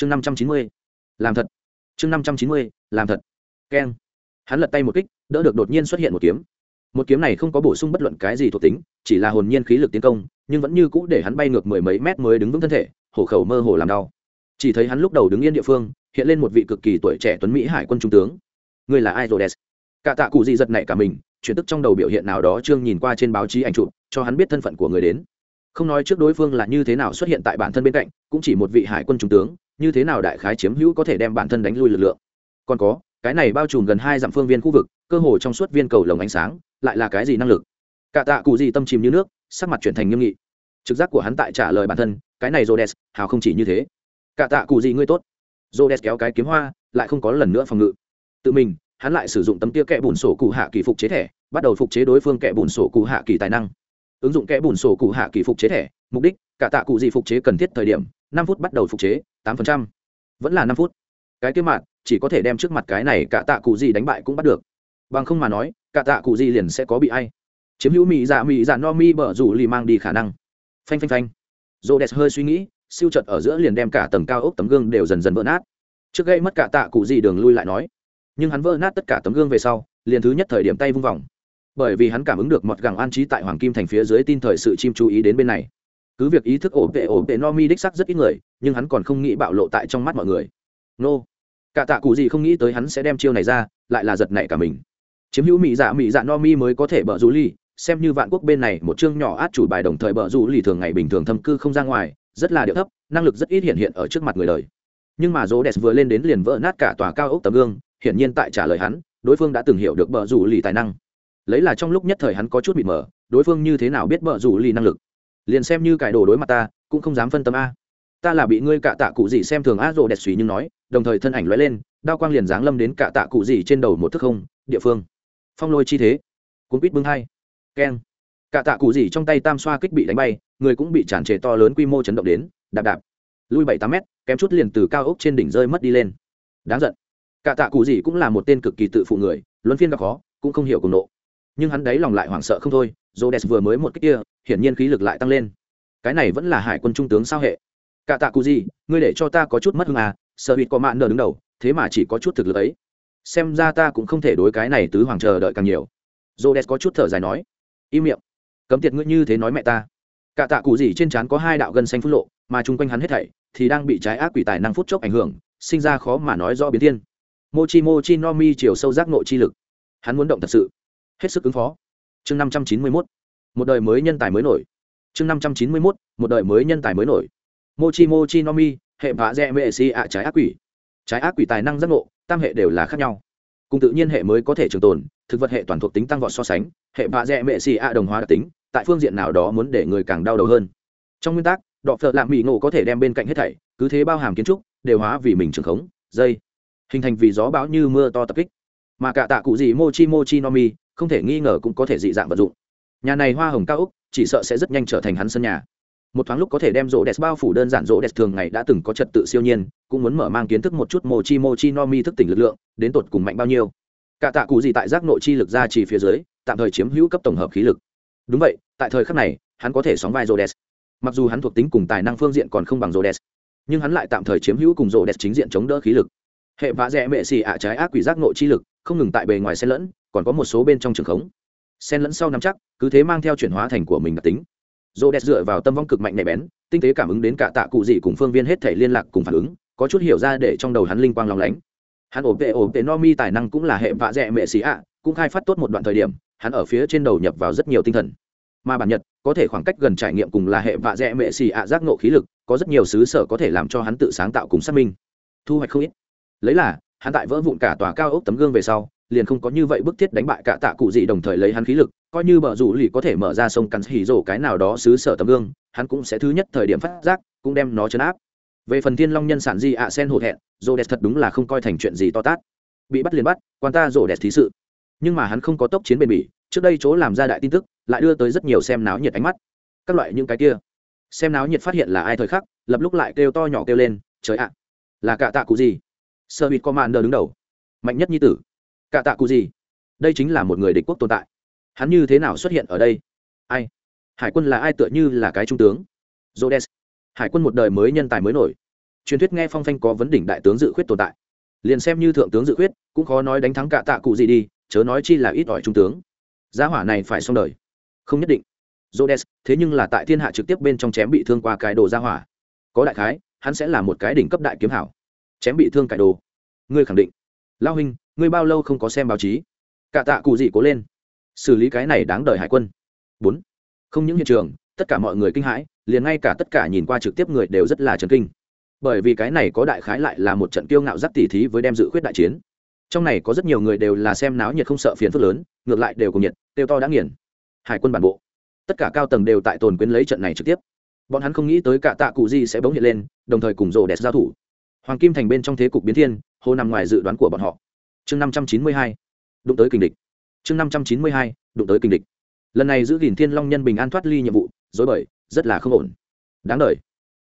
chương năm trăm chín mươi. Làm thật. Chương năm trăm chín mươi, làm thật. Keng. Hắn lật tay một kích, đỡ được đột nhiên xuất hiện một kiếm. Một kiếm này không có bổ sung bất luận cái gì thuộc tính, chỉ là hồn nhiên khí lực tiến công, nhưng vẫn như cũ để hắn bay ngược mười mấy mét mới đứng vững thân thể, hổ khẩu mơ hồ làm đau. Chỉ thấy hắn lúc đầu đứng yên địa phương, hiện lên một vị cực kỳ tuổi trẻ tuấn mỹ hải quân trung tướng. Người là ai rồi đès cả tạ cụ gì giật nảy cả mình, chuyển tức trong đầu biểu hiện nào đó trương nhìn qua trên báo chí ảnh chụp, cho hắn biết thân phận của người đến không nói trước đối phương là như thế nào xuất hiện tại bản thân bên cạnh, cũng chỉ một vị hải quân trung tướng, như thế nào đại khái chiếm hữu có thể đem bản thân đánh lui lực lượng. Còn có, cái này bao trùm gần hai dặm phương viên khu vực, cơ hồ trong suốt viên cầu lồng ánh sáng, lại là cái gì năng lực? Cả tạ cụ gì tâm chìm như nước, sắc mặt chuyển thành nghiêm nghị. Trực giác của hắn tại trả lời bản thân, cái này rhodes, hào không chỉ như thế. Cả tạ cụ gì ngươi tốt. Rhodes kéo cái kiếm hoa, lại không có lần nữa phòng ngự. Tự mình, hắn lại sử dụng tấm tia kẹ bùn sổ cụ hạ kỳ phục chế thẻ, bắt đầu phục chế đối phương kẹ bùn sổ cụ hạ kỳ tài năng ứng dụng kẽ bùn sổ cụ hạ kỳ phục chế thẻ, mục đích, cả tạ cụ gì phục chế cần thiết thời điểm, năm phút bắt đầu phục chế, tám phần trăm. Vẫn là năm phút. Cái kia mạn chỉ có thể đem trước mặt cái này cả tạ cụ gì đánh bại cũng bắt được. Bằng không mà nói, cả tạ cụ gì liền sẽ có bị ai. Chiếm hữu mỹ dạ mỹ dạ no mi bở rủ lì mang đi khả năng. Phanh phanh phanh. Rô đẹp hơi suy nghĩ, siêu trật ở giữa liền đem cả tầng cao ốc tấm gương đều dần dần vỡ nát. Trước gây mất cả tạ cụ gì đường lui lại nói. Nhưng hắn vỡ nát tất cả tấm gương về sau, liền thứ nhất thời điểm tay vung vòng bởi vì hắn cảm ứng được mọt gẳng an trí tại hoàng kim thành phía dưới tin thời sự chim chú ý đến bên này. Cứ việc ý thức ổ vệ ổ vệ no mi đích sắc rất ít người, nhưng hắn còn không nghĩ bạo lộ tại trong mắt mọi người. Nô、no. cả tạ cụ gì không nghĩ tới hắn sẽ đem chiêu này ra, lại là giật nảy cả mình. Chiếm hữu mỹ dạ mỹ dạ no mi mới có thể bợ rú ly xem như vạn quốc bên này một chương nhỏ át chủ bài đồng thời bợ rú ly thường ngày bình thường thâm cư không ra ngoài, rất là điệu thấp, năng lực rất ít hiện hiện ở trước mặt người đời. Nhưng mà dỗ đẹp vừa lên đến liền vỡ nát cả tòa cao ốc tấm gương, hiển nhiên tại trả lời hắn, đối phương đã từng hiểu được bợ rủ lì tài năng lấy là trong lúc nhất thời hắn có chút bị mở đối phương như thế nào biết bợ rủ lì năng lực? Liền xem như cải đồ đối mặt ta, cũng không dám phân tâm a. Ta là bị ngươi cạ tạ cụ gì xem thường a rồ đẹp suy nhưng nói, đồng thời thân ảnh lóe lên, đao quang liền giáng lâm đến cạ tạ cụ gì trên đầu một thức không, địa phương. Phong lôi chi thế. Cuốn quýt bưng hai. Keng. Cạ tạ cụ gì trong tay tam xoa kích bị đánh bay, người cũng bị tràn trề to lớn quy mô chấn động đến, đạp đạp. Lui bảy tám mét, kém chút liền từ cao ốc trên đỉnh rơi mất đi lên. Đáng giận. Cạ tạ cụ gì cũng là một tên cực kỳ tự phụ người, luân phiên gặp khó, cũng không hiểu cùng nộ nhưng hắn đấy lòng lại hoảng sợ không thôi dô đès vừa mới một cách kia, hiển nhiên khí lực lại tăng lên. Cái này vẫn là hải quân trung tướng sao hệ? Cả tạ cụ gì, ngươi để cho ta có chút mất hương à sợ hụt có mạn nợ đứng đầu, thế mà chỉ có chút thực lực ấy. Xem ra ta cũng không thể đối cái này tứ hoàng chờ đợi càng nhiều. Dô đès có chút thở dài nói. Im miệng. Cấm tiệt ngươi như thế nói mẹ ta. Cả tạ cụ gì trên trán có hai đạo gân xanh phút lộ, mà chung quanh hắn hết thảy thì đang bị trái ác quỷ tài năng phút chốc ảnh hưởng, sinh ra khó mà nói rõ biến thiên. Mochi mochi no mi chiều sâu giác nội chi lực. Hắn muốn động thật sự hết sức ứng phó. Chương năm trăm chín mươi mốt, một đời mới nhân tài mới nổi. Chương năm trăm chín mươi mốt, một đời mới nhân tài mới nổi. Mochi mochi no mi, hệ vạ dẹ mệ si ạ trái ác quỷ. Trái ác quỷ tài năng giác ngộ, tam hệ đều là khác nhau. Cùng tự nhiên hệ mới có thể trường tồn, thực vật hệ toàn thuộc tính tăng vọt so sánh, hệ vạ dẹ mệ si ạ đồng hóa đặc tính, tại phương diện nào đó muốn để người càng đau đầu hơn. Trong nguyên tắc, đọ phợ lạm mỹ ngộ có thể đem bên cạnh hết thảy, cứ thế bao hàm kiến trúc, đều hóa vì mình trường khống, dây. Hình thành vì gió bão như mưa to tập kích. Mà cả tạ cụ gì mochi mochi no mi không thể nghi ngờ cũng có thể dị dạng vận dụng. Nhà này hoa hồng cao úc chỉ sợ sẽ rất nhanh trở thành hắn sân nhà. Một thoáng lúc có thể đem rỗ đẹp bao phủ đơn giản, rỗ đẹp thường ngày đã từng có trật tự siêu nhiên, cũng muốn mở mang kiến thức một chút mochi mochi no mi thức tỉnh lực lượng, đến tột cùng mạnh bao nhiêu. Cả tạ cụ gì tại giác nội chi lực ra chỉ phía dưới, tạm thời chiếm hữu cấp tổng hợp khí lực. Đúng vậy, tại thời khắc này, hắn có thể sóng vai rô đès mặc dù hắn thuộc tính cùng tài năng phương diện còn không bằng rô nhưng hắn lại tạm thời chiếm hữu cùng rô chính diện chống đỡ khí lực hệ vạ rẽ mệ xì ạ trái ác quỷ giác nộ chi lực, không ngừng tại bề ngoài xen lẫn, còn có một số bên trong trường khống. Xen lẫn sau nắm chắc, cứ thế mang theo chuyển hóa thành của mình đặc tính. Rô đẹp dựa vào tâm vong cực mạnh nhạy bén, tinh tế cảm ứng đến cả tạ cụ dị cùng phương viên hết thể liên lạc cùng phản ứng, có chút hiểu ra để trong đầu hắn linh quang lòng lánh. Hắn ổn vệ ổn vệ no mi tài năng cũng là hệ vạ rẽ mệ xì ạ, cũng khai phát tốt một đoạn thời điểm, hắn ở phía trên đầu nhập vào rất nhiều tinh thần. Mà bản nhật, có thể khoảng cách gần trải nghiệm cùng là hệ vạ rẽ mệ xì ạ giác nộ khí lực, có rất nhiều xứ sở có thể làm cho hắn tự sáng tạo cùng xác minh. Thu hoạch không ít lấy là, hắn tại vỡ vụn cả tòa cao ốc tấm gương về sau, liền không có như vậy bức thiết đánh bại cả tạ cụ gì đồng thời lấy hắn khí lực, coi như bờ rủ lì có thể mở ra sông cắn hỉ rổ cái nào đó xứ sở tấm gương, hắn cũng sẽ thứ nhất thời điểm phát giác, cũng đem nó chấn áp. Về phần thiên long nhân sản di ạ sen hổ thẹn rô đẹp thật đúng là không coi thành chuyện gì to tát. Bị bắt liền bắt, quan ta rổ đẹp thí sự. Nhưng mà hắn không có tốc chiến bền bỉ, trước đây chỗ làm ra đại tin tức, lại đưa tới rất nhiều xem náo nhiệt ánh mắt. Các loại những cái kia. Xem náo nhiệt phát hiện là ai thời khắc, lập lúc lại kêu to nhỏ kêu lên, trời ạ, là cả tạ cụ gì? Sơ bịt commander đứng đầu. Mạnh nhất như tử. Cả tạ cụ gì đây chính là một người địch quốc tồn tại. Hắn như thế nào xuất hiện ở đây? Ai? Hải quân là ai tựa như là cái trung tướng? Jodes hải quân một đời mới nhân tài mới nổi. Truyền thuyết nghe phong phanh có vấn đỉnh đại tướng dự khuyết tồn tại. Liền xem như thượng tướng dự khuyết cũng khó nói đánh thắng cả tạ cụ gì đi chớ nói chi là ít ỏi trung tướng. Giá hỏa này phải xong đời. Không nhất định. Rhodes, thế nhưng là tại thiên hạ trực tiếp bên trong chém bị thương qua cái đồ gia hỏa. Có đại khái hắn sẽ là một cái đỉnh cấp đại kiếm hảo chém bị thương cải đồ. Ngươi khẳng định. Lao huynh, ngươi bao lâu không có xem báo chí? Cả tạ cụ gì cố lên. Xử lý cái này đáng đời hải quân. Bốn. Không những hiện trường, tất cả mọi người kinh hãi, liền ngay cả tất cả nhìn qua trực tiếp người đều rất là chấn kinh. Bởi vì cái này có đại khái lại là một trận kiêu ngạo giáp tỉ thí với đem dự khuyết đại chiến. Trong này có rất nhiều người đều là xem náo nhiệt không sợ phiền phức lớn, ngược lại đều cùng nhiệt tiêu to đã nghiền. Hải quân bản bộ. Tất cả cao tầng đều tại tồn quyến lấy trận này trực tiếp. Bọn hắn không nghĩ tới cả tạ cụ di sẽ bỗng hiện lên, đồng thời cùng rồ đẹp giao thủ hoàng kim thành bên trong thế cục biến thiên hồ nằm ngoài dự đoán của bọn họ. Chương năm trăm chín mươi hai đụng tới kình địch. Chương năm trăm chín mươi hai đụng tới kình địch. Lần này giữ gìn thiên long nhân bình an thoát ly nhiệm vụ dối bời rất là không ổn. Đáng đợi,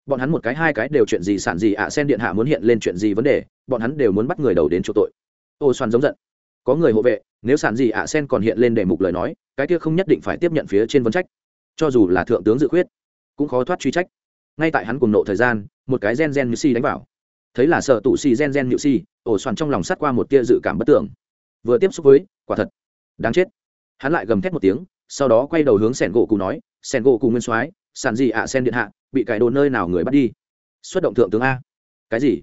bọn hắn một cái hai cái đều chuyện gì sản gì ạ à, sen điện hạ muốn hiện lên chuyện gì vấn đề bọn hắn đều muốn bắt người đầu đến chỗ tội. Ô xoan giống giận. Có người hộ vệ nếu sản gì ạ à, sen còn hiện lên đề mục lời nói cái kia không nhất định phải tiếp nhận phía trên vấn trách. Cho dù là thượng tướng dự khuyết cũng khó thoát truy trách. Ngay tại hắn cùng nộ thời gian một cái gen gen như si đánh vào thấy là sợ tụ si gen gen nhự si ổ xoàn trong lòng sát qua một tia dự cảm bất tưởng. Vừa tiếp xúc với, quả thật, đáng chết. Hắn lại gầm thét một tiếng, sau đó quay đầu hướng sẻn gỗ cụ nói, sẻn gỗ cụ nguyên soái, sàn gì ạ à, sen điện hạ, bị cải đồ nơi nào người bắt đi? Xuất động thượng tướng a. Cái gì?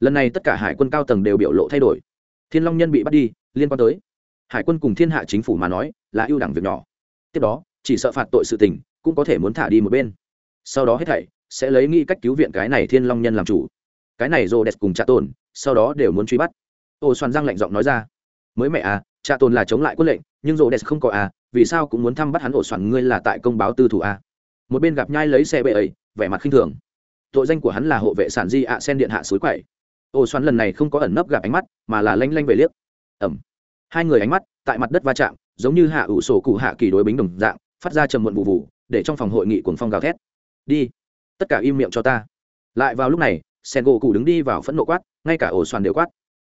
Lần này tất cả hải quân cao tầng đều biểu lộ thay đổi. Thiên long nhân bị bắt đi, liên quan tới. Hải quân cùng thiên hạ chính phủ mà nói, là ưu đẳng việc nhỏ. Tiếp đó, chỉ sợ phạt tội sự tình, cũng có thể muốn thả đi một bên. Sau đó hết thảy, sẽ lấy nghĩ cách cứu viện cái này thiên long nhân làm chủ cái này rô đẹp cùng trạ tồn, sau đó đều muốn truy bắt. Ô xoan giang lạnh giọng nói ra, mới mẹ à trạ tồn là chống lại quân lệnh, nhưng rô đẹp không có à vì sao cũng muốn thăm bắt hắn ổ soạn ngươi là tại công báo tư thủ à? Một bên gặp nhai lấy xe bệ ấy, vẻ mặt khinh thường. Tội danh của hắn là hộ vệ sản di ạ sen điện hạ suối quậy. Ô xoan lần này không có ẩn nấp gặp ánh mắt, mà là lanh lanh về liếc. Ẩm. Hai người ánh mắt tại mặt đất va chạm, giống như hạ ủ sổ cụ hạ kỳ đối bính đồng dạng, phát ra trầm muộn vụ vụ, để trong phòng hội nghị cuồng phong gào thét. Đi, tất cả im miệng cho ta. Lại vào lúc này sen gỗ cụ đứng đi vào phẫn nộ quát, ngay cả ổ xoàn đều quát.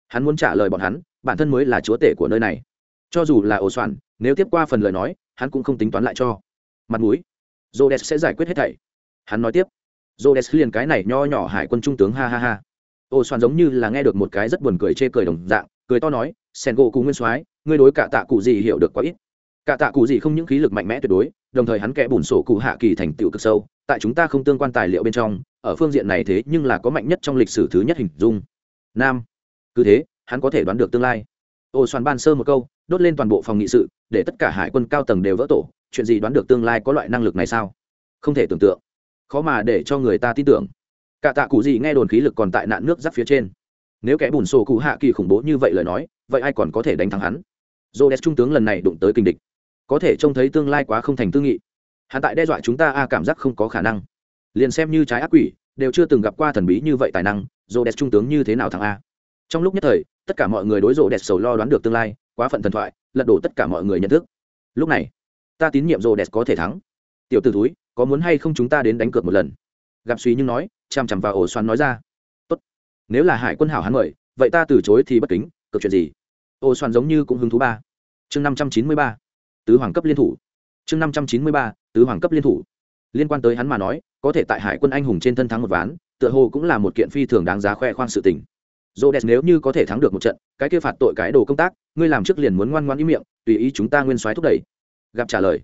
Hắn muốn trả lời bọn hắn, bản thân mới là chúa tể của nơi này. Cho dù là ổ xoàn, nếu tiếp qua phần lời nói, hắn cũng không tính toán lại cho. Mặt mũi. J sẽ giải quyết hết thảy. Hắn nói tiếp. J liền cái này nho nhỏ hải quân trung tướng ha ha ha. Ổ xoàn giống như là nghe được một cái rất buồn cười chê cười đồng dạng, cười to nói, sen gỗ cụ nguyên soái, ngươi đối cả tạ cụ gì hiểu được quá ít cả tạ cụ gì không những khí lực mạnh mẽ tuyệt đối, đồng thời hắn kẽ bùn sổ cụ hạ kỳ thành tựu cực sâu, tại chúng ta không tương quan tài liệu bên trong, ở phương diện này thế nhưng là có mạnh nhất trong lịch sử thứ nhất hình dung. Nam. Cứ thế, hắn có thể đoán được tương lai. Ô xoan ban sơ một câu, đốt lên toàn bộ phòng nghị sự, để tất cả hải quân cao tầng đều vỡ tổ, chuyện gì đoán được tương lai có loại năng lực này sao? Không thể tưởng tượng. Khó mà để cho người ta tin tưởng. Cả tạ cụ gì nghe đồn khí lực còn tại nạn nước giáp phía trên. Nếu kẻ bùn sổ cụ hạ kỳ khủng bố như vậy lời nói, vậy ai còn có thể đánh thắng hắn? J trung tướng lần này đụng tới kinh địch có thể trông thấy tương lai quá không thành tư nghị. Hắn tại đe dọa chúng ta, a cảm giác không có khả năng. Liền xem như trái ác quỷ, đều chưa từng gặp qua thần bí như vậy tài năng j trung tướng như thế nào thằng a. Trong lúc nhất thời, tất cả mọi người đối rô đẹp sầu lo đoán được tương lai, quá phận thần thoại, lật đổ tất cả mọi người nhận thức. Lúc này, ta tín nhiệm rô đẹp có thể thắng. Tiểu t ử túi có muốn hay không chúng ta đến đánh cược một lần? Gặp suy nhưng nói, chằm chằm vào ổ xoắn nói ra. Tốt. Nếu là hải quân hảo hắn mời, vậy ta từ chối thì bất kính cực chuyện gì? Ổ xoắn giống như cũng hứng thú ba. Chương năm trăm chín mươi ba tứ hoàng cấp liên thủ. Chương năm trăm chín mươi ba, tứ hoàng cấp liên thủ. Liên quan tới hắn mà nói, có thể tại hải quân anh hùng trên thân thắng một ván, tựa hồ cũng là một kiện phi thường đáng giá khoe khoang sự tình. Dô đẹp nếu như có thể thắng được một trận, cái kia phạt tội cái đồ công tác, ngươi làm trước liền muốn ngoan ngoan ý miệng, tùy ý chúng ta nguyên soái thúc đẩy. Gặp trả lời.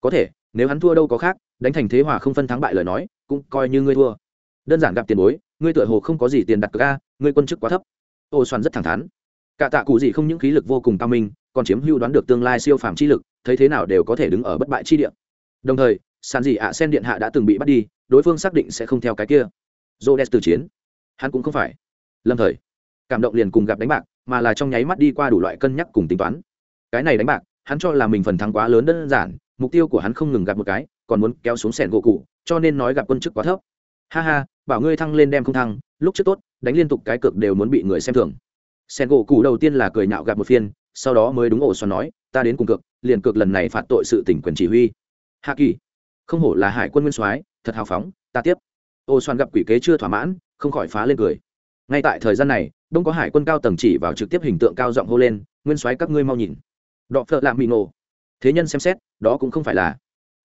Có thể, nếu hắn thua đâu có khác, đánh thành thế hòa không phân thắng bại lời nói, cũng coi như ngươi thua. Đơn giản gặp tiền bối, ngươi tựa hồ không có gì tiền đặt cược a, ngươi quân chức quá thấp. Ô xoan rất thẳng thắn. Cả tạ cụ gì không những khí lực vô cùng cao minh còn chiếm hưu đoán được tương lai siêu phàm chi lực, thấy thế nào đều có thể đứng ở bất bại chi địa. Đồng thời sàn dị ạ sen điện hạ đã từng bị bắt đi, đối phương xác định sẽ không theo cái kia. J o từ chiến. Hắn cũng không phải. Lâm thời, cảm động liền cùng gặp đánh bạc, mà là trong nháy mắt đi qua đủ loại cân nhắc cùng tính toán. Cái này đánh bạc, hắn cho là mình phần thắng quá lớn đơn giản, mục tiêu của hắn không ngừng gặp một cái, còn muốn kéo xuống sẻn gỗ cụ, cho nên nói gặp quân chức quá thấp. Ha ha, bảo ngươi thăng lên đem không thăng, lúc trước tốt, đánh liên tục cái cược đều muốn bị người xem thường. Sen gỗ cụ đầu tiên là cười nhạo gặp một phiên sau đó mới đúng ổ xoắn nói, ta đến cùng cược, liền cược lần này phạt tội sự tỉnh quyền chỉ huy. Hạ kỳ, không hổ là hải quân nguyên soái, thật hào phóng, ta tiếp. Ô xoan gặp quỷ kế chưa thỏa mãn, không khỏi phá lên cười. Ngay tại thời gian này, đông có hải quân cao tầng chỉ vào trực tiếp hình tượng cao giọng hô lên, nguyên soái các ngươi mau nhìn. Đọ phợ lạ mị nổ thế nhân xem xét, đó cũng không phải là.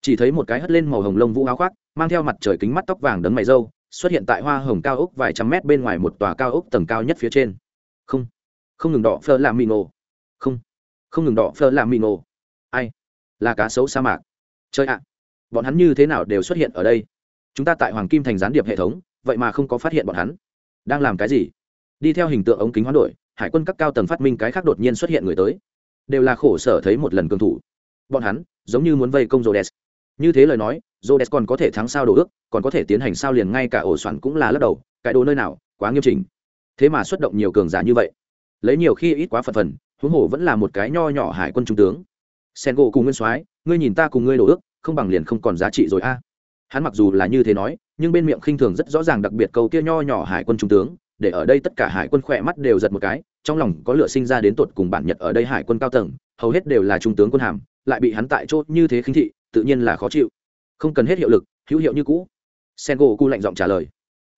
Chỉ thấy một cái hất lên màu hồng lông vũ áo khoác, mang theo mặt trời kính mắt tóc vàng đấng mày râu, xuất hiện tại hoa hồng cao ốc vài trăm mét bên ngoài một tòa cao ốc tầng cao nhất phía trên. Không không ngừng đỏ phơ làm mì nổ không ngừng đỏ phơ làm mì nổ ai? Là cá sấu sa mạc. Chơi ạ. Bọn hắn như thế nào đều xuất hiện ở đây. Chúng ta tại hoàng kim thành gián điệp hệ thống, vậy mà không có phát hiện bọn hắn. Đang làm cái gì? Đi theo hình tượng ống kính hoán đổi, hải quân các cao tầng phát minh cái khác đột nhiên xuất hiện người tới. Đều là khổ sở thấy một lần cường thủ. Bọn hắn, giống như muốn vây công rhodes. Như thế lời nói, rhodes còn có thể thắng sao đồ ước, còn có thể tiến hành sao liền ngay cả ổ soạn cũng là lắc đầu, cái đồ nơi nào, quá nghiêm trình thế mà xuất động nhiều cường giả như vậy. Lấy nhiều khi ít quá phần phần huống hồ vẫn là một cái nho nhỏ hải quân trung tướng. Sen gỗ cùng nguyên soái, ngươi nhìn ta cùng ngươi đồ ước, không bằng liền không còn giá trị rồi a. Hắn mặc dù là như thế nói, nhưng bên miệng khinh thường rất rõ ràng đặc biệt câu kia nho nhỏ hải quân trung tướng, để ở đây tất cả hải quân khỏe mắt đều giật một cái, trong lòng có lửa sinh ra đến tột cùng bản nhật ở đây hải quân cao tầng, hầu hết đều là trung tướng quân hàm, lại bị hắn tại chốt như thế khinh thị, tự nhiên là khó chịu. Không cần hết hiệu lực, hữu hiệu như cũ. Sen gỗ cu lạnh giọng trả lời.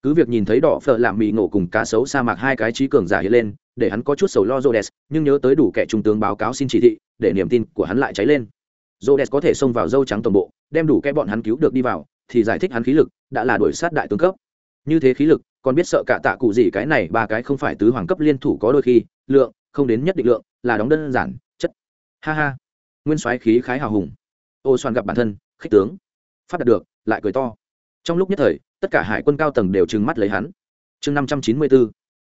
Cứ việc nhìn thấy đỏ phở làm mì ngộ cùng cá sấu sa mạc hai cái trí cường giả hiện lên để hắn có chút sầu lo Rhodes, nhưng nhớ tới đủ kẻ trung tướng báo cáo xin chỉ thị, để niềm tin của hắn lại cháy lên. Rhodes có thể xông vào dâu trắng tổng bộ, đem đủ kẻ bọn hắn cứu được đi vào, thì giải thích hắn khí lực đã là đuổi sát đại tướng cấp. Như thế khí lực, còn biết sợ cả tạ cụ gì cái này ba cái không phải tứ hoàng cấp liên thủ có đôi khi, lượng, không đến nhất định lượng, là đóng đơn giản, chất. Ha ha. Nguyên soái khí khái hào hùng. Ô Soan gặp bản thân, khích tướng. Phát đạt được, lại cười to. Trong lúc nhất thời, tất cả hải quân cao tầng đều trừng mắt lấy hắn. Chương năm trăm chín mươi 594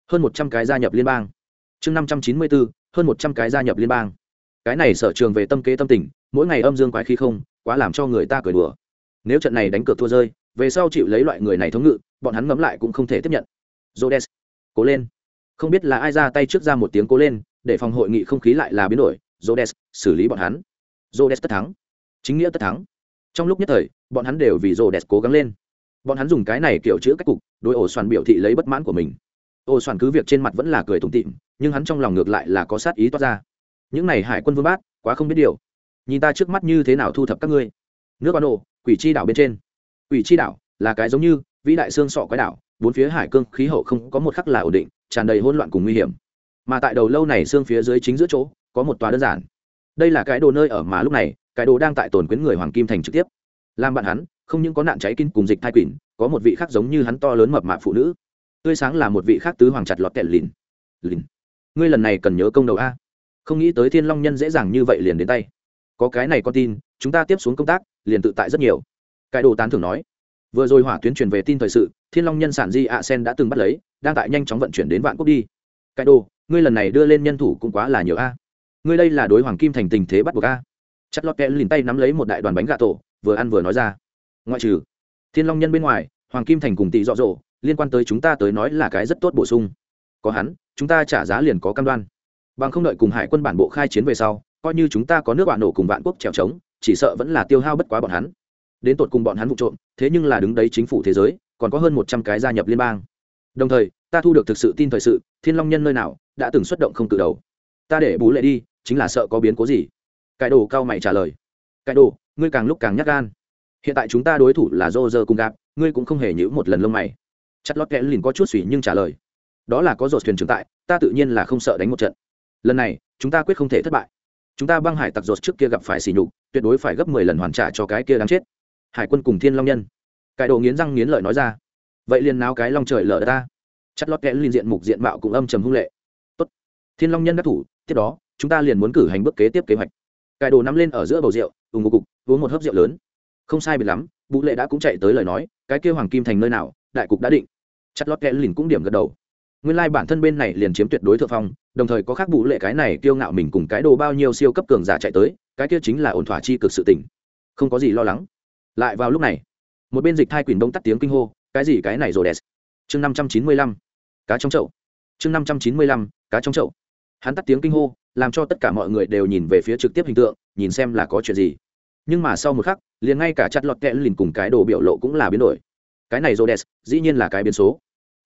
hơn một trăm cái gia nhập liên bang. Chương năm trăm chín mươi bốn hơn một trăm cái gia nhập liên bang. Cái này sở trường về tâm kế tâm tình mỗi ngày âm dương quái khí không quá làm cho người ta cười đùa. Nếu trận này đánh cược thua rơi về sau chịu lấy loại người này thống ngự bọn hắn ngấm lại cũng không thể tiếp nhận. Rhodes, cố lên. Không biết là ai ra tay trước ra một tiếng cố lên để phòng hội nghị không khí lại là biến đổi Rhodes, xử lý bọn hắn. Rhodes tất thắng. Chính nghĩa tất thắng. Trong lúc nhất thời bọn hắn đều vì Rhodes cố gắng lên. Bọn hắn dùng cái này kiểu chữ cách cục đối ổ soàn biểu thị lấy bất mãn của mình ô soạn cứ việc trên mặt vẫn là cười tủm tịm nhưng hắn trong lòng ngược lại là có sát ý toát ra. Những này hải quân vương bát, quá không biết điều. Nhìn ta trước mắt như thế nào thu thập các ngươi. Nước ban ô, quỷ chi đảo bên trên. Quỷ chi đảo là cái giống như vĩ đại xương sọ quái đảo, bốn phía hải cương khí hậu không có một khắc là ổn định, tràn đầy hỗn loạn cùng nguy hiểm. Mà tại đầu lâu này xương phía dưới chính giữa chỗ, có một tòa đơn giản. Đây là cái đồ nơi ở mà lúc này, cái đồ đang tại tồn quyến người hoàng kim thành trực tiếp. Làm bạn hắn, không những có nạn cháy kinh cùng dịch thai quỷ, có một vị khác giống như hắn to lớn mập mạp phụ nữ tươi sáng là một vị khác tứ hoàng chặt lọt kẹt lìn. Lìn. Ngươi lần này cần nhớ công đầu a. Không nghĩ tới thiên long nhân dễ dàng như vậy liền đến tay. Có cái này con tin, chúng ta tiếp xuống công tác, liền tự tại rất nhiều. Cái đồ tán thường nói. Vừa rồi hỏa tuyến truyền về tin thời sự, thiên long nhân sản di ạ sen đã từng bắt lấy, đang tại nhanh chóng vận chuyển đến vạn quốc đi. Cái đồ, ngươi lần này đưa lên nhân thủ cũng quá là nhiều a. Ngươi đây là đối hoàng kim thành tình thế bắt buộc a. Chất lót kẽ lìn tay nắm lấy một đại đoàn bánh gà tổ, vừa ăn vừa nói ra. Ngoại trừ thiên long nhân bên ngoài hoàng kim thành cùng tỷ dọ dỗ, liên quan tới chúng ta tới nói là cái rất tốt bổ sung. Có hắn, chúng ta trả giá liền có cam đoan. Bằng không đợi cùng hải quân bản bộ khai chiến về sau, coi như chúng ta có nước bạn nổ cùng vạn quốc trèo trống, chỉ sợ vẫn là tiêu hao bất quá bọn hắn. Đến tột cùng bọn hắn vụ trộm, thế nhưng là đứng đấy chính phủ thế giới, còn có hơn một trăm cái gia nhập liên bang. Đồng thời, ta thu được thực sự tin thời sự, thiên long nhân nơi nào, đã từng xuất động không từ đầu. Ta để bú lệ đi, chính là sợ có biến cố gì. Cải đồ cao mày trả lời. Cải đồ, ngươi càng lúc càng nhắc gan. Hiện tại chúng ta đối thủ là dô dơ cùng gạp ngươi cũng không hề nhữ một lần lông mày. Chặt lót kẽ lìn có chút suy nhưng trả lời. Đó là có dột thuyền trưởng tại, ta tự nhiên là không sợ đánh một trận. Lần này, chúng ta quyết không thể thất bại. Chúng ta băng hải tặc dột trước kia gặp phải xỉ nhục, tuyệt đối phải gấp mười lần hoàn trả cho cái kia đáng chết. Hải quân cùng thiên long nhân. Cải đồ nghiến răng nghiến lợi nói ra. Vậy liền náo cái long trời lở ta. Chặt lót kẽ lìn diện mục diện mạo cũng âm trầm hung lệ. Tốt. Thiên long nhân đắc thủ, tiếp đó, chúng ta liền muốn cử hành bước kế tiếp kế hoạch. Cải đồ nắm lên ở giữa bầu rượu ủng một cục, uống một hớp rượu lớn. Không sai biệt lắm vũ lệ đã cũng chạy tới lời nói, cái kêu hoàng kim thành nơi nào, đại cục đã định. Chặt lót kẽ lìn cũng điểm gật đầu. Nguyên lai bản thân bên này liền chiếm tuyệt đối thượng phong, đồng thời có khác vũ lệ cái này kiêu ngạo mình cùng cái đồ bao nhiêu siêu cấp cường giả chạy tới, cái kia chính là ổn thỏa chi cực sự tỉnh không có gì lo lắng. Lại vào lúc này, một bên dịch thai quỳnh đông tắt tiếng kinh hô, cái gì cái này rồi đẹp? Chương năm trăm chín mươi lăm, cá trong chậu. Chương năm trăm chín mươi lăm, cá trong chậu. Hắn tắt tiếng kinh hô, làm cho tất cả mọi người đều nhìn về phía trực tiếp hình tượng, nhìn xem là có chuyện gì. Nhưng mà sau một khắc liền ngay cả chặt lọt kẽ lìn cùng cái đồ biểu lộ cũng là biến đổi. Cái này Rhodes, dĩ nhiên là cái biến số.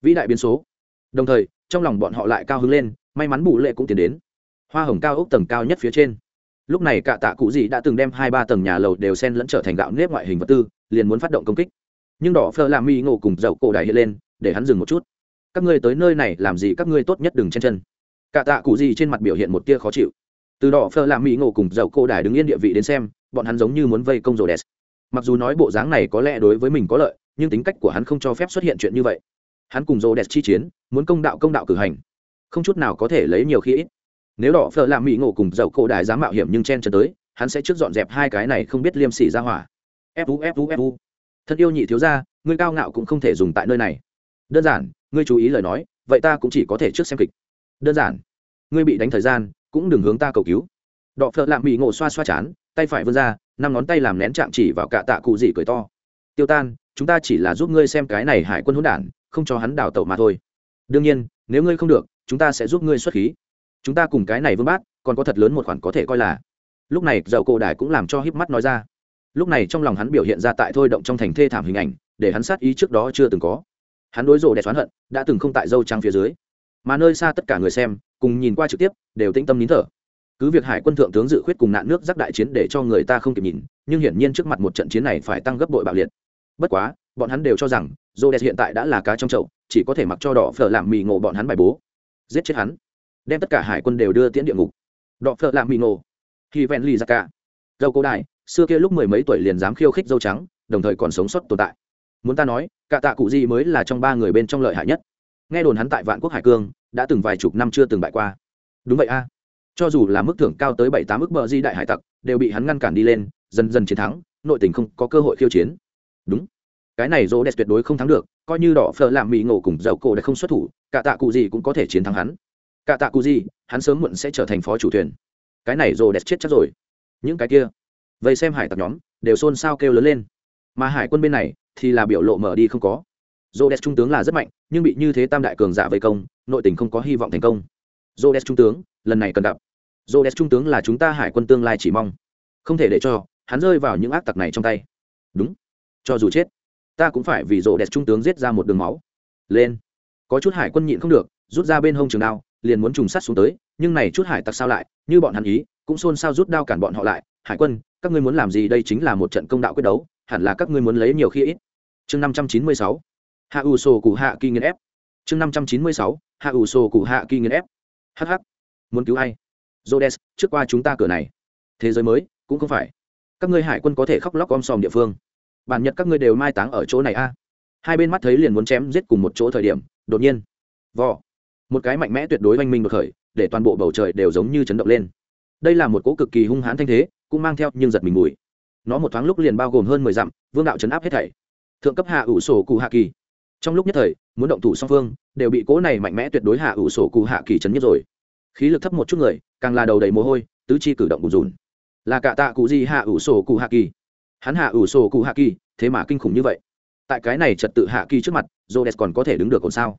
Vĩ đại biến số. Đồng thời trong lòng bọn họ lại cao hứng lên may mắn bù lệ cũng tiến đến. Hoa hồng cao ốc tầng cao nhất phía trên. Lúc này cả tạ cụ gì đã từng đem hai ba tầng nhà lầu đều sen lẫn trở thành gạo nếp ngoại hình vật tư liền muốn phát động công kích. Nhưng đỏ phơ làm mi ngộ cùng dậu cổ đại hiện lên để hắn dừng một chút. Các ngươi tới nơi này làm gì các ngươi tốt nhất đừng chen chân. Cả tạ cụ gì trên mặt biểu hiện một tia khó chịu. Từ đỏ phơ làm mi ngộ cùng dậu cổ đại đứng yên địa vị đến xem bọn hắn giống như muốn vây công rồ đèn mặc dù nói bộ dáng này có lẽ đối với mình có lợi, nhưng tính cách của hắn không cho phép xuất hiện chuyện như vậy. Hắn cùng rồ đẹp chi chiến, muốn công đạo công đạo cử hành. Không chút nào có thể lấy nhiều khi ít. Nếu đỏ phở làm mỹ ngộ cùng dậu cổ đại dám mạo hiểm nhưng chen chân tới, hắn sẽ trước dọn dẹp hai cái này không biết liêm sỉ ra hỏa. Fu fu fu thân yêu nhị thiếu ra ngươi cao ngạo cũng không thể dùng tại nơi này. Đơn giản, ngươi chú ý lời nói, vậy ta cũng chỉ có thể trước xem kịch. Đơn giản. Ngươi bị đánh thời gian, cũng đừng hướng ta cầu cứu. Đọ phợ lạm bị ngộ xoa xoa chán tay phải vươn ra, năm ngón tay làm nén chạm chỉ vào cả tạ cụ dị cười to. Tiêu tan, chúng ta chỉ là giúp ngươi xem cái này hải quân hỗn đản, không cho hắn đào tẩu mà thôi. Đương nhiên, nếu ngươi không được, chúng ta sẽ giúp ngươi xuất khí. Chúng ta cùng cái này vương bát, còn có thật lớn một khoản có thể coi là. Lúc này dầu cổ đài cũng làm cho híp mắt nói ra. Lúc này trong lòng hắn biểu hiện ra tại thôi động trong thành thê thảm hình ảnh, để hắn sát ý trước đó chưa từng có. Hắn đối rộ đẹp oán hận, đã từng không tại dâu trang phía dưới. Mà nơi xa tất cả người xem, cùng nhìn qua trực tiếp, đều tĩnh tâm nín thở cứ việc hải quân thượng tướng dự khuyết cùng nạn nước giác đại chiến để cho người ta không kịp nhìn, nhưng hiển nhiên trước mặt một trận chiến này phải tăng gấp bội bạo liệt. Bất quá, bọn hắn đều cho rằng rô đẹp hiện tại đã là cá trong chậu, chỉ có thể mặc cho đỏ phở làm mì ngộ bọn hắn bài bố. Giết chết hắn. Đem tất cả hải quân đều đưa tiễn địa ngục. Đỏ phở làm mì ngộ. Khi ven lì ra cả. Dâu cố đại xưa kia lúc mười mấy tuổi liền dám khiêu khích dâu trắng, đồng thời còn sống sót tồn tại. Muốn ta nói, cả tạ cụ gì mới là trong ba người bên trong lợi hại nhất? Nghe đồn hắn tại vạn quốc hải cương, đã từng vài chục năm chưa từng bại qua. Đúng vậy a cho dù là mức thưởng cao tới bảy tám ức bờ di đại hải tặc, đều bị hắn ngăn cản đi lên, dần dần chiến thắng, nội tình không có cơ hội khiêu chiến. Đúng. Cái này rô đẹp tuyệt đối không thắng được, coi như đỏ phở làm mỹ ngộ cùng dầu cổ đã không xuất thủ, cả tạ cụ gì cũng có thể chiến thắng hắn. Cả tạ cụ gì, hắn sớm muộn sẽ trở thành phó chủ thuyền. Cái này rô đẹp chết chắc rồi. Những cái kia vậy xem hải tặc nhóm, đều xôn xao kêu lớn lên. Mà hải quân bên này, thì là biểu lộ mở đi không có. Rô đẹp trung tướng là rất mạnh, nhưng bị như thế tam đại cường giả vây công, nội tình không có hy vọng thành công. Rhodes trung tướng, lần này cần gặp. Rhodes trung tướng là chúng ta hải quân tương lai chỉ mong. Không thể để cho hắn rơi vào những ác tặc này trong tay. Đúng. Cho dù chết, ta cũng phải vì Rhodes trung tướng giết ra một đường máu. Lên. Có chút hải quân nhịn không được, rút ra bên hông trường đao, liền muốn trùng sát xuống tới, nhưng này chút hải tặc sao lại, như bọn hắn ý, cũng xôn xao rút đao cản bọn họ lại. Hải quân, các ngươi muốn làm gì đây chính là một trận công đạo quyết đấu, hẳn là các ngươi muốn lấy nhiều khi ít. Chương năm trăm chín mươi sáu. Hạ ủ sổ cụ hạ kỳ nghiên ép. Chương năm trăm chín mươi sáu. Hạ ủ sổ cụ hạ kỳ nghiên ép hh muốn cứu ai? Jodes trước qua chúng ta cửa này. Thế giới mới, cũng không phải. Các ngươi hải quân có thể khóc lóc om sòm địa phương. Bản nhật các ngươi đều mai táng ở chỗ này a. Hai bên mắt thấy liền muốn chém giết cùng một chỗ thời điểm, đột nhiên, vò, một cái mạnh mẽ tuyệt đối oanh minh đột khởi, để toàn bộ bầu trời đều giống như chấn động lên. Đây là một cỗ cực kỳ hung hãn thanh thế, cũng mang theo nhưng giật mình mùi. Nó một thoáng lúc liền bao gồm hơn mười dặm, vương đạo chấn áp hết thảy. Thượng cấp hạ ủ sổ cụ hạ kỳ trong lúc nhất thời, muốn động thủ song phương, đều bị cỗ này mạnh mẽ tuyệt đối hạ ủ sổ cụ hạ kỳ chấn nhất rồi. Khí lực thấp một chút người, càng là đầu đầy mồ hôi, tứ chi cử động bùn rùn. Là cả tạ cụ gì hạ ủ sổ cụ hạ kỳ? Hắn hạ ủ sổ cụ hạ kỳ, thế mà kinh khủng như vậy. Tại cái này trật tự hạ kỳ trước mặt rô j còn có thể đứng được còn sao?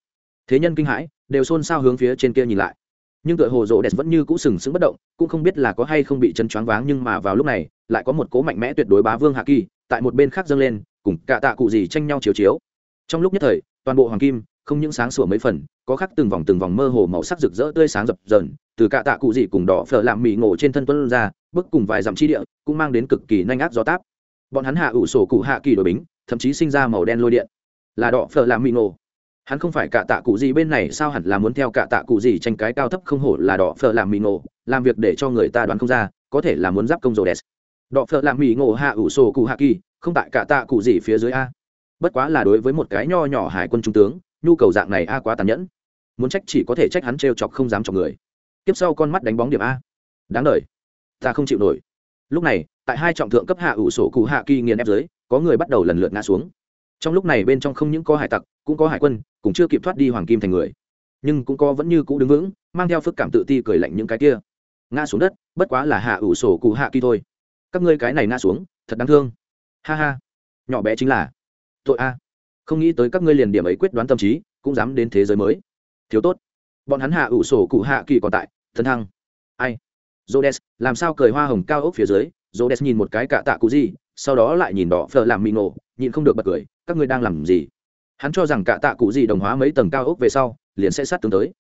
Thế nhân kinh hãi, đều xôn xao hướng phía trên kia nhìn lại. Nhưng tựa hồ rô đẹp vẫn như cũ sừng sững bất động, cũng không biết là có hay không bị chân choáng váng nhưng mà vào lúc này, lại có một cố mạnh mẽ tuyệt đối bá vương hạ kỳ, tại một bên khác dâng lên, cùng cả tạ cụ gì tranh nhau chiếu chiếu trong lúc nhất thời, toàn bộ hoàng kim, không những sáng sủa mấy phần, có khắc từng vòng từng vòng mơ hồ màu sắc rực rỡ tươi sáng dập dờn, từ cạ tạ cụ gì cùng đỏ phở làm mì ngộ trên thân tuân ra, bước cùng vài dặm chi địa, cũng mang đến cực kỳ nhanh áp gió táp. Bọn hắn hạ ủ sổ cụ hạ kỳ đổi bính, thậm chí sinh ra màu đen lôi điện. Là đỏ phở làm mì ngộ. Hắn không phải cạ tạ cụ gì bên này, sao hẳn là muốn theo cạ tạ cụ gì tranh cái cao thấp không hổ là đỏ phở làm mì ngộ, làm việc để cho người ta đoán không ra, có thể là muốn giáp công rồ đẹp. đỏ phở làm mì ngộ hạ ủ sổ cụ hạ kỳ, không tại cạ tạ cụ gì phía dưới a bất quá là đối với một cái nho nhỏ hải quân trung tướng, nhu cầu dạng này a quá tàn nhẫn. Muốn trách chỉ có thể trách hắn t chọc không dám chọc người. Tiếp sau con mắt đánh bóng điểm a. Đáng đ ta không chịu nổi. Lúc này, tại hai trọng thượng cấp hạ ủ sổ cụ hạ kỳ nghiền ép dưới có người bắt đầu lần lượt ngã xuống. Trong lúc này bên trong không những có hải tặc, cũng có hải quân, cũng chưa kịp thoát đi hoàng kim thành người. Nhưng cũng có vẫn như cũ đứng vững, mang theo phức cảm tự ti cười lạnh những cái kia. Ngã xuống đất, bất quá là hạ ủ sổ cụ hạ kỳ thôi. Các ngươi cái này ngã xuống, thật đáng thương. Ha ha. Nhỏ bé chính là tội a. Không nghĩ tới các ngươi liền điểm ấy quyết đoán tâm trí, cũng dám đến thế giới mới. Thiếu tốt. Bọn hắn hạ ủ sổ cụ hạ kỳ còn tại thân thăng. Ai? Jodes làm sao cười hoa hồng cao ốc phía dưới? Jodes nhìn một cái cạ tạ cụ gì, sau đó lại nhìn đỏ phờ làm mì nổ nhìn không được bật cười, các ngươi đang làm gì? Hắn cho rằng cạ tạ cụ gì đồng hóa mấy tầng cao ốc về sau, liền sẽ sát tướng tới.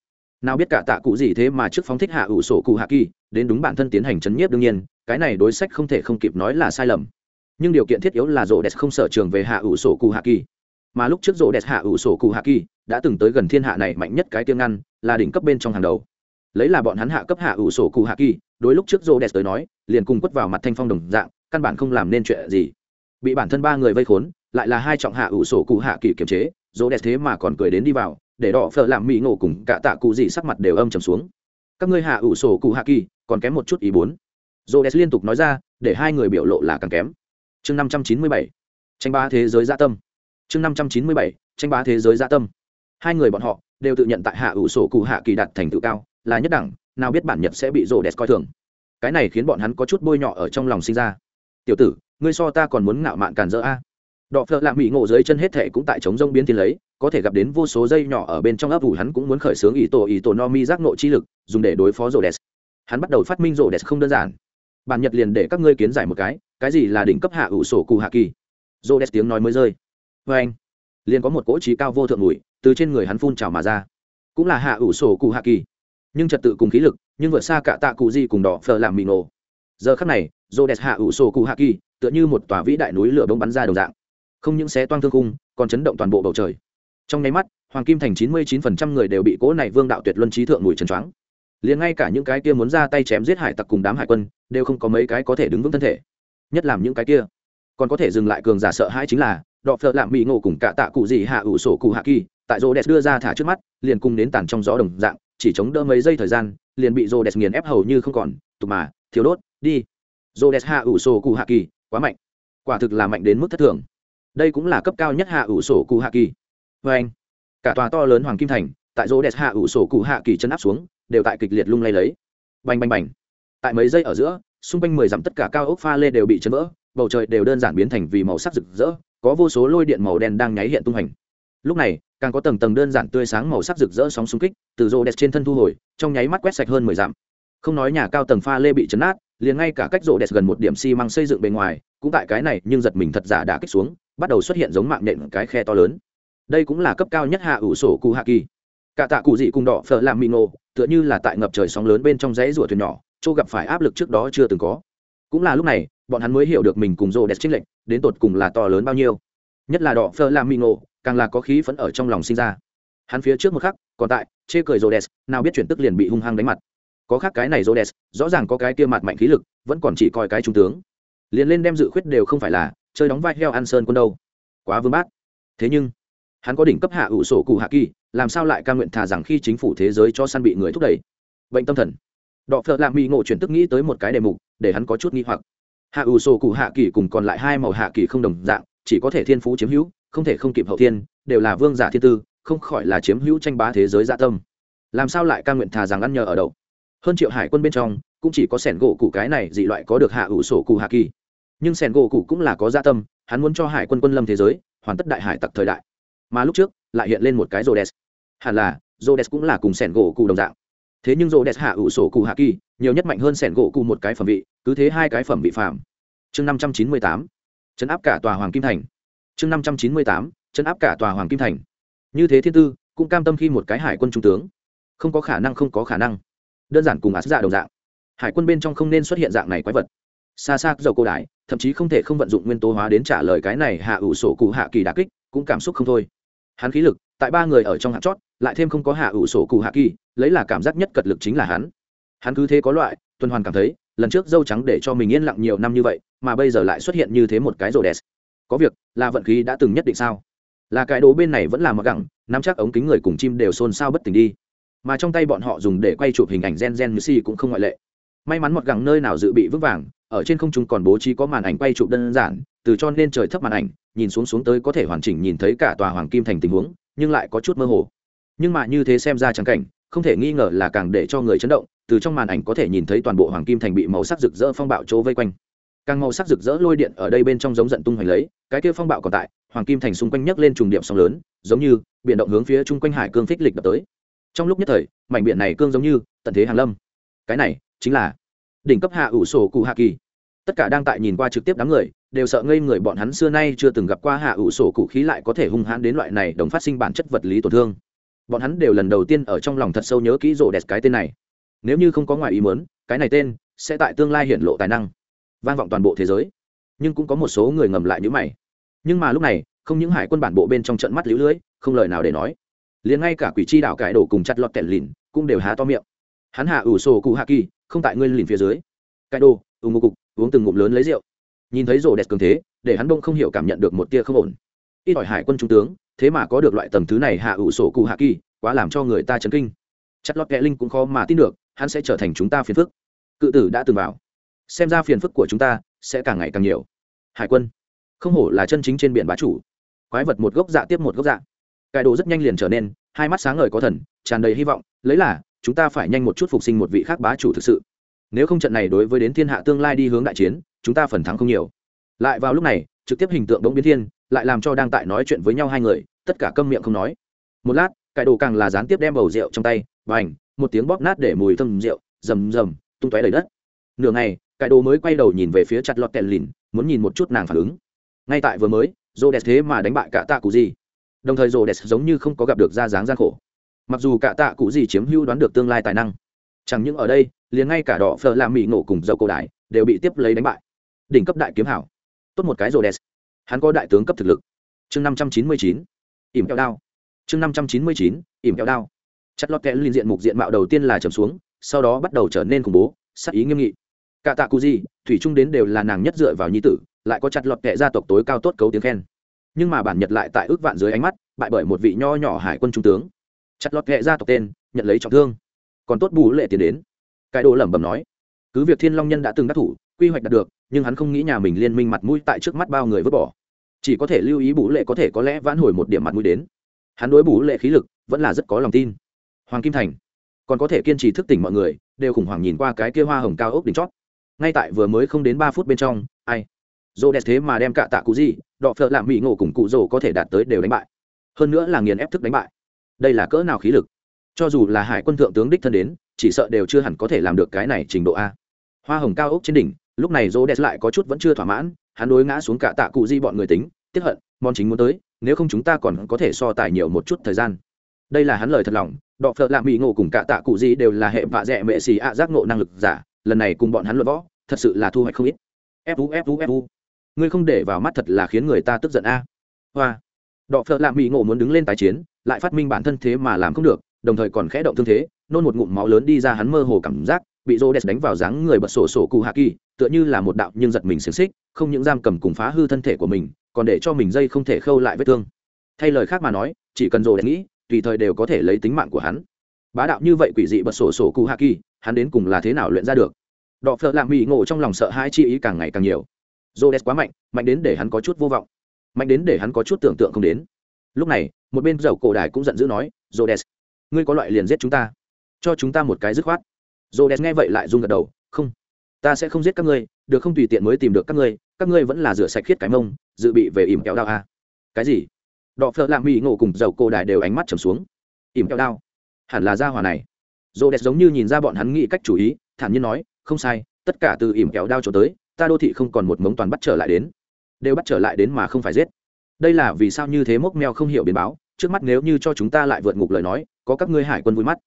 Nào biết cạ tạ cụ gì thế mà trước phóng thích hạ ủ sổ cụ hạ kỳ, đến đúng bản thân tiến hành chấn nhiếp đương nhiên, cái này đối sách không thể không kịp nói là sai lầm nhưng điều kiện thiết yếu là rổ đẹp không sở trường về hạ ủ sổ cụ hạ kỳ. Mà lúc trước rổ đẹp hạ ủ sổ cụ hạ kỳ đã từng tới gần thiên hạ này mạnh nhất cái tiếng ngăn, là đỉnh cấp bên trong hàng đầu. Lấy là bọn hắn hạ cấp hạ ủ sổ cụ hạ kỳ, đối lúc trước rổ đẹp tới nói, liền cùng quất vào mặt thanh phong đồng dạng, căn bản không làm nên chuyện gì. Bị bản thân ba người vây khốn, lại là hai trọng hạ ủ sổ cụ hạ kỳ kiềm chế rổ đẹp thế mà còn cười đến đi vào, để đỏ phở làm mỹ ngộ cùng cả tạ cụ gì sắc mặt đều âm trầm xuống. Các ngươi hạ ủ sổ cụ hạ kỳ, còn kém một chút ý bốn. Rổ đẹp liên tục nói ra, để hai người biểu lộ là càng kém chương năm trăm chín mươi bảy, tranh ba thế giới gia tâm. Chương năm trăm chín mươi bảy, tranh bá thế giới gia tâm. Hai người bọn họ đều tự nhận tại hạ ủ sổ cụ hạ kỳ đạt thành tựu cao, là nhất đẳng, nào biết bản nhật sẽ bị rổ đẹp coi thường. Cái này khiến bọn hắn có chút bôi nhọ ở trong lòng sinh ra. Tiểu tử, ngươi so ta còn muốn ngạo mạn càn dỡ a. Đọ phợ lạ mỹ ngộ dưới chân hết thệ cũng tại chống rông biến thiên lấy, có thể gặp đến vô số dây nhỏ ở bên trong ấp ủ hắn cũng muốn khởi xướng ý tổ ý tổ no mi giác nộ chi lực, dùng để đối phó rổ đẹp. Hắn bắt đầu phát minh rổ đẹp không đơn giản bản nhật liền để các ngươi kiến giải một cái cái gì là đỉnh cấp hạ ủ sổ cụ hạ kỳ? Dô đét tiếng nói mới rơi. Vê anh, liền có một cỗ trí cao vô thượng mùi từ trên người hắn phun trào mà ra. Cũng là hạ ủ sổ cụ hạ kỳ. Nhưng trật tự cùng khí lực, nhưng vượt xa cả tạ cụ di cùng đỏ phờ làm mì nổ. Giờ khắc này dô đét hạ ủ sổ cụ hạ kỳ tựa như một tòa vĩ đại núi lửa bông bắn ra đồng dạng. Không những xé toang thương cung còn chấn động toàn bộ bầu trời. Trong nháy mắt, hoàng kim thành chín mươi chín phần trăm người đều bị cỗ này vương đạo tuyệt luân trí thượng mùi trần choáng liền ngay cả những cái kia muốn ra tay chém giết hải tặc cùng đám hải quân, đều không có mấy cái có thể đứng vững thân thể. Nhất làm những cái kia. Còn có thể dừng lại cường giả sợ hãi chính là, đọ phợ lạm mỹ ngộ cùng cả tạ cụ gì hạ ủ sổ cụ hạ kỳ, tại rô đẹp đưa ra thả trước mắt, liền cùng đến tàn trong gió đồng dạng, chỉ chống đỡ mấy giây thời gian, liền bị rô đẹp nghiền ép hầu như không còn. Tục mà, thiếu đốt, đi. Rô đẹp hạ ủ sổ cụ hạ kỳ, quá mạnh. Quả thực là mạnh đến mức thất thường. Đây cũng là cấp cao nhất hạ ủ sổ cụ hạ kỳ. Vê anh, cả tòa to lớn hoàng kim thành, tại rô đẹp hạ ủ sổ cụ hạ kỳ chân áp xuống đều tại kịch liệt lung lay lấy. Bành bành bành. Tại mấy giây ở giữa, xung quanh mười dặm tất cả cao ốc pha lê đều bị chấn vỡ, bầu trời đều đơn giản biến thành vì màu sắc rực rỡ, có vô số lôi điện màu đen đang nháy hiện tung hành. Lúc này, càng có tầng tầng đơn giản tươi sáng màu sắc rực rỡ sóng xung kích, từ rô đẹp trên thân thu hồi, trong nháy mắt quét sạch hơn mười dặm. Không nói nhà cao tầng pha lê bị chấn nát, liền ngay cả cách rô đẹp gần một điểm xi măng xây dựng bề ngoài, cũng tại cái này, nhưng giật mình thật giả đã kích xuống, bắt đầu xuất hiện giống mạng nện cái khe to lớn. Đây cũng là cấp cao nhất hạ ủ sổ cụ hạ kỳ cả tạ cụ dị cùng đỏ phở làm mì tựa như là tại ngập trời sóng lớn bên trong dãy rùa thuyền nhỏ châu gặp phải áp lực trước đó chưa từng có. Cũng là lúc này, bọn hắn mới hiểu được mình cùng rô đẹp trích lệnh đến tột cùng là to lớn bao nhiêu. Nhất là đỏ phơ làm mì ngộ càng là có khí phấn ở trong lòng sinh ra. Hắn phía trước một khắc, còn tại, chê cười rô đẹp nào biết chuyển tức liền bị hung hăng đánh mặt. Có khác cái này rô đẹp rõ ràng có cái kia mặt mạnh khí lực, vẫn còn chỉ coi cái trung tướng. Liền lên đem dự khuyết đều không phải là, chơi đóng vai heo an sơn quân đâu. Quá vương bát. Thế nhưng hắn có đỉnh cấp hạ ủ sổ cụ hạ kỳ, làm sao lại ca nguyện thà rằng khi chính phủ thế giới cho săn bị người thúc đẩy? Bệnh tâm thần. Đọ phợ lạ mỹ ngộ chuyển tức nghĩ tới một cái đề mục, để hắn có chút nghi hoặc. Hạ ủ sổ cụ hạ kỳ cùng còn lại hai màu hạ kỳ không đồng dạng, chỉ có thể thiên phú chiếm hữu, không thể không kịp hậu thiên, đều là vương giả thiên tư, không khỏi là chiếm hữu tranh bá thế giới dạ tâm. Làm sao lại ca nguyện thà rằng ăn nhờ ở đậu? Hơn triệu hải quân bên trong, cũng chỉ có sẻn gỗ cụ cái này dị loại có được hạ ủ sổ cụ hạ kỳ. Nhưng sẻn gỗ cụ cũng là có dạ tâm, hắn muốn cho hải quân quân lâm thế giới, hoàn tất đại hải tặc thời đại mà lúc trước lại hiện lên một cái rô đès hẳn là rô đès cũng là cùng sẻn gỗ cụ đồng dạng. Thế nhưng rô đès hạ ủ sổ cụ hạ kỳ, nhiều nhất mạnh hơn sẻn gỗ cụ một cái phẩm vị, cứ thế hai cái phẩm vị phạm. Chương năm trăm chín mươi tám, chấn áp cả tòa hoàng kim thành. Chương năm trăm chín mươi tám, chấn áp cả tòa hoàng kim thành. Như thế thiên tư, cũng cam tâm khi một cái hải quân trung tướng. Không có khả năng, không có khả năng. Đơn giản cùng ả dạ đồng dạng. Hải quân bên trong không nên xuất hiện dạng này quái vật. Xa xa dầu cô đại thậm chí không thể không vận dụng nguyên tố hóa đến trả lời cái này hạ ủ sổ cụ hạ kỳ đà kích, cũng cảm xúc không thôi hắn khí lực, tại ba người ở trong hạt chót, lại thêm không có hạ ủ sổ cụ hạ kỳ, lấy là cảm giác nhất cật lực chính là hắn. Hắn cứ thế có loại, tuần hoàn cảm thấy, lần trước dâu trắng để cho mình yên lặng nhiều năm như vậy, mà bây giờ lại xuất hiện như thế một cái rổ đẹp có việc, là vận khí đã từng nhất định sao? Là cái đố bên này vẫn là mặc gẳng, nắm chắc ống kính người cùng chim đều xôn xao bất tỉnh đi. Mà trong tay bọn họ dùng để quay chụp hình ảnh gen gen như si cũng không ngoại lệ. May mắn một gẳng nơi nào dự bị vững vàng ở trên không trung còn bố trí có màn ảnh quay chụp đơn giản, từ cho nên trời thấp màn ảnh, nhìn xuống xuống tới có thể hoàn chỉnh nhìn thấy cả tòa hoàng kim thành tình huống, nhưng lại có chút mơ hồ. Nhưng mà như thế xem ra chẳng cảnh, không thể nghi ngờ là càng để cho người chấn động, từ trong màn ảnh có thể nhìn thấy toàn bộ hoàng kim thành bị màu sắc rực rỡ phong bạo chỗ vây quanh. Càng màu sắc rực rỡ lôi điện ở đây bên trong giống giận tung hoành lấy, cái kia phong bạo còn tại, hoàng kim thành xung quanh nhấc lên trùng điểm sóng lớn, giống như biển động hướng phía chung quanh hải cương phích lịch đập tới. Trong lúc nhất thời, mảnh biển này cương giống như tận thế hàng lâm. Cái này chính là đỉnh cấp hạ ủ sổ cụ hạ kỳ. Tất cả đang tại nhìn qua trực tiếp đám người, đều sợ ngây người bọn hắn xưa nay chưa từng gặp qua hạ ủ sổ cụ khí lại có thể hung hãn đến loại này đồng phát sinh bản chất vật lý tổn thương. Bọn hắn đều lần đầu tiên ở trong lòng thật sâu nhớ kỹ rổ đẹp cái tên này. Nếu như không có ngoài ý muốn, cái này tên sẽ tại tương lai hiện lộ tài năng, vang vọng toàn bộ thế giới. Nhưng cũng có một số người ngầm lại như mày. Nhưng mà lúc này, không những hải quân bản bộ bên trong trận mắt lũ lưỡi không lời nào để nói. Liền ngay cả quỷ chi đảo cải đổ cùng chặt lọt kẹt lìn cũng đều há to miệng. Hắn hạ ủ sổ cụ hạ kỳ không tại ngươi lìn phía dưới. Cái đồ, ù ngô cục, uống từng ngụm lớn lấy rượu. Nhìn thấy rồ đẹp cường thế, để hắn bông không hiểu cảm nhận được một tia không ổn. Ít hỏi hải quân trung tướng, thế mà có được loại tầm thứ này hạ ủ sổ cụ hạ kỳ, quá làm cho người ta chấn kinh. Chất lót kẹ linh cũng khó mà tin được, hắn sẽ trở thành chúng ta phiền phức. Cự tử đã từng vào. Xem ra phiền phức của chúng ta sẽ càng ngày càng nhiều. Hải quân, không hổ là chân chính trên biển bá chủ. Quái vật một gốc dạ tiếp một gốc dạ. Cải đồ rất nhanh liền trở nên, hai mắt sáng ngời có thần, tràn đầy hy vọng, lấy là chúng ta phải nhanh một chút phục sinh một vị khác bá chủ thực sự. Nếu không trận này đối với đến thiên hạ tương lai đi hướng đại chiến, chúng ta phần thắng không nhiều. Lại vào lúc này, trực tiếp hình tượng đống biến thiên, lại làm cho đang tại nói chuyện với nhau hai người, tất cả câm miệng không nói. Một lát, cải đồ càng là gián tiếp đem bầu rượu trong tay và ảnh một tiếng bóp nát để mùi thơm rượu, rầm rầm, tung tóe đầy đất. Nửa ngày, cải đồ mới quay đầu nhìn về phía chặt lọt kẹn lìn, muốn nhìn một chút nàng phản ứng. Ngay tại vừa mới rô đẹp thế mà đánh bại cả tạ cụ gì đồng thời rô đẹp giống như không có gặp được ra dáng gian khổ mặc dù cả tạ cụ gì chiếm hữu đoán được tương lai tài năng, chẳng những ở đây, liền ngay cả đỏ phở làm mỹ ngộ cùng dầu cổ đại đều bị tiếp lấy đánh bại. Đỉnh cấp đại kiếm hảo, tốt một cái rồ đèn hắn có đại tướng cấp thực lực. Chương năm trăm chín mươi chín, ỉm kẹo đao. Chương năm trăm chín mươi chín, ỉm kẹo đao. Chặt lọt kẽ liên diện mục diện mạo đầu tiên là trầm xuống, sau đó bắt đầu trở nên khủng bố, sắc ý nghiêm nghị. Cả tạ cụ gì, thủy trung đến đều là nàng nhất dựa vào nhi tử, lại có chặt lọt kệ gia tộc tối cao tốt cấu tiếng khen. Nhưng mà bản nhật lại tại ước vạn dưới ánh mắt, bại bởi một vị nho nhỏ hải quân trung tướng chặt lọt kệ ra tộc tên, nhận lấy trọng thương. Còn tốt bù lệ tiền đến. Cái đồ lẩm bẩm nói, cứ việc thiên long nhân đã từng đắc thủ, quy hoạch đạt được, nhưng hắn không nghĩ nhà mình liên minh mặt mũi tại trước mắt bao người vứt bỏ. Chỉ có thể lưu ý bù lệ có thể có lẽ vãn hồi một điểm mặt mũi đến. Hắn đối bù lệ khí lực vẫn là rất có lòng tin. Hoàng kim thành, còn có thể kiên trì thức tỉnh mọi người, đều khủng hoảng nhìn qua cái kia hoa hồng cao ốc đỉnh chót. Ngay tại vừa mới không đến ba phút bên trong, ai? Dồ đẹp thế mà đem cả tạ cụ gì, đọ phợ lạm mỹ ngộ cùng cụ rồ có thể đạt tới đều đánh bại. Hơn nữa là nghiền ép thức đánh bại đây là cỡ nào khí lực? Cho dù là hải quân thượng tướng đích thân đến, chỉ sợ đều chưa hẳn có thể làm được cái này trình độ a. Hoa hồng cao ốc trên đỉnh, lúc này dỗ đẹp lại có chút vẫn chưa thỏa mãn, hắn đối ngã xuống cả tạ cụ di bọn người tính tiếp hận món chính muốn tới, nếu không chúng ta còn có thể so tài nhiều một chút thời gian. Đây là hắn lời thật lòng, đọ phợ lạ mỹ ngộ cùng cả tạ cụ di đều là hệ vạ dẹ mệ xì ạ giác ngộ năng lực giả, lần này cùng bọn hắn luận võ, thật sự là thu hoạch không ít. Fu fu fu ngươi không để vào mắt thật là khiến người ta tức giận a. Hoa. Đọ phợ lạ mỹ ngộ muốn đứng lên tái chiến lại phát minh bản thân thế mà làm không được đồng thời còn khẽ động thương thế nôn một ngụm máu lớn đi ra hắn mơ hồ cảm giác bị rô đẹp đánh vào dáng người bật sổ sổ cụ hạ kỳ tựa như là một đạo nhưng giật mình xiềng xích không những giam cầm cùng phá hư thân thể của mình còn để cho mình dây không thể khâu lại vết thương. Thay lời khác mà nói chỉ cần rô đẹp nghĩ tùy thời đều có thể lấy tính mạng của hắn. Bá đạo như vậy quỷ dị bật sổ sổ cụ hạ kỳ hắn đến cùng là thế nào luyện ra được? Đọ phợ lạng mỹ ngộ trong lòng sợ hãi chi ý càng ngày càng nhiều. Rhodes quá mạnh, mạnh đến để hắn có chút vô vọng, mạnh đến để hắn có chút tưởng tượng không đến. Lúc này, một bên dầu cổ đài cũng giận dữ nói, "Rhodes, ngươi có loại liền giết chúng ta, cho chúng ta một cái dứt khoát." Rhodes nghe vậy lại rung gật đầu, "Không, ta sẽ không giết các ngươi, được không tùy tiện mới tìm được các ngươi, các ngươi vẫn là rửa sạch khiết cái mông, dự bị về ỉm kéo đao à? Cái gì? Đọ phợ lạ mỹ ngộ cùng dầu cổ đài đều ánh mắt trầm xuống. ỉm kéo đao, hẳn là gia hỏa này. Rhodes giống như nhìn ra bọn hắn nghĩ cách chủ ý, thản nhiên nói, "Không sai, tất cả từ ỉm kéo đao cho tới, ta đô thị không còn một mống toàn bắt trở lại đến đều bắt trở lại đến mà không phải giết đây là vì sao như thế mốc meo không hiểu biến báo, trước mắt nếu như cho chúng ta lại vượt ngục lời nói, có các ngươi hải quân vui mắt.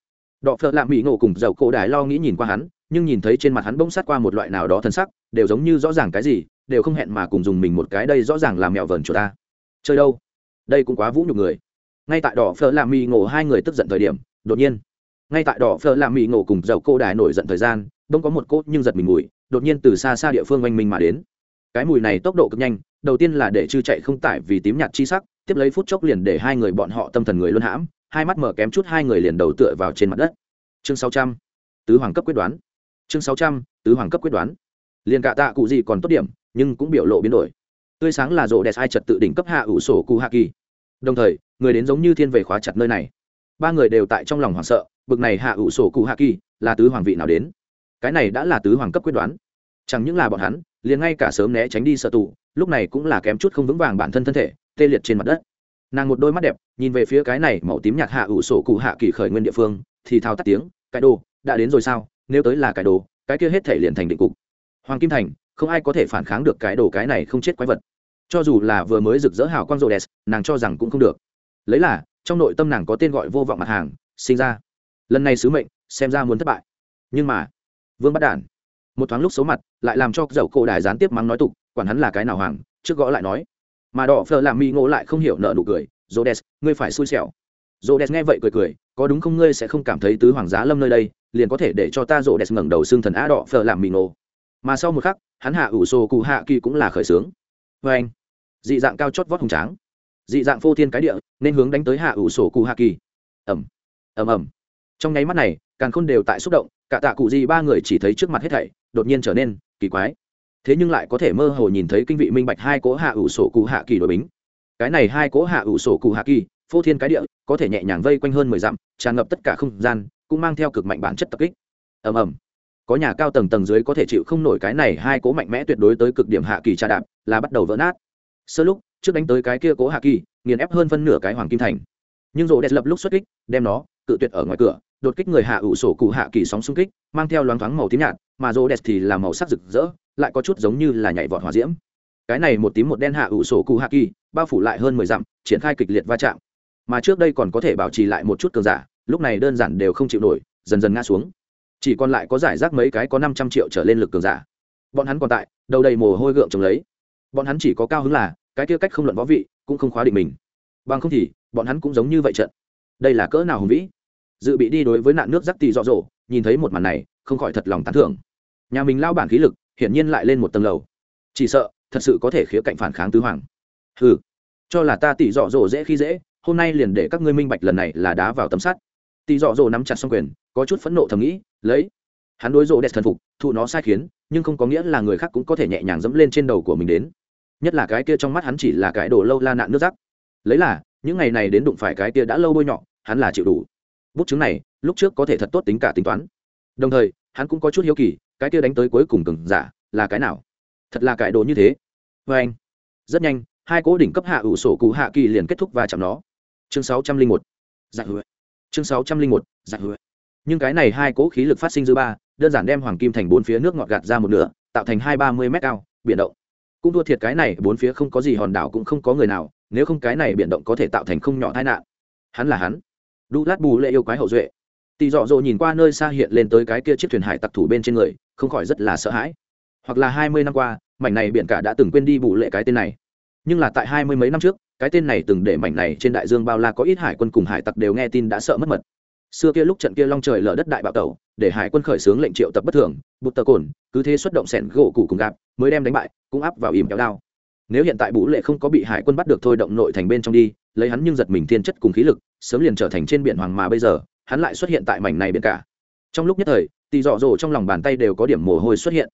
Đọ phợ lạ mỹ ngộ cùng dầu cổ đài lo nghĩ nhìn qua hắn, nhưng nhìn thấy trên mặt hắn bỗng sát qua một loại nào đó thân sắc, đều giống như rõ ràng cái gì, đều không hẹn mà cùng dùng mình một cái đây rõ ràng là mèo vờn chỗ ta. Chơi đâu? Đây cũng quá vũ nhục người. Ngay tại đỏ phở làm mỹ ngộ hai người tức giận thời điểm, đột nhiên, ngay tại đỏ phở làm mỹ ngộ cùng dầu cô đài nổi giận thời gian đông có một cốt nhưng giật mình mùi, đột nhiên từ xa xa địa phương oanh minh mà đến cái mùi này tốc độ cực nhanh, đầu tiên là để chư chạy không tải vì tím nhạt chi sắc, tiếp lấy phút chốc liền để hai người bọn họ tâm thần người luân hãm, hai mắt mở kém chút hai người liền đầu tựa vào trên mặt đất. Chương sáu trăm, tứ hoàng cấp quyết đoán. Chương sáu trăm, tứ hoàng cấp quyết đoán. Liền cả tạ cụ gì còn tốt điểm, nhưng cũng biểu lộ biến đổi. Tươi sáng là rộ đẹp ai trật tự đỉnh cấp hạ ủ sổ cụ hạ kỳ. Đồng thời, người đến giống như thiên về khóa chặt nơi này. Ba người đều tại trong lòng hoảng sợ, bực này hạ ủ sổ cụ hạ kỳ là tứ hoàng vị nào đến? Cái này đã là tứ hoàng cấp quyết đoán. Chẳng những là bọn hắn liền ngay cả sớm né tránh đi sợ tù, lúc này cũng là kém chút không vững vàng bản thân thân thể, tê liệt trên mặt đất. Nàng một đôi mắt đẹp, nhìn về phía cái này màu tím nhạt hạ ủ sổ cụ hạ kỳ khởi nguyên địa phương, thì thao tắt tiếng, cái đồ, đã đến rồi sao? Nếu tới là cái đồ, cái kia hết thể liền thành định cục. Hoàng kim thành, không ai có thể phản kháng được cái đồ cái này không chết quái vật. Cho dù là vừa mới rực rỡ hào quang rô đèn nàng cho rằng cũng không được. Lấy là, trong nội tâm nàng có tên gọi vô vọng mặt hàng, sinh ra. Lần này sứ mệnh, xem ra muốn thất bại. Nhưng mà, vương bắt đản một thoáng lúc xấu mặt, lại làm cho dầu cổ đài gián tiếp mắng nói tục, quản hắn là cái nào hoàng, trước gõ lại nói. Mà đỏ phờ làm mỹ ngộ lại không hiểu nợ nụ cười jodes ngươi phải xui xẻo. Jodes nghe vậy cười cười, có đúng không ngươi sẽ không cảm thấy tứ hoàng giá lâm nơi đây, liền có thể để cho ta jodes ngẩng đầu xương thần á đỏ phờ làm mỹ ngộ. Mà sau một khắc, hắn hạ ủ sổ cụ hạ kỳ cũng là khởi xướng vê anh, dị dạng cao chót vót hùng tráng. Dị dạng phô thiên cái địa, nên hướng đánh tới hạ ủ sổ cụ hạ kỳ. Ẩm ẩm ẩm trong nháy mắt này càng khôn đều tại xúc động cả tạ cụ gì ba người chỉ thấy trước mặt hết thảy, đột nhiên trở nên kỳ quái. Thế nhưng lại có thể mơ hồ nhìn thấy kinh vị minh bạch hai cỗ hạ ủ sổ cụ hạ kỳ đội bính. Cái này hai cỗ hạ ủ sổ cụ hạ kỳ, phô thiên cái địa, có thể nhẹ nhàng vây quanh hơn mười dặm, tràn ngập tất cả không gian, cũng mang theo cực mạnh bản chất tập kích. Ầm ầm. Có nhà cao tầng tầng dưới có thể chịu không nổi cái này hai cố mạnh mẽ tuyệt đối tới cực điểm hạ kỳ trà đạp, là bắt đầu vỡ nát. Sơ lúc, trước đánh tới cái kia cố hạ kỳ, nghiền ép hơn phân nửa cái hoàng kim thành. Nhưng rộ đẹp lập lúc xuất kích, đem nó cự tuyệt ở ngoài cửa đột kích người hạ ủ sổ cụ hạ kỳ sóng xung kích, mang theo loáng thoáng màu tím nhạt, mà rô đẹp thì là màu sắc rực rỡ, lại có chút giống như là nhảy vọt hỏa diễm. Cái này một tím một đen hạ ủ sổ cụ hạ kỳ, bao phủ lại hơn mười dặm, triển khai kịch liệt va chạm. Mà trước đây còn có thể bảo trì lại một chút cường giả, lúc này đơn giản đều không chịu nổi, dần dần ngã xuống. Chỉ còn lại có giải rác mấy cái có năm trăm triệu trở lên lực cường giả. Bọn hắn còn tại, đầu đầy mồ hôi gượng trồng lấy. Bọn hắn chỉ có cao hứng là, cái kia cách không luận võ vị, cũng không khóa định mình. Bằng không thì, bọn hắn cũng giống như vậy trận. Đây là cỡ nào hùng vĩ? Dự bị đi đối với nạn nước rắc tì dọ dỗ, nhìn thấy một màn này, không khỏi thật lòng tán thưởng. Nhà mình lao bản khí lực, hiển nhiên lại lên một tầng lầu. Chỉ sợ, thật sự có thể khía cạnh phản kháng tứ hoàng. Ừ cho là ta tỉ dọ dỗ dễ khi dễ, hôm nay liền để các ngươi minh bạch lần này là đá vào tấm sắt. Tỉ dọ dỗ nắm chặt xong quyền, có chút phẫn nộ thầm nghĩ, lấy. Hắn đối rộ đẹp thần phục, thụ nó sai khiến, nhưng không có nghĩa là người khác cũng có thể nhẹ nhàng dẫm lên trên đầu của mình đến. Nhất là cái kia trong mắt hắn chỉ là cái đồ lâu la nạn nước rắc. Lấy là, những ngày này đến đụng phải cái kia đã lâu bôi nhọ, hắn là chịu đủ bút chứng này lúc trước có thể thật tốt tính cả tính toán. Đồng thời, hắn cũng có chút hiếu kỳ, cái kia đánh tới cuối cùng cừng giả là cái nào? Thật là cải đồ như thế. Vê anh, rất nhanh, hai cố đỉnh cấp hạ ủ sổ cụ hạ kỳ liền kết thúc và chạm nó. Chương sáu trăm linh một, giải hứa chương sáu trăm linh một, giải hứa nhưng cái này hai cố khí lực phát sinh dư ba, đơn giản đem hoàng kim thành bốn phía nước ngọt gạt ra một nửa, tạo thành hai ba mươi mét cao, biển động. Cũng thua thiệt cái này, bốn phía không có gì hòn đảo cũng không có người nào, nếu không cái này biển động có thể tạo thành không nhỏ tai nạn. Hắn là hắn đu lát bù lệ yêu quái hậu duệ. Tỳ dọ dỗ nhìn qua nơi xa hiện lên tới cái kia chiếc thuyền hải tặc thủ bên trên người, không khỏi rất là sợ hãi. Hoặc là hai mươi năm qua, mảnh này biển cả đã từng quên đi bù lệ cái tên này. Nhưng là tại hai mươi mấy năm trước, cái tên này từng để mảnh này trên đại dương bao la có ít hải quân cùng hải tặc đều nghe tin đã sợ mất mật. Xưa kia lúc trận kia long trời lở đất đại bạo tẩu, để hải quân khởi xướng lệnh triệu tập bất thường, bụt tờ cồn, cứ thế xuất động sẻn gỗ cụ cùng gạp, mới đem đánh bại, cũng áp vào ìm kéo đao. Nếu hiện tại bú lệ không có bị hải quân bắt được thôi động nội thành bên trong đi, lấy hắn nhưng giật mình thiên chất cùng khí lực sớm liền trở thành trên biển hoàng mà bây giờ, hắn lại xuất hiện tại mảnh này biển cả. Trong lúc nhất thời, tì dọ dỗ trong lòng bàn tay đều có điểm mồ hôi xuất hiện.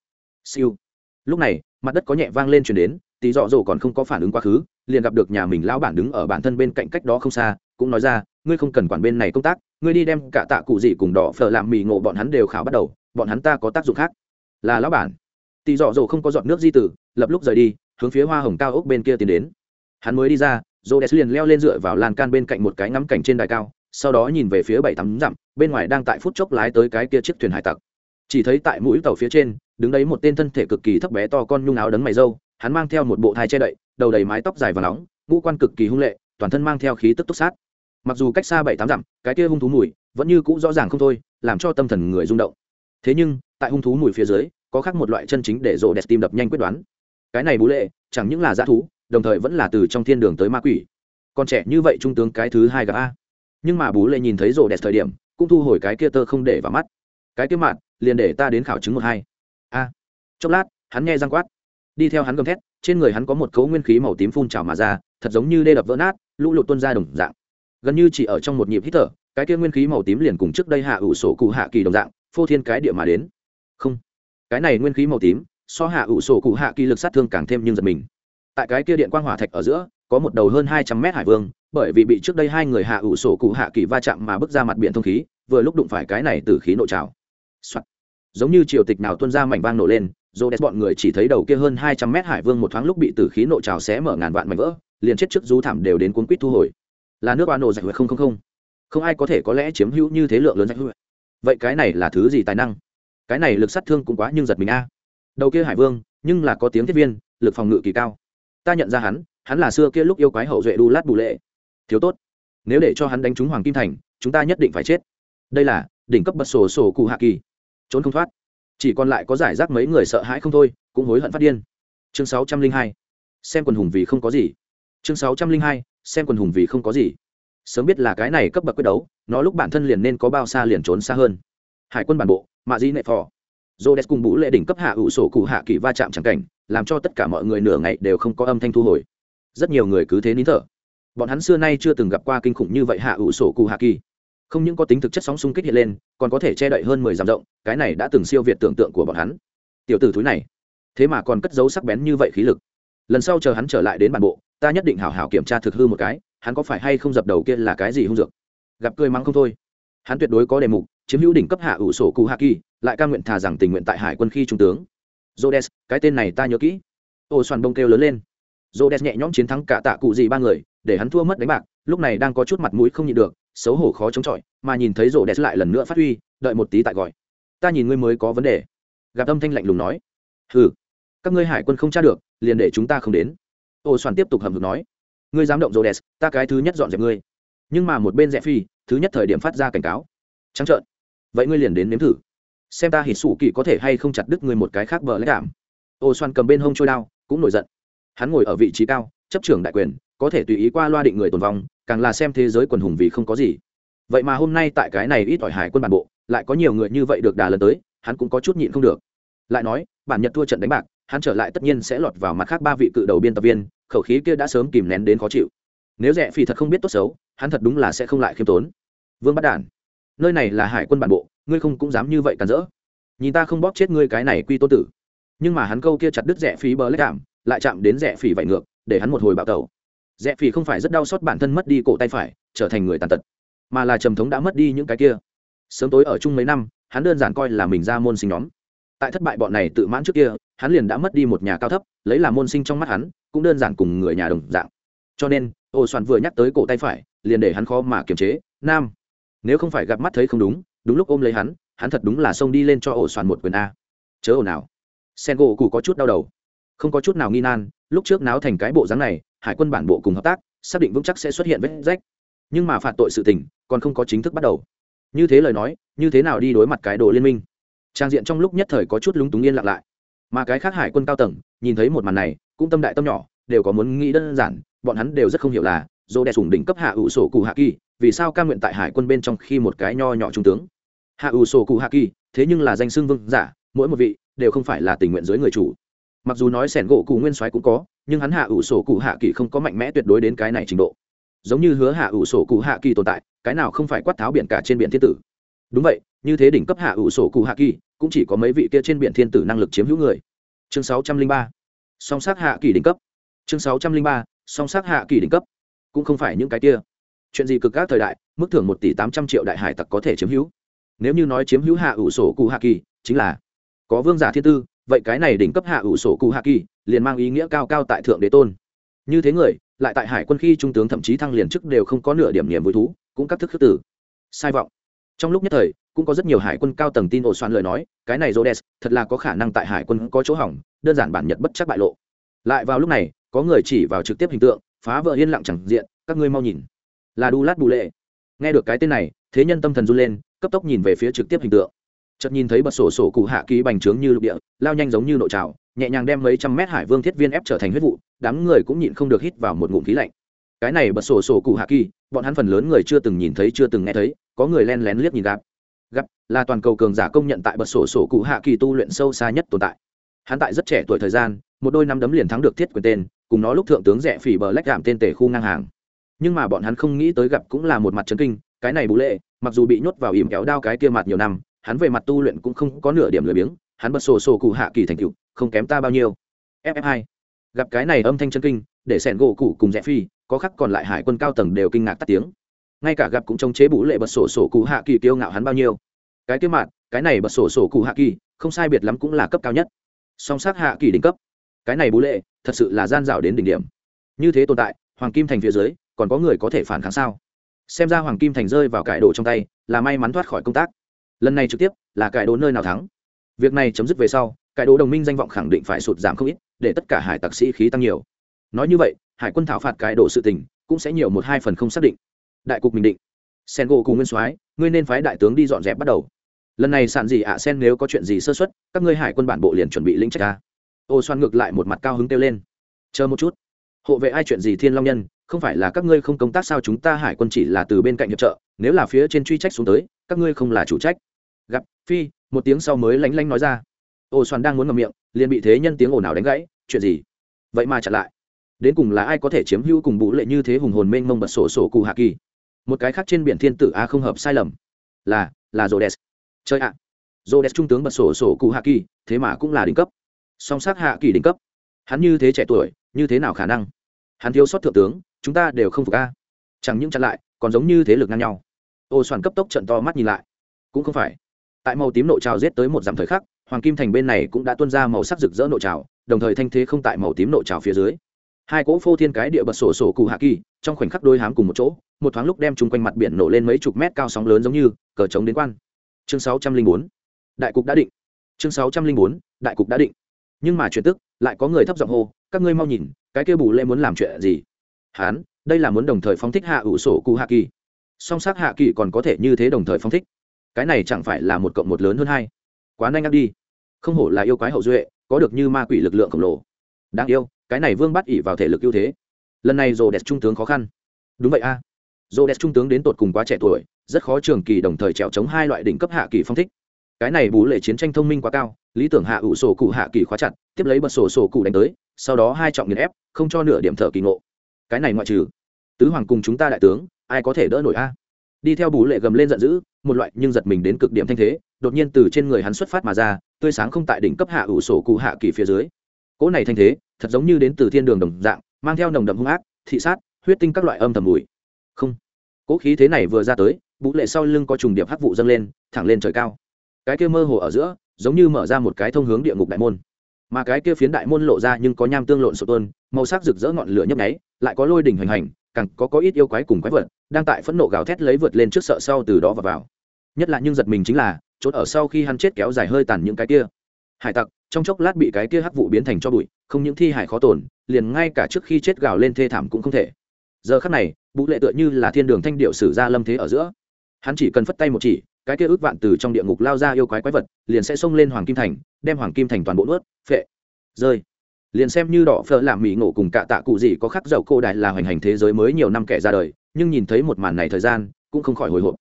Siêu. Lúc này, mặt đất có nhẹ vang lên chuyển đến, tì dọ dỗ còn không có phản ứng quá khứ, liền gặp được nhà mình lão bản đứng ở bản thân bên cạnh cách đó không xa, cũng nói ra, ngươi không cần quản bên này công tác, ngươi đi đem cả tạ cụ gì cùng đỏ phở làm mì ngộ bọn hắn đều khảo bắt đầu, bọn hắn ta có tác dụng khác. Là lão bản. Tì dọ dỗ không có giọt nước di tử, lập lúc rời đi, hướng phía hoa hồng cao ốc bên kia tiến đến. Hắn mới đi ra dô liền leo lên dựa vào lan can bên cạnh một cái ngắm cảnh trên đài cao, sau đó nhìn về phía bảy tắm dặm, bên ngoài đang tại phút chốc lái tới cái kia chiếc thuyền hải tặc. Chỉ thấy tại mũi tàu phía trên, đứng đấy một tên thân thể cực kỳ thấp bé to con nhung áo đấng mày râu, hắn mang theo một bộ thai che đậy, đầu đầy mái tóc dài và nóng, ngũ quan cực kỳ hung lệ, toàn thân mang theo khí tức túc sát. Mặc dù cách xa bảy tám dặm, cái kia hung thú mùi vẫn như cũ rõ ràng không thôi, làm cho tâm thần người rung động. Thế nhưng, tại hung thú mùi phía dưới, có khác một loại chân chính để rộ đẹp tim đập nhanh quyết đoán. Cái này bú lệ, chẳng những là g thú đồng thời vẫn là từ trong thiên đường tới ma quỷ. Còn trẻ như vậy trung tướng cái thứ hai gặp a. Nhưng mà bú lệ nhìn thấy rổ đẹp thời điểm, cũng thu hồi cái kia tơ không để vào mắt. Cái kia mạn liền để ta đến khảo chứng một hai. A. Chốc lát, hắn nghe răng quát. Đi theo hắn gầm thét, trên người hắn có một cấu nguyên khí màu tím phun trào mà ra, thật giống như đê đập vỡ nát, lũ lụt tuôn ra đồng dạng. Gần như chỉ ở trong một nhịp hít thở, cái kia nguyên khí màu tím liền cùng trước đây hạ ủ sổ cụ hạ kỳ đồng dạng, phô thiên cái địa mà đến. Không. Cái này nguyên khí màu tím, so hạ ủ sổ cụ hạ kỳ lực sát thương càng thêm nhưng giật mình tại cái kia điện quang hỏa thạch ở giữa, có một đầu hơn hai trăm mét hải vương, bởi vì bị trước đây hai người hạ ủ sổ cụ hạ kỳ va chạm mà bước ra mặt biển thông khí, vừa lúc đụng phải cái này từ khí nội trào、Soạn. giống như triều tịch nào tuôn ra mảnh vang nổ lên dô đẹp bọn người chỉ thấy đầu kia hơn hai trăm mét hải vương một thoáng lúc bị tử khí nộ trào xé mở ngàn vạn mảnh vỡ, liền chết trước rú thảm đều đến cuốn quýt thu hồi. Là nước oan nổ giải huệ không không không. Không ai có thể có lẽ chiếm hữu như thế lượng lớn giải huệ vậy cái này là thứ gì tài năng? Cái này lực sát thương cũng quá nhưng giật mình a. Đầu kia hải vương, nhưng là có tiếng thiết viên, lực phòng ngự kỳ cao ta nhận ra hắn hắn là xưa kia lúc yêu quái hậu duệ đu lát bù lệ. Thiếu tốt. Nếu để cho hắn đánh trúng hoàng kim thành, chúng ta nhất định phải chết. Đây là đỉnh cấp bật sổ sổ cụ hạ kỳ. Trốn không thoát. Chỉ còn lại có giải rác mấy người sợ hãi không thôi, cũng hối hận phát điên. Chương sáu trăm linh hai. Xem quần hùng vì không có gì. Chương sáu trăm linh hai. Xem quần hùng vì không có gì. Sớm biết là cái này cấp bậc quyết đấu, nó lúc bản thân liền nên có bao xa liền trốn xa hơn. Hải quân bản bộ, mạ di nệ phò. Rô đès cùng bú lệ đỉnh cấp hạ ủ sổ cụ hạ kỳ va chạm chẳng cảnh làm cho tất cả mọi người nửa ngày đều không có âm thanh thu hồi. Rất nhiều người cứ thế nín thở. Bọn hắn xưa nay chưa từng gặp qua kinh khủng như vậy hạ ủ sổ cụ hạ kỳ. Không những có tính thực chất sóng xung kích hiện lên, còn có thể che đậy hơn mười dặm rộng, cái này đã từng siêu việt tưởng tượng của bọn hắn. Tiểu tử thúi này, thế mà còn cất dấu sắc bén như vậy khí lực. Lần sau chờ hắn trở lại đến bản bộ, ta nhất định hào hào kiểm tra thực hư một cái, hắn có phải hay không dập đầu kia là cái gì hung dược. Gặp cười mắng không thôi. Hắn tuyệt đối có đề mục, chiếm hữu đỉnh cấp hạ ủ sổ cụ hạ kỳ, lại ca nguyện thà rằng tình nguyện tại hải quân khi trung tướng. Rhodes, cái tên này ta nhớ kỹ. Ô Xoan bông kêu lớn lên. Rhodes nhẹ nhõm chiến thắng cả tạ cụ gì ba người để hắn thua mất đánh bạc lúc này đang có chút mặt mũi không nhịn được xấu hổ khó chống chọi mà nhìn thấy Rhodes lại lần nữa phát huy đợi một tí tại gọi. Ta nhìn ngươi mới có vấn đề. Gặp âm thanh lạnh lùng nói. Hừ, các ngươi hải quân không tra được liền để chúng ta không đến. Ô soàn tiếp tục hầm hực nói. Ngươi dám động Rhodes, ta cái thứ nhất dọn dẹp ngươi. Nhưng mà một bên rẽ phi thứ nhất thời điểm phát ra cảnh cáo. Trắng trợn. Vậy ngươi liền đến nếm thử xem ta hít sủ kỳ có thể hay không chặt đứt người một cái khác bờ lấy cảm. Ô xoan cầm bên hông trôi đao, cũng nổi giận. Hắn ngồi ở vị trí cao, chấp trưởng đại quyền, có thể tùy ý qua loa định người tồn vong, càng là xem thế giới quần hùng vì không có gì. Vậy mà hôm nay tại cái này ít ỏi hải quân bản bộ, lại có nhiều người như vậy được đà lần tới, hắn cũng có chút nhịn không được. Lại nói, bản nhật thua trận đánh bạc, hắn trở lại tất nhiên sẽ lọt vào mặt khác ba vị cự đầu biên tập viên, khẩu khí kia đã sớm kìm nén đến khó chịu. Nếu rẻ phi thật không biết tốt xấu, hắn thật đúng là sẽ không lại khiêm tốn. Vương bắt đản nơi này là hải quân bản bộ, ngươi không cũng dám như vậy cản rỡ. Nhìn ta không bóp chết ngươi cái này quy tô tử. Nhưng mà hắn câu kia chặt đứt rẻ phí bờ lách cảm lại chạm đến rẻ phỉ vạy ngược, để hắn một hồi bạo tẩu. Rẽ phỉ không phải rất đau xót bản thân mất đi cổ tay phải, trở thành người tàn tật, mà là trầm thống đã mất đi những cái kia. Sớm tối ở chung mấy năm, hắn đơn giản coi là mình ra môn sinh nhóm. Tại thất bại bọn này tự mãn trước kia, hắn liền đã mất đi một nhà cao thấp, lấy làm môn sinh trong mắt hắn, cũng đơn giản cùng người nhà đồng dạng. Cho nên, ô soạn vừa nhắc tới cổ tay phải, liền để hắn khó mà kiềm chế. Nam nếu không phải gặp mắt thấy không đúng đúng lúc ôm lấy hắn hắn thật đúng là xông đi lên cho ổ soạn một quyền a. Chớ ồn nào sen gỗ cụ có chút đau đầu. Không có chút nào nghi nan, lúc trước náo thành cái bộ dáng này, hải quân bản bộ cùng hợp tác, xác định vững chắc sẽ xuất hiện vết rách. Nhưng mà phạt tội sự tình, còn không có chính thức bắt đầu. Như thế lời nói, như thế nào đi đối mặt cái đồ liên minh? Trang diện trong lúc nhất thời có chút lúng túng yên lặng lại. Mà cái khác hải quân cao tầng, nhìn thấy một màn này, cũng tâm đại tâm nhỏ, đều có muốn nghĩ đơn giản, bọn hắn đều rất không hiểu là dô đè sủng đỉnh cấp hạ ủ sổ cụ hạ kỳ vì sao ca nguyện tại hải quân bên trong khi một cái nho nhỏ trung tướng? Hạ ủ sổ cụ hạ kỳ, thế nhưng là danh xưng vương giả, mỗi một vị đều không phải là tình nguyện dưới người chủ. Mặc dù nói sẻn gỗ cụ nguyên soái cũng có, nhưng hắn hạ ủ sổ cụ hạ kỳ không có mạnh mẽ tuyệt đối đến cái này trình độ. Giống như hứa hạ ủ sổ cụ hạ kỳ tồn tại, cái nào không phải quát tháo biển cả trên biển thiên tử. Đúng vậy, như thế đỉnh cấp hạ ủ sổ cụ hạ kỳ, cũng chỉ có mấy vị kia trên biển thiên tử năng lực chiếm hữu người. Chương sáu trăm linh ba, song sát hạ kỳ đỉnh cấp. Chương sáu trăm linh ba, song sát hạ kỳ đỉnh cấp. Cũng không phải những cái kia chuyện gì cực các thời đại, mức thưởng một tỷ tám trăm triệu đại hải tặc có thể chiếm hữu. Nếu như nói chiếm hữu hạ ủ sổ cụ hạ kỳ, chính là có vương giả thiên tư, vậy cái này đỉnh cấp hạ ủ sổ cụ hạ kỳ liền mang ý nghĩa cao cao tại thượng đế tôn. Như thế người, lại tại hải quân khi trung tướng thậm chí thăng liền chức đều không có nửa điểm niềm vui thú, cũng các thức khước tử. Sai vọng. Trong lúc nhất thời, cũng có rất nhiều hải quân cao tầng tin ổ soạn lời nói, cái này jodes thật là có khả năng tại hải quân có chỗ hỏng, đơn giản bản nhật bất chắc bại lộ. Lại vào lúc này, có người chỉ vào trực tiếp hình tượng, phá vỡ yên lặng chẳng diện, các ngươi mau nhìn là đu lát bù lệ. Nghe được cái tên này, thế nhân tâm thần run lên, cấp tốc nhìn về phía trực tiếp hình tượng. Chợt nhìn thấy bật sổ sổ cụ hạ ký bành trướng như lục địa, lao nhanh giống như nội trào, nhẹ nhàng đem mấy trăm mét hải vương thiết viên ép trở thành huyết vụ, đám người cũng nhịn không được hít vào một ngụm khí lạnh. Cái này bật sổ sổ cụ hạ kỳ bọn hắn phần lớn người chưa từng nhìn thấy, chưa từng nghe thấy, có người len lén liếc nhìn gặp. Gặp, là toàn cầu cường giả công nhận tại bật sổ sổ cụ hạ kỳ tu luyện sâu xa nhất tồn tại. Hắn tại rất trẻ tuổi thời gian, một đôi năm đấm liền thắng được thiết quyền tên, cùng nó lúc thượng tướng rẻ phỉ bờ lách giảm tên tể khu ngang hàng nhưng mà bọn hắn không nghĩ tới gặp cũng là một mặt chấn kinh, cái này bú lệ, mặc dù bị nhốt vào ìm kéo đao cái kia mặt nhiều năm, hắn về mặt tu luyện cũng không có nửa điểm lười biếng, hắn bật sổ sổ cụ hạ kỳ thành cựu không kém ta bao nhiêu. Ff 2 gặp cái này âm thanh chân kinh, để sẻn gỗ cụ cùng rẽ phi có khắc còn lại hải quân cao tầng đều kinh ngạc tắt tiếng. Ngay cả gặp cũng trông chế bú lệ bật sổ sổ cụ hạ kỳ kiêu ngạo hắn bao nhiêu. Cái kia mặt, cái này bật sổ sổ cụ hạ kỳ, không sai biệt lắm cũng là cấp cao nhất. Song sát hạ kỳ đỉnh cấp. Cái này bú lệ, thật sự là gian dạo đến đỉnh điểm. Như thế tồn tại, hoàng kim thành phía dưới còn có người có thể phản kháng sao? Xem ra hoàng kim thành rơi vào cải đồ trong tay, là may mắn thoát khỏi công tác. Lần này trực tiếp, là cải đồ nơi nào thắng? Việc này chấm dứt về sau, cải đồ đồng minh danh vọng khẳng định phải sụt giảm không ít, để tất cả hải tặc sĩ khí tăng nhiều. Nói như vậy, hải quân thảo phạt cải đồ sự tình, cũng sẽ nhiều một hai phần không xác định. Đại cục bình định. Sen gỗ cùng nguyên soái, ngươi nên phái đại tướng đi dọn dẹp bắt đầu. Lần này sạn gì ạ, sen nếu có chuyện gì sơ xuất các ngươi hải quân bản bộ liền chuẩn bị lĩnh trách ca ô xoan ngược lại một mặt cao hứng kêu lên. Chờ một chút. Hộ vệ ai chuyện gì thiên long nhân không phải là các ngươi không công tác sao chúng ta hải quân chỉ là từ bên cạnh hiệp trợ, nếu là phía trên truy trách xuống tới, các ngươi không là chủ trách. Gặp, phi, một tiếng sau mới lánh lánh nói ra. Ô xoàn đang muốn ngậm miệng, liền bị thế nhân tiếng ồn ào đánh gãy, chuyện gì? Vậy mà chặn lại. Đến cùng là ai có thể chiếm hữu cùng bụ lệ như thế hùng hồn mênh mông bật sổ sổ cụ hạ kỳ? Một cái khác trên biển thiên tử a không hợp sai lầm. Là là rô đès chơi ạ. À. rô đès trung tướng bật sổ sổ cụ hạ kỳ, thế mà cũng là đỉnh cấp. Song sát hạ kỳ đỉnh cấp. Hắn như thế trẻ tuổi, như thế nào khả năng? Hắn thiếu sót thượng tướng, chúng ta đều không phục a. Chẳng những chặn lại, còn giống như thế lực ngang nhau. Ô soạn cấp tốc trận to mắt nhìn lại. Cũng không phải. Tại màu tím nội trào giết tới một dặm thời khắc, hoàng kim thành bên này cũng đã tuân ra màu sắc rực rỡ nội trào, đồng thời thanh thế không tại màu tím nội trào phía dưới. Hai cỗ phô thiên cái địa bật sổ sổ cụ hạ kỳ, trong khoảnh khắc đôi hám cùng một chỗ, một thoáng lúc đem chung quanh mặt biển nổ lên mấy chục mét cao sóng lớn giống như cờ trống đến quan. Chương sáu trăm linh bốn. Đại cục đã định. Chương sáu trăm linh bốn, đại cục đã định. Nhưng mà chuyện tức, lại có người thấp giọng hô, các ngươi mau nhìn cái kia bù lê muốn làm chuyện gì? Hán, đây là muốn đồng thời phóng thích hạ ủ sổ cụ hạ kỳ. Song sắc hạ kỳ còn có thể như thế đồng thời phóng thích. Cái này chẳng phải là một cộng một lớn hơn hai? Quá nhanh ngắt đi. Không hổ là yêu quái hậu duệ, có được như ma quỷ lực lượng khổng lồ. Đáng yêu, cái này vương bắt ỉ vào thể lực ưu thế. Lần này rồ đẹp trung tướng khó khăn. Đúng vậy a. À. rồ đẹp trung tướng đến tột cùng quá trẻ tuổi, rất khó trường kỳ đồng thời trèo chống hai loại đỉnh cấp hạ kỳ phong thích. Cái này bù lệ chiến tranh thông minh quá cao, lý tưởng hạ ủ sổ cụ hạ kỳ khóa chặt, tiếp lấy bật sổ sổ cụ đánh tới sau đó hai trọng nghiền ép, không cho nửa điểm thở kỳ ngộ. Cái này ngoại trừ, tứ hoàng cùng chúng ta đại tướng, ai có thể đỡ nổi a? Đi theo bù lệ gầm lên giận dữ, một loại nhưng giật mình đến cực điểm thanh thế, đột nhiên từ trên người hắn xuất phát mà ra, tươi sáng không tại đỉnh cấp hạ ủ sổ cụ hạ kỳ phía dưới. Cỗ này thanh thế, thật giống như đến từ thiên đường đồng dạng, mang theo nồng đậm hung ác, thị sát, huyết tinh các loại âm thầm mùi. Không. Cỗ khí thế này vừa ra tới bú lệ sau lưng có trùng điệp hắc vụ dâng lên, thẳng lên trời cao. Cái kia mơ hồ ở giữa, giống như mở ra một cái thông hướng địa ngục đại môn mà cái kia phiến đại môn lộ ra nhưng có nham tương lộn sột tuôn màu sắc rực rỡ ngọn lửa nhấp nháy, lại có lôi đỉnh hoành hành, càng có có ít yêu quái cùng quái vật, đang tại phẫn nộ gào thét lấy vượt lên trước sợ sau từ đó và vào. Nhất là nhưng giật mình chính là, chốt ở sau khi hắn chết kéo dài hơi tàn những cái kia. Hải tặc, trong chốc lát bị cái kia hắc vụ biến thành cho bụi, không những thi hải khó tổn, liền ngay cả trước khi chết gào lên thê thảm cũng không thể. Giờ khắc này vũ lệ tựa như là thiên đường thanh điệu sử ra lâm thế ở giữa. Hắn chỉ cần phất tay một chỉ cái kia ước vạn từ trong địa ngục lao ra yêu quái quái vật, liền sẽ xông lên hoàng kim thành, đem hoàng kim thành toàn bộ nuốt, phệ. Rơi. Liền xem như đỏ phở làm mỹ ngộ cùng cạ tạ cụ gì có khắc dầu cô đại là hoành hành thế giới mới nhiều năm kẻ ra đời, nhưng nhìn thấy một màn này thời gian, cũng không khỏi hồi hộp.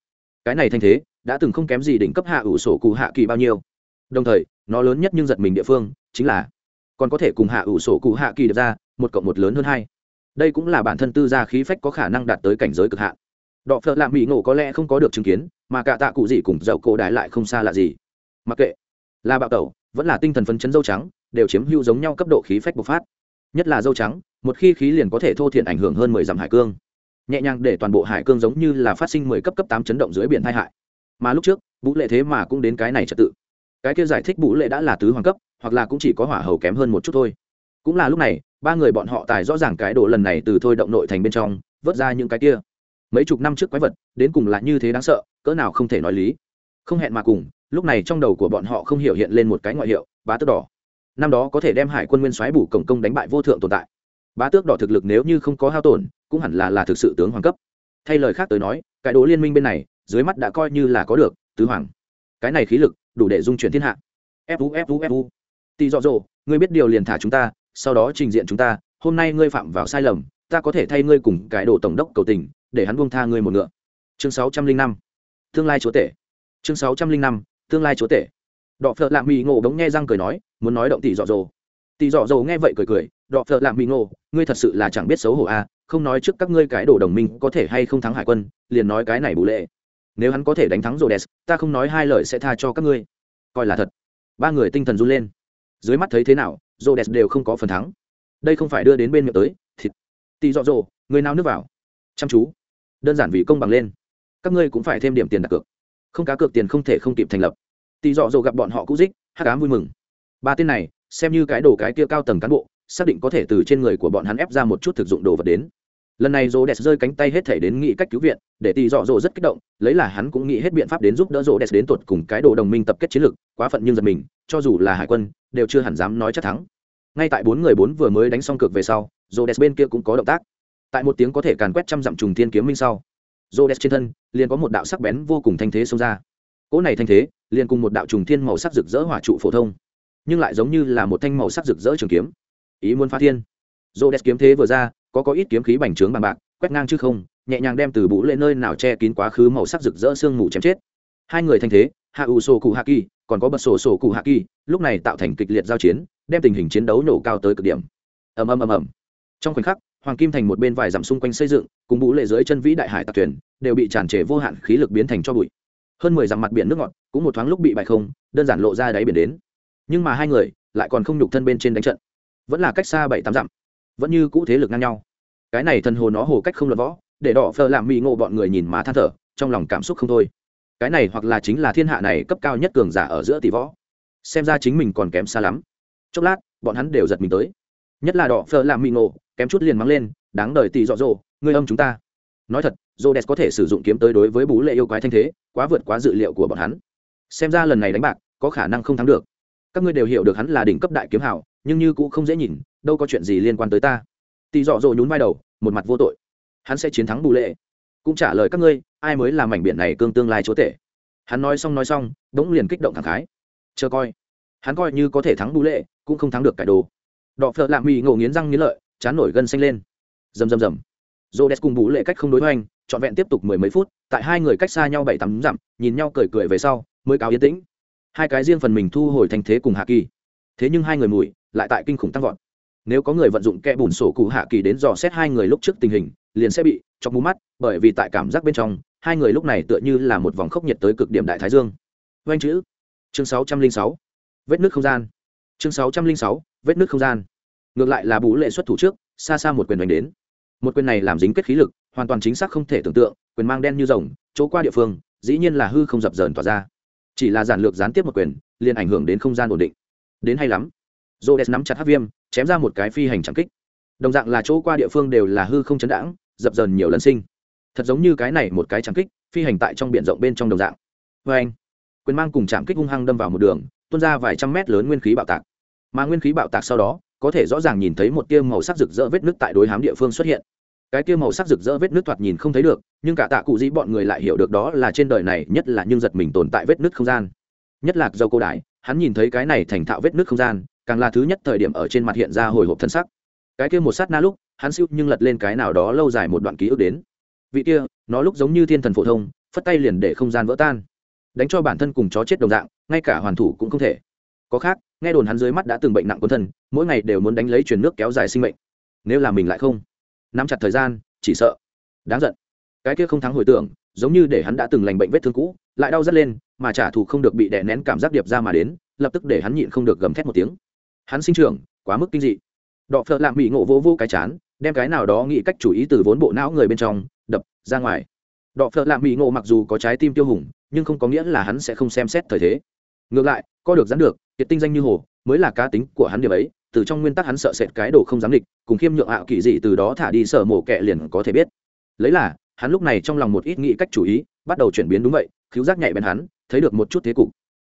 Cái này thanh thế, đã từng không kém gì đỉnh cấp hạ ủ sổ cụ hạ kỳ bao nhiêu. Đồng thời, nó lớn nhất nhưng giật mình địa phương, chính là, còn có thể cùng hạ ủ sổ cụ hạ kỳ được ra, một cộng một lớn hơn hai. Đây cũng là bản thân tư gia khí phách có khả năng đạt tới cảnh giới cực hạn. Đọ phợ lạ mỹ ngộ có lẽ không có được chứng kiến mà cả tạ cụ gì cùng dậu cổ đại lại không xa lạ gì. Mặc kệ, là bạo tẩu, vẫn là tinh thần phấn chấn dâu trắng, đều chiếm hữu giống nhau cấp độ khí phách bộc phát. Nhất là dâu trắng, một khi khí liền có thể thô thiện ảnh hưởng hơn mười dặm hải cương. Nhẹ nhàng để toàn bộ hải cương giống như là phát sinh mười cấp cấp tám chấn động dưới biển tai hại. Mà lúc trước vũ lệ thế mà cũng đến cái này trật tự. Cái kia giải thích vũ lệ đã là tứ hoàng cấp, hoặc là cũng chỉ có hỏa hầu kém hơn một chút thôi. Cũng là lúc này, ba người bọn họ tài rõ ràng cái đồ lần này từ thôi động nội thành bên trong, vớt ra những cái kia mấy chục năm trước quái vật, đến cùng là như thế đáng sợ, cỡ nào không thể nói lý. Không hẹn mà cùng, lúc này trong đầu của bọn họ không hiểu hiện lên một cái ngoại hiệu, bá tước đỏ. Năm đó có thể đem hải quân nguyên soái bủ cổng công đánh bại vô thượng tồn tại. Bá tước đỏ thực lực nếu như không có hao tổn, cũng hẳn là là thực sự tướng hoàng cấp. Thay lời khác tới nói, cái đồ liên minh bên này, dưới mắt đã coi như là có được, tứ hoàng. Cái này khí lực, đủ để dung chuyển thiên hạ. Fu fu fu tì dọ dỗ, ngươi biết điều liền thả chúng ta, sau đó trình diện chúng ta, hôm nay ngươi phạm vào sai lầm, ta có thể thay ngươi cùng cái đồ tổng đốc cầu tình để hắn buông tha ngươi một ngựa. Chương sáu trăm linh năm. Tương lai chúa tể. Chương sáu trăm linh năm, tương lai chúa tể. Đọ phợ lạ mỹ ngộ bỗng nghe răng cười nói, muốn nói động tỷ dọ dồ tỷ dọ dồ nghe vậy cười cười, đọ phợ lạ mỹ ngộ, ngươi thật sự là chẳng biết xấu hổ à không nói trước các ngươi cái đồ đồng minh có thể hay không thắng hải quân, liền nói cái này bù lệ. Nếu hắn có thể đánh thắng rồ ta không nói hai lời sẽ tha cho các ngươi. Coi là thật. Ba người tinh thần run lên. Dưới mắt thấy thế nào rồ đều không có phần thắng. Đây không phải đưa đến bên miệng tới, thịt. Tỷ dọ dồ người nào nước vào? Chăm chú đơn giản vì công bằng lên. Các ngươi cũng phải thêm điểm tiền đặt cược. Không cá cược tiền không thể không kịp thành lập. Tỷ dọ dỗ gặp bọn họ cũ dích hát cám vui mừng. Ba tên này, xem như cái đồ cái kia cao tầng cán bộ, xác định có thể từ trên người của bọn hắn ép ra một chút thực dụng đồ vật đến. Lần này rô đès rơi cánh tay hết thể đến nghĩ cách cứu viện, để tỷ dọ dỗ rất kích động, lấy là hắn cũng nghĩ hết biện pháp đến giúp đỡ rô đès đến tột cùng cái đồ đồng minh tập kết chiến lược, quá phận nhưng giật mình, cho dù là hải quân, đều chưa hẳn dám nói chắc thắng. Ngay tại bốn người bốn vừa mới đánh xong cược về sau rô đès bên kia cũng có động tác tại một tiếng có thể càn quét trăm dặm trùng thiên kiếm minh sau rô đẹp trên thân liền có một đạo sắc bén vô cùng thanh thế xông ra. Cỗ này thanh thế liền cùng một đạo trùng thiên màu sắc rực rỡ hỏa trụ phổ thông, nhưng lại giống như là một thanh màu sắc rực rỡ trường kiếm. Ý muốn phá thiên. Rô đẹp kiếm thế vừa ra, có có ít kiếm khí bành trướng bằng bạc, quét ngang chứ không, nhẹ nhàng đem từ bụ lên nơi nào che kín quá khứ màu sắc rực rỡ sương mù chém chết. Hai người thanh thế hạ ủ sổ cụ hạ kỳ còn có bật sổ sổ cụ hạ kỳ lúc này tạo thành kịch liệt giao chiến, đem tình hình chiến đấu nổ cao tới cực điểm. Ầm ầm ầm ầm. Trong khoảnh khắc hoàng kim thành một bên vài dặm xung quanh xây dựng, cùng bú lệ dưới chân vĩ đại hải tặc thuyền, đều bị tràn trề vô hạn khí lực biến thành cho bụi. Hơn mười dặm mặt biển nước ngọt, cũng một thoáng lúc bị bại không, đơn giản lộ ra đáy biển đến. Nhưng mà hai người, lại còn không nhục thân bên trên đánh trận. Vẫn là cách xa bảy tám dặm. Vẫn như cũ thế lực ngang nhau. Cái này thần hồ nó hồ cách không luận võ, để đỏ phờ làm mỹ ngộ bọn người nhìn má than thở, trong lòng cảm xúc không thôi. Cái này hoặc là chính là thiên hạ này cấp cao nhất cường giả ở giữa tỷ võ. Xem ra chính mình còn kém xa lắm. Chốc lát, bọn hắn đều giật mình tới. Nhất là đỏ phờ làm mỹ ngộ kém chút liền mắng lên, đáng đời tỷ dọ dỗ, ngươi âm chúng ta. Nói thật dô đẹp có thể sử dụng kiếm tới đối với bú lệ yêu quái thanh thế, quá vượt quá dự liệu của bọn hắn. Xem ra lần này đánh bạc, có khả năng không thắng được. Các ngươi đều hiểu được hắn là đỉnh cấp đại kiếm hảo nhưng như cũng không dễ nhìn, đâu có chuyện gì liên quan tới ta. Tỷ dọ dỗ nhún vai đầu, một mặt vô tội. Hắn sẽ chiến thắng bù lệ. Cũng trả lời các ngươi, ai mới là mảnh biển này cương tương lai chúa tể. Hắn nói xong nói xong bỗng liền kích động thẳng khái. Chờ coi. Hắn coi như có thể thắng bù lệ, cũng không thắng được cải đồ. Đọ phợ lạ mỹ ngộ nghiến răng nghiến lợi chán nổi gân xanh lên. Rầm rầm rầm. Dô đès cùng bù lệ cách không đối hoành, trọn vẹn tiếp tục mười mấy phút, tại hai người cách xa nhau bảy tắm dặm, nhìn nhau cười cười về sau, mới cáo yên tĩnh. Hai cái riêng phần mình thu hồi thành thế cùng hạ kỳ. Thế nhưng hai người mùi, lại tại kinh khủng tăng vọt. Nếu có người vận dụng kẽ bùn sổ cụ hạ kỳ đến dò xét hai người lúc trước tình hình, liền sẽ bị chọc mù mắt, bởi vì tại cảm giác bên trong, hai người lúc này tựa như là một vòng khốc nhiệt tới cực điểm đại thái dương. Vanh chữ. Chương sáu trăm linh sáu. Vết nước không gian. Chương sáu trăm linh sáu. Vết nước không gian ngược lại là bú lệ xuất thủ trước, xa xa một quyền đánh đến. Một quyền này làm dính kết khí lực, hoàn toàn chính xác không thể tưởng tượng, quyền mang đen như rồng, chỗ qua địa phương, dĩ nhiên là hư không dập dờn tỏa ra. Chỉ là giản lược gián tiếp một quyền, liền ảnh hưởng đến không gian ổn định. Đến hay lắm. J o nắm chặt hát viêm, chém ra một cái phi hành trắng kích. Đồng dạng là chỗ qua địa phương đều là hư không chấn đãng, dập dờn nhiều lần sinh. Thật giống như cái này một cái trắng kích, phi hành tại trong b i ể n rộng bên trong đồng dạng. Vê anh, quyền mang cùng chạm kích hung hăng đâm vào một đường, tuôn ra vài trăm mét lớn nguyên khí bạo tạc. Mà nguyên khí bạo tạc sau đó có thể rõ ràng nhìn thấy một tia màu sắc rực rỡ vết nước tại đối hám địa phương xuất hiện. Cái tia màu sắc rực rỡ vết nước thoạt nhìn không thấy được, nhưng cả tạ cụ dĩ bọn người lại hiểu được đó là trên đời này nhất là nhưng giật mình tồn tại vết nước không gian. Nhất là dâu cô đại hắn nhìn thấy cái này thành thạo vết nước không gian, càng là thứ nhất thời điểm ở trên mặt hiện ra hồi hộp thân sắc. Cái kia một sát na lúc, hắn siêu nhưng lật lên cái nào đó lâu dài một đoạn ký ức đến. Vị kia, nó lúc giống như thiên thần phổ thông, phất tay liền để không gian vỡ tan. Đánh cho bản thân cùng chó chết đồng dạng, ngay cả hoàn thủ cũng không thể. Có khác nghe đồn hắn dưới mắt đã từng bệnh nặng quân thân, mỗi ngày đều muốn đánh lấy truyền nước kéo dài sinh mệnh. Nếu là mình lại không nắm chặt thời gian, chỉ sợ đáng giận. Cái kia không thắng hồi tưởng, giống như để hắn đã từng lành bệnh vết thương cũ, lại đau rất lên, mà trả thù không được bị đè nén cảm giác điệp ra mà đến, lập tức để hắn nhịn không được gầm thét một tiếng. Hắn sinh trưởng, quá mức kinh dị. Đọ phợ lạm bị ngộ vô vô cái chán, đem cái nào đó nghĩ cách chủ ý từ vốn bộ não người bên trong, đập ra ngoài. Đọ phợ lạm bị ngộ mặc dù có trái tim tiêu hùng, nhưng không có nghĩa là hắn sẽ không xem xét thời thế. Ngược lại, có được dán được kiệt tinh danh như hồ, mới là cá tính của hắn điểm ấy, từ trong nguyên tắc hắn sợ sệt cái đồ không dám địch, cùng khiêm nhượng ạo kỳ dị từ đó thả đi sở mổ kẹ liền có thể biết. Lấy là, hắn lúc này trong lòng một ít nghĩ cách chủ ý, bắt đầu chuyển biến đúng vậy cứu giác nhạy bén hắn, thấy được một chút thế cục.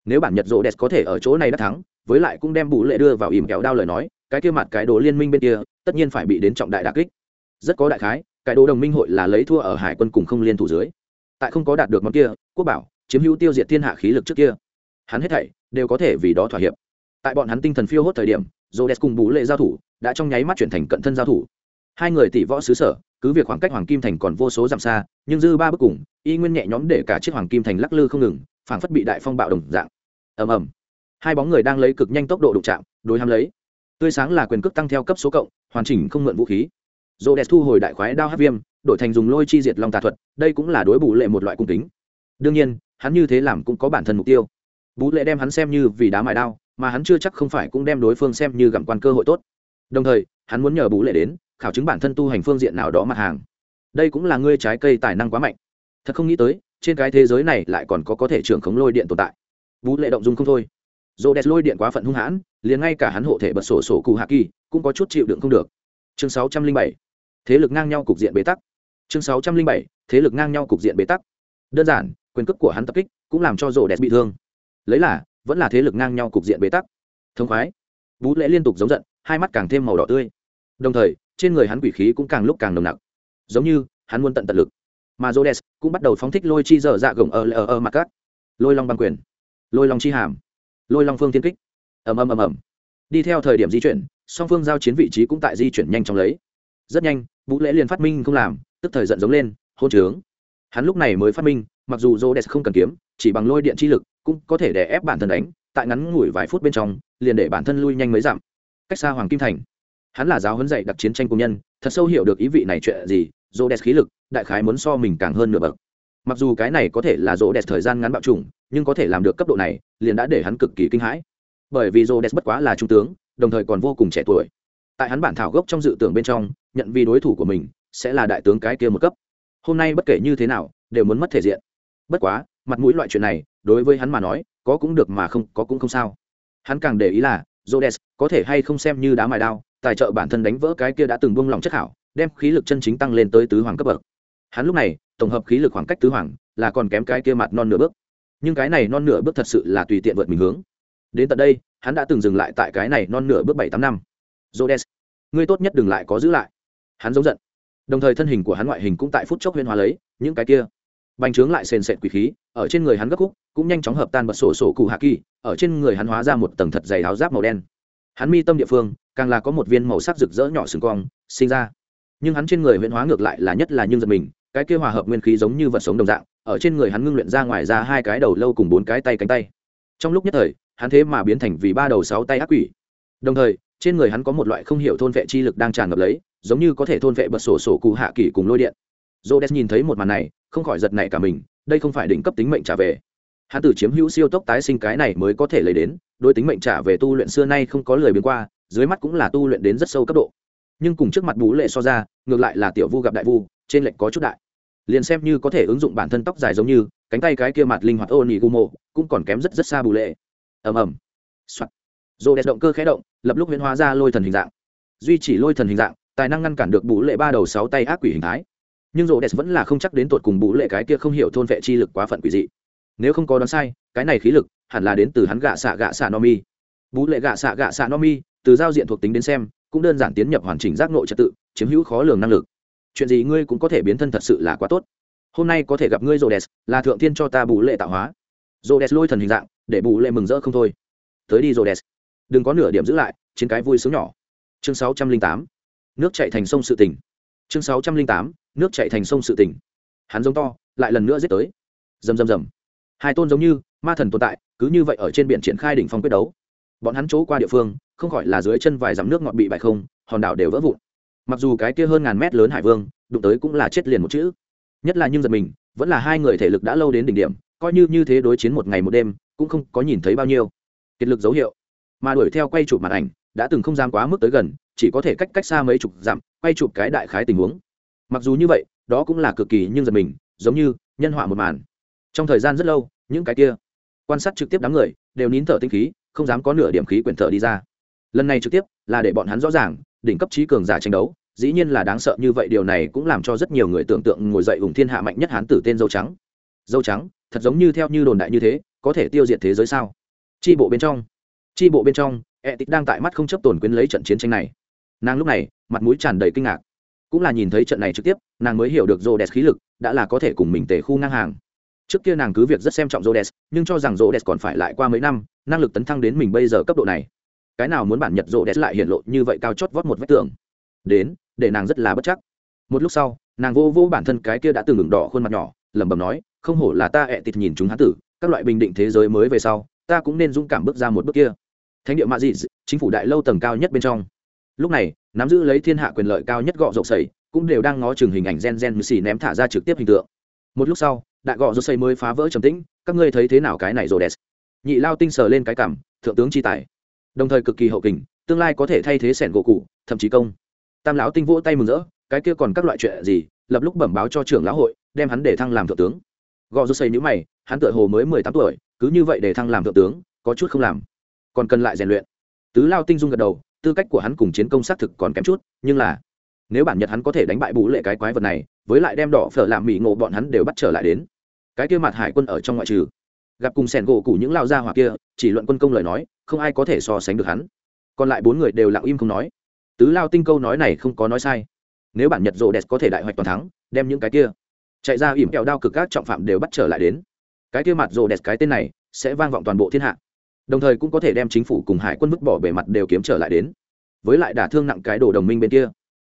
Nếu bản nhật rộ đẹp có thể ở chỗ này đã thắng, với lại cũng đem bù lệ đưa vào ìm kéo đao lời nói, cái kia mặt cái đồ liên minh bên kia, tất nhiên phải bị đến trọng đại đà kích. Rất có đại khái, cái đồ đồng minh hội là lấy thua ở hải quân cùng không liên thủ dưới. Tại không có đạt được món kia, quốc bảo, chiếm hữu tiêu diệt thiên hạ khí lực trước kia. Hắn hết thảy đều có thể vì đó thỏa hiệp tại bọn hắn tinh thần phiêu hốt thời điểm Rhodes cùng Bú Lệ giao thủ, đã trong nháy mắt chuyển thành cận thân giao thủ. Hai người tỷ võ xứ sở, cứ việc khoảng cách Hoàng Kim Thành còn vô số dặm xa, nhưng dư ba bước cùng, y nguyên nhẹ nhõm để cả chiếc Hoàng Kim Thành lắc lư không ngừng, phảng phất bị đại phong bạo đồng dạng. Ầm ầm. Hai bóng người đang lấy cực nhanh tốc độ đụng chạm, đối ham lấy. Tươi sáng là quyền cước tăng theo cấp số cộng, hoàn chỉnh không mượn vũ khí. Rhodes thu hồi đại khoái đao hắc viêm, đổi thành dùng lôi chi diệt long tà thuật, đây cũng là đối bù lệ một loại cung tính. Đương nhiên, hắn như thế làm cũng có bản thân mục tiêu. Bú lệ đem hắn xem như vì đá mài đao, mà hắn chưa chắc không phải cũng đem đối phương xem như gặm quan cơ hội tốt. Đồng thời hắn muốn nhờ bú lệ đến khảo chứng bản thân tu hành phương diện nào đó mặt hàng. Đây cũng là ngươi trái cây tài năng quá mạnh. Thật không nghĩ tới trên cái thế giới này lại còn có có thể trưởng khống lôi điện tồn tại. Bú lệ động dung không thôi. Dồ đẹp lôi điện quá phận hung hãn liền ngay cả hắn hộ thể bật sổ sổ cụ hạ kỳ cũng có chút chịu đựng không được. Chương sáu trăm linh bảy thế lực ngang nhau cục diện bế tắc. Chương sáu trăm linh bảy thế lực ngang nhau cục diện bế tắc. Đơn giản quyền cước của hắn tập kích cũng làm cho rổ đẹp bị thương lấy là, vẫn là thế lực ngang nhau cục diện bế tắc. Thông khoái. Vũ lễ liên tục giống giận, hai mắt càng thêm màu đỏ tươi. Đồng thời, trên người hắn quỷ khí cũng càng lúc càng nồng nặc. Giống như, hắn muốn tận tận lực. Mà jodes cũng bắt đầu phóng thích lôi chi dở dạ gồng ở ở ở mặt cắt lôi long băng quyền. Lôi long chi hàm. Lôi long phương thiên kích. Ầm ầm ầm ầm. Đi theo thời điểm di chuyển, song phương giao chiến vị trí cũng tại di chuyển nhanh chóng lấy. Rất nhanh vũ lễ liền phát minh không làm, tức thời giận giống lên, hôn trướng. Hắn lúc này mới phát minh mặc dù rô không cần kiếm, chỉ bằng lôi điện chi lực, cũng có thể đè ép bản thân đánh, tại ngắn ngủi vài phút bên trong, liền để bản thân lui nhanh mới giảm cách xa hoàng kim thành, hắn là giáo huấn dạy đặc chiến tranh công nhân, thật sâu hiểu được ý vị này chuyện gì rô khí lực, đại khái muốn so mình càng hơn nửa bậc. Mặc dù cái này có thể là rô thời gian ngắn bạo trùng nhưng có thể làm được cấp độ này, liền đã để hắn cực kỳ kinh hãi. Bởi vì rô bất quá là trung tướng, đồng thời còn vô cùng trẻ tuổi. Tại hắn bản thảo gốc trong dự tưởng bên trong, nhận vì đối thủ của mình, sẽ là đại tướng cái kia một cấp. Hôm nay bất kể như thế nào, đều muốn mất thể diện bất quá, mặt mũi loại chuyện này, đối với hắn mà nói, có cũng được mà không, có cũng không sao. Hắn càng để ý là, Rhodes, có thể hay không xem như đá mài đao, tài trợ bản thân đánh vỡ cái kia đã từng buông lòng chất hảo, đem khí lực chân chính tăng lên tới tứ hoàng cấp bậc. Hắn lúc này, tổng hợp khí lực khoảng cách tứ hoàng, là còn kém cái kia mặt non nửa bước. Nhưng cái này non nửa bước thật sự là tùy tiện vượt mình hướng. Đến tận đây, hắn đã từng dừng lại tại cái này non nửa bước bảy tám năm. Rhodes, ngươi tốt nhất đừng lại có giữ lại. Hắn giống giận. Đồng thời thân hình của hắn ngoại hình cũng tại phút chốc huyên hóa lấy, những cái kia bành trướng lại sền sệt quỷ khí, ở trên người hắn gấp khúc, cũng nhanh chóng hợp tan bật sổ sổ cụ hạ kỳ, ở trên người hắn hóa ra một tầng thật dày áo giáp màu đen. Hắn mi tâm địa phương, càng là có một viên màu sắc rực rỡ nhỏ sừng cong, sinh ra. Nhưng hắn trên người huyễn hóa ngược lại là nhất là nhưng giật mình, cái kia hòa hợp nguyên khí giống như vật sống đồng dạng, ở trên người hắn ngưng luyện ra ngoài ra hai cái đầu lâu cùng bốn cái tay cánh tay. Trong lúc nhất thời, hắn thế mà biến thành vì ba đầu sáu tay ác quỷ. Đồng thời, trên người hắn có một loại không hiểu thôn vệ chi lực đang tràn ngập lấy, giống như có thể thôn vệ bật sổ sổ cụ hạ kỳ cùng lôi điện j o nhìn thấy một màn này, không khỏi giật nảy cả mình, đây không phải đỉnh cấp tính mệnh trả về. Hắn tử chiếm hữu siêu tốc tái sinh cái này mới có thể lấy đến đôi tính mệnh trả về tu luyện xưa nay không có lời biến qua, dưới mắt cũng là tu luyện đến rất sâu cấp độ. Nhưng cùng trước mặt bú lệ so ra, ngược lại là tiểu vu gặp đại vu, trên lệnh có chút đại. Liền xem như có thể ứng dụng bản thân tóc dài giống như, cánh tay cái kia mặt linh hoạt ô nỉ gumo cũng còn kém rất rất xa bù lệ. Ầm ầm. Soạt. Rô động cơ khé động, lập lúc biến hóa ra lôi thần hình dạng. Duy chỉ lôi thần hình dạng, tài năng ngăn cản được bù lệ ba đầu sáu tay ác quỷ hình thái nhưng rô đès vẫn là không chắc đến tột cùng bù lệ cái kia không hiểu thôn vệ chi lực quá phận quỷ dị. Nếu không có đoán sai, cái này khí lực hẳn là đến từ hắn gạ xạ gạ xạ no mi. Bú lệ gạ xạ gạ xạ no mi, từ giao diện thuộc tính đến xem, cũng đơn giản tiến nhập hoàn chỉnh giác nội trật tự, chiếm hữu khó lường năng lực. Chuyện gì ngươi cũng có thể biến thân thật sự là quá tốt. Hôm nay có thể gặp ngươi, rô đès, là thượng thiên cho ta bù lệ tạo hóa. Rô đès lôi thần hình dạng, để bù lệ mừng rỡ không thôi. Tới đi, rô đès. Đừng có nửa điểm giữ lại, chiến cái vui sướng nhỏ. Chương sáu trăm linh tám. Nước chạy thành sông sự tỉnh chương sáu trăm linh tám nước chạy thành sông sự tỉnh hắn giống to, lại lần nữa giết tới. Rầm rầm rầm. Hai tôn giống như, ma thần tồn tại, cứ như vậy ở trên biển triển khai đỉnh phong quyết đấu. Bọn hắn chỗ qua địa phương, không khỏi là dưới chân vài dặm nước ngọt bị bại không, hòn đảo đều vỡ vụn. Mặc dù cái kia hơn ngàn mét lớn hải vương, đụng tới cũng là chết liền một chữ. Nhất là nhưng giật mình, vẫn là hai người thể lực đã lâu đến đỉnh điểm, coi như như thế đối chiến một ngày một đêm, cũng không có nhìn thấy bao nhiêu. Kiệt lực dấu hiệu. Mà đuổi theo quay chụp màn ảnh, đã từng không dám quá mức tới gần, chỉ có thể cách cách xa mấy chục dặm, quay chụp cái đại khái tình huống mặc dù như vậy, đó cũng là cực kỳ nhưng giật mình, giống như nhân họa một màn. Trong thời gian rất lâu, những cái kia quan sát trực tiếp đám người đều nín thở tinh khí, không dám có nửa điểm khí quyển thở đi ra. Lần này trực tiếp là để bọn hắn rõ ràng, đỉnh cấp trí cường giả tranh đấu, dĩ nhiên là đáng sợ như vậy, điều này cũng làm cho rất nhiều người tưởng tượng ngồi dậy ủng thiên hạ mạnh nhất hán tử tên dâu trắng. Dâu trắng, thật giống như theo như đồn đại như thế, có thể tiêu diệt thế giới sao? Chi bộ bên trong, chi bộ bên trong e tích đang tại mắt không chấp tồn quyến lấy trận chiến tranh này. Nàng lúc này, mặt mũi tràn đầy kinh ngạc cũng là nhìn thấy trận này trực tiếp, nàng mới hiểu được rô đès khí lực, đã là có thể cùng mình tề khu ngang hàng. Trước kia nàng cứ việc rất xem trọng rô đès nhưng cho rằng rô đès còn phải lại qua mấy năm, năng lực tấn thăng đến mình bây giờ cấp độ này. Cái nào muốn bản nhật rô đès lại hiện lộ như vậy cao chót vót một vách tường? Đến, để nàng rất là bất chắc. Một lúc sau, nàng vô vô bản thân cái kia đã từng ngừng đỏ khuôn mặt nhỏ, lẩm bẩm nói, không hổ là ta ẹ tịt nhìn chúng hán tử, các loại bình định thế giới mới về sau, ta cũng nên dũng cảm bước ra một bước kia. Thánh địa mạ dị, chính phủ đại lâu tầng cao nhất bên trong. Lúc này nắm giữ lấy thiên hạ quyền lợi cao nhất gọ rộng sầy, cũng đều đang ngó chừng hình ảnh gen gen mười xì ném thả ra trực tiếp hình tượng. Một lúc sau, đại gọ rộng sầy mới phá vỡ trầm tĩnh, các ngươi thấy thế nào cái này rồi đẹp nhị lao tinh sờ lên cái cảm, thượng tướng chi tài. Đồng thời cực kỳ hậu kình, tương lai có thể thay thế sẻn gỗ cụ, thậm chí công. Tam lão tinh vỗ tay mừng rỡ, cái kia còn các loại chuyện gì, lập lúc bẩm báo cho trưởng lão hội, đem hắn để thăng làm thượng tướng. Gò rô xây nhữ mày, hắn tựa hồ mới mười tám tuổi, cứ như vậy để thăng làm thượng tướng, có chút không làm. Còn cần lại rèn luyện. Tứ lao tinh dung gật đầu tư cách của hắn cùng chiến công xác thực còn kém chút, nhưng là, nếu bản nhật hắn có thể đánh bại bú lệ cái quái vật này, với lại đem đỏ phở làm mỹ ngộ bọn hắn đều bắt trở lại đến. Cái kia mặt hải quân ở trong ngoại trừ, gặp cùng sẻn gỗ cụ những lao gia hỏa kia, chỉ luận quân công lời nói, không ai có thể so sánh được hắn. Còn lại bốn người đều lặng im không nói. Tứ lao tinh câu nói này không có nói sai. Nếu bản nhật rộ đẹp có thể đại hoạch toàn thắng, đem những cái kia chạy ra ỉm kẹo đao cực các trọng phạm đều bắt trở lại đến. Cái kia mặt rộ đẹp cái tên này, sẽ vang vọng toàn bộ thiên hạ đồng thời cũng có thể đem chính phủ cùng hải quân vứt bỏ bề mặt đều kiếm trở lại đến, với lại đả thương nặng cái đồ đồng minh bên kia.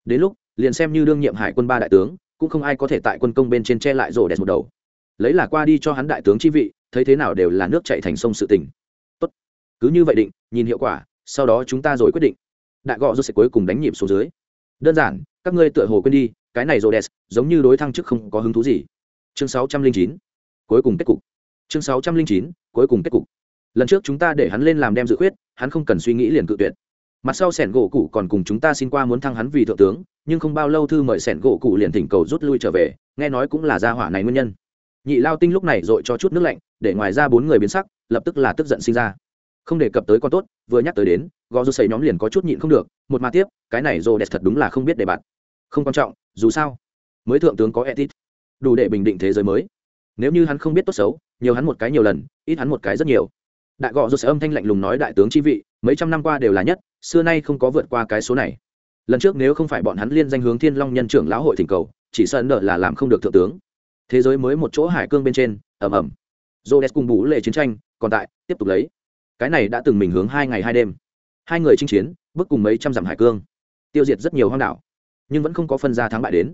Đến lúc, liền xem như đương nhiệm hải quân ba đại tướng, cũng không ai có thể tại quân công bên trên che lại rổ đẹp một đầu. Lấy là qua đi cho hắn đại tướng chi vị, thấy thế nào đều là nước chạy thành sông sự tình. Tốt. Cứ như vậy định, nhìn hiệu quả, sau đó chúng ta rồi quyết định. Đại gọ rồi sẽ cuối cùng đánh nhịp xuống dưới. Đơn giản, các ngươi tựa hồ quên đi, cái này rồi đẹp giống như đối thăng chức không có hứng thú gì. Chương sáu trăm linh chín. Cuối cùng kết cục. Chương sáu trăm linh chín, cuối cùng kết cục lần trước chúng ta để hắn lên làm đem dự khuyết, hắn không cần suy nghĩ liền cự tuyệt. Mặt sau sẻn gỗ cụ còn cùng chúng ta xin qua muốn thăng hắn vì thượng tướng, nhưng không bao lâu thư mời sẻn gỗ cụ liền thỉnh cầu rút lui trở về, nghe nói cũng là gia hỏa này nguyên nhân. Nhị lao tinh lúc này dội cho chút nước lạnh, để ngoài ra bốn người biến sắc, lập tức là tức giận sinh ra. Không đề cập tới con tốt, vừa nhắc tới đến, gò dù xây nhóm liền có chút nhịn không được, một mà tiếp, cái này rô đẹp thật đúng là không biết để bạn. Không quan trọng, dù sao, mới thượng tướng có etit, đủ để bình định thế giới mới. Nếu như hắn không biết tốt xấu, nhiều hắn một cái nhiều lần, ít hắn một cái rất nhiều đại gò rô sẽ âm thanh lạnh lùng nói đại tướng chi vị, mấy trăm năm qua đều là nhất, xưa nay không có vượt qua cái số này. Lần trước nếu không phải bọn hắn liên danh hướng thiên long nhân trưởng lão hội thỉnh cầu, chỉ sợ nợ là làm không được thượng tướng. Thế giới mới một chỗ hải cương bên trên ẩm ẩm j cùng bú lệ chiến tranh, còn tại, tiếp tục lấy. Cái này đã từng mình hướng hai ngày hai đêm. Hai người chinh chiến, bước cùng mấy trăm dặm hải cương. Tiêu diệt rất nhiều hoang đảo, nhưng vẫn không có phân ra thắng bại đến.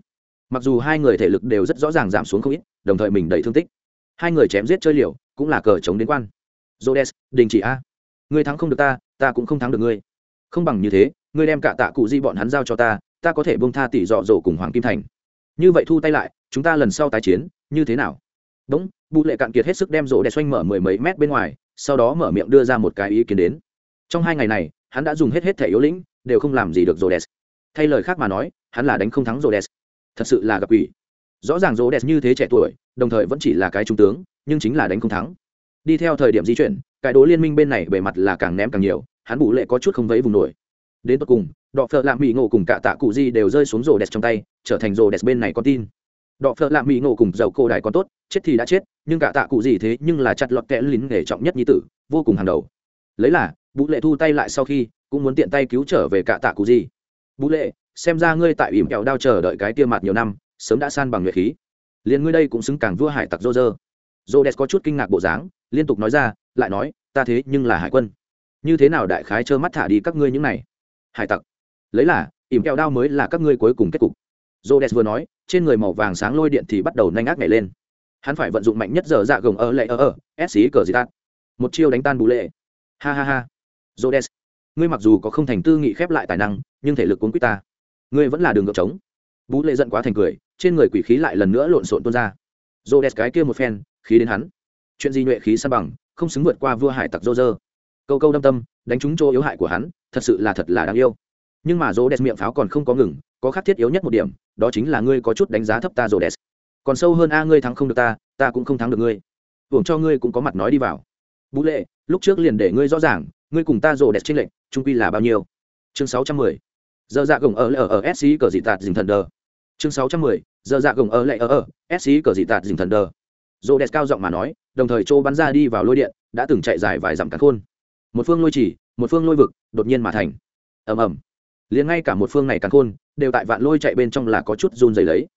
Mặc dù hai người thể lực đều rất rõ ràng giảm xuống không ít, đồng thời mình đầy thương tích. Hai người chém giết chơi liều, cũng là cờ chống đến quan. Rhodes, đình chỉ a ngươi thắng không được ta ta cũng không thắng được ngươi không bằng như thế ngươi đem cả tạ cụ di bọn hắn giao cho ta ta có thể buông tha tỷ dọ dỗ cùng hoàng kim thành như vậy thu tay lại chúng ta lần sau tái chiến như thế nào Đúng. bụ lệ cạn kiệt hết sức đem rỗ đẹp xoanh mở mười mấy mét bên ngoài sau đó mở miệng đưa ra một cái ý kiến đến trong hai ngày này hắn đã dùng hết hết thể yếu lĩnh đều không làm gì được Rhodes. thay lời khác mà nói hắn là đánh không thắng Rhodes. thật sự là gặp quỷ rõ ràng Rhodes như thế trẻ tuổi đồng thời vẫn chỉ là cái trung tướng nhưng chính là đánh không thắng đi theo thời điểm di chuyển, cái đố liên minh bên này bề mặt là càng ném càng nhiều, hắn bụ lệ có chút không vấy vùng nổi. Đến tận cùng, đọ phợ lạ mỹ ngộ cùng cả tạ cụ di đều rơi xuống rổ đẹp trong tay, trở thành rổ đẹp bên này con tin. Đọ phợ lạ mỹ ngộ cùng dầu cô đại còn tốt, chết thì đã chết, nhưng cả tạ cụ gì thế nhưng là chặt lọt kẽ lính nghề trọng nhất nhi tử, vô cùng hàng đầu. Lấy là vũ lệ thu tay lại sau khi, cũng muốn tiện tay cứu trở về cả tạ cụ gì vũ lệ, xem ra ngươi tại ỉm kẹo đao chờ đợi cái tia mặt nhiều năm, sớm đã san bằng nhuệ khí. Liền ngươi đây cũng xứng càng vua hải tặc dô dơ dô đès có chút kinh ngạc bộ dáng, liên tục nói ra, lại nói, ta thế nhưng là hải quân. Như thế nào đại khái trơ mắt thả đi các ngươi những này? Hải tặc. Lấy là, ỉm kẹo đao mới là các ngươi cuối cùng kết cục. Dô đès vừa nói, trên người màu vàng sáng lôi điện thì bắt đầu nhanh ác nhảy lên. Hắn phải vận dụng mạnh nhất giờ dạ gồng ở lệ ở ở s xí cờ gì tát một chiêu đánh tan bù lệ. Ha ha ha. Jodes ngươi mặc dù có không thành tư nghị khép lại tài năng, nhưng thể lực cuốn quýt ta. Ngươi vẫn là đường ngược trống. Bú lệ giận quá thành cười, trên người quỷ khí lại lần nữa lộn xộn tuôn ra. Jodes cái kia một phen khí đến hắn. Chuyện gì nhuệ khí san bằng, không xứng vượt qua vua hải tặc dô dơ câu câu đâm tâm, đánh trúng chỗ yếu hại của hắn, thật sự là thật là đáng yêu. Nhưng mà rô miệng pháo còn không có ngừng, có khắc thiết yếu nhất một điểm, đó chính là ngươi có chút đánh giá thấp ta rô còn sâu hơn a, ngươi thắng không được ta ta cũng không thắng được ngươi. Hưởng cho ngươi cũng có mặt nói đi vào. Bú lệ, lúc trước liền để ngươi rõ ràng, ngươi cùng ta rồ đẹp trên lệnh trung quy là bao nhiêu? Chương sáu trăm mười. Giờ dạ gồng ở lờ ở ở sc cờ dị tạt dình thần đờ. Chương sáu trăm mười. Giờ dạ gồng ở lệ ở ở sc cờ dị tạt dình thần đờ. Rô đẹp cao giọng mà nói, đồng thời chỗ bắn ra đi vào lôi điện, đã từng chạy dài vài dặm cắn khôn. Một phương lôi chỉ, một phương lôi vực, đột nhiên mà thành. Ầm ầm. Liền ngay cả một phương này cắn khôn, đều tại vạn lôi chạy bên trong là có chút run dày lấy.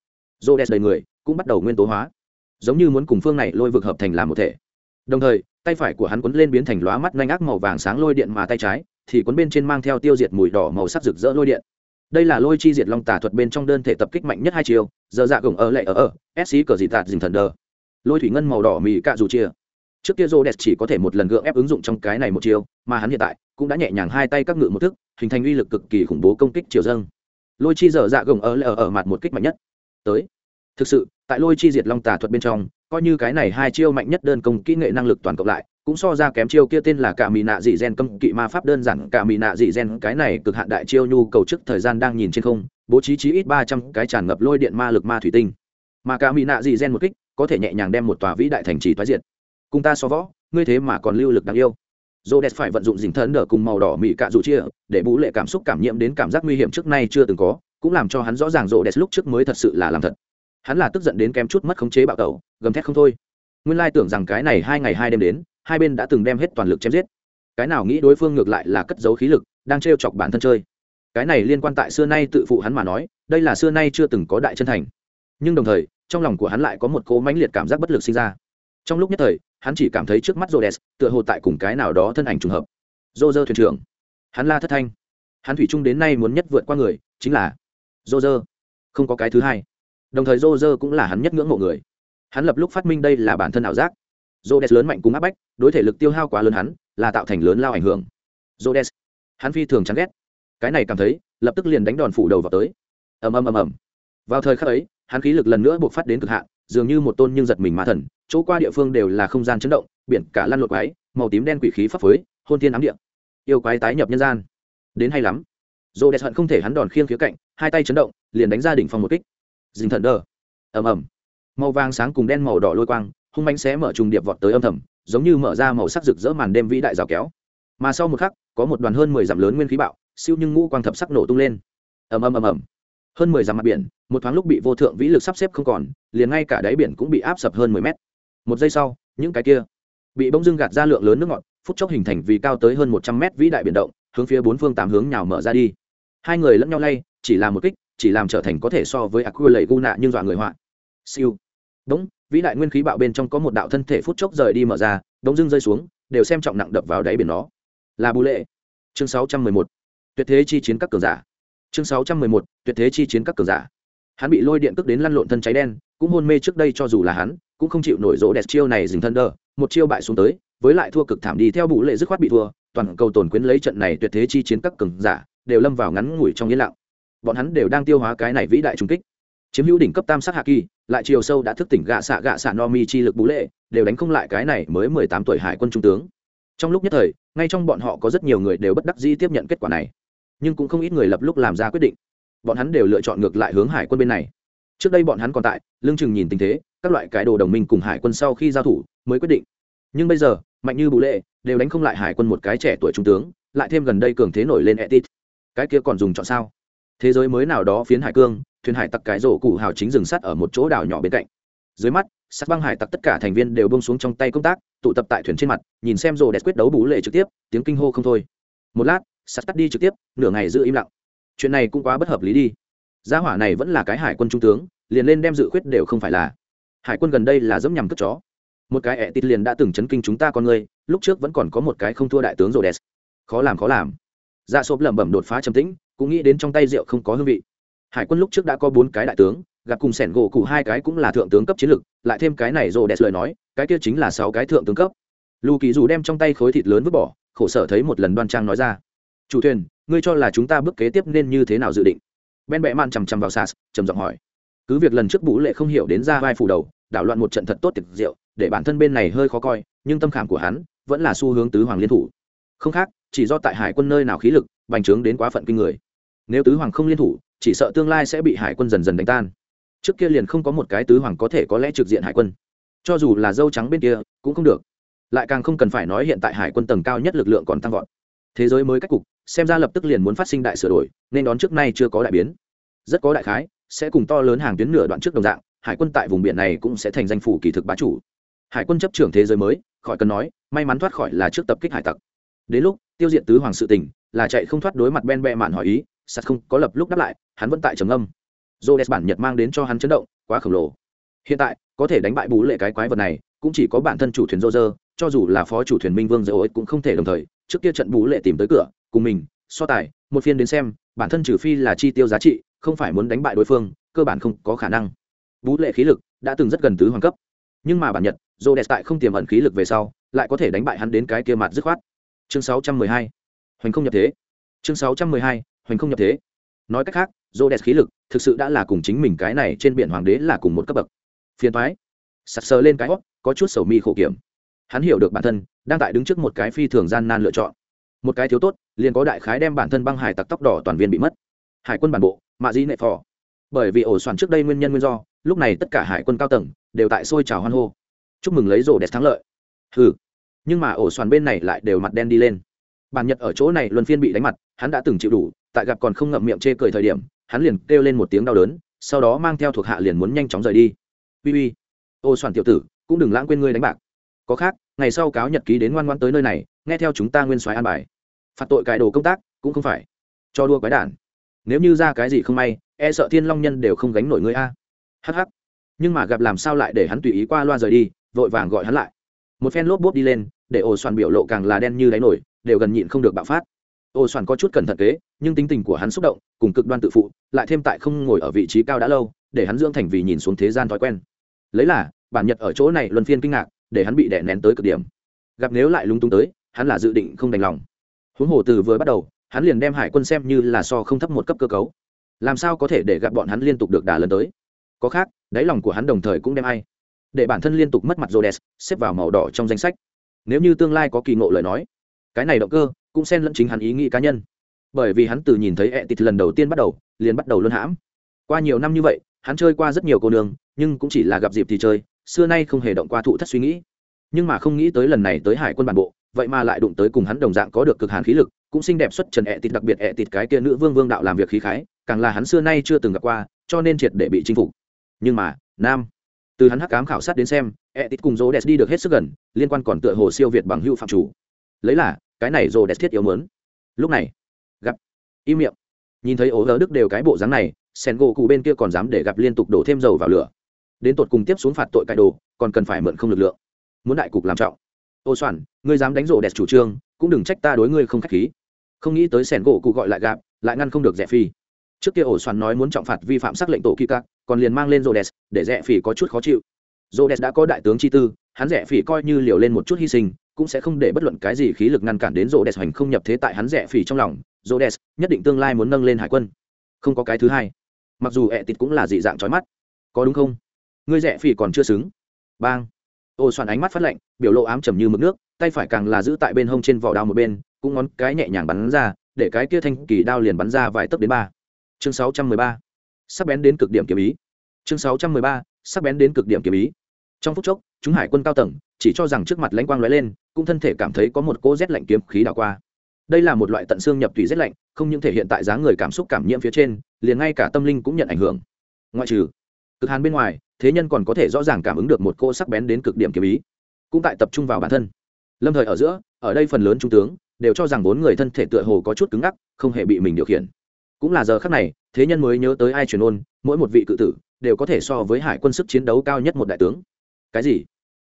Rô đès đầy người, cũng bắt đầu nguyên tố hóa. Giống như muốn cùng phương này lôi vực hợp thành làm một thể. Đồng thời, tay phải của hắn quấn lên biến thành lóa mắt nhanh ác màu vàng sáng lôi điện mà tay trái, thì quấn bên trên mang theo tiêu diệt mùi đỏ màu sắc rực rỡ lôi điện. Đây là lôi chi diệt long tả thuật bên trong đơn thể tập kích mạnh nhất hai chiều, giờ dạ gồng ở lệ ở ở sc cờ dị tạt dình thần đờ lôi thủy ngân màu đỏ mì cạ dù chia. Trước kia rô đẹp chỉ có thể một lần gượng ép ứng dụng trong cái này một chiều mà hắn hiện tại cũng đã nhẹ nhàng hai tay các ngự một thức, hình thành uy lực cực kỳ khủng bố công kích chiều dâng. Lôi chi dở dạ gồng ở lệ ở mặt một kích mạnh nhất. Tới. Thực sự, tại lôi chi diệt long tà thuật bên trong, coi như cái này hai chiêu mạnh nhất đơn công kỹ nghệ năng lực toàn cộng lại, cũng so ra kém chiêu kia tên là cả mì nạ dị gen công kỵ ma pháp đơn giản cả mì nạ dị gen, cái này cực hạn đại chiêu nhu cầu trước thời gian đang nhìn trên không, bố trí chí ít ba trăm cái tràn ngập lôi điện ma lực ma thủy tinh. Mà cả mì nạ dị gen một kích có thể nhẹ nhàng đem một tòa vĩ đại thành trì thoái diệt. Cùng ta so võ, ngươi thế mà còn lưu lực đáng yêu. Dô đẹp phải vận dụng dình thân ở cùng màu đỏ mỹ cạ dù chia, để bú lệ cảm xúc cảm nhiễm đến cảm giác nguy hiểm trước nay chưa từng có, cũng làm cho hắn rõ ràng rộ đẹp lúc trước mới thật sự là làm thật. Hắn là tức giận đến kém chút mất khống chế bạo tẩu, gầm thét không thôi. Nguyên lai tưởng rằng cái này hai ngày hai đêm đến, hai bên đã từng đem hết toàn lực chém giết. Cái nào nghĩ đối phương ngược lại là cất giấu khí lực, đang t chọc bản thân chơi. Cái này liên quan tại xưa nay tự phụ hắn mà nói, đây là xưa nay chưa từng có đại chân thành. Nhưng đồng thời trong lòng của hắn lại có một cố mãnh liệt cảm giác bất lực sinh ra. Trong lúc nhất thời hắn chỉ cảm thấy trước mắt rô tựa hồ tại cùng cái nào đó thân ảnh trùng hợp. Rô thuyền trưởng. Hắn la thất thanh. Hắn thủy chung đến nay muốn nhất vượt qua người chính là rô không có cái thứ hai. Đồng thời rô cũng là hắn nhất ngưỡng mộ người. Hắn lập lúc phát minh đây là bản thân ảo giác. Rhodes lớn mạnh cùng áp bách, đối thể lực tiêu hao quá lớn hắn, là tạo thành lớn lao ảnh hưởng. Rhodes, hắn phi thường chán ghét. Cái này cảm thấy, lập tức liền đánh đòn phủ đầu vào tới. Ầm ầm ầm ầm. Vào thời khắc ấy, hắn khí lực lần nữa bộc phát đến cực hạn, dường như một tôn nhưng giật mình mà thần, chỗ qua địa phương đều là không gian chấn động, biển cả lăn lộn quái, màu tím đen quỷ khí pháp phối, hôn thiên ám địa. Yêu quái tái nhập nhân gian. Đến hay lắm. Rhodes hận không thể hắn đòn khiêng khía cạnh, hai tay chấn động, liền đánh ra đỉnh phong một kích. Dình thần đờ. Ầm ầm. Màu vàng sáng cùng đen màu đỏ lôi quang, hung mãnh xé mở trùng điệp vọt tới âm thầm giống như mở ra màu sắc rực rỡ màn đêm vĩ đại rào kéo mà sau một khắc có một đoàn hơn mười dặm lớn nguyên khí bạo siêu nhưng ngũ quang thập sắc nổ tung lên ầm ầm ầm ầm hơn mười dặm mặt biển, một thoáng lúc bị vô thượng vĩ lực sắp xếp không còn, liền ngay cả đáy biển cũng bị áp sập hơn mười mét. Một giây sau, những cái kia bị bỗng dưng gạt ra lượng lớn nước ngọt, phút chốc hình thành vì cao tới hơn một trăm mét vĩ đại biển động, hướng phía bốn phương tám hướng nhào mở ra đi. Hai người lẫn nhau lay, chỉ làm một kích, chỉ làm trở thành có thể so với aqua lầy gu nạ nhưng dọa người họa. Siêu. Đúng, vĩ đại nguyên khí bạo bên trong có một đạo thân thể phút chốc rời đi mở ra đống dưng rơi xuống, đều xem trọng nặng đập vào đáy biển nó. Là bù lệ. Chương 611. tuyệt thế chi chiến các cường giả chương 611. tuyệt thế chi chiến các cường giả. Hắn bị lôi điện tức đến lăn lộn thân cháy đen, cũng hôn mê trước đây cho dù là hắn, cũng không chịu nổi rỗ đẹp chiêu này dình thân đờ, một chiêu bại xuống tới, với lại thua cực thảm đi theo bụ lệ dứt khoát bị thua, toàn cầu tổn quyến lấy trận này tuyệt thế chi chiến các cường giả, đều lâm vào ngắn ngủi trong yên lặng. Bọn hắn đều đang tiêu hóa cái này vĩ đại trung kích. Chiếm hữu đỉnh cấp tam sắc hạ kỳ, lại chiều sâu đã thức tỉnh gạ xạ gạ xạ no mi chi lực bú lệ, đều đánh không lại cái này mới mười tám tuổi hải quân trung tướng. Trong lúc nhất thời, ngay trong bọn họ có rất nhiều người đều bất đắc dĩ tiếp nhận kết quả này nhưng cũng không ít người lập lúc làm ra quyết định. Bọn hắn đều lựa chọn ngược lại hướng hải quân bên này. Trước đây bọn hắn còn tại lương chừng nhìn tình thế, các loại cái đồ đồng minh cùng hải quân sau khi giao thủ mới quyết định. Nhưng bây giờ, mạnh như bù lệ đều đánh không lại hải quân một cái trẻ tuổi trung tướng, lại thêm gần đây cường thế nổi lên etit. Cái kia còn dùng chọn sao? Thế giới mới nào đó phiến hải cương, thuyền hải tặc cái rổ cụ hào chính dừng sắt ở một chỗ đảo nhỏ bên cạnh. Dưới mắt sắt băng hải tặc tất cả thành viên đều bông xuống trong tay công tác, tụ tập tại thuyền trên mặt, nhìn xem rổ đẹp quyết đấu bú lệ trực tiếp, tiếng kinh hô không thôi. Một lát sắt tắt đi trực tiếp, nửa ngày giữ im lặng. Chuyện này cũng quá bất hợp lý đi. Gia hỏa này vẫn là cái hải quân trung tướng, liền lên đem dự khuyết đều không phải là. Hải quân gần đây là dẫm nhằm cất chó. Một cái ẹ tít liền đã từng chấn kinh chúng ta con người, lúc trước vẫn còn có một cái không thua đại tướng rồ đèn khó làm khó làm. Dạ sộp lẩm bẩm đột phá trầm tĩnh, cũng nghĩ đến trong tay rượu không có hương vị. Hải quân lúc trước đã có bốn cái đại tướng, gặp cùng sẻn gỗ cụ hai cái cũng là thượng tướng cấp chiến lực, lại thêm cái này rồ đẹp lời nói, cái kia chính là sáu cái thượng tướng cấp. Lù kỳ dù đem trong tay khối thịt lớn vứt bỏ, khổ sở thấy một lần đoan trang nói ra chủ thuyền, ngươi cho là chúng ta bước kế tiếp nên như thế nào dự định? Ben bẹ man chằm chằm vào sas trầm giọng hỏi. Cứ việc lần trước bú lệ không hiểu đến ra vai phủ đầu, đảo loạn một trận thật tốt tiệc rượu, để bản thân bên này hơi khó coi, nhưng tâm khảm của hắn vẫn là xu hướng tứ hoàng liên thủ. Không khác, chỉ do tại hải quân nơi nào khí lực, bành trướng đến quá phận kinh người. Nếu tứ hoàng không liên thủ, chỉ sợ tương lai sẽ bị hải quân dần dần đánh tan. Trước kia liền không có một cái tứ hoàng có thể có lẽ trực diện hải quân. Cho dù là dâu trắng bên kia, cũng không được. Lại càng không cần phải nói hiện tại hải quân tầng cao nhất lực lượng còn tăng vọt thế giới mới cách cục, xem ra lập tức liền muốn phát sinh đại sửa đổi, nên đón trước nay chưa có đại biến. Rất có đại khái, sẽ cùng to lớn hàng tuyến nửa đoạn trước đồng dạng, hải quân tại vùng biển này cũng sẽ thành danh phủ kỳ thực bá chủ. Hải quân chấp trưởng thế giới mới, khỏi cần nói, may mắn thoát khỏi là trước tập kích hải tặc. Đến lúc, tiêu diệt tứ hoàng sự tình, là chạy không thoát đối mặt ben bẹ mạn hỏi ý sắt không có lập lúc đáp lại, hắn vẫn tại trầm âm dô đẹp bản nhật mang đến cho hắn chấn động, quá khổng lồ. Hiện tại, có thể đánh bại bú lệ cái quái vật này, cũng chỉ có bản thân chủ thuyền dô dơ cho dù là phó chủ thuyền minh vương dơ ối cũng không thể đồng thời trước kia trận bú lệ tìm tới cửa, cùng mình, so tài, một phiên đến xem, bản thân trừ phi là chi tiêu giá trị, không phải muốn đánh bại đối phương, cơ bản không có khả năng. Bú lệ khí lực đã từng rất gần tứ hoàng cấp. Nhưng mà bản nhật dô đẹp tại không tiềm ẩn khí lực về sau, lại có thể đánh bại hắn đến cái kia mặt dứt khoát. Chương 612. hoành không nhập thế. Chương 612 hoành không nhập thế. Nói cách khác dô đẹp khí lực thực sự đã là cùng chính mình cái này trên biển hoàng đế là cùng một cấp bậc. Phiền thoái sặc sờ lên cái hót có chút sầu mi khổ kiểm hắn hiểu được bản thân đang tại đứng trước một cái phi thường gian nan lựa chọn. Một cái thiếu tốt, liền có đại khái đem bản thân băng hải tặc tóc đỏ toàn viên bị mất. Hải quân bản bộ, mạ di nệ phò. Bởi vì ổ soạn trước đây nguyên nhân nguyên do, lúc này tất cả hải quân cao tầng đều tại xôi trào hoan hô. Chúc mừng lấy rổ đẹp thắng lợi. Ừ nhưng mà ổ soạn bên này lại đều mặt đen đi lên. Bản nhật ở chỗ này luân phiên bị đánh mặt, hắn đã từng chịu đủ, tại gặp còn không ngậm miệng chê cười thời điểm, hắn liền kêu lên một tiếng đau đớn, sau đó mang theo thuộc hạ liền muốn nhanh chóng rời đi. Uy uy. Ô soạn tiểu tử, cũng đừng lãng quên ngươi đánh bạc có khác, ngày sau cáo nhật ký đến ngoan ngoan tới nơi này, nghe theo chúng ta nguyên soái an bài. Phạt tội cải đồ công tác, cũng không phải. Cho đua quái đản. Nếu như ra cái gì không may e sợ thiên long nhân đều không gánh nổi ngươi a. Hh nhưng mà gặp làm sao lại để hắn tùy ý qua loa rời đi, vội vàng gọi hắn lại. Một phen lốp bốp đi lên, để ổ soạn biểu lộ càng là đen như đáy nổi, đều gần nhịn không được bạo phát. Ô soạn có chút cẩn thận kế, nhưng tính tình của hắn xúc động, cùng cực đoan tự phụ, lại thêm tại không ngồi ở vị trí cao đã lâu, để hắn dưỡng thành vì nhìn xuống thế gian thói quen. Lấy là, bản nhật ở chỗ này luân phiên kinh ngạc để hắn bị đè nén tới cực điểm. Gặp nếu lại lúng túng tới, hắn là dự định không đành lòng. Huống hồ từ vừa bắt đầu, hắn liền đem hải quân xem như là so không thấp một cấp cơ cấu. Làm sao có thể để gặp bọn hắn liên tục được đà lần tới? Có khác, đáy lòng của hắn đồng thời cũng đem ai. Để bản thân liên tục mất mặt Rhodes, xếp vào màu đỏ trong danh sách. Nếu như tương lai có kỳ ngộ lời nói, cái này động cơ cũng xen lẫn chính hắn ý nghĩ cá nhân. Bởi vì hắn từ nhìn thấy ẹ tịt lần đầu tiên bắt đầu, liền bắt đầu luân hãm. Qua nhiều năm như vậy, hắn chơi qua rất nhiều cô nương, nhưng cũng chỉ là gặp dịp thì chơi xưa nay không hề động qua thụ thất suy nghĩ. Nhưng mà không nghĩ tới lần này tới hải quân bản bộ, vậy mà lại đụng tới cùng hắn đồng dạng có được cực hàn khí lực, cũng xinh đẹp xuất trần ẹ tịt đặc biệt ẹ tịt cái kia nữ vương vương đạo làm việc khí khái, càng là hắn xưa nay chưa từng gặp qua, cho nên triệt để bị chinh phục. Nhưng mà, nam, từ hắn hắc cám khảo sát đến xem, ẹ tịt cùng rô đẹp đi được hết sức gần, liên quan còn tựa hồ siêu việt bằng hữu phạm chủ. Lấy là, cái này rô đẹp thiết yếu mớn. Lúc này, gặp, im miệng. Nhìn thấy ố gỡ đức đều cái bộ dáng này sen gỗ cụ bên kia còn dám để gặp liên tục đổ thêm dầu vào lửa đến tột cùng tiếp xuống phạt tội cải đồ, còn cần phải mượn không lực lượng. Muốn đại cục làm trọng. Ô soản, ngươi dám đánh rổ đẹp chủ trương, cũng đừng trách ta đối ngươi không k h á c h khí. Không nghĩ tới sẻn gỗ cụ gọi lại gạp lại ngăn không được rẻ phi trước kia ổ soàn nói muốn trọng phạt vi phạm s lệnh tổ kỳ các còn liền mang lên rô đẹp, để rẻ phỉ có chút khó chịu. Rô đẹp đã có đại tướng chi tư, hắn rẻ phỉ coi như liều lên một chút hy sinh, cũng sẽ không để bất luận cái gì khí lực ngăn cản đến rô đẹp hoành không nhập thế tại hắn rẻ phỉ trong lòng. Rô đẹp, nhất định tương lai muốn nâng lên hải quân. Không có cái thứ hai. Mặc dù ẹ tịt cũng là dị dạng trói mắt. Có đúng không? Ngươi rẻ phỉ còn chưa xứng. Bang. Ô soạn ánh mắt phát lạnh, biểu lộ ám trầm như mực nước, tay phải càng là giữ tại bên hông trên vỏ đao một bên, cũng ngón cái nhẹ nhàng bắn ra, để cái kia thanh kỳ đao liền bắn ra vài tấc đến ba. Chương sáu trăm mười ba. Sắc bén đến cực điểm kiếm ý. Chương sáu trăm mười ba. Sắc bén đến cực điểm kiếm ý. Trong phút chốc, chúng hải quân cao tầng, chỉ cho rằng trước mặt lãnh quang lóe lên, cũng thân thể cảm thấy có một cỗ rét lạnh kiếm khí đảo qua. Đây là một loại tận xương nhập tùy rét lạnh, không những thể hiện tại dáng người cảm xúc cảm nhiễm phía trên, liền ngay cả tâm linh cũng nhận ảnh hưởng. Ngoại trừ cực hàn bên ngoài, thế nhân còn có thể rõ ràng cảm ứng được một cô sắc bén đến cực điểm kiếm ý. Cũng tại tập trung vào bản thân. Lâm thời ở giữa, ở đây phần lớn trung tướng đều cho rằng bốn người thân thể tựa hồ có chút cứng ngắc, không hề bị mình điều khiển. Cũng là giờ khác này, thế nhân mới nhớ tới ai truyền ôn, mỗi một vị cự tử đều có thể so với hải quân sức chiến đấu cao nhất một đại tướng. Cái gì?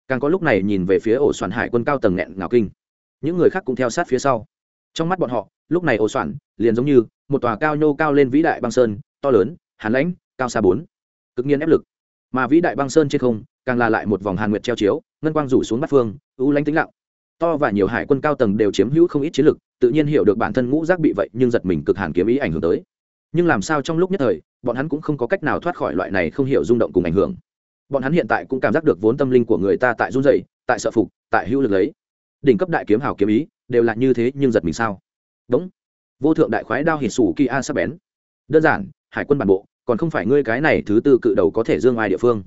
Càng có lúc này nhìn về phía ổ soạn hải quân cao tầng nghẹn ngào kinh. Những người khác cũng theo sát phía sau. Trong mắt bọn họ, lúc này ổ soạn liền giống như một tòa cao nhô cao lên vĩ đại băng sơn, to lớn, hàn lãnh, cao xa bốn cực nhiên ép lực. Mà vĩ đại băng sơn trên không, càng là lại một vòng hàn nguyệt treo chiếu, ngân quang rủ xuống bắt phương ưu lánh tĩnh lặng. To và nhiều hải quân cao tầng đều chiếm hữu không ít chiến lực, tự nhiên hiểu được bản thân ngũ giác bị vậy, nhưng giật mình cực hàn kiếm ý ảnh hưởng tới. Nhưng làm sao trong lúc nhất thời, bọn hắn cũng không có cách nào thoát khỏi loại này không hiểu rung động cùng ảnh hưởng. Bọn hắn hiện tại cũng cảm giác được vốn tâm linh của người ta tại run dày tại sợ phục, tại hữu lực lấy. Đỉnh cấp đại kiếm hào kiếm ý, đều là như thế nhưng giật mình sao? Đúng. Vô thượng đại khoái đao hỉ sủ kỳ a sắp bén. Đơn giản, hải quân bản bộ còn không phải ngươi cái này thứ tư cự đầu có thể dương ai địa phương.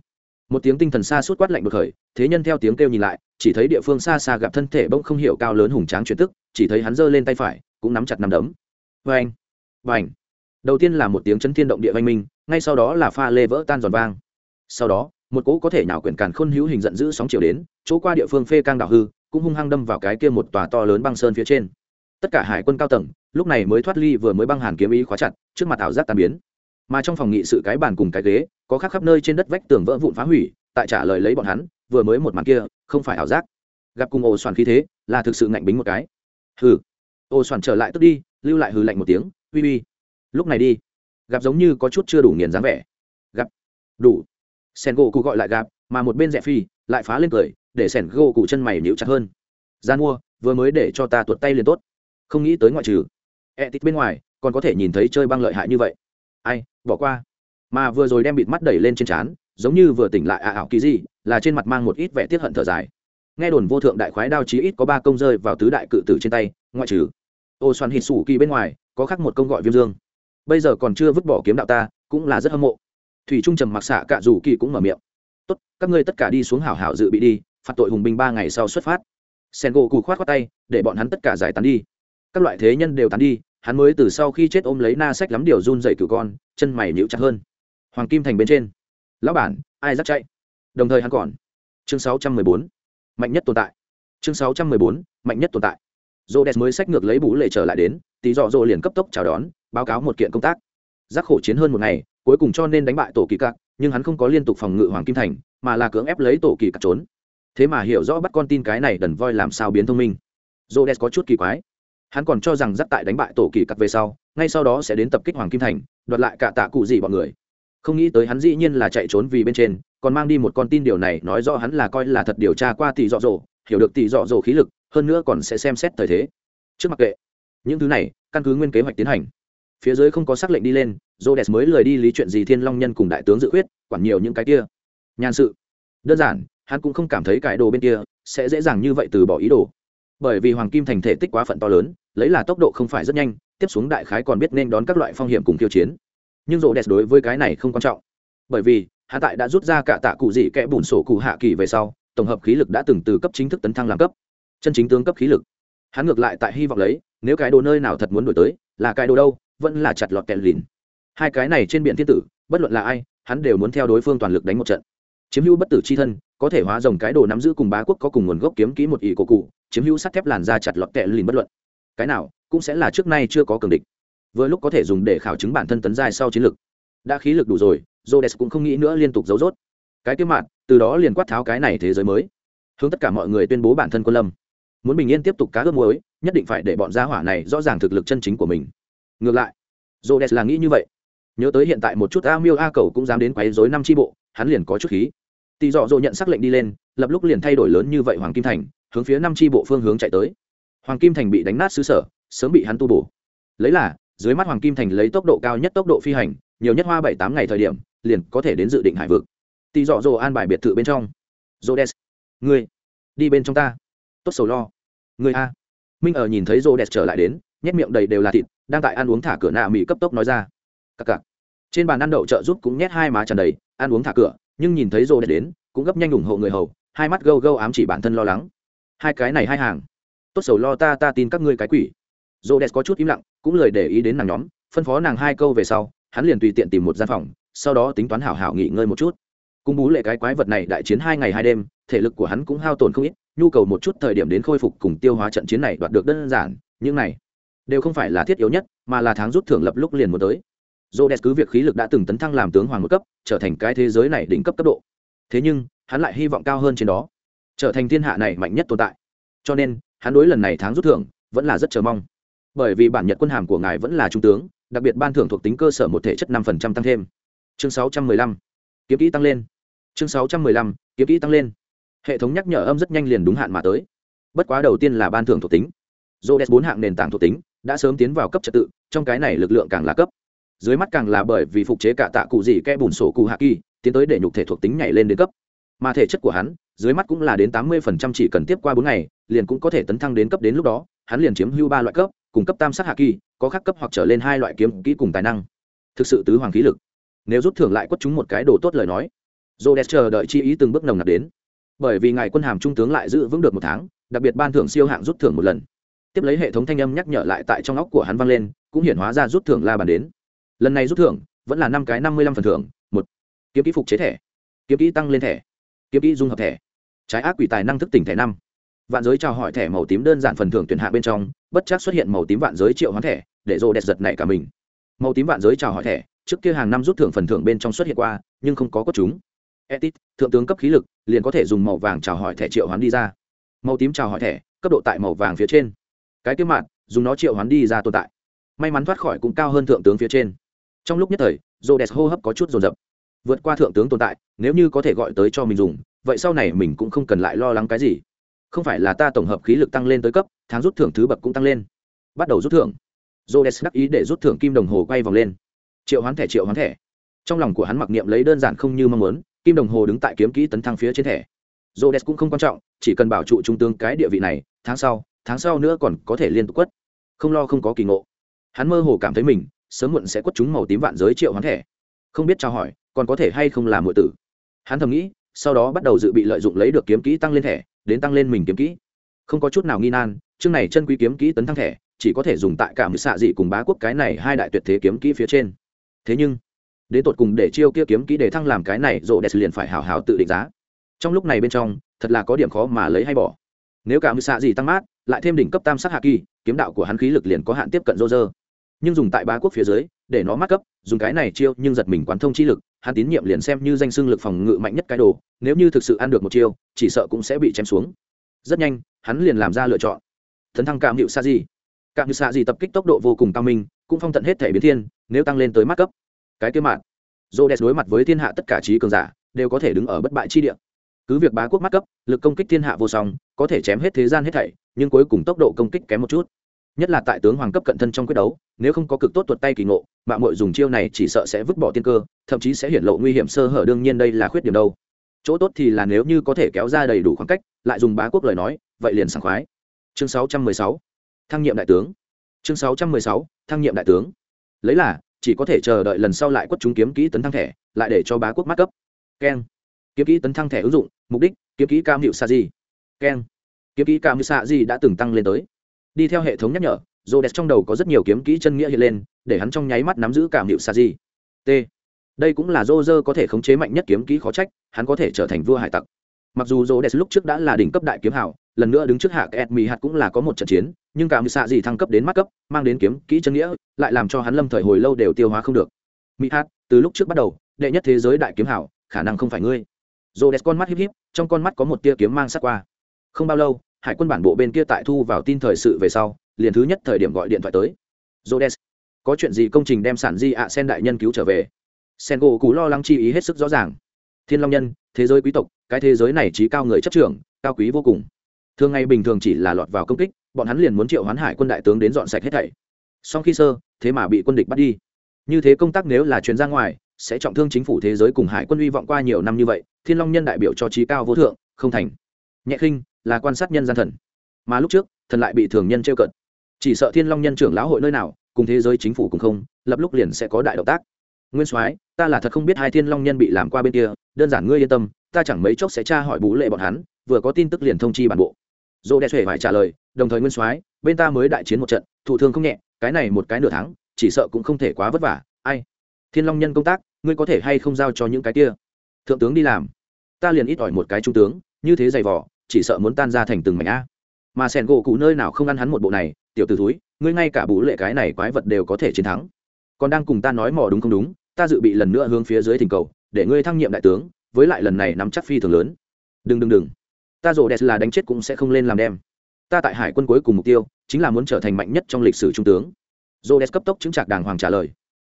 Một tiếng tinh thần xa suốt quát lạnh bực khởi, thế nhân theo tiếng kêu nhìn lại, chỉ thấy địa phương xa xa gặp thân thể bỗng không hiểu cao lớn hùng tráng chuyển tức, chỉ thấy hắn giơ lên tay phải, cũng nắm chặt nắm đấm. Vê anh vê anh đầu tiên là một tiếng chấn thiên động địa vanh minh, ngay sau đó là pha lê vỡ tan giòn vang. Sau đó, một cỗ có thể nhào quyển càn khôn hữu hình giận dữ sóng chiều đến, chỗ qua địa phương phê cang đảo hư, cũng hung hăng đâm vào cái kia một tòa to lớn băng sơn phía trên. Tất cả hải quân cao tầng, lúc này mới thoát ly vừa mới băng hàn kiếm ý khóa chặt, trước mặt ảo giác tàn biến mà trong phòng nghị sự cái bàn cùng cái ghế, có khắc khắp nơi trên đất vách tường vỡ vụn phá hủy, tại trả lời lấy bọn hắn, vừa mới một màn kia, không phải ảo giác. Gặp cùng ồ soàn khí thế, là thực sự ngạnh bính một cái. Hừ. Ồ soàn trở lại tức đi, lưu lại hừ lạnh một tiếng, uy uy, lúc này đi. Gặp giống như có chút chưa đủ nghiền dáng vẻ. Gặp. Đủ. Sen gỗ cụ gọi lại gặp, mà một bên rẻ phi lại phá lên cười, để sẻn gỗ cụ chân mày níu chặt hơn. Gian mua, vừa mới để cho ta tuột tay liền tốt. Không nghĩ tới ngoại trừ. E tít bên ngoài, còn có thể nhìn thấy chơi băng lợi hại như vậy. Ai bỏ qua. Mà vừa rồi đem bịt mắt đẩy lên trên trán, giống như vừa tỉnh lại à ảo kỳ gì, là trên mặt mang một ít vẻ tiết hận thở dài. Nghe đồn vô thượng đại khoái đao chí ít có ba công rơi vào tứ đại cự tử trên tay, ngoại trừ ô xoan hít sủ kỳ bên ngoài, có khắc một công gọi viêm dương. Bây giờ còn chưa vứt bỏ kiếm đạo ta, cũng là rất hâm mộ. Thủy trung trầm mặc xạ cạ dù kỳ cũng mở miệng. Tốt, các ngươi tất cả đi xuống hảo hảo dự bị đi, phạt tội hùng binh ba ngày sau xuất phát. Sen gỗ cù khoát khoát tay, để bọn hắn tất cả giải tán đi. Các loại thế nhân đều tán đi hắn mới từ sau khi chết ôm lấy na sách lắm điều run dậy cửu con chân mày nhíu chặt hơn. Hoàng kim thành bên trên. Lão bản ai dắt chạy? Đồng thời hắn còn. Chương 614, mạnh nhất tồn tại. Chương 614, mạnh nhất tồn tại. Dô đès mới sách ngược lấy bú lệ trở lại đến tí dọ dô liền cấp tốc chào đón báo cáo một kiện công tác. Giác khổ chiến hơn một ngày cuối cùng cho nên đánh bại tổ kỳ cặc nhưng hắn không có liên tục phòng ngự hoàng kim thành mà là cưỡng ép lấy tổ kỳ cặc trốn. Thế mà hiểu rõ bắt con tin cái này đần voi làm sao biến thông minh. Dô đès có chút kỳ quái hắn còn cho rằng giáp tại đánh bại tổ kỳ cặc về sau ngay sau đó sẽ đến tập kích hoàng kim thành đoạt lại cả tạ cụ gì bọn người không nghĩ tới hắn dĩ nhiên là chạy trốn vì bên trên còn mang đi một con tin điều này nói rõ hắn là coi là thật điều tra qua tỷ dọ dỗ hiểu được tỷ dọ dỗ khí lực hơn nữa còn sẽ xem xét thời thế trước mặc kệ những thứ này căn cứ nguyên kế hoạch tiến hành phía dưới không có xác lệnh đi lên Rhodes mới lười đi lý chuyện gì Thiên Long Nhân cùng đại tướng dự quyết, quản nhiều những cái kia. Nhan sự. Đơn giản, hắn cũng không cảm thấy cải đồ bên kia sẽ dễ dàng như vậy từ bỏ ý đồ. Bởi vì hoàng kim thành thể tích quá phận to lớn, lấy là tốc độ không phải rất nhanh, tiếp xuống đại khái còn biết nên đón các loại phong hiểm cùng tiêu chiến. Nhưng Rhodes đối với cái này không quan trọng. Bởi vì, hắn tại đã rút ra cả tạ cụ dị kẽ bùn sổ cụ hạ kỳ về sau, tổng hợp khí lực đã từng từ cấp chính thức tấn thăng làm cấp. Chân chính tướng cấp khí lực. Hắn ngược lại tại hy vọng lấy, nếu cái đồ nơi nào thật muốn đổi tới, là cái đồ đâu, vẫn là chặt lọt kẹt lìn hai cái này trên biển thiên tử bất luận là ai hắn đều muốn theo đối phương toàn lực đánh một trận chiếm hữu bất tử c h i thân, có thể hóa rồng cái đồ nắm giữ cùng bá quốc có cùng nguồn gốc kiếm kỹ một ỷ cổ cụ, chiếm hữu sắt thép làn da chặt lọt tệ lìn bất luận. Cái nào, cũng sẽ là trước nay chưa có cường địch. Vừa lúc có thể dùng để khảo chứng bản thân tấn giai sau chiến lược. Đã khí lực đủ rồi jodes cũng không nghĩ nữa liên tục giấu rốt. Cái tiêu mạn, từ đó liền quát tháo cái này thế giới mới. Hướng tất cả mọi người tuyên bố bản thân quân lâm. Muốn bình yên tiếp tục cá ướp muối, nhất định phải để bọn gia hỏa này rõ ràng thực lực chân chính của mình. Ngược lại jodes là nghĩ như vậy. Nhớ tới hiện tại một chút a miêu a cầu cũng dám đến quấy dối năm tri bộ hắn liền có chút khí. Tỳ dọ dỗ nhận xác lệnh đi lên, lập lúc liền thay đổi lớn như vậy hoàng kim thành, hướng phía năm tri bộ phương hướng chạy tới. Hoàng kim thành bị đánh nát xứ sở, sớm bị hắn tu bổ. Lấy là, dưới mắt hoàng kim thành lấy tốc độ cao nhất tốc độ phi hành, nhiều nhất hoa bảy tám ngày thời điểm, liền có thể đến dự định hải vực. Tỳ dọ dỗ an bài biệt thự bên trong. Dô đen người đi bên trong ta. Tốt sầu lo. Người a. Minh ở nhìn thấy dô đẹp trở lại đến, nhét miệng đầy đều là thịt, đang tại ăn uống thả cửa nạ mỹ cấp tốc nói ra. Cặc cặc. Trên bàn ăn đậu trợ giúp cũng nhét hai má tràn đầy ăn uống thả cửa, nhưng nhìn thấy rô đẹp đến, cũng gấp nhanh ủng hộ người hầu, hai mắt gâu gâu ám chỉ bản thân lo lắng. Hai cái này hai hàng. Tốt sầu lo ta ta tin các ngươi cái quỷ. Rô đẹp có chút im lặng, cũng lời để ý đến nàng nhóm, phân phó nàng hai câu về sau, hắn liền tùy tiện tìm một gian phòng, sau đó tính toán hảo hảo nghỉ ngơi một chút. Cung bú lệ cái quái vật này đại chiến hai ngày hai đêm, thể lực của hắn cũng hao tổn không ít, nhu cầu một chút thời điểm đến khôi phục cùng tiêu hóa trận chiến này đoạt được đơn giản, những này đều không phải là thiết yếu nhất, mà là tháng rút thưởng lập lúc liền một tới dô đès cứ việc khí lực đã từng tấn thăng làm tướng hoàng một cấp, trở thành cái thế giới này đỉnh cấp cấp độ. Thế nhưng, hắn lại hy vọng cao hơn trên đó, trở thành thiên hạ này mạnh nhất tồn tại. Cho nên, hắn đối lần này tháng rút thưởng vẫn là rất chờ mong. Bởi vì bản nhật quân hàm của ngài vẫn là trung tướng, đặc biệt ban thưởng thuộc tính cơ sở một thể chất năm phần trăm tăng thêm. Chương sáu trăm mười lăm, kiếm kỹ tăng lên. Chương sáu trăm mười lăm, kiếm kỹ tăng lên. Hệ thống nhắc nhở âm rất nhanh liền đúng hạn mà tới. Bất quá đầu tiên là ban thưởng thuộc tính. Dô đès bốn hạng nền tảng thuộc tính đã sớm tiến vào cấp trật tự, trong cái này lực lượng càng là cấp dưới mắt càng là bởi vì phục chế cả tạ cụ gì kẽ bùn sổ cụ hạ kỳ, tiến tới để nhục thể thuộc tính nhảy lên đến cấp. Mà thể chất của hắn, dưới mắt cũng là đến tám mươi phần trăm chỉ cần tiếp qua bốn ngày, liền cũng có thể tấn thăng đến cấp đến lúc đó, hắn liền chiếm hưu ba loại cấp, cùng cấp tam sát hạ kỳ, có khắc cấp hoặc trở lên hai loại kiếm kỹ cùng tài năng. Thực sự tứ hoàng khí lực. Nếu rút thưởng lại quất chúng một cái đồ tốt lời nói j chờ đợi chi ý từng bước nồng nặc đến. Bởi vì ngài quân hàm trung tướng lại giữ vững được một tháng, đặc biệt ban thưởng siêu hạng rút thưởng một lần. Tiếp lấy hệ thống thanh âm nhắc nhở lại tại trong óc của hắn vang lên, cũng hiển hóa ra rút thưởng la bàn đến lần này rút thưởng vẫn là năm cái năm mươi lăm phần thưởng, một, kiếm kỹ phục chế thẻ, kiếm kỹ tăng lên thẻ, kiếm kỹ dung hợp thẻ, trái ác quỷ tài năng thức tỉnh thẻ năm. Vạn giới chào hỏi thẻ màu tím đơn giản phần thưởng tuyển hạ bên trong, bất chắc xuất hiện màu tím vạn giới triệu hoán thẻ, để rô đẹp giật này cả mình. Màu tím vạn giới chào hỏi thẻ, trước kia hàng năm rút thưởng phần thưởng bên trong xuất hiện qua, nhưng không có cốt chúng. Etit thượng tướng cấp khí lực, liền có thể dùng màu vàng chào hỏi thẻ triệu hoán đi ra. Màu tím chào hỏi thẻ, cấp độ tại màu vàng phía trên. Cái kiếm mạn, dùng nó triệu hoán đi ra tồn tại. May mắn thoát khỏi cũng cao hơn thượng tướng phía trên trong lúc nhất thời rô đès hô hấp có chút dồn dập. Vượt qua thượng tướng tồn tại, nếu như có thể gọi tới cho mình dùng, vậy sau này mình cũng không cần lại lo lắng cái gì. Không phải là ta tổng hợp khí lực tăng lên tới cấp, tháng rút thưởng thứ bậc cũng tăng lên. Bắt đầu rút thưởng. Rô đẹp đắc ý để rút thưởng kim đồng hồ quay vòng lên. Triệu hoán thẻ, triệu hoán thẻ. Trong lòng của hắn mặc niệm lấy đơn giản không như mong muốn, kim đồng hồ đứng tại kiếm kỹ tấn thăng phía trên thẻ. Rô đẹp cũng không quan trọng, chỉ cần bảo trụ trung tướng cái địa vị này, tháng sau tháng sau nữa còn có thể liên tục quất. Không lo không có kỳ ngộ. Hắn mơ hồ cảm thấy mình sớm muộn sẽ quất chúng màu tím vạn giới triệu hoán thẻ. Không biết trao hỏi, còn có thể hay không làm mọi tử. Hắn thầm nghĩ, sau đó bắt đầu dự bị lợi dụng lấy được kiếm kỹ tăng lên thẻ, đến tăng lên mình kiếm kỹ. Không có chút nào nghi nan, chương này chân quý kiếm kỹ tấn thăng thẻ, chỉ có thể dùng tại cả mười xạ dị cùng bá quốc cái này hai đại tuyệt thế kiếm kỹ phía trên. Thế nhưng, đến tột cùng để chiêu kia kiếm kỹ để thăng làm cái này, rộ đẹp liền phải hào hào tự định giá. Trong lúc này bên trong, thật là có điểm khó mà lấy hay bỏ. Nếu cả mười xạ dị tăng mát, lại thêm đỉnh cấp tam sát hạ kỳ, kiếm đạo của hắn khí lực liền có hạn tiếp cận rô rơ nhưng dùng tại bá quốc phía dưới, để nó mắc cấp, dùng cái này chiêu nhưng giật mình quán thông chi lực, hắn tín nhiệm liền xem như danh xưng lực phòng ngự mạnh nhất cái đồ, nếu như thực sự ăn được một chiêu, chỉ sợ cũng sẽ bị chém xuống. Rất nhanh, hắn liền làm ra lựa chọn. Thần thăng cảm hiệu sa di. Cảm hiệu sa di tập kích tốc độ vô cùng cao minh, cũng phong tận hết thể biến thiên, nếu tăng lên tới mắt cấp. Cái kia mạng dô đẹp đối mặt với thiên hạ tất cả trí cường giả, đều có thể đứng ở bất bại chi địa. Cứ việc bá quốc mắt cấp, lực công kích thiên hạ vô song, có thể chém hết thế gian hết thảy, nhưng cuối cùng tốc độ công kích kém một chút nhất là tại tướng hoàng cấp cận thân trong quyết đấu nếu không có cực tốt tuột tay kỳ ngộ mạng mội dùng chiêu này chỉ sợ sẽ vứt bỏ tiên cơ thậm chí sẽ hiển lộ nguy hiểm sơ hở đương nhiên đây là khuyết điểm đâu. Chỗ tốt thì là nếu như có thể kéo ra đầy đủ khoảng cách lại dùng bá quốc lời nói vậy liền sảng khoái. Chương 616, thăng nhiệm đại tướng. Chương 616, thăng nhiệm đại tướng. Lấy là chỉ có thể chờ đợi lần sau lại quất chúng kiếm kỹ tấn thăng thẻ lại để cho bá quốc mát cấp. Keng. Kiếm kỹ tấn thăng thẻ ứng dụng mục đích kiếm kỹ cam hiệu sa di. Keng. Kiếm kỹ cam hiệu sa di đã từng tăng lên tới đi theo hệ thống nhắc nhở rô đẹp trong đầu có rất nhiều kiếm kỹ chân nghĩa hiện lên, để hắn trong nháy mắt nắm giữ cảm hiệu sa di t. Đây cũng là rô rơ có thể khống chế mạnh nhất kiếm kỹ khó trách, hắn có thể trở thành vua hải tặc. Mặc dù rô đẹp lúc trước đã là đỉnh cấp đại kiếm hảo lần nữa đứng trước hạ kẹt mì hạt cũng là có một trận chiến, nhưng cảm xạ gì thăng cấp đến mắt cấp, mang đến kiếm kỹ chân nghĩa, lại làm cho hắn lâm thời hồi lâu đều tiêu hóa không được. Mỹ hạt, từ lúc trước bắt đầu, đệ nhất thế giới đại kiếm hảo khả năng không phải ngươi. Rô đẹp con mắt híp híp, trong con mắt có một tia kiếm mang sát qua. Không bao lâu hải quân bản bộ bên kia tại thu vào tin thời sự về sau liền thứ nhất thời điểm gọi điện thoại tới. Rhodes, có chuyện gì công trình đem sản di ạ sen đại nhân cứu trở về? Sen gỗ cú lo lắng chi ý hết sức rõ ràng. Thiên long nhân thế giới quý tộc cái thế giới này trí cao người chấp trưởng cao quý vô cùng. Thường ngày bình thường chỉ là lọt vào công kích bọn hắn liền muốn triệu hoán hải quân đại tướng đến dọn sạch hết thảy. Song khi sơ thế mà bị quân địch bắt đi. Như thế công tác nếu là chuyến ra ngoài sẽ trọng thương chính phủ thế giới cùng hải quân hy vọng qua nhiều năm như vậy thiên long nhân đại biểu cho trí cao vô thượng không thành. Nhẹ khinh là quan sát nhân gian thần. Mà lúc trước, thần lại bị thường nhân trêu cận chỉ sợ thiên long nhân trưởng lão hội nơi nào, cùng thế giới chính phủ cùng không, lập lúc liền sẽ có đại động tác. Nguyên soái, ta là thật không biết hai thiên long nhân bị làm qua bên kia, đơn giản ngươi yên tâm, ta chẳng mấy chốc sẽ tra hỏi bú lệ bọn hắn, vừa có tin tức liền thông chi bản bộ. Dô đe xuể phải trả lời, đồng thời nguyên soái, bên ta mới đại chiến một trận, thụ thương không nhẹ, cái này một cái nửa tháng, chỉ sợ cũng không thể quá vất vả, ai? Thiên long nhân công tác, ngươi có thể hay không giao cho những cái kia? Thượng tướng đi làm. Ta liền ít ỏi một cái trung tướng, như thế dày vỏ chỉ sợ muốn tan ra thành từng mảnh a. Mà sẻn gỗ cụ nơi nào không ăn hắn một bộ này, tiểu t ử túi ngươi ngay cả bú lệ cái này quái vật đều có thể chiến thắng. Còn đang cùng ta nói mò đúng không đúng, ta dự bị lần nữa hướng phía dưới thỉnh cầu, để ngươi thăng nhiệm đại tướng, với lại lần này nắm chắc phi thường lớn. Đừng đừng đừng. Ta rổ đẹp là đánh chết cũng sẽ không lên làm đem. Ta tại hải quân cuối cùng mục tiêu, chính là muốn trở thành mạnh nhất trong lịch sử trung tướng. Rổ đẹp cấp tốc chứng trạc đàng hoàng trả lời.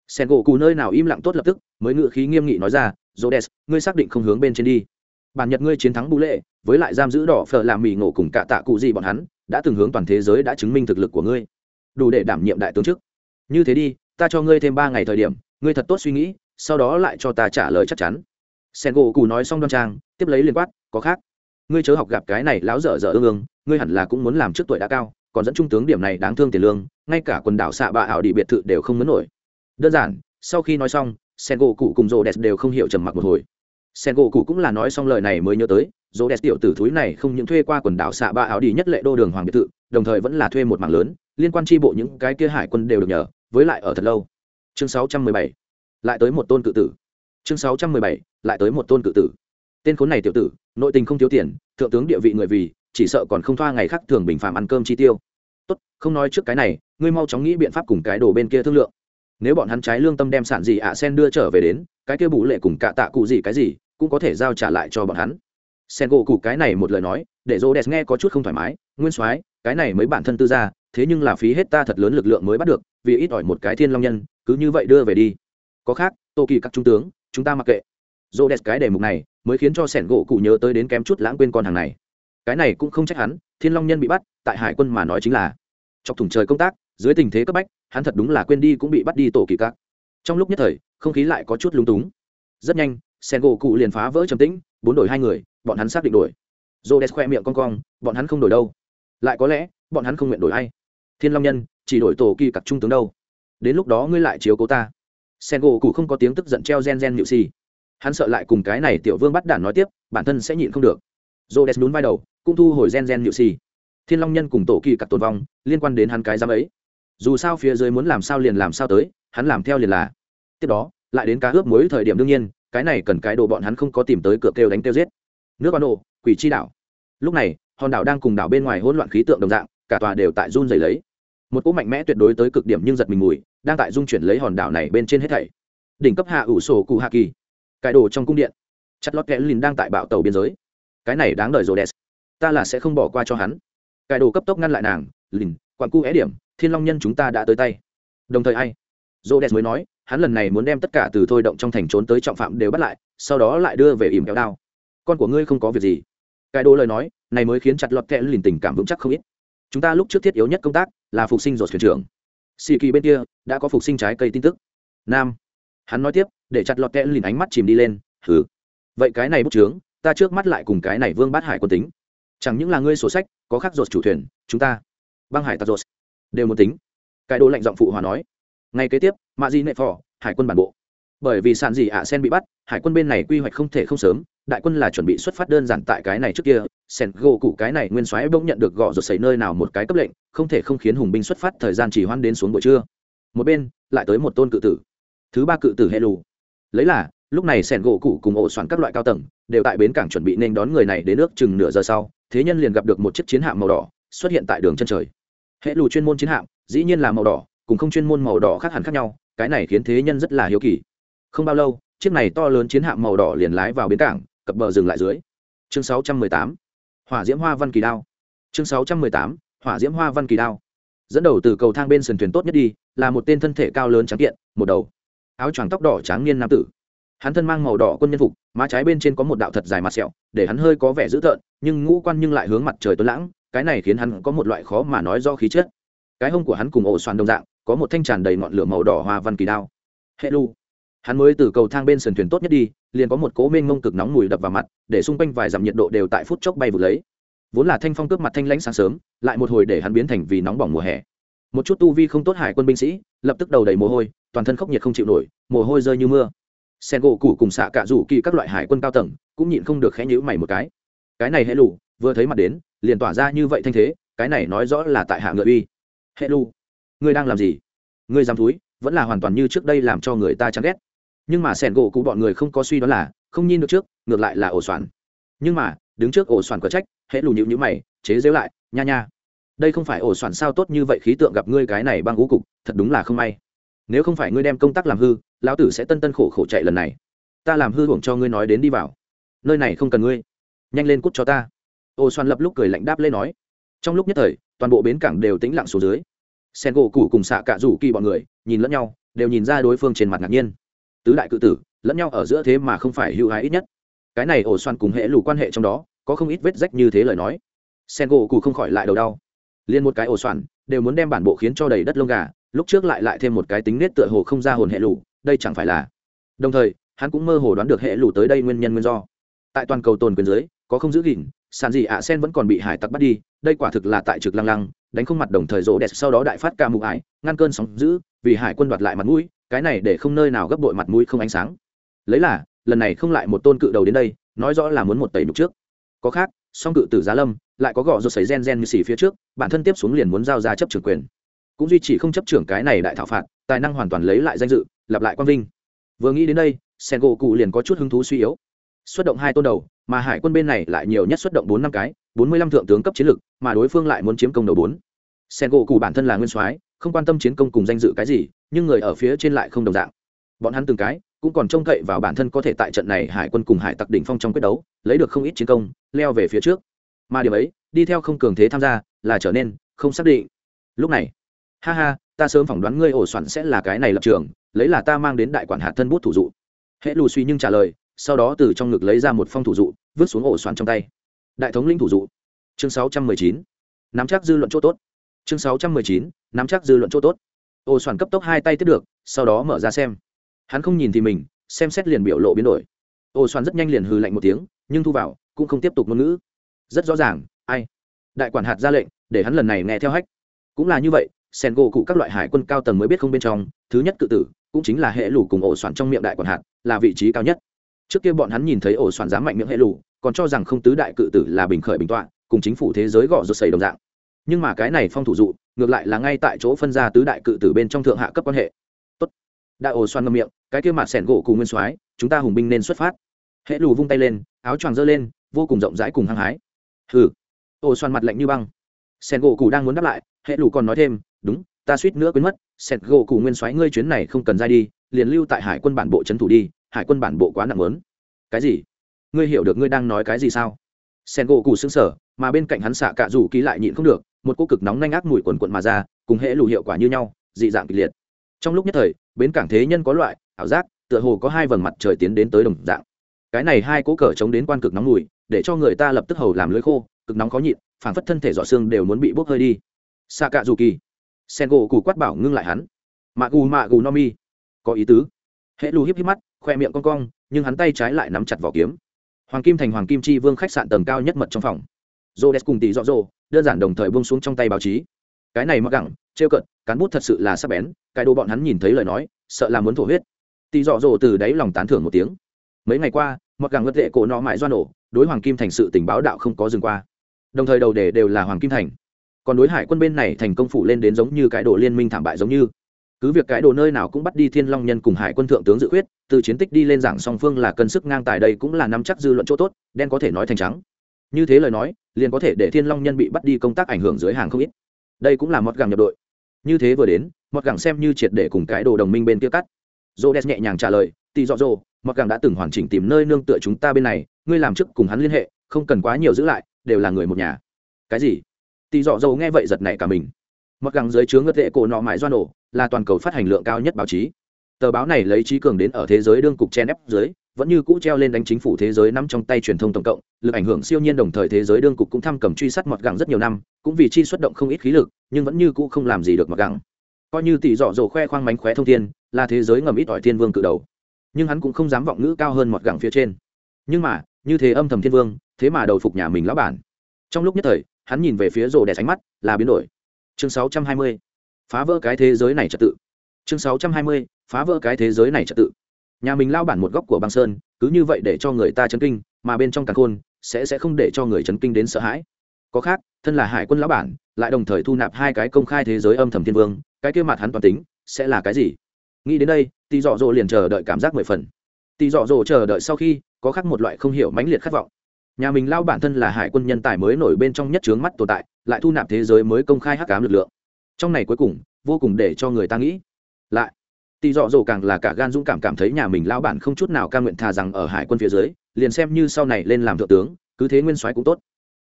Sen gỗ cù nơi nào im lặng tốt lập tức, mới ngự khí nghiêm nghị nói ra rổ đẹp, ngươi xác định không hướng bên trên đi bản nhật ngươi chiến thắng bú lệ, với lại giam giữ đỏ phở làm mì ngộ cùng cả tạ cụ gì bọn hắn, đã từng hướng toàn thế giới đã chứng minh thực lực của ngươi. Đủ để đảm nhiệm đại tướng chức như thế đi, ta cho ngươi thêm ba ngày thời điểm, ngươi thật tốt suy nghĩ, sau đó lại cho ta trả lời chắc chắn. Sen gỗ cù nói xong đoan trang, tiếp lấy liền quát, có khác. Ngươi chớ học gặp cái này láo dở dở ương ương, ngươi hẳn là cũng muốn làm trước tuổi đã cao, còn dẫn trung tướng điểm này đáng thương tiền lương, ngay cả quần đảo xạ bạ ảo đi biệt thự đều không muốn nổi. Đơn giản, sau khi nói xong sen gỗ cụ cùng rô đẹp đều không hiểu trầm mặc một hồi sen gỗ cụ cũng là nói xong lời này mới nhớ tới, dỗ đẹp tiểu tử thúi này không những thuê qua quần đảo xạ ba áo đi nhất lệ đô đường hoàng biệt thự, đồng thời vẫn là thuê một mảng lớn, liên quan tri bộ những cái kia hải quân đều được nhờ, với lại ở thật lâu chương 617. lại tới một tôn cự tử chương 617. lại tới một tôn cự tử tên khốn này tiểu tử, nội tình không thiếu tiền, thượng tướng địa vị người vì, chỉ sợ còn không thoa ngày khác thường bình phàm ăn cơm chi tiêu tốt, không nói trước cái này, ngươi mau chóng nghĩ biện pháp cùng cái đồ bên kia thương lượng nếu bọn hắn trái lương tâm đem sản gì ạ sen đưa trở về đến, cái kia bù lệ cùng cạ tạ cụ gì cái gì cũng có thể giao trả lại cho bọn hắn. Sen gỗ cụ cái này một lời nói, để rô đès nghe có chút không thoải mái, nguyên soái, cái này mới bản thân tư ra, thế nhưng là phí hết ta thật lớn lực lượng mới bắt được, vì ít ỏi một cái thiên long nhân, cứ như vậy đưa về đi. Có khác, tô kỳ các trung tướng, chúng ta mặc kệ. Rô đès cái đề mục này, mới khiến cho sẻn gỗ cụ nhớ tới đến kém chút lãng quên con hàng này. Cái này cũng không trách hắn, thiên long nhân bị bắt, tại hải quân mà nói chính là chọc thủng trời công tác, dưới tình thế cấp bách, hắn thật đúng là quên đi cũng bị bắt đi tổ kỳ các. Trong lúc nhất thời, không khí lại có chút lúng túng. Rất nhanh sen gỗ cụ liền phá vỡ trầm tĩnh, bốn đổi hai người, bọn hắn xác định đổi. J o d e s khoe miệng con cong, bọn hắn không đổi đâu. Lại có lẽ, bọn hắn không nguyện đổi hay thiên long nhân, chỉ đổi tổ kỳ cặp trung tướng đâu. Đến lúc đó ngươi lại chiếu cố ta. Sen gỗ cụ không có tiếng tức giận treo gen gen nhự xì. Hắn sợ lại cùng cái này tiểu vương bắt đản nói tiếp, bản thân sẽ nhịn không được. J o d e s vai đầu, cũng thu hồi gen gen nhự xì. Thiên long nhân cùng tổ kỳ cặp tồn vong, liên quan đến hắn cái giám ấy. Dù sao phía dưới muốn làm sao liền làm sao tới, hắn làm theo liền là. Tiếp đó, lại đến cá ướp mối thời điểm đương nhiên cái này cần cái đồ bọn hắn không có tìm tới cửa kêu đánh kêu giết. Nước quan nổ quỷ chi đảo. Lúc này, hòn đảo đang cùng đảo bên ngoài hỗn loạn khí tượng đồng dạng, cả tòa đều tại run dày lấy. Một cỗ mạnh mẽ tuyệt đối tới cực điểm nhưng giật mình mùi, đang tại dung chuyển lấy hòn đảo này bên trên hết thảy. Đỉnh cấp hạ ủ sổ cụ hạ kỳ. Cái đồ trong cung điện. Chặt lót kẽ lìn đang tại bạo tàu biên giới. Cái này đáng đời rồi đẹp. Ta là sẽ không bỏ qua cho hắn. Cái đồ cấp tốc ngăn lại nàng, lìn, quặn cu é điểm, thiên long nhân chúng ta đã tới tay. Đồng thời ai? Dô đès mới nói, hắn lần này muốn đem tất cả từ thôi động trong thành trốn tới trọng phạm đều bắt lại, sau đó lại đưa về ìm kéo đao. Con của ngươi không có việc gì. Cái đồ lời nói, này mới khiến chặt lọt kẽ lìn tình cảm vững chắc không ít. Chúng ta lúc trước thiết yếu nhất công tác là phục sinh rồi thuyền trưởng. Xì kỳ bên kia đã có phục sinh trái cây tin tức. Nam. Hắn nói tiếp, để chặt lọt kẽ lìn ánh mắt chìm đi lên, hừ. Vậy cái này bút trướng ta trước mắt lại cùng cái này vương bát hải quân tính. Chẳng những là ngươi sổ sách, có khắc rột chủ thuyền, chúng ta. Băng hải tạt rột đều muốn tính. Cái đồ lạnh giọng phụ hòa nói ngay kế tiếp, mạ di nệ phò, hải quân bản bộ. Bởi vì sàn gì ạ sen bị bắt, hải quân bên này quy hoạch không thể không sớm, đại quân là chuẩn bị xuất phát đơn giản tại cái này trước kia, sen gỗ cụ cái này nguyên soái bỗng nhận được gõ rột xảy nơi nào một cái cấp lệnh, không thể không khiến hùng binh xuất phát thời gian chỉ hoan đến xuống buổi trưa. Một bên, lại tới một tôn cự tử. Thứ ba cự tử hệ lù. Lấy là, lúc này sen gỗ cụ cùng ổ soạn các loại cao tầng, đều tại bến cảng chuẩn bị nên đón người này đến nước chừng nửa giờ sau, thế nhân liền gặp được một chiếc chiến hạm màu đỏ, xuất hiện tại đường chân trời. Hệ lù chuyên môn chiến hạm, dĩ nhiên là màu đỏ cùng không chuyên môn màu đỏ khác hẳn khác nhau cái này khiến thế nhân rất là hiếu kỳ. Không bao lâu chiếc này to lớn chiến hạm màu đỏ liền lái vào bến cảng cập bờ dừng lại dưới. Chương 618, hỏa diễm hoa văn kỳ đao. Chương 618, hỏa diễm hoa văn kỳ đao. Dẫn đầu từ cầu thang bên sườn thuyền tốt nhất đi là một tên thân thể cao lớn trắng kiện một đầu áo choàng tóc đỏ tráng niên nam tử. Hắn thân mang màu đỏ quân nhân phục má trái bên trên có một đạo thật dài mặt sẹo để hắn hơi có vẻ dữ tợn nhưng ngũ quan nhưng lại hướng mặt trời tuấn lãng cái này khiến hắn có một loại khó mà nói do khí chất. Cái hông của hắn cùng ổ xoàn đồng dạng có một thanh tràn đầy ngọn lửa màu đỏ hoa văn kỳ đao. Hệ lu. Hắn mới từ cầu thang bên sườn thuyền tốt nhất đi, liền có một cố mênh mông cực nóng mùi đập vào mặt, để xung quanh vài dặm nhiệt độ đều tại phút chốc bay vụt lấy. Vốn là thanh phong cướp mặt thanh lãnh sáng sớm, lại một hồi để hắn biến thành vì nóng bỏng mùa hè. Một chút tu vi không tốt hải quân binh sĩ, lập tức đầu đầy mồ hôi, toàn thân khốc nhiệt không chịu nổi, mồ hôi rơi như mưa. Sen gỗ củ cùng xạ cạ rủ kỳ các loại hải quân cao tầng, cũng nhịn không được khẽ nhữ mày một cái. Cái này hệ lù vừa thấy mặt đến, liền tỏa ra như vậy thanh thế, cái này nói rõ là tại hạ ngựa uy. Hệ lù ngươi đang làm gì? Ngươi dám thúi, vẫn là hoàn toàn như trước đây làm cho người ta chán ghét. Nhưng mà sẻn gỗ cụ bọn người không có suy đoán là, không nhìn được trước, ngược lại là ổ soạn. Nhưng mà, đứng trước ổ soạn có trách, hễ lù nhịu nhữ mày, chế dễu lại, nha nha. Đây không phải ổ soạn sao tốt như vậy khí tượng gặp ngươi cái này băng ngũ cục, thật đúng là không may. Nếu không phải ngươi đem công tác làm hư, lão tử sẽ tân tân khổ khổ chạy lần này. Ta làm hư hưởng cho ngươi nói đến đi vào. Nơi này không cần ngươi. Nhanh lên cút cho ta. Ô xoan lập lúc cười lạnh đáp lên nói. Trong lúc nhất thời, toàn bộ bến cảng đều tĩnh lặng xuống dưới sen gỗ củ cùng xạ cạ rủ kỳ bọn người nhìn lẫn nhau, đều nhìn ra đối phương trên mặt ngạc nhiên. Tứ đại cự tử, lẫn nhau ở giữa thế mà không phải hữu hái ít nhất. Cái này ổ xoan cùng hệ lù quan hệ trong đó, có không ít vết rách như thế lời nói. Sen gỗ củ không khỏi lại đầu đau. Liền một cái ổ xoan, đều muốn đem bản bộ khiến cho đầy đất lông gà, lúc trước lại lại thêm một cái tính nết tựa hồ không ra hồn hệ lù, đây chẳng phải là. Đồng thời, hắn cũng mơ hồ đoán được hệ lù tới đây nguyên nhân nguyên do. Tại toàn cầu tồn quyền dưới có không giữ gìn sàn gì ạ, sen vẫn còn bị hải tặc bắt đi, đây quả thực là tại trực lăng lăng, đánh không mặt đồng thời rỗ đẹp sau đó đại phát ca mụ ải, ngăn cơn sóng giữ vì hải quân đoạt lại mặt mũi, cái này để không nơi nào gấp bội mặt mũi không ánh sáng. Lấy là, lần này không lại một tôn cự đầu đến đây, nói rõ là muốn một tẩy đục trước. Có khác, song cự tử giá lâm, lại có gõ rột sấy gen gen như xì phía trước, bản thân tiếp xuống liền muốn giao ra chấp trưởng quyền. Cũng duy trì không chấp trưởng cái này đại thảo phạt, tài năng hoàn toàn lấy lại danh dự, lặp lại quang vinh. Vừa nghĩ đến đây sen gỗ cụ liền có chút hứng thú suy yếu xuất động hai tôn đầu, mà hải quân bên này lại nhiều nhất xuất động bốn năm cái, bốn mươi lăm thượng tướng cấp chiến lược mà đối phương lại muốn chiếm công đầu bốn. Sen gỗ cụ bản thân là nguyên soái, không quan tâm chiến công cùng danh dự cái gì, nhưng người ở phía trên lại không đồng dạng. Bọn hắn từng cái, cũng còn trông cậy vào bản thân có thể tại trận này hải quân cùng hải tặc đỉnh phong trong quyết đấu, lấy được không ít chiến công, leo về phía trước. Mà điều ấy, đi theo không cường thế tham gia, là trở nên không xác định. Lúc này, ha ha, ta sớm phỏng đoán ngươi ổ soạn sẽ là cái này lập trường, lấy là ta mang đến đại quản hạt thân bút thủ dụ. Hệ lù suy nhưng trả lời sau đó từ trong ngực lấy ra một phong thủ dụ, vứt xuống ổ xoắn trong tay. Đại thống lĩnh thủ dụ. Chương 619. nắm chắc dư luận chỗ tốt. Chương 619. nắm chắc dư luận chỗ tốt. Ổ xoắn cấp tốc hai tay tiếp được, sau đó mở ra xem. Hắn không nhìn thì mình, xem xét liền biểu lộ biến đổi. Ổ xoắn rất nhanh liền hừ lạnh một tiếng, nhưng thu vào, cũng không tiếp tục ngôn ngữ. Rất rõ ràng, ai? Đại quản hạt ra lệnh, để hắn lần này nghe theo hách. Cũng là như vậy sen gỗ cụ các loại hải quân cao tầng mới biết không bên trong, thứ nhất cự tử, cũng chính là hệ lủ cùng ổ soạn trong miệng đại quản hạt, là vị trí cao nhất trước kia bọn hắn nhìn thấy ổ soạn dám mạnh miệng hệ lụ, còn cho rằng không tứ đại cự tử là bình khởi bình tọa cùng chính phủ thế giới gõ rột xầy đồng dạng. Nhưng mà cái này phong thủ dụ ngược lại là ngay tại chỗ phân ra tứ đại cự tử bên trong thượng hạ cấp quan hệ. Tốt. Đại ổ soạn ngâm miệng cái kia mặt sẻn gỗ cùng nguyên soái chúng ta hùng binh nên xuất phát. Hệ lù vung tay lên áo choàng giơ lên vô cùng rộng rãi cùng hăng hái. Hừ. Ổ soạn mặt lạnh như băng. Sẻn gỗ cụ đang muốn đáp lại hệ lù còn nói thêm đúng ta suýt nữa quên mất sẹt gỗ cụ nguyên soái ngươi chuyến này không cần ra đi liền lưu tại hải quân bản bộ trấn thủ đi hải quân bản bộ quá nặng lớn. Cái gì? Ngươi hiểu được ngươi đang nói cái gì sao? Sen gỗ cụ xứng sở mà bên cạnh hắn xạ cạ rủ ký lại nhịn không được, một cô cực nóng nanh ác mùi quần quận mà ra, cùng hễ lù hiệu quả như nhau, dị dạng kịch liệt. Trong lúc nhất thời, bến cảng thế nhân có loại, ảo giác, tựa hồ có hai vầng mặt trời tiến đến tới đồng dạng. Cái này hai cỗ cờ chống đến quan cực nóng mùi, để cho người ta lập tức hầu làm lưỡi khô, cực nóng khó nhịn, phảng phất thân thể dọ xương đều muốn bị bốc hơi đi. Xạ cạ dù kỳ sen gỗ cù quát bảo ngưng lại hắn. Mạ gù mạ gù no mi. Có ý tứ. Hệ lù híp híp mắt khoe miệng cong cong, nhưng hắn tay trái lại nắm chặt vỏ kiếm. Hoàng kim thành hoàng kim chi vương khách sạn tầng cao nhất mật trong phòng. Rô đès cùng tỷ dọ dô đơn giản đồng thời buông xuống trong tay báo chí. Cái này mặc gẳng, trêu cận cán bút thật sự là sắc bén, cái đồ bọn hắn nhìn thấy lời nói, sợ là muốn thổ huyết. Tỷ dọ dô từ đáy lòng tán thưởng một tiếng. Mấy ngày qua, mặc gẳng ngất lệ cổ nọ mại do nổ, đối hoàng kim thành sự tình báo đạo không có dừng qua. Đồng thời đầu đề đều là hoàng kim thành. Còn đối hải quân bên này thành công phủ lên đến giống như cái đồ liên minh thảm bại giống như cứ việc cái đồ nơi nào cũng bắt đi thiên long nhân cùng hải quân thượng tướng dự khuyết, từ chiến tích đi lên giảng song phương là cân sức ngang tài đây cũng là nắm chắc dư luận chỗ tốt, đen có thể nói thành trắng. Như thế lời nói, liền có thể để thiên long nhân bị bắt đi công tác ảnh hưởng dưới hàng không ít. Đây cũng là mọt gẳng nhập đội. Như thế vừa đến mọt gẳng xem như triệt để cùng cái đồ đồng minh bên kia cắt. Dô đen nhẹ nhàng trả lời, tì dọ dô mọt gẳng đã từng hoàn chỉnh tìm nơi nương tựa chúng ta bên này, ngươi làm chức cùng hắn liên hệ, không cần quá nhiều giữ lại, đều là người một nhà. Cái gì? Tì dọ dô nghe vậy giật này cả mình mặc gẳng dưới chướng ngất lệ cổ nọ mãi doan nổ là toàn cầu phát hành lượng cao nhất báo chí. Tờ báo này lấy trí cường đến ở thế giới đương cục chen ép dưới, vẫn như cũ treo lên đánh chính phủ thế giới nắm trong tay truyền thông tổng cộng, lực ảnh hưởng siêu nhiên đồng thời thế giới đương cục cũng thăm cầm truy sát mọt gẳng rất nhiều năm, cũng vì chi xuất động không ít khí lực, nhưng vẫn như cũ không làm gì được mọt gẳng coi như tỷ dọ dồ khoe khoang mánh khóe thông thiên là thế giới ngầm ít ỏi thiên vương cự đầu. Nhưng hắn cũng không dám vọng ngữ cao hơn mọt gẳng phía trên. Nhưng mà, như thế âm thầm thiên vương, thế mà đầu phục nhà mình lão bản. Trong lúc nhất thời, hắn nhìn về phía rồ đè sánh mắt, là biến đổi chương 620 phá vỡ cái thế giới này trật tự. Chương 620 phá vỡ cái thế giới này trật tự. Nhà mình lao bản một góc của băng sơn, cứ như vậy để cho người ta chấn kinh, mà bên trong càng khôn, sẽ sẽ không để cho người chấn kinh đến sợ hãi. Có khác, thân là hải quân lão bản, lại đồng thời thu nạp hai cái công khai thế giới âm thầm thiên vương, cái kia mặt hắn toàn tính, sẽ là cái gì? Nghĩ đến đây, tì dọ dỗ liền chờ đợi cảm giác mười phần. Tì dọ dỗ chờ đợi sau khi, có khác một loại không hiểu mãnh liệt khát vọng nhà mình lao bản thân là hải quân nhân tài mới nổi bên trong nhất trướng mắt tồn tại, lại thu nạp thế giới mới công khai hắc cám lực lượng. Trong này cuối cùng, vô cùng để cho người ta nghĩ. Lại, tỷ dọ dỗ càng là cả gan dũng cảm cảm thấy nhà mình lao bản không chút nào ca nguyện thà rằng ở hải quân phía dưới, liền xem như sau này lên làm thượng tướng, cứ thế nguyên soái cũng tốt.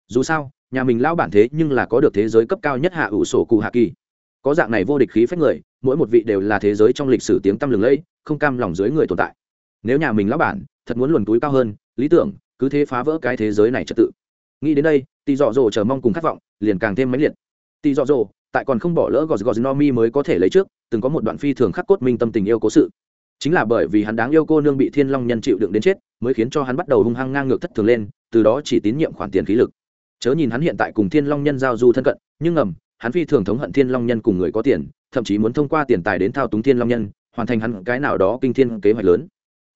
Dù sao, nhà mình lao bản thế nhưng là có được thế giới cấp cao nhất hạ ủ sổ cụ hạ kỳ. Có dạng này vô địch khí phách người, mỗi một vị đều là thế giới trong lịch sử tiếng tăm lừng lẫy, không cam lòng dưới người tồn tại. Nếu nhà mình lao bản thật muốn luồn túi cao hơn, lý tưởng cứ thế phá vỡ cái thế giới này trật tự. Nghĩ đến đây tỳ dọ dỗ chờ mong cùng khát vọng, liền càng thêm mãnh liệt. Tỳ dọ dỗ tại còn không bỏ lỡ gò gò no mi mới có thể lấy trước, từng có một đoạn phi thường khắc cốt minh tâm tình yêu cố sự. Chính là bởi vì hắn đáng yêu cô nương bị thiên long nhân chịu đựng đến chết, mới khiến cho hắn bắt đầu hung hăng ngang ngược thất thường lên, từ đó chỉ tín nhiệm khoản tiền khí lực. Chớ nhìn hắn hiện tại cùng thiên long nhân giao du thân cận, nhưng ngầm, hắn phi thường thống hận thiên long nhân cùng người có tiền, thậm chí muốn thông qua tiền tài đến thao túng thiên long nhân, hoàn thành hắn cái nào đó kinh thiên kế hoạch lớn.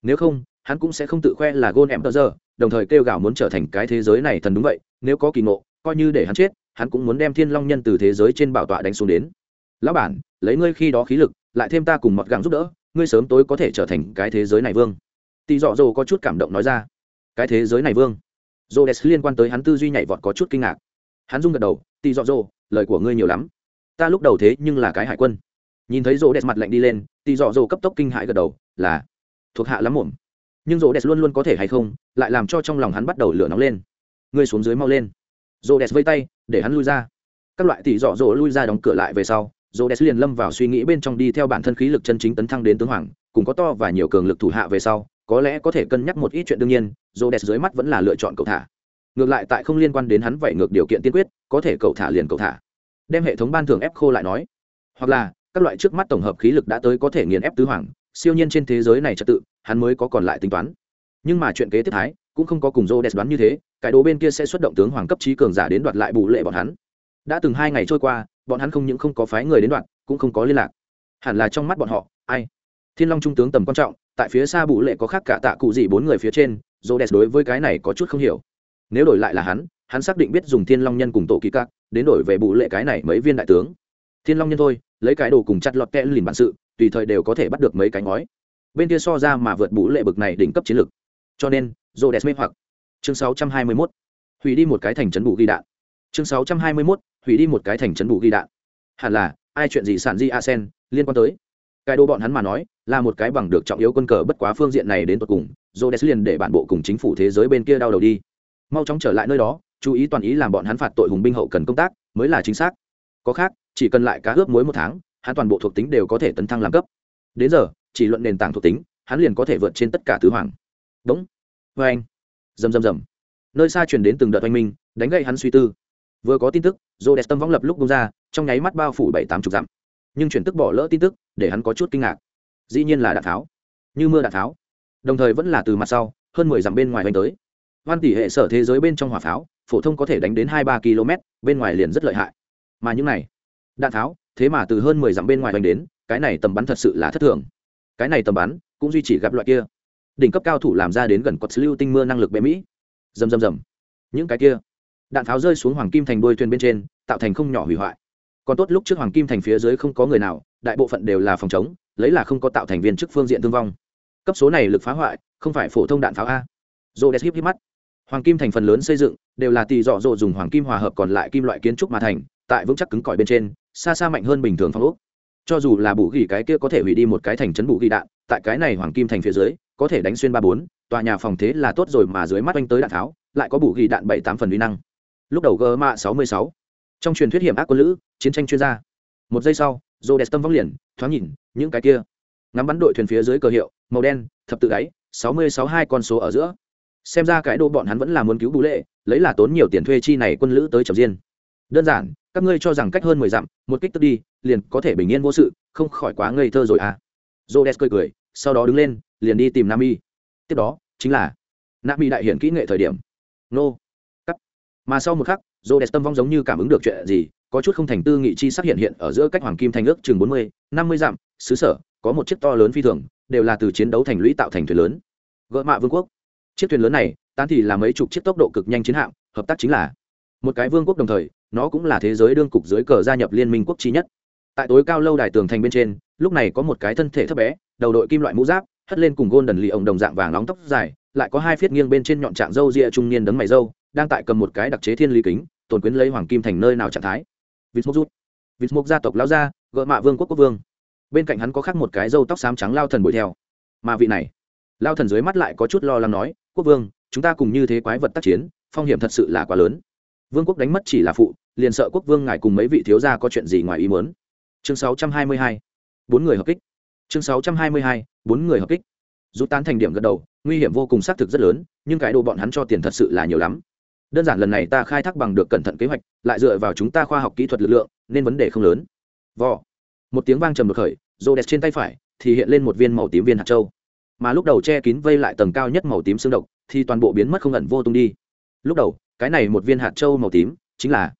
Nếu không hắn cũng sẽ không tự khoe là gôn em tờ giờ đồng thời kêu gào muốn trở thành cái thế giới này thần đúng vậy, nếu có kỳ ngộ, coi như để hắn chết, hắn cũng muốn đem thiên long nhân từ thế giới trên bảo tọa đánh xuống đến. Lão bản, lấy ngươi khi đó khí lực, lại thêm ta cùng mọt gắng giúp đỡ, ngươi sớm tối có thể trở thành cái thế giới này vương. Tỳ dọ dồ có chút cảm động nói ra. Cái thế giới này vương? Dồ đès liên quan tới hắn tư duy nhảy vọt có chút kinh ngạc. Hắn rung gật đầu tỳ dọ dồ, lời của ngươi nhiều lắm. Ta lúc đầu thế nhưng là cái hải quân. Nhìn thấy rô đès mặt lạnh đi lên tỳ dọ dồ cấp tốc kinh hại gật đầu, là, thuộc hạ lắm muộn nhưng rô đès luôn luôn có thể hay không lại làm cho trong lòng hắn bắt đầu lửa nóng lên ngươi xuống dưới mau lên rô đès vây tay để hắn lui ra các loại tỷ dọ dỗ lui ra đóng cửa lại về sau rô đès liền lâm vào suy nghĩ bên trong đi theo bản thân khí lực chân chính tấn thăng đến tướng hoàng cùng có to và nhiều cường lực thủ hạ về sau có lẽ có thể cân nhắc một ít chuyện đương nhiên rô đès dưới mắt vẫn là lựa chọn cậu thả ngược lại tại không liên quan đến hắn vậy ngược điều kiện tiên quyết có thể cậu thả liền cậu thả đem hệ thống ban thường ép khô lại nói hoặc là các loại trước mắt tổng hợp khí lực đã tới có thể nghiền ép tứ hoàng siêu nhiên trên thế giới này trật tự hắn mới có còn lại tính toán. Nhưng mà chuyện kế tiếp thái cũng không có cùng rô đoán như thế, cái đồ bên kia sẽ xuất động tướng hoàng cấp trí cường giả đến đoạt lại bù lệ bọn hắn. Đã từng hai ngày trôi qua, bọn hắn không những không có phái người đến đoạt, cũng không có liên lạc. Hẳn là trong mắt bọn họ, ai? Thiên long trung tướng tầm quan trọng, tại phía xa bù lệ có khác cả tạ cụ gì bốn người phía trên rô đès đối với cái này có chút không hiểu. Nếu đổi lại là hắn hắn xác định biết dùng thiên long nhân cùng tổ kỳ các, đến đổi về bù lệ cái này mấy viên đại tướng. Thiên long nhân thôi, lấy cái đồ cùng chặt lọt kẽ lìn bản sự, tùy thời đều có thể bắt được mấy cái ngói bên kia so ra mà vượt bù lệ bực này đỉnh cấp chiến lược. Cho nên rô đẹp mê hoặc. Chương 621. hủy đi một cái thành trấn bù ghi đạn. Chương 621. hủy đi một cái thành trấn bù ghi đạn. Hẳn là, ai chuyện gì sản di a sen liên quan tới? Cái đô bọn hắn mà nói, là một cái bằng được trọng yếu quân cờ bất quá phương diện này đến tột cùng dô đẹp liền để bản bộ cùng chính phủ thế giới bên kia đau đầu đi. Mau chóng trở lại nơi đó, chú ý toàn ý làm bọn hắn phạt tội hùng binh hậu cần công tác, mới là chính xác. Có khác, chỉ cần lại cá ướp muối một tháng, hắn toàn bộ thuộc tính đều có thể tấn thăng làm cấp đến giờ, chỉ luận nền tảng thuộc tính, hắn liền có thể vượt trên tất cả tứ hoàng. Đúng. Vê anh. Rầm rầm rầm. Nơi xa truyền đến từng đợt oanh minh, đánh gậy hắn suy tư. Vừa có tin tức rô đẹp tâm vong lập lúc bung ra, trong nháy mắt bao phủ bảy tám chục dặm. Nhưng chuyển tức bỏ lỡ tin tức, để hắn có chút kinh ngạc. Dĩ nhiên là đạn tháo. Như mưa đạn tháo. Đồng thời vẫn là từ mặt sau, hơn mười dặm bên ngoài oanh tới. Hoan tỷ hệ sở thế giới bên trong hỏa pháo, phổ thông có thể đánh đến hai ba km bên ngoài liền rất lợi hại. Mà những này, đạn tháo, thế mà từ hơn mười dặm bên ngoài oanh đến cái này tầm bắn thật sự là thất thường. Cái này tầm bắn cũng duy trì gặp loại kia. Đỉnh cấp cao thủ làm ra đến gần quật lưu tinh mưa năng lực bệ mỹ. Rầm rầm rầm. Những cái kia. Đạn pháo rơi xuống hoàng kim thành đôi thuyền bên trên, tạo thành không nhỏ hủy hoại. Còn tốt lúc trước hoàng kim thành phía dưới không có người nào, đại bộ phận đều là phòng chống, lấy là không có tạo thành viên chức phương diện thương vong. Cấp số này lực phá hoại, không phải phổ thông đạn pháo a. Rô đẹp híp híp mắt. Hoàng kim thành phần lớn xây dựng, đều là tỳ dọ dỗ dùng hoàng kim hòa hợp còn lại kim loại kiến trúc mà thành, tại vững chắc cứng cỏi bên trên, xa xa mạnh hơn bình thường phong ốc cho dù là bù ghi cái kia có thể hủy đi một cái thành trấn bù ghi đạn, tại cái này hoàng kim thành phía dưới, có thể đánh xuyên ba bốn, tòa nhà phòng thế là tốt rồi mà dưới mắt anh tới đạn tháo, lại có bù ghi đạn bảy tám phần uy năng. Lúc đầu gờ mạ sáu mươi sáu, trong truyền thuyết hiểm ác quân lữ, chiến tranh chuyên gia. Một giây sau dô đẹp tâm vong liền, thoáng nhìn, những cái kia. Ngắm bắn đội thuyền phía dưới cờ hiệu, màu đen, thập tự đáy sáu mươi sáu hai con số ở giữa. Xem ra cái đô bọn hắn vẫn là muốn cứu bù lệ, lấy là tốn nhiều tiền thuê chi này quân lữ tới trầm diên. Đơn giản các ngươi cho rằng cách hơn mười dặm, một kích tức đi, liền có thể bình yên vô sự, không khỏi quá ngây thơ rồi à. J o cười cười, sau đó đứng lên, liền đi tìm nam y tiếp đó, chính là nam y đại hiện kỹ nghệ thời điểm. Nô. Cắt. Mà sau một khắc j o tâm vong giống như cảm ứng được chuyện gì, có chút không thành tư nghị chi sắc hiện hiện ở giữa cách hoàng kim thành ước chừng bốn mươi, năm mươi dặm, xứ sở, có một chiếc to lớn phi thường, đều là từ chiến đấu thành lũy tạo thành thuyền lớn. Gợi mạ vương quốc. Chiếc thuyền lớn này, tán thì là mấy chục chiếc tốc độ cực nhanh chiến hạm, hợp tác chính là một cái vương quốc đồng thời, nó cũng là thế giới đương cục dưới cờ gia nhập liên minh quốc trí nhất. Tại tối cao lâu đài tường thành bên trên, lúc này có một cái thân thể thấp bé, đầu đội kim loại mũ giáp, hất lên cùng gôn đần lì ổng đồng dạng vàng nóng tóc dài, lại có hai phiết nghiêng bên trên nhọn trạng râu ria trung niên đấng mày râu, đang tại cầm một cái đặc chế thiên lý kính, tồn quyến lấy hoàng kim thành nơi nào trạng thái. Vịt mốc rút vịt gia tộc lao gia gợ mạ vương quốc quốc vương. Bên cạnh hắn có khác một cái râu tóc xám trắng lao thần bụi theo. Mà vị này, lao thần dưới mắt lại có chút lo lắng nói, quốc vương, chúng ta cùng như thế quái vật tác chiến, phong hiểm thật sự là quá lớn vương quốc đánh mất chỉ là phụ, liền sợ quốc vương ngài cùng mấy vị thiếu gia có chuyện gì ngoài ý muốn. Chương 622. bốn người hợp kích. Chương 622. bốn người hợp kích. Rút tán thành điểm gật đầu, nguy hiểm vô cùng xác thực rất lớn, nhưng cái đồ bọn hắn cho tiền thật sự là nhiều lắm. Đơn giản lần này ta khai thác bằng được cẩn thận kế hoạch, lại dựa vào chúng ta khoa học kỹ thuật lực lượng, nên vấn đề không lớn. Vò. Một tiếng vang trầm được khởi rô đẹp trên tay phải, thì hiện lên một viên màu tím viên hạt châu. Mà lúc đầu che kín vây lại tầng cao nhất màu tím xương độc, thì toàn bộ biến mất không ẩn vô tung đi. Lúc đầu cái này một viên hạt châu màu tím, chính là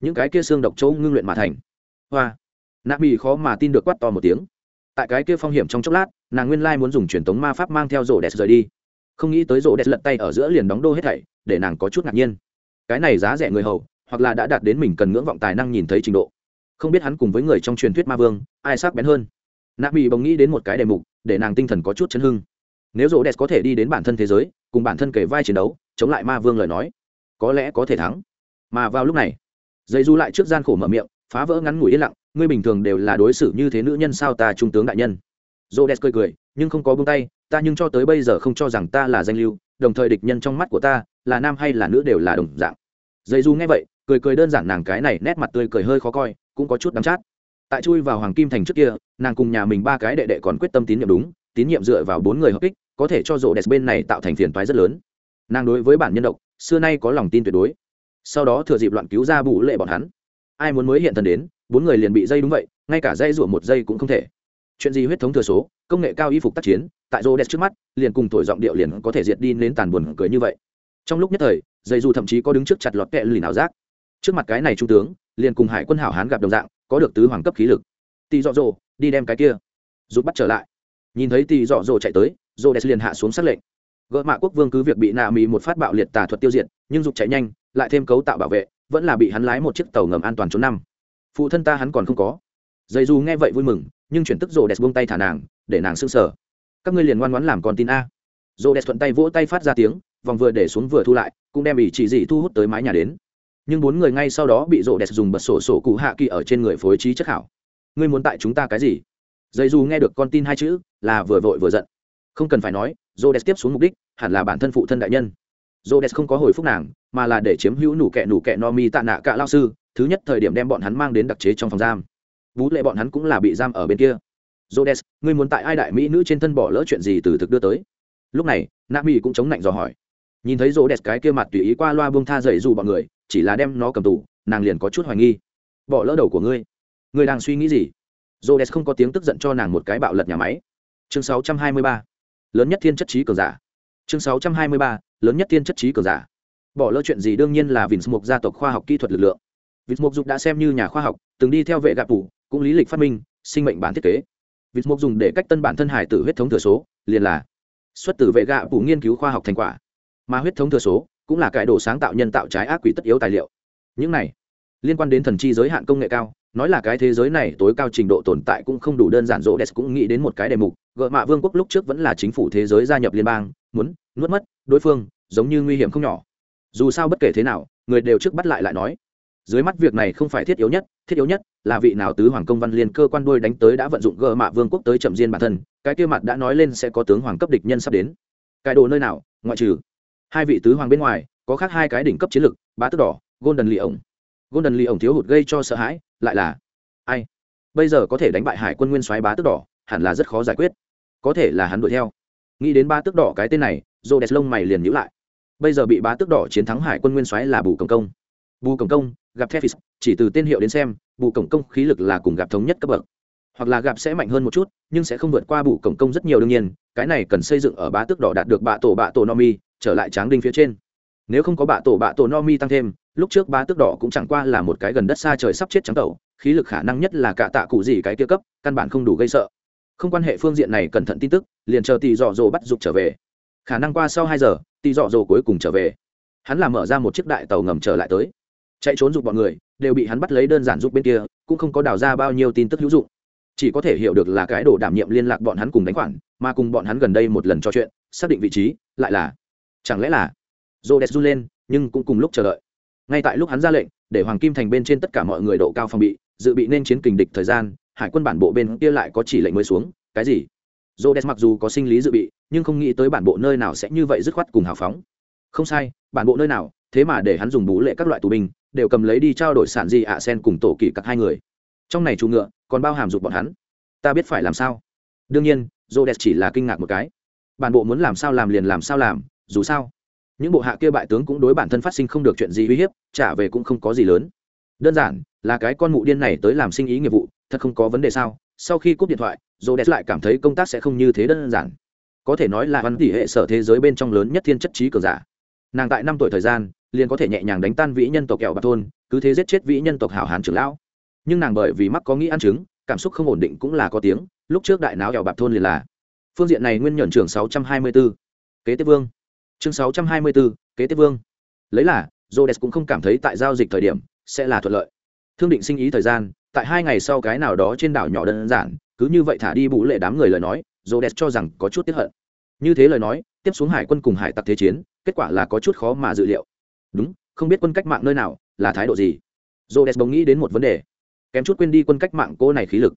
những cái kia xương độc châu ngưng luyện mà thành. Hoa. Nạ mỹ khó mà tin được quát to một tiếng. Tại cái kia phong hiểm trong chốc lát, nàng nguyên lai muốn dùng truyền thống ma pháp mang theo rổ đẹp rời đi. Không nghĩ tới rổ đẹp lật tay ở giữa liền đóng đô hết thảy, để nàng có chút ngạc nhiên. Cái này giá rẻ người hầu, hoặc là đã đạt đến mình cần ngưỡng vọng tài năng nhìn thấy trình độ. Không biết hắn cùng với người trong truyền thuyết ma vương, ai sắc bén hơn. Nạ mỹ bỗng nghĩ đến một cái đề mục, để nàng tinh thần có chút chấn hưng. Nếu rổ đẹp có thể đi đến bản thân thế giới, cùng bản thân kể vai chiến đấu, chống lại ma vương lời nói có lẽ có thể thắng. Mà vào lúc này dây du lại trước gian khổ mở miệng, phá vỡ ngắn ngủi yên lặng, ngươi bình thường đều là đối xử như thế nữ nhân sao ta trung tướng đại nhân? Rô đẹp cười cười, nhưng không có buông tay, ta nhưng cho tới bây giờ không cho rằng ta là danh lưu, đồng thời địch nhân trong mắt của ta, là nam hay là nữ đều là đồng dạng. Dây du nghe vậy, cười cười đơn giản nàng cái này nét mặt tươi cười hơi khó coi, cũng có chút đắm chát. Tại chui vào hoàng kim thành trước kia, nàng cùng nhà mình ba cái đệ đệ còn quyết tâm tín nhiệm đúng, tín nhiệm dựa vào bốn người hợp kích, có thể cho rộ đẹp bên này tạo thành phiền toái rất lớn. Nàng đối với bản nhân độc xưa nay có lòng tin tuyệt đối. Sau đó thừa dịp loạn cứu ra bù lệ bọn hắn. Ai muốn mới hiện thân đến, bốn người liền bị dây đúng vậy, ngay cả dây rủa một giây cũng không thể. Chuyện gì huyết thống thừa số, công nghệ cao y phục tác chiến, tại rô đẹp trước mắt, liền cùng thổi giọng điệu liền có thể diệt đi đến tàn buồn cười như vậy. Trong lúc nhất thời, dây dù thậm chí có đứng trước chặt lọt kẹ lì nào giác. Trước mặt cái này trung tướng, liền cùng hải quân hảo hán gặp đồng dạng, có được tứ hoàng cấp khí lực. Tì dọ dồ, đi đem cái kia. Rút bắt trở lại. Nhìn thấy tì dọ dồ chạy tới rô đẹp liền hạ xuống xác lệnh gỡ mạ quốc vương cứ việc bị nạ mỹ một phát bạo liệt tà thuật tiêu diệt, nhưng dục chạy nhanh, lại thêm cấu tạo bảo vệ, vẫn là bị hắn lái một chiếc tàu ngầm an toàn trốn năm. Phụ thân ta hắn còn không có. Dây dù nghe vậy vui mừng, nhưng chuyển tức rồ đẹp buông tay thả nàng, để nàng sưng sở. các ngươi liền ngoan ngoãn làm con tin a. Rồ đẹp thuận tay vỗ tay phát ra tiếng, vòng vừa để xuống vừa thu lại, cũng đem ỷ chỉ dị thu hút tới mái nhà đến. Nhưng bốn người ngay sau đó bị rộ đẹp dùng bật sổ sổ cụ hạ kỳ ở trên người phối trí chất hảo. Ngươi muốn tại chúng ta cái gì? Dây dù nghe được con tin hai chữ, là vừa vội vừa giận. Không cần phải nói Rhodes tiếp xuống mục đích, hẳn là bản thân phụ thân đại nhân. Rhodes không có hồi phúc nàng, mà là để chiếm hữu nủ kẹ nủ kẹ no mi tạ nạ cả lao sư, thứ nhất thời điểm đem bọn hắn mang đến đặc chế trong phòng giam. Vũ lệ bọn hắn cũng là bị giam ở bên kia. Jodes ngươi muốn tại ai đại mỹ nữ trên thân bỏ lỡ chuyện gì từ thực đưa tới? Lúc này nami cũng chống nạnh dò hỏi. Nhìn thấy jodes cái kia mặt tùy ý qua loa buông tha dậy dù bọn người, chỉ là đem nó cầm tù, nàng liền có chút hoài nghi. Bỏ lỡ đầu của ngươi. Ngươi đang suy nghĩ gì? Jodes không có tiếng tức giận cho nàng một cái bạo lật nhà máy. Chương 623 lớn nhất thiên chất trí cường giả. Chương 623. lớn nhất thiên chất trí cường giả. Bỏ lỡ chuyện gì đương nhiên là vinh mục gia tộc khoa học kỹ thuật lực lượng. Vinh mục dục đã xem như nhà khoa học, từng đi theo vệ gạp phủ cũng lý lịch phát minh, sinh mệnh bản thiết kế. Vinh mục dùng để cách tân bản thân hải tử huyết thống thừa số, liền là xuất từ vệ gạ phủ nghiên cứu khoa học thành quả. Mà huyết thống thừa số cũng là cải đồ sáng tạo nhân tạo trái ác quỷ tất yếu tài liệu. Những này liên quan đến thần chi giới hạn công nghệ cao nói là cái thế giới này tối cao trình độ tồn tại cũng không đủ đơn giản rộ đès cũng nghĩ đến một cái đề mục gợ mạ vương quốc lúc trước vẫn là chính phủ thế giới gia nhập liên bang, muốn nuốt mất đối phương, giống như nguy hiểm không nhỏ. Dù sao bất kể thế nào, người đều trước bắt lại lại nói. Dưới mắt việc này không phải thiết yếu nhất, thiết yếu nhất là vị nào tứ hoàng công văn liên cơ quan đôi đánh tới đã vận dụng gờ mạ vương quốc tới chậm diên bản thân, cái kia mặt đã nói lên sẽ có tướng hoàng cấp địch nhân sắp đến. Cái đồ nơi nào, ngoại trừ hai vị tứ hoàng bên ngoài, có khác hai cái đỉnh cấp chiến lực bá tức đỏ, golden lì ổng golden lì ổng thiếu hụt gây cho sợ hãi lại là ai bây giờ có thể đánh bại hải quân nguyên soái bá tước đỏ hẳn là rất khó giải quyết có thể là hắn đuổi theo nghĩ đến ba tước đỏ cái tên này rô đẹp lông mày liền nhữ lại bây giờ bị bá tước đỏ chiến thắng hải quân nguyên soái là bù cổng công bù cổng công gặp Tethys, chỉ từ tên hiệu đến xem, bù cổng công khí lực là cùng gặp thống nhất cấp bậc. Hoặc là gặp sẽ mạnh hơn một chút, nhưng sẽ không vượt qua bù cổng công rất nhiều đương nhiên, cái này cần xây dựng ở bá tước đỏ đạt được bạ tổ bạ tổ Nomi, trở lại tráng đinh phía trên. Nếu không có bạ tổ bạ tổ Nomi tăng thêm, lúc trước ba tước đỏ cũng chẳng qua là một cái gần đất xa trời sắp chết trắng tẩu, khí lực khả năng nhất là cả tạ cụ gì cái kia cấp, căn bản không đủ gây sợ. Không quan hệ phương diện này cẩn thận tin tức, liền chờ tỷ dọ dồ bắt dục trở về. Khả năng qua sau hai giờ, tỷ dọ dồ cuối cùng trở về. Hắn là mở ra một chiếc đại tàu ngầm trở lại tới chạy trốn giục bọn người đều bị hắn bắt lấy đơn giản giúp bên kia cũng không có đào ra bao nhiêu tin tức hữu dụng chỉ có thể hiểu được là cái đồ đảm nhiệm liên lạc bọn hắn cùng đánh khoản mà cùng bọn hắn gần đây một lần trò chuyện xác định vị trí lại là chẳng lẽ là rô đẹp run lên, nhưng cũng cùng lúc chờ đợi. Ngay tại lúc hắn ra lệnh, để hoàng kim thành bên trên tất cả mọi người độ cao phòng bị, dự bị nên chiến kình địch thời gian, hải quân bản bộ bên kia lại có chỉ lệnh mới xuống, cái gì? Rô đẹp mặc dù có sinh lý dự bị, nhưng không nghĩ tới bản bộ nơi nào sẽ như vậy dứt khoát cùng hào phóng. Không sai, bản bộ nơi nào, thế mà để hắn dùng bú lệ các loại tù binh, đều cầm lấy đi trao đổi sản di ạ sen cùng tổ kỳ các hai người. Trong này chủ ngựa, còn bao hàm dục bọn hắn. Ta biết phải làm sao. Đương nhiên rô o chỉ là kinh ngạc một cái. Bản bộ muốn làm sao làm liền làm sao làm, dù sao những bộ hạ kia bại tướng cũng đối bản thân phát sinh không được chuyện gì uy hiếp, trả về cũng không có gì lớn. Đơn giản, là cái con mụ điên này tới làm sinh ý nghiệp vụ, thật không có vấn đề sao? Sau khi cúp điện thoại dồ đẹp lại cảm thấy công tác sẽ không như thế đơn giản. Có thể nói là văn tỷ hệ sở thế giới bên trong lớn nhất thiên chất trí cờ giả. Nàng tại năm tuổi thời gian, liền có thể nhẹ nhàng đánh tan vĩ nhân tộc kẹo bạc thôn, cứ thế giết chết vĩ nhân tộc hảo hán trưởng lão. Nhưng nàng bởi vì mắc có nghĩ ăn trứng, cảm xúc không ổn định cũng là có tiếng, lúc trước đại náo kẹo bạc thôn liền là. Phương diện này nguyên nhuận trưởng 624. kế tiếp vương chương 624, kế tiếp vương. Lấy là Rhodes cũng không cảm thấy tại giao dịch thời điểm sẽ là thuận lợi. Thương định sinh ý thời gian tại hai ngày sau cái nào đó trên đảo nhỏ đơn giản cứ như vậy thả đi bù lệ đám người lời nói Rhodes cho rằng có chút tiếp hận. Như thế lời nói tiếp xuống hải quân cùng hải tặc thế chiến kết quả là có chút khó mà dự liệu. Đúng không biết quân cách mạng nơi nào là thái độ gì. Jodes bỗng nghĩ đến một vấn đề. Kém chút quên đi quân cách mạng cô này khí lực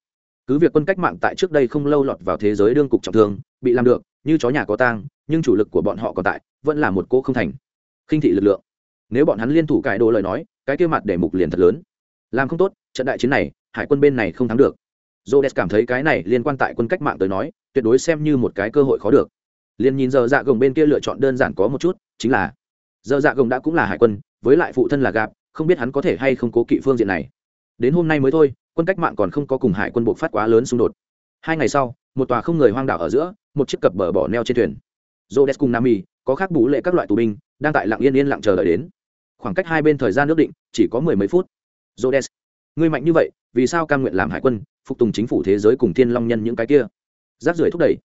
cứ việc quân cách mạng tại trước đây không lâu lọt vào thế giới đương cục trọng thương, bị làm được, như chó nhà có tang, nhưng chủ lực của bọn họ còn tại, vẫn là một cô không thành. Khinh thị lực lượng. Nếu bọn hắn liên thủ cải đồ lời nói, cái kia mặt để mục liền thật lớn. Làm không tốt, trận đại chiến này, hải quân bên này không thắng được. J o cảm thấy cái này liên quan tại quân cách mạng tới nói, tuyệt đối xem như một cái cơ hội khó được. Liền nhìn giờ dạ gồng bên kia lựa chọn đơn giản có một chút, chính là, giờ dạ gồng đã cũng là hải quân, với lại phụ thân là gạp không biết hắn có thể hay không cố kỵ phương diện này. Đến hôm nay mới thôi quân cách mạng còn không có cùng hải quân buộc phát quá lớn xung đột. Hai ngày sau một tòa không người hoang đảo ở giữa một chiếc cập bờ bỏ neo trên thuyền. Jodes cùng nam y có khác bú lệ các loại tù binh đang tại lặng yên yên lặng chờ đợi đến. Khoảng cách hai bên thời gian nước định chỉ có mười mấy phút. Jodes, ngươi mạnh như vậy vì sao cam nguyện làm hải quân phục tùng chính phủ thế giới cùng thiên long nhân những cái kia? Giáp rưỡi thúc đẩy.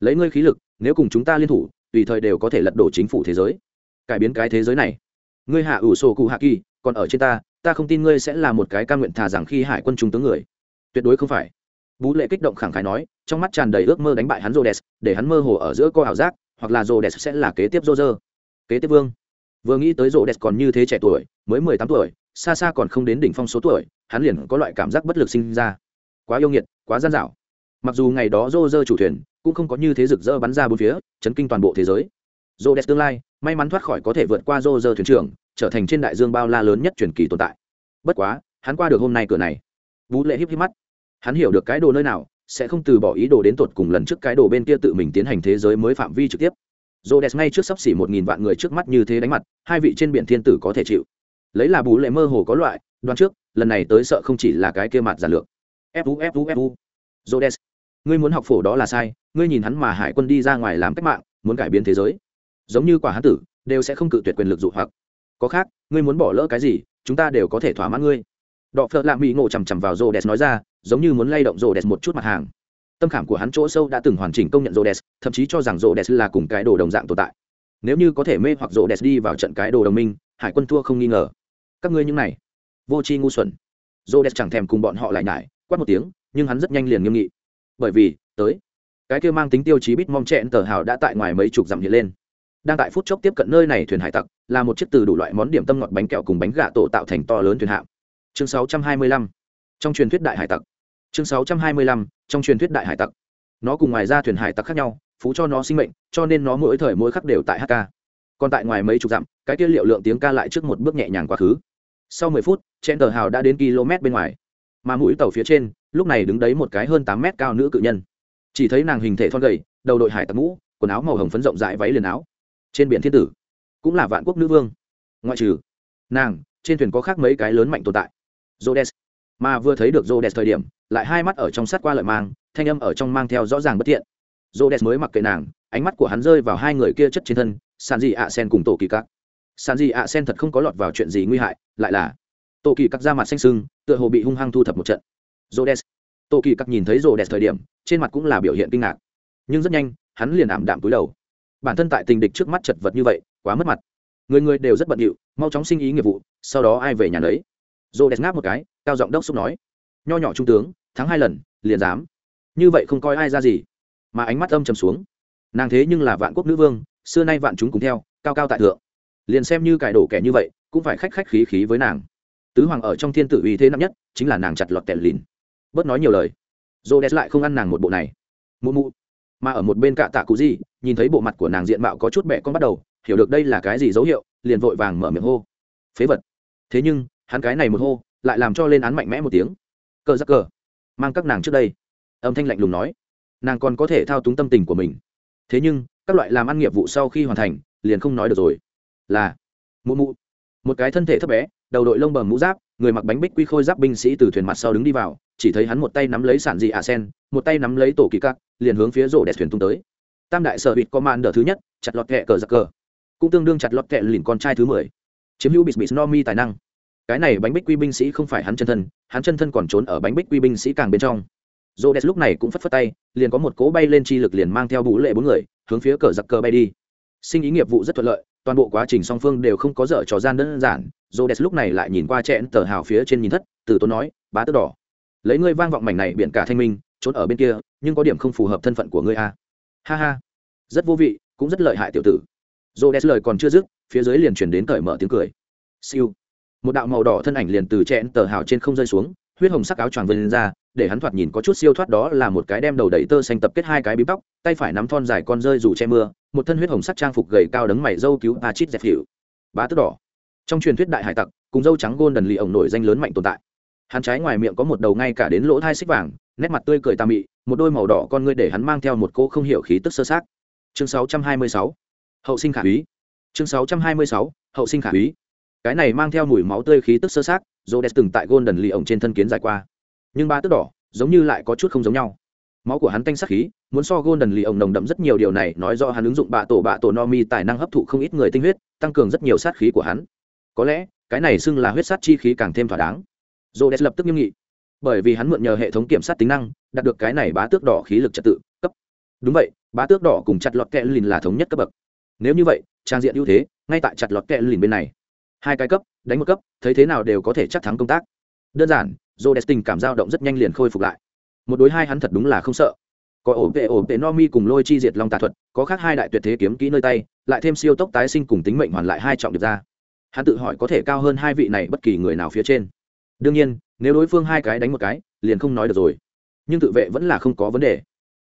Lấy ngươi khí lực nếu cùng chúng ta liên thủ tùy thời đều có thể lật đổ chính phủ thế giới. Cải biến cái thế giới này. Ngươi hạ ủ sổ cụ hạ kỳ còn ở trên ta ta không tin ngươi sẽ là một cái ca nguyện thà rằng khi hải quân trung tướng người. Tuyệt đối không phải. Bú lệ kích động khẳng khái nói, trong mắt tràn đầy ước mơ đánh bại hắn rhodes, để hắn mơ hồ ở giữa co ảo giác, hoặc là rhodes sẽ là kế tiếp rô kế tiếp vương. Vừa nghĩ tới rhodes còn như thế trẻ tuổi, mới mười tám tuổi, xa xa còn không đến đỉnh phong số tuổi, hắn liền có loại cảm giác bất lực sinh ra. Quá yêu nghiệt, quá gian dảo. Mặc dù ngày đó rô chủ thuyền cũng không có như thế rực rỡ bắn ra bốn phía, chấn kinh toàn bộ thế giới. Rhodes tương lai, may mắn thoát khỏi có thể vượt qua rô thuyền trưởng trở thành trên đại dương bao la lớn nhất truyền kỳ tồn tại. Bất quá, hắn qua được hôm nay cửa này. Vũ lệ híp híp mắt. Hắn hiểu được cái đồ nơi nào, sẽ không từ bỏ ý đồ đến tột cùng lần trước cái đồ bên kia tự mình tiến hành thế giới mới phạm vi trực tiếp. Rô đẹp ngay trước sắp xỉ một nghìn vạn người trước mắt như thế đánh mặt, hai vị trên biển thiên tử có thể chịu. Lấy là bú lệ mơ hồ có loại, đoán trước, lần này tới sợ không chỉ là cái kia mặt giản lược. Fu fu fu rô đẹp ngươi muốn học phổ đó là sai, ngươi nhìn hắn mà hải quân đi ra ngoài làm cách mạng, muốn cải biến thế giới. Giống như quả hán tử, đều sẽ không cự tuyệt quyền lực dụ hoặc có khác, ngươi muốn bỏ lỡ cái gì, chúng ta đều có thể thỏa mãn ngươi. Đọ phợ lạ mỹ ngộ chằm chằm vào rô đès nói ra, giống như muốn lay động rô đès một chút mặt hàng. Tâm khảm của hắn chỗ sâu đã từng hoàn chỉnh công nhận rô đès thậm chí cho rằng rô đès là cùng cái đồ đồng dạng tồn tại. Nếu như có thể mê hoặc rô đès đi vào trận cái đồ đồng minh, hải quân thua không nghi ngờ. Các ngươi những này, vô tri ngu xuẩn. Rô đès chẳng thèm cùng bọn họ lại nhải, quát một tiếng, nhưng hắn rất nhanh liền nghiêm nghị. Bởi vì, tới. Cái kia mang tính tiêu chí bít mong chẹn tờ hào đã tại ngoài mấy chục dặm hiện lên đang tại phút chốc tiếp cận nơi này thuyền hải tặc, là một chiếc từ đủ loại món điểm tâm ngọt bánh kẹo cùng bánh gà tổ tạo thành to lớn thuyền hạm. Chương 625 trong truyền thuyết đại hải tặc. Chương 625 trong truyền thuyết đại hải tặc. Nó cùng ngoài ra thuyền hải tặc khác nhau, phú cho nó sinh mệnh, cho nên nó mỗi thời mỗi khắc đều tại hk còn tại ngoài mấy chục dặm, cái kia liệu lượng tiếng ca lại trước một bước nhẹ nhàng quá khứ. Sau mười phút chen tờ hào đã đến km bên ngoài. Mà mũi tàu phía trên, lúc này đứng đấy một cái hơn tám mét cao nữ cự nhân. Chỉ thấy nàng hình thể thon gầy, đầu đội hải tặc mũ, quần áo màu hồng phấn rộng rãi váy liền áo trên biển thiên tử cũng là vạn quốc nữ vương ngoại trừ nàng trên thuyền có khác mấy cái lớn mạnh tồn tại jodes Mà vừa thấy được jodes thời điểm, lại hai mắt ở trong sát qua lợi mang, thanh âm ở trong mang theo rõ ràng bất tiện. jodes mới mặc kệ nàng, ánh mắt của hắn rơi vào hai người kia chất trên thân, Sàn gì ạ sen cùng Tổ Kỳ cắt Sàn gì ạ sen thật không có lọt vào chuyện gì nguy hại, lại là Tổ Kỳ cắt ra mặt xanh sưng, tựa hồ bị hung hăng thu thập một trận. jodes Tổ Kỳ cắt nhìn thấy jodes thời điểm, trên mặt cũng là biểu hiện kinh ngạc. Nhưng rất nhanh, hắn liền ảm đạm cúi đầu. Bản thân tại tình địch trước mắt chật vật như vậy, quá mất mặt. Người người đều rất bận rộn, mau chóng sinh ý nghiệp vụ, sau đó ai về nhà đấy rô đẹp ngáp một cái cao giọng đốc xúc nói. Nho nhỏ trung tướng thắng hai lần liền dám. Như vậy không coi ai ra gì. Mà ánh mắt âm trầm xuống. Nàng thế nhưng là vạn quốc nữ vương xưa nay vạn chúng cùng theo cao cao tại thượng. Liền xem như cải đổ kẻ như vậy cũng phải khách khách khí khí với nàng. Tứ hoàng ở trong thiên tử uy thế nặng nhất chính là nàng chặt lọt tèn lìn. Bớt nói nhiều lời. Rô đẹp lại không ăn nàng một bộ này. Mụ mụ mà ở một bên cạ tạ cụ gì, nhìn thấy bộ mặt của nàng diện mạo có chút bẹ con bắt đầu, hiểu được đây là cái gì dấu hiệu, liền vội vàng mở miệng hô. Phế vật. Thế nhưng, hắn cái này một hô, lại làm cho lên án mạnh mẽ một tiếng. Cờ giắc cờ. Mang các nàng trước đây. Âm thanh lạnh lùng nói. Nàng còn có thể thao túng tâm tình của mình. Thế nhưng, các loại làm ăn nghiệp vụ sau khi hoàn thành, liền không nói được rồi. Là, mụ mụ. Một cái thân thể thấp bé, đầu đội lông bầm mũ giáp, người mặc bánh bích quy khôi giáp binh sĩ từ thuyền mặt sau đứng đi vào, chỉ thấy hắn một tay nắm lấy sản dị ạ sen, một tay nắm lấy tổ kỳ cắt liền hướng phía rổ đẹp thuyền tung tới. Tam đại sở bịt command thứ nhất, chặt lọt kẹ cờ giặc cờ. Cũng tương đương chặt lọt kẹ lìn con trai thứ mười. Chiếm hữu bịt bịt no mi tài năng. Cái này bánh bích quy binh sĩ không phải hắn chân thân, hắn chân thân còn trốn ở bánh bích quy binh sĩ càng bên trong. Dô đès lúc này cũng phất phất tay, liền có một cỗ bay lên chi lực liền mang theo vũ lệ bốn người, hướng phía cờ giặc cờ bay đi. Sinh ý nghiệp vụ rất thuận lợi, toàn bộ quá trình song phương đều không có dở trò gian đơn giản. Dô đès lúc này lại nhìn qua chẽn tờ hào phía trên nhìn thất, từ tốn nói, bá tước đỏ. Lấy ngươi vang vọng mảnh này biển cả thanh minh trốn ở bên kia, nhưng có điểm không phù hợp thân phận của ngươi a ha ha. Rất vô vị, cũng rất lợi hại tiểu tử. Dô đès lời còn chưa dứt, phía dưới liền chuyển đến cởi mở tiếng cười. Siêu. Một đạo màu đỏ thân ảnh liền từ chẹn tờ hào trên không rơi xuống, huyết hồng sắc áo choàng vươn ra, để hắn thoạt nhìn có chút siêu thoát đó là một cái đem đầu đẩy tơ xanh tập kết hai cái bím tóc, tay phải nắm thon dài con rơi dù che mưa, một thân huyết hồng sắc trang phục gầy cao đấng mày dâu cứu a chít dẹp hiệu. Bá tước đỏ. Trong truyền thuyết đại hải tặc, cùng dâu trắng gôn đần lì ổng nổi danh lớn mạnh tồn tại. Hắn trái ngoài miệng có một đầu ngay cả đến lỗ thai xích vàng nét mặt tươi cười tà mị, một đôi màu đỏ con ngươi để hắn mang theo một cô không hiểu khí tức sơ sát chương 626 hậu sinh khả úy chương 626 hậu sinh khả úy cái này mang theo mùi máu tươi khí tức sơ sát dô đès từng tại golden lì ổng trên thân kiến dài qua. Nhưng ba tức đỏ, giống như lại có chút không giống nhau. Máu của hắn tanh sắc khí, muốn so golden lì ổng nồng đậm rất nhiều điều này nói do hắn ứng dụng bạ tổ bạ tổ no mi tài năng hấp thụ không ít người tinh huyết, tăng cường rất nhiều sát khí của hắn. Có lẽ, cái này xưng là huyết sát chi khí càng thêm thỏa đáng. Dô đès lập tức nghiêm nghị bởi vì hắn mượn nhờ hệ thống kiểm soát tính năng, đạt được cái này bá tước đỏ khí lực trật tự, cấp. Đúng vậy, bá tước đỏ cùng chặt lọt kẹ lìn là thống nhất cấp bậc. Nếu như vậy, trang diện ưu thế, ngay tại chặt lọt kẹ lìn bên này. Hai cái cấp, đánh một cấp, thấy thế nào đều có thể chắc thắng công tác. Đơn giản dô đès tình cảm giao động rất nhanh liền khôi phục lại. Một đối hai hắn thật đúng là không sợ. Có ổ vệ ổ vệ no mi cùng lôi chi diệt long tà thuật, có khác hai đại tuyệt thế kiếm kỹ nơi tay, lại thêm siêu tốc tái sinh cùng tính mệnh hoàn lại hai trọng được ra. Hắn tự hỏi có thể cao hơn hai vị này bất kỳ người nào phía trên. Đương nhiên nếu đối phương hai cái đánh một cái, liền không nói được rồi. Nhưng tự vệ vẫn là không có vấn đề.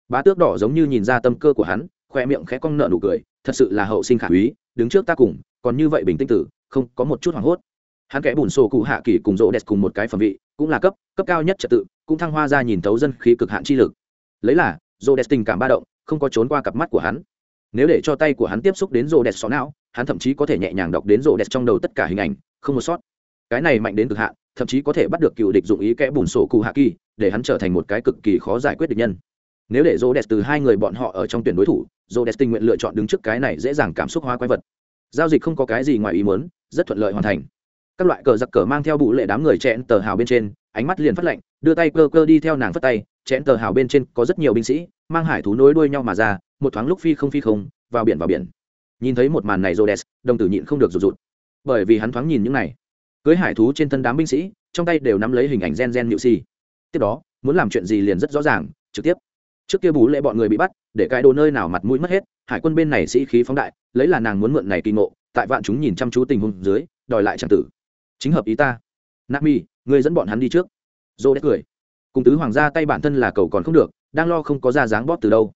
Bá tước đỏ giống như nhìn ra tâm cơ của hắn khoe miệng khẽ cong nợ nụ cười, thật sự là hậu sinh khả úy, đứng trước ta cùng, còn như vậy bình tĩnh tử, không có một chút hoảng hốt. Hắn kẽ bùn sổ cụ hạ kỳ cùng rỗ đẹp cùng một cái phẩm vị, cũng là cấp cấp cao nhất trật tự, cũng thăng hoa ra nhìn thấu dân khí cực hạn chi lực. Lấy là rỗ đẹp tình cảm ba động, không có trốn qua cặp mắt của hắn. Nếu để cho tay của hắn tiếp xúc đến rỗ đẹp xó não, hắn thậm chí có thể nhẹ nhàng đọc đến rỗ đẹp trong đầu tất cả hình ảnh, không một sót. Cái này mạnh đến cực hạn thậm chí có thể bắt được cựu địch dụng ý kẽ bùn sổ cụ hạ kỳ, để hắn trở thành một cái cực kỳ khó giải quyết địch nhân. Nếu để rô đès từ hai người bọn họ ở trong tuyển đối thủ rô đès tình nguyện lựa chọn đứng trước cái này dễ dàng cảm xúc hóa quái vật. Giao dịch không có cái gì ngoài ý muốn, rất thuận lợi hoàn thành. Các loại cờ giặc cờ mang theo bụ lệ đám người chẹn tờ hào bên trên, ánh mắt liền phát lệnh đưa tay cơ cơ đi theo nàng phất tay, chẹn tờ hào bên trên có rất nhiều binh sĩ, mang hải thú nối đuôi nhau mà ra, một thoáng lúc phi không phi không, vào biển vào biển. Nhìn thấy một màn này rô đès đồng tử nhịn không được rụt rụt. Bởi vì hắn thoáng nhìn những này cưới hải thú trên thân đám binh sĩ, trong tay đều nắm lấy hình ảnh gen gen nhự si tiếp đó, muốn làm chuyện gì liền rất rõ ràng, trực tiếp. Trước kia bú lệ bọn người bị bắt, để cái đồ nơi nào mặt mũi mất hết, hải quân bên này sĩ khí phóng đại, lấy là nàng muốn mượn này kỳ ngộ, tại vạn chúng nhìn chăm chú tình huống dưới, đòi lại tràng tử. Chính hợp ý ta. Nami người dẫn bọn hắn đi trước. Dô đét cười. Cùng tứ hoàng gia tay bản thân là cầu còn không được, đang lo không có ra dáng bóp từ đâu.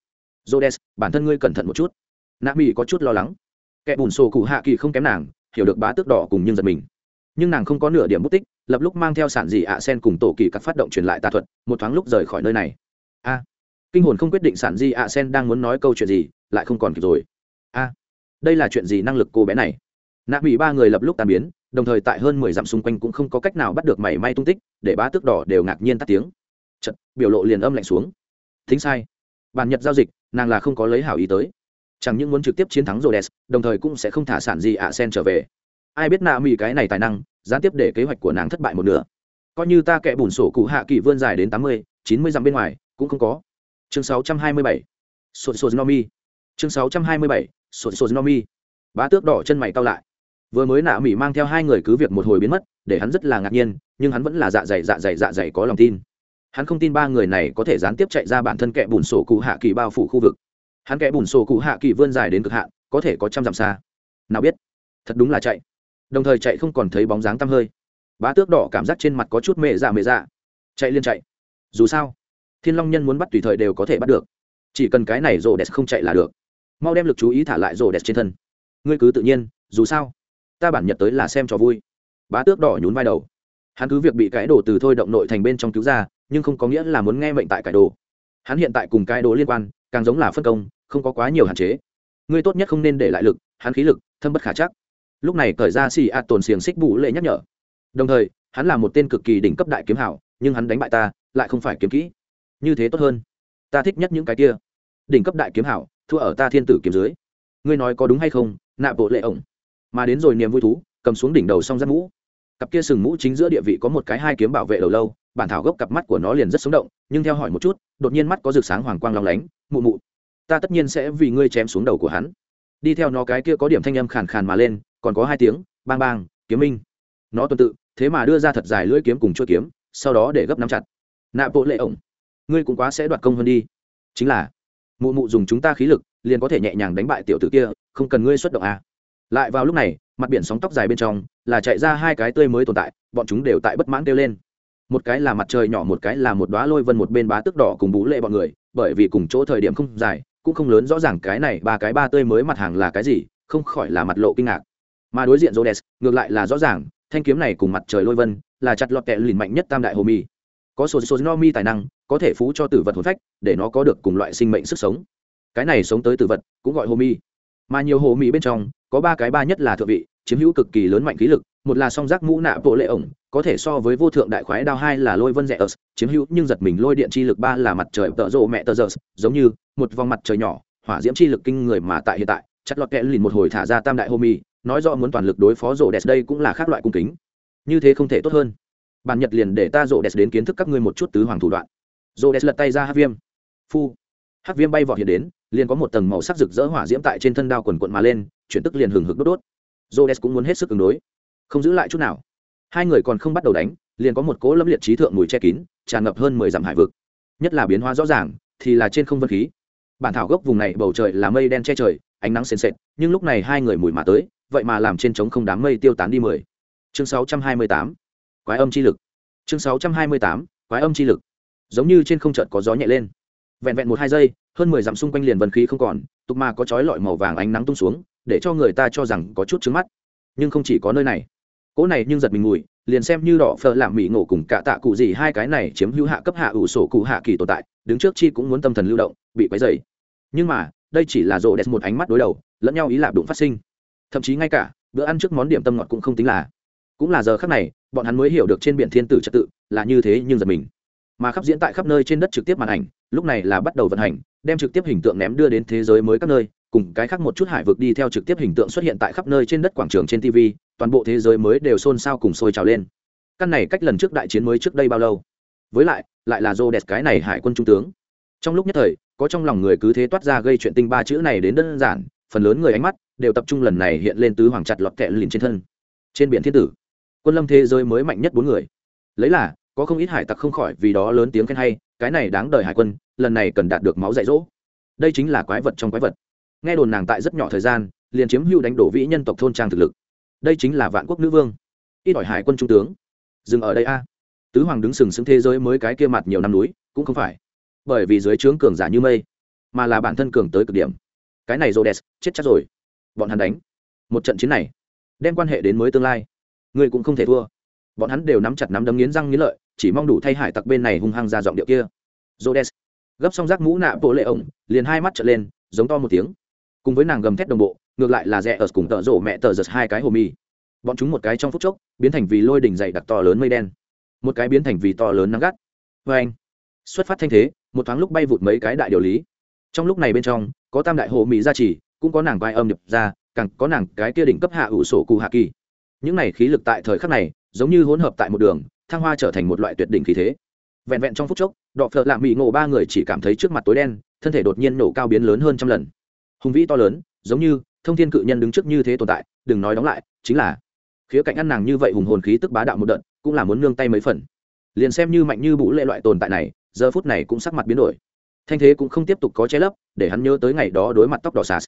Dô đét bản thân ngươi cẩn thận một chút. Nami có chút lo lắng. Kẻ bùn sổ cụ hạ kỳ không kém nàng, hiểu được bá tước đỏ cùng nhưng giật mình nhưng nàng không có nửa điểm bút tích lập lúc mang theo sản dị ạ sen cùng tổ kỳ các phát động truyền lại tà thuật một thoáng lúc rời khỏi nơi này. A kinh hồn không quyết định sản di ạ sen đang muốn nói câu chuyện gì lại không còn kịp rồi. A đây là chuyện gì năng lực cô bé này? Nạ bị ba người lập lúc tàn biến đồng thời tại hơn mười dặm xung quanh cũng không có cách nào bắt được mảy may tung tích để bá tước đỏ đều ngạc nhiên tắt tiếng. Chật, biểu lộ liền âm lạnh xuống. Thính sai. Bản nhật giao dịch nàng là không có lấy hảo ý tới. Chẳng những muốn trực tiếp chiến thắng rồi đồng thời cũng sẽ không thả sản gì ạ sen trở về. Ai biết nạ mỹ cái này tài năng gián tiếp để kế hoạch của nàng thất bại một nửa. Coi như ta kẻ bùn sổ cụ hạ kỳ vươn dài đến tám mươi, chín mươi dặm bên ngoài, cũng không có. Chương sáu trăm hai mươi bảy. Sột sột nomi chương sáu trăm hai mươi bảy. Sột sột nomi bá tước đỏ chân mày cao lại. Vừa mới nạ mỹ mang theo hai người cứ việc một hồi biến mất, để hắn rất là ngạc nhiên, nhưng hắn vẫn là dạ dày dạ dày dạ dày có lòng tin. Hắn không tin ba người này có thể gián tiếp chạy ra bản thân kẻ bùn sổ cụ hạ kỳ bao phủ khu vực. Hắn kẻ bùn sổ cụ hạ kỳ vươn dài đến cực hạn, có thể có trăm dặm xa. Nào biết? Thật đúng là chạy đồng thời chạy không còn thấy bóng dáng tăm hơi. Bá tước đỏ cảm giác trên mặt có chút mệ dạ mệ dạ. Chạy liên chạy. Dù sao, thiên long nhân muốn bắt tùy thời đều có thể bắt được. Chỉ cần cái này rồ đẹp không chạy là được. Mau đem lực chú ý thả lại rồ đẹp trên thân. Ngươi cứ tự nhiên, dù sao, ta bản nhật tới là xem cho vui. Bá tước đỏ nhún vai đầu. Hắn cứ việc bị cái đồ từ thôi động nội thành bên trong cứu ra, nhưng không có nghĩa là muốn nghe mệnh tại cải đồ. Hắn hiện tại cùng cái đồ liên quan, càng giống là phân công, không có quá nhiều hạn chế. Ngươi tốt nhất không nên để lại lực, hắn khí lực, thâm bất khả chắc lúc này cởi ra xì ạt tồn xiềng xích bụ lệ nhắc nhở. Đồng thời, hắn là một tên cực kỳ đỉnh cấp đại kiếm hảo, nhưng hắn đánh bại ta, lại không phải kiếm kỹ. Như thế tốt hơn. Ta thích nhất những cái kia. Đỉnh cấp đại kiếm hảo, thua ở ta thiên tử kiếm dưới. Ngươi nói có đúng hay không, nạ bộ lệ ổng. Mà đến rồi niềm vui thú, cầm xuống đỉnh đầu xong rắt mũ. Cặp kia sừng mũ chính giữa địa vị có một cái hai kiếm bảo vệ đầu lâu, bản thảo gốc cặp mắt của nó liền rất sống động, nhưng theo hỏi một chút, đột nhiên mắt có rực sáng hoàng quang long lánh, mụ mụ. Ta tất nhiên sẽ vì ngươi chém xuống đầu của hắn. Đi theo nó cái kia có điểm thanh âm khàn khàn mà lên còn có hai tiếng, bang bang, kiếm minh. Nó tuần tự, thế mà đưa ra thật dài lưỡi kiếm cùng chuỗi kiếm, sau đó để gấp nắm chặt. Nạ bộ lệ ổng, ngươi cũng quá sẽ đoạt công hơn đi. Chính là, mụ mụ dùng chúng ta khí lực, liền có thể nhẹ nhàng đánh bại tiểu tử kia, không cần ngươi xuất động à. lại vào lúc này, mặt biển sóng tóc dài bên trong, là chạy ra hai cái tươi mới tồn tại, bọn chúng đều tại bất mãn kêu lên. Một cái là mặt trời nhỏ, một cái là một đoá lôi vân, một bên bá tức đỏ cùng bú lệ bọn người, bởi vì cùng chỗ thời điểm không dài, cũng không lớn rõ ràng cái này ba cái ba tươi mới mặt hàng là cái gì, không khỏi là mặt lộ kinh ngạc mà đối diện Rhodes, ngược lại là rõ ràng, thanh kiếm này cùng mặt trời lôi vân, là chặt lọt kẹ lìn mạnh nhất tam đại hồ mi. Có số số no mi tài năng, có thể phú cho tử vật hồn phách, để nó có được cùng loại sinh mệnh sức sống. Cái này sống tới tử vật, cũng gọi hồ mi. Mà nhiều hồ mi bên trong, có ba cái ba nhất là thượng vị, chiếm hữu cực kỳ lớn mạnh khí lực, một là song giác mũ nạ bộ lệ ổng, có thể so với vô thượng đại khoái đao hai là lôi vân rẻ ớt, chiếm hữu nhưng giật mình lôi điện chi lực ba là mặt trời tợ rộ mẹ tờ giờ giống như một vòng mặt trời nhỏ, hỏa diễm chi lực kinh người mà tại hiện tại, chặt lọt kẽ lìn một hồi thả ra tam đại hồ mi nói rõ muốn toàn lực đối phó rộ đẹp đây cũng là khác loại cung kính. Như thế không thể tốt hơn. Bản nhật liền để ta rộ đẹp đến kiến thức các ngươi một chút tứ hoàng thủ đoạn. Rộ đẹp lật tay ra hát viêm. Phu. Hát viêm bay vọt hiện đến, liền có một tầng màu sắc rực rỡ hỏa diễm tại trên thân đao quần quận mà lên, chuyển tức liền hừng hực đốt đốt. Rộ đẹp cũng muốn hết sức ứng đối. Không giữ lại chút nào. Hai người còn không bắt đầu đánh, liền có một cỗ lâm liệt trí thượng mùi che kín, tràn ngập hơn mười dặm hải vực. Nhất là biến hóa rõ ràng, thì là trên không vân khí. Bản thảo gốc vùng này bầu trời là mây đen che trời, ánh nắng sền sệt, nhưng lúc này hai người mùi mà tới vậy mà làm trên trống không đám mây tiêu tán đi mười. Chương sáu trăm hai mươi tám. Quái âm chi lực. Chương sáu trăm hai mươi tám. Quái âm chi lực. Giống như trên không chợt có gió nhẹ lên. Vẹn vẹn một hai giây, hơn mười dặm xung quanh liền vần khí không còn, tục mà có chói lọi màu vàng ánh nắng tung xuống, để cho người ta cho rằng có chút trứng mắt. Nhưng không chỉ có nơi này. Cỗ này nhưng giật mình ngùi liền xem như đỏ phở làm mỹ ngộ cùng cả tạ cụ gì hai cái này chiếm hữu hạ cấp hạ ủ sổ cụ hạ kỳ tồn tại, đứng trước chi cũng muốn tâm thần lưu động, bị quấy dày nhưng mà, đây chỉ là rộ đẹp một ánh mắt đối đầu, lẫn nhau ý lạp đụng phát sinh thậm chí ngay cả bữa ăn trước món điểm tâm ngọt cũng không tính là. Cũng là giờ khác này, bọn hắn mới hiểu được trên biển thiên tử trật tự là như thế nhưng giật mình. Mà khắp diễn tại khắp nơi trên đất trực tiếp màn ảnh, lúc này là bắt đầu vận hành, đem trực tiếp hình tượng ném đưa đến thế giới mới các nơi, cùng cái khác một chút hải vực đi theo trực tiếp hình tượng xuất hiện tại khắp nơi trên đất quảng trường trên tv toàn bộ thế giới mới đều xôn xao cùng sôi trào lên. Căn này cách lần trước đại chiến mới trước đây bao lâu? Với lại lại là rô đẹp cái này hải quân trung tướng. Trong lúc nhất thời, có trong lòng người cứ thế toát ra gây chuyện tinh ba chữ này đến đơn giản, phần lớn người ánh mắt đều tập trung lần này hiện lên tứ hoàng chặt lọt kẹ lìn trên thân. Trên biển thiên tử, quân lâm thế giới mới mạnh nhất bốn người. Lấy là, có không ít hải tặc không khỏi vì đó lớn tiếng khen hay, cái này đáng đời hải quân, lần này cần đạt được máu dạy dỗ. Đây chính là quái vật trong quái vật. Nghe đồn nàng tại rất nhỏ thời gian, liền chiếm hưu đánh đổ vĩ nhân tộc thôn trang thực lực. Đây chính là vạn quốc nữ vương. Ít ỏi hải quân trung tướng. Dừng ở đây a. Tứ hoàng đứng sừng sững thế giới mới cái kia mặt nhiều năm núi, cũng không phải. Bởi vì dưới trướng cường giả như mây, mà là bản thân cường tới cực điểm. Cái này rô đès chết chắc rồi bọn hắn đánh. Một trận chiến này, đem quan hệ đến mới tương lai. Người cũng không thể thua. Bọn hắn đều nắm chặt nắm đấm nghiến răng nghiến lợi, chỉ mong đủ thay hải tặc bên này hung hăng ra giọng điệu kia. Rô gấp xong rác mũ nạ bộ lệ ổng, liền hai mắt trở lên, giống to một tiếng. Cùng với nàng gầm thét đồng bộ, ngược lại là rẽ ở cùng tợ rổ mẹ tờ giật hai cái hồ mì bọn chúng một cái trong phút chốc, biến thành vì lôi đỉnh dày đặc to lớn mây đen. Một cái biến thành vì to lớn nắng gắt. Vê anh, xuất phát thanh thế, một thoáng lúc bay vụt mấy cái đại điều lý. Trong lúc này bên trong, có tam đại hồ mỹ gia trì cũng có nàng vai âm nhập ra, càng có nàng cái kia đỉnh cấp hạ ủ sổ cụ hạ kỳ. Những này khí lực tại thời khắc này, giống như hỗn hợp tại một đường, thăng hoa trở thành một loại tuyệt đỉnh khí thế. Vẹn vẹn trong phút chốc, đọ phợ lạ mỹ ngộ ba người chỉ cảm thấy trước mặt tối đen, thân thể đột nhiên nổ cao biến lớn hơn trăm lần. Hùng vĩ to lớn, giống như thông thiên cự nhân đứng trước như thế tồn tại, đừng nói đóng lại, chính là khía cạnh ăn nàng như vậy hùng hồn khí tức bá đạo một đợt, cũng là muốn nương tay mấy phần. Liền xem như mạnh như bụ lệ loại tồn tại này, giờ phút này cũng sắc mặt biến đổi. Thanh thế cũng không tiếp tục có che lấp, để hắn nhớ tới ngày đó đối mặt tóc đỏ sạt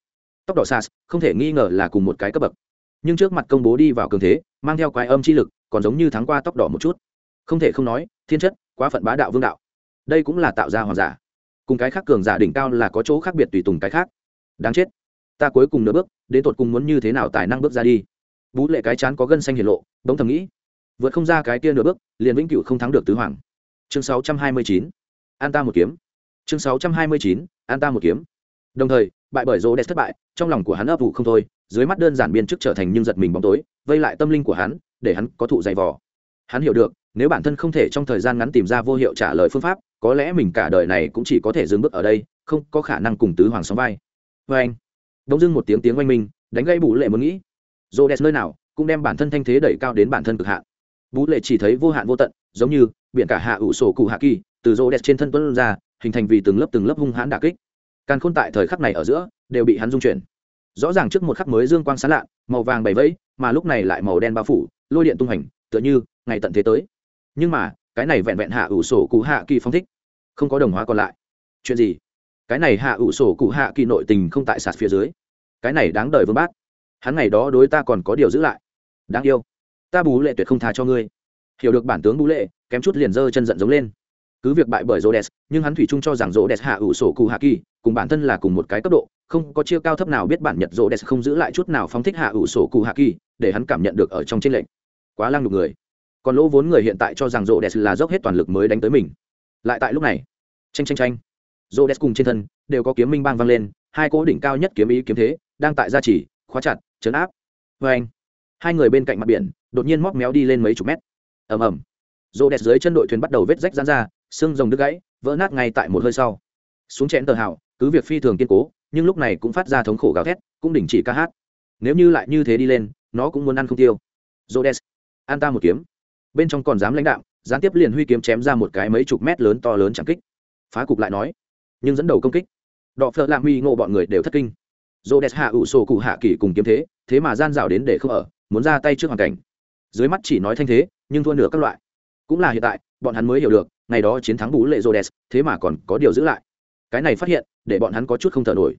tóc đỏ sas, không thể nghi ngờ là cùng một cái cấp bậc. Nhưng trước mặt công bố đi vào cường thế, mang theo quái âm chi lực, còn giống như thắng qua tóc đỏ một chút. Không thể không nói, thiên chất, quá phận bá đạo vương đạo. Đây cũng là tạo ra hoàng giả. Cùng cái khác cường giả đỉnh cao là có chỗ khác biệt tùy tùng cái khác. Đáng chết. Ta cuối cùng nửa bước, đến tột cùng muốn như thế nào tài năng bước ra đi. Bú lệ cái chán có gân xanh hiển lộ bỗng thầm nghĩ. Vượt không ra cái kia nửa bước, liền vĩnh cửu không thắng được tứ hoàng. Chương 629. an ta một kiếm. Chương 629. an ta một kiếm. Đồng thời bại bởi rô đẹp thất bại, trong lòng của hắn ấp vụ không thôi, dưới mắt đơn giản biên chức trở thành nhưng giật mình bóng tối, vây lại tâm linh của hắn, để hắn có thụ dày vò. Hắn hiểu được, nếu bản thân không thể trong thời gian ngắn tìm ra vô hiệu trả lời phương pháp, có lẽ mình cả đời này cũng chỉ có thể dừng bước ở đây, không có khả năng cùng tứ hoàng sóng vai. Vê anh đông dưng một tiếng tiếng oanh minh, đánh gây bù lệ muốn nghĩ. Rô đẹp nơi nào, cũng đem bản thân thanh thế đẩy cao đến bản thân cực hạn. Bú lệ chỉ thấy vô hạn vô tận, giống như biển cả hạ ủ sổ cụ hạ kỳ, từ rô đẹp trên thân tuấn ra, hình thành vì từng lớp từng lớp hung hãn đà kích càn khôn tại thời khắc này ở giữa, đều bị hắn dung chuyển. Rõ ràng trước một khắc mới dương quang sáng lạ, màu vàng bảy vẫy, mà lúc này lại màu đen bao phủ, lôi điện tung hành, tựa như ngày tận thế tới. Nhưng mà, cái này vẹn vẹn hạ ủ sổ cụ hạ kỳ phong thích, không có đồng hóa còn lại. Chuyện gì? Cái này hạ ủ sổ cụ hạ kỳ nội tình không tại sạt phía dưới. Cái này đáng đời vương bác. Hắn ngày đó đối ta còn có điều giữ lại. Đáng yêu. Ta bú lệ tuyệt không tha cho ngươi. Hiểu được bản tướng bú lệ, kém chút liền giơ chân giận giống lên cứ việc bại bởi Rhodes, nhưng hắn thủy chung cho rằng Rhodes hạ ủ sổ cụ hạ kỳ cùng bản thân là cùng một cái cấp độ không có chia cao thấp nào biết bản nhật Rhodes không giữ lại chút nào phóng thích hạ ủ sổ cụ hạ kỳ để hắn cảm nhận được ở trong trên lệnh quá lăng đục người. Còn lỗ vốn người hiện tại cho rằng Rhodes là dốc hết toàn lực mới đánh tới mình. Lại tại lúc này tranh tranh tranh Rhodes cùng trên thân đều có kiếm minh bang vang lên hai cố đỉnh cao nhất kiếm ý kiếm thế đang tại gia trì khóa chặt chấn áp. Oeng. anh. Hai người bên cạnh mặt biển đột nhiên móc méo đi lên mấy chục mét. Ầm ầm. Rhodes dưới chân đội thuyền bắt đầu vết rách giãn ra xương rồng đứt gãy, vỡ nát ngay tại một hơi sau. Xuống chén tờ hào, cứ việc phi thường kiên cố, nhưng lúc này cũng phát ra thống khổ gào thét, cũng đình chỉ ca hát. Nếu như lại như thế đi lên, nó cũng muốn ăn không tiêu. Rô đès an ta một kiếm. Bên trong còn dám lãnh đạo gián tiếp liền huy kiếm chém ra một cái mấy chục mét lớn to lớn chẳng kích. Phá cục lại nói, nhưng dẫn đầu công kích. Đọ phợ lạ huy ngộ bọn người đều thất kinh. Dô hạ ủ sổ cụ hạ kỳ cùng kiếm thế thế mà gian rào đến để không ở, muốn ra tay trước hoàn cảnh. Dưới mắt chỉ nói thanh thế, nhưng thua nửa các loại. Cũng là hiện tại, bọn hắn mới hiểu được ngày đó chiến thắng bú lệ rô thế mà còn có điều giữ lại cái này phát hiện để bọn hắn có chút không thở nổi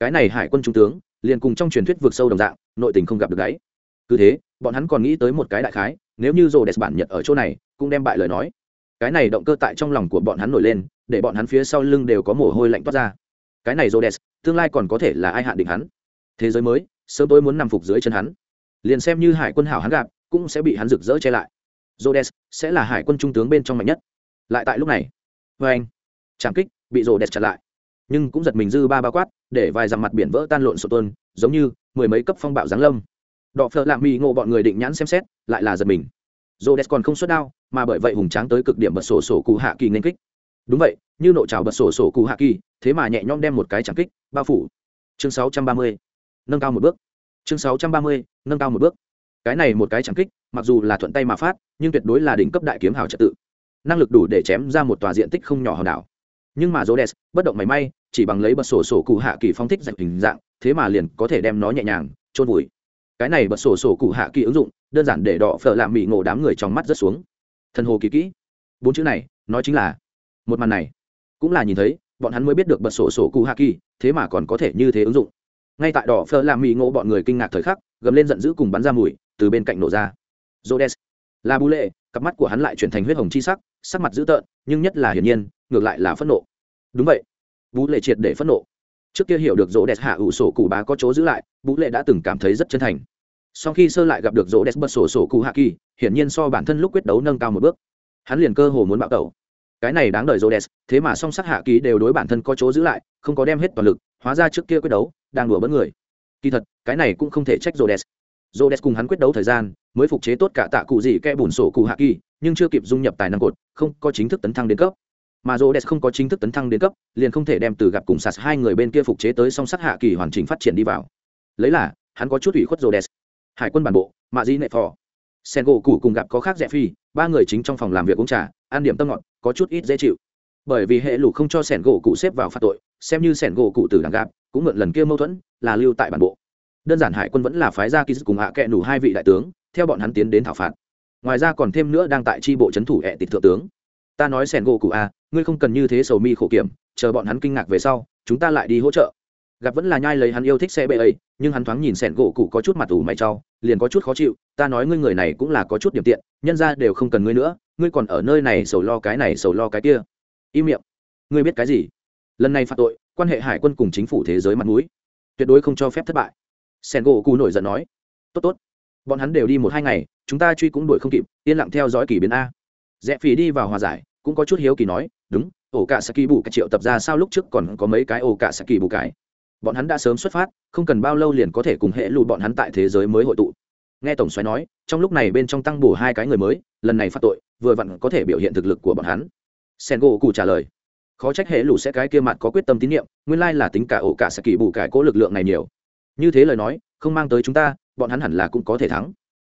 cái này hải quân trung tướng liền cùng trong truyền thuyết vượt sâu đồng dạng nội tình không gặp được đáy cứ thế bọn hắn còn nghĩ tới một cái đại khái nếu như rô bản nhật ở chỗ này cũng đem bại lời nói cái này động cơ tại trong lòng của bọn hắn nổi lên để bọn hắn phía sau lưng đều có mồ hôi lạnh toát ra cái này Rhodes, tương lai còn có thể là ai hạn định hắn. Thế giới mới, sớm tối muốn nằm phục dưới chân hắn. Liền xem như hải quân hảo hắn gặp, cũng sẽ bị hắn rực rỡ che lại. Rhodes sẽ là hải quân trung tướng bên trong mạnh nhất. Lại tại lúc này, với anh, trảm kích bị rồ đẹp chặn lại, nhưng cũng giật mình dư ba ba quát, để vài dặm mặt biển vỡ tan lộn sổ tuôn, giống như mười mấy cấp phong bạo giáng lâm. Đọ phợ lạ mỹ ngộ bọn người định nhãn xem xét, lại là giật mình. Rồ đẹp còn không xuất đao, mà bởi vậy hùng tráng tới cực điểm bật sổ sổ cụ hạ kỳ nên kích. Đúng vậy, như nộ trào bật sổ sổ cụ hạ kỳ, thế mà nhẹ nhõm đem một cái trảm kích bao phủ. Chương 630, nâng cao một bước. Chương 630, nâng cao một bước cái này một cái trảm kích mặc dù là thuận tay mà phát nhưng tuyệt đối là đỉnh cấp đại kiếm hào trật tự năng lực đủ để chém ra một tòa diện tích không nhỏ hòn đảo. Nhưng mà Rhodes, bất động mảy may, chỉ bằng lấy bật sổ sổ cụ hạ kỳ phong thích dạch hình dạng, thế mà liền có thể đem nó nhẹ nhàng trôn vùi. Cái này bật sổ sổ cụ hạ kỳ ứng dụng, đơn giản để đỏ phở làm mị ngộ đám người trong mắt rất xuống. Thần hồ kỳ kỹ. Bốn chữ này, nói chính là, một màn này, cũng là nhìn thấy, bọn hắn mới biết được bật sổ sổ cụ hạ kỳ, thế mà còn có thể như thế ứng dụng. Ngay tại đỏ phở làm mị ngộ bọn người kinh ngạc thời khắc, gầm lên giận dữ cùng bắn ra mùi, từ bên cạnh nổ ra. Rhodes là bù lệ cặp mắt của hắn lại chuyển thành huyết hồng chi sắc sắc mặt dữ tợn nhưng nhất là hiển nhiên ngược lại là phẫn nộ. Đúng vậy. Vũ lệ triệt để phẫn nộ. Trước kia hiểu được rỗ đẹp hạ ủ sổ cụ bá có chỗ giữ lại vũ lệ đã từng cảm thấy rất chân thành. Sau khi sơ lại gặp được rỗ đẹp bật sổ sổ cụ hạ kỳ hiển nhiên so bản thân lúc quyết đấu nâng cao một bước. Hắn liền cơ hồ muốn bạo tẩu. Cái này đáng đời rỗ đẹp thế mà song sắc hạ kỳ đều đối bản thân có chỗ giữ lại không có đem hết toàn lực hóa ra trước kia quyết đấu đang đùa bỡn người. Kỳ thật cái này cũng không thể trách rỗ đẹp. Rhodes cùng hắn quyết đấu thời gian, mới phục chế tốt cả tạ cụ gì kẽ bùn sổ cụ hạ kỳ, nhưng chưa kịp dung nhập tài năng cột, không có chính thức tấn thăng đến cấp. Mà Rhodes không có chính thức tấn thăng đến cấp, liền không thể đem từ gặp cùng sạt hai người bên kia phục chế tới song sắt hạ kỳ hoàn chỉnh phát triển đi vào. Lấy là, hắn có chút ủy khuất Rhodes. Hải quân bản bộ, Mạ Di Nệ Phò, Sen gỗ cụ cùng gặp có khác rẻ phi, ba người chính trong phòng làm việc uống trà, ăn điểm tâm ngọt, có chút ít dễ chịu. Bởi vì hệ lũ không cho Sen gỗ cụ xếp vào phạt tội, xem như Sen gỗ cụ từ đảng gặp, cũng mượn lần kia mâu thuẫn, là lưu tại bản bộ đơn giản hải quân vẫn là phái gia ký cùng hạ kệ nủ hai vị đại tướng theo bọn hắn tiến đến thảo phạt ngoài ra còn thêm nữa đang tại tri bộ c thủ ẹ tịt thượng tướng. Ta nói sẻn gỗ cụ a, ngươi không cần như thế sầu mi khổ kiểm, chờ bọn hắn kinh ngạc về sau, chúng ta lại đi hỗ trợ. Gặp vẫn là nhai lấy hắn yêu thích xe bệ ấy, nhưng hắn thoáng nhìn sẻn gỗ cụ có chút mặt ủ mày trau, liền có chút khó chịu, ta nói ngươi người này cũng là có chút điểm tiện, nhân ra đều không cần ngươi nữa, ngươi còn ở nơi này sầu lo cái này sầu lo cái kia. Im miệng. Ngươi biết cái gì? Lần này phạt tội, quan hệ hải quân cùng chính phủ thế giới mặt mũi. Tuyệt đối không cho phép thất bại. Sen gỗ cụ nổi giận nói. Tốt tốt. Bọn hắn đều đi một hai ngày chúng ta truy cũng đuổi không kịp, yên lặng theo dõi kỳ biến a. Rẽ phì đi vào hòa giải, cũng có chút hiếu kỳ nói, đúng ổ cả saki bù cái triệu tập ra sao lúc trước còn có mấy cái ổ cả saki bù cái. Bọn hắn đã sớm xuất phát, không cần bao lâu liền có thể cùng hệ lụt bọn hắn tại thế giới mới hội tụ. Nghe tổng xoáy nói, trong lúc này bên trong tăng bổ hai cái người mới, lần này phát tội, vừa vặn có thể biểu hiện thực lực của bọn hắn. Sen gỗ cụ trả lời, khó trách hệ lụt sẽ cái kia mặt có quyết tâm tín nhiệm, nguyên lai là tính cả ổ cả saki bù cải cố lực lượng này nhiều. Như thế lời nói, không mang tới chúng ta, bọn hắn hẳn là cũng có thể thắng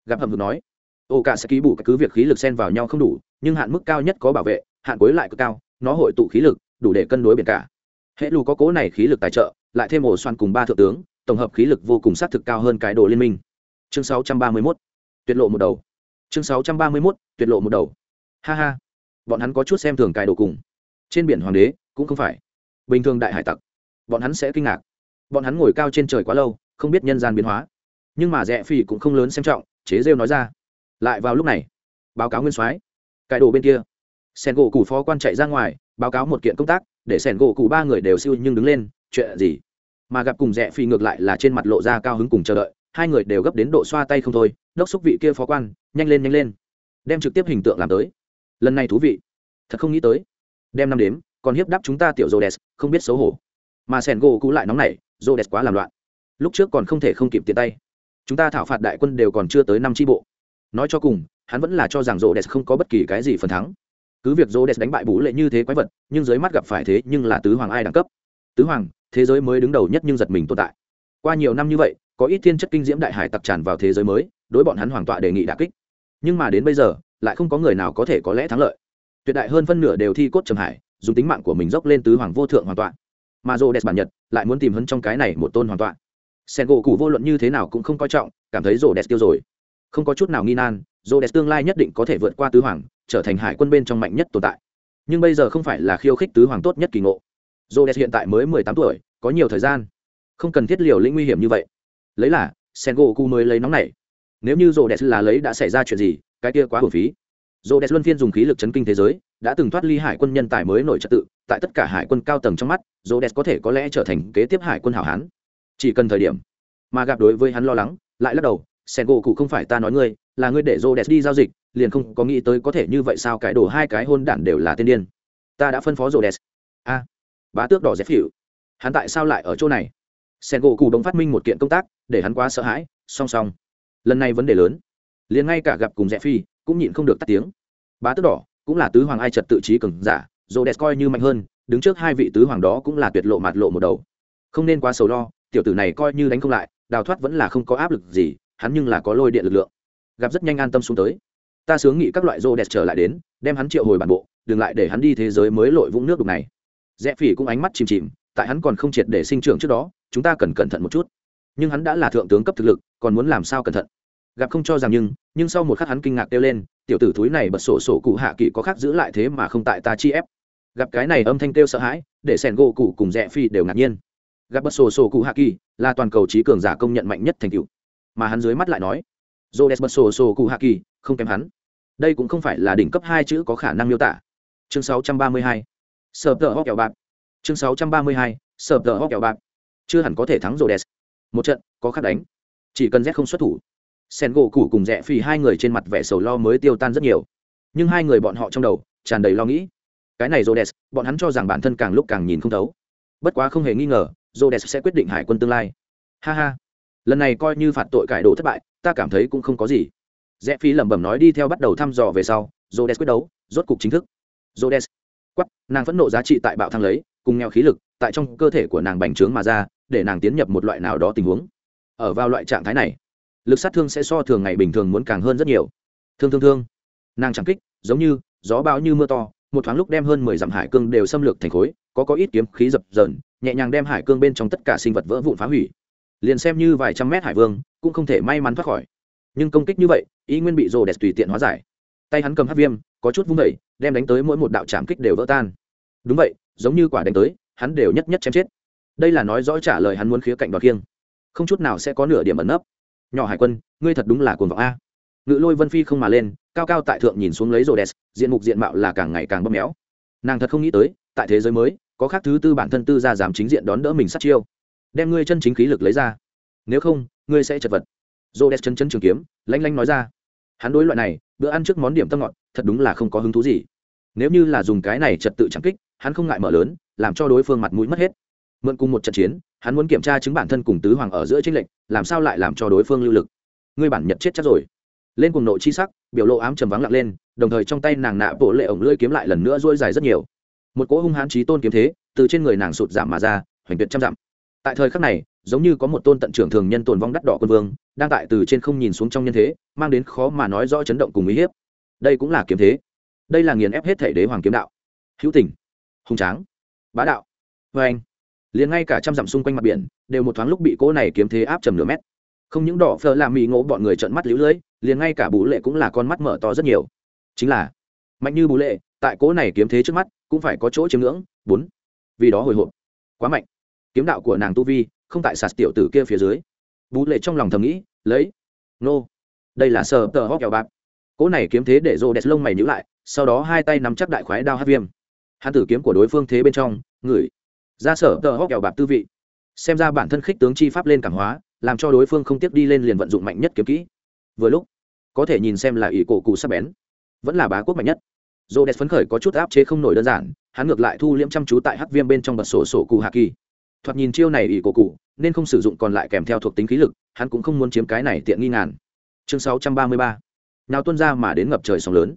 gặp hầm hực nói ô cả sẽ ký bù cứ việc khí lực xen vào nhau không đủ nhưng hạn mức cao nhất có bảo vệ hạn cuối lại cực cao nó hội tụ khí lực đủ để cân đối biển cả. Hệ lù có cố này khí lực tài trợ lại thêm ổ xoan cùng ba thượng tướng tổng hợp khí lực vô cùng xác thực cao hơn cái đồ liên minh. Chương 631, tuyệt lộ một đầu. Chương 631, tuyệt lộ một đầu. Ha ha bọn hắn có chút xem thường cái đồ cùng. Trên biển hoàng đế cũng không phải. Bình thường đại hải tặc bọn hắn sẽ kinh ngạc. Bọn hắn ngồi cao trên trời quá lâu không biết nhân gian biến hóa. Nhưng mà rẽ phi cũng không lớn xem trọng chế rêu nói ra. Lại vào lúc này, báo cáo nguyên soái. Cải đồ bên kia. Sen gỗ cụ phó quan chạy ra ngoài, báo cáo một kiện công tác, để sen gỗ cụ ba người đều siêu nhưng đứng lên, chuyện gì? Mà gặp cùng rẽ phi ngược lại là trên mặt lộ ra cao hứng cùng chờ đợi, hai người đều gấp đến độ xoa tay không thôi, đốc xúc vị kia phó quan, nhanh lên nhanh lên. Đem trực tiếp hình tượng làm tới. Lần này thú vị. Thật không nghĩ tới. Đem năm đếm, còn hiếp đáp chúng ta tiểu rô đès không biết xấu hổ. Mà sen gỗ cụ lại nóng nảy rô đès quá làm loạn. Lúc trước còn không thể không kịp tiền tay chúng ta thảo phạt đại quân đều còn chưa tới năm tri bộ. Nói cho cùng, hắn vẫn là cho rằng rô đès không có bất kỳ cái gì phần thắng. Cứ việc rô đès đánh bại bú lệ như thế quái vật, nhưng dưới mắt gặp phải thế nhưng là tứ hoàng ai đẳng cấp. Tứ hoàng, thế giới mới đứng đầu nhất nhưng giật mình tồn tại. Qua nhiều năm như vậy, có ít thiên chất kinh diễm đại hải tặc tràn vào thế giới mới, đối bọn hắn hoàng tọa đề nghị đà kích. Nhưng mà đến bây giờ, lại không có người nào có thể có lẽ thắng lợi. Tuyệt đại hơn phân nửa đều thi cốt trầm hải, dùng tính mạng của mình dốc lên tứ hoàng vô thượng hoàn toàn mà rô đẹp bản nhật lại muốn tìm hấn trong cái này một tôn hoàn toàn sen gỗ cụ vô luận như thế nào cũng không coi trọng, cảm thấy rổ đẹp tiêu rồi. Không có chút nào nghi nan rổ đẹp tương lai nhất định có thể vượt qua tứ hoàng, trở thành hải quân bên trong mạnh nhất tồn tại. Nhưng bây giờ không phải là khiêu khích tứ hoàng tốt nhất kỳ ngộ. Rổ đẹp hiện tại mới mười tám tuổi, có nhiều thời gian. Không cần thiết liều lĩnh nguy hiểm như vậy. Lấy là sen gỗ cụ mới lấy nóng này. Nếu như rổ đẹp là lấy đã xảy ra chuyện gì, cái kia quá hồn phí. Rổ đẹp luân phiên dùng khí lực chấn kinh thế giới, đã từng thoát ly hải quân nhân tài mới nổi trật tự, tại tất cả hải quân cao tầng trong mắt rổ đẹp có thể có lẽ trở thành kế tiếp hải quân hảo hán chỉ cần thời điểm mà gặp đối với hắn lo lắng, lại lắc đầu, sen gỗ cụ không phải ta nói ngươi, là ngươi để rô đẹp đi giao dịch, liền không có nghĩ tới có thể như vậy sao, cái đồ hai cái hôn đản đều là tiên điên. Ta đã phân phó rô đẹp a, bá tước đỏ dép hiệu hắn tại sao lại ở chỗ này? Sen gỗ cụ đống phát minh một kiện công tác, để hắn quá sợ hãi, song song, lần này vấn đề lớn. Liền ngay cả gặp cùng rẽ phi cũng nhịn không được tắt tiếng. Bá tước đỏ cũng là tứ hoàng ai trật tự trí cường giả rô đẹp coi như mạnh hơn, đứng trước hai vị tứ hoàng đó cũng là tuyệt lộ mặt lộ một đầu. Không nên quá sầu lo tiểu tử này coi như đánh không lại, đào thoát vẫn là không có áp lực gì, hắn nhưng là có lôi điện lực lượng. Gặp rất nhanh an tâm xuống tới. Ta sướng nghị các loại rô đẹp trở lại đến, đem hắn triệu hồi bản bộ, đừng lại để hắn đi thế giới mới lội vũng nước đục này. Rẽ phỉ cũng ánh mắt chìm chìm, tại hắn còn không triệt để sinh trưởng trước đó, chúng ta cần cẩn thận một chút. Nhưng hắn đã là thượng tướng cấp thực lực, còn muốn làm sao cẩn thận? Gặp không cho rằng nhưng nhưng sau một khắc hắn kinh ngạc kêu lên, tiểu tử thúi này bật sổ sổ cụ hạ kỵ có khác giữ lại thế mà không tại ta chi ép. Gặp cái này âm thanh kêu sợ hãi, để sẻn gỗ cụ cùng rẽ phi đều ngạc nhiên gặp bật sổ sổ cụ hạ kỳ là toàn cầu trí cường giả công nhận mạnh nhất thành cựu mà hắn dưới mắt lại nói j o bật sổ sổ cụ hạ kỳ không kém hắn. Đây cũng không phải là đỉnh cấp hai chữ có khả năng miêu tả. Chương 632. sở tờ hóc kẹo bạc. Chương 632. sở tờ hóc kẹo bạc. Chưa hẳn có thể thắng rô đès một trận có khắc đánh. Chỉ cần z không xuất thủ sen gỗ củ cùng rẽ phì hai người trên mặt vẻ sầu lo mới tiêu tan rất nhiều. Nhưng hai người bọn họ trong đầu tràn đầy lo nghĩ. Cái này Rhodes, bọn hắn cho rằng bản thân càng lúc càng nhìn không thấu. Bất quá không hề nghi ngờ, Rhodes sẽ quyết định hải quân tương lai. Ha ha, lần này coi như phạt tội cải đồ thất bại, ta cảm thấy cũng không có gì. Rẽ Phi lẩm bẩm nói đi theo bắt đầu thăm dò về sau, Rhodes quyết đấu, rốt cục chính thức. Rhodes, quắc, nàng phẫn nộ giá trị tại bạo thăng lấy, cùng nghèo khí lực, tại trong cơ thể của nàng bành trướng mà ra, để nàng tiến nhập một loại nào đó tình huống. Ở vào loại trạng thái này, lực sát thương sẽ so thường ngày bình thường muốn càng hơn rất nhiều. Thương thương thương, nàng chẳng kích, giống như gió bão như mưa to, một thoáng lúc đem hơn mười dặm hải cương đều xâm lược thành khối, có có ít kiếm khí dập dờn, nhẹ nhàng đem hải cương bên trong tất cả sinh vật vỡ vụn phá hủy. Liền xem như vài trăm mét hải vương, cũng không thể may mắn thoát khỏi. Nhưng công kích như vậy, ý nguyên bị rồ đẹp tùy tiện hóa giải. Tay hắn cầm hát viêm, có chút vung đẩy đem đánh tới mỗi một đạo trảm kích đều vỡ tan. Đúng vậy, giống như quả đánh tới, hắn đều nhất nhất chém chết. Đây là nói rõ trả lời hắn muốn khía cạnh đoạt kiêng không chút nào sẽ có nửa điểm ẩn nấp. Nhỏ hải quân, ngươi thật đúng là cuồng vọng a. Ngự lôi vân phi không mà lên cao cao tại thượng nhìn xuống lấy rô đès diện mục diện mạo là càng ngày càng bóp méo. Nàng thật không nghĩ tới, tại thế giới mới, có khác thứ tư bản thân tư ra dám chính diện đón đỡ mình sát chiêu. Đem ngươi chân chính khí lực lấy ra. Nếu không, ngươi sẽ chật vật. Rô đès chân chân trường kiếm, lanh lanh nói ra. Hắn đối loại này, bữa ăn trước món điểm tâm ngọt, thật đúng là không có hứng thú gì. Nếu như là dùng cái này trật tự chẳng kích, hắn không ngại mở lớn, làm cho đối phương mặt mũi mất hết. Mượn cùng một trận chiến, hắn muốn kiểm tra chứng bản thân cùng tứ hoàng ở giữa tranh lệnh làm sao lại làm cho đối phương lưu lực. Ngươi bản nhật chết chắc rồi. Lên cùng nội chi sắc biểu lộ ám trầm vắng lặng lên, đồng thời trong tay nàng nạ bộ lệ ổng lưỡi kiếm lại lần nữa dỗi dài rất nhiều. Một cỗ hung hãn trí tôn kiếm thế từ trên người nàng sụt giảm mà ra, hoành tuyệt trăm dặm. Tại thời khắc này, giống như có một tôn tận trưởng thường nhân tồn vong đắt đỏ quân vương, đang tại từ trên không nhìn xuống trong nhân thế, mang đến khó mà nói rõ chấn động cùng uy hiếp. Đây cũng là kiếm thế. Đây là nghiền ép hết thể đế hoàng kiếm đạo. Hữu tình hùng tráng, bá đạo. Vê anh liền ngay cả trăm dặm xung quanh mặt biển, đều một thoáng lúc bị cỗ này kiếm thế áp trầm nửa mét không những đỏ phở làm mì ngộ bọn người trợn mắt lũ lưỡi liền ngay cả bú lệ cũng là con mắt mở to rất nhiều. Chính là, mạnh như bú lệ, tại cỗ này kiếm thế trước mắt, cũng phải có chỗ chiếm ngưỡng, bốn. Vì đó hồi hộp. Quá mạnh. Kiếm đạo của nàng tu vi, không tại sạt tiểu tử kia phía dưới. Bú lệ trong lòng thầm nghĩ, lấy. Nô. Đây là sờ tờ hóc kẹo bạc. Cỗ này kiếm thế để rô đẹp lông mày nhữ lại, sau đó hai tay nắm chắc đại khoái đao hát viêm. Hắn tử kiếm của đối phương thế bên trong, ngửi. Ra sở tờ hóc kẹo bạc tư vị. Xem ra bản thân khích tướng chi pháp lên cảm hóa làm cho đối phương không tiếp đi lên liền vận dụng mạnh nhất kiếm kỹ. Vừa lúc, có thể nhìn xem là ỷ cổ cụ sắp bén, vẫn là bá quốc mạnh nhất. Dồ đẹp phấn khởi có chút áp chế không nổi đơn giản, hắn ngược lại thu liễm chăm chú tại hắc viêm bên trong bật sổ sổ cụ hạ kỳ. Thoạt nhìn chiêu này ỷ cổ cụ, nên không sử dụng còn lại kèm theo thuộc tính khí lực, hắn cũng không muốn chiếm cái này tiện nghi ngàn. Chương 633. nào tuân ra mà đến ngập trời sóng lớn.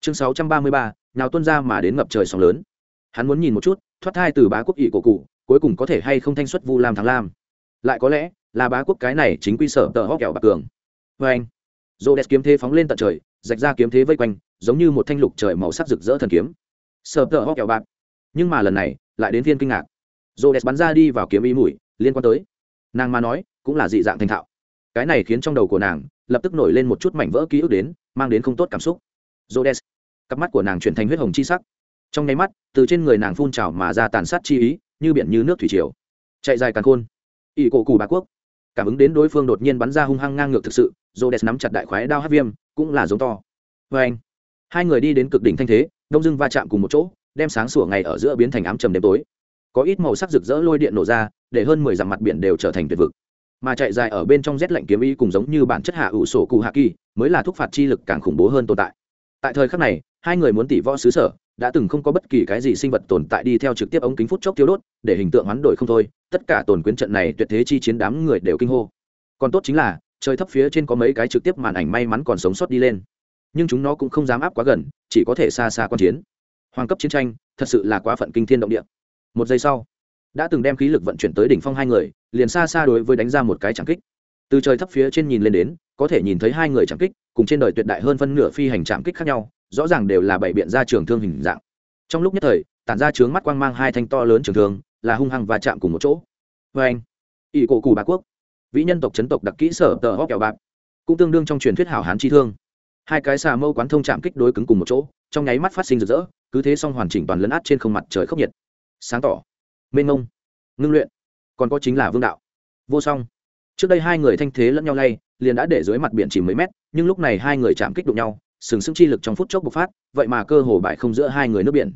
Chương 633. nào tuân ra mà đến ngập trời sóng lớn. Hắn muốn nhìn một chút, thoát thai từ bá quốc ỷ cổ cụ, cuối cùng có thể hay không thanh xuất vu lam thắng lam. Lại có lẽ là bá quốc cái này chính quy sở tờ hóc kẹo bạc cường. Vê anh rô đẹp kiếm thế phóng lên tận trời, rạch ra kiếm thế vây quanh, giống như một thanh lục trời màu sắc rực rỡ thần kiếm. Sở tờ hóc kẹo bạc. Nhưng mà lần này, lại đến viên kinh ngạc. Rô đẹp bắn ra đi vào kiếm ý mũi, liên quan tới. Nàng mà nói, cũng là dị dạng thành thạo. Cái này khiến trong đầu của nàng, lập tức nổi lên một chút mảnh vỡ ký ức đến, mang đến không tốt cảm xúc. Rô đẹp cặp mắt của nàng chuyển thành huyết hồng chi sắc. Trong nháy mắt, từ trên người nàng phun trào mà ra tàn sát chi ý, như biển như nước thủy triều. Chạy dài càng khôn. Ỵ cổ cù bà quốc cảm ứng đến đối phương đột nhiên bắn ra hung hăng ngang ngược thực sự dô đès nắm chặt đại khoái đao hát viêm, cũng là giống to. Vê anh, hai người đi đến cực đỉnh thanh thế, đông dưng va chạm cùng một chỗ, đem sáng sủa ngày ở giữa biến thành ám trầm đêm tối. Có ít màu sắc rực rỡ lôi điện nổ ra, để hơn mười dặm mặt biển đều trở thành tuyệt vực. Mà chạy dài ở bên trong rét lạnh kiếm ý cùng giống như bản chất hạ ủ sổ cụ hạ kỳ, mới là thúc phạt chi lực càng khủng bố hơn tồn tại. Tại thời khắc này, hai người muốn tỷ võ xứ sở đã từng không có bất kỳ cái gì sinh vật tồn tại đi theo trực tiếp ống kính phút chốc thiếu đốt, để hình tượng hoán đổi không thôi, tất cả tồn quyến trận này tuyệt thế chi chiến đám người đều kinh hô. Còn tốt chính là, trời thấp phía trên có mấy cái trực tiếp màn ảnh may mắn còn sống sót đi lên. Nhưng chúng nó cũng không dám áp quá gần, chỉ có thể xa xa quan chiến. Hoàng cấp chiến tranh, thật sự là quá phận kinh thiên động địa. Một giây sau, đã từng đem khí lực vận chuyển tới đỉnh phong hai người, liền xa xa đối với đánh ra một cái chẳng kích. Từ trời thấp phía trên nhìn lên đến, có thể nhìn thấy hai người chẳng kích, cùng trên đời tuyệt đại hơn phân nửa phi hành chạm kích khác nhau rõ ràng đều là bảy biện ra trường thương hình dạng. Trong lúc nhất thời, tản ra trướng mắt quang mang hai thanh to lớn trường thương, là hung hăng và chạm cùng một chỗ. Vê anh, ỷ cổ cù bà quốc, vĩ nhân tộc chấn tộc đặc kỹ sở tờ hóc kẹo bạc, cũng tương đương trong truyền thuyết hảo hán chi thương. Hai cái xà mâu quán thông chạm kích đối cứng cùng một chỗ, trong nháy mắt phát sinh rực rỡ, cứ thế xong hoàn chỉnh toàn lấn át trên không mặt trời khốc nhiệt. Sáng tỏ, mênh ngông ngưng luyện, còn có chính là vương đạo. Vô song. Trước đây hai người thanh thế lẫn nhau lay, liền đã để dưới mặt biển chỉ mấy mét, nhưng lúc này hai người chạm kích đụng nhau sừng sững chi lực trong phút chốc bộc phát, vậy mà cơ hồ bại không giữa hai người nước biển.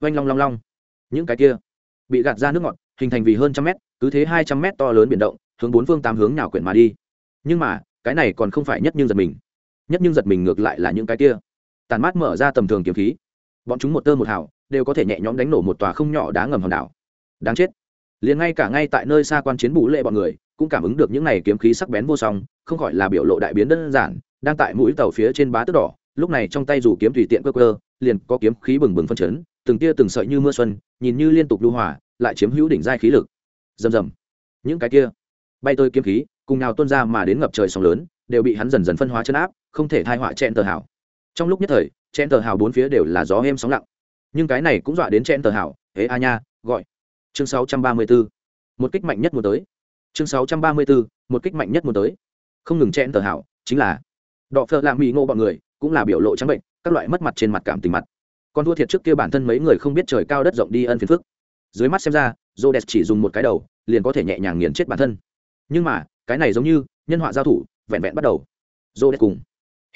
Oanh long long long. Những cái kia bị gạt ra nước ngọt, hình thành vì hơn trăm mét, cứ thế hai trăm mét to lớn biển động, hướng bốn phương tám hướng nào quyển mà đi. Nhưng mà, cái này còn không phải nhất nhưng giật mình. Nhất nhưng giật mình ngược lại là những cái kia. Tàn mát mở ra tầm thường kiếm khí. Bọn chúng một tơ một hào, đều có thể nhẹ nhõm đánh nổ một tòa không nhỏ đá ngầm hòn đảo. Đáng chết. Liền ngay cả ngay tại nơi xa quan chiến bù lệ bọn người, cũng cảm ứng được những này kiếm khí sắc bén vô song, không khỏi là biểu lộ đại biến đơn giản, đang tại mũi tàu phía trên bá tước đỏ lúc này trong tay dù kiếm tùy tiện cơ cơ liền có kiếm khí bừng bừng phân chấn, từng tia từng sợi như mưa xuân, nhìn như liên tục lưu hỏa lại chiếm hữu đỉnh giai khí lực. Rầm rầm. Những cái kia bay tôi kiếm khí, cùng nào tuôn ra mà đến ngập trời sóng lớn, đều bị hắn dần dần phân hóa chân áp, không thể thai họa chen tờ hảo. Trong lúc nhất thời chen tờ hảo bốn phía đều là gió êm sóng lặng. Nhưng cái này cũng dọa đến chen tờ hảo, ế a nha, gọi. Chương 634. một kích mạnh nhất muốn tới. Chương 634. một kích mạnh nhất muốn tới. Không ngừng chen tờ hảo, chính là đọ phợ lạng mỹ ngộ bọn người cũng là biểu lộ trắng bệnh, các loại mất mặt trên mặt cảm tình mặt. Còn thua thiệt trước kia bản thân mấy người không biết trời cao đất rộng đi ân phiền phức. Dưới mắt xem ra j o chỉ dùng một cái đầu, liền có thể nhẹ nhàng nghiền chết bản thân. Nhưng mà, cái này giống như, nhân họa giao thủ, vẹn vẹn bắt đầu. J o cùng.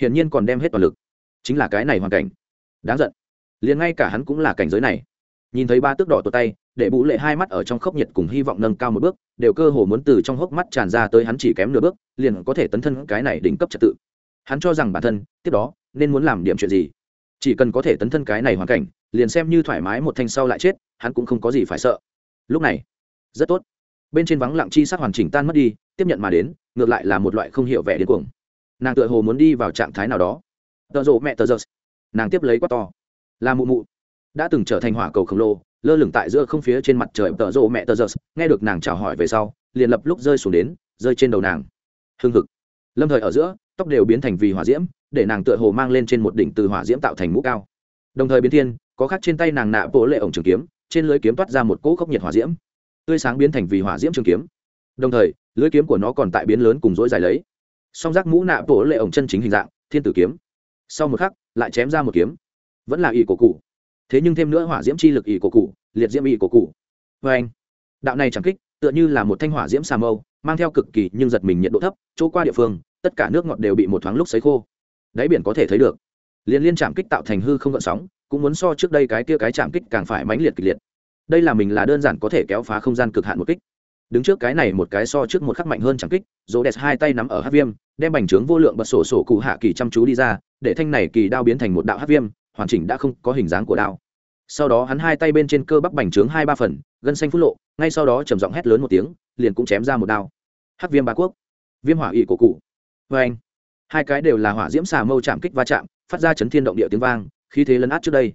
Hiển nhiên còn đem hết toàn lực. Chính là cái này hoàn cảnh. Đáng giận. Liền ngay cả hắn cũng là cảnh giới này. Nhìn thấy ba tước đỏ tột tay, để bụ lệ hai mắt ở trong khốc nhiệt cùng hy vọng nâng cao một bước, đều cơ hồ muốn từ trong hốc mắt tràn ra tới hắn chỉ kém nửa bước, liền có thể tấn thân cái này đỉnh cấp trật tự hắn cho rằng bản thân, tiếp đó, nên muốn làm điểm chuyện gì. Chỉ cần có thể tấn thân cái này hoàn cảnh, liền xem như thoải mái một thanh sau lại chết, hắn cũng không có gì phải sợ. Lúc này, rất tốt. Bên trên vắng lặng chi sắc hoàn chỉnh tan mất đi, tiếp nhận mà đến, ngược lại là một loại không hiểu vẻ điên cuồng. Nàng tựa hồ muốn đi vào trạng thái nào đó. Tợ rộ mẹ tờ giơ nàng tiếp lấy quá to. Là mụ mụ. Đã từng trở thành hỏa cầu khổng lồ, lơ lửng tại giữa không phía trên mặt trời tợ rộ mẹ tờ giơ nghe được nàng chào hỏi về sau, liền lập lúc rơi xuống đến, rơi trên đầu nàng. Hương thực lâm thời ở giữa tóc đều biến thành vì hỏa diễm, để nàng tựa hồ mang lên trên một đỉnh từ hỏa diễm tạo thành mũ cao. Đồng thời biến thiên, có khắc trên tay nàng nạ bộ lệ ổng trường kiếm, trên lưới kiếm toát ra một cỗ khốc nhiệt hỏa diễm. Tươi sáng biến thành vì hỏa diễm trường kiếm. Đồng thời, lưới kiếm của nó còn tại biến lớn cùng dỗi dài lấy. Song giác mũ nạ bộ lệ ổng chân chính hình dạng, thiên tử kiếm. Sau một khắc, lại chém ra một kiếm. Vẫn là ỷ cổ cụ. Thế nhưng thêm nữa hỏa diễm chi lực ỷ cổ cụ, liệt diễm ỷ cổ cụ. Vê anh, đạo này chẳng kích, tựa như là một thanh hỏa diễm xà mâu, mang theo cực kỳ nhưng giật mình nhiệt độ thấp, chỗ qua địa phương tất cả nước ngọt đều bị một thoáng lúc sấy khô. Đáy biển có thể thấy được. Liên liên chạm kích tạo thành hư không gợn sóng, cũng muốn so trước đây cái kia cái chạm kích càng phải mãnh liệt kịch liệt. Đây là mình là đơn giản có thể kéo phá không gian cực hạn một kích. Đứng trước cái này một cái so trước một khắc mạnh hơn chạm kích dỗ đẹp hai tay nắm ở hát viêm, đem bành trướng vô lượng bật sổ sổ cụ hạ kỳ chăm chú đi ra, để thanh này kỳ đao biến thành một đạo hát viêm, hoàn chỉnh đã không có hình dáng của đao. Sau đó hắn hai tay bên trên cơ bắp bành trướng hai ba phần, gân xanh phút lộ, ngay sau đó trầm giọng hét lớn một tiếng, liền cũng chém ra một đao. Hát viêm ba quốc. Viêm hỏa ỵ cổ cụ vê anh, hai cái đều là hỏa diễm xà mâu chạm kích va chạm, phát ra chấn thiên động địa tiếng vang khi thế lấn át trước đây.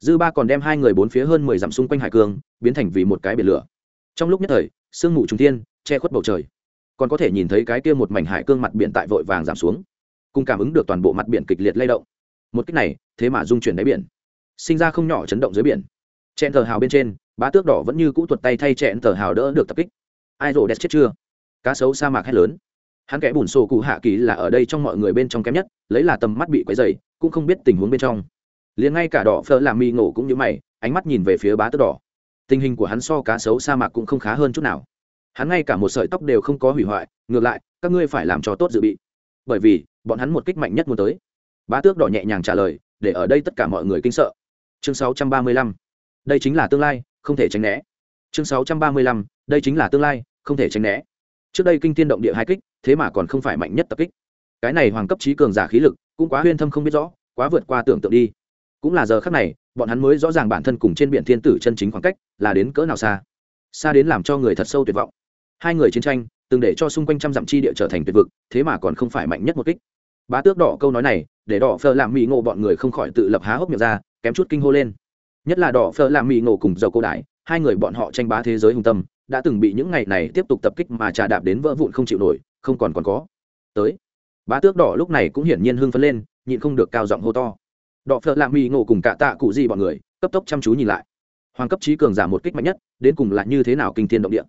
Dư ba còn đem hai người bốn phía hơn mười dặm xung quanh hải cương, biến thành vì một cái biển lửa. Trong lúc nhất thời, sương mù trung thiên, che khuất bầu trời. Còn có thể nhìn thấy cái kia một mảnh hải cương mặt biển tại vội vàng giảm xuống, cùng cảm ứng được toàn bộ mặt biển kịch liệt lay động. Một cách này, thế mà dung chuyển đáy biển, sinh ra không nhỏ chấn động dưới biển. Chẹn thờ hào bên trên, bá tước đỏ vẫn như cũ tuột tay thay chẹn thờ hào đỡ được tập kích. Ai rổ đẹp chết chưa? Cá sấu sa mạc hét lớn hắn kẻ bùn sổ cụ hạ kỳ là ở đây trong mọi người bên trong kém nhất, lấy là tầm mắt bị quấy dày cũng không biết tình huống bên trong. Liền ngay cả đỏ phơ làm mi ngộ cũng như mày, ánh mắt nhìn về phía bá tước đỏ. Tình hình của hắn so cá sấu sa mạc cũng không khá hơn chút nào. Hắn ngay cả một sợi tóc đều không có hủy hoại, ngược lại, các ngươi phải làm cho tốt dự bị. Bởi vì, bọn hắn một kích mạnh nhất muốn tới. Bá tước đỏ nhẹ nhàng trả lời, để ở đây tất cả mọi người kinh sợ. Chương 635. đây chính là tương lai, không thể tránh né. Chương 635. đây chính là tương lai, không thể tránh né. Trước đây kinh thiên động địa hai kích thế mà còn không phải mạnh nhất tập kích. Cái này hoàng cấp trí cường giả khí lực, cũng quá huyên thâm không biết rõ, quá vượt qua tưởng tượng đi. Cũng là giờ khác này, bọn hắn mới rõ ràng bản thân cùng trên biển thiên tử chân chính khoảng cách là đến cỡ nào xa. Xa đến làm cho người thật sâu tuyệt vọng. Hai người chiến tranh, từng để cho xung quanh trăm dặm chi địa trở thành tuyệt vực, thế mà còn không phải mạnh nhất một kích. Bá tước đỏ câu nói này, để đỏ phờ làm mỹ ngộ bọn người không khỏi tự lập há hốc miệng ra, kém chút kinh hô lên. Nhất là đỏ phờ làm mỹ ngộ cùng dầu cô đại hai người bọn họ tranh bá thế giới hùng tâm, đã từng bị những ngày này tiếp tục tập kích mà trà đạp đến vỡ vụn không chịu nổi không còn còn có. Tới. Bá tước đỏ lúc này cũng hiển nhiên hưng phấn lên, nhịn không được cao giọng hô to. Đỏ phượng làm mỹ ngộ cùng cả tạ cụ gì bọn người, cấp tốc chăm chú nhìn lại. Hoàng cấp trí cường giả một kích mạnh nhất, đến cùng là như thế nào kinh thiên động địa.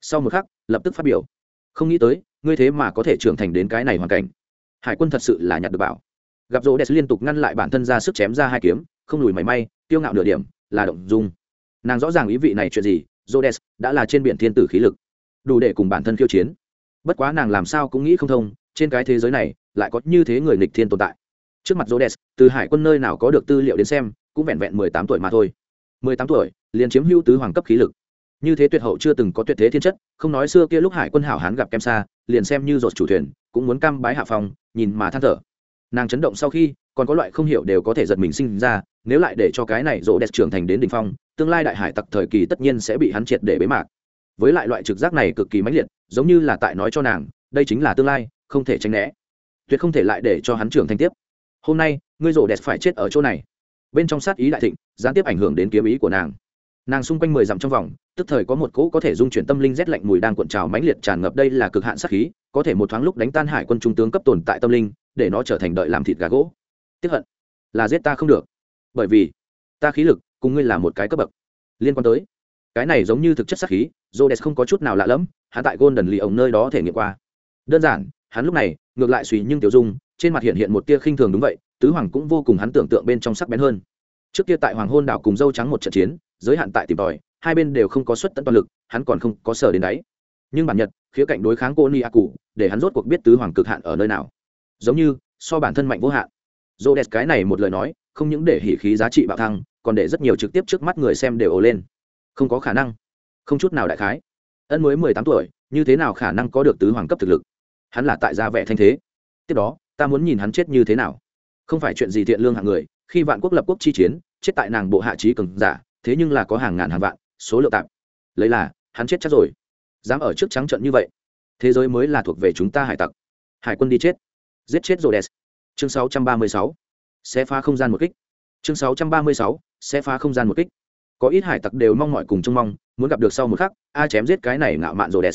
Sau một khắc, lập tức phát biểu. Không nghĩ tới, ngươi thế mà có thể trưởng thành đến cái này hoàn cảnh. Hải quân thật sự là nhặt được bảo. Gặp rô đès liên tục ngăn lại bản thân ra sức chém ra hai kiếm, không lùi mảy may, tiêu ngạo nửa điểm, là động dung. Nàng rõ ràng ý vị này chuyện gì rô đès đã là trên biển thiên tử khí lực. Đủ để cùng bản thân khiêu chiến bất quá nàng làm sao cũng nghĩ không thông, trên cái thế giới này, lại có như thế người nghịch thiên tồn tại. Trước mặt jodes từ hải quân nơi nào có được tư liệu đến xem, cũng vẹn vẹn mười tám tuổi mà thôi. Mười tám tuổi, liền chiếm hữu tứ hoàng cấp khí lực. Như thế tuyệt hậu chưa từng có tuyệt thế thiên chất, không nói xưa kia lúc hải quân hảo hán gặp kem xa liền xem như dột chủ thuyền, cũng muốn cam bái hạ phòng nhìn mà than thở. Nàng chấn động sau khi, còn có loại không hiểu đều có thể giật mình sinh ra, nếu lại để cho cái này rộ đẹp trưởng thành đến đ ỉ n h phong, tương lai đại hải tặc thời kỳ tất nhiên sẽ bị hắn triệt để bế mạc. Với lại loại trực giác này cực kỳ mãnh liệt giống như là tại nói cho nàng, đây chính là tương lai, không thể tránh né. Tuyệt không thể lại để cho hắn trưởng thành tiếp. Hôm nay, ngươi rổ đẹp phải chết ở chỗ này. Bên trong sát ý đại thịnh, gián tiếp ảnh hưởng đến kiếm ý của nàng. Nàng xung quanh mười dặm trong vòng, tức thời có một cỗ có thể dung chuyển tâm linh rét lạnh mùi đang cuộn trào mãnh liệt tràn ngập đây là cực hạn sát khí, có thể một thoáng lúc đánh tan hải quân trung tướng cấp tồn tại tâm linh, để nó trở thành đợi làm thịt gà gỗ. Tiếp hận, là giết ta không được. Bởi vì, ta khí lực cùng ngươi là một cái cấp bậc. Liên quan tới cái này giống như thực chất sát khí, Rhodes không có chút nào lạ lẫm, hắn tại golden lì ổng nơi đó thể nghiệm qua. Đơn giản, hắn lúc này, ngược lại suy nhưng tiểu dung, trên mặt hiện hiện một tia khinh thường đúng vậy, tứ hoàng cũng vô cùng hắn tưởng tượng bên trong sắc bén hơn. Trước kia tại hoàng hôn đảo cùng dâu trắng một trận chiến, giới hạn tại tìm tòi, hai bên đều không có xuất tận toàn lực, hắn còn không có sở đến đáy. Nhưng bản nhật, khía cạnh đối kháng cô ni a cụ để hắn rốt cuộc biết tứ hoàng cực hạn ở nơi nào. Giống như, so bản thân mạnh vô hạn. Dô đẹp cái này một lời nói, không những để hỉ khí giá trị bạo thăng, còn để rất nhiều trực tiếp trước mắt người xem đều ồ lên không có khả năng. Không chút nào đại khái. Ân mới mười tám tuổi, như thế nào khả năng có được tứ hoàng cấp thực lực? Hắn là tại gia vẻ thanh thế. Tiếp đó, ta muốn nhìn hắn chết như thế nào. Không phải chuyện gì thiện lương hạng người, khi vạn quốc lập quốc chi chiến, chết tại nàng bộ hạ trí cường giả, thế nhưng là có hàng ngàn hàng vạn, số lượng tạm. Lấy là, hắn chết chắc rồi. Dám ở trước trắng trận như vậy. Thế giới mới là thuộc về chúng ta hải tặc. Hải quân đi chết. Giết chết rồi đẹp chương 636. sẽ phá không gian một kích. Chương 636. sẽ phá không gian một kích có ít hải tặc đều mong mọi cùng trông mong, muốn gặp được sau một khắc, a chém giết cái này ngạo mạn rồi đẹp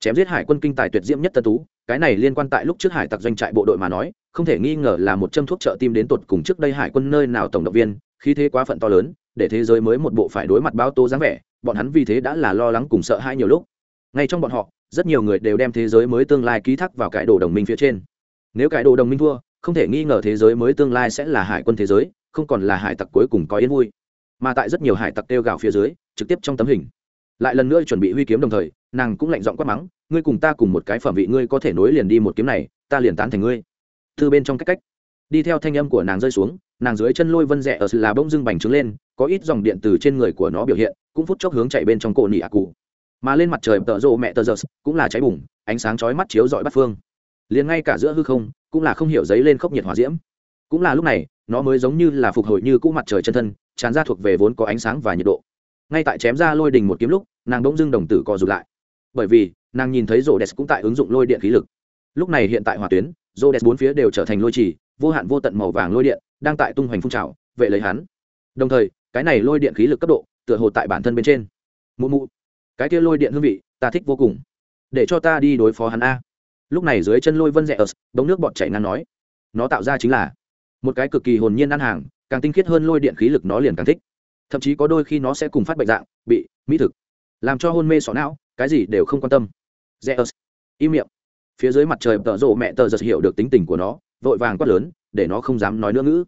chém giết hải quân kinh tài tuyệt diễm nhất tân tú, cái này liên quan tại lúc trước hải tặc doanh trại bộ đội mà nói, không thể nghi ngờ là một châm thuốc trợ tim đến tột cùng trước đây hải quân nơi nào tổng động viên khi thế quá phận to lớn, để thế giới mới một bộ phải đối mặt báo tô dáng vẻ, bọn hắn vì thế đã là lo lắng cùng sợ hãi nhiều lúc. Ngay trong bọn họ, rất nhiều người đều đem thế giới mới tương lai ký thác vào cái đồ đồng minh phía trên. Nếu cái đồ đồng minh thua, không thể nghi ngờ thế giới mới tương lai sẽ là hải quân thế giới, không còn là hải tặc cuối cùng có yên vui mà tại rất nhiều hải tặc kêu gào phía dưới, trực tiếp trong tấm hình. Lại lần nữa chuẩn bị huy kiếm đồng thời, nàng cũng lạnh giọng quát mắng, ngươi cùng ta cùng một cái phẩm vị, ngươi có thể nối liền đi một kiếm này, ta liền tán thành ngươi. Thư bên trong cách cách, đi theo thanh âm của nàng rơi xuống, nàng dưới chân lôi vân rẽ ở là bông dưng bành trướng lên, có ít dòng điện từ trên người của nó biểu hiện, cũng phút chốc hướng chạy bên trong cổ nỉ ạ cụ. Mà lên mặt trời, tợ rộ mẹ tờ giơ cũng là cháy bùng, ánh sáng chói mắt chiếu rọi bắt phương. Liền ngay cả giữa hư không, cũng là không hiểu giấy lên khốc nhiệt hỏa diễm. Cũng là lúc này, nó mới giống như là phục hồi như cũ mặt trời chân thân tràn ra thuộc về vốn có ánh sáng và nhiệt độ. Ngay tại chém ra lôi đình một kiếm lúc, nàng bỗng dưng đồng tử co rụt lại. Bởi vì, nàng nhìn thấy rô đès cũng tại ứng dụng lôi điện khí lực. Lúc này hiện tại hỏa tuyến rô đès bốn phía đều trở thành lôi trì, vô hạn vô tận màu vàng lôi điện đang tại tung hoành phun trào, vệ lấy hắn. Đồng thời, cái này lôi điện khí lực cấp độ, tựa hồ tại bản thân bên trên. Mụ mụ, cái kia lôi điện hương vị, ta thích vô cùng. Để cho ta đi đối phó hắn a. Lúc này dưới chân lôi vân rẽ ớt, đống nước bọt chảy ngang nói. Nó tạo ra chính là một cái cực kỳ hồn nhiên ăn hàng càng tinh khiết hơn lôi điện khí lực nó liền càng thích. Thậm chí có đôi khi nó sẽ cùng phát bệnh dạng, bị, mỹ thực, làm cho hôn mê sọ não, cái gì đều không quan tâm. Zeus, im miệng. Phía dưới mặt trời tợ rộ mẹ tờ giật hiểu được tính tình của nó, vội vàng quát lớn, để nó không dám nói nữa ngữ.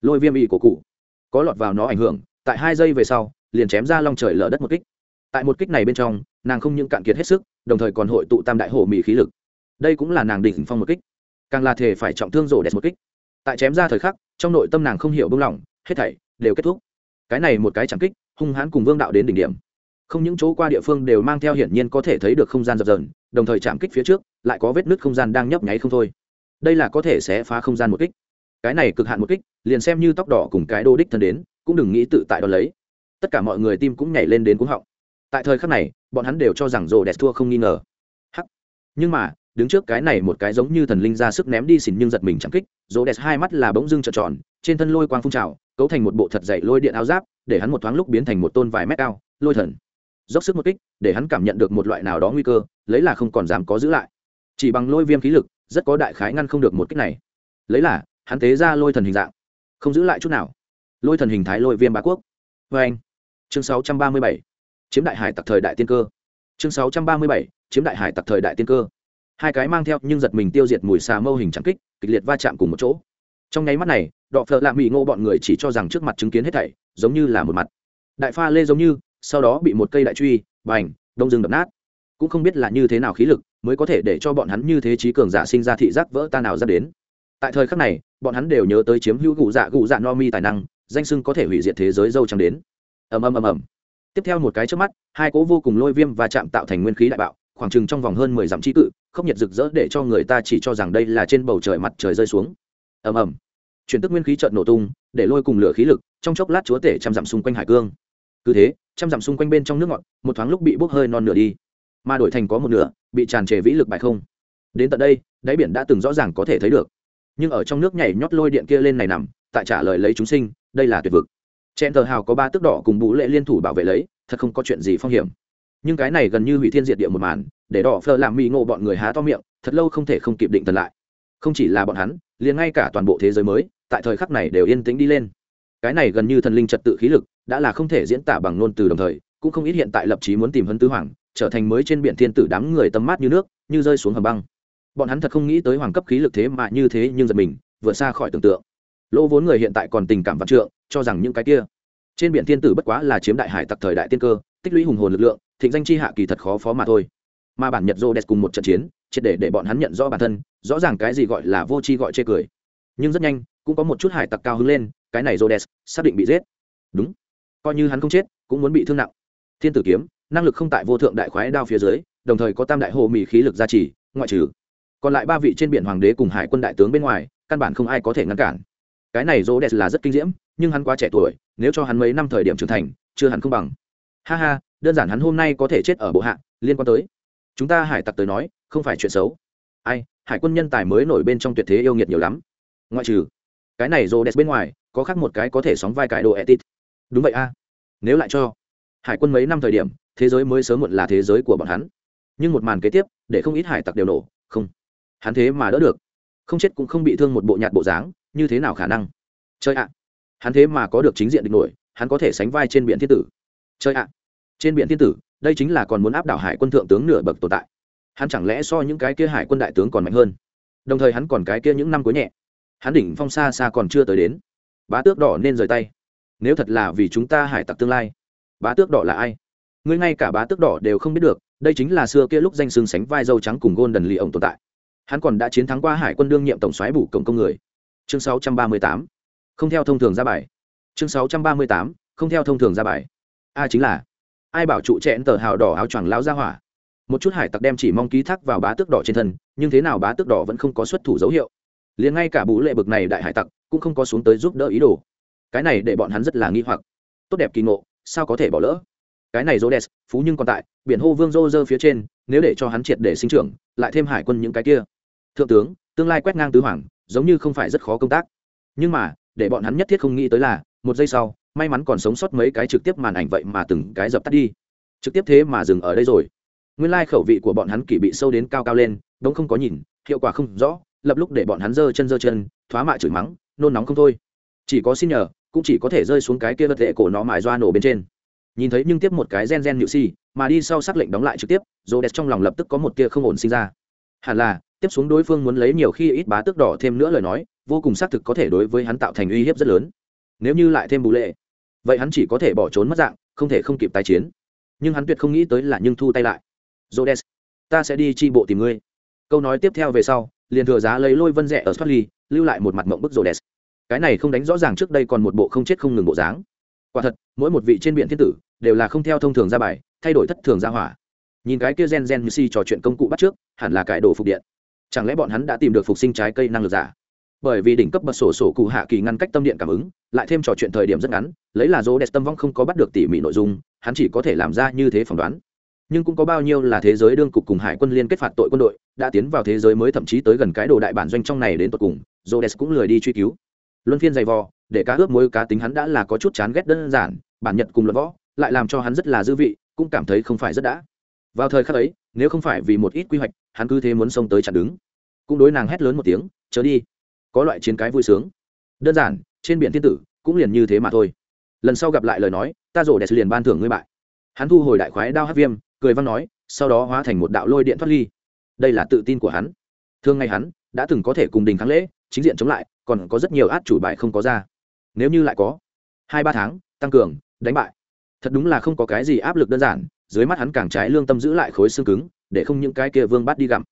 Lôi viêm ị của cụ, có lọt vào nó ảnh hưởng, tại hai giây về sau, liền chém ra long trời lở đất một kích. Tại một kích này bên trong, nàng không những cạn kiệt hết sức, đồng thời còn hội tụ tam đại hổ mỹ khí lực. Đây cũng là nàng đỉnh phong một kích, càng là thể phải trọng thương rổ đẹp một kích. Tại chém ra thời khắc trong nội tâm nàng không hiểu bông lỏng, hết thảy đều kết thúc. Cái này một cái chẳng kích, hung hãn cùng vương đạo đến đỉnh điểm. Không những chỗ qua địa phương đều mang theo hiển nhiên có thể thấy được không gian dập dờn, đồng thời chạm kích phía trước, lại có vết nứt không gian đang nhấp nháy không thôi. Đây là có thể sẽ phá không gian một kích. Cái này cực hạn một kích, liền xem như tóc đỏ cùng cái đô đích thân đến, cũng đừng nghĩ tự tại đ lấy. Tất cả mọi người tim cũng nhảy lên đến cuống họng. Tại thời khắc này, bọn hắn đều cho rằng rồ đẹp thua không nghi ngờ. Hắc. Nhưng mà đứng trước cái này một cái giống như thần linh ra sức ném đi xỉn nhưng giật mình chẳng kích rồ đẹp hai mắt là bỗng dưng trợn tròn trên thân lôi quang phun trào cấu thành một bộ thật dày lôi điện áo giáp để hắn một thoáng lúc biến thành một tôn vài mét cao lôi thần. Dốc sức một kích để hắn cảm nhận được một loại nào đó nguy cơ lấy là không còn dám có giữ lại. Chỉ bằng lôi viêm khí lực rất có đại khái ngăn không được một kích này. Lấy là hắn tế ra lôi thần hình dạng. Không giữ lại chút nào. Lôi thần hình thái lôi viêm bá quốc. Vê anh chương 637, chiếm đại hải tặc thời đại tiên cơ. Chương 637, chiếm đại hải tặc thời đại tiên cơ hai cái mang theo nhưng giật mình tiêu diệt mùi xà mâu hình trắng kích, kịch liệt va chạm cùng một chỗ. Trong nháy mắt này, đọ phợ lạ mỹ ngô bọn người chỉ cho rằng trước mặt chứng kiến hết thảy, giống như là một mặt. Đại pha lê giống như, sau đó bị một cây đại truy, bành, đông rừng đập nát. Cũng không biết là như thế nào khí lực, mới có thể để cho bọn hắn như thế trí cường giả sinh ra thị giác vỡ ta nào ra đến. Tại thời khắc này, bọn hắn đều nhớ tới chiếm hữu gụ dạ gụ dạ no mi tài năng, danh sưng có thể hủy diệt thế giới dâu trắng đến. Ầm ầm ầm ầm. Tiếp theo một cái trước mắt, hai cỗ vô cùng lôi viêm và chạm tạo thành nguyên khí đại bạo khoảng chừng trong vòng hơn mười dặm trí cự không nhiệt rực rỡ để cho người ta chỉ cho rằng đây là trên bầu trời mặt trời rơi xuống. Ầm ầm. Chuyển tức nguyên khí trợn nổ tung, để lôi cùng lửa khí lực, trong chốc lát chúa tể trăm dặm xung quanh hải cương. Cứ thế, trăm dặm xung quanh bên trong nước ngọt, một thoáng lúc bị bốc hơi non nửa đi. Mà đổi thành có một nửa, bị tràn trề vĩ lực bài không. Đến tận đây, đáy biển đã từng rõ ràng có thể thấy được. Nhưng ở trong nước nhảy nhót lôi điện kia lên này nằm, tại trả lời lấy chúng sinh, đây là tuyệt vực. Chen tờ hào có ba tước đỏ cùng bú lệ liên thủ bảo vệ lấy, thật không có chuyện gì phong hiểm nhưng cái này gần như hủy thiên diệt địa một màn, để đỏ phờ làm mì ngộ bọn người há to miệng, thật lâu không thể không kịp định thần lại. Không chỉ là bọn hắn, liền ngay cả toàn bộ thế giới mới, tại thời khắc này đều yên tĩnh đi lên. Cái này gần như thần linh trật tự khí lực, đã là không thể diễn tả bằng ngôn từ đồng thời, cũng không ít hiện tại lập chí muốn tìm hấn tứ hoàng, trở thành mới trên biển thiên tử đám người tâm mát như nước, như rơi xuống hầm băng. Bọn hắn thật không nghĩ tới hoàng cấp khí lực thế mà như thế nhưng giật mình, vượt xa khỏi tưởng tượng. Lỗ vốn người hiện tại còn tình cảm vật trượng, cho rằng những cái kia. Trên biển thiên tử bất quá là chiếm đại hải tặc thời đại tiên cơ tích lũy hùng hồn lực lượng, thịnh danh chi hạ kỳ thật khó phó mà thôi. Mà bản nhật rô đẹp cùng một trận chiến, triệt để để bọn hắn nhận rõ bản thân, rõ ràng cái gì gọi là vô chi gọi chê cười. Nhưng rất nhanh, cũng có một chút hải tặc cao hứng lên, cái này rô đẹp xác định bị giết. Đúng. Coi như hắn không chết, cũng muốn bị thương nặng. Thiên tử kiếm, năng lực không tại vô thượng đại khoái đao phía dưới, đồng thời có tam đại hồ mì khí lực gia trì, ngoại trừ. Còn lại ba vị trên biển hoàng đế cùng hải quân đại tướng bên ngoài, căn bản không ai có thể ngăn cản. Cái này rô đẹp là rất kinh diễm, nhưng hắn quá trẻ tuổi, nếu cho hắn mấy năm thời điểm trưởng thành, chưa hẳn không bằng ha ha, đơn giản hắn hôm nay có thể chết ở bộ hạ, liên quan tới. Chúng ta hải tặc tới nói, không phải chuyện xấu. Ai, hải quân nhân tài mới nổi bên trong tuyệt thế yêu nghiệt nhiều lắm. Ngoại trừ cái này rô đẹp bên ngoài, có khác một cái có thể sóng vai cải đồ etit. Đúng vậy a. Nếu lại cho hải quân mấy năm thời điểm, thế giới mới sớm muộn là thế giới của bọn hắn. Nhưng một màn kế tiếp, để không ít hải tặc đều nổ. Không. Hắn thế mà đỡ được. Không chết cũng không bị thương một bộ nhạt bộ dáng, như thế nào khả năng? Chơi ạ. Hắn thế mà có được chính diện địch nổi, hắn có thể sánh vai trên biển thiên tử chơi ạ. Trên biển thiên tử, đây chính là còn muốn áp đảo hải quân thượng tướng nửa bậc tồn tại. Hắn chẳng lẽ so những cái kia hải quân đại tướng còn mạnh hơn? Đồng thời hắn còn cái kia những năm cuối nhẹ. Hắn đỉnh phong xa xa còn chưa tới đến. Bá tước đỏ nên rời tay. Nếu thật là vì chúng ta hải tặc tương lai, bá tước đỏ là ai? Ngươi ngay cả bá tước đỏ đều không biết được, đây chính là xưa kia lúc danh xương sánh vai dâu trắng cùng gôn đần lì ổng tồn tại. Hắn còn đã chiến thắng qua hải quân đương nhiệm tổng soái bù cổng công người. Chương 638. không theo thông thường ra bài. Chương 638. không theo thông thường ra bài a chính là, ai bảo trụ chẹn tờ hào đỏ áo choàng lao ra hỏa. Một chút hải tặc đem chỉ mong ký thác vào bá tước đỏ trên thân, nhưng thế nào bá tước đỏ vẫn không có xuất thủ dấu hiệu. Liền ngay cả bú lệ bực này đại hải tặc cũng không có xuống tới giúp đỡ ý đồ. Cái này để bọn hắn rất là nghi hoặc. Tốt đẹp kỳ ngộ, sao có thể bỏ lỡ? Cái này rô đès phú nhưng còn tại, biển hô vương rô rơ phía trên, nếu để cho hắn triệt để sinh trưởng, lại thêm hải quân những cái kia. Thượng tướng, tương lai quét ngang tứ hoàng, giống như không phải rất khó công tác. Nhưng mà, để bọn hắn nhất thiết không nghĩ tới là, một giây sau may mắn còn sống sót mấy cái trực tiếp màn ảnh vậy mà từng cái dập tắt đi. Trực tiếp thế mà dừng ở đây rồi. Nguyên lai khẩu vị của bọn hắn kỳ bị sâu đến cao cao lên, đống không có nhìn, hiệu quả không rõ, lập lúc để bọn hắn giơ chân giơ chân, thoá mạ chửi mắng, nôn nóng không thôi. Chỉ có xin nhờ, cũng chỉ có thể rơi xuống cái kia vật lệ cổ nó mài doa nổ bên trên. Nhìn thấy nhưng tiếp một cái gen gen nhự si, mà đi sau xác lệnh đóng lại trực tiếp rô đẹp trong lòng lập tức có một tia không ổn sinh ra. Hẳn là, tiếp xuống đối phương muốn lấy nhiều khi ít bá tước đỏ thêm nữa lời nói, vô cùng xác thực có thể đối với hắn tạo thành uy hiếp rất lớn. Nếu như lại thêm bù lệ vậy hắn chỉ có thể bỏ trốn mất dạng không thể không kịp tái chiến nhưng hắn tuyệt không nghĩ tới là nhưng thu tay lại Rhodes, ta sẽ đi chi bộ tìm ngươi. Câu nói tiếp theo về sau, liền thừa giá lấy lôi vân rẻ ở Swatley, lưu lại một mặt mộng bức Rhodes. Cái này không đánh rõ ràng trước đây còn một bộ không chết không ngừng bộ dáng. Quả thật, mỗi một vị trên biển thiên tử đều là không theo thông thường ra bài, thay đổi thất thường ra hỏa. Nhìn cái kia Gen Gen Như Si trò chuyện công cụ bắt trước, hẳn là cải đồ phục điện. Chẳng lẽ bọn hắn đã tìm được phục sinh trái cây năng lực giả? bởi vì đỉnh cấp bật sổ sổ cụ hạ kỳ ngăn cách tâm điện cảm ứng lại thêm trò chuyện thời điểm rất ngắn lấy là dô đẹp tâm vong không có bắt được tỉ mỉ nội dung, hắn chỉ có thể làm ra như thế phỏng đoán. Nhưng cũng có bao nhiêu là thế giới đương cục cùng hải quân liên kết phạt tội quân đội, đã tiến vào thế giới mới thậm chí tới gần cái đồ đại bản doanh trong này đến tột cùng dô đẹp cũng lười đi truy cứu. Luân phiên dày vò, để cá ướp mối cá tính hắn đã là có chút chán ghét đơn giản, bản nhật cùng luận võ, lại làm cho hắn rất là dư vị, cũng cảm thấy không phải rất đã. Vào thời khắc ấy, nếu không phải vì một ít quy hoạch, hắn cứ thế muốn xông tới chặn đứng. Cũng đối nàng hét lớn một tiếng chớ đi, có loại chiến cái vui sướng. Đơn giản, trên biển thiên tử, cũng liền như thế mà thôi lần sau gặp lại lời nói, ta rổ đẹp liền ban thưởng ngươi bại. Hắn thu hồi đại khoái đao hát viêm, cười văn nói, sau đó hóa thành một đạo lôi điện thoát ly. Đây là tự tin của hắn. Thường ngày hắn đã từng có thể cùng đình kháng lễ, chính diện chống lại, còn có rất nhiều át chủ bài không có ra. Nếu như lại có, hai ba tháng, tăng cường, đánh bại. Thật đúng là không có cái gì áp lực đơn giản, dưới mắt hắn càng trái lương tâm giữ lại khối xương cứng, để không những cái kia vương bắt đi gặm.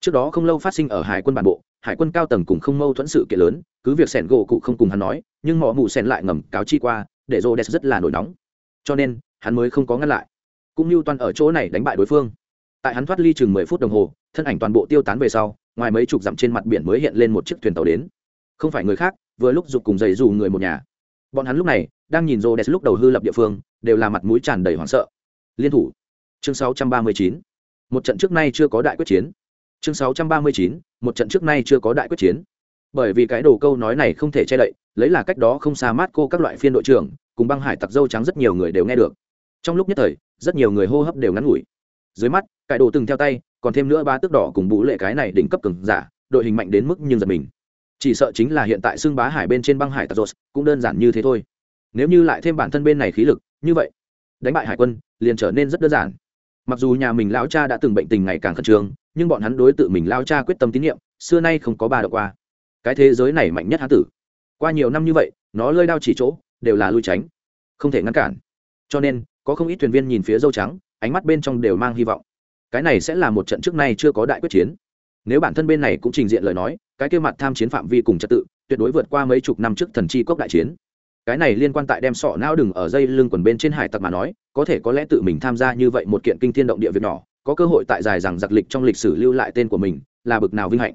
Trước đó không lâu phát sinh ở hải quân bản bộ, hải quân cao tầng cùng không mâu thuẫn sự kiện lớn, cứ việc sẻn gỗ cụ không cùng hắn nói, nhưng mỏ mù sẻn lại ngầm cáo chi qua để rô đès rất là nổi nóng. Cho nên, hắn mới không có ngăn lại. Cũng như toàn ở chỗ này đánh bại đối phương. Tại hắn thoát ly chừng mười phút đồng hồ, thân ảnh toàn bộ tiêu tán về sau, ngoài mấy chục dặm trên mặt biển mới hiện lên một chiếc thuyền tàu đến. Không phải người khác, vừa lúc giục cùng giày dù người một nhà. Bọn hắn lúc này, đang nhìn rô đès lúc đầu hư lập địa phương, đều là mặt mũi tràn đầy hoảng sợ. Liên thủ. Chương 639. một trận trước nay chưa có đại quyết chiến. Chương 639. một trận trước nay chưa có đại quyết chiến. Bởi vì cái đồ câu nói này không thể che đậy lấy là cách đó không xa mát cô các loại phiên đội trưởng, cùng băng hải tặc dâu trắng rất nhiều người đều nghe được. Trong lúc nhất thời, rất nhiều người hô hấp đều ngắn ngủi. Dưới mắt, cải đồ từng theo tay, còn thêm nữa ba tước đỏ cùng bú lệ cái này đỉnh cấp cường giả, đội hình mạnh đến mức nhưng giật mình. Chỉ sợ chính là hiện tại xưng bá hải bên trên băng hải tặc rột cũng đơn giản như thế thôi. Nếu như lại thêm bản thân bên này khí lực, như vậy, đánh bại hải quân liền trở nên rất đơn giản. Mặc dù nhà mình lão cha đã từng bệnh tình ngày càng khẩn trương, nhưng bọn hắn đối tự mình lao cha quyết tâm tín nhiệm, xưa nay không có ba độ qua. Cái thế giới này mạnh nhất hán tử qua nhiều năm như vậy, nó lơi đao chỉ chỗ, đều là lui tránh, không thể ngăn cản. Cho nên, có không ít thuyền viên nhìn phía dâu trắng, ánh mắt bên trong đều mang hy vọng. Cái này sẽ là một trận trước nay chưa có đại quyết chiến. Nếu bản thân bên này cũng trình diện lời nói, cái kêu mặt tham chiến phạm vi cùng trật tự, tuyệt đối vượt qua mấy chục năm trước thần chi cốc đại chiến. Cái này liên quan tại đem sọ não đừng ở dây lưng quần bên trên hải tặc mà nói, có thể có lẽ tự mình tham gia như vậy một kiện kinh thiên động địa việc nhỏ, có cơ hội tại dài rằng giặc lịch trong lịch sử lưu lại tên của mình, là bực nào vinh hạnh.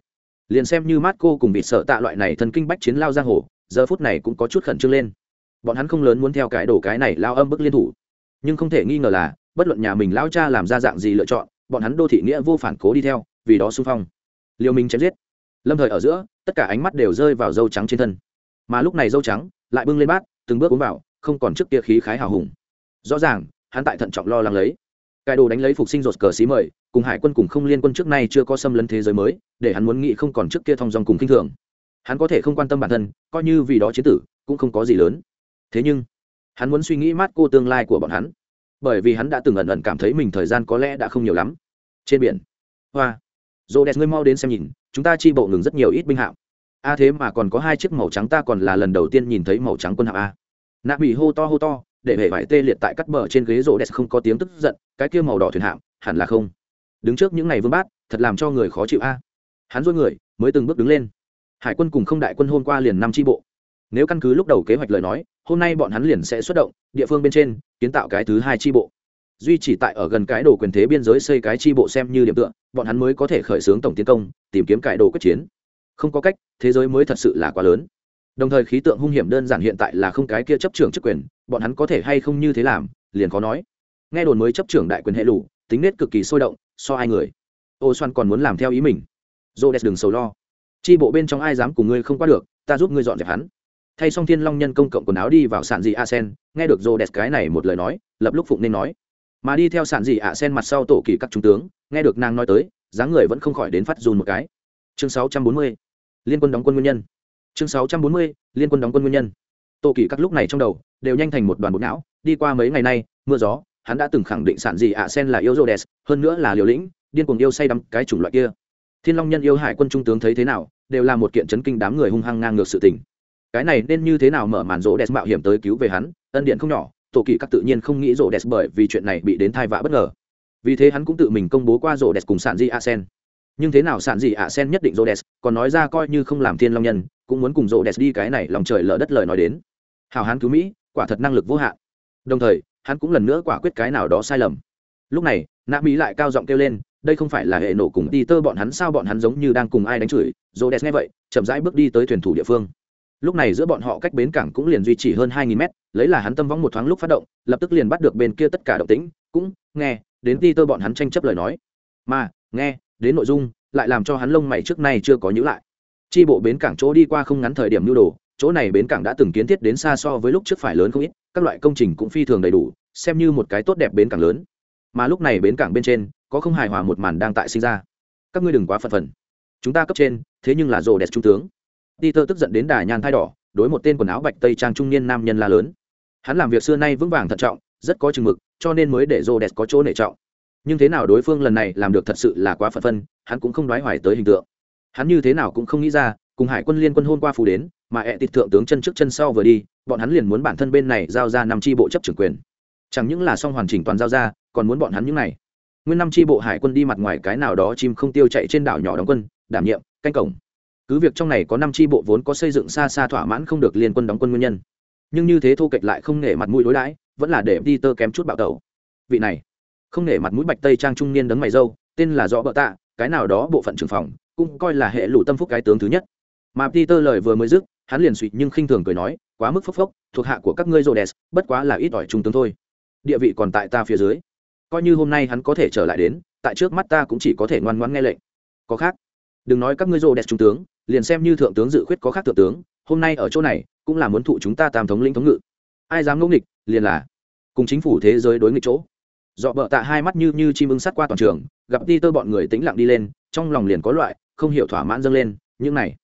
Liền xem như mát cô cùng bị sợ tạ loại này thần kinh bách chiến lao giang hồ giờ phút này cũng có chút khẩn trương lên. Bọn hắn không lớn muốn theo cái đổ cái này lao âm bức liên thủ. Nhưng không thể nghi ngờ là, bất luận nhà mình lao cha làm ra dạng gì lựa chọn, bọn hắn đô thị nghĩa vô phản cố đi theo, vì đó xung phong. Liều mình chém giết. Lâm thời ở giữa, tất cả ánh mắt đều rơi vào dâu trắng trên thân. Mà lúc này dâu trắng lại bưng lên bát, từng bước uống vào, không còn trước kia khí khái hào hùng. Rõ ràng, hắn tại thận trọng lo lắng lấy. Cải đồ đánh lấy phục sinh rột cờ xí mời, cùng hải quân cùng không liên quân trước nay chưa có xâm lấn thế giới mới, để hắn muốn nghĩ không còn trước kia thong dong cùng kinh thường hắn có thể không quan tâm bản thân, coi như vì đó chế tử, cũng không có gì lớn. Thế nhưng, hắn muốn suy nghĩ mát cô tương lai của bọn hắn. Bởi vì hắn đã từng ẩn ẩn cảm thấy mình thời gian có lẽ đã không nhiều lắm. Trên biển. Hoa. Dồ đẹp ngươi mau đến xem nhìn, chúng ta chi bộ ngừng rất nhiều ít binh hạm. A thế mà còn có hai chiếc màu trắng, ta còn là lần đầu tiên nhìn thấy màu trắng quân hạm a. Nạ bị hô to hô to, để hệ vải tê liệt tại cắt bờ trên ghế rộ đẹp không có tiếng tức giận, cái kia màu đỏ thuyền hạm, hẳn là không. Đứng trước những ngày vương bát, thật làm cho người khó chịu a. Hắn dối người, mới từng bước đứng lên hải quân cùng không đại quân hôm qua liền năm tri bộ. Nếu căn cứ lúc đầu kế hoạch lời nói hôm nay bọn hắn liền sẽ xuất động địa phương bên trên kiến tạo cái thứ hai tri bộ. Duy chỉ tại ở gần cái đồ quyền thế biên giới xây cái tri bộ xem như điểm tựa bọn hắn mới có thể khởi xướng tổng tiến công tìm kiếm cải đồ quyết chiến. Không có cách thế giới mới thật sự là quá lớn. Đồng thời khí tượng hung hiểm đơn giản hiện tại là không cái kia chấp trưởng chức quyền bọn hắn có thể hay không như thế làm liền khó nói. Nghe đồn mới chấp trưởng đại quyền hệ lụ, tính nết cực kỳ sôi động so hai người. Ô xoan còn muốn làm theo ý mình. Dô đès đừng sầu lo chi bộ bên trong ai dám cùng ngươi không qua được, ta giúp ngươi dọn dẹp hắn thay xong thiên long nhân công cộng quần áo đi vào sàn dị a sen, nghe được rô đẹp cái này một lời nói, lập lúc phụng nên nói mà đi theo sàn dị a sen mặt sau tổ kỳ các trung tướng, nghe được nàng nói tới, dáng người vẫn không khỏi đến phát dùn một cái chương 640. liên quân đóng quân nguyên nhân chương 640. liên quân đóng quân nguyên nhân tô kỳ các lúc này trong đầu, đều nhanh thành một đoàn bột não, đi qua mấy ngày nay, mưa gió, hắn đã từng khẳng định sản gì ạ sen là yêu rô đès hơn nữa là liều lĩnh, điên cuồng yêu say đắm cái chủng loại kia thiên long nhân yêu hải quân trung tướng thấy thế nào, đều là một kiện chấn kinh đám người hung hăng ngang ngược sự tình. Cái này nên như thế nào mở màn rỗ đẹp mạo hiểm tới cứu về hắn, ân điện không nhỏ, tổ kỳ các tự nhiên không nghĩ rỗ đẹp bởi vì chuyện này bị đến thai vạ bất ngờ. Vì thế hắn cũng tự mình công bố qua rỗ đẹp cùng sản di a sen. Nhưng thế nào sản dị ạ sen nhất định rô đès còn nói ra coi như không làm thiên long nhân, cũng muốn cùng rô đès đi cái này lòng trời lở đất lời nói đến. Hào hán cứu mỹ, quả thật năng lực vô hạn. Đồng thời, hắn cũng lần nữa quả quyết cái nào đó sai lầm. Lúc này nạ mỹ lại cao giọng kêu lên đây không phải là hệ nổ cùng đi tơ bọn hắn sao bọn hắn giống như đang cùng ai đánh chửi? Rô đẹp nghe vậy, chậm rãi bước đi tới thuyền thủ địa phương. Lúc này giữa bọn họ cách bến cảng cũng liền duy trì hơn hai nghìn mét, lấy là hắn tâm vong một thoáng lúc phát động, lập tức liền bắt được bên kia tất cả động tĩnh, cũng nghe đến đi tơ bọn hắn tranh chấp lời nói. Mà, nghe đến nội dung, lại làm cho hắn lông mày trước nay chưa có nhữ lại. Chi bộ bến cảng chỗ đi qua không ngắn thời điểm nhu đồ, chỗ này bến cảng đã từng kiến thiết đến xa so với lúc trước phải lớn không ít, các loại công trình cũng phi thường đầy đủ, xem như một cái tốt đẹp bến cảng lớn. Mà lúc này bến cảng bên trên có không hài hòa một màn đang tại sinh ra. Các ngươi đừng quá phật phần. Chúng ta cấp trên, thế nhưng là rồ đẹp trung tướng. Peter tức giận đến đà nhàn thai đỏ, đối một tên quần áo bạch tây trang trung niên nam nhân la lớn. Hắn làm việc xưa nay vững vàng thận trọng, rất có chừng mực, cho nên mới để rồ đẹp có chỗ nể trọng. Nhưng thế nào đối phương lần này làm được thật sự là quá phật phân, hắn cũng không đoái hoài tới hình tượng. Hắn như thế nào cũng không nghĩ ra, cùng hải quân liên quân hôn qua phù đến, mà ẹ tịt thượng tướng chân trước chân sau vừa đi, bọn hắn liền muốn bản thân bên này giao ra năm tri bộ chấp trưởng quyền. Chẳng những là xong hoàn chỉnh toàn giao ra, còn muốn bọn hắn những này nguyên năm tri bộ hải quân đi mặt ngoài cái nào đó chim không tiêu chạy trên đảo nhỏ đóng quân, đảm nhiệm canh cổng. Cứ việc trong này có năm tri bộ vốn có xây dựng xa xa thỏa mãn không được liên quân đóng quân nguyên nhân, nhưng như thế thu kệch lại không nể mặt mũi đối đãi, vẫn là để đi tơ kém chút bạo tẩu. Vị này, không nể mặt mũi bạch tây trang trung niên đấng mày dâu, tên là rõ bợ tạ, cái nào đó bộ phận trưởng phòng, cũng coi là hệ lũ tâm phúc cái tướng thứ nhất. Mà peter lời vừa mới dứt, hắn liền suy nhưng khinh thường cười nói, quá mức phốc phốc, thuộc hạ của các ngươi rô đès bất quá là ít ỏi trung tướng thôi. Địa vị còn tại ta phía dưới coi như hôm nay hắn có thể trở lại đến, tại trước mắt ta cũng chỉ có thể ngoan ngoãn nghe lệnh. Có khác, đừng nói các ngươi rô đẹp trung tướng, liền xem như thượng tướng dự khuyết có khác thượng tướng, hôm nay ở chỗ này, cũng là muốn thụ chúng ta tam thống lĩnh thống ngự. Ai dám ngẫu nghịch, liền là cùng chính phủ thế giới đối nghịch chỗ. Dọ bợ tạ hai mắt như như chim ưng sắt qua toàn trường, gặp đi tơ bọn người tĩnh lặng đi lên, trong lòng liền có loại không hiểu thỏa mãn dâng lên, những này.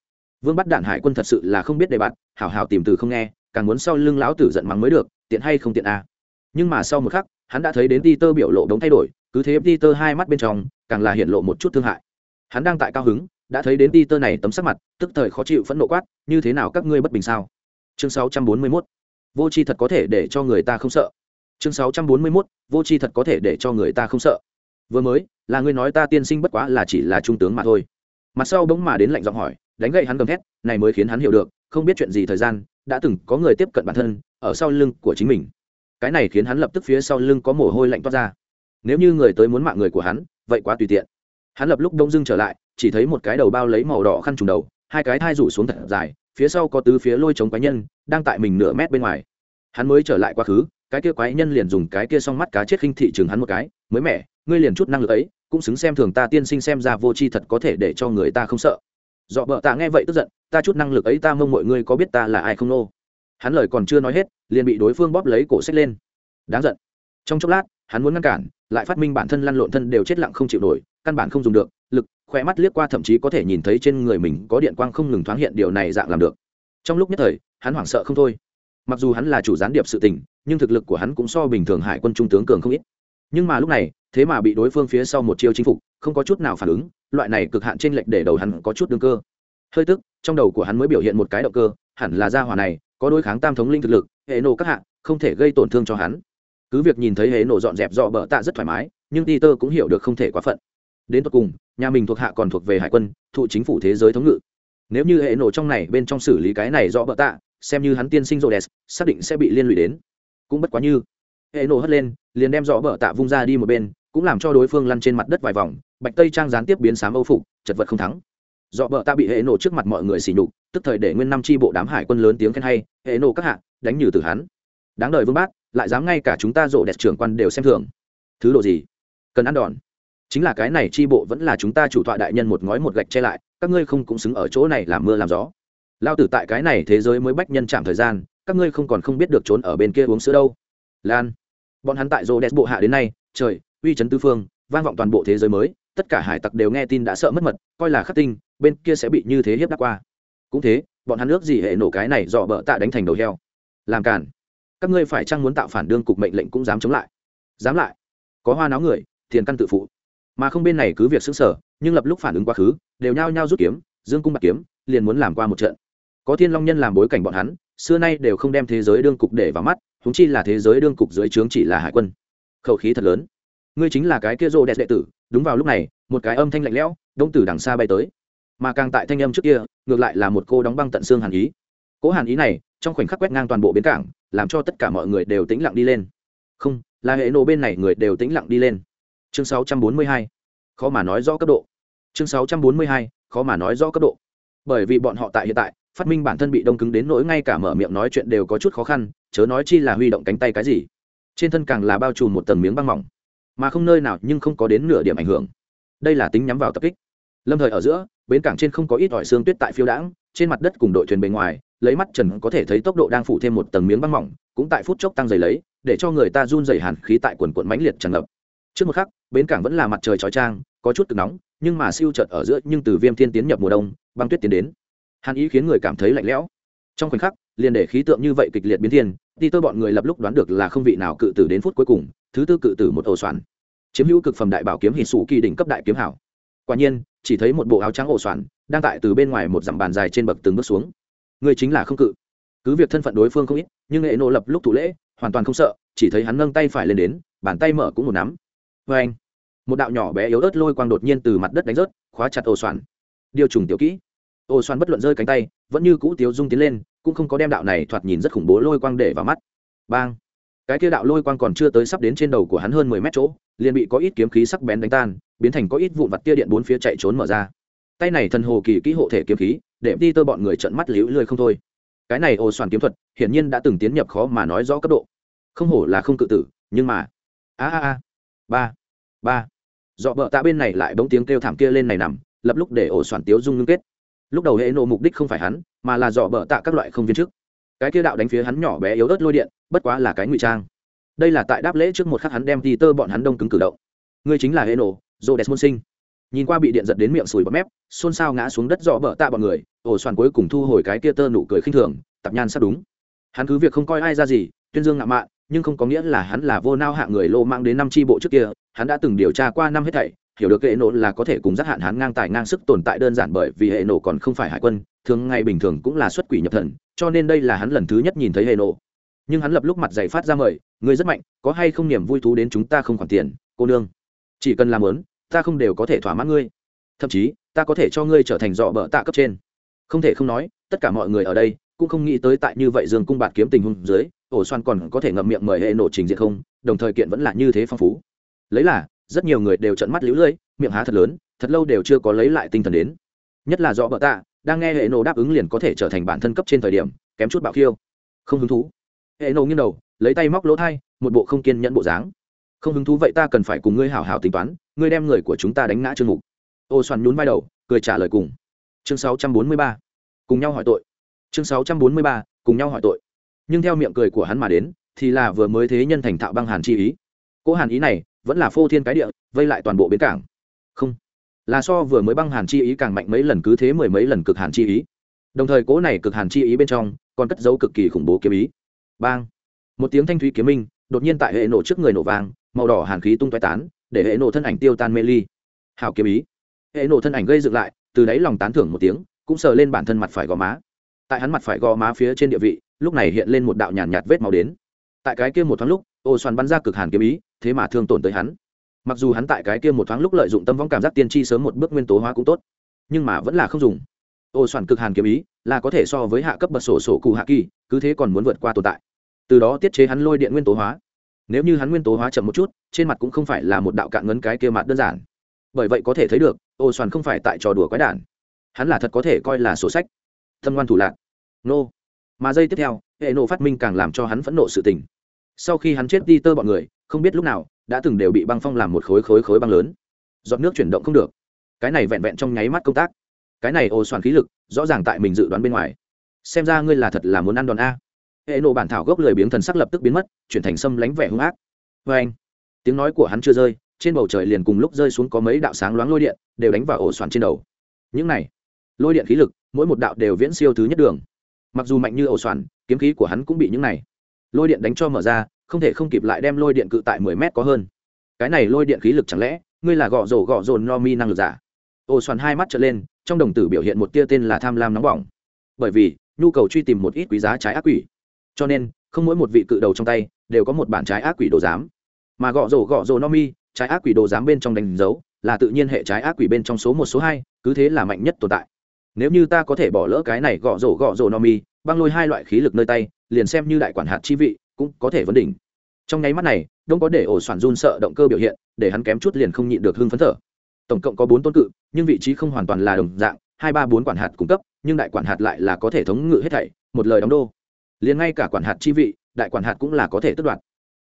Vương bắt đạn hải quân thật sự là không biết đề bạt, hảo hảo tìm từ không nghe, càng muốn sau lưng lão tử giận mắng mới được, tiện hay không tiện à. nhưng mà sau một khắc hắn đã thấy đến Peter biểu lộ đống thay đổi, cứ thế Peter hai mắt bên trong càng là hiện lộ một chút thương hại. Hắn đang tại cao hứng, đã thấy đến Peter này tấm sắc mặt, tức thời khó chịu phẫn nộ quát, như thế nào các ngươi bất bình sao? Chương 641. vô tri thật có thể để cho người ta không sợ. Chương 641. vô tri thật có thể để cho người ta không sợ. Vừa mới, là ngươi nói ta tiên sinh bất quá là chỉ là trung tướng mà thôi. Mặt sau bỗng mà đến lạnh giọng hỏi, đánh gậy hắn gầm thét, này mới khiến hắn hiểu được, không biết chuyện gì thời gian, đã từng có người tiếp cận bản thân, ở sau lưng của chính mình cái này khiến hắn lập tức phía sau lưng có mồ hôi lạnh toát ra. Nếu như người tới muốn mạng người của hắn, vậy quá tùy tiện. Hắn lập lúc đông dưng trở lại, chỉ thấy một cái đầu bao lấy màu đỏ khăn trùng đầu, hai cái thai rủ xuống thật dài, phía sau có tứ phía lôi chống quái nhân, đang tại mình nửa mét bên ngoài. Hắn mới trở lại quá khứ, cái kia quái nhân liền dùng cái kia s mắt cá chết khinh thị chừng hắn một cái, mới mẻ, ngươi liền chút năng lực ấy, cũng xứng xem thường ta tiên sinh xem ra vô tri thật có thể để cho người ta không sợ. Dọ bợ tạ nghe vậy tức giận, ta chút năng lực ấy ta mong mọi ngươi có biết ta là ai không nô? Hắn lời còn chưa nói hết, liền bị đối phương bóp lấy cổ sách lên. Đáng giận. Trong chốc lát, hắn muốn ngăn cản, lại phát minh bản thân lăn lộn thân đều chết lặng không chịu nổi, căn bản không dùng được, lực Khoe mắt liếc qua thậm chí có thể nhìn thấy trên người mình có điện quang không ngừng thoáng hiện điều này dạng làm được. Trong lúc nhất thời, hắn hoảng sợ không thôi. Mặc dù hắn là chủ gián điệp sự tình, nhưng thực lực của hắn cũng so bình thường hải quân trung tướng cường không ít. Nhưng mà lúc này, thế mà bị đối phương phía sau một chiêu chinh phục, không có chút nào phản ứng, loại này cực hạn trên lệch để đầu hắn có chút đương cơ. Hơi tức, trong đầu của hắn mới biểu hiện một cái động cơ, hẳn là gia hỏa này có đối kháng tam thống linh thực lực, hệ nổ các hạng không thể gây tổn thương cho hắn. Cứ việc nhìn thấy hệ nổ dọn dẹp dọ bờ tạ rất thoải mái, nhưng peter cũng hiểu được không thể quá phận. Đến tận cùng, nhà mình thuộc hạ còn thuộc về hải quân thụ chính phủ thế giới thống ngự. Nếu như hệ nổ trong này bên trong xử lý cái này dọ bờ tạ, xem như hắn tiên sinh rô đès xác định sẽ bị liên lụy đến. Cũng bất quá như, hệ nổ hất lên, liền đem dọ bờ tạ vung ra đi một bên, cũng làm cho đối phương lăn trên mặt đất vài vòng, bạch tây trang gián tiếp biến sám âu phục, chật vật không thắng. Dọ bờ tạ bị hệ nổ trước mặt mọi người xỉ nhục tức thời để nguyên năm tri bộ đám hải quân lớn tiếng khen hay, hệ nổ các hạ, đánh nhử từ hắn. Đáng đời vương bát lại dám ngay cả chúng ta rộ đẹp trưởng quan đều xem thường. Thứ độ gì? Cần ăn đòn. Chính là cái này tri bộ vẫn là chúng ta chủ tọa đại nhân một ngói một gạch che lại, các ngươi không cũng xứng ở chỗ này làm mưa làm gió. Lao tử tại cái này thế giới mới bách nhân chạm thời gian, các ngươi không còn không biết được trốn ở bên kia uống sữa đâu. Lan. Bọn hắn tại rô đẹp bộ hạ đến nay, trời, uy chấn tư phương, vang vọng toàn bộ thế giới mới, tất cả hải tặc đều nghe tin đã sợ mất mật, coi là khắc tinh, bên kia sẽ bị như thế hiếp đắc qua cũng thế bọn hắn ước gì hệ nổ cái này dọ bợ tạ đánh thành đầu heo. Làm càn, các ngươi phải chăng muốn tạo phản đương cục mệnh lệnh cũng dám chống lại? Dám lại. Có hoa náo người thiền căn tự phụ. Mà không bên này cứ việc xứng sở nhưng lập lúc phản ứng quá khứ đều nhao nhao rút kiếm dương cung bạc kiếm liền muốn làm qua một trận. Có thiên long nhân làm bối cảnh bọn hắn xưa nay đều không đem thế giới đương cục để vào mắt húng chi là thế giới đương cục dưới trướng chỉ là hải quân. Khẩu khí thật lớn. Ngươi chính là cái kia rô đẹp đệ tử đúng vào lúc này một cái âm thanh lạnh lẽo đông tử đằng xa bay tới mà càng tại thanh âm trước kia ngược lại là một cô đóng băng tận xương hàn ý. Cố hàn ý này trong khoảnh khắc quét ngang toàn bộ bến cảng làm cho tất cả mọi người đều tĩnh lặng đi lên. Không là hệ nổ bên này người đều tĩnh lặng đi lên. Chương 642. khó mà nói rõ cấp độ. Chương 642, khó mà nói rõ cấp độ. Bởi vì bọn họ tại hiện tại phát minh bản thân bị đông cứng đến nỗi ngay cả mở miệng nói chuyện đều có chút khó khăn chớ nói chi là huy động cánh tay cái gì. Trên thân càng là bao trùm một tầng miếng băng mỏng mà không nơi nào nhưng không có đến nửa điểm ảnh hưởng. Đây là tính nhắm vào tập kích. Lâm thời ở giữa bến cảng trên không có ít ỏi xương tuyết tại phiêu đãng, trên mặt đất cùng đội thuyền bề ngoài, lấy mắt trần có thể thấy tốc độ đang phủ thêm một tầng miếng băng mỏng, cũng tại phút chốc tăng dày lấy, để cho người ta run dày hàn khí tại quần quận mãnh liệt tràn ngập. Trước một khắc, bến cảng vẫn là mặt trời chói trang có chút cực nóng, nhưng mà siêu chợt ở giữa nhưng từ viêm thiên tiến nhập mùa đông, băng tuyết tiến đến. Hàn ý khiến người cảm thấy lạnh lẽo. Trong khoảnh khắc, liền để khí tượng như vậy kịch liệt biến thiên đi tôi bọn người lập lúc đoán được là không vị nào cự tử đến phút cuối cùng, thứ tư cự tử một ổ soạn. Chiếm hữu cực phẩm đại bảo kiếm hì sủ kỳ đỉnh cấp đại kiếm hảo. Quả nhiên chỉ thấy một bộ áo trắng ổ soạn đang tại từ bên ngoài một dặm bàn dài trên bậc từng bước xuống. Người chính là không cự. Cứ việc thân phận đối phương không ít, nhưng nghệ nộ lập lúc thủ lễ, hoàn toàn không sợ, chỉ thấy hắn nâng tay phải lên đến, bàn tay mở cũng một nắm. Vê anh, một đạo nhỏ bé yếu ớt lôi quang đột nhiên từ mặt đất đánh rớt, khóa chặt ổ soạn điều trùng tiểu kỹ. Ổ soạn bất luận rơi cánh tay, vẫn như cũ tiếu dung tiến lên, cũng không có đem đạo này thoạt nhìn rất khủng bố lôi quang để vào mắt. Bang! Cái kia đạo lôi quang còn chưa tới sắp đến trên đầu của hắn hơn mười mét chỗ, liền bị có ít kiếm khí sắc bén đánh tan biến thành có ít vụn vặt tia điện bốn phía chạy trốn mở ra. Tay này thần hồ kỳ kỹ hộ thể kiếm khí, để đi tơ bọn người trận mắt liễu lười không thôi. Cái này ồ soàn kiếm thuật, hiển nhiên đã từng tiến nhập khó mà nói rõ cấp độ. Không hổ là không cự tử, nhưng mà a a a. Ba. Ba. Dọ vợ tạ bên này lại bỗng tiếng kêu thảm kia lên này nằm, lập lúc để ổ soạn tiếu dung ngưng kết. Lúc đầu hệ nộ mục đích không phải hắn, mà là dọ vợ tạ các loại không viên chức. Cái kia đạo đánh phía hắn nhỏ bé yếu ớt lôi điện, bất quá là cái ngụy trang. Đây là tại đáp lễ trước một khắc hắn đem đi tơ bọn hắn đông cứng cử động. Ngươi chính là hệ nổ Rô đẹp môn sinh. Nhìn qua bị điện giật đến miệng sùi bọt mép, xôn xao ngã xuống đất dọ bờ tạ bọn người, ổ xoàn cuối cùng thu hồi cái kia tơ nụ cười khinh thường, tập nhan sắp đúng. Hắn cứ việc không coi ai ra gì, tuyên dương ngạo mạn, nhưng không có nghĩa là hắn là vô nao hạ người lô mang đến năm tri bộ trước kia, hắn đã từng điều tra qua năm hết thảy, hiểu được hệ nộ là có thể cùng giác hạn hắn ngang tài ngang sức tồn tại đơn giản bởi vì hệ nộ còn không phải hải quân, thường ngày bình thường cũng là xuất quỷ nhập thần, cho nên đây là hắn lần thứ nhất nhìn thấy hệ nộ nhưng hắn lập lúc mặt dày phát ra mời người rất mạnh, có hay không niềm vui thú đến chúng ta không khoản tiền, cô nương? Chỉ cần làm lớn ta không đều có thể thỏa mãn ngươi. Thậm chí, ta có thể cho ngươi trở thành dọ bợ tạ cấp trên. Không thể không nói, tất cả mọi người ở đây cũng không nghĩ tới tại như vậy dương cung bạt kiếm tình huống dưới, ổ xoan còn có thể ngậm miệng mời hệ nổ trình diện không, đồng thời kiện vẫn là như thế phong phú. Lấy là, rất nhiều người đều trận mắt lũ lưỡi miệng há thật lớn, thật lâu đều chưa có lấy lại tinh thần đến. Nhất là dọ bợ tạ, đang nghe hệ nổ đáp ứng liền có thể trở thành bản thân cấp trên thời điểm, kém chút bạo khiêu. Không hứng thú. Hệ nổ nghiêng đầu, lấy tay móc lỗ thai, một bộ không kiên nhẫn bộ dáng. Không hứng thú vậy ta cần phải cùng ngươi hảo hảo tính toán ngươi đem người của chúng ta đánh ngã chương mục. Ô xoắn nhún vai đầu cười trả lời cùng. Chương 643. cùng nhau hỏi tội. Chương 643, cùng nhau hỏi tội. Nhưng theo miệng cười của hắn mà đến thì là vừa mới thế nhân thành thạo băng hàn chi ý. Cỗ hàn ý này vẫn là phô thiên cái địa vây lại toàn bộ bến cảng. Không là so vừa mới băng hàn chi ý càng mạnh mấy lần cứ thế mười mấy lần cực hàn chi ý. Đồng thời cỗ này cực hàn chi ý bên trong còn cất dấu cực kỳ khủng bố kiếm ý. Bang! Một tiếng thanh thúy kiếm minh đột nhiên tại hệ nổ trước người nổ vàng màu đỏ hàn khí tung toái tán để hệ nổ thân ảnh tiêu tan mê ly. Hào kiếm ý. Hệ nổ thân ảnh gây dựng lại từ đáy lòng tán thưởng một tiếng cũng sờ lên bản thân mặt phải gò má. Tại hắn mặt phải gò má phía trên địa vị lúc này hiện lên một đạo nhàn nhạt, nhạt vết màu đến. Tại cái kia một thoáng lúc ô xoắn bắn ra cực hàn kiếm ý thế mà thương tổn tới hắn. Mặc dù hắn tại cái kia một thoáng lúc lợi dụng tâm vong cảm giác tiên tri sớm một bước nguyên tố hóa cũng tốt nhưng mà vẫn là không dùng. Ô soạn cực hàn kiếm ý là có thể so với hạ cấp bậc sổ sổ cụ hạ kỳ cứ thế còn muốn vượt qua tồn tại. Từ đó tiết chế hắn lôi điện nguyên tố hóa nếu như hắn nguyên tố hóa chậm một chút, trên mặt cũng không phải là một đạo cạn ngấn cái kia mặt đơn giản. Bởi vậy có thể thấy được, ô soàn không phải tại trò đùa quái đản. Hắn là thật có thể coi là sổ sách. Thâm ngoan thủ lạc. Nô. Mà giây tiếp theo, hệ nộ phát minh càng làm cho hắn phẫn nộ sự tình. Sau khi hắn chết đi tơ bọn người, không biết lúc nào, đã từng đều bị băng phong làm một khối khối khối băng lớn. Giọt nước chuyển động không được. Cái này vẹn vẹn trong nháy mắt công tác. Cái này ô soàn khí lực, rõ ràng tại mình dự đoán bên ngoài. Xem ra ngươi là thật là muốn ăn đòn a hệ nộ bản thảo gốc lười biếng thần sắc lập tức biến mất, chuyển thành xâm lánh vẻ hung ác. Vê anh, tiếng nói của hắn chưa rơi, trên bầu trời liền cùng lúc rơi xuống có mấy đạo sáng loáng lôi điện, đều đánh vào ổ xoắn trên đầu. Những này, lôi điện khí lực, mỗi một đạo đều viễn siêu thứ nhất đường. Mặc dù mạnh như ổ xoắn, kiếm khí của hắn cũng bị những này lôi điện đánh cho mở ra, không thể không kịp lại đem lôi điện cự tại mười mét có hơn. Cái này lôi điện khí lực chẳng lẽ, ngươi là gõ rổ gõ rồn no mi năng lực giả? Ổ xoắn hai mắt trở lên, trong đồng tử biểu hiện một tia tên là tham lam nóng bỏng. Bởi vì, nhu cầu truy tìm một ít quý giá trái ác quỷ cho nên, không mỗi một vị cự đầu trong tay đều có một bản trái ác quỷ đồ giám. Mà gõ rổ gõ rổ no mi, trái ác quỷ đồ giám bên trong đánh dấu là tự nhiên hệ trái ác quỷ bên trong số một, số hai, cứ thế là mạnh nhất tồn tại. Nếu như ta có thể bỏ lỡ cái này gõ rổ gõ rổ no mi, băng lôi hai loại khí lực nơi tay, liền xem như đại quản hạt chi vị, cũng có thể vấn đỉnh. Trong nháy mắt này, đông có để ổ soạn run sợ động cơ biểu hiện, để hắn kém chút liền không nhịn được hưng phấn thở. Tổng cộng có bốn tôn cự, nhưng vị trí không hoàn toàn là đồng dạng, hai, ba, bốn quản hạt cung cấp, nhưng đại quản hạt lại là có thể thống ngự hết thảy, một lời đóng đô liền ngay cả quản hạt chi vị, đại quản hạt cũng là có thể tước đoạt.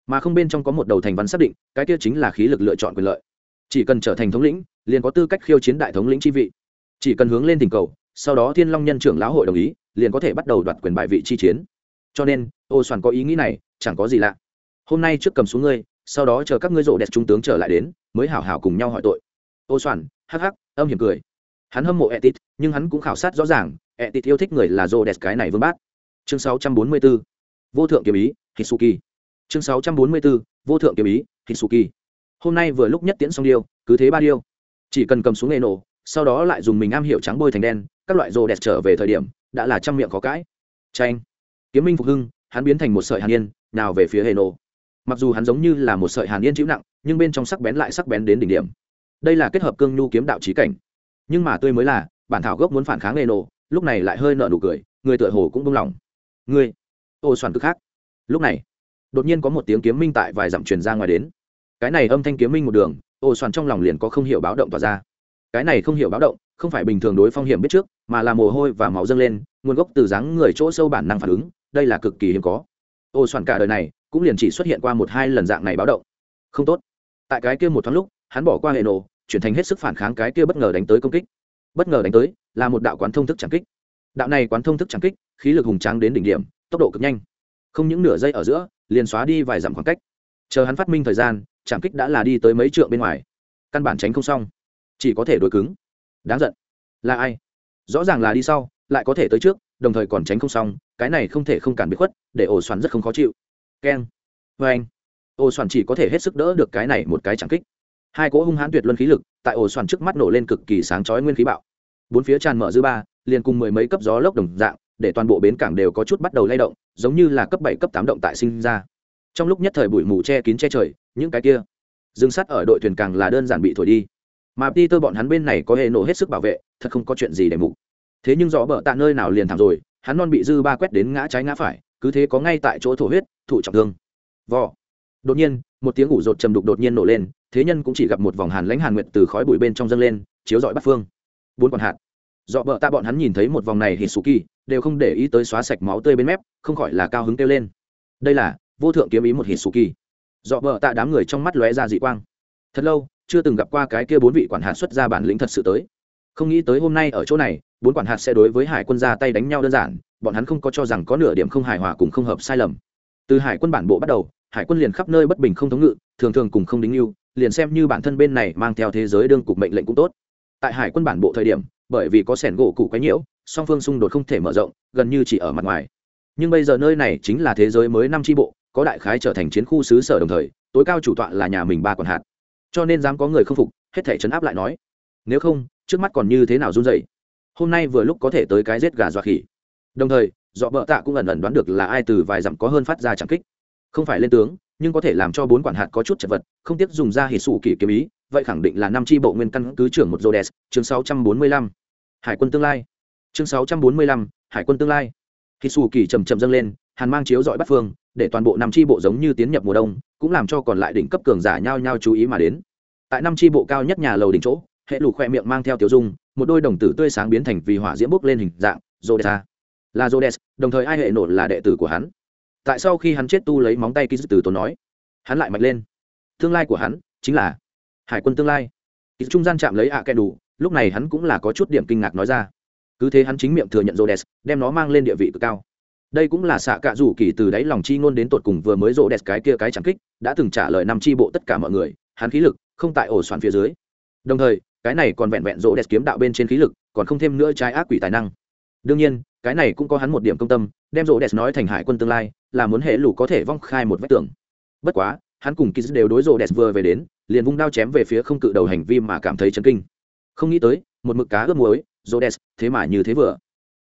Mà không bên trong có một đầu thành văn xác định, cái kia chính là khí lực lựa chọn quyền lợi. Chỉ cần trở thành thống lĩnh, liền có tư cách khiêu chiến đại thống lĩnh chi vị. Chỉ cần hướng lên tình cầu, sau đó thiên long nhân trưởng lão hội đồng ý, liền có thể bắt đầu đoạt quyền bại vị chi chiến. Cho nên, ô soàn có ý nghĩ này, chẳng có gì lạ. Hôm nay trước cầm xuống ngươi, sau đó chờ các ngươi rộ đẹp trung tướng trở lại đến, mới hảo hảo cùng nhau hỏi tội. Ô soàn, hắc hắc, âm hiểm cười. Hắn hâm mộ etit, nhưng hắn cũng khảo sát rõ ràng, etit yêu thích người là rộ đẹp cái này vương bát chương 644. vô thượng kiếm ý, hitsuki. Chương 644. vô thượng kiếm ý, hitsuki. Hôm nay vừa lúc nhất tiễn xong điêu, cứ thế ba điêu. Chỉ cần cầm xuống nghề nổ, sau đó lại dùng mình am hiểu trắng bôi thành đen, các loại rồ đẹp trở về thời điểm, đã là trăm miệng có cãi. Tranh kiếm minh phục hưng, hắn biến thành một sợi hàn yên, nào về phía hệ nổ. Mặc dù hắn giống như là một sợi hàn yên chịu nặng, nhưng bên trong sắc bén lại sắc bén đến đỉnh điểm. Đây là kết hợp cương nhu kiếm đạo trí cảnh. Nhưng mà tươi mới là, bản thảo gốc muốn phản kháng hệ nổ, lúc này lại hơi nợ nụ cười, người tựa hồ cũng đông lòng ngươi, ô soàn cực khác. Lúc này đột nhiên có một tiếng kiếm minh tại vài dặm truyền ra ngoài đến. Cái này âm thanh kiếm minh một đường ô soàn trong lòng liền có không hiểu báo động tỏa ra. Cái này không hiểu báo động không phải bình thường đối phong hiểm biết trước mà là mồ hôi và máu dâng lên nguồn gốc từ dáng người chỗ sâu bản năng phản ứng đây là cực kỳ hiếm có. Ô soàn cả đời này cũng liền chỉ xuất hiện qua một hai lần dạng này báo động. Không tốt. Tại cái kia một thoáng lúc hắn bỏ qua hệ nổ chuyển thành hết sức phản kháng cái kia bất ngờ đánh tới công kích. Bất ngờ đánh tới là một đạo quán thông thức trắng kích đạo này quán thông thức trắng kích, khí lực hùng tráng đến đỉnh điểm, tốc độ cực nhanh. Không những nửa giây ở giữa, liền xóa đi vài dặm khoảng cách. Chờ hắn phát minh thời gian, trảm kích đã là đi tới mấy trượng bên ngoài. Căn bản tránh không xong. Chỉ có thể đối cứng. Đáng giận. Là ai? Rõ ràng là đi sau, lại có thể tới trước, đồng thời còn tránh không xong, cái này không thể không cản bị khuất, để ổ xoắn rất không khó chịu. Keng. Vê anh ổ xoắn chỉ có thể hết sức đỡ được cái này một cái trảm kích. Hai cỗ hung hãn tuyệt luân khí lực, tại ổ xoắn trước mắt nổ lên cực kỳ sáng chói nguyên khí bạo. Bốn phía tràn mở dư ba liền cùng mười mấy cấp gió lốc đồng dạng, để toàn bộ bến cảng đều có chút bắt đầu lay động, giống như là cấp bảy, cấp tám động tại sinh ra. Trong lúc nhất thời bụi mù che kín che trời, những cái kia dừng sắt ở đội thuyền càng là đơn giản bị thổi đi. Mà Peter bọn hắn bên này có hệ nổ hết sức bảo vệ, thật không có chuyện gì để mục. Thế nhưng rõ bờ tạ nơi nào liền thảm rồi, hắn non bị dư ba quét đến ngã trái ngã phải, cứ thế có ngay tại chỗ thổ huyết, thụ trọng thương. Vò. Đột nhiên, một tiếng ủ rột trầm đục đột nhiên nổ lên, thế nhân cũng chỉ gặp một vòng hàn lãnh hàn nguyệt từ khói bụi bên trong dâng lên, chiếu rọi bắt phương. Bốn con hạt dọ bờ ta bọn hắn nhìn thấy một vòng này hít kỳ đều không để ý tới xóa sạch máu tươi bên mép, không khỏi là cao hứng kêu lên. Đây là, vô thượng kiếm ý một hít kỳ dọ bờ ta đám người trong mắt lóe ra dị quang. Thật lâu, chưa từng gặp qua cái kia bốn vị quản hạt xuất ra bản lĩnh thật sự tới. Không nghĩ tới hôm nay ở chỗ này, bốn quản hạt sẽ đối với hải quân ra tay đánh nhau đơn giản, bọn hắn không có cho rằng có nửa điểm không hài hòa cùng không hợp sai lầm. Từ hải quân bản bộ bắt đầu, hải quân liền khắp nơi bất bình không thống ngự, thường thường cùng không đính yêu, liền xem như bản thân bên này mang theo thế giới đương cục mệnh lệnh cũng tốt. Tại hải quân bản bộ thời điểm bởi vì có sẻn gỗ cụ quấy nhiễu, song phương xung đột không thể mở rộng, gần như chỉ ở mặt ngoài. Nhưng bây giờ nơi này chính là thế giới mới năm tri bộ, có đại khái trở thành chiến khu xứ sở đồng thời, tối cao chủ tọa là nhà mình ba còn hạt. Cho nên dám có người không phục, hết thể chấn áp lại nói. Nếu không, trước mắt còn như thế nào run dậy hôm nay vừa lúc có thể tới cái giết gà dọa khỉ. Đồng thời, dọ bợ tạ cũng ẩn ẩn đoán được là ai từ vài dặm có hơn phát ra chẳng kích. Không phải lên tướng, nhưng có thể làm cho bốn quản hạt có chút chật vật, không tiếc dùng ra hỉ sủ kỳ kiếm ý vậy khẳng định là năm tri bộ nguyên căn cứ trưởng một Rhodes, chương sáu trăm bốn mươi lăm. Hải quân tương lai. Chương sáu trăm bốn mươi lăm hải quân tương lai. Khi sủ kỳ chậm chậm dâng lên hàn mang chiếu rọi bắt phương để toàn bộ năm tri bộ giống như tiến nhập mùa đông cũng làm cho còn lại đỉnh cấp cường giả nhao nhao chú ý mà đến. Tại năm tri bộ cao nhất nhà lầu đỉnh chỗ hệ lục khoe miệng mang theo tiểu dung một đôi đồng tử tươi sáng biến thành vì hỏa diễm bốc lên hình dạng Rhodes là Rhodes, đồng thời ai hệ nổ là đệ tử của hắn. Tại sau khi hắn chết tu lấy móng tay ký từ tốn nói, hắn lại mạnh lên. Tương lai của hắn chính là hải quân tương lai. Ký trung gian chạm lấy ạ à đủ, lúc này hắn cũng là có chút điểm kinh ngạc nói ra. Cứ thế hắn chính miệng thừa nhận Rhodes, đem nó mang lên địa vị cực cao đây cũng là xạ cạ rủ kỳ từ đáy lòng chi ngôn đến tột cùng vừa mới rô đès cái kia cái chẳng kích đã từng trả lời năm tri bộ tất cả mọi người hắn khí lực không tại ổ soạn phía dưới đồng thời cái này còn vẹn vẹn rô đès kiếm đạo bên trên khí lực còn không thêm nữa trái ác quỷ tài năng đương nhiên cái này cũng có hắn một điểm công tâm đem rô đès nói thành hải quân tương lai là muốn hệ lũ có thể vong khai một vách tường bất quá hắn cùng ký đều đối rô đès vừa về đến liền vung đao chém về phía không cự đầu hành vi mà cảm thấy chấn kinh. Không nghĩ tới, một mực cá ướp muối rộ thế mà như thế vừa.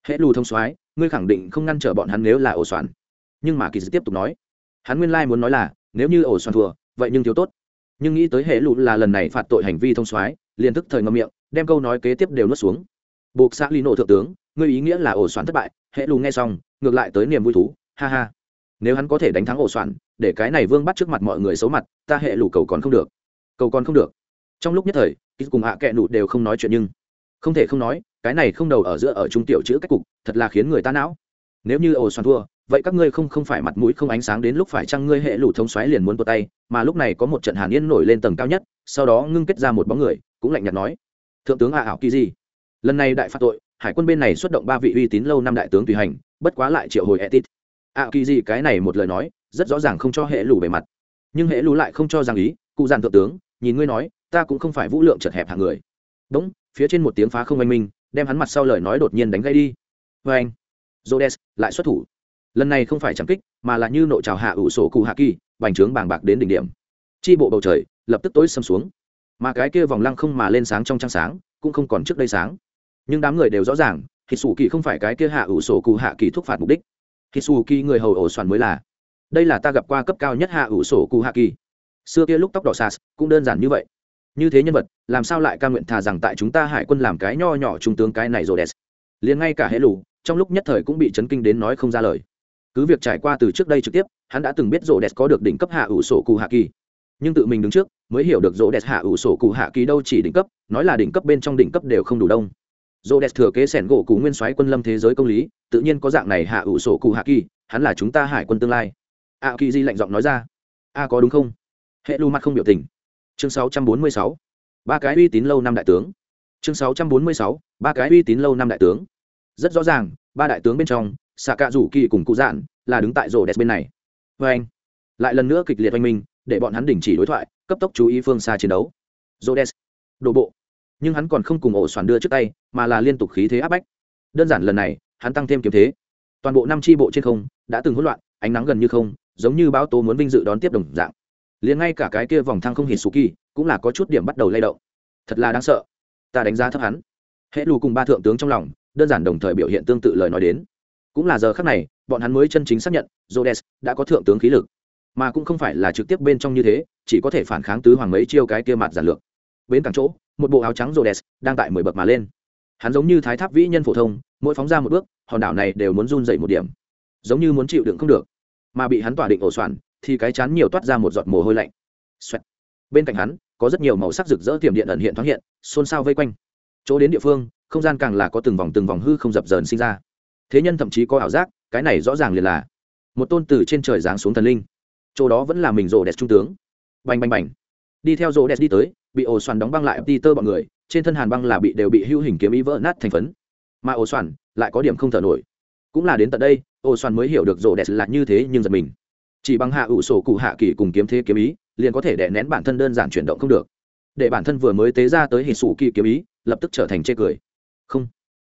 Hệ lù thông soái, ngươi khẳng định không ngăn trở bọn hắn nếu là ổ soạn. Nhưng mà kỳ dư tiếp tục nói, hắn nguyên lai muốn nói là, nếu như ổ soạn thua, vậy nhưng thiếu tốt. Nhưng nghĩ tới hệ lụ là lần này phạt tội hành vi thông soái, liền tức thời ngậm miệng, đem câu nói kế tiếp đều nuốt xuống. Buộc xã ly nộ thượng tướng, ngươi ý nghĩa là ổ soạn thất bại hệ lù nghe xong, ngược lại tới niềm vui thú, ha ha. Nếu hắn có thể đánh thắng ổ soạn, để cái này vương bắt trước mặt mọi người xấu mặt, ta hệ lù cầu còn không được cầu còn không được. Trong lúc nhất thời kýt cùng hạ kệ nụ đều không nói chuyện nhưng không thể không nói, cái này không đầu ở giữa ở trung tiểu chữ cách cục, thật là khiến người ta não. Nếu như ồ xoan thua, vậy các ngươi không không phải mặt mũi không ánh sáng đến lúc phải chăng ngươi hệ lụ thông xoáy liền muốn tuột tay, mà lúc này có một trận hàn yên nổi lên tầng cao nhất, sau đó ngưng kết ra một bóng người, cũng lạnh nhạt nói, thượng tướng hạ ảo kỳ gì lần này đại phạt tội, hải quân bên này xuất động ba vị uy tín lâu năm đại tướng tùy hành, bất quá lại triệu hồi etit. Ảo kỳ gì cái này một lời nói, rất rõ ràng không cho hệ lụ bề mặt, nhưng hệ lụ lại không cho rằng ý cụ dàn thượng tướng, nhìn ngươi nói, ta cũng không phải vũ lượng chật hẹp hạng người. Đúng, phía trên một tiếng phá không anh minh, đem hắn mặt sau lời nói đột nhiên đánh gây đi. Vê anh jodes lại xuất thủ. Lần này không phải chẳng kích, mà là như nội trào hạ ủ sổ cụ hạ kỳ, bành trướng bàng bạc đến đỉnh điểm. Chi bộ bầu trời, lập tức tối xâm xuống. Mà cái kia vòng lăng không mà lên sáng trong trăng sáng, cũng không còn trước đây sáng. Nhưng đám người đều rõ ràng hít sủ kỳ không phải cái kia hạ ủ sổ cụ hạ kỳ thúc phạt mục đích. Hít sủ kỳ người hầu ổ soạn mới là, đây là ta gặp qua cấp cao nhất hạ ủ sổ cụ hạ kỳ xưa kia lúc tóc đỏ sas cũng đơn giản như vậy. Như thế nhân vật, làm sao lại ca nguyện thà rằng tại chúng ta hải quân làm cái nho nhỏ trung tướng cái này rồi đẹp? Liền ngay cả hệ lù, trong lúc nhất thời cũng bị chấn kinh đến nói không ra lời. Cứ việc trải qua từ trước đây trực tiếp, hắn đã từng biết rộ đẹp có được đỉnh cấp hạ ủ sổ cụ hạ kỳ. Nhưng tự mình đứng trước, mới hiểu được rộ đẹp hạ ủ sổ cụ hạ kỳ đâu chỉ đỉnh cấp, nói là đỉnh cấp bên trong đỉnh cấp đều không đủ đông. Rộ đẹp thừa kế sẻn gỗ cụ nguyên soái quân lâm thế giới công lý, tự nhiên có dạng này hạ ủ sổ cụ hạ kỳ, hắn là chúng ta hải quân tương lai. A kỳ di lạnh giọng nói ra. A có đúng không? Hệ lù mặt không biểu tình. Chương 646. ba cái uy tín lâu năm đại tướng. Chương 646. ba cái uy tín lâu năm đại tướng. Rất rõ ràng, ba đại tướng bên trong xạ cạ rủ kỳ cùng cụ dạn là đứng tại rổ đẹp bên này. Vê anh, lại lần nữa kịch liệt oanh minh, để bọn hắn đình chỉ đối thoại, cấp tốc chú ý phương xa chiến đấu. Rổ đẹp, đổ bộ. Nhưng hắn còn không cùng ổ xoàn đưa trước tay, mà là liên tục khí thế áp bách. Đơn giản lần này, hắn tăng thêm kiếm thế. Toàn bộ năm tri bộ trên không, đã từng hỗn loạn, ánh nắng gần như không, giống như báo tố muốn vinh dự đón tiếp đồng dạng liền ngay cả cái kia vòng thăng không hít sù kỳ cũng là có chút điểm bắt đầu lay động. Thật là đáng sợ. Ta đánh giá thấp hắn. Hệ lù cùng ba thượng tướng trong lòng, đơn giản đồng thời biểu hiện tương tự lời nói đến. Cũng là giờ khác này, bọn hắn mới chân chính xác nhận jodes đã có thượng tướng khí lực. Mà cũng không phải là trực tiếp bên trong như thế, chỉ có thể phản kháng tứ hoàng mấy chiêu cái kia mặt giản lược. Bên cạnh chỗ, một bộ áo trắng jodes đang tại mười bậc mà lên. Hắn giống như thái tháp vĩ nhân phổ thông, mỗi phóng ra một bước, hòn đảo này đều muốn run dậy một điểm. Giống như muốn chịu đựng không được, mà bị hắn tỏa định ổ soạn thì cái chán nhiều toát ra một giọt mồ hôi lạnh. Xoẹt. bên cạnh hắn, có rất nhiều màu sắc rực rỡ tiềm điện ẩn hiện thoáng hiện, xôn xao vây quanh. Chỗ đến địa phương, không gian càng là có từng vòng từng vòng hư không dập dờn sinh ra. Thế nhân thậm chí có ảo giác, cái này rõ ràng liền là một tôn từ trên trời giáng xuống thần linh. Chỗ đó vẫn là mình rồ đẹp trung tướng. Bành bành bành. Đi theo rồ đẹp đi tới, bị ổ xoàn đóng băng lại đi tơ bọn người, trên thân hàn băng là bị đều bị hưu hình kiếm ý vỡ nát thành phấn. Mà ổ xoàn lại có điểm không thở nổi. Cũng là đến tận đây, ổ xoàn mới hiểu được rồ đẹp là như thế nhưng giật mình chỉ bằng hạ ủ sổ cụ hạ kỳ cùng kiếm thế kiếm ý, liền có thể đè nén bản thân đơn giản chuyển động không được. Để bản thân vừa mới tế ra tới hình sủ kỳ kiếm ý, lập tức trở thành chê cười. Không,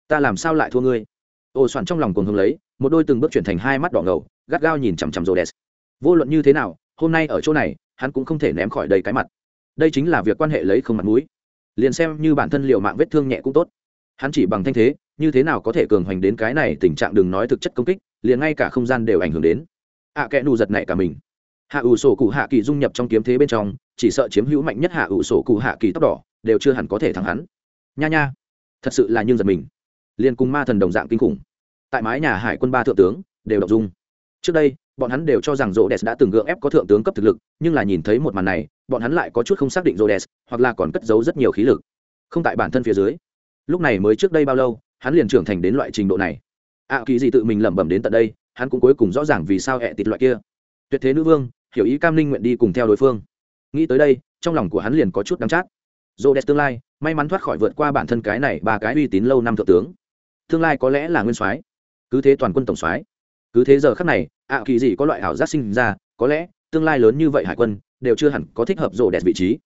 ta làm sao lại thua ngươi? Ồ soạn trong lòng cùng hứng lấy, một đôi từng bước chuyển thành hai mắt đỏ ngầu, gắt gao nhìn chằm chằm rô đès vô luận như thế nào, hôm nay ở chỗ này, hắn cũng không thể ném khỏi đầy cái mặt. Đây chính là việc quan hệ lấy không mặt mũi. Liền xem như bản thân liệu mạng vết thương nhẹ cũng tốt. Hắn chỉ bằng thanh thế, như thế nào có thể cường hoành đến cái này tình trạng đừng nói thực chất công kích, liền ngay cả không gian đều ảnh hưởng đến ạ à, kẽ nù giật này cả mình. Hạ ủ sổ cụ hạ kỳ dung nhập trong kiếm thế bên trong chỉ sợ chiếm hữu mạnh nhất hạ ủ sổ cụ hạ kỳ tóc đỏ đều chưa hẳn có thể thắng hắn. Nha nha thật sự là nhưng giật mình. Liền cùng ma thần đồng dạng kinh khủng. Tại mái nhà hải quân ba thượng tướng đều đọc dung. Trước đây bọn hắn đều cho rằng rô đès đã từng gượng ép có thượng tướng cấp thực lực nhưng là nhìn thấy một màn này bọn hắn lại có chút không xác định rô đès hoặc là còn cất giấu rất nhiều khí lực. Không tại bản thân phía dưới. Lúc này mới trước đây bao lâu hắn liền trưởng thành đến loại trình độ này. Ạ à, kỳ gì tự mình lẩm bẩm đến tận đây hắn cũng cuối cùng rõ ràng vì sao hẹ tịt loại kia. Tuyệt thế nữ vương, hiểu ý cam linh nguyện đi cùng theo đối phương. Nghĩ tới đây, trong lòng của hắn liền có chút đắm chát. Dô đẹp tương lai, may mắn thoát khỏi vượt qua bản thân cái này ba cái uy tín lâu năm thượng tướng. Tương lai có lẽ là nguyên soái. Cứ thế toàn quân tổng soái. Cứ thế giờ khắc này, ạ kỳ gì có loại ảo giác sinh ra, có lẽ, tương lai lớn như vậy hải quân, đều chưa hẳn có thích hợp rổ đẹp vị trí.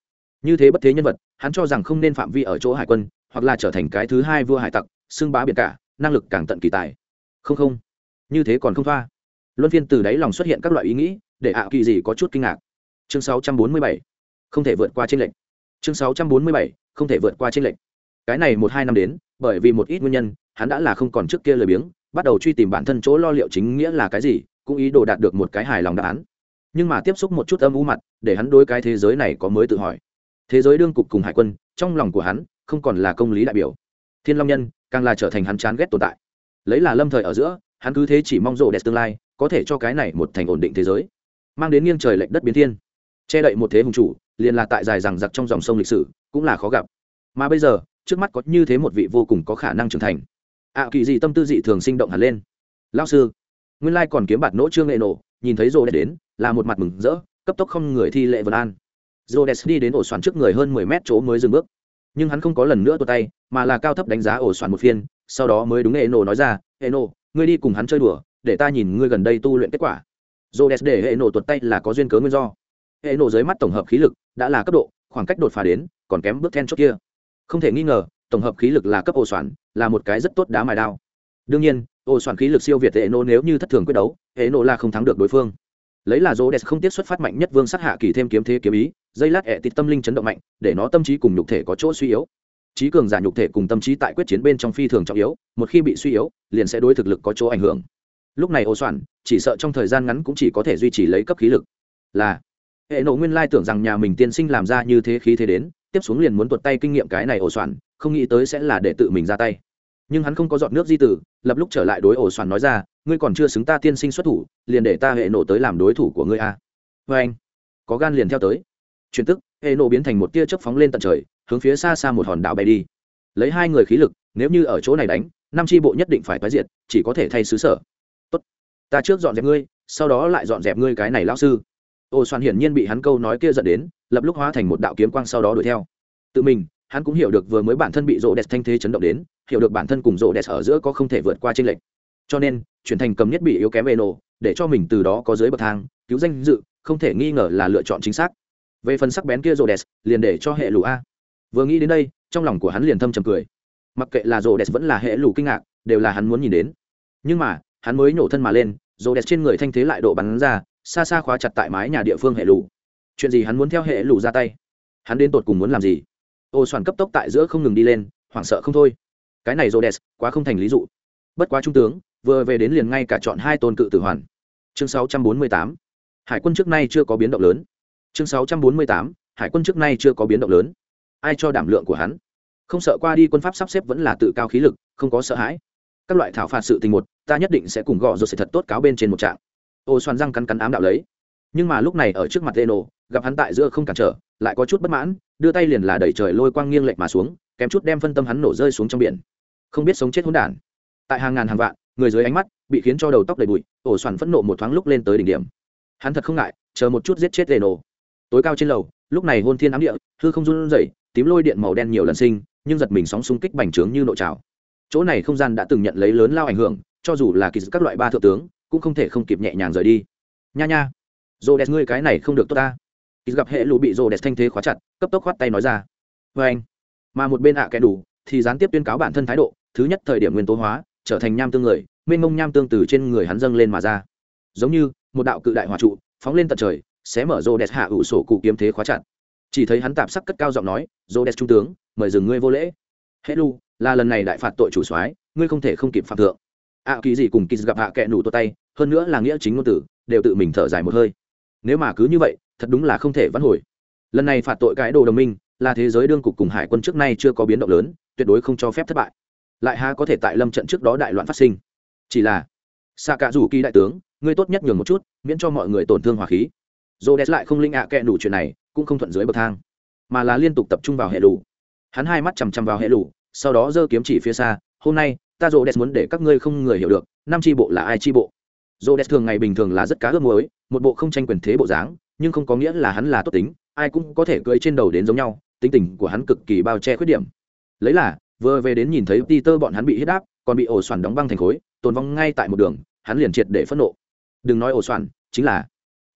Như thế bất thế nhân vật, hắn cho rằng không nên phạm vi ở chỗ hải quân, hoặc là trở thành cái thứ hai vua hải tặc, xưng bá biển cả, năng lực càng tận kỳ tài. Không không như thế còn không thoa. Luân phiên từ đáy lòng xuất hiện các loại ý nghĩ, để ạ kỳ gì có chút kinh ngạc. Chương 647. không thể vượt qua trên lệnh chương 647. không thể vượt qua trên lệnh cái này một hai năm đến, bởi vì một ít nguyên nhân, hắn đã là không còn trước kia lười biếng, bắt đầu truy tìm bản thân chỗ lo liệu chính nghĩa là cái gì, cũng ý đồ đạt được một cái hài lòng đáp án. Nhưng mà tiếp xúc một chút âm u mặt, để hắn đối cái thế giới này có mới tự hỏi. Thế giới đương cục cùng hải quân, trong lòng của hắn, không còn là công lý đại biểu. Thiên long nhân, càng là trở thành hắn chán ghét tồn tại. Lấy là lâm thời ở giữa hắn cứ thế chỉ mong rộ đẹp tương lai, có thể cho cái này một thành ổn định thế giới. Mang đến nghiêng trời lệch đất biến thiên. Che đậy một thế hùng chủ, liền là tại dài rằng giặc trong dòng sông lịch sử, cũng là khó gặp. Mà bây giờ, trước mắt có như thế một vị vô cùng có khả năng trưởng thành. Ạ kỳ gì tâm tư dị thường sinh động hẳn lên. Lao sư, nguyên lai còn kiếm bạt nỗ trương nghệ nổ, nhìn thấy rô đẹp đến, là một mặt mừng rỡ, cấp tốc không người thi lệ vân an. Rô đẹp đi đến ổ xoắn trước người hơn mười mét chỗ mới dừng bước. Nhưng hắn không có lần nữa tuột tay, mà là cao thấp đánh giá ổ xoắn một phiên, sau đó mới đúng nghệ nổ nói ra hệ nổ ngươi đi cùng hắn chơi đùa, để ta nhìn ngươi gần đây tu luyện kết quả. Rô đẹp để hệ nổ tuột tay là có duyên cớ nguyên do. Hệ nổ dưới mắt tổng hợp khí lực đã là cấp độ, khoảng cách đột phá đến, còn kém bước then chốt kia. Không thể nghi ngờ, tổng hợp khí lực là cấp ổ soạn, là một cái rất tốt đá mài đao. Đương nhiên ổ soạn khí lực siêu việt hệ nổ nếu như thất thường quyết đấu, hệ nổ là không thắng được đối phương. Lấy là rô đẹp không tiết xuất phát mạnh nhất vương sát hạ kỳ thêm kiếm thế kiếm ý, dây lát ẹ tịt tâm linh chấn động mạnh, để nó tâm trí cùng nhục thể có chỗ suy yếu trí cường giả nhục thể cùng tâm trí tại quyết chiến bên trong phi thường trọng yếu, một khi bị suy yếu, liền sẽ đối thực lực có chỗ ảnh hưởng. Lúc này ô soạn, chỉ sợ trong thời gian ngắn cũng chỉ có thể duy trì lấy cấp khí lực. Là, hệ nổ nguyên lai tưởng rằng nhà mình tiên sinh làm ra như thế khí thế đến, tiếp xuống liền muốn tuột tay kinh nghiệm cái này ổ soạn, không nghĩ tới sẽ là để tự mình ra tay. Nhưng hắn không có dọn nước di tử, lập lúc trở lại đối ổ soạn nói ra, ngươi còn chưa xứng ta tiên sinh xuất thủ, liền để ta hệ nổ tới làm đối thủ của ngươi a à. vê anh có gan liền theo tới chuyển tức, hệ nổ biến thành một tia chớp phóng lên tận trời, hướng phía xa xa một hòn đảo bay đi. Lấy hai người khí lực, nếu như ở chỗ này đánh, năm tri bộ nhất định phải tái diệt, chỉ có thể thay xứ sở. Tốt, ta trước dọn dẹp ngươi, sau đó lại dọn dẹp ngươi cái này lão sư. Ô soạn hiển nhiên bị hắn câu nói kia dẫn đến, lập lúc hóa thành một đạo kiếm quang sau đó đuổi theo. Tự mình, hắn cũng hiểu được vừa mới bản thân bị rộ đẹp thanh thế chấn động đến, hiểu được bản thân cùng rộ đẹp ở giữa có không thể vượt qua tranh lệch. Cho nên, chuyển thành cầm nhất bị yếu kém eno, để cho mình từ đó có dưới bậc thang, cứu danh dự, không thể nghi ngờ là lựa chọn chính xác về phần sắc bén kia rô đẹp liền để cho hệ lũ a. Vừa nghĩ đến đây, trong lòng của hắn liền thâm trầm cười. Mặc kệ là rô đẹp vẫn là hệ lũ kinh ngạc, đều là hắn muốn nhìn đến. Nhưng mà, hắn mới nhổ thân mà lên rô đẹp trên người thanh thế lại độ bắn ra, xa xa khóa chặt tại mái nhà địa phương hệ lũ. Chuyện gì hắn muốn theo hệ lũ ra tay? Hắn đến tột cùng muốn làm gì? Ô soạn cấp tốc tại giữa không ngừng đi lên, hoảng sợ không thôi. Cái này rô đès quá không thành lý dụ. Bất quá trung tướng, vừa về đến liền ngay cả chọn hai tôn cự tử hoàn. Chương 648. hải quân trước nay chưa có biến động lớn chương 648. hải quân trước nay chưa có biến động lớn. Ai cho đảm lượng của hắn? Không sợ qua đi quân pháp sắp xếp vẫn là tự cao khí lực, không có sợ hãi. Các loại thảo phạt sự tình một, ta nhất định sẽ cùng gọ rồi sẽ thật tốt cáo bên trên một trạng. Ô xoan răng cắn cắn ám đạo lấy. Nhưng mà lúc này ở trước mặt lê nổ gặp hắn tại giữa không cản trở, lại có chút bất mãn, đưa tay liền là đẩy trời lôi quang nghiêng lệch mà xuống, kém chút đem phân tâm hắn nổ rơi xuống trong biển. Không biết sống chết hỗn đản. Tại hàng ngàn hàng vạn, người dưới ánh mắt bị khiến cho đầu tóc đầy bụi ổ xoàn phẫn nộ một thoáng lúc lên tới đỉnh điểm. Hắn thật không ngại, chờ một chút giết chết lê nổ tối cao trên lầu, lúc này hôn thiên ám địa, hư không run rẩy, tím lôi điện màu đen nhiều lần sinh, nhưng giật mình sóng xung kích bành trướng như nội trào. Chỗ này không gian đã từng nhận lấy lớn lao ảnh hưởng, cho dù là kỳ các loại ba thượng tướng, cũng không thể không kịp nhẹ nhàng rời đi. Nha nha. Rô đẹp ngươi cái này không được tốt ta. Kỳ gặp hệ lũ bị rô đẹp thanh thế khóa chặt, cấp tốc khoát tay nói ra. Vê anh. Mà một bên ạ à kẻ đủ, thì gián tiếp tuyên cáo bản thân thái độ, thứ nhất thời điểm nguyên tố hóa, trở thành nham tương người, mênh mông nham tương từ trên người hắn dâng lên mà ra. Giống như, một đạo cự đại hòa trụ, phóng lên tận trời sẽ mở rô đẹp hạ ủ sổ cụ kiếm thế khóa chặt. Chỉ thấy hắn tạp sắc cất cao giọng nói rô đẹp trung tướng mời dừng ngươi vô lễ. Hết lu là lần này đại phạt tội chủ soái ngươi không thể không kịp phạm thượng. Ạ à, kỳ gì cùng kỳ gặp hạ kẹ nủ tô tay hơn nữa là nghĩa chính ngôn tử đều tự mình thở dài một hơi. Nếu mà cứ như vậy thật đúng là không thể vãn hồi. Lần này phạt tội cái đồ đồng minh là thế giới đương cục cùng hải quân trước nay chưa có biến động lớn tuyệt đối không cho phép thất bại. Lại ha có thể tại lâm trận trước đó đại loạn phát sinh? Chỉ là xạ cả rủ kỳ đại tướng ngươi tốt nhất nhường một chút miễn cho mọi người tổn thương hòa khí dồ đét lại không linh ạ à kẹ đủ chuyện này, cũng không thuận dưới bậc thang, mà là liên tục tập trung vào hệ đủ hắn hai mắt chằm chằm vào hệ đủ sau đó giơ kiếm chỉ phía xa, hôm nay, ta dồ đét muốn để các ngươi không người hiểu được, năm tri bộ là ai tri bộ? Dồ đét thường ngày bình thường là rất cá ước muối, một bộ không tranh quyền thế bộ dáng, nhưng không có nghĩa là hắn là tốt tính, ai cũng có thể cưỡi trên đầu đến giống nhau, tính tình của hắn cực kỳ bao che khuyết điểm. Lấy là, vừa về đến nhìn thấy peter bọn hắn bị huyết áp, còn bị ổ xoàn đóng băng thành khối, tồn vong ngay tại một đường, hắn liền triệt để phẫn nộ. Đừng nói ổ xoàn, chính là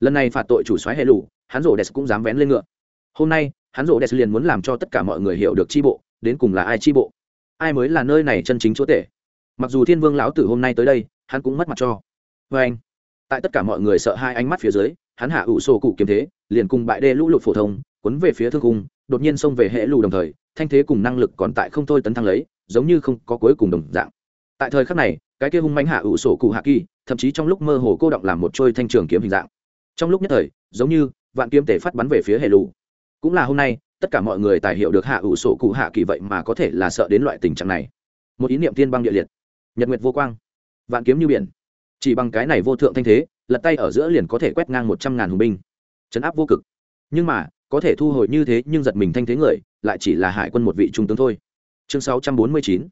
lần này phạt tội chủ soái hệ lụ, hắn rổ đès cũng dám vén lên ngựa. Hôm nay, hắn rổ đès liền muốn làm cho tất cả mọi người hiểu được tri bộ, đến cùng là ai tri bộ. Ai mới là nơi này chân chính chúa tể. Mặc dù thiên vương lão tử hôm nay tới đây, hắn cũng mất mặt cho. Vê anh, tại tất cả mọi người sợ hai ánh mắt phía dưới, hắn hạ ủ sổ cụ kiếm thế, liền cùng bại đê lũ lụt phổ thông quấn về phía thương cung, đột nhiên xông về hệ lù đồng thời, thanh thế cùng năng lực còn tại không thôi tấn thăng lấy, giống như không có cuối cùng đồng dạng. Tại thời khắc này, cái kia hung mánh hạ ủ sổ cụ hạ kỳ, thậm chí trong lúc mơ hồ cô động làm một trôi thanh trường kiếm hình dạng trong lúc nhất thời, giống như vạn kiếm tể phát bắn về phía hệ lù. Cũng là hôm nay, tất cả mọi người tài hiểu được hạ ủ sổ cụ hạ kỳ vậy mà có thể là sợ đến loại tình trạng này. Một ý niệm tiên băng địa liệt. Nhật nguyệt vô quang. Vạn kiếm như biển. Chỉ bằng cái này vô thượng thanh thế, lật tay ở giữa liền có thể quét ngang một trăm ngàn hùng binh. Chấn áp vô cực. Nhưng mà, có thể thu hồi như thế, nhưng giật mình thanh thế người, lại chỉ là hải quân một vị trung tướng thôi. Chương 649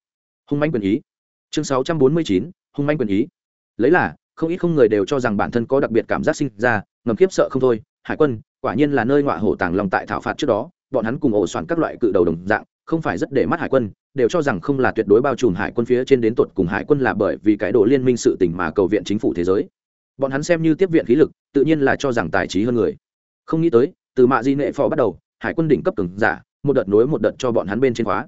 hung manh quyền ý. Chương 649 hung manh quyền ý. Lấy là không ít không người đều cho rằng bản thân có đặc biệt cảm giác sinh ra, ngầm khiếp sợ không thôi. Hải quân, quả nhiên là nơi ngọa hổ tàng lòng tại thảo phạt trước đó, bọn hắn cùng ổ soạn các loại cự đầu đồng dạng, không phải rất để mắt hải quân, đều cho rằng không là tuyệt đối bao trùm hải quân phía trên đến tột cùng hải quân là bởi vì cái độ liên minh sự tình mà cầu viện chính phủ thế giới. Bọn hắn xem như tiếp viện khí lực, tự nhiên là cho rằng tài trí hơn người. Không nghĩ tới, từ mạ di nệ phò bắt đầu, hải quân đỉnh cấp từng giả, một đợt nối một đợt cho bọn hắn bên trên khóa.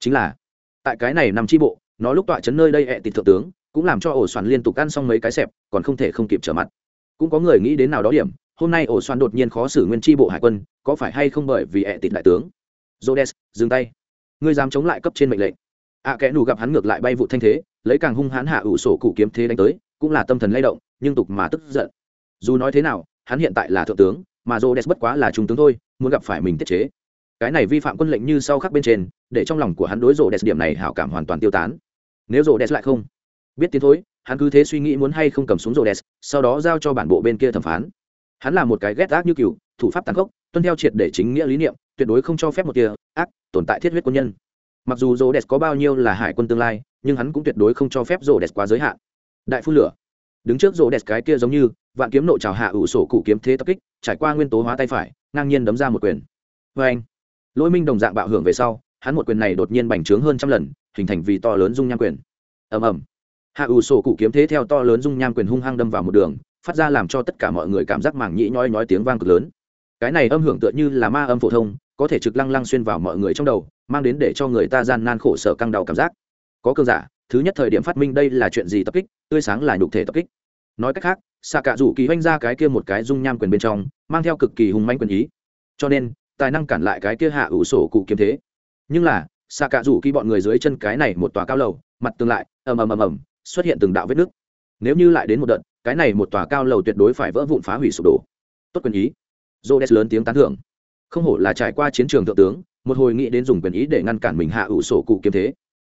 Chính là, tại cái này nằm chi bộ, nó lúc tọa chấn nơi đây ẹ tịt thượng tướng cũng làm cho ổ xoan liên tục ăn xong mấy cái xẹp còn không thể không kịp trở mặt. Cũng có người nghĩ đến nào đó điểm hôm nay ổ xoan đột nhiên khó xử nguyên tri bộ hải quân có phải hay không bởi vì ẹ tịt đại tướng? Jodes dừng tay. Ngươi dám chống lại cấp trên mệnh lệnh. Ạ à, kẽ nù gặp hắn ngược lại bay vụ thanh thế lấy càng hung hãn hạ ủ sổ cụ kiếm thế đánh tới cũng là tâm thần lay động nhưng tục mà tức giận. Dù nói thế nào hắn hiện tại là thượng tướng mà jodes bất quá là trung tướng thôi muốn gặp phải mình tiết chế. Cái này vi phạm quân lệnh như sau khắc bên trên để trong lòng của hắn đối rộ đẹp điểm này hảo cảm hoàn toàn tiêu tán. Nếu rộ đẹp lại không biết tiến thối, hắn cứ thế suy nghĩ muốn hay không cầm xuống rô đẹp sau đó giao cho bản bộ bên kia thẩm phán. Hắn là một cái ghét ác như cựu thủ pháp tàn khốc, tuân theo triệt để chính nghĩa lý niệm, tuyệt đối không cho phép một tia ác tồn tại thiết huyết quân nhân. Mặc dù rô đẹp có bao nhiêu là hải quân tương lai, nhưng hắn cũng tuyệt đối không cho phép rô đẹp quá giới hạn. Đại phun lửa. Đứng trước rô đẹp cái kia giống như, vạn kiếm nộ trào hạ ủ sổ cụ kiếm thế tập kích, trải qua nguyên tố hóa tay phải, ngang nhiên đấm ra một quyền. Vê anh lỗi minh đồng dạng bạo hưởng về sau, hắn một quyền này đột nhiên bành trướng hơn trăm lần, hình thành vì to lớn dung nham quyền. Ầm ầm hạ ủ sổ cụ kiếm thế theo to lớn dung nham quyền hung hăng đâm vào một đường, phát ra làm cho tất cả mọi người cảm giác mảng nhĩ nhói nhói tiếng vang cực lớn. Cái này âm hưởng tựa như là ma âm phổ thông, có thể trực lăng lăng xuyên vào mọi người trong đầu, mang đến để cho người ta gian nan khổ sở căng đầu cảm giác. Có cơn giả, thứ nhất thời điểm phát minh đây là chuyện gì tập kích, tươi sáng là nhục thể tập kích. Nói cách khác xạ cạ rủ kỳ hoanh ra cái kia một cái dung nham quyền bên trong, mang theo cực kỳ hùng manh quyền ý. Cho nên, tài năng cản lại cái kia hạ ủ sổ cụ kiếm thế. Nhưng là xạ cạ rủ kỳ bọn người dưới chân cái này một tòa cao lầu, mặt tương lại, ầm ầm ầm ầm xuất hiện từng đạo vết nước nếu như lại đến một đợt, cái này một tòa cao lầu tuyệt đối phải vỡ vụn phá hủy sụp đổ. Tốt quyền ý. Jodes lớn tiếng tán thưởng. Không hổ là trải qua chiến trường thượng tướng, một hồi nghĩ đến dùng quyền ý để ngăn cản mình hạ ủ sổ cụ kiếm thế.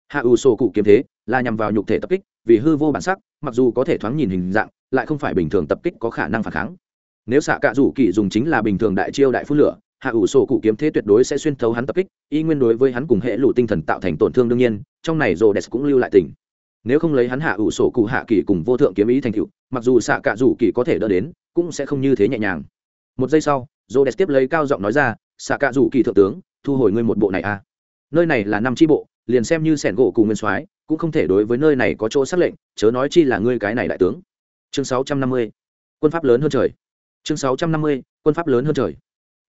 Hạ ủ sổ cụ kiếm thế là nhằm vào nhục thể tập kích, vì hư vô bản sắc, mặc dù có thể thoáng nhìn hình dạng, lại không phải bình thường tập kích có khả năng phản kháng. Nếu xạ cạ rủ kỳ dùng chính là bình thường đại chiêu đại phun lửa, hạ ủ sổ cụ kiếm thế tuyệt đối sẽ xuyên thấu hắn tập kích, y nguyên đối với hắn cùng hệ lụ tinh thần tạo thành tổn thương đương nhiên, trong này rồ cũng lưu lại tình nếu không lấy hắn hạ ủ sổ cụ hạ kỳ cùng vô thượng kiếm ý thành cựu mặc dù xạ cạ rủ kỳ có thể đỡ đến cũng sẽ không như thế nhẹ nhàng một giây sau rồ đẹp tiếp lấy cao giọng nói ra xạ cạ rủ kỳ thượng tướng thu hồi ngươi một bộ này à. nơi này là năm tri bộ liền xem như sẻn gỗ cùng nguyên soái cũng không thể đối với nơi này có chỗ xác lệnh chớ nói chi là ngươi cái này đại tướng chương 650. quân pháp lớn hơn trời chương 650. quân pháp lớn hơn trời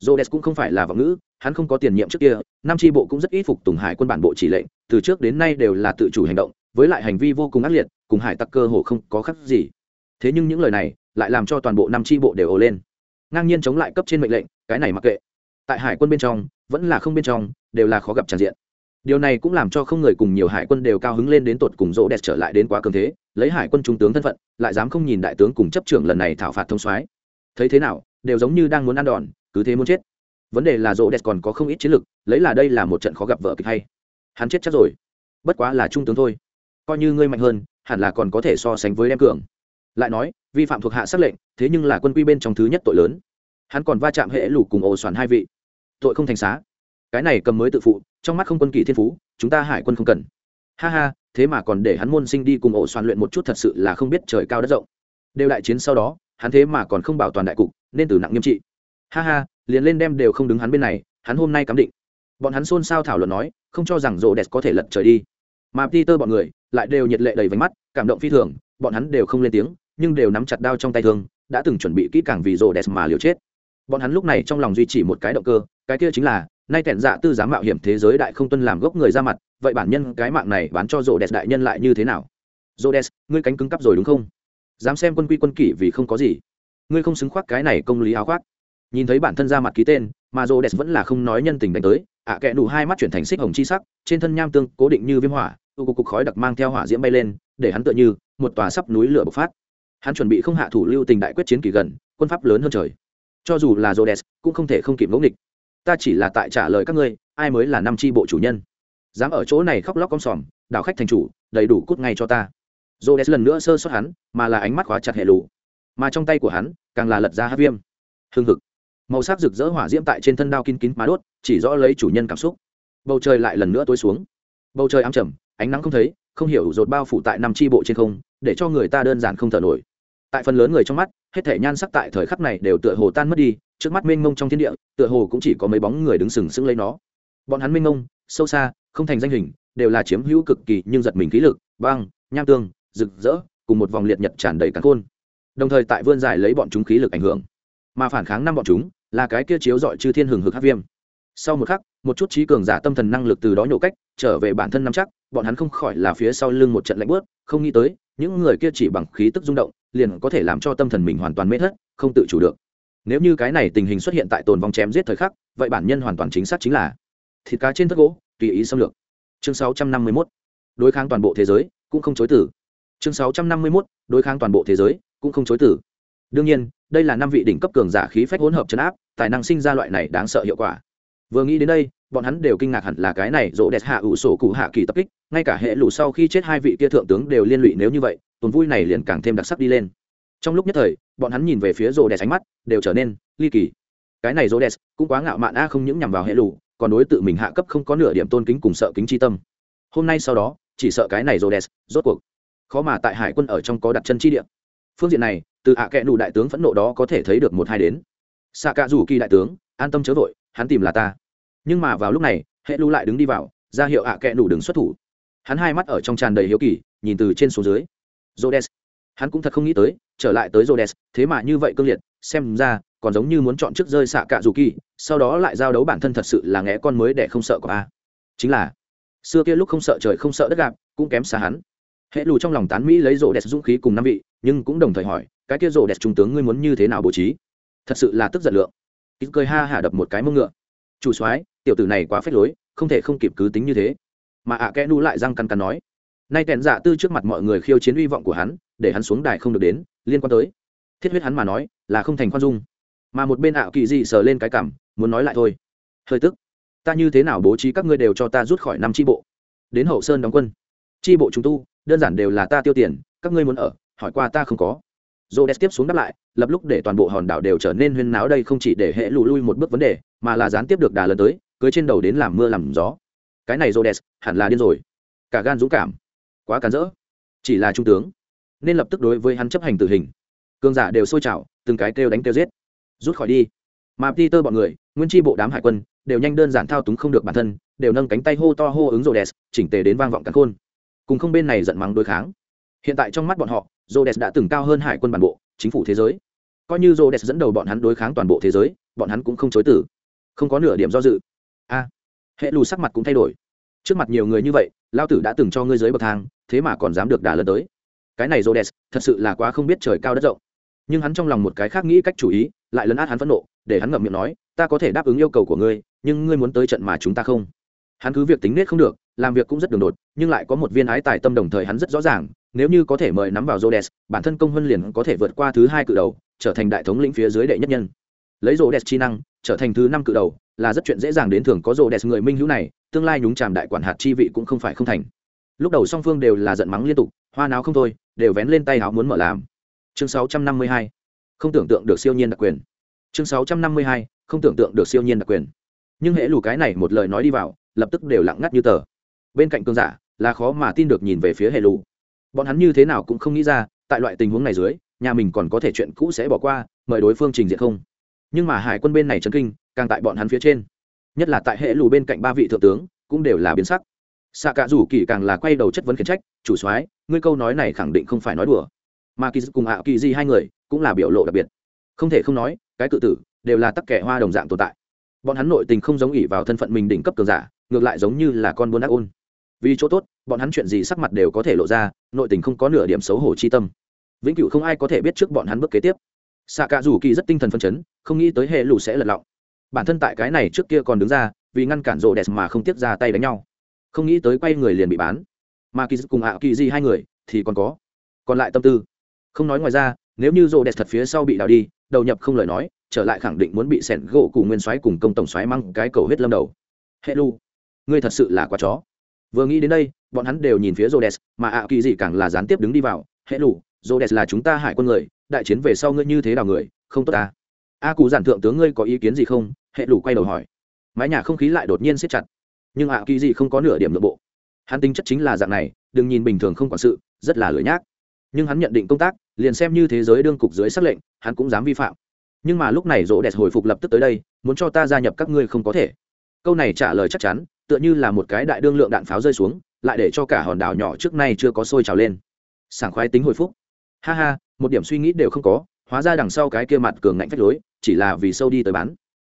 Rhodes cũng không phải là vọng ngữ, hắn không có tiền nhiệm trước kia, năm tri bộ cũng rất ít phục tùng hải quân bản bộ chỉ lệnh, từ trước đến nay đều là tự chủ hành động, với lại hành vi vô cùng ác liệt, cùng hải tặc cơ hồ không có khác gì. Thế nhưng những lời này lại làm cho toàn bộ năm tri bộ đều ồ lên. Ngang nhiên chống lại cấp trên mệnh lệnh, cái này mặc kệ. Tại hải quân bên trong, vẫn là không bên trong, đều là khó gặp tràn diện điều này cũng làm cho không người cùng nhiều hải quân đều cao hứng lên đến tột cùng rỗ đẹp trở lại đến quá cường thế lấy hải quân trung tướng thân phận lại dám không nhìn đại tướng cùng chấp trưởng lần này thảo phạt thông soái thấy thế nào đều giống như đang muốn ăn đòn cứ thế muốn chết vấn đề là rỗ đẹp còn có không ít chiến lực, lấy là đây là một trận khó gặp vợ kịch hay hắn chết chắc rồi bất quá là trung tướng thôi coi như ngươi mạnh hơn, hẳn là còn có thể so sánh với đem cường. Lại nói, vi phạm thuộc hạ xác lệnh, thế nhưng là quân quy bên trong thứ nhất tội lớn. Hắn còn va chạm hệ lủ cùng ồ soạn hai vị. Tội không thành xá. Cái này cầm mới tự phụ, trong mắt không quân kỳ thiên phú, chúng ta hải quân không cần. Ha ha, thế mà còn để hắn môn sinh đi cùng ổ soạn luyện một chút thật sự là không biết trời cao đất rộng. Đều đại chiến sau đó, hắn thế mà còn không bảo toàn đại cục, nên từ nặng nghiêm trị. Ha ha, liền lên đem đều không đứng hắn bên này, hắn hôm nay cắm định. Bọn hắn xôn xao thảo luận nói, không cho rằng rộ đẹp có thể lật trời đi. Mà peter bọn người lại đều nhiệt lệ đầy váy mắt cảm động phi thường bọn hắn đều không lên tiếng nhưng đều nắm chặt đao trong tay thương đã từng chuẩn bị kỹ càng vì rồ đẹp mà liều chết. Bọn hắn lúc này trong lòng duy trì một cái động cơ cái kia chính là nay kẻn dạ tư dám mạo hiểm thế giới đại không tuân làm gốc người ra mặt vậy bản nhân cái mạng này bán cho rồ đẹp đại nhân lại như thế nào? Rồ đẹp ngươi cánh cứng cắp rồi đúng không? Dám xem quân quy quân kỷ vì không có gì. Ngươi không xứng khoác cái này công lý áo khoác. Nhìn thấy bản thân ra mặt ký tên mà rồ đẹp vẫn là không nói nhân tình đánh tới ạ à, kẽ đủ hai mắt chuyển thành xích hồng chi sắc trên thân nham tương cố định như viêm hỏa tu cục cục khói đặc mang theo hỏa diễm bay lên, để hắn tựa như một tòa sắp núi lửa bộc phát. Hắn chuẩn bị không hạ thủ lưu tình đại quyết chiến kỳ gần, quân pháp lớn hơn trời. Cho dù là Rhodes, cũng không thể không kịp ngẫu nghịch. Ta chỉ là tại trả lời các ngươi, ai mới là năm tri bộ chủ nhân? Dám ở chỗ này khóc lóc con sòm, đảo khách thành chủ, đầy đủ cút ngay cho ta. J o lần nữa sơ sót hắn, mà là ánh mắt khóa chặt hệ lụ mà trong tay của hắn, càng là lật ra hát viêm. Hương hực. Màu sắc rực rỡ hỏa diễm tại trên thân đao kín kín má đốt, chỉ rõ lấy chủ nhân cảm xúc. Bầu trời lại lần nữa tối xuống. Bầu trời ám trầm ánh nắng không thấy, không hiểu rột bao phủ tại năm tri bộ trên không, để cho người ta đơn giản không thở nổi. Tại phần lớn người trong mắt, hết thể nhan sắc tại thời khắc này đều tựa hồ tan mất đi, trước mắt mênh mông trong thiên địa, tựa hồ cũng chỉ có mấy bóng người đứng sừng sững lấy nó. Bọn hắn mênh mông, sâu xa, không thành danh hình, đều là chiếm hữu cực kỳ nhưng giật mình khí lực, băng, nham tương, rực rỡ, cùng một vòng liệt nhật tràn đầy cắn khôn. Đồng thời tại vươn dài lấy bọn chúng khí lực ảnh hưởng. Mà phản kháng năm bọn chúng, là cái kia chiếu dọi chư thiên hừng hực hát viêm. Sau một khắc một chút trí cường giả tâm thần năng lực từ đó nhổ cách, trở về bản thân nắm chắc, bọn hắn không khỏi là phía sau lưng một trận lạnh bớt không nghĩ tới, những người kia chỉ bằng khí tức rung động, liền có thể làm cho tâm thần mình hoàn toàn mê thất, không tự chủ được nếu như cái này tình hình xuất hiện tại tồn vong chém giết thời khắc, vậy bản nhân hoàn toàn chính xác chính là thịt cá trên thất gỗ, tùy ý xâm lược chương 651. đối kháng toàn bộ thế giới, cũng không chối tử chương 651. đối kháng toàn bộ thế giới, cũng không chối tử đương nhiên, đây là năm vị đỉnh cấp cường giả khí phách hỗn hợp chấn áp, tài năng sinh ra loại này đáng sợ hiệu quả vừa nghĩ đến đây, bọn hắn đều kinh ngạc hẳn là cái này rỗ đẹp hạ ủ sổ cụ hạ kỳ tập kích, ngay cả hệ lụ sau khi chết hai vị kia thượng tướng đều liên lụy nếu như vậy, tuần vui này liền càng thêm đặc sắc đi lên. Trong lúc nhất thời, bọn hắn nhìn về phía rỗ đẹp ánh mắt đều trở nên ly kỳ. Cái này rô đẹp cũng quá ngạo mạn a, không những nhằm vào hệ lụ, còn đối tự mình hạ cấp không có nửa điểm tôn kính cùng sợ kính chi tâm. Hôm nay sau đó, chỉ sợ cái này rô đẹp rốt cuộc khó mà tại hải quân ở trong có đặt chân chi địa. Phương diện này, từ hạ kẽ nụ đại tướng phẫn nộ đó có thể thấy được một hai đến. Xạ cả rủ kỳ đại tướng, an tâm chớ vội hắn tìm là ta nhưng mà vào lúc này hệ lưu lại đứng đi vào ra hiệu ạ kẽ nụ đứng xuất thủ hắn hai mắt ở trong tràn đầy hiếu kỳ nhìn từ trên xuống dưới Rhodes. Hắn cũng thật không nghĩ tới, trở lại tới Rhodes, thế mà như vậy cương liệt, xem ra còn giống như muốn chọn trước rơi xạ cạ dù kỳ, sau đó lại giao đấu bản thân thật sự là ngẽ con mới để không sợ của a. Chính là, xưa kia lúc không sợ trời không sợ đất gặp, cũng kém xa hắn. Hệ lù trong lòng tán mỹ lấy Rhodes dũng khí cùng năm vị, nhưng cũng đồng thời hỏi, cái kia Rhodes trung tướng ngươi muốn như thế nào bố trí? Thật sự là tức giận lượng. Ít cười ha hả đập một cái mông ngựa. Chủ soái, tiểu tử này quá phết lối, không thể không kịp cứ tính như thế. Mà ạ à kẽ nu lại răng căn căn nói, nay kèn dạ tư trước mặt mọi người khiêu chiến uy vọng của hắn để hắn xuống đài không được đến liên quan tới. Thiết huyết hắn mà nói là không thành khoan dung. Mà một bên ạ kỳ dị sờ lên cái cảm muốn nói lại thôi. Hơi tức ta như thế nào bố trí các ngươi đều cho ta rút khỏi năm tri bộ? Đến hậu sơn đóng quân. Tri bộ chúng tu đơn giản đều là ta tiêu tiền các ngươi muốn ở hỏi qua ta không có. Dô đẹp tiếp xuống đáp lại lập lúc để toàn bộ hòn đảo đều trở nên huyên náo đây không chỉ để hệ lù lui một bước vấn đề, mà là gián tiếp được đà lớn tới, cưới trên đầu đến làm mưa làm gió. Cái này rô đès hẳn là điên rồi. Cả gan dũng cảm. Quá cản rỡ. Chỉ là trung tướng. Nên lập tức đối với hắn chấp hành tử hình. Cương giả đều sôi trào, từng cái kêu đánh kêu giết. Rút khỏi đi. Mà peter bọn người, nguyên tri bộ đám hải quân, đều nhanh đơn giản thao túng không được bản thân, đều nâng cánh tay hô to hô ứng rô đès chỉnh tề đến vang vọng cắn khôn. Cùng không bên này giận mắng đối kháng. Hiện tại trong mắt bọn họ rô đès đã từng cao hơn hải quân bản bộ, chính phủ thế giới coi như rô dẫn đầu bọn hắn đối kháng toàn bộ thế giới bọn hắn cũng không chối tử không có nửa điểm do dự. A hệ lù sắc mặt cũng thay đổi. Trước mặt nhiều người như vậy lao tử đã từng cho ngươi dưới bậc thang thế mà còn dám được đả lớn tới. Cái này Rhodes thật sự là quá không biết trời cao đất rộng. Nhưng hắn trong lòng một cái khác nghĩ cách chủ ý lại lấn át hắn phẫn nộ để hắn ngậm miệng nói ta có thể đáp ứng yêu cầu của ngươi nhưng ngươi muốn tới trận mà chúng ta không? Hắn cứ việc tính nết không được làm việc cũng rất đường đột nhưng lại có một viên ái tài tâm đồng thời hắn rất rõ ràng nếu như có thể mời nắm vào Rhodes, bản thân công huân liền có thể vượt qua thứ hai cự đầu trở thành đại thống lĩnh phía dưới đệ nhất nhân. Lấy Rhodes chi năng, trở thành thứ năm cự đầu, là rất chuyện dễ dàng đến thường có Rhodes người minh hữu này, tương lai nhúng chàm đại quản hạt chi vị cũng không phải không thành. Lúc đầu song phương đều là giận mắng liên tục, hoa náo không thôi, đều vén lên tay áo muốn mở làm. Chương 652. không tưởng tượng được siêu nhiên đặc quyền. Chương 652. không tưởng tượng được siêu nhiên đặc quyền. Nhưng hễ lù cái này một lời nói đi vào, lập tức đều lặng ngắt như tờ. Bên cạnh cơn giả, là khó mà tin được nhìn về phía hệ lù. Bọn hắn như thế nào cũng không nghĩ ra, tại loại tình huống này dưới nhà mình còn có thể chuyện cũ sẽ bỏ qua, mời đối phương trình diện không. Nhưng mà hải quân bên này chấn kinh, càng tại bọn hắn phía trên. Nhất là tại hệ lù bên cạnh ba vị thượng tướng, cũng đều là biến sắc. Xạ cả rủ kỳ càng là quay đầu chất vấn khiển trách, chủ soái, ngươi câu nói này khẳng định không phải nói đùa. Mà kỳ cùng ạ kỳ di hai người cũng là biểu lộ đặc biệt. Không thể không nói, cái tự tử đều là tắc kẻ hoa đồng dạng tồn tại. Bọn hắn nội tình không giống ỉ vào thân phận mình đỉnh cấp cường giả, ngược lại giống như là con buôn ác ôn. Vì chỗ tốt, bọn hắn chuyện gì sắc mặt đều có thể lộ ra, nội tình không có nửa điểm xấu hổ chi tâm vĩnh cửu không ai có thể biết trước bọn hắn bước kế tiếp. Xạ cả rủ kỳ rất tinh thần phân chấn không nghĩ tới hệ lụ sẽ lật lọng. Bản thân tại cái này trước kia còn đứng ra vì ngăn cản rộ đẹp mà không tiếc ra tay đánh nhau. Không nghĩ tới quay người liền bị bán. Mà kỳ cùng ạ kỳ di hai người thì còn có. Còn lại tâm tư. Không nói ngoài ra nếu như rộ đẹp thật phía sau bị đào đi đầu nhập không lời nói trở lại khẳng định muốn bị sẻn gỗ cùng nguyên soái cùng công tổng soái măng cái cầu huyết lâm đầu. Hệ lu ngươi thật sự là quá chó. Vừa nghĩ đến đây bọn hắn đều nhìn phía Rhodes, mà ạ kỳ gì càng là gián tiếp đứng đi vào, "Hệ dô đẹp là chúng ta hải quân người, đại chiến về sau ngươi như thế nào người, không tốt ta." a cụ giản thượng tướng ngươi có ý kiến gì không? Hệ lủ quay đầu hỏi. Mái nhà không khí lại đột nhiên siết chặt. Nhưng ạ kỳ gì không có nửa điểm nội bộ. Hắn tính chất chính là dạng này đừng nhìn bình thường không quản sự rất là lười nhác. Nhưng hắn nhận định công tác liền xem như thế giới đương cục dưới xác lệnh hắn cũng dám vi phạm. Nhưng mà lúc này rỗ đẹp hồi phục lập tức tới đây muốn cho ta gia nhập các ngươi không có thể. Câu này trả lời chắc chắn tựa như là một cái đại đương lượng đạn pháo rơi xuống lại để cho cả hòn đảo nhỏ trước nay chưa có sôi trào lên. Sảng khoái tính hồi phúc ha ha, một điểm suy nghĩ đều không có, hóa ra đằng sau cái kia mặt cường ngạnh phách lối, chỉ là vì sâu đi tới bán.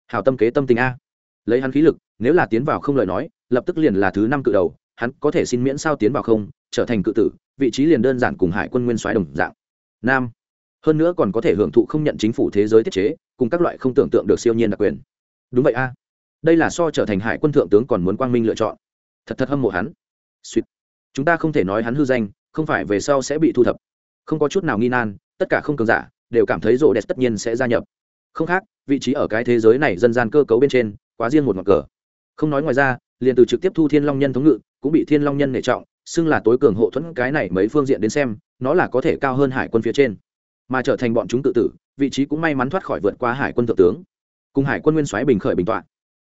Hào tâm kế tâm tình a. Lấy hắn khí lực, nếu là tiến vào không lời nói, lập tức liền là thứ năm cự đầu, hắn có thể xin miễn sao tiến vào không, trở thành cự tử, vị trí liền đơn giản cùng hải quân nguyên soái đồng dạng. Nam. Hơn nữa còn có thể hưởng thụ không nhận chính phủ thế giới tiết chế, cùng các loại không tưởng tượng được siêu nhiên đặc quyền. Đúng vậy a. Đây là so trở thành hải quân thượng tướng còn muốn quang minh lựa chọn. Thật thật hâm mộ hắn. Suýt. Chúng ta không thể nói hắn hư danh, không phải về sau sẽ bị thu thập không có chút nào nghi nan, tất cả không cường giả đều cảm thấy rộ đẹp tất nhiên sẽ gia nhập. Không khác, vị trí ở cái thế giới này dân gian cơ cấu bên trên, quá riêng một ngọn cờ. Không nói ngoài ra, liền từ trực tiếp thu thiên long nhân thống ngự, cũng bị thiên long nhân nể trọng, xưng là tối cường hộ thuẫn cái này mấy phương diện đến xem, nó là có thể cao hơn hải quân phía trên. Mà trở thành bọn chúng tự tử, vị trí cũng may mắn thoát khỏi vượt qua hải quân thượng tướng. Cùng hải quân nguyên soái bình khởi bình tọa.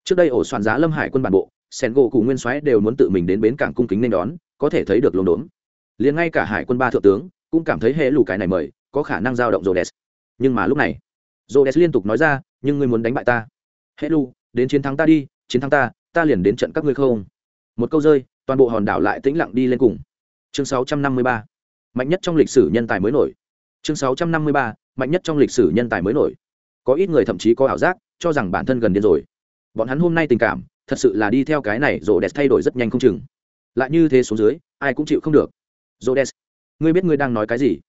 Trước đây ổ soạn giá lâm hải quân bản bộ, sen gỗ cùng nguyên soái đều muốn tự mình đến bến cảng cung kính nên đón, có thể thấy được lồn đốn. Liền ngay cả hải quân ba thượng tướng cũng cảm thấy hệ lù cái này mời, có khả năng giao động rô đès nhưng mà lúc này rô đès liên tục nói ra, nhưng ngươi muốn đánh bại ta. Hệ lù, đến chiến thắng ta đi, chiến thắng ta ta liền đến trận các ngươi không? Một câu rơi, toàn bộ hòn đảo lại tĩnh lặng đi lên cùng. Chương 653. mạnh nhất trong lịch sử nhân tài mới nổi. Chương 653. mạnh nhất trong lịch sử nhân tài mới nổi. Có ít người thậm chí có ảo giác, cho rằng bản thân gần điên rồi. Bọn hắn hôm nay tình cảm, thật sự là đi theo cái này rô thay đổi rất nhanh không chừng. Lại như thế xuống dưới, ai cũng chịu không được. Rô ngươi biết ngươi đang nói cái gì?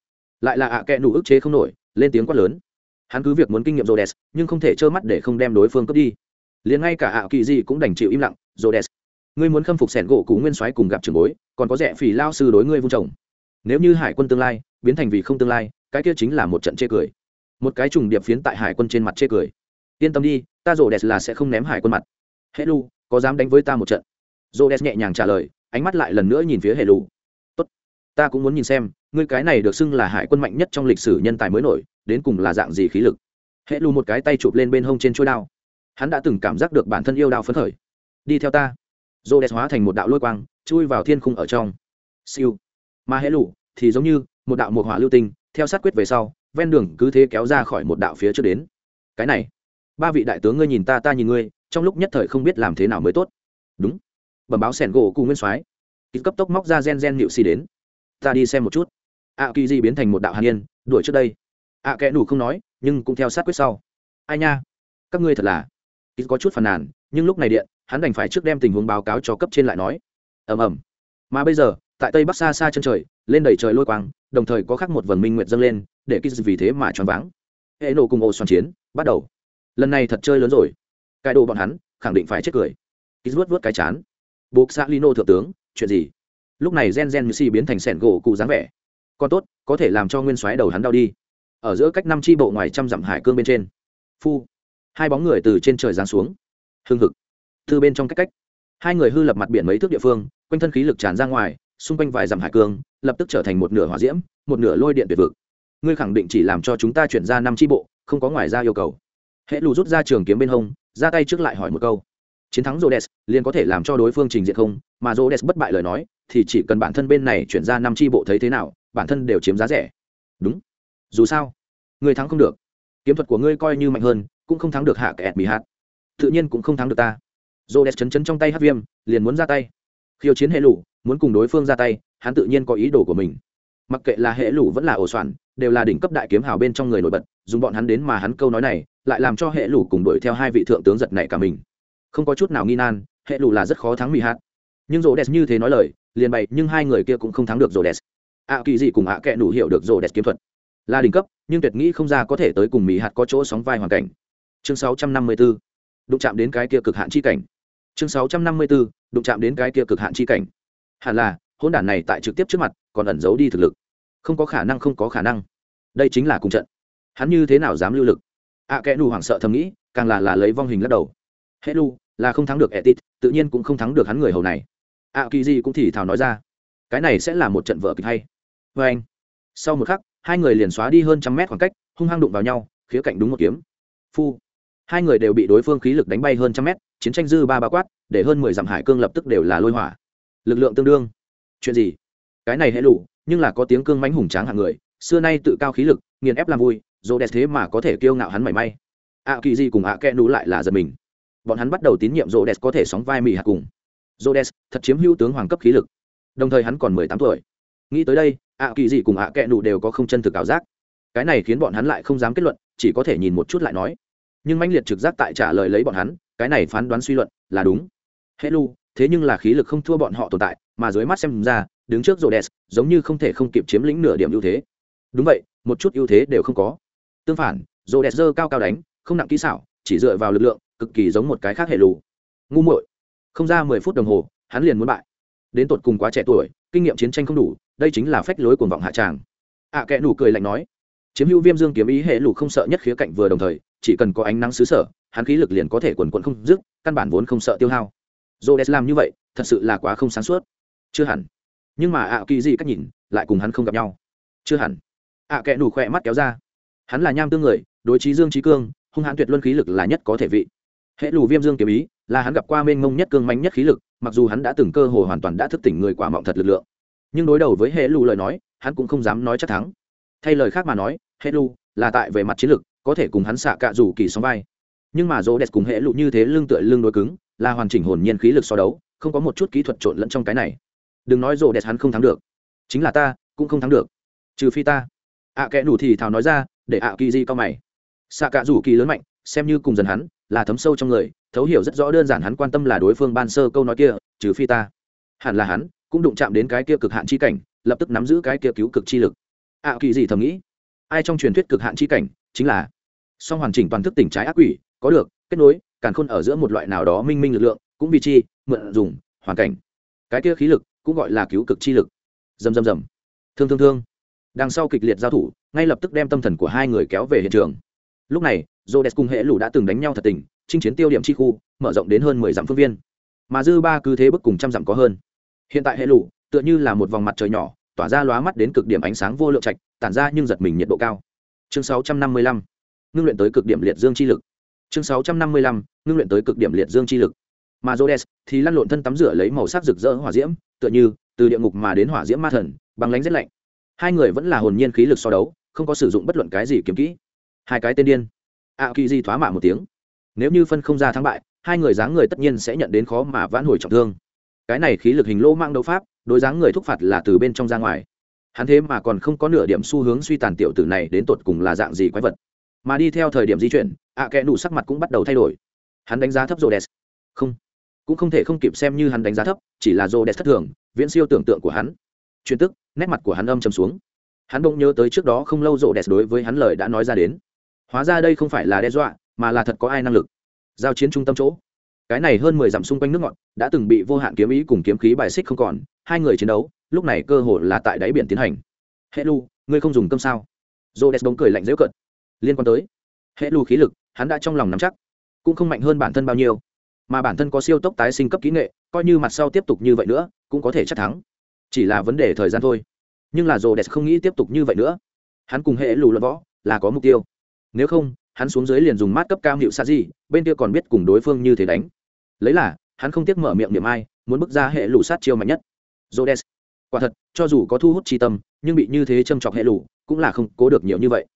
Lại là ạ à kẽ nụ ức chế không nổi, lên tiếng quát lớn. Hắn cứ việc muốn kinh nghiệm rô đẹp nhưng không thể trơ mắt để không đem đối phương cướp đi. Liền ngay cả ạ kỳ gì cũng đành chịu im lặng rô đẹp ngươi muốn khâm phục sẻn gỗ cú nguyên soái cùng gặp trường bối, còn có rẻ phì lao sư đối ngươi vung chồng nếu như hải quân tương lai biến thành vì không tương lai, cái kia chính là một trận chê cười. Một cái trùng điệp phiến tại hải quân trên mặt chê cười. Yên tâm đi, ta rô đẹp là sẽ không ném hải quân mặt. Hệ lu, có dám đánh với ta một trận? Rô đẹp nhẹ nhàng trả lời, ánh mắt lại lần nữa nhìn phía hệ lù ta cũng muốn nhìn xem, ngươi cái này được xưng là hải quân mạnh nhất trong lịch sử nhân tài mới nổi, đến cùng là dạng gì khí lực. Hệ lù một cái tay chụp lên bên hông trên chuôi đao. Hắn đã từng cảm giác được bản thân yêu đao phấn khởi. Đi theo ta. Dô đẹp hóa thành một đạo lôi quang, chui vào thiên khung ở trong. Siêu. Mà hệ lù thì giống như một đạo một hỏa lưu tinh, theo sát quyết về sau, ven đường cứ thế kéo ra khỏi một đạo phía trước đến. Cái này, ba vị đại tướng ngươi nhìn ta ta nhìn ngươi, trong lúc nhất thời không biết làm thế nào mới tốt. Đúng. Bẩm báo sẻn gỗ cùng nguyên soái. Ký cấp tốc móc ra gen gen nhịu xì đến ta đi xem một chút. Ạ kỳ di biến thành một đạo hàn yên đuổi trước đây. Ạ à, kẽ nủ không nói nhưng cũng theo sát quyết sau. Ai nha các ngươi thật là. Ít có chút phàn nàn nhưng lúc này điện hắn đành phải trước đem tình huống báo cáo cho cấp trên lại nói. Ầm ầm. Mà bây giờ tại tây bắc xa xa chân trời lên đầy trời lôi quang đồng thời có khắc một vần minh nguyệt dâng lên để ký vì thế mà choáng váng. Hệ nổ cùng ô xoan chiến bắt đầu. Lần này thật chơi lớn rồi. Cái đồ bọn hắn khẳng định phải chết cười. Ký vớt vớt cái chán. Buộc xã lino thượng tướng chuyện gì? Lúc này gen gen như si biến thành sẻn gỗ cụ dáng vẻ. Còn tốt có thể làm cho nguyên soái đầu hắn đau đi. Ở giữa cách năm tri bộ ngoài trăm dặm hải cương bên trên. Phu hai bóng người từ trên trời giáng xuống. Hưng hực. Từ bên trong cách cách. Hai người hư lập mặt biển mấy thước địa phương quanh thân khí lực tràn ra ngoài xung quanh vài dặm hải cương lập tức trở thành một nửa hỏa diễm một nửa lôi điện tuyệt vực. Ngươi khẳng định chỉ làm cho chúng ta chuyển ra năm tri bộ không có ngoài ra yêu cầu. Hệ lù rút ra trường kiếm bên hông ra tay trước lại hỏi một câu. Chiến thắng Rhodes liền có thể làm cho đối phương trình diện không, mà Rhodes bất bại lời nói, thì chỉ cần bản thân bên này chuyển ra năm chi bộ thấy thế nào, bản thân đều chiếm giá rẻ. Đúng. Dù sao, người thắng không được. Kiếm thuật của ngươi coi như mạnh hơn, cũng không thắng được hạ kẹt bị hạt. Tự nhiên cũng không thắng được ta. Rhodes chấn chấn trong tay hát viêm, liền muốn ra tay. Khiêu chiến hệ lũ, muốn cùng đối phương ra tay, hắn tự nhiên có ý đồ của mình. Mặc kệ là hệ lũ vẫn là ổ soạn, đều là đỉnh cấp đại kiếm hào bên trong người nổi bật, dùng bọn hắn đến mà hắn câu nói này, lại làm cho hệ lũ cùng đuổi theo hai vị thượng tướng giật nảy cả mình không có chút nào nghi nan hệ lụ là rất khó thắng mỹ hát nhưng rô đès như thế nói lời, liền bày, nhưng hai người kia cũng không thắng được rô đès ạ kỳ dị cùng ạ kệ đủ hiểu được rô đès kiếm thuật. Là đỉnh cấp, nhưng tuyệt nghĩ không ra có thể tới cùng mỹ hạt có chỗ sóng vai hoàn cảnh. Chương 654. đụng chạm đến cái kia cực hạn chi cảnh. Chương 654. đụng chạm đến cái kia cực hạn chi cảnh. Hẳn là hôn đản này tại trực tiếp trước mặt, còn ẩn giấu đi thực lực. Không có khả năng, không có khả năng. Đây chính là cùng trận. Hắn như thế nào dám lưu lực? Ạ kẽ đủ hoảng sợ thầm nghĩ, càng là là lấy vong hình lắc đầu. Hết lu, là không thắng được etit, tự nhiên cũng không thắng được hắn người hầu này a kỳ di cũng thì thào nói ra, cái này sẽ là một trận vở kịch hay. Vê anh, sau một khắc, hai người liền xóa đi hơn trăm mét khoảng cách, hung hăng đụng vào nhau, khía cạnh đúng một kiếm. Phu, hai người đều bị đối phương khí lực đánh bay hơn trăm mét, chiến tranh dư ba ba quát, để hơn mười dặm hải cương lập tức đều là lôi hỏa. Lực lượng tương đương. Chuyện gì? Cái này hệ lụ nhưng là có tiếng cương mãnh hùng tráng hạng người, xưa nay tự cao khí lực, nghiền ép làm vui dồ đẹp thế mà có thể kiêu ngạo hắn mảy may. Ạ kỳ di cùng ạ kẽ nú lại là giật mình. Bọn hắn bắt đầu tín nhiệm rô đẹp có thể sóng vai mì hạt cùng. Rhodes thật chiếm hữu tướng hoàng cấp khí lực. Đồng thời hắn còn mười tám tuổi. Nghĩ tới đây ạ kỳ gì cùng ạ kẹ nụ đều có không chân thực ảo giác. Cái này khiến bọn hắn lại không dám kết luận chỉ có thể nhìn một chút lại nói. Nhưng mãnh liệt trực giác tại trả lời lấy bọn hắn cái này phán đoán suy luận là đúng. Hello, thế nhưng là khí lực không thua bọn họ tồn tại mà dưới mắt xem ra đứng trước Rhodes, giống như không thể không kịp chiếm lĩnh nửa điểm ưu thế. Đúng vậy một chút ưu thế đều không có. Tương phản Rhodes cao cao đánh không nặng kỹ xảo chỉ dựa vào lực lượng cực kỳ giống một cái khác hệ lù ngu muội không ra mười phút đồng hồ hắn liền muốn bại. Đến tột cùng quá trẻ tuổi kinh nghiệm chiến tranh không đủ đây chính là phách lối cuồng vọng hạ tràng. Ạ à, kẽ nủ cười lạnh nói chiếm hữu viêm dương kiếm ý hệ lụ không sợ nhất khía cạnh vừa đồng thời chỉ cần có ánh nắng xứ sở hắn khí lực liền có thể quần quận không dứt căn bản vốn không sợ tiêu hao. Dô đès làm như vậy thật sự là quá không sáng suốt. Chưa hẳn. Nhưng mà ạ kỳ gì cách nhìn lại cùng hắn không gặp nhau. Chưa hẳn. Ạ à, kẽ nủ khỏe mắt kéo ra. Hắn là nham tương người đối trí dương trí cương hung hãn tuyệt luân khí lực là nhất có thể vị. Hệ lụ viêm dương kiếm ý là hắn gặp qua mênh mông nhất cương mánh nhất khí lực mặc dù hắn đã từng cơ hồ hoàn toàn đã thức tỉnh người quả mọng thật lực lượng. Nhưng đối đầu với hệ lù lời nói hắn cũng không dám nói chắc thắng. Thay lời khác mà nói hệ lù là tại về mặt chiến lực có thể cùng hắn xạ cạ rủ kỳ sóng vai. Nhưng mà dỗ đẹp cùng hệ lụ như thế lưng tựa lưng đối cứng là hoàn chỉnh hồn nhiên khí lực so đấu không có một chút kỹ thuật trộn lẫn trong cái này. Đừng nói dỗ đẹp hắn không thắng được. Chính là ta cũng không thắng được. Trừ phi ta. Ạ à, kẽ đủ thì thào nói ra để ạ kỳ di cao mày. Xạ cạ rủ kỳ lớn mạnh xem như cùng dần hắn là thấm sâu trong người thấu hiểu rất rõ đơn giản hắn quan tâm là đối phương ban sơ câu nói kia, trừ phi ta. Hẳn là hắn, cũng đụng chạm đến cái kia cực hạn chi cảnh, lập tức nắm giữ cái kia cứu cực chi lực. Ạ kỳ gì thầm nghĩ? Ai trong truyền thuyết cực hạn chi cảnh chính là song hoàn chỉnh toàn thức tỉnh trái ác quỷ, có được, kết nối, càn khôn ở giữa một loại nào đó minh minh lực lượng, cũng vì chi, mượn, dùng, hoàn cảnh. Cái kia khí lực cũng gọi là cứu cực chi lực. Dầm dầm dầm thương thương thương. Đằng sau kịch liệt giao thủ, ngay lập tức đem tâm thần của hai người kéo về hiện trường. Lúc này j o cùng hệ lũ đã từng đánh nhau thật tình chinh chiến tiêu điểm chi khu mở rộng đến hơn mười dặm phương viên mà dư ba cứ thế bức cùng trăm dặm có hơn hiện tại hệ lụ, tựa như là một vòng mặt trời nhỏ tỏa ra lóa mắt đến cực điểm ánh sáng vô lượng trạch tản ra nhưng giật mình nhiệt độ cao chương sáu trăm năm mươi lăm ngưng luyện tới cực điểm liệt dương chi lực chương sáu trăm năm mươi lăm ngưng luyện tới cực điểm liệt dương chi lực mà Rhodes thì lăn lộn thân tắm rửa lấy màu sắc rực rỡ hỏa diễm, tựa như từ địa ngục mà đến hỏa diễm ma thần, bằng lánh rất lạnh. Hai người vẫn là hồn nhiên khí lực so đấu, không có sử dụng bất luận cái gì kiếm kỹ. Hai cái tên điên. A Kỳ Di thoá mạ một tiếng. Nếu như phân không ra thắng bại, hai người dáng người tất nhiên sẽ nhận đến khó mà vãn hồi trọng thương. Cái này khí lực hình lô mang đấu pháp, đối dáng người thúc phạt là từ bên trong ra ngoài. Hắn thế mà còn không có nửa điểm xu hướng suy tàn tiểu tử này đến tột cùng là dạng gì quái vật. Mà đi theo thời điểm di chuyển, ạ kẽ nụ sắc mặt cũng bắt đầu thay đổi. Hắn đánh giá thấp rô đès Không, cũng không thể không kịp xem như hắn đánh giá thấp chỉ là rô đès thất thường viễn siêu tưởng tượng của hắn truyền tức nét mặt của hắn âm chầm xuống hắn bỗng nhớ tới trước đó không lâu rô đès đối với hắn lời đã nói ra đến hóa ra đây không phải là đe dọa mà là thật có ai năng lực. Giao chiến trung tâm chỗ. Cái này hơn mười dặm xung quanh nước ngọt, đã từng bị vô hạn kiếm ý cùng kiếm khí bài xích không còn, hai người chiến đấu, lúc này cơ hội là tại đáy biển tiến hành. Hệ lu, ngươi không dùng cơm sao? Rô đẹp bóng cười lạnh dễu cận liên quan tới. Hệ lu khí lực, hắn đã trong lòng nắm chắc. Cũng không mạnh hơn bản thân bao nhiêu. Mà bản thân có siêu tốc tái sinh cấp kỹ nghệ, coi như mặt sau tiếp tục như vậy nữa, cũng có thể chắc thắng. Chỉ là vấn đề thời gian thôi. Nhưng là rồ đẹp không nghĩ tiếp tục như vậy nữa. Hắn cùng hệ lù luận võ, là có mục tiêu. Nếu không hắn xuống dưới liền dùng mát cấp cao hiệu sa di bên kia còn biết cùng đối phương như thế đánh. Lấy là hắn không tiếc mở miệng niệm ai muốn bước ra hệ lù sát chiêu mạnh nhất. Rhodes. Quả thật, cho dù có thu hút tri tâm, nhưng bị như thế châm chọc hệ lù, cũng là không cố được nhiều như vậy.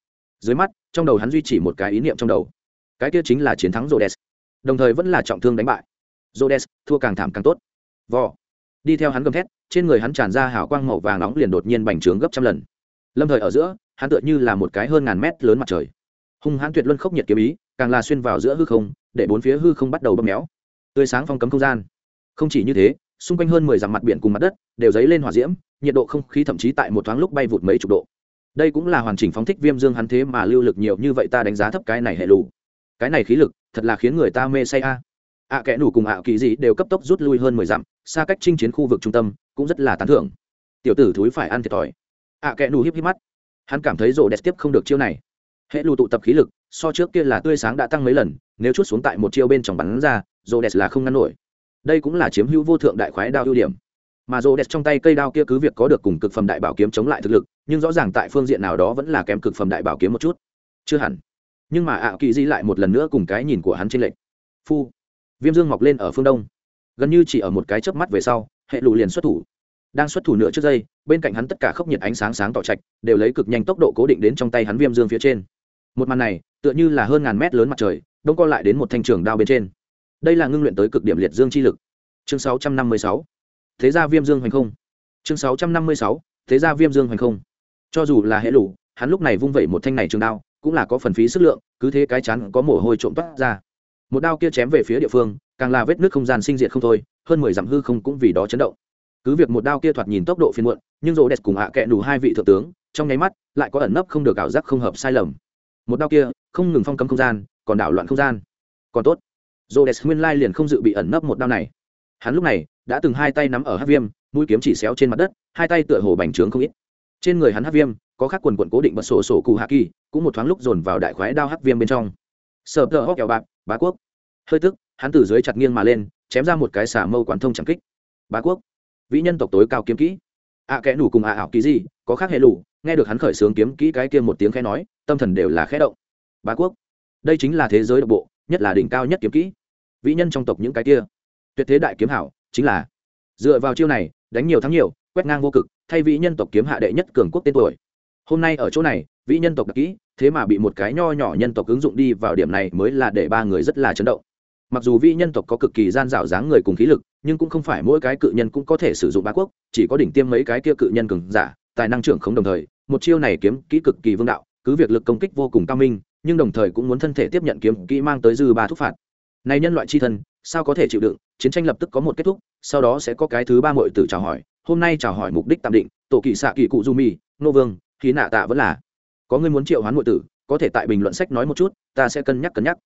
Dưới mắt, trong đầu hắn duy trì một cái ý niệm trong đầu. Cái kia chính là chiến thắng Rhodes. Đồng thời vẫn là trọng thương đánh bại. Rhodes thua càng thảm càng tốt. Vò. Đi theo hắn gầm thét trên người hắn tràn ra hào quang màu vàng nóng liền đột nhiên bành trướng gấp trăm lần. Lâm thời ở giữa hắn tựa như là một cái hơn ngàn mét lớn mặt trời hung hãn tuyệt luân khốc nhiệt kiếm ý, càng là xuyên vào giữa hư không, để bốn phía hư không bắt đầu bấm méo. Tươi sáng phong cấm không gian. Không chỉ như thế, xung quanh hơn mười dặm mặt biển cùng mặt đất đều dấy lên hỏa diễm, nhiệt độ không khí thậm chí tại một thoáng lúc bay vụt mấy chục độ. Đây cũng là hoàn chỉnh phóng thích viêm dương hắn thế mà lưu lực nhiều như vậy ta đánh giá thấp cái này hệ lụ cái này khí lực, thật là khiến người ta mê say a. Ạ kẽ nủ cùng ạ kỳ dị đều cấp tốc rút lui hơn mười dặm, xa cách chinh chiến khu vực trung tâm cũng rất là tán thưởng. Tiểu tử thúi phải ăn thiệt thòi. Ạ kẽ nủ híp híp mắt. Hắn cảm thấy rổ đẹp tiếp không được chiêu này hệ lù tụ tập khí lực, so trước kia là tươi sáng đã tăng mấy lần, nếu chút xuống tại một chiêu bên trong bắn ra rô đẹp là không ngăn nổi. Đây cũng là chiếm hữu vô thượng đại khoái đao ưu điểm. Mà rô đẹp trong tay cây đao kia cứ việc có được cùng cực phẩm đại bảo kiếm chống lại thực lực, nhưng rõ ràng tại phương diện nào đó vẫn là kém cực phẩm đại bảo kiếm một chút. Chưa hẳn. Nhưng mà ạ kỳ di lại một lần nữa cùng cái nhìn của hắn trên lệnh phu. Viêm dương mọc lên ở phương đông. Gần như chỉ ở một cái chớp mắt về sau, hệ lụ liền xuất thủ. Đang xuất thủ nửa trước giây, bên cạnh hắn tất cả khốc nhiệt ánh sáng sáng tỏ trạch, đều lấy cực nhanh tốc độ cố định đến trong tay hắn viêm dương phía trên một màn này tựa như là hơn ngàn mét lớn mặt trời đông co lại đến một thanh trường đao bên trên. Đây là ngưng luyện tới cực điểm liệt dương chi lực. Chương 656. thế gia viêm dương hoành không. Chương 656. thế gia viêm dương hoành không. Cho dù là hệ lũ, hắn lúc này vung vẩy một thanh này trường đao cũng là có phần phí sức lượng cứ thế cái chắn có mồ hôi trộm toát ra. Một đao kia chém về phía địa phương càng là vết nước không gian sinh diệt không thôi hơn mười dặm hư không cũng vì đó chấn động. Cứ việc một đao kia thoạt nhìn tốc độ phiên muộn nhưng rô đẹp cùng hạ kẹ đủ hai vị thượng tướng trong nháy mắt lại có ẩn nấp không được ảo giác không hợp sai lầm một đao kia, không ngừng phong cấm không gian, còn đảo loạn không gian. Còn tốt. Rô đẹp nguyên lai liền không dự bị ẩn nấp một đao này. Hắn lúc này, đã từng hai tay nắm ở hát viêm, mũi kiếm chỉ xéo trên mặt đất, hai tay tựa hồ bành trướng không ít. Trên người hắn hát viêm, có khắc quần quận cố định bật sổ sổ cụ hạ kỳ, cũng một thoáng lúc dồn vào đại khoái đao hát viêm bên trong. Sợ tờ hóc kẹo bạc, bá quốc. Hơi tức, hắn từ dưới chặt nghiêng mà lên, chém ra một cái xả mâu quán thông chẳng kích. Bá quốc. Vĩ nhân tộc tối cao kiếm kỹ ạ à, kẽ nủ cùng ạ ảo ký gì có khác hệ lụ nghe được hắn khởi xướng kiếm kỹ cái kia một tiếng khẽ nói tâm thần đều là khẽ động. Bá quốc đây chính là thế giới độc bộ nhất là đỉnh cao nhất kiếm kỹ. Vĩ nhân trong tộc những cái kia tuyệt thế đại kiếm hảo chính là dựa vào chiêu này đánh nhiều thắng nhiều quét ngang vô cực thay vĩ nhân tộc kiếm hạ đệ nhất cường quốc tên tuổi. Hôm nay ở chỗ này vĩ nhân tộc đặc kỹ thế mà bị một cái nho nhỏ nhân tộc ứng dụng đi vào điểm này mới là để ba người rất là chấn động mặc dù vi nhân tộc có cực kỳ gian dạo dáng người cùng khí lực, nhưng cũng không phải mỗi cái cự nhân cũng có thể sử dụng bá quốc, chỉ có đỉnh tiêm mấy cái kia cự nhân cường giả, tài năng trưởng không đồng thời, một chiêu này kiếm kỹ cực kỳ vương đạo, cứ việc lực công kích vô cùng cao minh, nhưng đồng thời cũng muốn thân thể tiếp nhận kiếm kỹ mang tới dư ba thúc phạt. Này nhân loại chi thân, sao có thể chịu đựng? Chiến tranh lập tức có một kết thúc, sau đó sẽ có cái thứ ba muội tử chào hỏi, hôm nay chào hỏi mục đích tạm định, tổ kỳ xạ kỳ cụ du mi nô vương, khí nạ tạ vẫn là. Có người muốn triệu hoán mội tử, có thể tại bình luận sách nói một chút, ta sẽ cân nhắc cân nhắc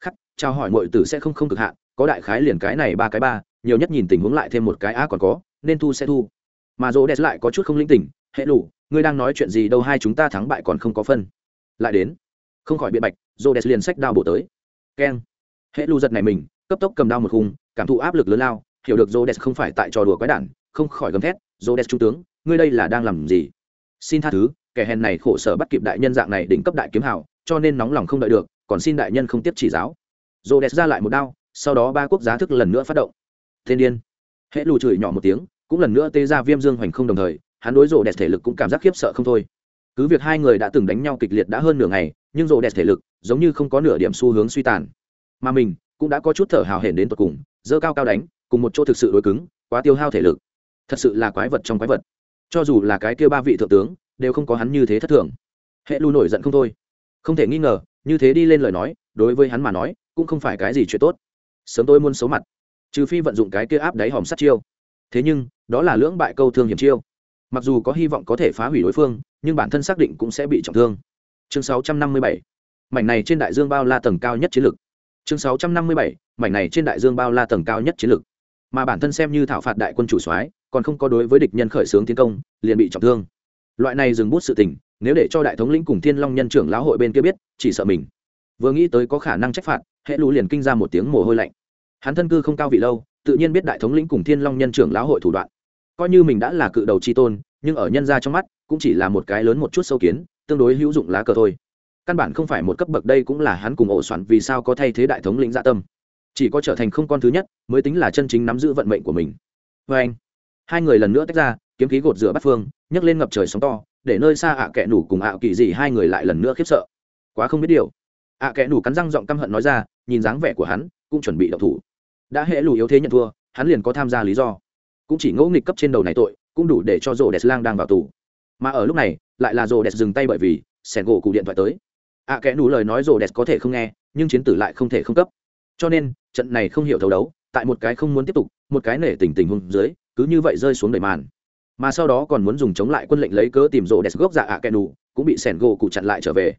khắc trao hỏi mọi tử sẽ không không cực hạn có đại khái liền cái này ba cái ba, nhiều nhất nhìn tình huống lại thêm một cái á còn có, nên thu sẽ thu. Mà rô đẹp lại có chút không linh tỉnh, hệ lụ, ngươi đang nói chuyện gì đâu, hai chúng ta thắng bại còn không có phân. Lại đến. Không khỏi biện bạch rô đẹp liền sách đao bổ tới. Keng. Hệ lụ giật này mình, cấp tốc cầm đao một khung, cảm thụ áp lực lớn lao, hiểu được rô đẹp không phải tại trò đùa quái đản, không khỏi gầm thét rô đẹp trung tướng, ngươi đây là đang làm gì? Xin tha thứ, kẻ hèn này khổ sở bắt kịp đại nhân dạng này đỉnh cấp đại kiếm hào, cho nên nóng lòng không đợi được còn xin đại nhân không tiếp chỉ giáo. Rô đẹp ra lại một đao, sau đó ba quốc giá thức lần nữa phát động. Thiên điên. Hễ lù chửi nhỏ một tiếng, cũng lần nữa tê ra viêm dương hoành không đồng thời, hắn đối rộ đẹp thể lực cũng cảm giác khiếp sợ không thôi. Cứ việc hai người đã từng đánh nhau kịch liệt đã hơn nửa ngày, nhưng rộ đẹp thể lực giống như không có nửa điểm xu hướng suy tàn. Mà mình cũng đã có chút thở hào hển đến tột cùng dơ cao cao đánh, cùng một chỗ thực sự đối cứng, quá tiêu hao thể lực. Thật sự là quái vật trong quái vật. Cho dù là cái kia ba vị thượng tướng, đều không có hắn như thế thất thường. Hệ lù nổi giận không thôi. Không thể nghi ngờ như thế đi lên lời nói, đối với hắn mà nói, cũng không phải cái gì chuyện tốt. Sớm tôi muốn xấu mặt, trừ phi vận dụng cái kia áp đáy hòm sát chiêu. Thế nhưng, đó là lưỡng bại câu thương hiểm chiêu. Mặc dù có hy vọng có thể phá hủy đối phương, nhưng bản thân xác định cũng sẽ bị trọng thương. Chương 657 mảnh này trên đại dương bao la tầng cao nhất chiến lược. Chương 657 mảnh này trên đại dương bao la tầng cao nhất chiến lược. Mà bản thân xem như thảo phạt đại quân chủ soái, còn không có đối với địch nhân khởi xướng tiến công, liền bị trọng thương. Loại này dừng bút sự tình nếu để cho đại thống lĩnh cùng thiên long nhân trưởng lão hội bên kia biết, chỉ sợ mình. Vừa nghĩ tới có khả năng trách phạt, hệ lũ liền kinh ra một tiếng mồ hôi lạnh. Hắn thân cư không cao vị lâu, tự nhiên biết đại thống lĩnh cùng thiên long nhân trưởng lão hội thủ đoạn. Coi như mình đã là cự đầu tri tôn, nhưng ở nhân gia trong mắt, cũng chỉ là một cái lớn một chút sâu kiến, tương đối hữu dụng lá cờ thôi. Căn bản không phải một cấp bậc đây cũng là hắn cùng ổ soạn vì sao có thay thế đại thống lĩnh dạ tâm. Chỉ có trở thành không con thứ nhất, mới tính là chân chính nắm giữ vận mệnh của mình. Vê anh, hai người lần nữa tách ra kiếm khí gột rửa bắt phương, nhấc lên ngập trời sóng to, để nơi xa ạ à nủ cùng ạ kỳ dị hai người lại lần nữa khiếp sợ. Quá không biết điều. Ạ à nủ cắn răng giọng căm hận nói ra, nhìn dáng vẻ của hắn, cũng chuẩn bị đậu thủ. Đã hệ lù yếu thế nhận thua, hắn liền có tham gia lý do. Cũng chỉ ngẫu nghịch cấp trên đầu này tội, cũng đủ để cho rồ đẹp lang đang vào tù. Mà ở lúc này, lại là rồ đẹp dừng tay bởi vì sẻn gỗ cụ điện thoại tới. Ạ kẽ nủ lời nói rồ đẹp có thể không nghe, nhưng chiến tử lại không thể không cấp. Cho nên, trận này không hiểu thấu đấu, tại một cái không muốn tiếp tục, một cái nể tình tình hùng dưới, cứ như vậy rơi xuống đầy màn mà sau đó còn muốn dùng chống lại quân lệnh lấy cớ tìm rồ đẹp gốc dạ ạ à kẽ cũng bị sẻn gỗ cụ chặn lại trở về.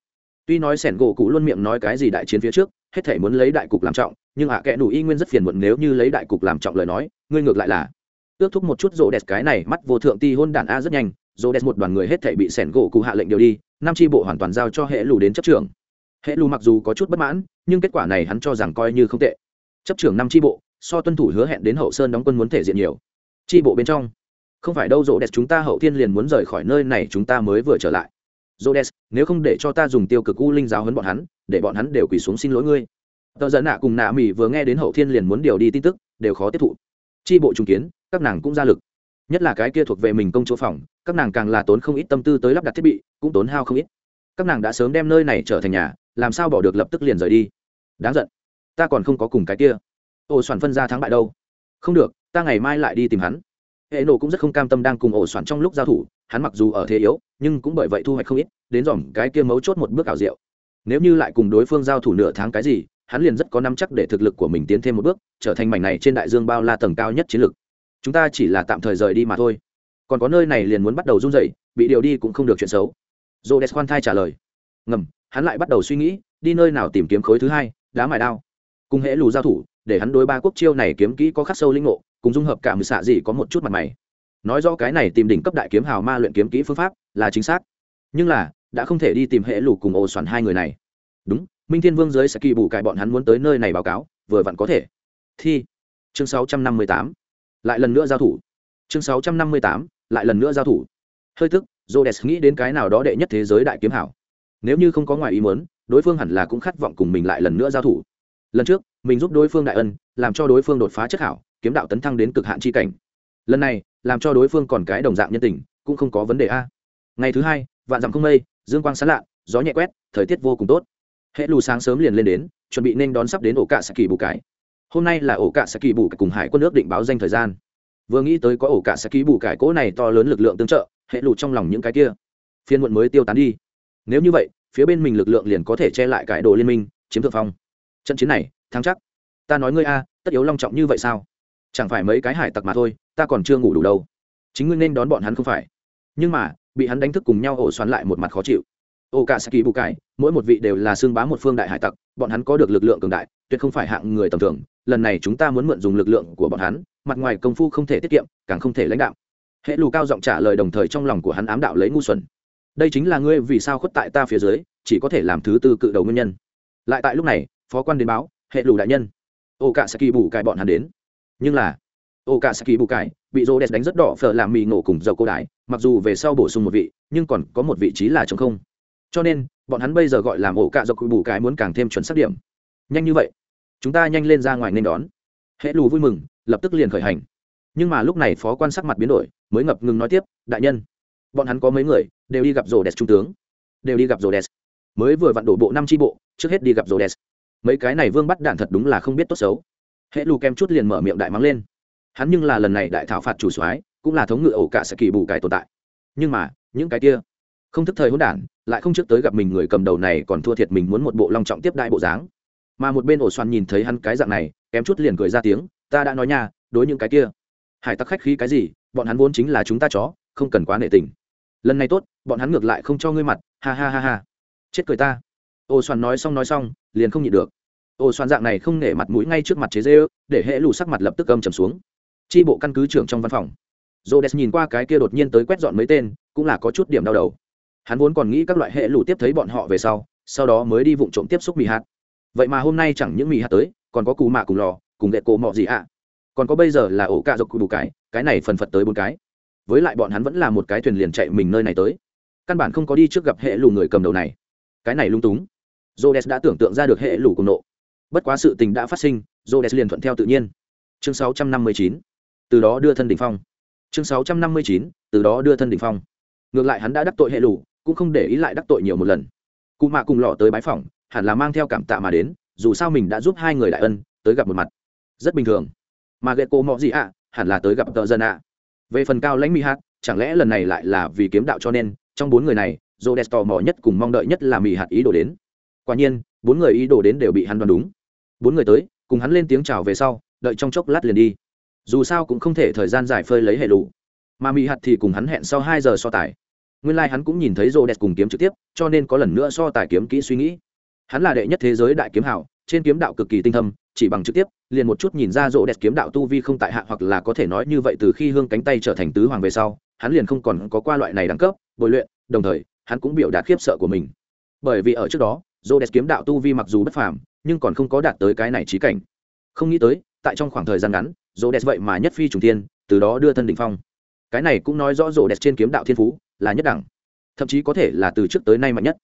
Tuy nói sẻn gỗ cụ luôn miệng nói cái gì đại chiến phía trước, hết thể muốn lấy đại cục làm trọng, nhưng ạ kẻ nủ y nguyên rất phiền muộn nếu như lấy đại cục làm trọng lời nói, ngươi ngược lại là ước thúc một chút rộ đẹp cái này mắt vô thượng ti hôn đản a rất nhanh, rộ đẹp một đoàn người hết thể bị sẻn gỗ cụ hạ lệnh điều đi, năm tri bộ hoàn toàn giao cho hệ lù đến chấp trưởng. Hệ lù mặc dù có chút bất mãn, nhưng kết quả này hắn cho rằng coi như không tệ. Chấp trưởng năm tri bộ, so tuân thủ hứa hẹn đến hậu sơn đóng quân muốn thể diện nhiều. Tri bộ bên trong không phải đâu Rô đẹp chúng ta hậu thiên liền muốn rời khỏi nơi này chúng ta mới vừa trở lại Rhodes, nếu không để cho ta dùng tiêu cực u linh giáo huấn bọn hắn, để bọn hắn đều quỳ xuống xin lỗi ngươi. Tờ giận nạ cùng nạ mỹ vừa nghe đến hậu thiên liền muốn điều đi tin tức, đều khó tiếp thụ. Tri bộ trung kiến, các nàng cũng ra lực. Nhất là cái kia thuộc về mình công chỗ phòng, các nàng càng là tốn không ít tâm tư tới lắp đặt thiết bị, cũng tốn hao không ít. Các nàng đã sớm đem nơi này trở thành nhà, làm sao bỏ được lập tức liền rời đi. Đáng giận. Ta còn không có cùng cái kia. Ổ soạn phân ra thắng bại đâu. Không được, ta ngày mai lại đi tìm hắn. Hệ nổ cũng rất không cam tâm đang cùng ổ soạn trong lúc giao thủ, hắn mặc dù ở thế yếu nhưng cũng bởi vậy thu hoạch không ít đến dòm cái kia mấu chốt một bước ảo diệu. Nếu như lại cùng đối phương giao thủ nửa tháng cái gì hắn liền rất có năm chắc để thực lực của mình tiến thêm một bước trở thành mảnh này trên đại dương bao la tầng cao nhất chiến lược. Chúng ta chỉ là tạm thời rời đi mà thôi. Còn có nơi này liền muốn bắt đầu run dậy bị điều đi cũng không được chuyện xấu. J o khoan thai trả lời. Ngầm hắn lại bắt đầu suy nghĩ đi nơi nào tìm kiếm khối thứ hai đá mài đao. Cùng hễ lù giao thủ để hắn đối ba quốc chiêu này kiếm kỹ có khắc sâu linh ngộ, cùng dung hợp cả mười xạ gì có một chút mặt mày. Nói rõ cái này tìm đỉnh cấp đại kiếm hào ma luyện kiếm kỹ phương pháp là chính xác, nhưng là đã không thể đi tìm hệ lù cùng ổ soạn hai người này. Đúng, minh thiên vương giới sẽ kỳ bù cải bọn hắn muốn tới nơi này báo cáo, vừa vặn có thể. Thi, chương 658. lại lần nữa giao thủ. Chương 658. lại lần nữa giao thủ. Hơi tức jodes nghĩ đến cái nào đó đệ nhất thế giới đại kiếm hảo nếu như không có ngoài ý muốn, đối phương hẳn là cũng khát vọng cùng mình lại lần nữa giao thủ. Lần trước mình giúp đối phương đại ân, làm cho đối phương đột phá chất hảo, kiếm đạo tấn thăng đến cực hạn chi cảnh. Lần này, làm cho đối phương còn cái đồng dạng nhân tình, cũng không có vấn đề a. Ngày thứ hai, vạn dặm không mây, dương quang sán lạ, gió nhẹ quét, thời tiết vô cùng tốt. Hệ lù sáng sớm liền lên đến, chuẩn bị nên đón sắp đến ổ cạ sa kỳ bù cái. Hôm nay là ổ cạ sa kỳ bù cái cùng hải quân nước định báo danh thời gian. Vừa nghĩ tới có ổ cạ sa kỳ bù cải cỗ này to lớn lực lượng tương trợ, hệ lù trong lòng những cái kia phiên muộn mới tiêu tán đi. Nếu như vậy, phía bên mình lực lượng liền có thể che lại cải đồ liên minh, chiếm thượng phong. Trận chiến này thắng chắc. Ta nói ngươi a, tất yếu long trọng như vậy sao? Chẳng phải mấy cái hải tặc mà thôi, ta còn chưa ngủ đủ đâu. Chính ngươi nên đón bọn hắn không phải. Nhưng mà, bị hắn đánh thức cùng nhau ổ xoắn lại một mặt khó chịu. Ô cả saki bù cải mỗi một vị đều là xương bá một phương đại hải tặc, bọn hắn có được lực lượng cường đại, tuyệt không phải hạng người tầm thường. Lần này chúng ta muốn mượn dùng lực lượng của bọn hắn, mặt ngoài công phu không thể tiết kiệm, càng không thể lãnh đạo. Hệ lù cao giọng trả lời đồng thời trong lòng của hắn ám đạo lấy ngu xuẩn. Đây chính là ngươi vì sao khuất tại ta phía dưới, chỉ có thể làm thứ tư cự đầu nguyên nhân. Lại tại lúc này, phó quan đến báo hệ lù đại nhân. Ô cả saki bù cải bọn hắn đến. Nhưng là ô cả saki bù cải bị rô đẹp đánh rất đỏ phở làm mì nổ cùng dầu cô đái mặc dù về sau bổ sung một vị, nhưng còn có một vị trí là chống không. Cho nên, bọn hắn bây giờ gọi là ổ cạ dọc bù cái muốn càng thêm chuẩn xác điểm. Nhanh như vậy, chúng ta nhanh lên ra ngoài nên đón. Hệ lù vui mừng, lập tức liền khởi hành. Nhưng mà lúc này phó quan sắc mặt biến đổi, mới ngập ngừng nói tiếp, đại nhân, bọn hắn có mấy người, đều đi gặp rồ đès trung tướng. Đều đi gặp rồ đès mới vừa vặn đổ bộ năm tri bộ, trước hết đi gặp rồ đès mấy cái này vương bắt đạn thật đúng là không biết tốt xấu. Hệ lù kem chút liền mở miệng đại mắng lên. Hắn nhưng là lần này đại thảo phạt chủ soái, cũng là thống ngự ổ cả sẽ kỳ bù cái tồn tại. Nhưng mà, những cái kia, không thức thời hỗn đản, lại không trước tới gặp mình người cầm đầu này còn thua thiệt mình muốn một bộ long trọng tiếp đại bộ dáng. Mà một bên ổ xoan nhìn thấy hắn cái dạng này, kém chút liền cười ra tiếng, ta đã nói nha, đối những cái kia, hải tặc khách khí cái gì, bọn hắn vốn chính là chúng ta chó, không cần quá nệ tình. Lần này tốt, bọn hắn ngược lại không cho ngươi mặt, ha ha ha ha. Chết cười ta. Ô xoan nói xong nói xong, liền không nhịn được. Ô xoan dạng này không nể mặt mũi ngay trước mặt chế dê ư để hệ lù sắc mặt lập tức âm trầm xuống. Tri bộ căn cứ trưởng trong văn phòng. J o nhìn qua cái kia đột nhiên tới quét dọn mấy tên, cũng là có chút điểm đau đầu. Hắn vốn còn nghĩ các loại hệ lù tiếp thấy bọn họ về sau sau đó mới đi vụng trộm tiếp xúc mì hạt. Vậy mà hôm nay chẳng những mì hạt tới, còn có cù mạ cùng lò, cùng đệ cổ mọ gì ạ. Còn có bây giờ là ổ cạ dọc cụ đủ cái cái này phần phật tới bốn cái. Với lại bọn hắn vẫn là một cái thuyền liền chạy mình nơi này tới. Căn bản không có đi trước gặp hệ lù người cầm đầu này. Cái này lung túng. Jodes đã tưởng tượng ra được hệ lũ cùng nộ. Bất quá sự tình đã phát sinh Jodes liền thuận theo tự nhiên. Chương 659. từ đó đưa thân đỉnh phong. Chương 659. từ đó đưa thân đỉnh phong. Ngược lại hắn đã đắc tội hệ lũ, cũng không để ý lại đắc tội nhiều một lần. Cụ mạ cùng lọ tới bái phỏng hẳn là mang theo cảm tạ mà đến dù sao mình đã giúp hai người đại ân tới gặp một mặt. Rất bình thường. Mà ghẹt cô mọ gì ạ hẳn là tới gặp tợ dân ạ. Về phần cao lãnh mi hát chẳng lẽ lần này lại là vì kiếm đạo cho nên trong bốn người này Jodes tò mò nhất cùng mong đợi nhất là mì hạt ý đồ đến quả nhiên, bốn người ý đồ đến đều bị hắn đoán đúng. Bốn người tới, cùng hắn lên tiếng chào về sau, đợi trong chốc lát liền đi. Dù sao cũng không thể thời gian giải phơi lấy hệ lụ mà mỹ hạt thì cùng hắn hẹn sau hai giờ so tài. Nguyên lai、like、hắn cũng nhìn thấy rô đẹp cùng kiếm trực tiếp, cho nên có lần nữa so tài kiếm kỹ suy nghĩ. Hắn là đệ nhất thế giới đại kiếm hảo, trên kiếm đạo cực kỳ tinh thâm, chỉ bằng trực tiếp, liền một chút nhìn ra rô đẹp kiếm đạo tu vi không tại hạ hoặc là có thể nói như vậy từ khi hương cánh tay trở thành tứ hoàng về sau, hắn liền không còn có qua loại này đẳng cấp, bồi luyện, đồng thời, hắn cũng biểu đạt khiếp sợ của mình. Bởi vì ở trước đó rô đẹp kiếm đạo tu vi mặc dù bất phàm, nhưng còn không có đạt tới cái này trí cảnh. Không nghĩ tới, tại trong khoảng thời gian ngắn rô đẹp vậy mà nhất phi trùng tiên từ đó đưa thân đ ỉ n h phong. Cái này cũng nói rõ rô đẹp trên kiếm đạo thiên phú là nhất đẳng, thậm chí có thể là từ trước tới nay mạnh nhất.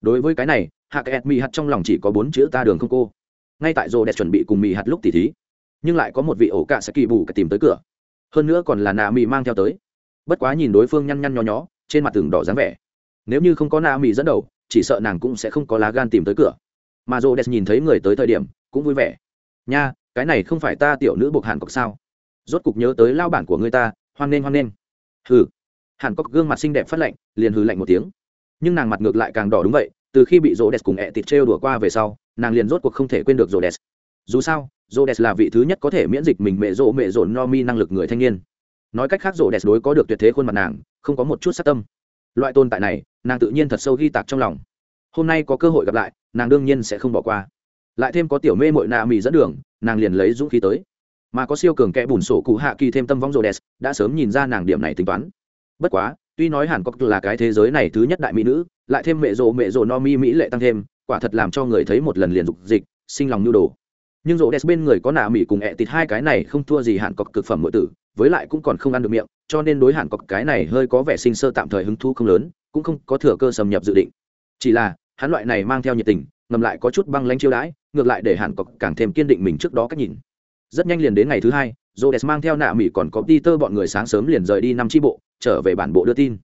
Đối với cái này hạ cái mì hạt trong lòng chỉ có bốn chữ ta đường không cô. Ngay tại rô đẹp chuẩn bị cùng mì hạt lúc tỉ thí, nhưng lại có một vị ổ cạ sẽ kỳ bù cả tìm tới cửa. Hơn nữa còn là nạ mì mang theo tới. Bất quá nhìn đối phương nhăn nhăn nho nhó, trên mặt tường đỏ dáng vẻ. Nếu như không có nạ mì dẫn đầu chỉ sợ nàng cũng sẽ không có lá gan tìm tới cửa. Mà rô đẹp nhìn thấy người tới thời điểm, cũng vui vẻ. Nha, cái này không phải ta tiểu nữ buộc hàn cọc sao? Rốt cục nhớ tới lao bản của người ta, hoan nghênh hoan nghênh. Hừ. Hàn cọc gương mặt xinh đẹp phát lạnh, liền hừ lạnh một tiếng. Nhưng nàng mặt ngược lại càng đỏ đúng vậy, từ khi bị rô đẹp cùng ẹ tịt trêu đùa qua về sau, nàng liền rốt cuộc không thể quên được rô đẹp dù sao, rô đẹp là vị thứ nhất có thể miễn dịch mình mẹ rộ mẹ Rộn no mi năng lực người thanh niên. Nói cách khác, rô đẹp đối có được tuyệt thế khuôn mặt nàng, không có một chút sát tâm loại tồn tại này, nàng tự nhiên thật sâu ghi tạc trong lòng. Hôm nay có cơ hội gặp lại, nàng đương nhiên sẽ không bỏ qua. Lại thêm có tiểu mê mội nạ mì dẫn đường, nàng liền lấy dũng khí tới. Mà có siêu cường kẽ bùn sổ cụ hạ kỳ thêm tâm vong rô đès đã sớm nhìn ra nàng điểm này tính toán. Bất quá, tuy nói hàn cốc là cái thế giới này thứ nhất đại mỹ nữ, lại thêm mẹ rộ mẹ rộ no mi mỹ lệ tăng thêm, quả thật làm cho người thấy một lần liền dục dịch, sinh lòng nhu đồ. Nhưng rộ đès bên người có nạ mỹ cùng ẹ tịt hai cái này không thua gì hàn cọc cực phẩm nội tử với lại cũng còn không ăn được miệng cho nên đối hàn cọc cái này hơi có vẻ sinh sơ tạm thời hứng thú không lớn cũng không có thừa cơ xâm nhập dự định chỉ là hắn loại này mang theo nhiệt tình ngầm lại có chút băng lanh chiêu đãi ngược lại để hàn cọc càng thêm kiên định mình trước đó cách nhìn rất nhanh liền đến ngày thứ hai Rhodes mang theo nạ mỹ còn có Peter bọn người sáng sớm liền rời đi năm chi bộ, trở về bản bộ đưa tin.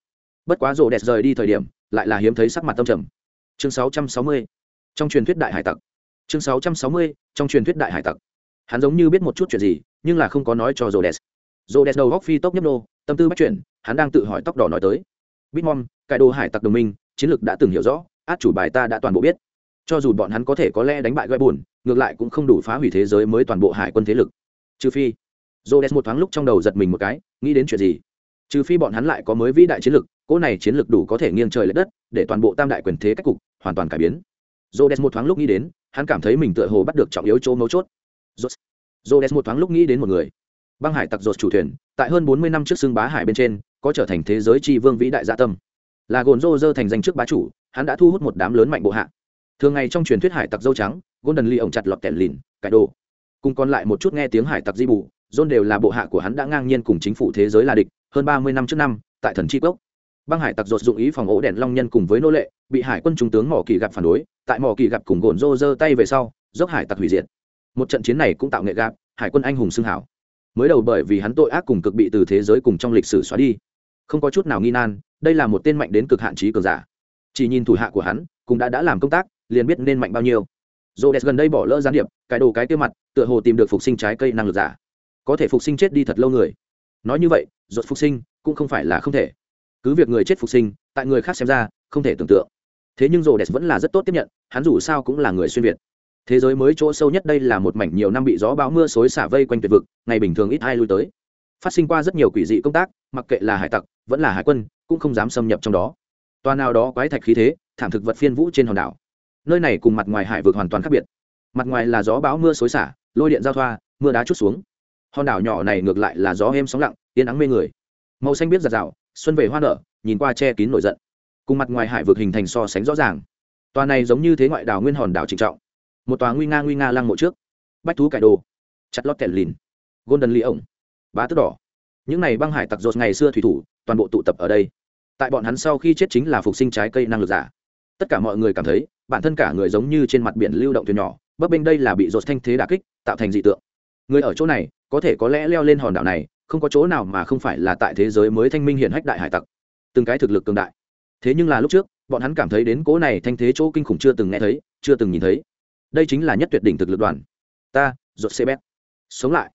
Bất quá Rhodes rời đi thời điểm, lại là hiếm thấy sắc mặt tâm trầm. Chương 660. Trong truyền thuyết đại hải tặc. Chương 660. Trong truyền thuyết đại hải tặc. Hắn giống như biết một chút chuyện gì, nhưng là không có nói cho Rhodes. Rhodes đầu góc phi tốc nhấp nô, tâm tư bắt chuyển, hắn đang tự hỏi tóc đỏ nói tới. Bitmom, cái đồ hải tặc đồng minh, chiến lược đã từng hiểu rõ, át chủ bài ta đã toàn bộ biết. Cho dù bọn hắn có thể có lẽ đánh bại Gai buồn, ngược lại cũng không đủ phá hủy thế giới mới toàn bộ hải quân thế lực. Trừ phi, Rhodes một thoáng lúc trong đầu giật mình một cái, nghĩ đến chuyện gì? Trừ phi bọn hắn lại có mới vĩ đại chiến lược, cỗ này chiến lược đủ có thể nghiêng trời lệch đất, để toàn bộ tam đại quyền thế cách cục hoàn toàn cải biến. Rhodes một thoáng lúc nghĩ đến, hắn cảm thấy mình tựa hồ bắt được trọng yếu chỗ mấu chốt. Rhodes một thoáng lúc nghĩ đến một người. Băng hải tặc dột chủ thuyền, tại hơn bốn mươi năm trước xưng bá hải bên trên, có trở thành thế giới tri vương vĩ đại dạ tâm. Là gồn rô dơ thành danh trước bá chủ, hắn đã thu hút một đám lớn mạnh bộ hạ. Thường ngày trong truyền thuyết hải tặc dâu trắng, Golden Lee ổng chặt lọt tẻn lìn, cải đồ. Cùng còn lại một chút nghe tiếng hải tặc di bù, John đều là bộ hạ của hắn đã ngang nhiên cùng chính phủ thế giới là địch, hơn ba mươi năm trước năm, tại thần chi cốc. Băng hải tặc dột dụng ý phòng ổ đèn long nhân cùng với nô lệ, bị hải quân trung tướng Mỏ Kỳ gặp phản đối, tại Mỏ Kỳ gặp cùng gồn rô giơ tay về sau, dốc hải tặc hủy diệt. Một trận chiến này cũng tạo nghệ gạp hải quân anh hùng xưng hảo. Mới đầu bởi vì hắn tội ác cùng cực bị từ thế giới cùng trong lịch sử xóa đi. Không có chút nào nghi nan, đây là một tên mạnh đến cực hạn trí cường giả. Chỉ nhìn thủ hạ của hắn, cũng đã đã làm công tác, liền biết nên mạnh bao nhiêu. Rhodes gần đây bỏ lỡ gián điệp, cái đồ cái tiêu mặt, tựa hồ tìm được phục sinh trái cây năng lực giả có thể phục sinh chết đi thật lâu người nói như vậy ruột phục sinh cũng không phải là không thể cứ việc người chết phục sinh tại người khác xem ra không thể tưởng tượng thế nhưng rồ đẹp vẫn là rất tốt tiếp nhận hắn dù sao cũng là người xuyên việt thế giới mới chỗ sâu nhất đây là một mảnh nhiều năm bị gió bão mưa xối xả vây quanh tuyệt vực, ngày bình thường ít ai lui tới. Phát sinh qua rất nhiều quỷ dị công tác, mặc kệ là hải tặc, vẫn là hải quân, cũng không dám xâm nhập trong đó. Toàn nào đó quái thạch khí thế, thảm thực vật phiên vũ trên hòn đảo. Nơi này cùng mặt ngoài hải vực hoàn toàn khác biệt. Mặt ngoài là gió bão mưa xối xả, lôi điện giao thoa, mưa đá chút xuống. Hòn đảo nhỏ này ngược lại là gió êm sóng lặng, yên ắng mê người. Màu xanh biết giặt rào, xuân về hoa nở, nhìn qua che kín nổi giận. Cùng mặt ngoài hải vực hình thành so sánh rõ ràng. Tòa này giống như thế ngoại đảo nguyên hòn đảo trịnh trọng một tòa nguy nga nguy nga lăng mộ trước. Bách thú cải đồ. Chặt lót kẹt lìn. Golden ly ổng. Bá tức đỏ. Những này băng hải tặc dột ngày xưa thủy thủ, toàn bộ tụ tập ở đây. Tại bọn hắn sau khi chết chính là phục sinh trái cây năng lực giả. Tất cả mọi người cảm thấy, bản thân cả người giống như trên mặt biển lưu động thuyền nhỏ, bấp bênh đây là bị dột thanh thế đà kích, tạo thành dị tượng. Người ở chỗ này, có thể có lẽ leo lên hòn đảo này, không có chỗ nào mà không phải là tại thế giới mới thanh minh hiện hách đại hải tặc. Từng cái thực lực cường đại. Thế nhưng là lúc trước, bọn hắn cảm thấy đến cố này thanh thế chỗ kinh khủng chưa từng nghe thấy, chưa từng nhìn thấy đây chính là nhất tuyệt đỉnh thực lực đoàn. Ta rột xe bét sống lại.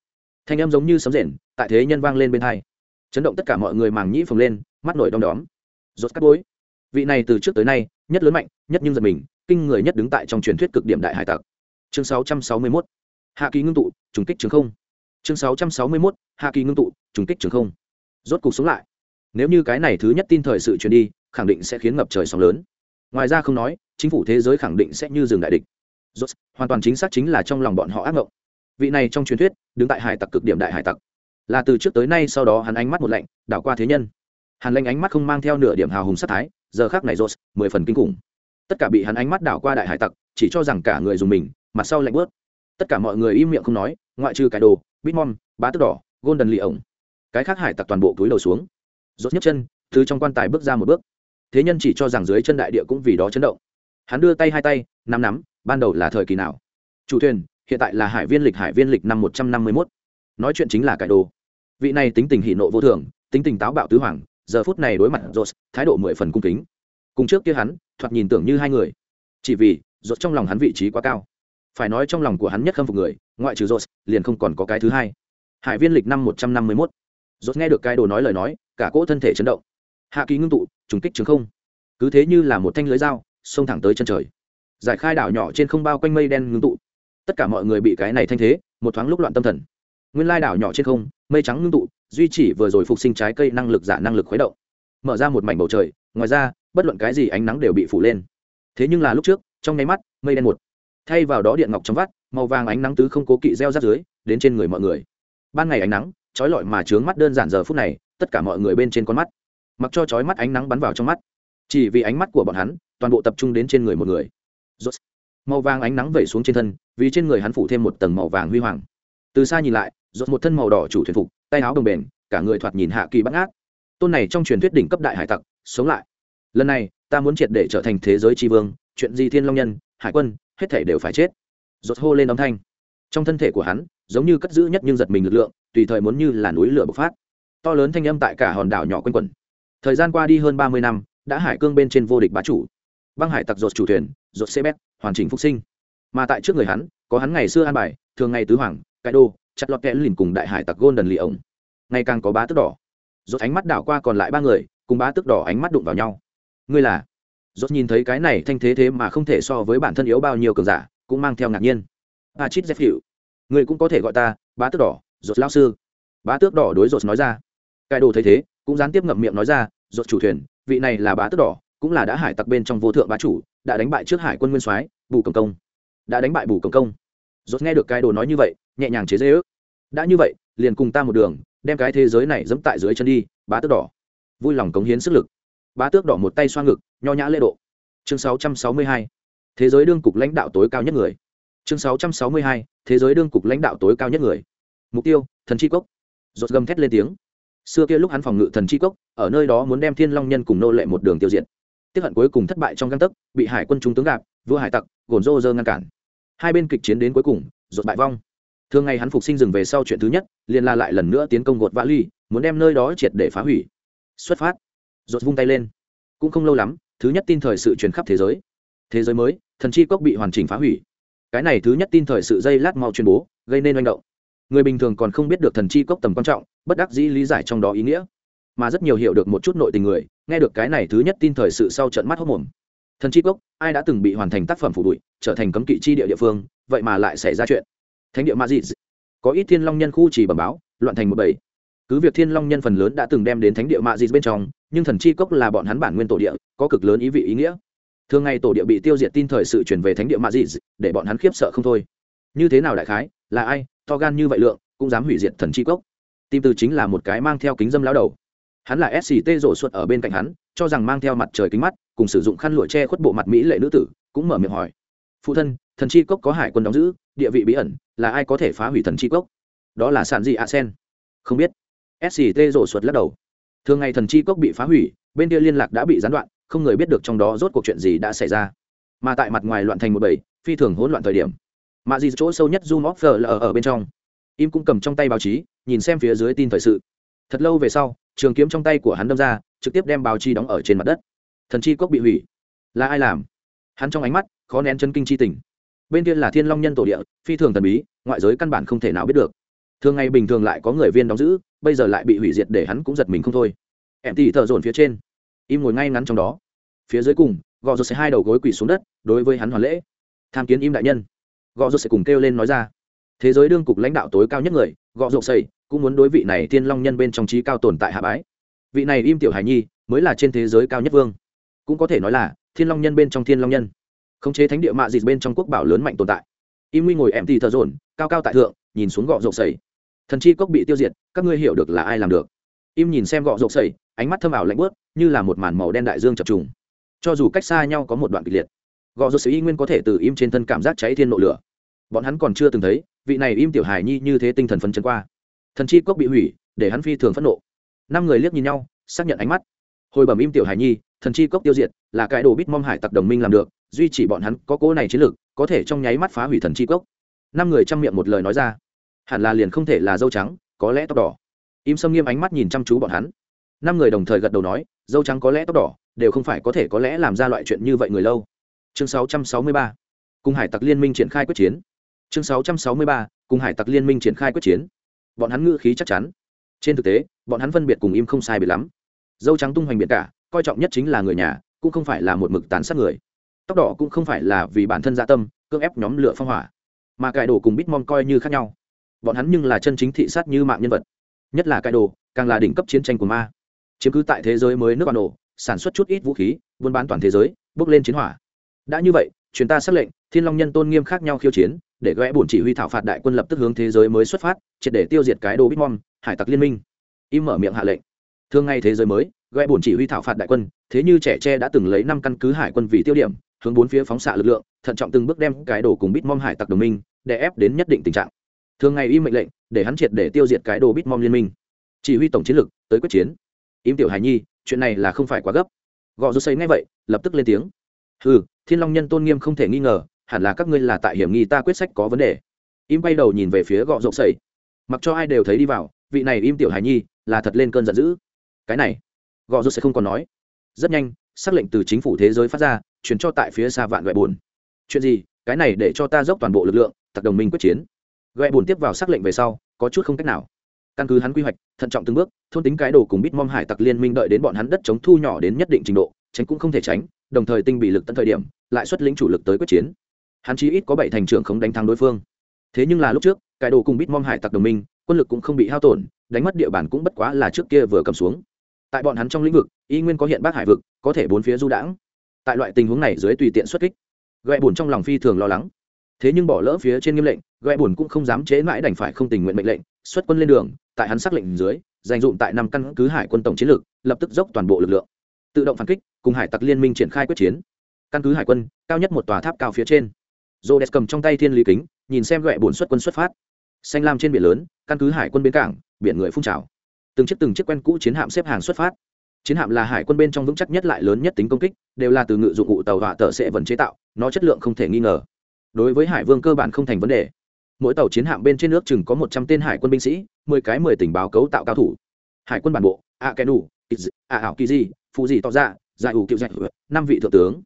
Thanh em giống như sấm rền tại thế nhân vang lên bên hai. Chấn động tất cả mọi người màng nhĩ phồng lên mắt nổi đom đóm. Rột cắt bối. Vị này từ trước tới nay nhất lớn mạnh nhất nhưng giật mình kinh người nhất đứng tại trong truyền thuyết cực điểm đại hải tặc. Chương 661. hạ kỳ ngưng tụ trùng kích trường không. Chương 661, hạ kỳ ngưng tụ trùng kích trường không. Rốt cục sống lại. Nếu như cái này thứ nhất tin thời sự truyền đi khẳng định sẽ khiến ngập trời sóng lớn. Ngoài ra không nói chính phủ thế giới khẳng định sẽ như rừng đại địch rốt, hoàn toàn chính xác chính là trong lòng bọn họ ác ngộng. Vị này trong truyền thuyết, đứng tại hải tặc cực điểm đại hải tặc. Là từ trước tới nay sau đó hắn ánh mắt một lạnh, đảo qua thế nhân. Hàn Lệnh ánh mắt không mang theo nửa điểm hào hùng sát thái, giờ khác này rốt, mười phần kinh khủng. Tất cả bị hắn ánh mắt đảo qua đại hải tặc, chỉ cho rằng cả người dùng mình, mặt sau lạnh bước. tất cả mọi người im miệng không nói, ngoại trừ cái đồ bitmon bá tức đỏ, golden lì ổng. Cái khác hải tặc toàn bộ túi đầu xuống. Rốt nhấc chân, từ trong quan tài bước ra một bước. Thế nhân chỉ cho rằng dưới chân đại địa cũng vì đó chấn động. Hắn đưa tay hai tay, nắm nắm ban đầu là thời kỳ nào? Chủ thuyền, hiện tại là hải viên lịch, hải viên lịch năm một trăm năm mươi mốt. Nói chuyện chính là cải đồ. Vị này tính tình hỷ nộ vô thường, tính tình táo bạo tứ hoàng, giờ phút này đối mặt rột thái độ mười phần cung kính. Cùng trước kia hắn, thoạt nhìn tưởng như hai người. Chỉ vì rột trong lòng hắn vị trí quá cao. Phải nói trong lòng của hắn nhất khâm phục người, ngoại trừ rột liền không còn có cái thứ hai. Hải viên lịch năm một trăm năm mươi mốt. Rột nghe được cái đồ nói lời nói, cả cỗ thân thể chấn động. Hạ ký ngưng tụ, trùng kích trường không. Cứ thế như là một thanh lưới dao, xông thẳng tới chân trời giải khai đảo nhỏ trên không bao quanh mây đen ngưng tụ. Tất cả mọi người bị cái này thanh thế, một thoáng lúc loạn tâm thần. Nguyên lai đảo nhỏ trên không, mây trắng ngưng tụ, duy chỉ vừa rồi phục sinh trái cây năng lực giả năng lực khuấy động. Mở ra một mảnh bầu trời, ngoài ra, bất luận cái gì ánh nắng đều bị phủ lên. Thế nhưng là lúc trước, trong nháy mắt, mây đen một. Thay vào đó điện ngọc trong vắt, màu vàng ánh nắng tứ không cố kỵ reo rắt dưới, đến trên người mọi người. Ban ngày ánh nắng trói lọi mà trướng mắt đơn giản giờ phút này, tất cả mọi người bên trên con mắt. Mặc cho trói mắt ánh nắng bắn vào trong mắt. Chỉ vì ánh mắt của bọn hắn, toàn bộ tập trung đến trên người một người. Rốt. màu vàng ánh nắng vẩy xuống trên thân, vì trên người hắn phủ thêm một tầng màu vàng huy hoàng. Từ xa nhìn lại, rốt một thân màu đỏ chủ thuyền phục, tay áo đồng bền, cả người thoạt nhìn hạ kỳ bắt ngát. Tôn này trong truyền thuyết đỉnh cấp đại hải tặc, sống lại. Lần này, ta muốn triệt để trở thành thế giới tri vương, chuyện gì thiên long nhân, hải quân, hết thảy đều phải chết. Rốt hô lên âm thanh. Trong thân thể của hắn, giống như cất giữ nhất nhưng giật mình lực lượng, tùy thời muốn như là núi lửa bộc phát. To lớn thanh âm tại cả hòn đảo nhỏ quanh quẩn. Thời gian qua đi hơn ba mươi năm, đã hải cương bên trên vô địch bá chủ băng hải tặc rột chủ thuyền, rột xe bét hoàn chỉnh phục sinh. Mà tại trước người hắn, có hắn ngày xưa an bài, thường ngày tứ hoàng cải đô, chặt lọt kẽ lìn cùng đại hải tặc golden lì ổng ngày càng có bá tức đỏ. Rột ánh mắt đảo qua còn lại ba người, cùng bá tức đỏ ánh mắt đụng vào nhau. Ngươi là? Rột nhìn thấy cái này thanh thế thế mà không thể so với bản thân yếu bao nhiêu cường giả, cũng mang theo ngạc nhiên. A chít dép hiệu người cũng có thể gọi ta bá tước đỏ, rột lao sư. Bá tước đỏ đối rột nói ra. Cải đồ thấy thế, cũng gián tiếp ngậm miệng nói ra, rột chủ thuyền, vị này là bá tước đỏ cũng là đã hải tặc bên trong vô thượng bá chủ, đã đánh bại trước hải quân nguyên soái, bù cầm công. Đã đánh bại bù cầm công. Rốt nghe được cái đồ nói như vậy, nhẹ nhàng chế dễ ước. Đã như vậy, liền cùng ta một đường, đem cái thế giới này dẫm tại dưới chân đi, bá tước đỏ. Vui lòng cống hiến sức lực. Bá tước đỏ một tay xoa ngực, nho nhã lễ độ. Chương 662 thế giới đương cục lãnh đạo tối cao nhất người. Chương 662 thế giới đương cục lãnh đạo tối cao nhất người. Mục tiêu, thần chi cốc. Rốt gầm thét lên tiếng. Xưa kia lúc hắn phòng ngự thần chi cốc, ở nơi đó muốn đem thiên long nhân cùng nô lệ một đường tiêu diệt tiếp hận cuối cùng thất bại trong găng tấc, bị hải quân trung tướng gạp vua hải tặc, gồn rô rơ ngăn cản. Hai bên kịch chiến đến cuối cùng rột bại vong. Thường ngày hắn phục sinh dừng về sau chuyện thứ nhất, liền la lại lần nữa tiến công gột vã ly, muốn đem nơi đó triệt để phá hủy. Xuất phát. Rột vung tay lên. Cũng không lâu lắm, thứ nhất tin thời sự truyền khắp thế giới. Thế giới mới, thần chi cốc bị hoàn chỉnh phá hủy. Cái này thứ nhất tin thời sự dây lát mau tuyên bố, gây nên manh động. Người bình thường còn không biết được thần chi cốc tầm quan trọng, bất đắc dĩ lý giải trong đó ý nghĩa. Mà rất nhiều hiểu được một chút nội tình người nghe được cái này thứ nhất tin thời sự sau trận mắt hốc mồm. Thần chi cốc ai đã từng bị hoàn thành tác phẩm phủ bụi, trở thành cấm kỵ chi địa địa phương, vậy mà lại xảy ra chuyện. Thánh địa ma dị. Có ít thiên long nhân khu chỉ bẩm báo, loạn thành một bảy cứ việc thiên long nhân phần lớn đã từng đem đến thánh địa ma dị bên trong, nhưng thần chi cốc là bọn hắn bản nguyên tổ địa, có cực lớn ý vị ý nghĩa. Thường ngày tổ địa bị tiêu diệt tin thời sự chuyển về thánh địa ma dị, để bọn hắn khiếp sợ không thôi. Như thế nào đại khái, là ai, to gan như vậy lượng, cũng dám hủy diệt thần chi cốc tim từ chính là một cái mang theo kính dâm lao đầu hắn là sct rổ suất ở bên cạnh hắn cho rằng mang theo mặt trời kính mắt cùng sử dụng khăn lụa che khuất bộ mặt mỹ lệ nữ tử cũng mở miệng hỏi. Phụ thân thần chi cốc có hải quân đóng giữ địa vị bí ẩn là ai có thể phá hủy thần chi cốc? Đó là sản dị a sen. Không biết. Sct rổ suất lắc đầu. Thường ngày thần chi cốc bị phá hủy bên kia liên lạc đã bị gián đoạn không người biết được trong đó rốt cuộc chuyện gì đã xảy ra. Mà tại mặt ngoài loạn thành một bầy phi thường hỗn loạn thời điểm. Mà gì chỗ sâu nhất zoom offer là ở, ở bên trong. Im cũng cầm trong tay báo chí nhìn xem phía dưới tin thời sự. Thật lâu về sau trường kiếm trong tay của hắn đâm ra, trực tiếp đem báo chi đóng ở trên mặt đất. Thần chi cốc bị hủy. Là ai làm? Hắn trong ánh mắt, khó nén chân kinh chi tình. Bên kia là thiên long nhân tổ địa, phi thường thần bí, ngoại giới căn bản không thể nào biết được. Thường ngày bình thường lại có người viên đóng giữ, bây giờ lại bị hủy diệt để hắn cũng giật mình không thôi. Em tỉ thợ dồn phía trên. Im ngồi ngay ngắn trong đó. Phía dưới cùng, gò rột sẽ hai đầu gối quỳ xuống đất, đối với hắn hoàn lễ. Tham kiến im đại nhân. Gò rột sẽ cùng kêu lên nói ra thế giới đương cục lãnh đạo tối cao nhất người, gọ rộp xây cũng muốn đối vị này thiên long nhân bên trong trí cao tồn tại hạ bái. Vị này im tiểu hải nhi, mới là trên thế giới cao nhất vương. Cũng có thể nói là, thiên long nhân bên trong thiên long nhân. Khống chế thánh địa mạ dịt bên trong quốc bảo lớn mạnh tồn tại. Im nguy ngồi em thì thờ rồn cao cao tại thượng, nhìn xuống gọ rộng xây thần chi cốc bị tiêu diệt, các ngươi hiểu được là ai làm được. Im nhìn xem gọ rộng xây ánh mắt thâm ảo lạnh bớt như là một màn màu đen đại dương chập trùng. Cho dù cách xa nhau có một đoạn kịch liệt, gọ rộng xây y nguyên có thể từ im trên thân cảm giác cháy thiên nộ lửa. Bọn hắn còn chưa từng thấy vị này im tiểu hài nhi như thế tinh thần phấn chấn qua. Thần chi cốc bị hủy, để hắn phi thường phẫn nộ. Năm người liếc nhìn nhau, xác nhận ánh mắt. Hồi bẩm im tiểu hài nhi, thần chi cốc tiêu diệt là cái đồ bít mong hải tặc đồng minh làm được, duy chỉ bọn hắn có cố này chiến lược, có thể trong nháy mắt phá hủy thần chi cốc. Năm người chăm miệng một lời nói ra. Hẳn là liền không thể là dâu trắng, có lẽ tóc đỏ. Im sâm nghiêm ánh mắt nhìn chăm chú bọn hắn. Năm người đồng thời gật đầu nói, dâu trắng có lẽ tóc đỏ, đều không phải có thể có lẽ làm ra loại chuyện như vậy người lâu. Chương 663 cùng hải tặc liên minh triển khai quyết chiến chương 663 cùng hải tặc liên minh triển khai quyết chiến. Bọn hắn ngữ khí chắc chắn. Trên thực tế, bọn hắn phân biệt cùng im không sai biệt lắm. Dâu trắng tung hoành biệt cả, coi trọng nhất chính là người nhà, cũng không phải là một mực tán sát người. Tóc đỏ cũng không phải là vì bản thân dạ tâm, cưỡng ép nhóm lửa phong hỏa. Mà cải đồ cùng bitmom coi như khác nhau. Bọn hắn nhưng là chân chính thị sát như mạng nhân vật. Nhất là cải đồ, càng là đỉnh cấp chiến tranh của ma. Chiếm cứ tại thế giới mới nước ban nổ sản xuất chút ít vũ khí, buôn bán toàn thế giới, bước lên chiến hỏa. Đã như vậy truyền ta xác lệnh, thiên long nhân tôn nghiêm khác nhau khiêu chiến, để gõ bổn chỉ huy thảo phạt đại quân lập tức hướng thế giới mới xuất phát, triệt để tiêu diệt cái đồ bitmom hải tặc liên minh. Im mở miệng hạ lệnh. Thường ngày thế giới mới gõ bổn chỉ huy thảo phạt đại quân, thế như trẻ tre đã từng lấy năm căn cứ hải quân vì tiêu điểm, hướng bốn phía phóng xạ lực lượng, thận trọng từng bước đem cái đồ cùng bitmom hải tặc đồng minh, để ép đến nhất định tình trạng. Thường ngày im mệnh lệnh, để hắn triệt để tiêu diệt cái đồ bitmom liên minh. Chỉ huy tổng chiến lực tới quyết chiến. Im tiểu hải nhi, chuyện này là không phải quá gấp. Gõ rút xây ngay vậy, lập tức lên tiếng ừ thiên long nhân tôn nghiêm không thể nghi ngờ, hẳn là các ngươi là tại hiểm nghi ta quyết sách có vấn đề. Im bay đầu nhìn về phía gọ rộng sầy. Mặc cho ai đều thấy đi vào, vị này im tiểu hải nhi là thật lên cơn giận dữ. Cái này, gọ rộng sẽ không còn nói. Rất nhanh xác lệnh từ chính phủ thế giới phát ra, chuyển cho tại phía xa vạn gọi buồn chuyện gì? Cái này để cho ta dốc toàn bộ lực lượng tặc đồng minh quyết chiến. Gọi buồn tiếp vào xác lệnh về sau, có chút không cách nào. Căn cứ hắn quy hoạch, thận trọng từng bước, thôn tính cái đồ cùng bít mom hải tặc liên minh đợi đến bọn hắn đất chống thu nhỏ đến nhất định trình độ tránh cũng không thể tránh, đồng thời tinh bị lực tận thời điểm, lại xuất lĩnh chủ lực tới quyết chiến. Hắn chí ít có bảy thành trưởng không đánh thắng đối phương. Thế nhưng là lúc trước cải đồ cùng bít mom hải tặc đồng minh, quân lực cũng không bị hao tổn, đánh mất địa bàn cũng bất quá là trước kia vừa cầm xuống. Tại bọn hắn trong lĩnh vực, y nguyên có hiện bác hải vực, có thể bốn phía du đãng. Tại loại tình huống này dưới tùy tiện xuất kích gậy bùn trong lòng phi thường lo lắng. Thế nhưng bỏ lỡ phía trên nghiêm lệnh gậy bùn cũng không dám chế mãi đành phải không tình nguyện mệnh lệnh, xuất quân lên đường, tại hắn xác lệnh dưới, dành dụng tại năm căn cứ hải quân tổng chiến lược, lập tức dốc toàn bộ lực lượng tự động phản kích, cùng hải tặc liên minh triển khai quyết chiến. Căn cứ hải quân, cao nhất một tòa tháp cao phía trên. Rô đès cầm trong tay thiên lý kính, nhìn xem ghẹ bổn xuất quân xuất phát. Xanh lam trên biển lớn, căn cứ hải quân bến cảng, biển người phun trào. Từng chiếc từng chiếc quen cũ chiến hạm xếp hàng xuất phát. Chiến hạm là hải quân bên trong vững chắc nhất lại lớn nhất tính công kích, đều là từ ngự dụng cụ tàu hỏa tờ sẽ vẫn chế tạo, nó chất lượng không thể nghi ngờ. Đối với hải vương cơ bản không thành vấn đề. Mỗi tàu chiến hạm bên trên nước chừng có một trăm tên hải quân binh sĩ, mười cái mười tình báo cấu tạo cao thủ. Hải quân bản bộ, a kenu a ảo kỳ di phụ gì tỏ ra, giải ủ cựu dạch năm vị thượng tướng.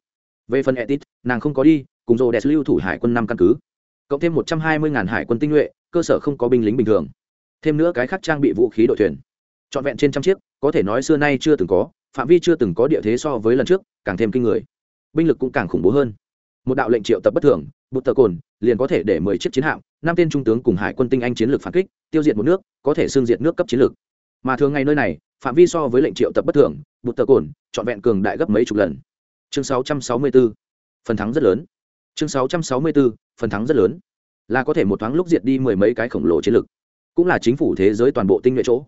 Về phần etit nàng không có đi, cùng rồ đẹp lưu thủ hải quân năm căn cứ. Cộng thêm một trăm hai mươi ngàn hải quân tinh nhuệ, cơ sở không có binh lính bình thường. Thêm nữa cái khác trang bị vũ khí đội thuyền. Trọn vẹn trên trăm chiếc, có thể nói xưa nay chưa từng có, phạm vi chưa từng có địa thế so với lần trước, càng thêm kinh người. Binh lực cũng càng khủng bố hơn. Một đạo lệnh triệu tập bất thường bút tờ cồn liền có thể để mười chiếc chiến hạm, năm tên trung tướng cùng hải quân tinh anh chiến lược phản kích, tiêu diệt một nước, có thể xương diệt nước cấp chiến lược. Mà thường ngày nơi này phạm vi so với lệnh triệu tập bất thường bút tờ cồn, trọn vẹn cường đại gấp mấy chục lần. Chương 664. phần thắng rất lớn. Chương 664. phần thắng rất lớn. Là có thể một thoáng lúc diệt đi mười mấy cái khổng lồ chiến lược. Cũng là chính phủ thế giới toàn bộ tinh nhuệ chỗ.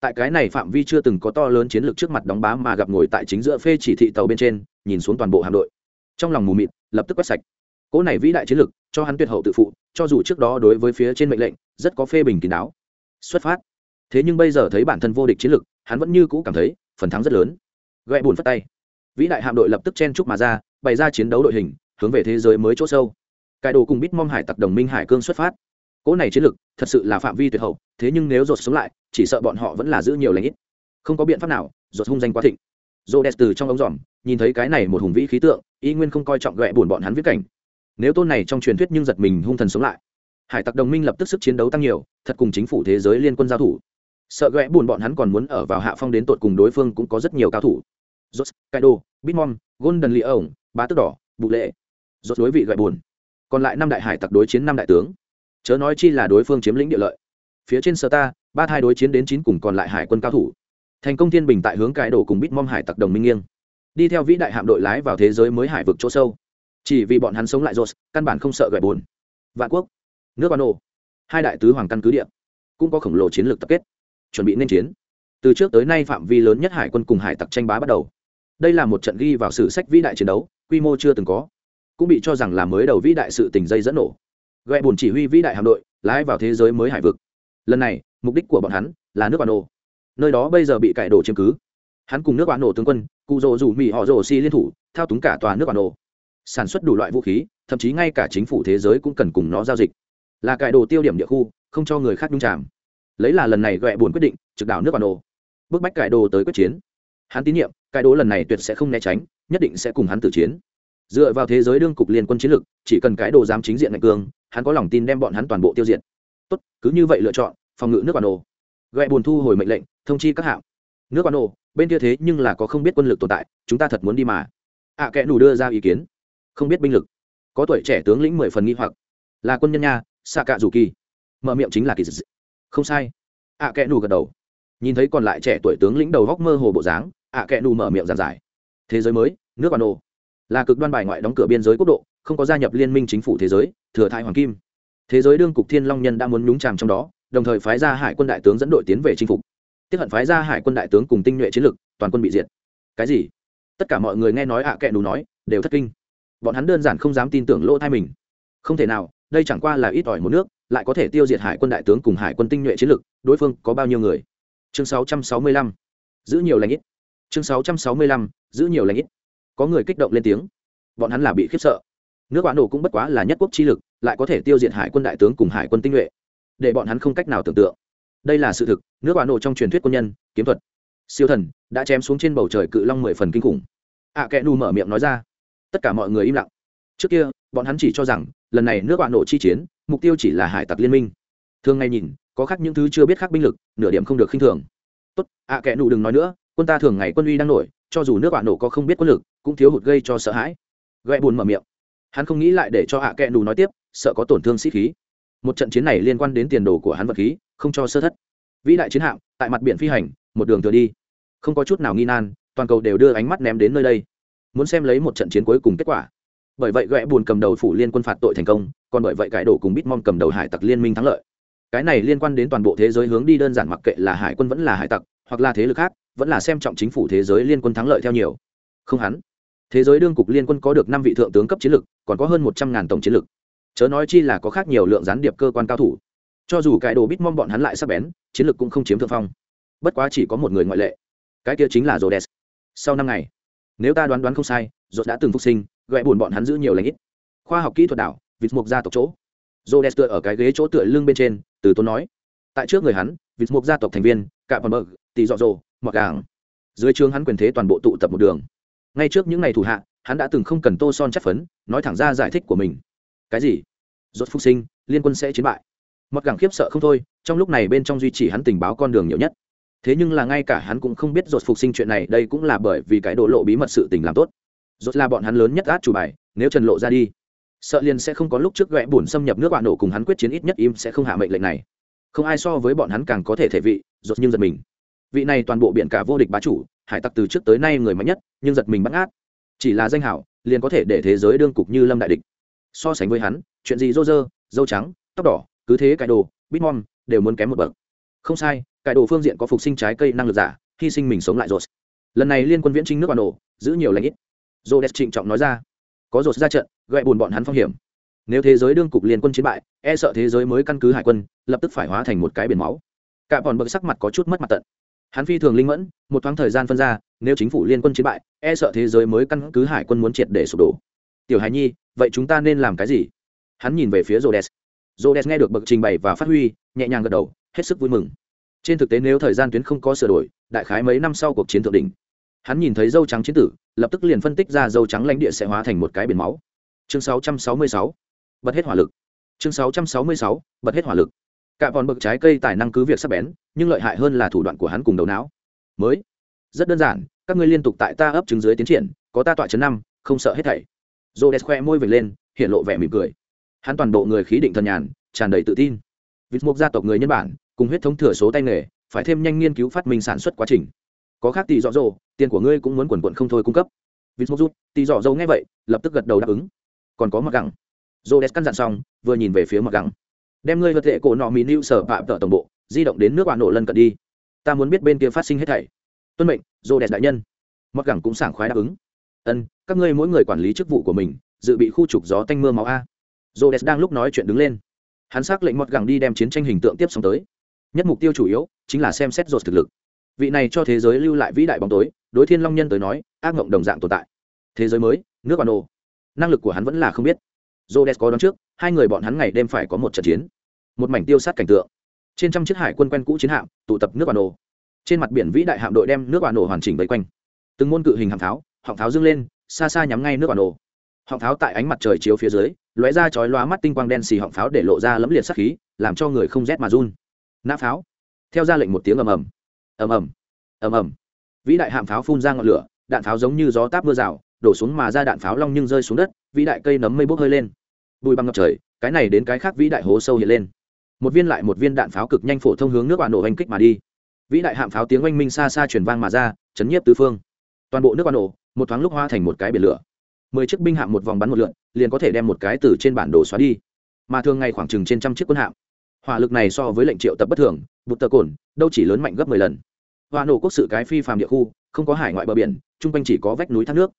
Tại cái này phạm vi chưa từng có to lớn chiến lược trước mặt đóng bá mà gặp ngồi tại chính giữa phê chỉ thị tàu bên trên, nhìn xuống toàn bộ hạm đội. Trong lòng mù mịt, lập tức quét sạch. Cỗ này vĩ đại chiến lược, cho hắn tuyệt hậu tự phụ, cho dù trước đó đối với phía trên mệnh lệnh, rất có phê bình kín đáo. Xuất phát. Thế nhưng bây giờ thấy bản thân vô địch chiến lược hắn vẫn như cũ cảm thấy phần thắng rất lớn. Gậy bùn phất tay. Vĩ đại hạm đội lập tức chen chúc mà ra, bày ra chiến đấu đội hình, hướng về thế giới mới chỗ sâu. Cải đồ cùng bít mong hải tặc đồng minh hải cương xuất phát. Cỗ này chiến lược thật sự là phạm vi tuyệt hậu, thế nhưng nếu rột sống lại, chỉ sợ bọn họ vẫn là giữ nhiều lãnh ít. Không có biện pháp nào rột hung danh quá thịnh. Rô đès từ trong ống dòm nhìn thấy cái này một hùng vĩ khí tượng, y nguyên không coi trọng ghẹ buồn bọn hắn viết cảnh. Nếu tôn này trong truyền thuyết nhưng giật mình hung thần sống lại, hải tặc đồng minh lập tức sức chiến đấu tăng nhiều, thật cùng chính phủ thế giới liên quân giao thủ sợ ghẹ buồn bọn hắn còn muốn ở vào hạ phong đến tột cùng đối phương cũng có rất nhiều cao thủ. Rốt kaido Bitmon, golden lì ổng bá tức đỏ bụ lệ. Rốt đối vị gọi buồn còn lại năm đại hải tặc đối chiến năm đại tướng. Chớ nói chi là đối phương chiếm lĩnh địa lợi. Phía trên sở ta ba thai đối chiến đến chín cùng còn lại hải quân cao thủ. Thành công thiên bình tại hướng Cái đổ cùng Bitmon hải tặc đồng minh nghiêng. Đi theo vĩ đại hạm đội lái vào thế giới mới hải vực chỗ sâu. Chỉ vì bọn hắn sống lại Rốt, căn bản không sợ gọi buồn vạn quốc nước Bano, ô. Hai đại tứ hoàng căn cứ địa. Cũng có khổng lồ chiến lược tập kết chuẩn bị nên chiến. Từ trước tới nay phạm vi lớn nhất hải quân cùng hải tặc tranh bá bắt đầu. Đây là một trận ghi vào sử sách vĩ đại chiến đấu, quy mô chưa từng có. Cũng bị cho rằng là mới đầu vĩ đại sự tình dây dẫn nổ. Gọi bùn chỉ huy vĩ đại hạm đội, lái vào thế giới mới hải vực. Lần này, mục đích của bọn hắn là nước bản nổ nơi đó bây giờ bị cải đổ chiếm cứ. Hắn cùng nước bản nổ tướng quân, cụ rồ rủ mỹ họ rồ si liên thủ, thao túng cả tòa nước bản nổ sản xuất đủ loại vũ khí, thậm chí ngay cả chính phủ thế giới cũng cần cùng nó giao dịch. Là cải đồ tiêu điểm địa khu, không cho người khác nhung chạm lấy là lần này ghẹ buồn quyết định trực đảo nước bản đồ. Bức bách cải đồ tới quyết chiến. Hắn tín nhiệm cải đồ lần này tuyệt sẽ không né tránh nhất định sẽ cùng hắn tử chiến. Dựa vào thế giới đương cục liên quân chiến lược chỉ cần cái đồ dám chính diện ngạch cương hắn có lòng tin đem bọn hắn toàn bộ tiêu diệt. Tốt cứ như vậy lựa chọn phòng ngự nước bản đồ. Ghẹ buồn thu hồi mệnh lệnh thông chi các hạng. Nước bản đồ bên kia thế nhưng là có không biết quân lực tồn tại chúng ta thật muốn đi mà. Ạ à, kẽ nủ đưa ra ý kiến. Không biết binh lực. Có tuổi trẻ tướng lĩnh mười phần nghi hoặc. Là quân nhân nha xạ cạ dù kỳ mở miệng chính là kỳ dị không sai. Ạ à, kẽ nù gật đầu. Nhìn thấy còn lại trẻ tuổi tướng lĩnh đầu góc mơ hồ bộ dáng ạ à, kẽ nù mở miệng giàn giải. Thế giới mới nước bản đồ. Là cực đoan bài ngoại đóng cửa biên giới quốc độ không có gia nhập liên minh chính phủ thế giới thừa thai hoàng kim. Thế giới đương cục thiên long nhân đã muốn nhúng chàm trong đó đồng thời phái ra hải quân đại tướng dẫn đội tiến về chinh phục. Tiếp hận phái ra hải quân đại tướng cùng tinh nhuệ chiến lực toàn quân bị diệt. Cái gì? Tất cả mọi người nghe nói ạ à kệ nói đều thất kinh. Bọn hắn đơn giản không dám tin tưởng lỗ thai mình. Không thể nào đây chẳng qua là ít ỏi một nước lại có thể tiêu diệt hải quân đại tướng cùng hải quân tinh nhuệ chiến lực đối phương có bao nhiêu người? Chương 665. giữ nhiều lãnh ít. Chương 665. giữ nhiều lãnh ít. Có người kích động lên tiếng. Bọn hắn là bị khiếp sợ. Nước bạn nổ cũng bất quá là nhất quốc chi lực lại có thể tiêu diệt hải quân đại tướng cùng hải quân tinh nhuệ. Để bọn hắn không cách nào tưởng tượng. Đây là sự thực nước bạn nổ trong truyền thuyết quân nhân kiếm thuật. Siêu thần đã chém xuống trên bầu trời cự long mười phần kinh khủng. Ạ à, kẽ nu mở miệng nói ra. Tất cả mọi người im lặng trước kia bọn hắn chỉ cho rằng lần này nước bạn nổ chi chiến mục tiêu chỉ là hải tặc liên minh. Thường ngày nhìn có khác những thứ chưa biết khác binh lực nửa điểm không được khinh thường. Tốt ạ à, nụ đừng nói nữa quân ta thường ngày quân uy đang nổi cho dù nước bạn nổ có không biết quân lực cũng thiếu hụt gây cho sợ hãi. Gậy buồn mở miệng. Hắn không nghĩ lại để cho hạ kẹ nụ nói tiếp sợ có tổn thương sĩ khí. Một trận chiến này liên quan đến tiền đồ của hắn vật khí không cho sơ thất. Vĩ đại chiến hạm tại mặt biển phi hành một đường thừa đi. Không có chút nào nghi nan toàn cầu đều đưa ánh mắt ném đến nơi đây. Muốn xem lấy một trận chiến cuối cùng kết quả bởi vậy ghẹ buồn cầm đầu phủ liên quân phạt tội thành công, còn bởi vậy cải đổ cùng bitmom cầm đầu hải tặc liên minh thắng lợi. Cái này liên quan đến toàn bộ thế giới hướng đi đơn giản mặc kệ là hải quân vẫn là hải tặc, hoặc là thế lực khác, vẫn là xem trọng chính phủ thế giới liên quân thắng lợi theo nhiều. Không hắn, thế giới đương cục liên quân có được năm vị thượng tướng cấp chiến lực, còn có hơn một trăm ngàn tổng chiến lực. Chớ nói chi là có khác nhiều lượng gián điệp cơ quan cao thủ. Cho dù cái đồ bít mong bọn hắn lại sắp bén, chiến lực cũng không chiếm thượng phong. Bất quá chỉ có một người ngoại lệ. Cái kia chính là rô sau năm ngày nếu ta đoán đoán không sai rốt đã từng phục sinh gọi buồn bọn hắn giữ nhiều lãnh ít. Khoa học kỹ thuật đảo vịt mục gia tộc chỗ. Dô đẹp tựa ở cái ghế chỗ tựa lưng bên trên, từ tốn nói. Tại trước người hắn vịt mục gia tộc thành viên cạm bằng bờ tỷ dọ dồ mặc gàng dưới trường hắn quyền thế toàn bộ tụ tập một đường. Ngay trước những ngày thủ hạ, hắn đã từng không cần tô son chất phấn, nói thẳng ra giải thích của mình. Cái gì? Rốt phục sinh, liên quân sẽ chiến bại. Mặc gàng khiếp sợ không thôi, trong lúc này bên trong duy trì hắn tình báo con đường nhiều nhất thế nhưng là ngay cả hắn cũng không biết rột phục sinh chuyện này, đây cũng là bởi vì cái độ lộ bí mật sự tình làm tốt. Rột là bọn hắn lớn nhất át chủ bài, nếu trần lộ ra đi, sợ liền sẽ không có lúc trước ghẹ bùn xâm nhập nước bạn nổ cùng hắn quyết chiến ít nhất im sẽ không hạ mệnh lệnh này. Không ai so với bọn hắn càng có thể thể vị rột nhưng giật mình. Vị này toàn bộ biển cả vô địch bá chủ, hải tặc từ trước tới nay người mạnh nhất, nhưng giật mình bắt ngát. Chỉ là danh hảo, liền có thể để thế giới đương cục như lâm đại địch. So sánh với hắn, chuyện gì rô rơ, dâu trắng, tóc đỏ, cứ thế cải đồ bitmom đều muốn kém một bậc. Không sai cải đồ phương diện có phục sinh trái cây năng lực giả, hy sinh mình sống lại rồi lần này liên quân viễn trinh nước bà nổ giữ nhiều lãnh ít. Dô đẹp trịnh trọng nói ra, có rột ra trận, gậy bùn bọn hắn phong hiểm. Nếu thế giới đương cục liên quân chiến bại e sợ thế giới mới căn cứ hải quân, lập tức phải hóa thành một cái biển máu. Cả bọn bậc sắc mặt có chút mất mặt tận. Hắn phi thường linh mẫn, một thoáng thời gian phân ra, nếu chính phủ liên quân chiến bại e sợ thế giới mới căn cứ hải quân muốn triệt để sụp đổ. Tiểu hài nhi, vậy chúng ta nên làm cái gì? Hắn nhìn về phía rhodes. Rhodes nghe được bậc trình bày và phát huy, nhẹ nhàng gật đầu, hết sức vui mừng trên thực tế nếu thời gian tuyến không có sửa đổi, đại khái mấy năm sau cuộc chiến thượng đỉnh. Hắn nhìn thấy dâu trắng chiến tử, lập tức liền phân tích ra dâu trắng lãnh địa sẽ hóa thành một cái biển máu. Chương 666. bật hết hỏa lực. Chương 666. bật hết hỏa lực. Cả bọn bậc trái cây tài năng cứ việc sắp bén, nhưng lợi hại hơn là thủ đoạn của hắn cùng đầu não. Mới. Rất đơn giản, các ngươi liên tục tại ta ấp trứng dưới tiến triển, có ta tọa chấn năm, không sợ hết thảy. Rô đẹp khoe môi vệt lên, hiện lộ vẻ mỉm cười. Hắn toàn bộ người khí định thần nhàn, tràn đầy tự tin. Vịt mục gia tộc người nhân bản cùng huyết thống thừa số tay nghề, phải thêm nhanh nghiên cứu phát minh sản xuất quá trình. Có khác tỷ dọ dỗ tiền của ngươi cũng muốn quần quận không thôi cung cấp. Vịt mục rút tỷ dọ dỗ nghe vậy, lập tức gật đầu đáp ứng. Còn có mặc gẳng. Dô đès căn dặn xong, vừa nhìn về phía mặc gẳng. Đem ngươi vật tệ cổ nọ mỹ nữ sở phạm tờ tổng bộ, di động đến nước bạn nổ lân cận đi. Ta muốn biết bên kia phát sinh hết thảy. Tuân mệnh dô đẹp đại nhân. Mặc gẳng cũng sảng khoái đáp ứng. Ân, các ngươi mỗi người quản lý chức vụ của mình, dự bị khu trục gió tanh mưa máu a. Dô đẹp đang lúc nói chuyện đứng lên. Hắn xác lệnh mặc gẳng đi đem chiến tranh hình tượng tiếp xong tới nhất mục tiêu chủ yếu chính là xem xét rột thực lực. Vị này cho thế giới lưu lại vĩ đại bóng tối, đối thiên long nhân tới nói, ác mộng đồng dạng tồn tại. Thế giới mới, nước bàn ô. Năng lực của hắn vẫn là không biết. J có đón trước, hai người bọn hắn ngày đêm phải có một trận chiến. Một mảnh tiêu sát cảnh tượng. Trên trăm chiếc hải quân quen cũ chiến hạm, tụ tập nước bàn ô. Trên mặt biển vĩ đại hạm đội đem nước bàn ô hoàn chỉnh vây quanh. Từng môn cự hình hạm pháo, họng pháo dâng lên, xa xa nhắm ngay nước bàn ô. Họng pháo tại ánh mặt trời chiếu phía dưới, lóe ra chói lóa mắt tinh quang đen xì họng pháo để lộ ra lẫm liệt sắc khí, làm cho người không rét mà run nã pháo. Theo ra lệnh một tiếng ầm ầm. Ầm ầm. Ầm ầm. Vĩ đại hạm pháo phun ra ngọn lửa, đạn pháo giống như gió táp mưa rào, đổ xuống mà ra đạn pháo long nhưng rơi xuống đất, vĩ đại cây nấm mây bốc hơi lên. Bùi băng ngập trời, cái này đến cái khác vĩ đại hố sâu hiện lên. Một viên lại một viên đạn pháo cực nhanh phổ thông hướng nước bạn nổ oanh kích mà đi. Vĩ đại hạm pháo tiếng oanh minh xa xa truyền vang mà ra, chấn nhiếp tứ phương. Toàn bộ nước bạn nổ, một thoáng lúc hoa thành một cái biển lửa. Mười chiếc binh hạm một vòng bắn một lượn, liền có thể đem một cái từ trên bản đồ xóa đi. Mà thường ngày khoảng chừng trên trăm chiếc quân hạm hỏa lực này so với lệnh triệu tập bất thường, bụt tờ cồn, đâu chỉ lớn mạnh gấp mười lần. Hoa nổ quốc sự cái phi phàm địa khu, không có hải ngoại bờ biển, chung quanh chỉ có vách núi thác nước.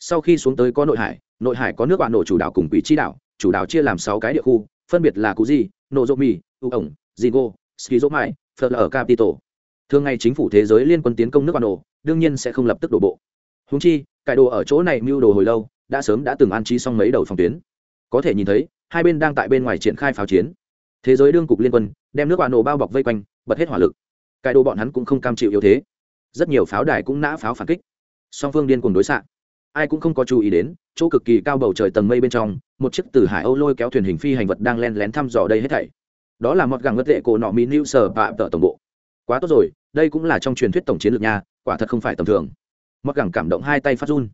Sau khi xuống tới có nội hải nội hải có nước bạn nổ chủ đảo cùng quỷ chi đảo chủ đảo chia làm sáu cái địa khu, phân biệt là cú di nổ dô mi, u ổng zigo ski dô mai, phật ở capito thường ngày chính phủ thế giới liên quân tiến công nước bạn nổ, đương nhiên sẽ không lập tức đổ bộ. Húng chi, cải đồ ở chỗ này mưu đồ hồi lâu, đã sớm đã từng an trí xong mấy đầu phòng tuyến. Có thể nhìn thấy, hai bên đang tại bên ngoài triển khai pháo chiến thế giới đương cục liên quân, đem nước bạo nổ bao bọc vây quanh, bật hết hỏa lực. Cải đồ bọn hắn cũng không cam chịu yếu thế. Rất nhiều pháo đài cũng nã pháo phản kích. Song phương điên cùng đối xạ. Ai cũng không có chú ý đến, chỗ cực kỳ cao bầu trời tầng mây bên trong, một chiếc từ hải âu lôi kéo thuyền hình phi hành vật đang len lén thăm dò đây hết thảy. Đó là một gàng ngất lệ cổ nọ mỹ new sở bạ tờ tổng bộ. Quá tốt rồi, đây cũng là trong truyền thuyết tổng chiến lược nha, quả thật không phải tầm thường. Mặc gẳng cảm động hai tay phát run.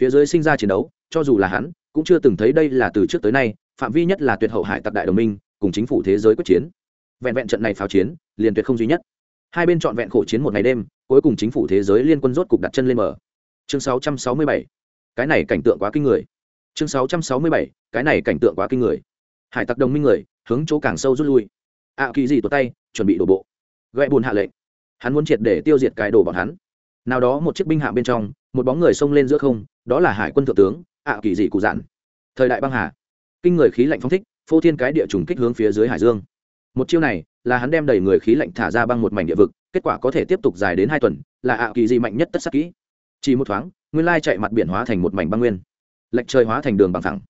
Phía dưới sinh ra chiến đấu, cho dù là hắn, cũng chưa từng thấy đây là từ trước tới nay, phạm vi nhất là tuyệt hậu hải tặc đại đồng minh cùng chính phủ thế giới quyết chiến. Vẹn vẹn trận này pháo chiến liền tuyệt không duy nhất. Hai bên trọn vẹn khổ chiến một ngày đêm cuối cùng chính phủ thế giới liên quân rốt cục đặt chân lên mở chương 667. cái này cảnh tượng quá kinh người. Chương 667. cái này cảnh tượng quá kinh người. Hải tặc đồng minh người hướng chỗ càng sâu rút lui. Ạ à, kỳ gì tuột tay chuẩn bị đổ bộ. Gậy buồn hạ lệnh. Hắn muốn triệt để tiêu diệt cái đồ bọn hắn. Nào đó một chiếc binh hạm bên trong một bóng người xông lên giữa không đó là hải quân thượng tướng ạ à, kỳ dị cụ dặn, thời đại băng hà. Kinh người khí lạnh phong thích phô thiên cái địa trùng kích hướng phía dưới hải dương. Một chiêu này, là hắn đem đầy người khí lạnh thả ra băng một mảnh địa vực, kết quả có thể tiếp tục dài đến hai tuần, là ạ kỳ di mạnh nhất tất sắc kỹ. Chỉ một thoáng, nguyên lai chạy mặt biển hóa thành một mảnh băng nguyên. Lệch trời hóa thành đường bằng thẳng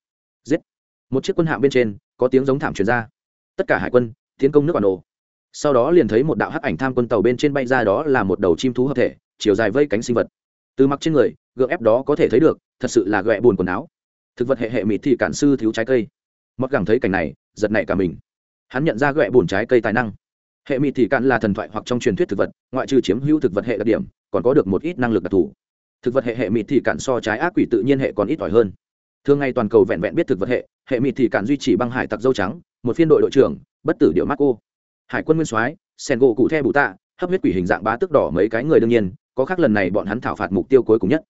giết! Một chiếc quân hạm bên trên, có tiếng giống thảm truyền ra. Tất cả hải quân, tiến công nước bản đồ. Sau đó liền thấy một đạo hắc ảnh tham quân tàu bên trên bay ra đó là một đầu chim thú hợp thể, chiều dài vây cánh sinh vật. Từ mặc trên người, gượng ép đó có thể thấy được, thật sự là ghẹ buồn quần áo. Thực vật hệ hệ mịt thì cản sư thiếu trái cây mất cảm thấy cảnh này, giật nảy cả mình. Hắn nhận ra ghẹ bùn trái cây tài năng. Hệ mị thì cạn là thần thoại hoặc trong truyền thuyết thực vật, ngoại trừ chiếm hữu thực vật hệ đặc điểm, còn có được một ít năng lực đặc thù. Thực vật hệ hệ mị thì cạn so trái ác quỷ tự nhiên hệ còn ít ỏi hơn. Thường ngày toàn cầu vẹn vẹn biết thực vật hệ hệ mị thì cạn duy trì băng hải tặc dâu trắng, một phiên đội đội trưởng, bất tử điệu marco. Hải quân nguyên soái sen gỗ cụ the bụ tạ, hấp huyết quỷ hình dạng bá tức đỏ mấy cái người đương nhiên, có khác lần này bọn hắn thảo phạt mục tiêu cuối cùng nhất.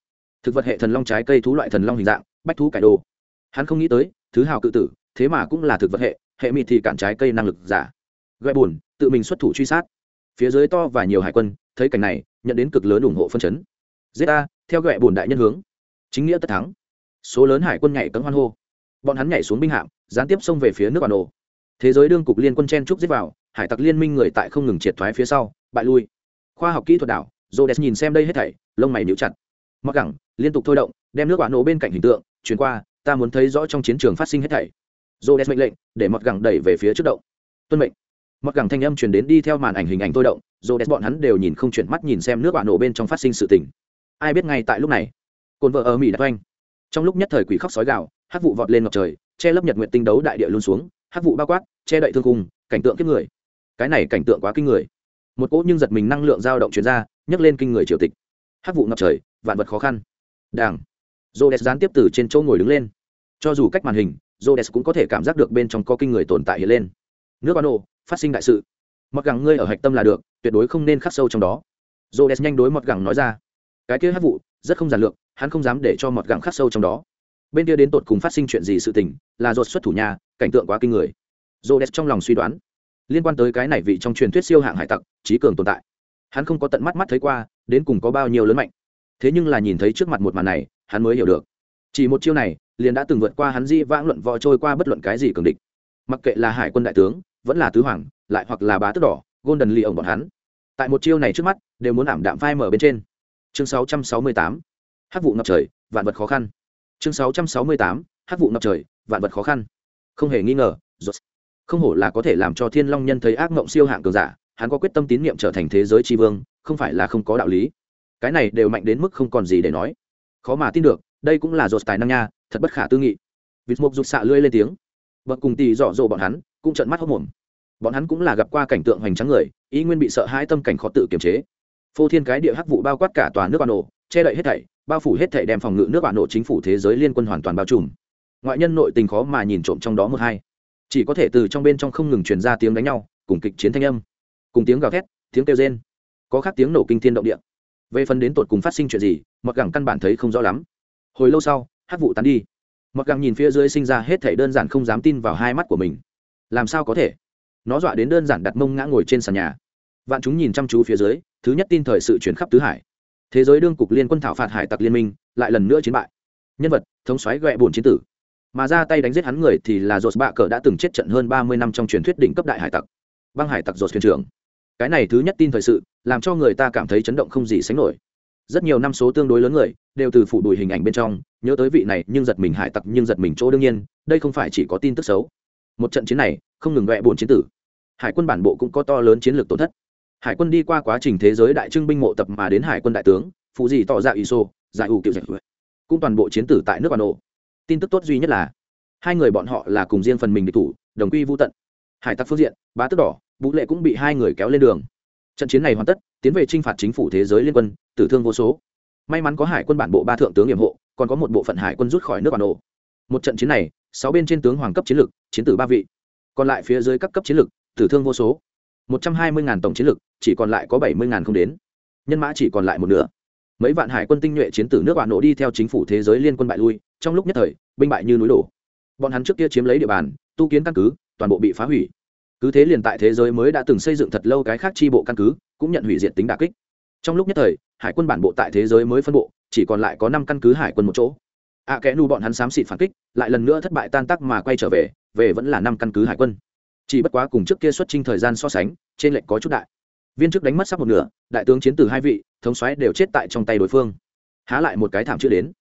Thực vật hệ thần long trái cây thú loại thần long hình dạng, bách thú cải đồ. Hắn không nghĩ tới, thứ hào cự tử thế mà cũng là thực vật hệ hệ mịt thì cản trái cây năng lực giả. Gợi buồn tự mình xuất thủ truy sát. Phía dưới to và nhiều hải quân thấy cảnh này nhận đến cực lớn ủng hộ phân chấn. Giết ta theo gợi buồn đại nhân hướng. Chính nghĩa tất thắng. Số lớn hải quân nhảy cấm hoan hô. Bọn hắn nhảy xuống binh hạm gián tiếp xông về phía nước bản đồ. Thế giới đương cục liên quân chen trúc giết vào hải tặc liên minh người tại không ngừng triệt thoái phía sau bại lui. Khoa học kỹ thuật đảo Rhodes nhìn xem đây hết thảy, lông mày nhíu chặt. Mặc gẳng liên tục thôi động, đem nước quả nổ bên cạnh hình tượng chuyển qua, ta muốn thấy rõ trong chiến trường phát sinh hết thảy. Rhodes mệnh lệnh, để mọt gẳng đẩy về phía trước động. Tuân mệnh. Mọt gẳng thanh âm truyền đến đi theo màn ảnh hình ảnh tôi động, Rhodes bọn hắn đều nhìn không chuyển mắt nhìn xem nước bạo nổ bên trong phát sinh sự tình. Ai biết ngay tại lúc này, cồn vợ ở mỹ đã oanh. Trong lúc nhất thời quỷ khóc sói gào, hắc vụ vọt lên ngọc trời, che lấp nhật nguyệt tinh đấu đại địa luôn xuống, hắc vụ bao quát, che đậy thương cung, cảnh tượng kiếp người. Cái này cảnh tượng quá kinh người. Một cỗ nhưng giật mình năng lượng dao động truyền ra, nhấc lên kinh người triều tịch hắc vụ ngập trời vạn vật khó khăn đảng j gián tiếp từ trên chỗ ngồi đứng lên cho dù cách màn hình Rhodes cũng có thể cảm giác được bên trong có kinh người tồn tại hiện lên. Nước Bano, phát sinh đại sự. Mặc gẳng ngươi ở hạch tâm là được tuyệt đối không nên khắc sâu trong đó. Rhodes nhanh đối mọt gẳng nói ra. Cái kia hắc vụ rất không giản lược hắn không dám để cho mọt gẳng khắc sâu trong đó. Bên kia đến tột cùng phát sinh chuyện gì sự tình là dột xuất thủ nhà cảnh tượng quá kinh người. Rhodes trong lòng suy đoán. Liên quan tới cái này vị trong truyền thuyết siêu hạng hải tặc trí cường tồn tại. Hắn không có tận mắt mắt thấy qua đến cùng có bao nhiêu lớn mạnh. Thế nhưng là nhìn thấy trước mặt một màn này hắn mới hiểu được chỉ một chiêu này, liền đã từng vượt qua hắn di vãng luận vò trôi qua bất luận cái gì cường địch. Mặc kệ là hải quân đại tướng, vẫn là tứ hoàng, lại hoặc là bá tước đỏ, golden lee ổng bọn hắn. Tại một chiêu này trước mắt, đều muốn ảm đạm phai mở bên trên. Chương 668. hắc vụ ngập trời, vạn vật khó khăn. Chương 668. hắc vụ ngập trời, vạn vật khó khăn. Không hề nghi ngờ rột không hổ là có thể làm cho thiên long nhân thấy ác mộng siêu hạng cường giả, hắn có quyết tâm tín nhiệm trở thành thế giới tri vương, không phải là không có đạo lý. Cái này đều mạnh đến mức không còn gì để nói. Khó mà tin được đây cũng là dột tài năng nha, thật bất khả tư nghị. Vịt mục rụt xạ lưỡi lên tiếng. Bậc cùng tì dọ dỗ bọn hắn cũng trợn mắt hốc mồm bọn hắn cũng là gặp qua cảnh tượng hoành tráng người ý nguyên bị sợ hãi tâm cảnh khó tự kiềm chế. Phô thiên cái địa hắc vụ bao quát cả tòa nước bà nổ, che đậy hết thảy, bao phủ hết thảy đem phòng ngự nước bà nổ chính phủ thế giới liên quân hoàn toàn bao trùm. Ngoại nhân nội tình khó mà nhìn trộm trong đó một hai. Chỉ có thể từ trong bên trong không ngừng truyền ra tiếng đánh nhau, cùng kịch chiến thanh âm, cùng tiếng gào thét, tiếng kêu rên. Có khác tiếng nổ kinh thiên động địa. Về phần đến tột cùng phát sinh chuyện gì, mặc gẳng căn bản thấy không rõ lắm hồi lâu sau, hát vụ tán đi. Mặc càng nhìn phía dưới sinh ra hết thảy đơn giản không dám tin vào hai mắt của mình. Làm sao có thể? Nó dọa đến đơn giản đặt mông ngã ngồi trên sàn nhà. Vạn chúng nhìn chăm chú phía dưới, thứ nhất tin thời sự chuyển khắp tứ hải. Thế giới đương cục liên quân thảo phạt hải tặc liên minh, lại lần nữa chiến bại. Nhân vật, thống xoáy ghẹ bổn chiến tử. Mà ra tay đánh giết hắn người thì là dột bạ cờ đã từng chết trận hơn ba mươi năm trong truyền thuyết đỉnh cấp đại hải tặc. Băng hải tặc dột thuyền trưởng. Cái này thứ nhất tin thời sự, làm cho người ta cảm thấy chấn động không gì sánh nổi rất nhiều năm số tương đối lớn người đều từ phủ đùi hình ảnh bên trong, nhớ tới vị này nhưng giật mình hải tặc nhưng giật mình chỗ đương nhiên, đây không phải chỉ có tin tức xấu. Một trận chiến này, không ngừng vẽ bốn chiến tử. Hải quân bản bộ cũng có to lớn chiến lược tổn thất. Hải quân đi qua quá trình thế giới đại trưng binh mộ tập mà đến hải quân đại tướng, phụ gì tỏ ra iso giải ủ kiểu dạy cũng toàn bộ chiến tử tại nước bà nổ tin tức tốt duy nhất là, hai người bọn họ là cùng riêng phần mình địch thủ, đồng quy vô tận. Hải tặc phương diện, bá tức đỏ vũ lệ cũng bị hai người kéo lên đường trận chiến này hoàn tất, tiến về t r i n h phạt chính phủ thế giới liên quân, tử thương vô số. May mắn có hải quân bản bộ ba thượng tướng nhiệm hộ, còn có một bộ phận hải quân rút khỏi nước bản đồ. Một trận chiến này, sáu bên trên tướng hoàng cấp chiến lược, chiến tử ba vị. Còn lại phía dưới các cấp chiến lược, tử thương vô số. Một trăm hai mươi tổng chiến lược, chỉ còn lại có bảy mươi không đến. Nhân mã chỉ còn lại một nửa. Mấy vạn hải quân tinh nhuệ chiến tử nước bạn nổ đi theo chính phủ thế giới liên quân bại lui, trong lúc nhất thời, binh bại như núi đổ. Bọn hắn trước kia chiếm lấy địa bàn, tu kiến căn cứ, toàn bộ bị phá hủy cứ thế liền tại thế giới mới đã từng xây dựng thật lâu cái khác tri bộ căn cứ cũng nhận hủy diệt tính đà kích. Trong lúc nhất thời hải quân bản bộ tại thế giới mới phân bộ chỉ còn lại có năm căn cứ hải quân một chỗ. Ạ à, kẽ nu bọn hắn xám xịt phản kích lại lần nữa thất bại tan tác mà quay trở về về vẫn là năm căn cứ hải quân. Chỉ bất quá cùng trước kia xuất trình thời gian so sánh trên lệnh có chút đại. Viên chức đánh mất sắp một nửa đại tướng chiến từ hai vị thống xoáy đều chết tại trong tay đối phương. Há lại một cái thảm chưa đến.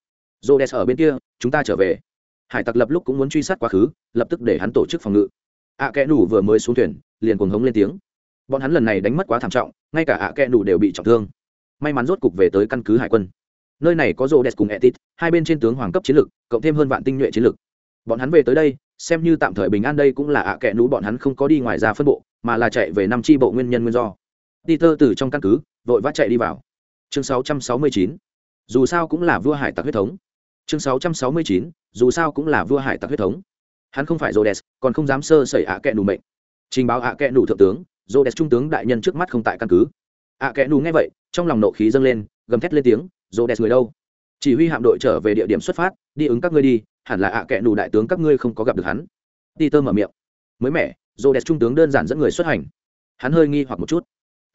Rô đès ở bên kia chúng ta trở về. Hải tặc lập lúc cũng muốn truy sát quá khứ lập tức để hắn tổ chức phòng ngự ạ à kẽ nủ vừa mới xuống thuyền liền cuồng hống lên tiếng bọn hắn lần này đánh mất quá thảm trọng ngay cả ạ à kẽ nủ đều bị trọng thương may mắn rốt cục về tới căn cứ hải quân nơi này có rô đẹp cùng etit hai bên trên tướng hoàng cấp chiến lực cộng thêm hơn vạn tinh nhuệ chiến lực bọn hắn về tới đây xem như tạm thời bình an đây cũng là ạ à kẽ nủ bọn hắn không có đi ngoài ra phân bộ mà là chạy về năm tri bộ nguyên nhân nguyên do Peter từ trong căn cứ, vội vã chạy đi vào. Chương 669. Dù sao cũng là vua hải tặc huyết thống. Chương 669. Dù sao cũng là vua hải tặc huyết thống. Hắn không phải Rhodes, còn không dám sơ sẩy ạ kẹ nù mệnh. Trình báo ạ kẹ nù thượng tướng, Rhodes trung tướng đại nhân trước mắt không tại căn cứ. ạ kẹ nù nghe vậy, trong lòng nộ khí dâng lên, gầm thét lên tiếng, Rhodes người đâu? Chỉ huy hạm đội trở về địa điểm xuất phát, đi ứng các ngươi đi, hẳn là ạ kẹ nù đại tướng các ngươi không có gặp được hắn. Peter mở miệng. Mới mẻ, Rhodes trung tướng đơn giản dẫn người xuất hành. Hắn hơi nghi hoặc một chút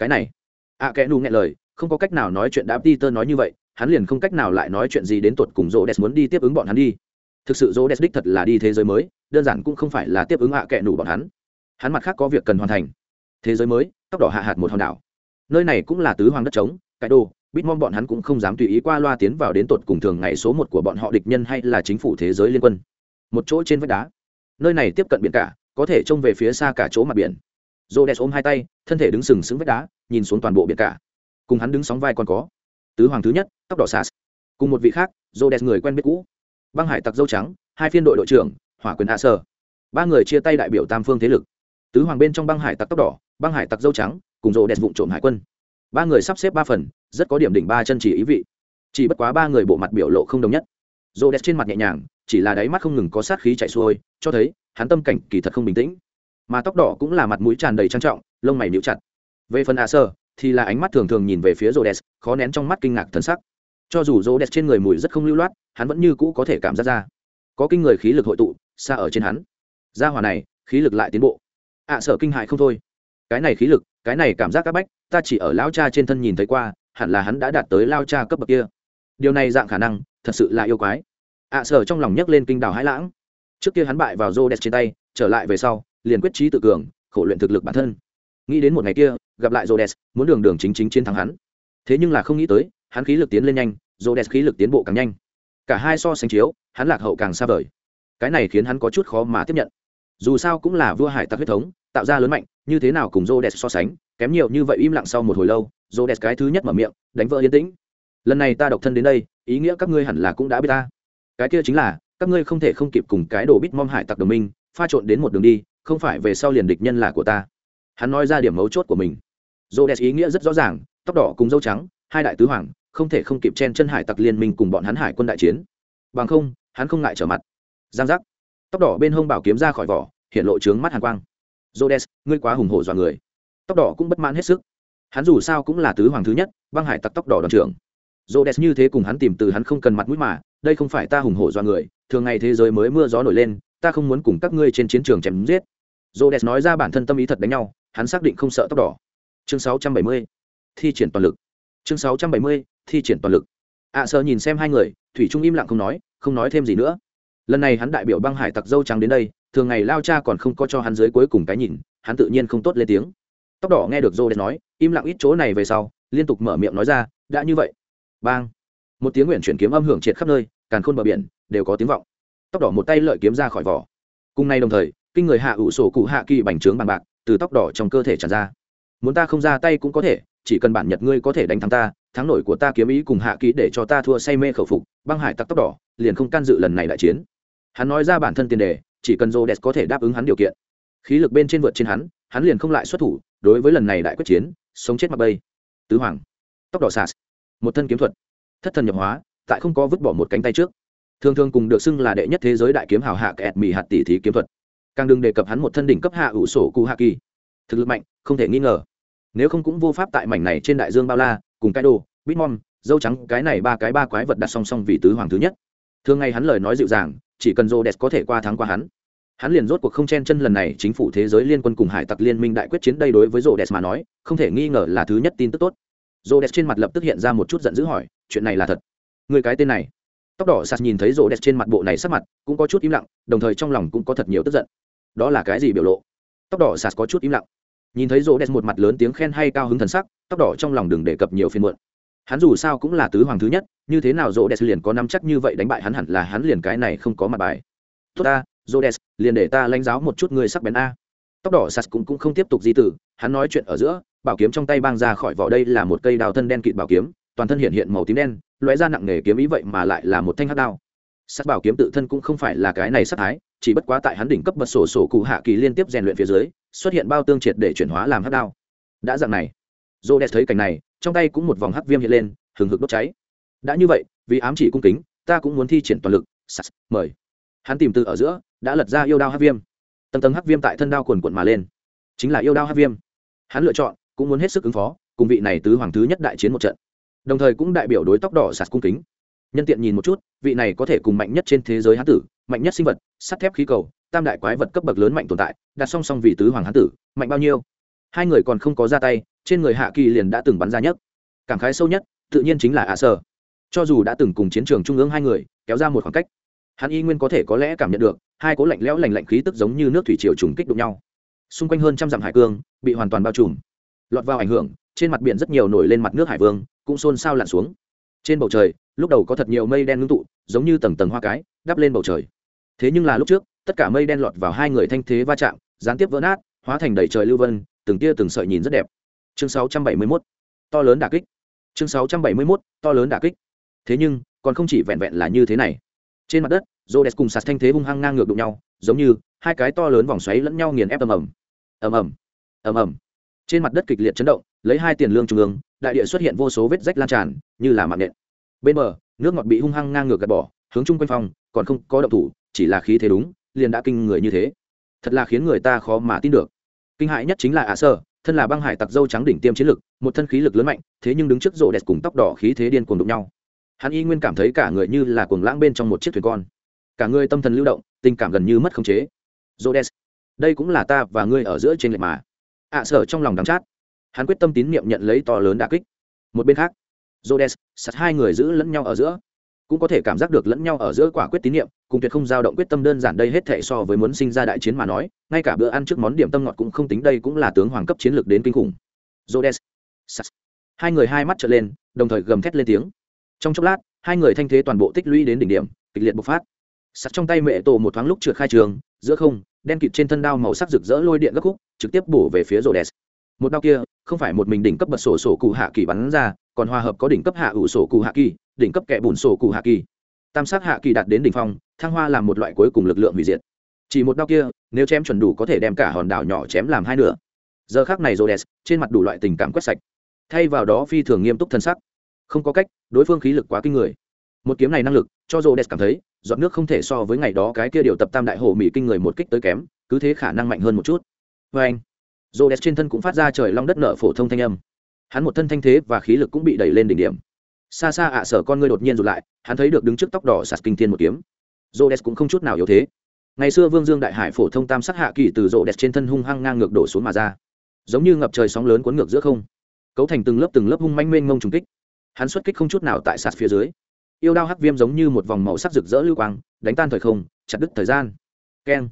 cái này ạ kẽ nù nghe lời không có cách nào nói chuyện đã peter nói như vậy hắn liền không cách nào lại nói chuyện gì đến tuột cùng rô đès muốn đi tiếp ứng bọn hắn đi thực sự rô đès đích thật là đi thế giới mới, đơn giản cũng không phải là tiếp ứng hạ à kẽ bọn hắn. Hắn mặt khác có việc cần hoàn thành. Thế giới mới, tóc đỏ hạ hạt một hòn đảo. Nơi này cũng là tứ hoàng đất trống, cái đồ, bít mong bọn hắn cũng không dám tùy ý qua loa tiến vào đến tột cùng thường ngày số một của bọn họ địch nhân hay là chính phủ thế giới liên quân. Một chỗ trên vách đá. Nơi này tiếp cận biển cả, có thể trông về phía xa cả chỗ mặt biển. Rô đès ôm hai tay, thân thể đứng sừng sững vách đá, nhìn xuống toàn bộ biển cả. Cùng hắn đứng sóng vai còn có. Tứ hoàng thứ nhất, tóc đỏ sas cùng một vị khác rô đès người quen biết cũ băng hải tặc dâu trắng hai phiên đội đội trưởng hỏa quyền a sơ ba người chia tay đại biểu tam phương thế lực. Tứ hoàng bên trong băng hải tặc tóc đỏ băng hải tặc dâu trắng cùng rộ đẹp vụ trộm hải quân. Ba người sắp xếp ba phần rất có điểm đỉnh ba chân chỉ ý vị. Chỉ bất quá ba người bộ mặt biểu lộ không đồng nhất. Rộ đẹp trên mặt nhẹ nhàng chỉ là đáy mắt không ngừng có sát khí chạy xuôi cho thấy hắn tâm cảnh kỳ thật không bình tĩnh. Mà tóc đỏ cũng là mặt mũi tràn đầy trang trọng lông mày níu chặt. Về phần a sơ thì là ánh mắt thường thường nhìn về phía rô đẹp, khó nén trong mắt kinh ngạc thân sắc cho dù rô đẹp trên người mùi rất không lưu loát hắn vẫn như cũ có thể cảm giác ra. Có kinh người khí lực hội tụ xa ở trên hắn. Gia hòa này khí lực lại tiến bộ. Ạ à, sợ kinh hại không thôi. Cái này khí lực cái này cảm giác áp bách ta chỉ ở lao cha trên thân nhìn thấy qua hẳn là hắn đã đạt tới lao cha cấp bậc kia. Điều này dạng khả năng thật sự là yêu quái. Ạ à, sở trong lòng nhấc lên kinh đào hãi lãng. Trước kia hắn bại vào rô đẹp trên tay trở lại về sau liền quyết trí tự cường khổ luyện thực lực bản thân. Nghĩ đến một ngày kia gặp lại rô đẹp, muốn đường đường chính chính chiến thắng hắn. Thế nhưng là không nghĩ tới, hắn khí lực tiến lên nhanh rô đẹp khí lực tiến bộ càng nhanh. Cả hai so sánh chiếu, hắn lạc hậu càng xa vời. Cái này khiến hắn có chút khó mà tiếp nhận. Dù sao cũng là vua hải tặc huyết thống, tạo ra lớn mạnh, như thế nào cùng rô đẹp so sánh, kém nhiều như vậy im lặng sau một hồi lâu, rô đẹp cái thứ nhất mở miệng, đánh vỡ yên tĩnh. Lần này ta độc thân đến đây, ý nghĩa các ngươi hẳn là cũng đã biết ta. Cái kia chính là, các ngươi không thể không kịp cùng cái đồ bít mom hải tặc đồng minh, pha trộn đến một đường đi, không phải về sau liền địch nhân là của ta. Hắn nói ra điểm mấu chốt của mình. Rô đẹp ý nghĩa rất rõ ràng, tóc đỏ cùng dâu trắng, hai đại tứ hoàng không thể không kịp chen chân hải tặc liên minh cùng bọn hắn hải quân đại chiến bằng không hắn không ngại trở mặt giang giác tóc đỏ bên hông bảo kiếm ra khỏi vỏ hiện lộ trướng mắt hàn quang Rhodes, ngươi quá hùng hổ dọa người. Tóc đỏ cũng bất mãn hết sức. Hắn dù sao cũng là tứ hoàng thứ nhất, băng hải tặc tóc đỏ đoàn trưởng. Rhodes như thế cùng hắn tìm từ hắn không cần mặt mũi mà, đây không phải ta hùng hổ dọa người, thường ngày thế giới mới mưa gió nổi lên, ta không muốn cùng các ngươi trên chiến trường chém giết. Rhodes nói ra bản thân tâm ý thật đánh nhau, hắn xác định không sợ tóc đỏ. Chương 670. Thi triển toàn lực. Chương 670. Thi triển toàn lực. ạ à, nhìn xem hai người, thủy trung im lặng không nói, không nói thêm gì nữa. Lần này hắn đại biểu băng hải tặc dâu trắng đến đây, thường ngày lao cha còn không có cho hắn dưới cuối cùng cái nhìn hắn tự nhiên không tốt lên tiếng. Tóc đỏ nghe được rô đen nói im lặng ít chỗ này về sau liên tục mở miệng nói ra đã như vậy. Bang. Một tiếng nguyện chuyển kiếm âm hưởng triệt khắp nơi càn khôn bờ biển đều có tiếng vọng. Tóc đỏ một tay lợi kiếm ra khỏi vỏ. Cùng nay đồng thời kinh người hạ ủ sổ cụ hạ kỳ bành trướng bằng bạc từ tóc đỏ trong cơ thể tràn ra. Muốn ta không ra tay cũng có thể chỉ cần bản nhật ngươi có thể đánh thắng ta thắng nổi của ta kiếm ý cùng hạ ký để cho ta thua say mê khẩu phục băng hải tặc tóc đỏ liền không can dự lần này đại chiến hắn nói ra bản thân tiền đề chỉ cần Rhodes có thể đáp ứng hắn điều kiện. Khí lực bên trên vượt trên hắn, hắn liền không lại xuất thủ, đối với lần này đại quyết chiến, sống chết mặc bay. Tứ hoàng, tốc độ sạt, một thân kiếm thuật, thất thần nhập hóa, tại không có vứt bỏ một cánh tay trước. Thường thường cùng được xưng là đệ nhất thế giới đại kiếm hào hạ kẹt mì hạt tỷ thí kiếm thuật. Càng đừng đề cập hắn một thân đỉnh cấp hạ ủ sổ cụ hạ kỳ. Thực lực mạnh, không thể nghi ngờ. Nếu không cũng vô pháp tại mảnh này trên đại dương bao la, cùng cái đồ, Bitmon, dâu trắng cái này ba cái ba quái vật đặt song song vì tứ hoàng thứ nhất. Thường ngày hắn lời nói dịu dàng, chỉ cần Rhodes có thể qua thắng qua hắn. Hắn liền rốt cuộc không chen chân lần này chính phủ thế giới liên quân cùng hải tặc liên minh đại quyết chiến đây đối với Rhodes mà nói, không thể nghi ngờ là thứ nhất tin tức tốt. Rhodes trên mặt lập tức hiện ra một chút giận dữ hỏi, chuyện này là thật? Người cái tên này? Tóc đỏ sạt nhìn thấy Rhodes trên mặt bộ này sắc mặt, cũng có chút im lặng, đồng thời trong lòng cũng có thật nhiều tức giận. Đó là cái gì biểu lộ? Tóc đỏ sạt có chút im lặng. Nhìn thấy Rhodes một mặt lớn tiếng khen hay cao hứng thần sắc, tóc đỏ trong lòng đừng đề cập nhiều phiền muộn. Hắn dù sao cũng là tứ hoàng thứ nhất như thế nào rô đès liền có năm chắc như vậy đánh bại hắn hẳn là hắn liền cái này không có mặt bài. Tốt ta rô đès liền để ta lãnh giáo một chút người sắc bén a. Tóc đỏ sas cũng, cũng không tiếp tục di tử hắn nói chuyện ở giữa bảo kiếm trong tay bang ra khỏi vỏ đây là một cây đào thân đen kịt bảo kiếm toàn thân hiện hiện màu tím đen lóe ra nặng nghề kiếm ý vậy mà lại là một thanh hát đao sắt bảo kiếm tự thân cũng không phải là cái này sát thái, chỉ bất quá tại hắn đỉnh cấp bật sổ sổ cụ hạ kỳ liên tiếp rèn luyện phía dưới, xuất hiện bao tương triệt để chuyển hóa làm hát đao. Đã dạng này dô đẹp thấy cảnh này, trong tay cũng một vòng hắc viêm hiện lên, hừng hực đốt cháy. Đã như vậy, vì ám chỉ cung kính, ta cũng muốn thi triển toàn lực. Sắt, mời. Hắn tìm từ ở giữa, đã lật ra yêu đao hắc viêm. Tầng tầng hắc viêm tại thân đao quần quận mà lên. Chính là yêu đao hắc viêm. Hắn lựa chọn, cũng muốn hết sức ứng phó, cùng vị này tứ hoàng thứ nhất đại chiến một trận. Đồng thời cũng đại biểu đối tóc đỏ sạt cung kính nhân tiện nhìn một chút, vị này có thể cùng mạnh nhất trên thế giới hán tử, mạnh nhất sinh vật, sắt thép khí cầu, tam đại quái vật cấp bậc lớn mạnh tồn tại, đặt song song vị tứ hoàng hán tử, mạnh bao nhiêu? Hai người còn không có ra tay, trên người hạ kỳ liền đã từng bắn ra nhất. Cảm khái sâu nhất, tự nhiên chính là ạ sở. Cho dù đã từng cùng chiến trường trung ương hai người, kéo ra một khoảng cách, hắn y nguyên có thể có lẽ cảm nhận được, hai cố lạnh lẽo lành lạnh khí tức giống như nước thủy triều trùng kích đụng nhau. Xung quanh hơn trăm dặm hải cương, bị hoàn toàn bao trùm. Lọt vào ảnh hưởng, trên mặt biển rất nhiều nổi lên mặt nước hải vương, cũng xôn xao lặn xuống trên bầu trời lúc đầu có thật nhiều mây đen ngưng tụ giống như tầng tầng hoa cái đắp lên bầu trời. Thế nhưng là lúc trước tất cả mây đen lọt vào hai người thanh thế va chạm gián tiếp vỡ nát hóa thành đầy trời lưu vân từng tia từng sợi nhìn rất đẹp. Chương 671, to lớn đả kích. Chương 671, to lớn đả kích. Thế nhưng còn không chỉ vẹn vẹn là như thế này. Trên mặt đất Rhodes cùng sạt thanh thế hung hăng ngang ngược đụng nhau giống như hai cái to lớn vòng xoáy lẫn nhau nghiền ép ầm ầm. Ầm ầm. Ầm ầm trên mặt đất kịch liệt chấn động, lấy hai tiền lương trung ương, đại địa xuất hiện vô số vết rách lan tràn, như là mạng nện. Bên bờ, nước ngọt bị hung hăng ngang ngược gạt bỏ, hướng chung quanh phòng, còn không có động thủ, chỉ là khí thế đúng, liền đã kinh người như thế. Thật là khiến người ta khó mà tin được. Kinh hại nhất chính là ả sơ, thân là băng hải tặc dâu trắng đỉnh tiêm chiến lực, một thân khí lực lớn mạnh, thế nhưng đứng trước rộ đẹp cùng tóc đỏ khí thế điên cuồng đụng nhau. Hắn y nguyên cảm thấy cả người như là cuồng lãng bên trong một chiếc thuyền con. Cả người tâm thần lưu động, tình cảm gần như mất khống chế. Rộ đẹp đây cũng là ta và ngươi ở giữa trên lệ mà ạ sở trong lòng đắm chát. Hắn quyết tâm tín nhiệm nhận lấy to lớn đà kích. Một bên khác Rhodes, sắt hai người giữ lẫn nhau ở giữa. Cũng có thể cảm giác được lẫn nhau ở giữa quả quyết tín nhiệm cùng tuyệt không dao động quyết tâm đơn giản đây hết thể so với muốn sinh ra đại chiến mà nói ngay cả bữa ăn trước món điểm tâm ngọt cũng không tính đây cũng là tướng hoàng cấp chiến lược đến kinh khủng. Rhodes. hai người hai mắt trở lên đồng thời gầm thét lên tiếng. Trong chốc lát hai người thanh thế toàn bộ tích lũy đến đỉnh điểm kịch liệt bộc phát. Sắt trong tay mẹ tổ một thoáng lúc trượt khai trường giữa không, đen kịt trên thân đao màu sắc rực rỡ lôi điện gấp khúc, trực tiếp bổ về phía rô đèn một đao kia, không phải một mình đỉnh cấp bật sổ sổ cụ hạ kỳ bắn ra, còn hòa hợp có đỉnh cấp hạ ủ sổ cụ hạ kỳ, đỉnh cấp kẻ bùn sổ cụ hạ kỳ. Tam sát hạ kỳ đạt đến đỉnh phong, thăng hoa làm một loại cuối cùng lực lượng hủy diệt. Chỉ một đao kia, nếu chém chuẩn đủ có thể đem cả hòn đảo nhỏ chém làm hai nửa. Giờ khác này rô trên mặt đủ loại tình cảm quét sạch. Thay vào đó phi thường nghiêm túc thân sắc. Không có cách, đối phương khí lực quá kinh người một kiếm này năng lực, cho rô đẹp cảm thấy dọn nước không thể so với ngày đó cái kia điều tập tam đại hồ mỹ kinh người một kích tới kém, cứ thế khả năng mạnh hơn một chút. Vê anh rô đẹp trên thân cũng phát ra trời long đất nợ phổ thông thanh âm. Hắn một thân thanh thế và khí lực cũng bị đẩy lên đỉnh điểm. Xa xa ạ sở con ngươi đột nhiên rụt lại, hắn thấy được đứng trước tóc đỏ sạt kinh thiên một kiếm. Rô đẹp cũng không chút nào yếu thế. Ngày xưa vương dương đại hải phổ thông tam sắc hạ kỳ từ rô đẹp trên thân hung hăng ngang ngược đổ xuống mà ra. Giống như ngập trời sóng lớn cuốn ngược giữa không. Cấu thành từng lớp từng lớp hung manh mênh ngông trùng kích. Hắn xuất kích không chút nào tại sạt phía dưới yêu đao hắc viêm giống như một vòng màu sắc rực rỡ lưu quang, đánh tan thời không, chặt đứt thời gian. Keng.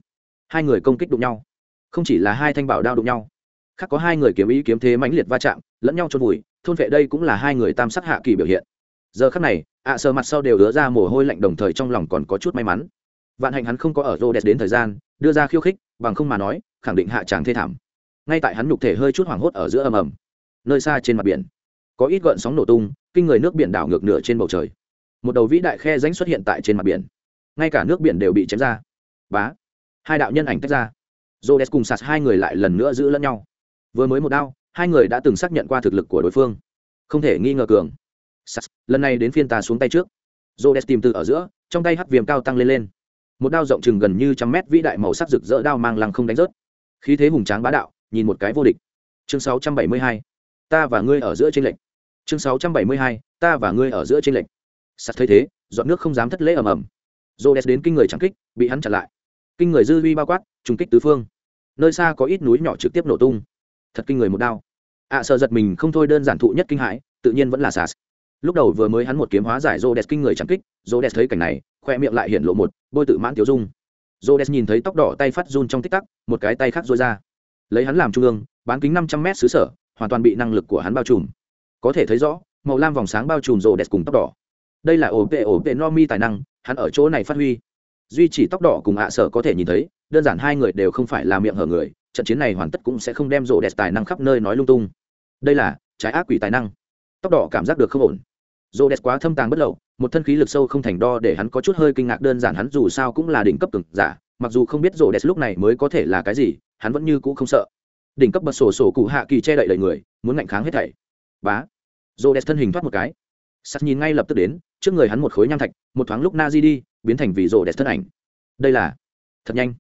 Hai người công kích đụng nhau. Không chỉ là hai thanh bảo đao đụng nhau, khác có hai người kiếm ý kiếm thế mãnh liệt va chạm, lẫn nhau trôn vùi, thôn vệ đây cũng là hai người tam sắc hạ kỳ biểu hiện. Giờ khắc này, ạ sờ mặt sau đều đứa ra mồ hôi lạnh đồng thời trong lòng còn có chút may mắn. Vạn hạnh hắn không có ở rô đẹp đến thời gian, đưa ra khiêu khích, bằng không mà nói, khẳng định hạ tràng thê thảm. Ngay tại hắn nhục thể hơi chút hoảng hốt ở giữa ầm ầm, nơi xa trên mặt biển, có ít gợn sóng nổ tung, kinh người nước biển đảo ngược nửa trên bầu trời một đầu vĩ đại khe ránh xuất hiện tại trên mặt biển. Ngay cả nước biển đều bị chém ra. Bá. Hai đạo nhân ảnh tách ra. J o d e s cùng sạt hai người lại lần nữa giữ lẫn nhau. Vừa mới một đao, hai người đã từng xác nhận qua thực lực của đối phương. Không thể nghi ngờ cường. Sạt lần này đến phiên ta xuống tay trước. J o d e s tìm từ ở giữa, trong tay hắc viêm cao tăng lên lên. Một đao rộng chừng gần như trăm mét vĩ đại màu sắc rực rỡ đao mang lăng không đánh rớt. Khí thế hùng tráng bá đạo, nhìn một cái vô địch. Chương 672. ta và ngươi ở giữa trên lệnh chương 672. ta và ngươi ở giữa trên lệnh sắt thấy thế dọn nước không dám thất lễ ầm ầm. Rô đès đến kinh người trắng kích bị hắn chặn lại. Kinh người dư vi bao quát trùng kích tứ phương. Nơi xa có ít núi nhỏ trực tiếp nổ tung. Thật kinh người một đao. Ạ à, sợ giật mình không thôi đơn giản thụ nhất kinh hãi tự nhiên vẫn là sas lúc đầu vừa mới hắn một kiếm hóa giải rô đès kinh người trắng kích rô đès thấy cảnh này khoe miệng lại hiện lộ một bôi tự mãn tiểu dung. Rô đès nhìn thấy tóc đỏ tay phát run trong tích tắc một cái tay khác rối ra. Lấy hắn làm trung ương bán kính năm trăm mét xứ sở hoàn toàn bị năng lực của hắn bao trùm. Có thể thấy rõ màu lam vòng sáng bao trùm rô đẹp cùng tóc đỏ đây là ổ vệ ổ vệ no mi tài năng, hắn ở chỗ này phát huy. Duy chỉ tóc đỏ cùng ạ sở có thể nhìn thấy, đơn giản hai người đều không phải là miệng hở người, trận chiến này hoàn tất cũng sẽ không đem rộ đẹp tài năng khắp nơi nói lung tung. Đây là trái ác quỷ tài năng. Tóc đỏ cảm giác được không ổn. Rộ đẹp quá thâm tàng bất lậu, một thân khí lực sâu không thành đo để hắn có chút hơi kinh ngạc đơn giản hắn dù sao cũng là đỉnh cấp cực giả, mặc dù không biết rộ đẹp lúc này mới có thể là cái gì, hắn vẫn như cũ không sợ. Đỉnh cấp bật sổ sổ cụ hạ kỳ che đậy đầy người, muốn ngạnh kháng hết thảy. Bá. Rộ đẹp thân hình thoát một cái sắt nhìn ngay lập tức đến trước người hắn một khối nham thạch một thoáng lúc na di đi biến thành vị rồ đẹp thân ảnh. Đây là thật nhanh.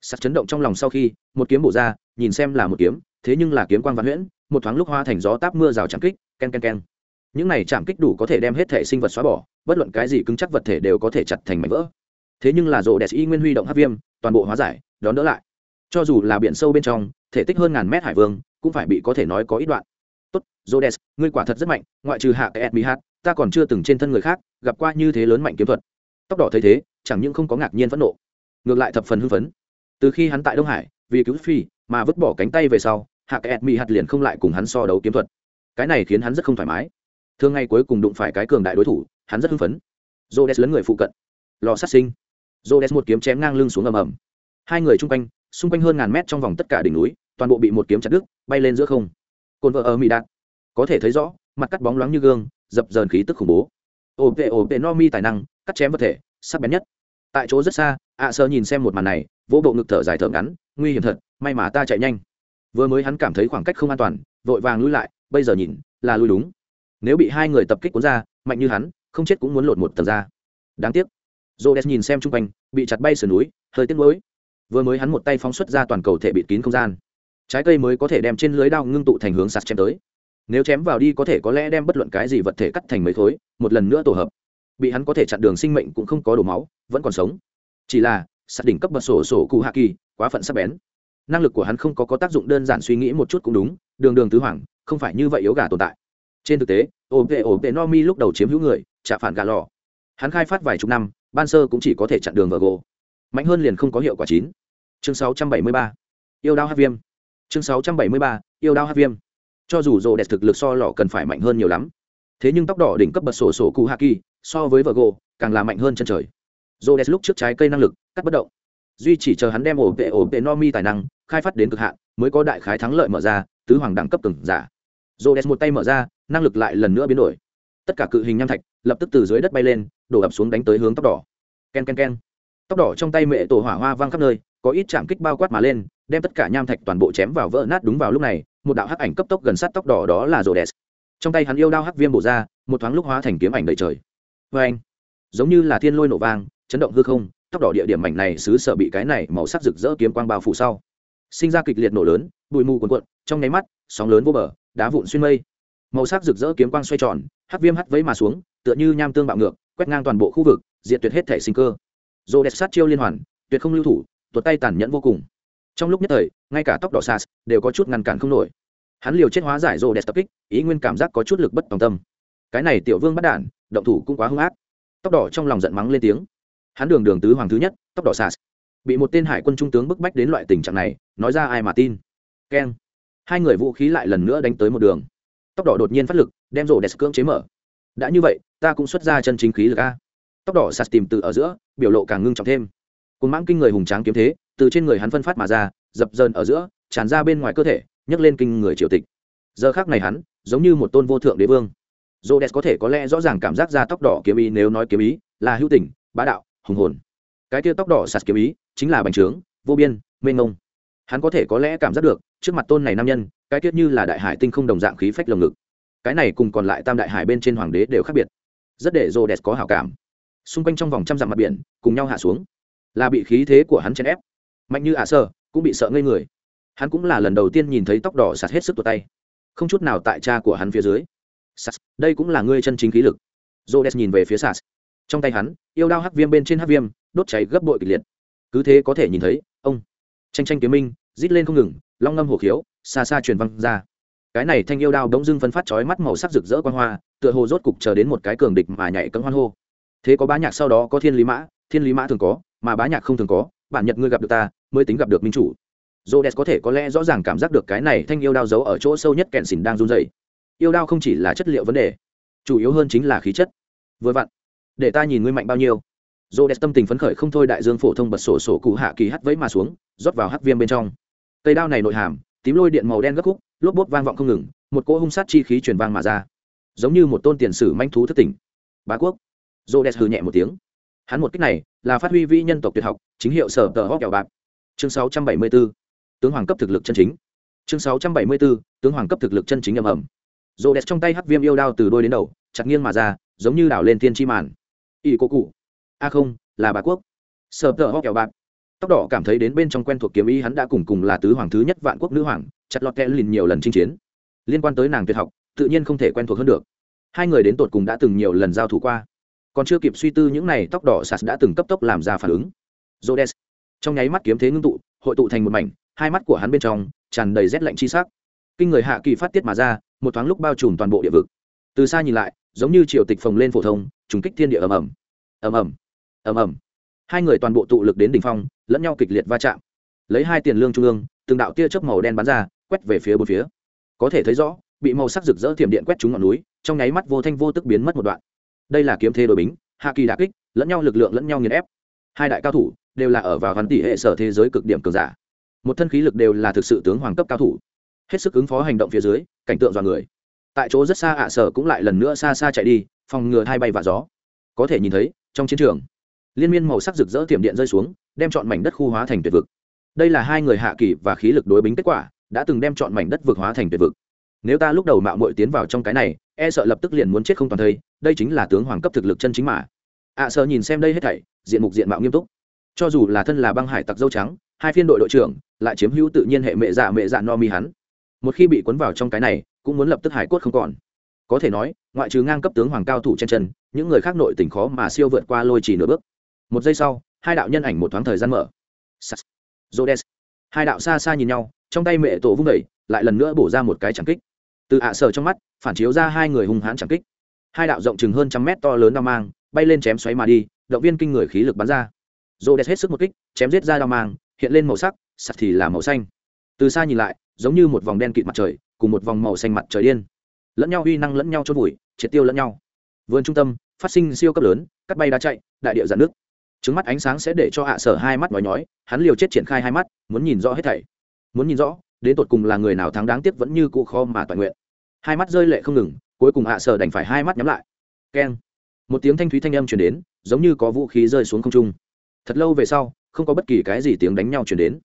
Sắt chấn động trong lòng sau khi một kiếm bổ ra nhìn xem là một kiếm thế nhưng là kiếm quang văn huyễn một thoáng lúc hoa thành gió táp mưa rào chạm kích ken ken ken. Những này chạm kích đủ có thể đem hết thể sinh vật xóa bỏ bất luận cái gì cứng chắc vật thể đều có thể chặt thành mảnh vỡ. Thế nhưng là rồ đẹp y nguyên huy động hát viêm toàn bộ hóa giải đón đỡ lại. Cho dù là biển sâu bên trong thể tích hơn ngàn mét hải vương cũng phải bị có thể nói có ít đoạn. Tốt Rhodes, ngươi quả thật rất mạnh, ngoại trừ hạ SBH, ta còn chưa từng trên thân người khác gặp qua như thế lớn mạnh kiếm thuật. Tóc đỏ thấy thế, chẳng những không có ngạc nhiên phẫn nộ, ngược lại thập phần hưng phấn. Từ khi hắn tại Đông Hải, vì cứu Phi, mà vứt bỏ cánh tay về sau, hạ SBH liền không lại cùng hắn so đấu kiếm thuật. Cái này khiến hắn rất không thoải mái. Thường ngày cuối cùng đụng phải cái cường đại đối thủ, hắn rất hưng phấn. Rhodes lớn người phụ cận, lò sát sinh. Rhodes một kiếm chém ngang lưng xuống ầm ầm. Hai người chung quanh, xung quanh hơn ngàn mét trong vòng tất cả đỉnh núi, toàn bộ bị một kiếm chặt đứt, bay lên giữa không cồn vợ ở mỹ đạt có thể thấy rõ mặt cắt bóng loáng như gương dập dờn khí tức khủng bố. Ổ vệ ổ vệ, no mi tài năng, cắt chém vật thể, sắc bén nhất. Tại chỗ rất xa, ạ sơ nhìn xem một màn này, vỗ bộ ngực thở dài thở ngắn, nguy hiểm thật, may mà ta chạy nhanh. Vừa mới hắn cảm thấy khoảng cách không an toàn, vội vàng lui lại, bây giờ nhìn, là lui đúng. Nếu bị hai người tập kích cuốn ra, mạnh như hắn, không chết cũng muốn lột một tầng ra. Đáng tiếc. J o nhìn xem chung quanh, bị chặt bay sườn núi, hơi tiếc nuối. Vừa mới hắn một tay phóng xuất ra toàn cầu thể bịt kín không gian. Trái cây mới có thể đem trên lưới đao ngưng tụ thành hướng sạt chém tới nếu chém vào đi có thể có lẽ đem bất luận cái gì vật thể cắt thành mấy thối một lần nữa tổ hợp. Bị hắn có thể chặn đường sinh mệnh cũng không có đổ máu, vẫn còn sống. Chỉ là sạt đỉnh cấp bật sổ sổ cụ hạ kỳ, quá phận sắc bén. Năng lực của hắn không có có tác dụng đơn giản suy nghĩ một chút cũng đúng, đường đường tứ hoàng, không phải như vậy yếu gà tồn tại. Trên thực tế ổn vệ ổn vệ no mi lúc đầu chiếm hữu người trả phản gà lò. Hắn khai phát vài chục năm, ban sơ cũng chỉ có thể chặn đường vợ gỗ mạnh hơn liền không có hiệu quả chín. Chương sáu trăm bảy mươi ba. Yêu đao hát viêm. Chương sáu trăm bảy mươi ba. Yêu đao hát viêm cho dù rô đẹp thực lực so lọ cần phải mạnh hơn nhiều lắm. Thế nhưng tóc đỏ đỉnh cấp bật sổ sổ cụ hạ kỳ, so với vợ gỗ, càng là mạnh hơn chân trời. Rô đẹp lúc trước trái cây năng lực, cắt bất động. Duy chỉ chờ hắn đem ổ vệ ổ vệ no mi tài năng, khai phát đến cực hạn, mới có đại khái thắng lợi mở ra, tứ hoàng đẳng cấp từng giả. Rô đẹp một tay mở ra, năng lực lại lần nữa biến đổi. Tất cả cự hình nham thạch, lập tức từ dưới đất bay lên, đổ ập xuống đánh tới hướng tóc đỏ. K e n k e n k e n tóc đỏ trong tay mẹ tổ hỏa hoa văng khắp nơi, có ít chạm kích bao quát mà lên, đem tất cả nham thạch toàn bộ chém vào vỡ nát đúng vào lúc này một đạo hắc ảnh cấp tốc gần sát tóc đỏ đó là rồ đèn trong tay hắn yêu đao hắc viêm bổ ra, một thoáng lúc hóa thành kiếm ảnh đầy trời. Vê anh giống như là thiên lôi nổ vang, chấn động hư không, tóc đỏ địa điểm mảnh này xứ sợ bị cái này màu sắc rực rỡ kiếm quang bao phủ sau. Sinh ra kịch liệt nổ lớn, bụi mù cuồn cuộn, trong nháy mắt, sóng lớn vô bờ, đá vụn xuyên mây. Màu sắc rực rỡ kiếm quang xoay tròn, hắc viêm hắt vấy mà xuống, tựa như nham tương bạo ngược, quét ngang toàn bộ khu vực, diệt tuyệt hết thể sinh cơ. Rô đẹp sát chiêu liên hoàn, tuyệt không lưu thủ, tuột tay tàn nhẫn vô cùng trong lúc nhất thời, ngay cả tóc đỏ sas đều có chút ngăn cản không nổi. Hắn liều chết hóa giải rô đẹp tập kích, ý nguyên cảm giác có chút lực bất tòng tâm. Cái này tiểu vương bắt đản động thủ cũng quá hung ác. Tóc đỏ trong lòng giận mắng lên tiếng. Hắn đường đường tứ hoàng thứ nhất, tóc đỏ sas bị một tên hải quân trung tướng bức bách đến loại tình trạng này, nói ra ai mà tin. Keng. Hai người vũ khí lại lần nữa đánh tới một đường. Tóc đỏ đột nhiên phát lực, đem rổ đẹp cưỡng chế mở. Đã như vậy, ta cũng xuất ra chân chính khí lực a. Tóc đỏ sạt tìm từ ở giữa, biểu lộ càng ngưng trọng thêm cùng mãng kinh người hùng tráng kiếm thế, từ trên người hắn phân phát mà ra, dập dờn ở giữa, tràn ra bên ngoài cơ thể, nhấc lên kinh người triều tịch. Giờ khác này hắn, giống như một tôn vô thượng đế vương. J o có thể có lẽ rõ ràng cảm giác ra tóc đỏ kiếm ý nếu nói kiếm ý là hữu tình, bá đạo, hùng hồn. Cái kia tóc đỏ sạt kiếm ý chính là bành trướng, vô biên, mênh mông. Hắn có thể có lẽ cảm giác được, trước mặt tôn này nam nhân, cái tiết như là đại hải tinh không đồng dạng khí phách lồng ngực. Cái này cùng còn lại tam đại hải bên trên hoàng đế đều khác biệt. Rất để rô đẹp có hảo cảm. Xung quanh trong vòng trăm dặm mặt biển, cùng nhau hạ xuống là bị khí thế của hắn chèn ép. Mạnh như ả sơ, cũng bị sợ ngây người. Hắn cũng là lần đầu tiên nhìn thấy tóc đỏ sạt hết sức tuột tay. Không chút nào tại cha của hắn phía dưới. Sas đây cũng là ngươi chân chính khí lực. Rô đẹp nhìn về phía sas trong tay hắn, yêu đao hắc viêm bên trên hắc viêm, đốt cháy gấp bội kịch liệt. Cứ thế có thể nhìn thấy, ông. Tranh tranh kiếm minh, rít lên không ngừng, long ngâm hổ khiếu, xa xa truyền văng ra. Cái này thanh yêu đao đống dưng phân phát chói mắt màu sắc rực rỡ quan hoa, tựa hồ rốt cục chờ đến một cái cường địch mà nhảy cấm hoan hô. Thế có bá nhạc sau đó có thiên lý mã thiên lý mã thường có, mà bá nhạc không thường có, bản nhật ngươi gặp được ta, mới tính gặp được minh chủ. Rhodes có thể có lẽ rõ ràng cảm giác được cái này thanh yêu đao giấu ở chỗ sâu nhất kẹn xỉn đang run dày yêu đao không chỉ là chất liệu vấn đề, chủ yếu hơn chính là khí chất. Vừa vặn, để ta nhìn ngươi mạnh bao nhiêu. Rhodes tâm tình phấn khởi không thôi đại dương phổ thông bật sổ sổ cụ hạ kỳ hắt vẫy mà xuống, rót vào hắt viêm bên trong. Cây đao này nội hàm, tím lôi điện màu đen gấp khúc, lốp bốt vang vọng không ngừng, một cỗ hung sát chi khí truyền vang mà ra. Giống như một tôn tiền sử manh thú thất tỉnh. Bá quốc. Dô đès hừ nhẹ một tiếng hắn một cách này là phát huy vĩ nhân tộc tuyệt học chính hiệu sở tờ hóc kẹo bạc. Chương 674, tướng hoàng cấp thực lực chân chính. Chương 674, tướng hoàng cấp thực lực chân chính ầm ầm. Rô đẹp trong tay hắc viêm yêu đao từ đôi đến đầu chặt nghiêng mà ra giống như đảo lên thiên chi màn. Ỷ cô cụ. A không là bà quốc. Sở tờ hóc kẹo bạc. Tóc đỏ cảm thấy đến bên trong quen thuộc kiếm ý hắn đã cùng cùng là tứ hoàng thứ nhất vạn quốc nữ hoàng chặt lọt kẽ lìn nhiều lần chinh chiến. Liên quan tới nàng tuyệt học tự nhiên không thể quen thuộc hơn được. Hai người đến tột cùng đã từng nhiều lần giao thủ qua còn chưa kịp suy tư những này tóc đỏ sạt đã từng cấp tốc làm ra phản ứng. Rhodes. Trong nháy mắt kiếm thế ngưng tụ, hội tụ thành một mảnh, hai mắt của hắn bên trong tràn đầy rét lạnh chi sắc. Kinh người hạ kỳ phát tiết mà ra, một thoáng lúc bao trùm toàn bộ địa vực. Từ xa nhìn lại, giống như triều tịch phồng lên phổ thông, trùng kích thiên địa ầm ầm. Ầm ầm. Ầm ầm. Hai người toàn bộ tụ lực đến đỉnh phong, lẫn nhau kịch liệt va chạm. Lấy hai tiền lương trung ương, từng đạo tia chớp màu đen bắn ra, quét về phía bốn phía. Có thể thấy rõ, bị màu sắc rực rỡ thiểm điện quét trúng ngọn núi, trong nháy mắt vô thanh vô tức biến mất một đoạn đây là kiếm thế đội bính, hạ kỳ đà kích, lẫn nhau lực lượng lẫn nhau nghiền ép. Hai đại cao thủ đều là ở vào hắn tỷ hệ sở thế giới cực điểm cường giả. Một thân khí lực đều là thực sự tướng hoàng cấp cao thủ. Hết sức ứng phó hành động phía dưới, cảnh tượng dọa người. Tại chỗ rất xa ạ sở cũng lại lần nữa xa xa chạy đi, phòng ngừa hai bay và gió. Có thể nhìn thấy, trong chiến trường, liên miên màu sắc rực rỡ tiệm điện rơi xuống, đem chọn mảnh đất khu hóa thành tuyệt vực. Đây là hai người hạ kỳ và khí lực đối bính kết quả, đã từng đem chọn mảnh đất vực hóa thành tuyệt vực nếu ta lúc đầu mạo muội tiến vào trong cái này e sợ lập tức liền muốn chết không toàn thây đây chính là tướng hoàng cấp thực lực chân chính mà. Ạ à, sợ nhìn xem đây hết thảy diện mục diện mạo nghiêm túc. Cho dù là thân là băng hải tặc dâu trắng hai phiên đội đội trưởng lại chiếm hữu tự nhiên hệ mẹ dạ mẹ dạ no mi hắn. Một khi bị cuốn vào trong cái này cũng muốn lập tức hải cốt không còn. Có thể nói ngoại trừ ngang cấp tướng hoàng cao thủ trên chân những người khác nội tình khó mà siêu vượt qua lôi chỉ nửa bước. Một giây sau hai đạo nhân ảnh một thoáng thời gian mở. Rhodes. hai đạo xa xa nhìn nhau trong tay mẹ tổ vung đẩy lại lần nữa bổ ra một cái chẳng kích từ ạ sở trong mắt, phản chiếu ra hai người hung hãn chẳng kích. Hai đạo rộng chừng hơn trăm mét to lớn đao mang, bay lên chém xoáy mà đi, động viên kinh người khí lực bắn ra. Rhodes hết sức một kích, chém giết ra đao mang, hiện lên màu sắc sặc thì là màu xanh. Từ xa nhìn lại, giống như một vòng đen kịt mặt trời, cùng một vòng màu xanh mặt trời điên. Lẫn nhau uy năng lẫn nhau chôn vùi, triệt tiêu lẫn nhau. Vườn trung tâm, phát sinh siêu cấp lớn, cắt bay đá chạy, đại địa giãn nước. Trứng mắt ánh sáng sẽ để cho hạ sở hai mắt nhói nhói, hắn liều chết triển khai hai mắt, muốn nhìn rõ hết thảy. Muốn nhìn rõ đến tột cùng là người nào thắng đáng tiếc vẫn như cụ kho mà toàn nguyện. Hai mắt rơi lệ không ngừng, cuối cùng hạ sở đành phải hai mắt nhắm lại. Keng. Một tiếng thanh thúy thanh âm chuyển đến, giống như có vũ khí rơi xuống không trung. Thật lâu về sau, không có bất kỳ cái gì tiếng đánh nhau chuyển đến.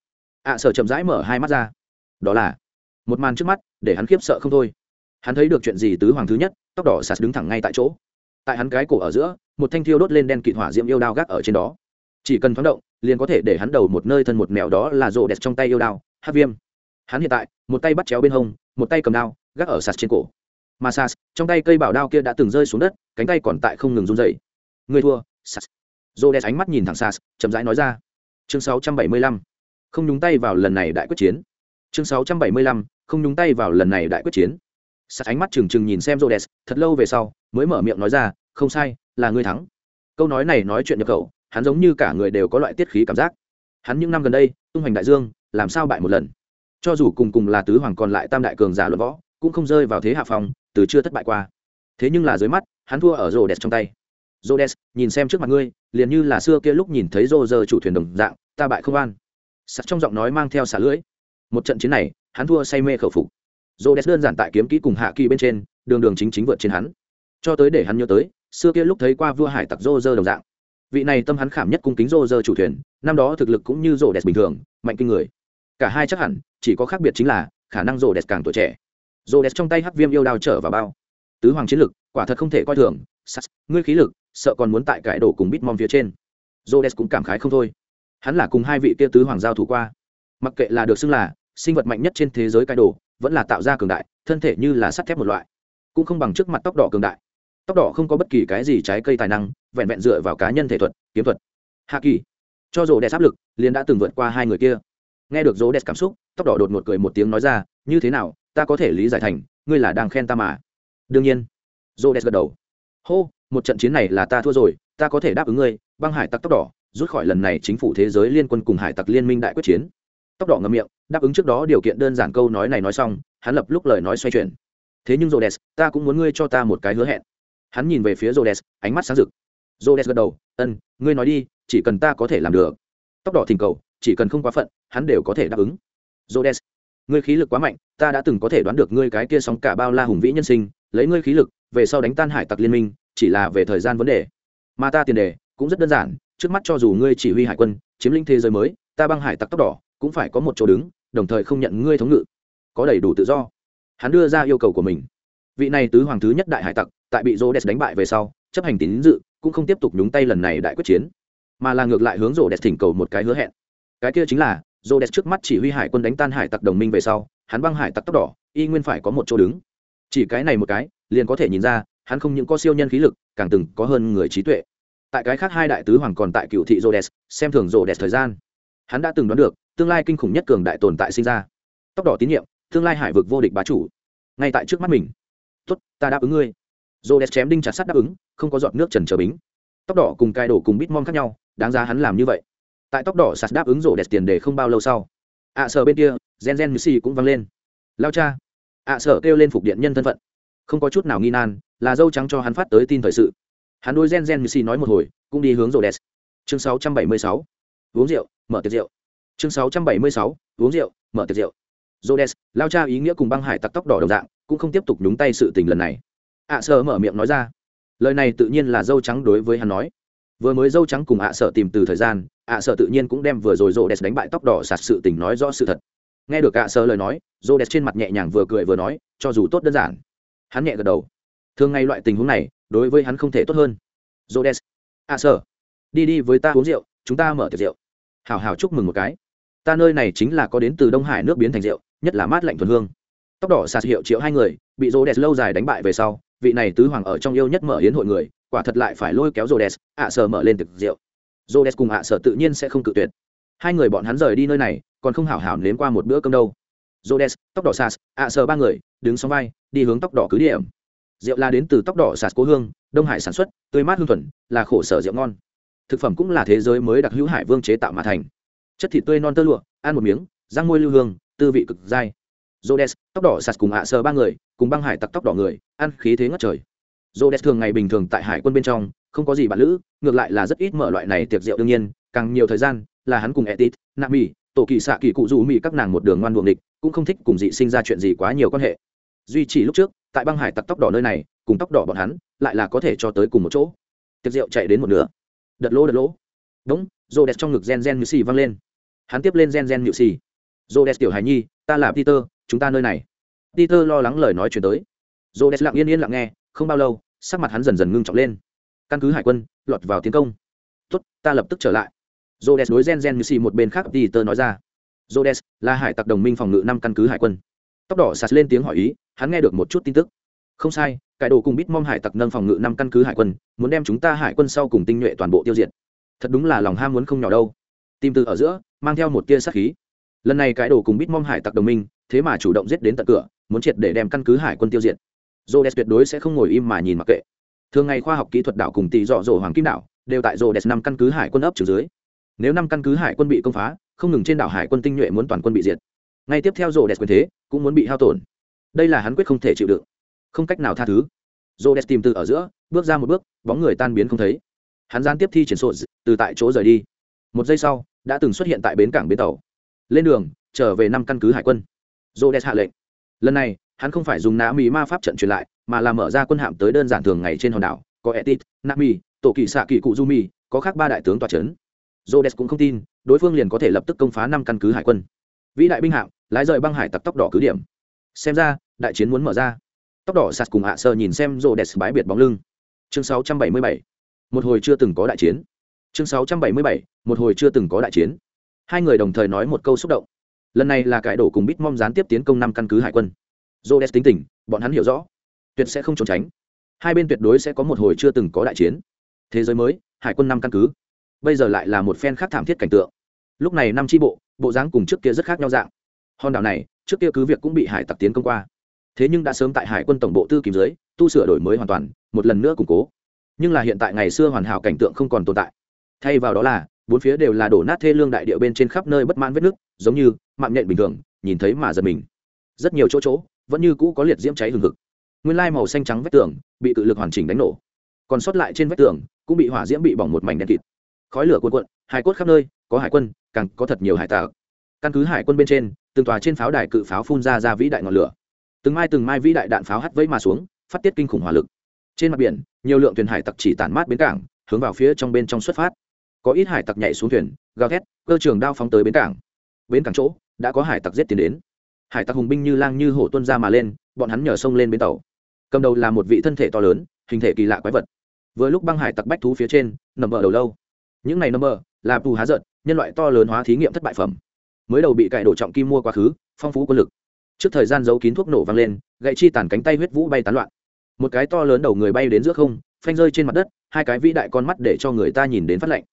Ạ sở chậm rãi mở hai mắt ra. Đó là, một màn trước mắt, để hắn khiếp sợ không thôi. Hắn thấy được chuyện gì tứ hoàng thứ nhất, tóc đỏ sạt đứng thẳng ngay tại chỗ. Tại hắn cái cổ ở giữa, một thanh thiêu đốt lên đen kịt hỏa diễm yêu đao gác ở trên đó. Chỉ cần thoáng động, liền có thể để hắn đầu một nơi thân một mèo đó là rộ đẹp trong tay yêu đao hát viêm hắn hiện tại, một tay bắt chéo bên hông, một tay cầm đao, gác ở sạt trên cổ. Mà sas trong tay cây bảo đao kia đã từng rơi xuống đất, cánh tay còn tại không ngừng run dậy người thua sas dô đen ánh mắt nhìn thẳng sas chậm rãi nói ra. Chương 675. không nhúng tay vào lần này đại quyết chiến. Chương 675. không nhúng tay vào lần này đại quyết chiến. Sas ánh mắt trừng trừng nhìn xem dô đen thật lâu về sau, mới mở miệng nói ra, không sai, là ngươi thắng. Câu nói này nói chuyện nhập khẩu, hắn giống như cả người đều có loại tiết khí cảm giác. Hắn những năm gần đây, tung hoành đại dương, làm sao bại một lần? Cho dù cùng cùng là tứ hoàng còn lại tam đại cường giả luận võ, cũng không rơi vào thế hạ phòng từ chưa thất bại qua. Thế nhưng là dưới mắt, hắn thua ở rô đẹp trong tay. Rô đẹp nhìn xem trước mặt ngươi, liền như là xưa kia lúc nhìn thấy rô giờ chủ thuyền đồng dạng, ta bại không an. Sặc trong giọng nói mang theo xả lưỡi. Một trận chiến này, hắn thua say mê khẩu phục. Rô đẹp đơn giản tại kiếm kỹ cùng hạ kỳ bên trên, đường đường chính chính vượt trên hắn. Cho tới để hắn nhớ tới, xưa kia lúc thấy qua vua hải tặc rô rơ đồng dạng. Vị này tâm hắn khảm nhất cung kính rô rơ chủ thuyền, năm đó thực lực cũng như rô đẹp bình thường, mạnh kinh người cả hai chắc hẳn, chỉ có khác biệt chính là, khả năng rô đẹp càng tuổi trẻ. Rô đẹp trong tay hắc viêm yêu đao trở vào bao. Tứ hoàng chiến lực, quả thật không thể coi thường. Sas ngươi khí lực, sợ còn muốn tại cải đổ cùng bít phía trên. Rô đẹp cũng cảm khái không thôi. Hắn là cùng hai vị kia tứ hoàng giao thủ qua. Mặc kệ là được xưng là sinh vật mạnh nhất trên thế giới cải đổ vẫn là tạo ra cường đại, thân thể như là sắt thép một loại. Cũng không bằng trước mặt tóc đỏ cường đại. Tóc đỏ không có bất kỳ cái gì trái cây tài năng, vẹn vẹn dựa vào cá nhân thể thuật, kiếm thuật. Hạ kỳ. Cho rô đẹp áp lực, liền đã từng vượt qua hai người kia nghe được rô đẹp cảm xúc tóc đỏ đột ngột cười một tiếng nói ra như thế nào ta có thể lý giải thành ngươi là đang khen ta mà. Đương nhiên. Rô đẹp gật đầu. Hô một trận chiến này là ta thua rồi ta có thể đáp ứng ngươi băng hải tặc tóc đỏ rút khỏi lần này chính phủ thế giới liên quân cùng hải tặc liên minh đại quyết chiến. Tóc đỏ ngậm miệng đáp ứng trước đó điều kiện đơn giản câu nói này nói xong hắn lập lúc lời nói xoay chuyển. Thế nhưng rô đẹp ta cũng muốn ngươi cho ta một cái hứa hẹn. Hắn nhìn về phía Rhodes, ánh mắt sáng rực. Rhodes gật đầu, "Ân, ngươi nói đi, chỉ cần ta có thể làm được." Tóc đỏ thỉnh cầu, chỉ cần không quá phận, hắn đều có thể đáp ứng. Rhodes, ngươi khí lực quá mạnh, ta đã từng có thể đoán được ngươi cái kia sóng cả bao la hùng vĩ nhân sinh, lấy ngươi khí lực, về sau đánh tan hải tặc liên minh, chỉ là về thời gian vấn đề. Mà ta tiền đề cũng rất đơn giản, trước mắt cho dù ngươi chỉ huy hải quân, chiếm lĩnh thế giới mới, ta băng hải tặc tóc đỏ, cũng phải có một chỗ đứng, đồng thời không nhận ngươi thống ngự, có đầy đủ tự do. Hắn đưa ra yêu cầu của mình. Vị này tứ hoàng thứ nhất đại hải tặc, tại bị Rhodes đánh bại về sau, chấp hành tín dự, cũng không tiếp tục nhúng tay lần này đại quyết chiến, mà là ngược lại hướng Rhodes thỉnh cầu một cái hứa hẹn. Cái kia chính là, Rhodes trước mắt chỉ huy hải quân đánh tan hải tặc đồng minh về sau, hắn băng hải tặc tóc đỏ, y nguyên phải có một chỗ đứng. Chỉ cái này một cái, liền có thể nhìn ra, hắn không những có siêu nhân khí lực, càng từng có hơn người trí tuệ. Tại cái khác hai đại tứ hoàng còn tại cựu thị Rô Rhodes, xem thường Rô Rhodes thời gian. Hắn đã từng đoán được, tương lai kinh khủng nhất cường đại tồn tại sinh ra. Tóc đỏ tín nhiệm, tương lai hải vực vô địch bá chủ. Ngay tại trước mắt mình. "Tốt, ta đáp ứng ngươi." rô đès chém đinh chặt sắt đáp ứng không có giọt nước trần trở bính tóc đỏ cùng cai đổ cùng bít mom khác nhau đáng giá hắn làm như vậy tại tóc đỏ sạt đáp ứng rổ đẹp tiền để không bao lâu sau. ạ à, sở bên kia gen gen missy cũng văng lên. Lao cha. ạ à, sở kêu lên phục điện nhân thân phận. Không có chút nào nghi nan là dâu trắng cho hắn phát tới tin thời sự. Hắn đôi gen gen missy nói một hồi cũng đi hướng rổ đẹp. Chương 676. uống rượu mở tiệc rượu. Chương 676. uống rượu mở tiệc rượu. Rổ đẹp lao cha ý nghĩa cùng băng hải tặc tóc đỏ đồng dạng, cũng không tiếp tục nhúng tay sự tình lần này. ạ à sở mở miệng nói ra. Lời này tự nhiên là dâu trắng đối với hắn nói vừa mới dâu trắng cùng ạ à tìm từ thời gian ạ à tự nhiên cũng đem vừa rồi rô đẹp đánh bại tóc đỏ sạt sự tình nói rõ sự thật. Nghe được ạ sợ lời nói rô đẹp trên mặt nhẹ nhàng vừa cười vừa nói cho dù tốt đơn giản. Hắn nhẹ gật đầu. Thường ngay loại tình huống này đối với hắn không thể tốt hơn. Rô đẹp ạ sợ, đi đi với ta uống rượu chúng ta mở tiệc rượu. Hào hào chúc mừng một cái. Ta nơi này chính là có đến từ đông hải nước biến thành rượu nhất là mát lạnh thuần hương. Tóc đỏ sạt hiệu triệu hai người bị rô đẹp lâu dài đánh bại về sau vị này tứ hoàng ở trong yêu nhất mở hiến hội người quả thật lại phải lôi kéo Rhodes, ạ sở mở lên thực rượu. Rhodes cùng ạ sở tự nhiên sẽ không cự tuyệt. Hai người bọn hắn rời đi nơi này, còn không hảo hảo nếm qua một bữa cơm đâu. Rhodes, tóc đỏ sạt, ạ sở ba người, đứng song vai, đi hướng tóc đỏ cứ điểm. Rượu là đến từ tóc đỏ sạt cố hương, Đông Hải sản xuất, tươi mát hương thuần, là khổ sở rượu ngon. Thực phẩm cũng là thế giới mới đặc hữu hải vương chế tạo mà thành. Chất thịt tươi non tơ lụa, ăn một miếng, răng môi lưu hương, tư vị cực dai. Rhodes, tóc đỏ sạt cùng ạ sở ba người, cùng băng hải tặc tóc đỏ người, ăn khí thế ngất trời. Rhodes thường ngày bình thường tại hải quân bên trong, không có gì bạn lữ, ngược lại là rất ít mở loại này tiệc rượu đương nhiên, càng nhiều thời gian là hắn cùng Etit, Nami, tổ kỳ xạ kỳ cụ dù mỹ các nàng một đường ngoan buồng địch, cũng không thích cùng dị sinh ra chuyện gì quá nhiều quan hệ. Duy chỉ lúc trước, tại băng hải tặc tóc đỏ nơi này, cùng tóc đỏ bọn hắn, lại là có thể cho tới cùng một chỗ. Tiệc rượu chạy đến một nửa. Đợt lỗ đợt lỗ. Đúng, đẹp trong ngực gen gen như xì văng lên. Hắn tiếp lên gen gen như xì. Rhodes tiểu hài nhi, ta là Peter, chúng ta nơi này peter lo lắng lời nói chuyển tới j lặng yên yên lặng nghe không bao lâu, sắc mặt hắn dần dần ngưng trọng lên. Căn cứ hải quân, lọt vào tiến công. Tốt, ta lập tức trở lại. J đối gen gen như xì một bên khác peter nói ra. J là hải tặc đồng minh phòng ngự năm căn cứ hải quân. Tóc đỏ sạt lên tiếng hỏi ý, hắn nghe được một chút tin tức. Không sai cải đồ cùng bít mong hải tặc nâng phòng ngự năm căn cứ hải quân, muốn đem chúng ta hải quân sau cùng tinh nhuệ toàn bộ tiêu diệt. Thật đúng là lòng ham muốn không nhỏ đâu. Tim từ ở giữa, mang theo một tia sát khí. Lần này cái đồ cùng bít mong hải tặc đồng minh, thế mà chủ động giết đến tận cửa, muốn triệt để đem căn cứ hải quân tiêu diệt. Rhodes tuyệt đối sẽ không ngồi im mà nhìn mặc kệ. Thường ngày khoa học kỹ thuật đảo cùng tỷ dọ dỗ hoàng kim đảo đều tại Rhodes năm căn cứ hải quân ấp trừ dưới. Nếu năm căn cứ hải quân bị công phá, không ngừng trên đảo hải quân tinh nhuệ muốn toàn quân bị diệt. Ngay tiếp theo Rhodes quyền thế cũng muốn bị hao tổn. Đây là hắn quyết không thể chịu đựng. Không cách nào tha thứ. Rhodes tìm từ ở giữa, bước ra một bước, bóng người tan biến không thấy. Hắn gián tiếp thi triển sổ từ tại chỗ rời đi. Một giây sau, đã từng xuất hiện tại bến cảng bến tàu. Lên đường, trở về năm căn cứ hải quân. Rhodes hạ lệnh. Lần này hắn không phải dùng nã mỹ ma pháp trận truyền lại, mà là mở ra quân hạm tới đơn giản thường ngày trên hòn đảo, có etit nami tổ kỳ xạ kỳ cụ du mi có khác ba đại tướng tòa c h ấ n jodes cũng không tin, đối phương liền có thể lập tức công phá năm căn cứ hải quân. Vĩ đại binh hạm, lái rời băng hải tặc tóc đỏ cứ điểm. Xem ra, đại chiến muốn mở ra. Tóc đỏ sạt cùng hạ sơ nhìn xem jodes bái biệt bóng lưng. Chương 677. một hồi chưa từng có đại chiến. Chương 677. một hồi chưa từng có đại chiến. Hai người đồng thời nói một câu xúc động. Lần này là cải đổ cùng bít mong gián tiếp tiến công năm căn cứ hải quân j o tính tình, bọn hắn hiểu rõ. Tuyệt sẽ không trốn tránh. Hai bên tuyệt đối sẽ có một hồi chưa từng có đại chiến. Thế giới mới, hải quân năm căn cứ. Bây giờ lại là một phen khác thảm thiết cảnh tượng. Lúc này năm tri bộ bộ dáng cùng trước kia rất khác nhau dạng. Hòn đảo này, trước kia cứ việc cũng bị hải tặc tiến công qua. Thế nhưng đã sớm tại hải quân tổng bộ tư kìm dưới, tu sửa đổi mới hoàn toàn, một lần nữa củng cố. Nhưng là hiện tại ngày xưa hoàn hảo cảnh tượng không còn tồn tại. Thay vào đó là, bốn phía đều là đổ nát thê lương đại địa bên trên khắp nơi bất mãn vết nước giống như mạng nhện bình thường, nhìn thấy mà giật mình. Rất nhiều chỗ chỗ vẫn như cũ có liệt diễm cháy hừng hực. Nguyên lai màu xanh trắng vách tường bị tự lực hoàn chỉnh đánh nổ. Còn sót lại trên vách tường cũng bị hỏa diễm bị bỏng một mảnh đen kịt. Khói lửa cuộn cuộn, hải cốt khắp nơi, có hải quân, càng có thật nhiều hải tạc căn cứ hải quân bên trên, từng tòa trên pháo đài cự pháo phun ra ra vĩ đại ngọn lửa. Từng mai từng mai vĩ đại đạn pháo hắt vẫy mà xuống, phát tiết kinh khủng hỏa lực. Trên mặt biển, nhiều lượng thuyền hải tặc chỉ tản mát bến cảng, hướng vào phía trong bên trong xuất phát. Có ít hải tặc nhảy xuống thuyền, gào thét, cơ trường đao phóng tới bến cảng. Bến cảng chỗ, đã có hải tặc giết tiến đến hải tặc hùng binh như lang như hổ tuân ra mà lên, bọn hắn nhờ sông lên bến tàu. Cầm đầu là một vị thân thể to lớn, hình thể kỳ lạ quái vật. Vừa lúc băng hải tặc bách thú phía trên, nằm bờ đầu lâu. Những này nằm bờ là bù há giận nhân loại to lớn hóa thí nghiệm thất bại phẩm. Mới đầu bị cải đổ trọng kim mua quá khứ, phong phú quân lực. Trước thời gian giấu kín thuốc nổ vang lên gậy chi tàn cánh tay huyết vũ bay tán loạn. Một cái to lớn đầu người bay đến giữa không, phanh rơi trên mặt đất, hai cái vĩ đại con mắt để cho người ta nhìn đến phát lạnh.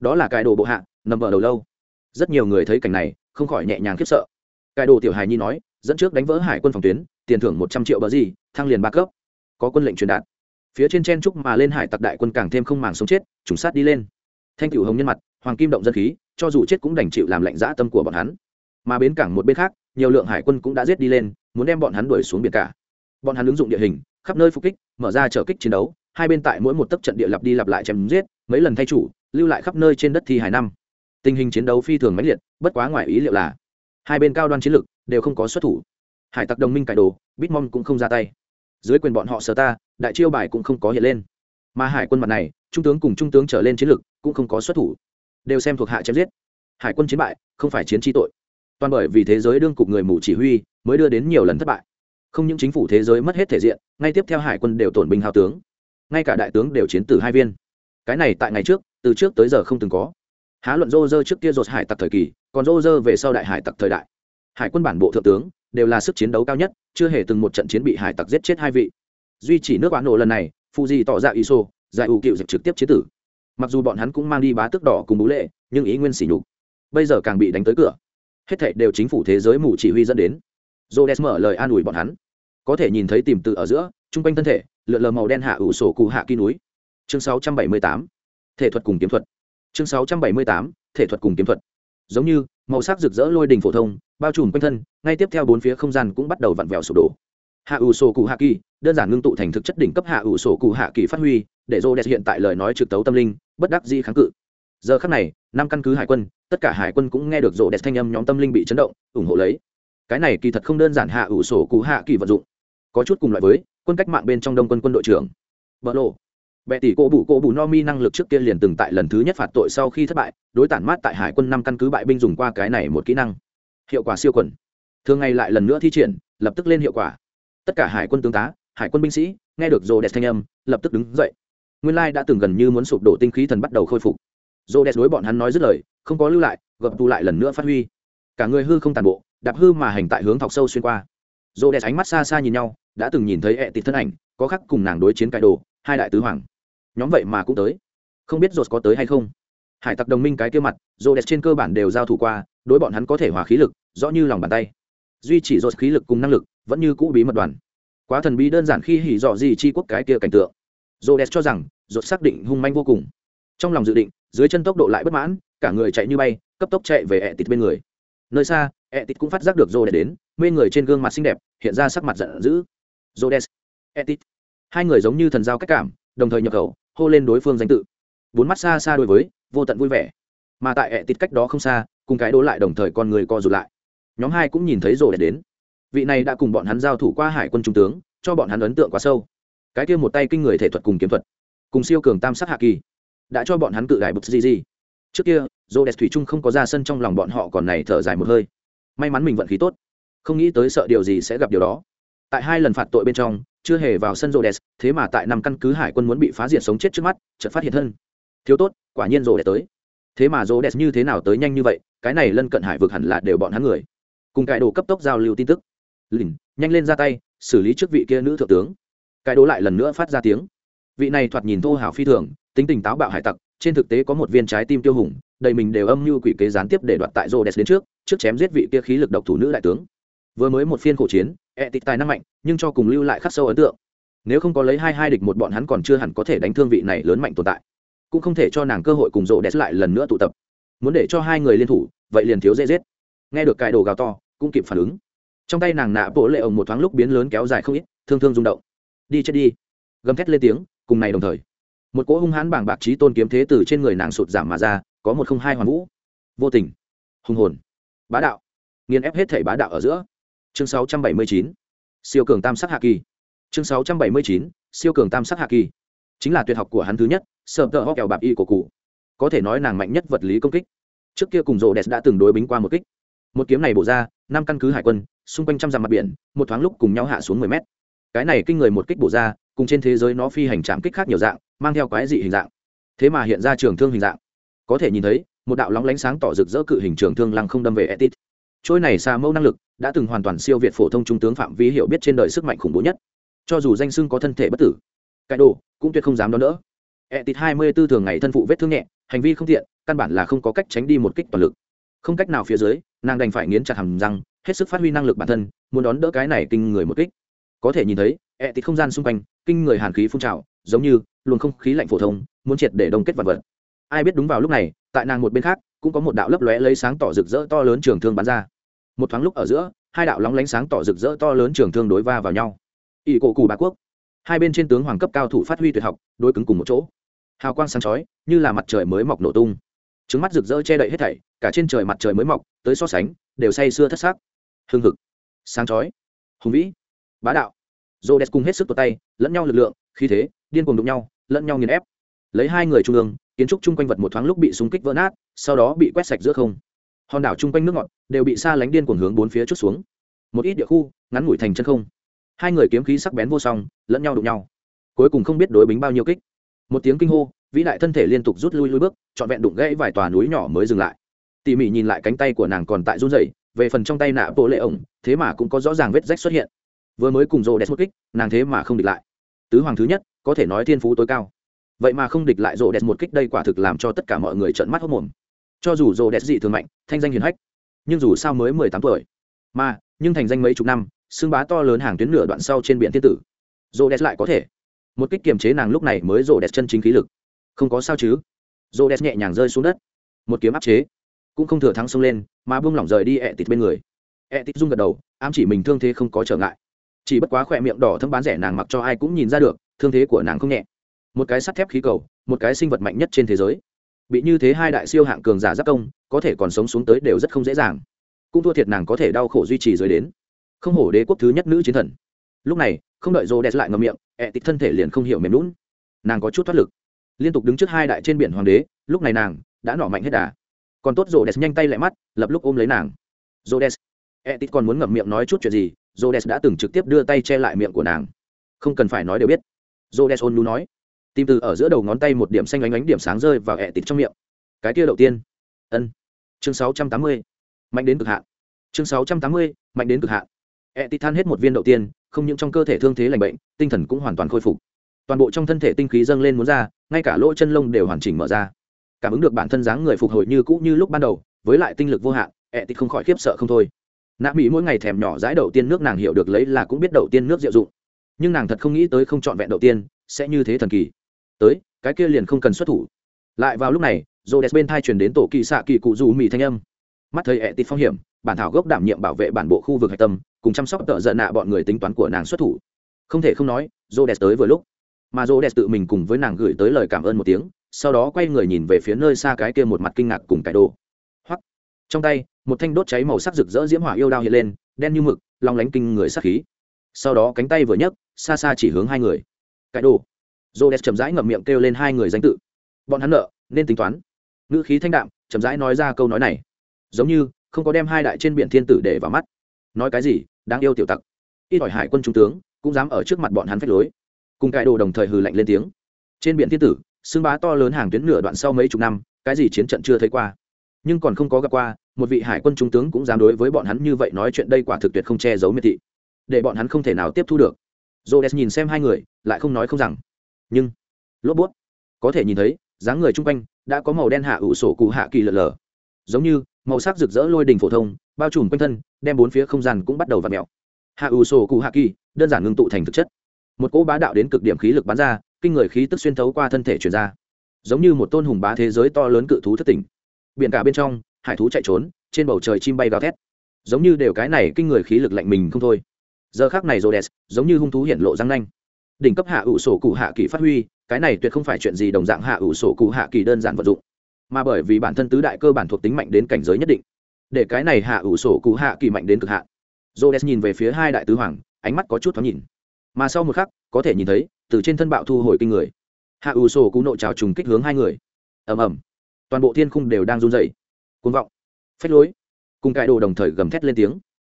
Đó là cải đồ bộ hạ, nằm bờ đầu lâu. Rất nhiều người thấy cảnh này, không khỏi nhẹ nhàng khiếp sợ cải đồ tiểu hài nhi nói, dẫn trước đánh vỡ hải quân phòng tuyến, tiền thưởng một trăm triệu bờ gì, thăng liền ba cấp. Có quân lệnh truyền đạt. Phía trên chen trúc mà lên hải tặc đại quân càng thêm không màng sống chết, trùng sát đi lên. Thanh cửu hồng nhân mặt, hoàng kim động dân khí, cho dù chết cũng đành chịu làm lạnh dã tâm của bọn hắn. Mà bến cảng một bên khác, nhiều lượng hải quân cũng đã giết đi lên, muốn đem bọn hắn đuổi xuống biển cả. Bọn hắn ứng dụng địa hình, khắp nơi phục kích, mở ra trở kích chiến đấu, hai bên tại mỗi một tấc trận địa lặp đi lặp lại chém giết, mấy lần thay chủ, lưu lại khắp nơi trên đất thi hải năm. Tình hình chiến đấu phi thường mãnh liệt, bất quá ngoài ý liệu là hai bên cao đoan chiến lực đều không có xuất thủ. Hải tặc đồng minh cải đồ bitmom cũng không ra tay. Dưới quyền bọn họ sở ta, đại chiêu bài cũng không có hiện lên. Mà hải quân mặt này, trung tướng cùng trung tướng trở lên chiến lực cũng không có xuất thủ. Đều xem thuộc hạ chém giết. Hải quân chiến bại, không phải chiến tri tội. Toàn bởi vì thế giới đương cục người mù chỉ huy, mới đưa đến nhiều lần thất bại. Không những chính phủ thế giới mất hết thể diện, ngay tiếp theo hải quân đều tổn binh hào tướng. Ngay cả đại tướng đều chiến tử hai viên. Cái này tại ngày trước, từ trước tới giờ không từng có há luận rô rơ trước kia rột hải tặc thời kỳ, còn rô rơ về sau đại hải tặc thời đại. Hải quân bản bộ thượng tướng đều là sức chiến đấu cao nhất, chưa hề từng một trận chiến bị hải tặc giết chết hai vị. Duy chỉ nước bán nổ lần này phụ di tỏ ra iso giải ủ cựu dịch trực tiếp chế tử. Mặc dù bọn hắn cũng mang đi bá tước đỏ cùng bú lệ, nhưng ý nguyên sỉ nhục. Bây giờ càng bị đánh tới cửa. Hết thệ đều chính phủ thế giới mù chỉ huy dẫn đến. Rhodes mở lời an ủi bọn hắn. Có thể nhìn thấy tìm từ ở giữa trung quanh thân thể, lượn lờ màu đen hạ ủ sổ cụ hạ kỳ núi. Chương 678 thể thuật cùng kiếm thuật chương 678 thể thuật cùng kiếm thuật. Giống như, màu sắc rực rỡ lôi đình phổ thông, bao trùm quanh thân, ngay tiếp theo bốn phía không gian cũng bắt đầu vặn vẹo sụp đổ. Hạ ủ sổ cụ hạ kỳ, đơn giản ngưng tụ thành thực chất đỉnh cấp hạ ủ sổ cụ hạ kỳ phát huy, để rô đẹp hiện tại lời nói trực tấu tâm linh, bất đắc di kháng cự. Giờ khắc này, năm căn cứ hải quân, tất cả hải quân cũng nghe được rô đẹp thanh âm nhóm tâm linh bị chấn động, ủng hộ lấy. Cái này kỳ thật không đơn giản hạ ủ sổ cụ hạ kỳ vận dụng. Có chút cùng loại với, quân cách mạng bên trong đông quân quân đội trưởng. Vợ lộ bệ tỷ cô bù cô bù no mi năng lực trước kia liền từng tại lần thứ nhất phạt tội sau khi thất bại, đối tản mát tại hải quân năm căn cứ bại binh dùng qua cái này một kỹ năng. Hiệu quả siêu quần thường ngày lại lần nữa thi triển, lập tức lên hiệu quả. Tất cả hải quân tướng tá, hải quân binh sĩ, nghe được rô đẹp thanh âm, lập tức đứng dậy. Nguyên lai đã từng gần như muốn sụp đổ tinh khí thần bắt đầu khôi phục. Rô đẹp đối bọn hắn nói dứt lời, không có lưu lại, gập tù lại lần nữa phát huy. Cả người hư không tàn bộ, đạp hư mà hành tại hướng thọc sâu xuyên qua. Rô đẹp ánh mắt xa xa nhìn nhau, đã từng nhìn thấy ẹ tịt thân ảnh, có khắc cùng nàng đối chiến cải đồ, hai đại tứ hoàng nhóm vậy mà cũng tới. Không biết rột có tới hay không. Hải tặc đồng minh cái kia mặt rô đẹp trên cơ bản đều giao thủ qua, đối bọn hắn có thể hòa khí lực, rõ như lòng bàn tay. Duy chỉ rột khí lực cùng năng lực, vẫn như cũ bí mật đoàn. Quá thần bí đơn giản khi hỉ dọ gì chi quốc cái kia cảnh tượng. Rô đẹp cho rằng rột xác định hung manh vô cùng. Trong lòng dự định, dưới chân tốc độ lại bất mãn, cả người chạy như bay, cấp tốc chạy về ẹ tịt bên người. Nơi xa ẹ tịt cũng phát giác được rô đẹp đến, mê người trên gương mặt xinh đẹp, hiện ra sắc mặt giận dữ. Rô đẹp ẹ tịt hai người giống như thần giao cách cảm, đồng thời nhập khẩu hô lên đối phương danh tự. Bốn mắt xa xa đối với, vô tận vui vẻ. Mà tại ẹ tịt cách đó không xa, cùng cái đố lại đồng thời con người co rụt lại. Nhóm hai cũng nhìn thấy rồ đẹp đến. Vị này đã cùng bọn hắn giao thủ qua hải quân trung tướng, cho bọn hắn ấn tượng quá sâu. Cái kia một tay kinh người thể thuật cùng kiếm thuật, cùng siêu cường tam sắc hạ kỳ, đã cho bọn hắn cự đại bực gì gì. Trước kia rô đẹp thủy trung không có ra sân trong lòng bọn họ còn này thở dài một hơi. May mắn mình vận khí tốt, không nghĩ tới sợ điều gì sẽ gặp điều đó. Tại hai lần phạt tội bên trong chưa hề vào sân rô đẹp thế mà tại năm căn cứ hải quân muốn bị phá diệt sống chết trước mắt, chợt phát hiện thân. Thiếu tốt, quả nhiên rô đẹp tới. Thế mà rô đẹp như thế nào tới nhanh như vậy, cái này lân cận hải vực hẳn là đều bọn hắn người. Cùng cải đồ cấp tốc giao lưu tin tức. Lìn, nhanh lên ra tay, xử lý trước vị kia nữ thượng tướng. Cải đồ lại lần nữa phát ra tiếng. Vị này thoạt nhìn thô hảo phi thường, tính tình táo bạo hải tặc, trên thực tế có một viên trái tim tiêu hùng, đầy mình đều âm mưu quỷ kế gián tiếp để đoạt tại rô đến trước trước chém giết vị kia khí lực độc thủ nữ đại tướng. Vừa mới một phiên khổ chiến ẹ tịt tài năng mạnh, nhưng cho cùng lưu lại khắc sâu ấn tượng. Nếu không có lấy hai hai địch một bọn hắn còn chưa hẳn có thể đánh thương vị này lớn mạnh tồn tại. Cũng không thể cho nàng cơ hội cùng rộ đẹp lại lần nữa tụ tập. Muốn để cho hai người liên thủ, vậy liền thiếu dễ dết nghe được cài đồ gào to, cũng kịp phản ứng. Trong tay nàng nạ bộ lệ ổng một thoáng lúc biến lớn kéo dài không ít, thương thương rung động. Đi chết đi. Gầm thét lên tiếng, cùng này đồng thời. Một cỗ hung hãn bảng bạc trí tôn kiếm thế từ trên người nàng sụt giảm mà ra, có một không hai hoàn vũ. Vô tình. Hùng hồn. Bá đạo. Nghiền ép hết thể bá đạo ở giữa chương 679. siêu cường tam sắc hạ kỳ. Chương 679. siêu cường tam sắc hạ kỳ. Chính là tuyệt học của hắn thứ nhất sợ tợ ho kèo bạp y của cụ. Có thể nói nàng mạnh nhất vật lý công kích. Trước kia cùng rộ đẹp đã từng đối bính qua một kích. Một kiếm này bổ ra, năm căn cứ hải quân, xung quanh trăm dặm mặt biển, một thoáng lúc cùng nhau hạ xuống mười mét. Cái này kinh người một kích bổ ra, cùng trên thế giới nó phi hành trạm kích khác nhiều dạng, mang theo quái dị hình dạng. Thế mà hiện ra trường thương hình dạng. Có thể nhìn thấy, một đạo lóng lánh sáng tỏ rực rỡ cự hình trường thương lăng không đâm về etit trôi này xa mâu năng lực đã từng hoàn toàn siêu việt phổ thông trung tướng phạm vi hiểu biết trên đời sức mạnh khủng bố nhất. Cho dù danh sưng có thân thể bất tử, cái đồ cũng tuyệt không dám đón đỡ. Etit hai mươi b ố thường ngày thân phụ vết thương nhẹ, hành vi không thiện, căn bản là không có cách tránh đi một kích toàn lực. Không cách nào phía dưới, nàng đành phải nghiến chặt hầm răng, hết sức phát huy năng lực bản thân, muốn đón đỡ cái này kinh người một kích. Có thể nhìn thấy ẹ tịt không gian xung quanh, kinh người hàn khí phun trào, giống như luồng không khí lạnh phổ thông, muốn triệt để đông kết vật vật. Ai biết đúng vào lúc này, tại nàng một bên khác, cũng có một đạo lấp lóe lấy sáng tỏ rực rỡ to lớn trường thương bắn ra một thoáng lúc ở giữa, hai đạo lóng lánh sáng tỏ rực rỡ to lớn trường thương đối va vào nhau. Ỷ cổ cù bá quốc. Hai bên trên tướng hoàng cấp cao thủ phát huy tuyệt học, đối cứng cùng một chỗ. Hào quang sáng chói, như là mặt trời mới mọc nổ tung. Trứng mắt rực rỡ che đậy hết thảy, cả trên trời mặt trời mới mọc, tới so sánh, đều say sưa thất xác hương hực. Sáng chói. Hùng vĩ. Bá đạo. Rô đẹp cùng hết sức tuột tay, lẫn nhau lực lượng, khí thế, điên cuồng đụng nhau, lẫn nhau nghiền ép. Lấy hai người trung ương, kiến trúc chung quanh vật một thoáng lúc bị súng kích vỡ nát, sau đó bị quét sạch giữa không hòn đảo chung quanh nước ngọt đều bị xa lánh điên cuồng hướng bốn phía chút xuống. Một ít địa khu, ngắn ngủi thành chân không. Hai người kiếm khí sắc bén vô song, lẫn nhau đụng nhau. Cuối cùng không biết đối bính bao nhiêu kích. Một tiếng kinh hô, vĩ đại thân thể liên tục rút lui lui bước, trọn vẹn đụng gãy vài tòa núi nhỏ mới dừng lại. Tỉ mỉ nhìn lại cánh tay của nàng còn tại run rẩy, về phần trong tay nạ bộ lệ ổng, thế mà cũng có rõ ràng vết rách xuất hiện. Vừa mới cùng rô đẹp một kích, nàng thế mà không địch lại. Tứ hoàng thứ nhất, có thể nói thiên phú tối cao. Vậy mà không địch lại rô đẹp một kích đây quả thực làm cho tất cả mọi người trợn mắt hốc mồm cho dù rồ đẹp dị thường mạnh, thanh danh hiền hách, nhưng dù sao mới mười tám tuổi, mà, nhưng thành danh mấy chục năm xương bá to lớn hàng tuyến nửa đoạn sau trên biển thiên tử rồ đẹp lại có thể. Một kích kiềm chế nàng lúc này mới rồ đẹp chân chính khí lực. Không có sao chứ? Rồ đẹp nhẹ nhàng rơi xuống đất. Một kiếm áp chế, cũng không thừa thắng xông lên, mà buông lỏng rời đi ẹ tịt bên người. E tịt rung gật đầu, ám chỉ mình thương thế không có trở ngại. Chỉ bất quá khỏe miệng đỏ thâm bán rẻ nàng mặc cho ai cũng nhìn ra được, thương thế của nàng không nhẹ. Một cái sắt thép khí cầu, một cái sinh vật mạnh nhất trên thế giới bị như thế hai đại siêu hạng cường giả giáp công, có thể còn sống xuống tới đều rất không dễ dàng. Cũng thua thiệt nàng có thể đau khổ duy trì dưới đến. Không hổ đế quốc thứ nhất nữ chiến thần. Lúc này, không đợi rô đẹp lại ngậm miệng ẹ tịch thân thể liền không hiểu mềm lún nàng có chút thoát lực. Liên tục đứng trước hai đại trên biển hoàng đế, lúc này nàng đã nỏ mạnh hết đà. Còn tốt rô đẹp nhanh tay lại mắt, lập lúc ôm lấy nàng. Rô đẹp ẹ tịch còn muốn ngậm miệng nói chút chuyện gì? Rô đẹp đã từng trực tiếp đưa tay che lại miệng của nàng. Không cần phải nói đều biết. Rô đẹp ôn nu nói tìm từ ở giữa đầu ngón tay một điểm xanh ánh ánh điểm sáng rơi vào ẹ tịt trong miệng. Cái kia đầu tiên. Ân. Chương sáu trăm tám mươi. Mạnh đến cực hạn. Chương sáu trăm tám mươi, mạnh đến cực hạn. Ẹ tịt than hết một viên đầu tiên, không những trong cơ thể thương thế lành bệnh, tinh thần cũng hoàn toàn khôi phục. Toàn bộ trong thân thể tinh khí dâng lên muốn ra, ngay cả lỗ chân lông đều hoàn chỉnh mở ra. Cảm ứng được bản thân dáng người phục hồi như cũ như lúc ban đầu, với lại tinh lực vô hạn, ẹ tịt không khỏi khiếp sợ không thôi. Nạ mỹ mỗi ngày thèm nhỏ dãi đầu tiên nước nàng hiểu được lấy là cũng biết đầu tiên nước diệu dụng. Nhưng nàng thật không nghĩ tới không trọn vẹn đầu tiên, sẽ như thế thần kỳ tới, cái kia liền không cần xuất thủ. Lại vào lúc này rô đẹp bên thai truyền đến tổ kỳ xạ kỳ cụ dù mì thanh âm. Mắt thấy ẹ tịt phong hiểm, bản thảo gốc đảm nhiệm bảo vệ bản bộ khu vực hạch tâm, cùng chăm sóc tợ giận nạ bọn người tính toán của nàng xuất thủ. Không thể không nói rô đẹp tới vừa lúc. Mà rô đẹp tự mình cùng với nàng gửi tới lời cảm ơn một tiếng, sau đó quay người nhìn về phía nơi xa cái kia một mặt kinh ngạc cùng cải đồ. Hoặc trong tay, một thanh đốt cháy màu sắc rực rỡ diễm hỏa yêu đao hiện lên, đen như mực, long lánh kinh người sắc khí. Sau đó cánh tay vừa nhấc, xa xa chỉ hướng hai người. Cải đồ. Rhodes chậm rãi ngậm miệng kêu lên hai người danh tự. Bọn hắn nợ, nên tính toán. Ngữ khí thanh đạm, chậm rãi nói ra câu nói này. Giống như, không có đem hai đại trên biển thiên tử để vào mắt. Nói cái gì, đáng yêu tiểu tặc. Ít hỏi hải quân trung tướng, cũng dám ở trước mặt bọn hắn phách lối. Cùng cái đồ đồng thời hừ lạnh lên tiếng. Trên biển thiên tử sương bá to lớn hàng tuyến nửa đoạn sau mấy chục năm, cái gì chiến trận chưa thấy qua. Nhưng còn không có gặp qua, một vị hải quân trung tướng cũng dám đối với bọn hắn như vậy nói chuyện đây quả thực tuyệt không che giấu miệt thị. Để bọn hắn không thể nào tiếp thu được. Rhodes nhìn xem hai người, lại không nói không rằng nhưng lốp bút có thể nhìn thấy, dáng người chung quanh đã có màu đen hạ ủ sổ cụ hạ kỳ lờ lờ giống như màu sắc rực rỡ lôi đình phổ thông, bao trùm quanh thân, đem bốn phía không gian cũng bắt đầu v ặ mẹo hạ ủ sổ cụ hạ kỳ, đơn giản ngưng tụ thành thực chất. Một cỗ bá đạo đến cực điểm khí lực bắn ra, kinh người khí tức xuyên thấu qua thân thể chuyển ra. Giống như một tôn hùng bá thế giới to lớn cự thú thất tỉnh. Biển cả bên trong, hải thú chạy trốn, trên bầu trời chim bay gào thét. Giống như đều cái này kinh người khí lực lạnh mình không thôi. Giờ khác này rô đès giống như hung thú hiện lộ răng nanh đỉnh cấp hạ ủ sổ cụ hạ kỳ phát huy, cái này tuyệt không phải chuyện gì đồng dạng hạ ủ sổ cụ hạ kỳ đơn giản vận dụng. Mà bởi vì bản thân tứ đại cơ bản thuộc tính mạnh đến cảnh giới nhất định, để cái này hạ ủ sổ cụ hạ kỳ mạnh đến cực hạ jones nhìn về phía hai đại tứ hoàng, ánh mắt có chút thoáng nhìn. Mà sau một khắc, có thể nhìn thấy, từ trên thân bạo thu hồi kinh người. Hạ ủ sổ cụ nộ trào trùng kích hướng hai người. Ầm ầm. Toàn bộ thiên khung đều đang run dày côn vọng. Phách lối. Cùng cải đồ đồng thời gầm thét lên tiếng.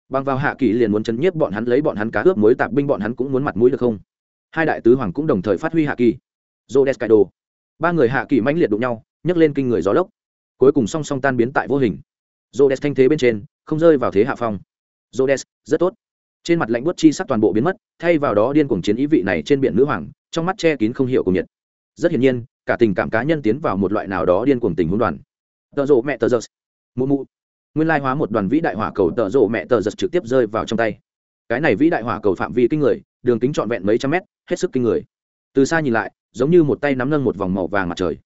Bằng vào hạ kỳ liền muốn chấn nhiếp bọn hắn lấy bọn hắn cá ướp mối tạp binh bọn hắn cũng muốn mặt mũi được không? Hai đại tứ hoàng cũng đồng thời phát huy hạ kỳ. Jodes cải đồ ba người hạ kỳ mãnh liệt đụng nhau, nhấc lên kinh người gió lốc. Cuối cùng song song tan biến tại vô hình. Jodes thanh thế bên trên, không rơi vào thế hạ phong. Jodes rất tốt. Trên mặt lạnh bút chi sắc toàn bộ biến mất, thay vào đó điên cuồng chiến ý vị này trên biển nữ hoàng, trong mắt che kín không hiểu của nhiệt. Rất hiển nhiên, cả tình cảm cá nhân tiến vào một loại nào đó điên cuồng tình huống đoàn. Tợ rộ mẹ tờ giật mụ mụ. Nguyên lai hóa một đoàn vĩ đại hỏa cầu tợ rộ mẹ tờ giật trực tiếp rơi vào trong tay. Cái này vĩ đại hỏa cầu phạm vi kinh người, đường kính trọn vẹn mấy trăm mét hết sức kinh người từ xa nhìn lại giống như một tay nắm nâng một vòng màu vàng mặt trời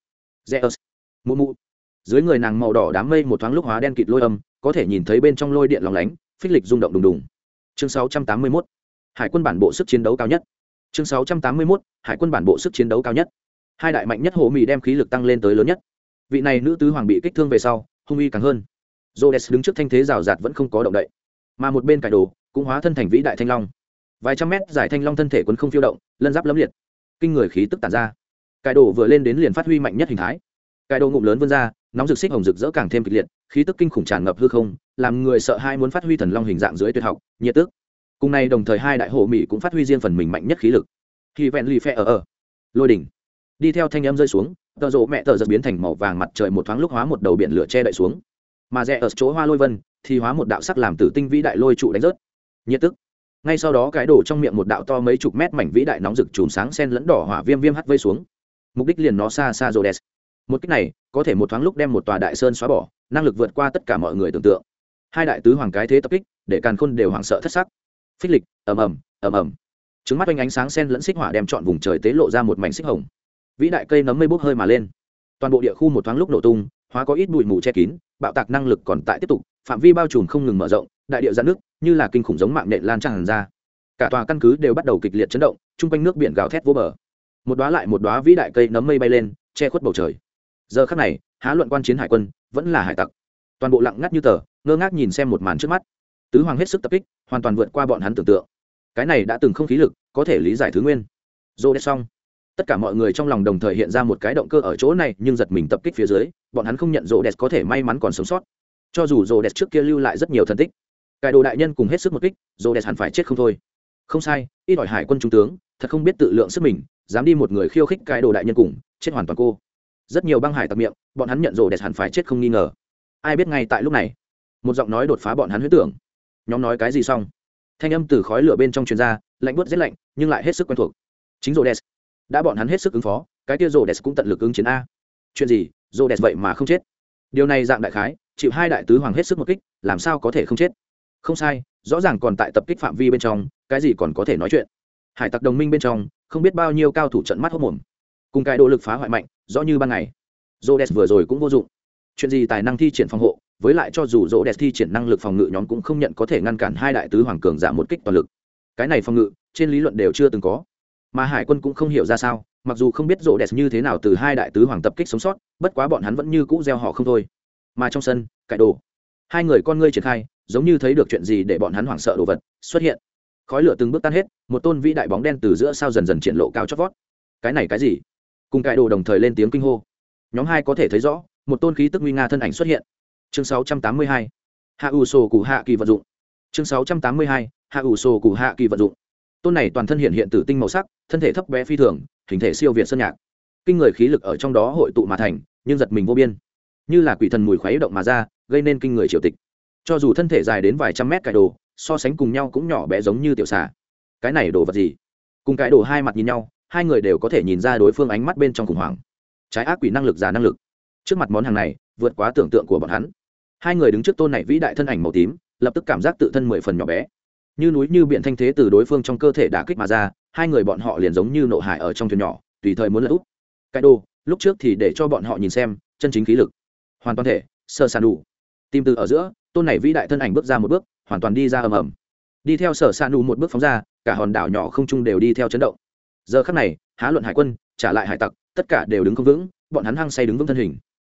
Zeus. Mụ mụ. Dưới người nàng màu đỏ đám mây một thoáng lúc hóa đen kịt lôi âm, có thể nhìn thấy bên trong lôi điện lóng lánh, phích lịch rung động đùng đùng. Chương 681. Hải quân bản bộ sức chiến đấu cao nhất. Chương 681. Hải quân bản bộ sức chiến đấu cao nhất. Hai đại mạnh nhất hồ mì đem khí lực tăng lên tới lớn nhất. Vị này nữ tứ hoàng bị kích thương về sau, hung uy càng hơn. Rhodes đứng trước thanh thế rào rạt vẫn không có động đậy, mà một bên cải đồ cũng hóa thân thành vĩ đại thanh long. Vài trăm mét dài thanh long thân thể quấn không phiêu động, lân giáp lấm liệt, kinh người khí tức tản ra. Cải đồ vừa lên đến liền phát huy mạnh nhất hình thái. Cải đồ ngụm lớn vươn ra nóng rực xích hồng rực rỡ càng thêm kịch liệt khí tức kinh khủng tràn ngập hư không làm người sợ hai muốn phát huy thần long hình dạng dưới tuyệt học nhiệt tức. Cùng nay đồng thời hai đại hộ mỹ cũng phát huy riêng phần mình mạnh nhất khí lực. Khi vẹn lì phe ở ở. Lôi đỉnh. Đi theo thanh âm rơi xuống tờ rộ mẹ tờ giật biến thành màu vàng mặt trời một thoáng lúc hóa một đầu biển lửa che đậy xuống. Mà rẽ ở chỗ hoa lôi vân thì hóa một đạo sắc làm tử tinh vĩ đại lôi trụ đánh rớt. Nhiệt tức ngay sau đó cái đổ trong miệng một đạo to mấy chục mét mảnh vĩ đại nóng rực chùm sáng sen lẫn đỏ hỏa viêm viêm hắt vây xuống. Mục đích liền nó xa xa rồi đèn một cách này, có thể một thoáng lúc đem một tòa đại sơn xóa bỏ, năng lực vượt qua tất cả mọi người tưởng tượng. Hai đại tứ hoàng cái thế tập kích, để càn khôn đều hoảng sợ thất sắc. Phích lịch, ầm ầm ầm ầm. Trứng mắt oanh ánh sáng sen lẫn xích hỏa đem trọn vùng trời tế lộ ra một mảnh xích hồng. Vĩ đại cây nấm mây bốc hơi mà lên. Toàn bộ địa khu một thoáng lúc nổ tung, hóa có ít bụi mù che kín, bạo tạc năng lực còn tại tiếp tục, phạm vi bao trùm không ngừng mở rộng đại địa giãn nước, như là kinh khủng giống mạng nện lan tràn ra. Cả tòa căn cứ đều bắt đầu kịch liệt chấn động, chung quanh nước biển gào thét vô bờ. Một đóa lại một đóa vĩ đại cây nấm mây bay lên, che khuất bầu trời. Giờ khắc này, há luận quan chiến hải quân, vẫn là hải tặc. Toàn bộ lặng ngắt như tờ, ngơ ngác nhìn xem một màn trước mắt. Tứ hoàng hết sức tập kích, hoàn toàn vượt qua bọn hắn tưởng tượng. Cái này đã từng không khí lực, có thể lý giải thứ nguyên. Dô đét xong. Tất cả mọi người trong lòng đồng thời hiện ra một cái động cơ ở chỗ này, nhưng giật mình tập kích phía dưới, bọn hắn không nhận rô đét có thể may mắn còn sống sót. Cho dù rô đét trước kia lưu lại rất nhiều thân tích cải đồ đại nhân cùng hết sức một kích dồ đẹp hẳn phải chết không thôi. Không sai, ít ỏi hải quân trung tướng, thật không biết tự lượng sức mình, dám đi một người khiêu khích cải đồ đại nhân cùng, chết hoàn toàn cô. Rất nhiều băng hải tặc miệng, bọn hắn nhận rồ đẹp hẳn phải chết không nghi ngờ. Ai biết ngay tại lúc này, một giọng nói đột phá bọn hắn huyết tưởng. Nhóm nói cái gì xong? Thanh âm từ khói lửa bên trong truyền ra, lạnh buốt rét lạnh, nhưng lại hết sức quen thuộc. Chính rô đès đã bọn hắn hết sức ứng phó, cái kia rô đès cũng tận lực ứng chiến a. Chuyện gì? Rô đès vậy mà không chết. Điều này dạng đại khái, chịu hai đại tứ hoàng hết sức một kích, làm sao có thể không chết? Không sai, rõ ràng còn tại tập kích phạm vi bên trong, cái gì còn có thể nói chuyện. Hải tặc đồng minh bên trong, không biết bao nhiêu cao thủ trận mắt hốc mồm. Cùng cái độ lực phá hoại mạnh, rõ như ban ngày. Rô đès vừa rồi cũng vô dụng. Chuyện gì tài năng thi triển phòng hộ, với lại cho dù rô đès thi triển năng lực phòng ngự nhóm cũng không nhận có thể ngăn cản hai đại tứ hoàng cường giảm một kích toàn lực. Cái này phòng ngự, trên lý luận đều chưa từng có. Mà hải quân cũng không hiểu ra sao, mặc dù không biết rô đès như thế nào từ hai đại tứ hoàng tập kích sống sót, bất quá bọn hắn vẫn như cũ gieo họ không thôi. Mà trong sân cải đồ. Hai người con ngươi triển khai giống như thấy được chuyện gì để bọn hắn hoảng sợ đồ vật xuất hiện. Khói lửa từng bước tan hết, một tôn vĩ đại bóng đen từ giữa sao dần dần triển lộ cao chót vót. Cái này cái gì? Cùng cải đồ đồng thời lên tiếng kinh hô. Nhóm hai có thể thấy rõ, một tôn khí tức nguy nga thân ảnh xuất hiện. Chương 682. hạ ủ sổ cụ hạ kỳ vận dụng. Chương 682. hạ ủ sổ cụ hạ kỳ vận dụng. Tôn này toàn thân hiện hiện tử tinh màu sắc, thân thể thấp bé phi thường, hình thể siêu việt sơn nhạc. Kinh người khí lực ở trong đó hội tụ mà thành, nhưng giật mình vô biên. Như là quỷ thần mùi khuấy động mà ra, gây nên kinh người triều tịch cho dù thân thể dài đến vài trăm mét cải đồ, so sánh cùng nhau cũng nhỏ bé giống như tiểu xà. Cái này đồ vật gì? Cùng cái đồ hai mặt nhìn nhau, hai người đều có thể nhìn ra đối phương ánh mắt bên trong khủng hoảng. Trái ác quỷ năng lực giả năng lực. Trước mặt món hàng này, vượt quá tưởng tượng của bọn hắn. Hai người đứng trước tôn này vĩ đại thân ảnh màu tím, lập tức cảm giác tự thân mười phần nhỏ bé. Như núi như biển thanh thế từ đối phương trong cơ thể đả kích mà ra, hai người bọn họ liền giống như nộ hải ở trong thuyền nhỏ, tùy thời muốn lật úp. Cái đồ, lúc trước thì để cho bọn họ nhìn xem, chân chính khí lực. Hoàn toàn thể, sơ sàn đủ. Tim từ ở giữa tôn này vĩ đại thân ảnh bước ra một bước, hoàn toàn đi ra ầm ầm. Đi theo sở sàn đủ một bước phóng ra, cả hòn đảo nhỏ không trung đều đi theo chấn động. Giờ khắc này, há luận hải quân, trả lại hải tặc, tất cả đều đứng không vững, bọn hắn hăng say đứng vững thân hình.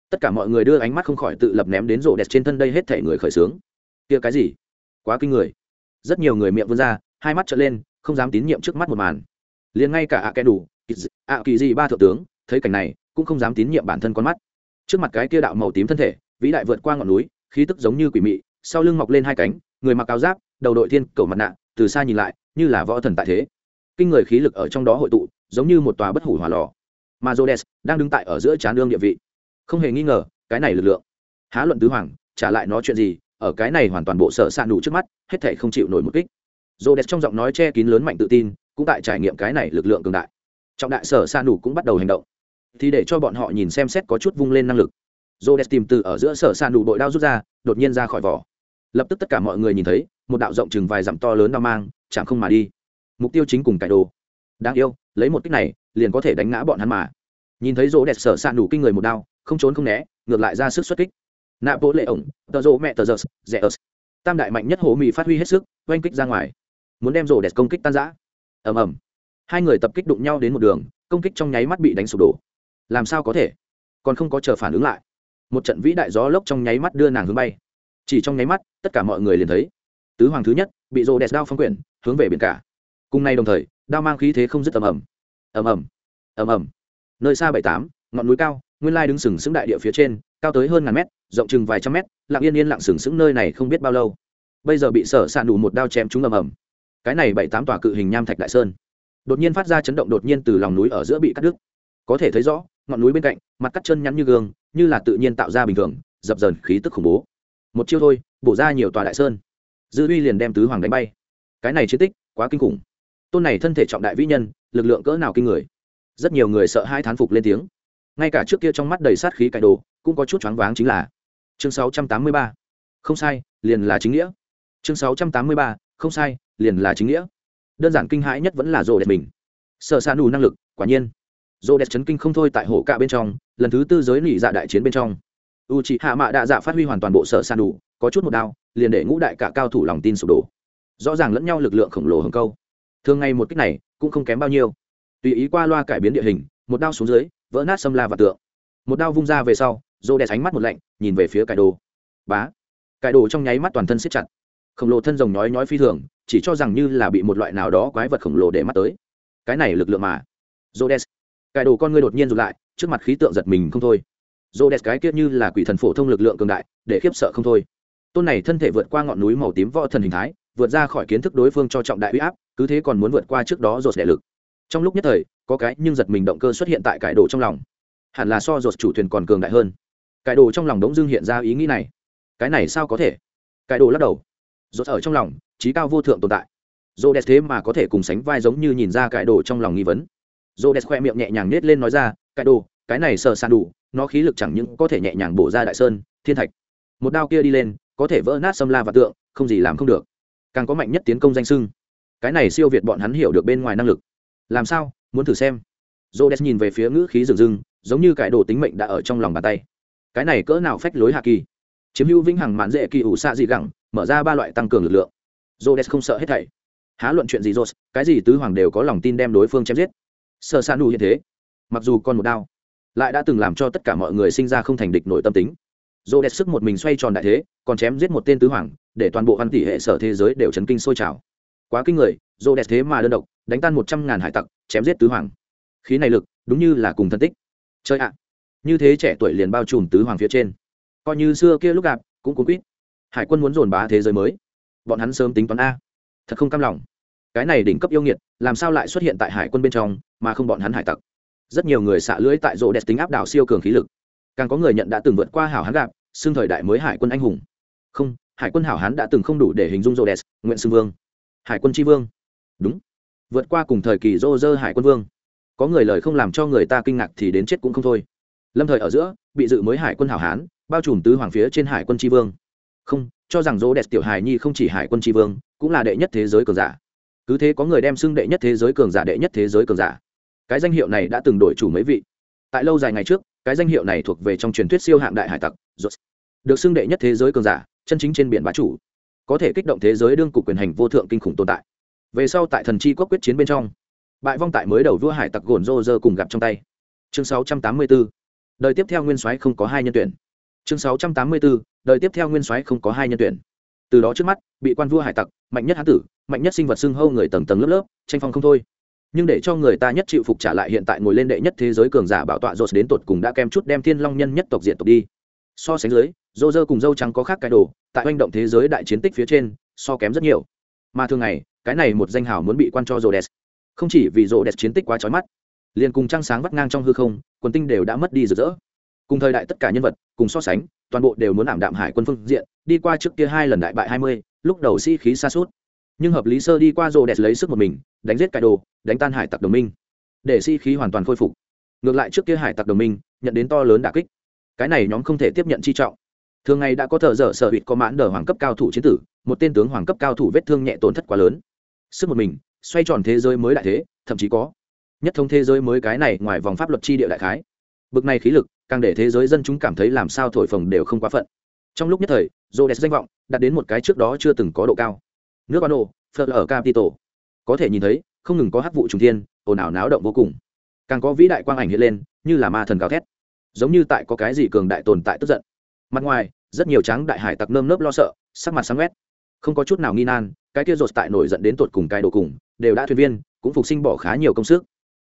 Tất cả mọi người đưa ánh mắt không khỏi tự lập ném đến rổ đẹp trên thân đây hết thể người khởi sướng. Kia cái gì? Quá kinh người. Rất nhiều người miệng vươn ra, hai mắt trở lên, không dám tín nhiệm trước mắt một màn. Liền ngay cả ạ kẻ đủ ạ kỳ gì ba thượng tướng, thấy cảnh này, cũng không dám tín nhiệm bản thân con mắt. Trước mặt cái kia đạo màu tím thân thể, vĩ đại vượt qua ngọn núi khí tức giống như quỷ mị, sau lưng mọc lên hai cánh, người mặc áo giáp, đầu đội thiên cầu mặt nạ, từ xa nhìn lại, như là võ thần tại thế. Kinh người khí lực ở trong đó hội tụ, giống như một tòa bất hủ hỏa lò. Mà Rhodes đang đứng tại ở giữa trán đương địa vị. Không hề nghi ngờ, cái này lực lượng. Há luận tứ hoàng, trả lại nó chuyện gì, ở cái này hoàn toàn bộ sở sạn đủ trước mắt, hết thể không chịu nổi một kích. Rhodes trong giọng nói che kín lớn mạnh tự tin, cũng tại trải nghiệm cái này lực lượng cường đại. Trọng đại sở sạn đủ cũng bắt đầu hành động. Thì để cho bọn họ nhìn xem xét có chút vung lên năng lực. Rhodes tìm từ ở giữa sở sàn đủ đội đao rút ra, đột nhiên ra khỏi vỏ. Lập tức tất cả mọi người nhìn thấy, một đạo rộng chừng vài dặm to lớn đao mang chẳng không mà đi. Mục tiêu chính cùng cải đồ. Đáng yêu, lấy một kích này, liền có thể đánh ngã bọn hắn mà. Nhìn thấy rô sở sàn đủ kinh người một đao, không trốn không né, ngược lại ra sức xuất kích. Nạ bố lệ ổng, tờ rô mẹ tờ giơ rẽ ớt. Tam đại mạnh nhất hồ mỹ phát huy hết sức, oanh kích ra ngoài. Muốn đem rô đẹp công kích tan giã ầm ầm. Hai người tập kích đụng nhau đến một đường, công kích trong nháy mắt bị đánh sụp đổ. Làm sao có thể? Còn không có chờ phản ứng lại một trận vĩ đại gió lốc trong nháy mắt đưa nàng hướng bay. Chỉ trong nháy mắt, tất cả mọi người liền thấy, tứ hoàng thứ nhất bị rô đẹp đao phong quyển, hướng về biển cả. Cùng nay đồng thời, đao mang khí thế không dứt ầm ầm. Ầm ầm ầm ầm. Nơi xa bảy tám, ngọn núi cao, nguyên lai đứng sừng sững đại địa phía trên, cao tới hơn ngàn mét, rộng chừng vài trăm mét, lặng yên yên lặng sừng sững nơi này không biết bao lâu. Bây giờ bị sở sạn đủ một đao chém trúng ầm ầm. Cái này bảy tám tòa cự hình nham thạch đại sơn, đột nhiên phát ra chấn động đột nhiên từ lòng núi ở giữa bị cắt đứt. Có thể thấy rõ, ngọn núi bên cạnh, mặt cắt chân nhắn như gương như là tự nhiên tạo ra bình thường, dập dờn khí tức khủng bố. Một chiêu thôi, bổ ra nhiều tòa đại sơn. Dư uy liền đem tứ hoàng đánh bay. Cái này chiến tích, quá kinh khủng. Tôn này thân thể trọng đại vĩ nhân, lực lượng cỡ nào kinh người. Rất nhiều người sợ hai thán phục lên tiếng. Ngay cả trước kia trong mắt đầy sát khí cải đồ, cũng có chút choáng váng chính là chương 683. không sai, liền là chính nghĩa. Chương 683. không sai, liền là chính nghĩa. Đơn giản kinh hãi nhất vẫn là rồ đẹp mình. Sợ xa đủ năng lực, quả nhiên rô đẹp chấn kinh không thôi tại hổ cạ bên trong, lần thứ tư giới nỉ dạ đại chiến bên trong. U chị hạ mạ đạ dạ phát huy hoàn toàn bộ sợ xa đủ, có chút một đao liền để ngũ đại cả cao thủ lòng tin sụp đổ. Rõ ràng lẫn nhau lực lượng khổng lồ hồng câu. Thường ngày một cách này cũng không kém bao nhiêu. Tùy ý qua loa cải biến địa hình, một đao xuống dưới, vỡ nát xâm la và tượng. Một đao vung ra về sau rô đẹp ánh mắt một lạnh, nhìn về phía cải đồ. Bá. Cải đồ trong nháy mắt toàn thân siết chặt. Khổng lồ thân rồng nhói nhói phi thường, chỉ cho rằng như là bị một loại nào đó quái vật khổng lồ để mắt tới. Cái này lực lượng mà. Rô đès cải đồ con ngươi đột nhiên rụt lại, trước mặt khí tượng giật mình không thôi. Rô đẹp cái kia như là quỷ thần phổ thông lực lượng cường đại, để khiếp sợ không thôi. Tôn này thân thể vượt qua ngọn núi màu tím võ thần hình thái, vượt ra khỏi kiến thức đối phương cho trọng đại uy áp, cứ thế còn muốn vượt qua trước đó rột đẻ lực. Trong lúc nhất thời, có cái nhưng giật mình động cơ xuất hiện tại cải đồ trong lòng. Hẳn là so rột chủ thuyền còn cường đại hơn. Cải đồ trong lòng đống dưng hiện ra ý nghĩ này. Cái này sao có thể? Cải đồ lắc đầu. Rột ở trong lòng, trí cao vô thượng tồn tại. Rô đẹp thế mà có thể cùng sánh vai giống như nhìn ra cải đồ trong lòng nghi vấn rô đẹp khoe miệng nhẹ nhàng nết lên nói ra, cái đồ, cái này sợ sàn đủ, nó khí lực chẳng những có thể nhẹ nhàng bổ ra đại sơn, thiên thạch. Một đao kia đi lên, có thể vỡ nát xâm la và tượng, không gì làm không được. Càng có mạnh nhất tiến công danh sưng. Cái này siêu việt bọn hắn hiểu được bên ngoài năng lực. Làm sao? Muốn thử xem. J o d e s nhìn về phía ngữ khí rừng rừng, giống như cái đồ tính mệnh đã ở trong lòng bàn tay. Cái này cỡ nào phách lối hạ kỳ? Chiếm hữu vĩnh hằng mãn dễ kỳ ủ xạ dị gẳng, mở ra ba loại tăng cường lực lượng. J o d e s không sợ hết thảy. Há luận chuyện gì j o cái gì tứ hoàng đều có lòng tin đem đối phương chém giết? Sợ xa đủ hiện thế, mặc dù còn một đao, lại đã từng làm cho tất cả mọi người sinh ra không thành địch nội tâm tính. Dồ đẹp sức một mình xoay tròn đại thế, còn chém giết một tên tứ hoàng, để toàn bộ văn tỷ hệ sở thế giới đều chấn kinh sôi trào. Quá kinh người dồ đẹp thế mà đơn độc, đánh tan một trăm ngàn hải tặc, chém giết tứ hoàng. Khí này lực, đúng như là cùng thân tích. Chơi ạ, như thế trẻ tuổi liền bao trùm tứ hoàng phía trên. Coi như xưa kia lúc gặp, cũng cuốn quýt. Hải quân muốn dồn bá thế giới mới. Bọn hắn sớm tính toán a. Thật không cam lòng cái này đỉnh cấp yêu nghiệt, làm sao lại xuất hiện tại hải quân bên trong, mà không bọn hắn hải tặc? Rất nhiều người xạ lưỡi tại rộ đẹp tính áp đảo siêu cường khí lực. Càng có người nhận đã từng vượt qua hảo hán gạp xưng thời đại mới hải quân anh hùng. Không, hải quân hảo hán đã từng không đủ để hình dung rộ đẹp, nguyện xưng vương. Hải quân tri vương. Đúng. Vượt qua cùng thời kỳ rô rơ hải quân vương. Có người lời không làm cho người ta kinh ngạc thì đến chết cũng không thôi. Lâm thời ở giữa, bị dự mới hải quân hảo hán, bao trùm tứ hoàng phía trên hải quân tri vương. Không, cho rằng rô đẹp tiểu hài nhi không chỉ hải quân tri vương, cũng là đệ nhất thế giới cường giả cứ thế có người đem xưng đệ nhất thế giới cường giả đệ nhất thế giới cường giả. Cái danh hiệu này đã từng đổi chủ mấy vị. Tại lâu dài ngày trước, cái danh hiệu này thuộc về trong truyền thuyết siêu hạng đại hải tặc được xưng đệ nhất thế giới cường giả, chân chính trên biển bá chủ. Có thể kích động thế giới đương cục quyền hành vô thượng kinh khủng tồn tại. Về sau tại thần chi quốc quyết chiến bên trong, bại vong tại mới đầu vua hải tặc gồn rô rơ cùng gặp trong tay. Chương 684. đời tiếp theo nguyên soái không có hai nhân tuyển. Chương 684. đời tiếp theo nguyên soái không có hai nhân tuyển. Từ đó trước mắt, bị quan vua hải tặc, mạnh nhất hán tử mạnh nhất sinh vật xưng hâu người tầng tầng lớp lớp, tranh phong không thôi. Nhưng để cho người ta nhất chịu phục trả lại hiện tại ngồi lên đệ nhất thế giới cường giả bảo tọa rột đến tột cùng đã kem chút đem thiên long nhân nhất tộc diện tộc đi. So sánh dưới dô dơ cùng dâu trắng có khác cái đồ, tại oanh động thế giới đại chiến tích phía trên, so kém rất nhiều. Mà thường ngày, cái này một danh hào muốn bị quan cho rô đès không chỉ vì rô đès chiến tích quá trói mắt, liền cùng trăng sáng vắt ngang trong hư không, quần tinh đều đã mất đi rực rỡ. Cùng thời đại tất cả nhân vật, cùng so sánh, toàn bộ đều muốn ảm đạm hải quân phương diện, đi qua trước kia hai lần đại bại hai mươi, lúc đầu sĩ、si、khí xa suốt nhưng hợp lý sơ đi qua rô đẹp lấy sức một mình, đánh giết cải đồ, đánh tan hải tặc đồng minh. Để sĩ、si、khí hoàn toàn khôi phục. Ngược lại trước kia hải tặc đồng minh, nhận đến to lớn đà kích. Cái này nhóm không thể tiếp nhận chi trọng. Thường ngày đã có thợ dở sở hụt có mãn đờ hoàng cấp cao thủ chiến tử, một tên tướng hoàng cấp cao thủ vết thương nhẹ tổn thất quá lớn. Sức một mình, xoay tròn thế giới mới đại thế, thậm chí có nhất thống thế giới mới cái này ngoài vòng pháp luật tri địa đại khái. Bực này khí lực, càng để thế giới dân chúng cảm thấy làm sao thổi phồng đều không quá phận. Trong lúc nhất thời, rô đẹp danh vọng đạt đến một cái trước đó chưa từng có độ cao nước ban ô phật ở capital có thể nhìn thấy không ngừng có hắc vụ trùng thiên ồn ào náo động vô cùng. Càng có vĩ đại quang ảnh hiện lên như là ma thần gào thét. Giống như tại có cái gì cường đại tồn tại tức giận. Mặt ngoài rất nhiều tráng đại hải tặc nơm nớp lo sợ sắc mặt sáng quét. Không có chút nào nghi nan cái kia rột tại nổi dẫn đến tột cùng cái đồ cùng đều đã thuyền viên cũng phục sinh bỏ khá nhiều công sức.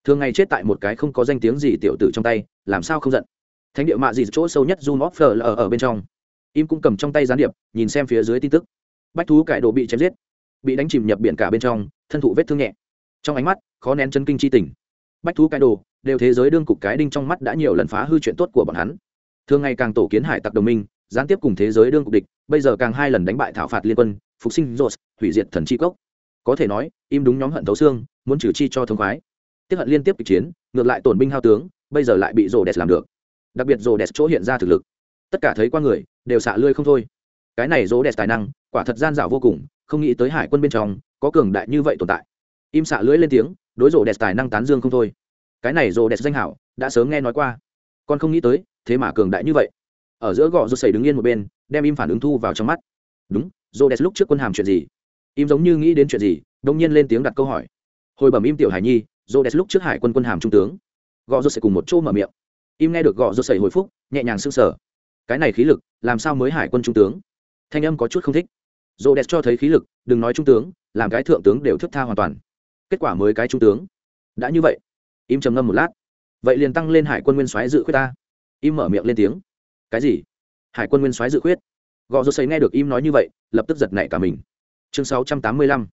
Thường ngày chết tại một cái không có danh tiếng gì tiểu tử trong tay làm sao không giận? Thánh địa mạ gì chỗ sâu nhất zoom off ở, ở bên trong. Im cũng cầm trong tay gián điệp nhìn xem phía dưới tin tức bách thú cải đồ bị chém giết, bị đánh chìm nhập biển cả bên trong, thân thụ vết thương nhẹ. Trong ánh mắt, khó nén chân kinh chi tình. Bách thú cải đồ, đều thế giới đương cục cái đinh trong mắt đã nhiều lần phá hư chuyện tốt của bọn hắn. Thường ngày càng tổ kiến hải tặc đồng minh, gián tiếp cùng thế giới đương cục địch, bây giờ càng hai lần đánh bại thảo phạt liên quân, phục sinh rột hủy diệt thần chi cốc. Có thể nói, im đúng nhóm hận thấu xương, muốn trừ chi cho thông khoái. Tiếp hận liên tiếp kịch chiến, ngược lại tổn binh hao tướng, bây giờ lại bị rồ đẹp làm được. Đặc biệt rồ đẹp chỗ hiện ra thực lực. Tất cả thấy qua người, đều xạ lươi không thôi. Cái này rồ đẹp tài năng quả thật gian dạo vô cùng, không nghĩ tới hải quân bên trong có cường đại như vậy tồn tại. Im xạ lưỡi lên tiếng, đối rồ đẹp tài năng tán dương không thôi. Cái này rồ đẹp danh hảo, đã sớm nghe nói qua. Con không nghĩ tới, thế mà cường đại như vậy. Ở giữa gò rô xảy đứng yên một bên, đem im phản ứng thu vào trong mắt. Đúng Rhodes lúc trước quân hàm chuyện gì? Im giống như nghĩ đến chuyện gì, đông nhiên lên tiếng đặt câu hỏi. Hồi bẩm im tiểu hải nhi Rhodes lúc trước hải quân quân hàm trung tướng. Gõ rô sẽ cùng một chỗ mở miệng. Im nghe được gõ rô sẩy hồi phúc, nhẹ nhàng sưng sở cái này khí lực, làm sao mới hải quân trung tướng? Thanh âm có chút không thích. Rhodes cho thấy khí lực, đừng nói trung tướng, làm cái thượng tướng đều thức tha hoàn toàn. Kết quả mới cái trung tướng. Đã như vậy, im trầm ngâm một lát. Vậy liền tăng lên hải quân nguyên soái dự khuyết ta. Im mở miệng lên tiếng. Cái gì? Hải quân nguyên soái dự khuyết? Gò rô xây nghe được im nói như vậy, lập tức giật nảy cả mình. Chương 685.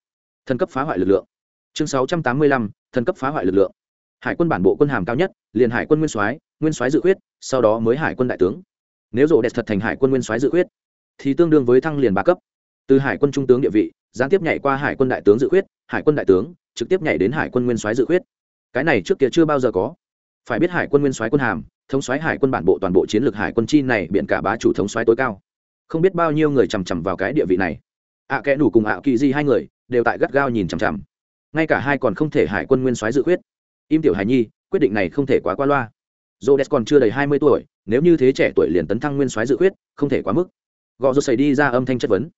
thần cấp phá hoại lực lượng. Chương 685. thần cấp phá hoại lực lượng. Hải quân bản bộ quân hàm cao nhất, liền hải quân nguyên soái nguyên soái dự khuyết, sau đó mới hải quân đại tướng. Nếu rộ đẹp thật thành hải quân nguyên soái dự khuyết, thì tương đương với thăng liền ba cấp từ hải quân trung tướng địa vị gián tiếp nhảy qua hải quân đại tướng dự khuyết hải quân đại tướng trực tiếp nhảy đến hải quân nguyên soái dự khuyết. Cái này trước kia chưa bao giờ có. Phải biết hải quân nguyên soái quân hàm thống soái hải quân bản bộ toàn bộ chiến lược hải quân chi này biện cả bá chủ thống soái tối cao. Không biết bao nhiêu người chằm chằm vào cái địa vị này. Ạ à, kẽ đủ cùng ạ kỳ di hai người đều tại gắt gao nhìn chằm chằm. Ngay cả hai còn không thể hải quân nguyên soái dự khuyết. Im tiểu hải nhi quyết định này không thể quá qua loa. J còn chưa đầy hai mươi tuổi nếu như thế trẻ tuổi liền tấn thăng nguyên soái dự khuyết không thể quá mức. Gọ rô xảy đi ra âm thanh chất vấn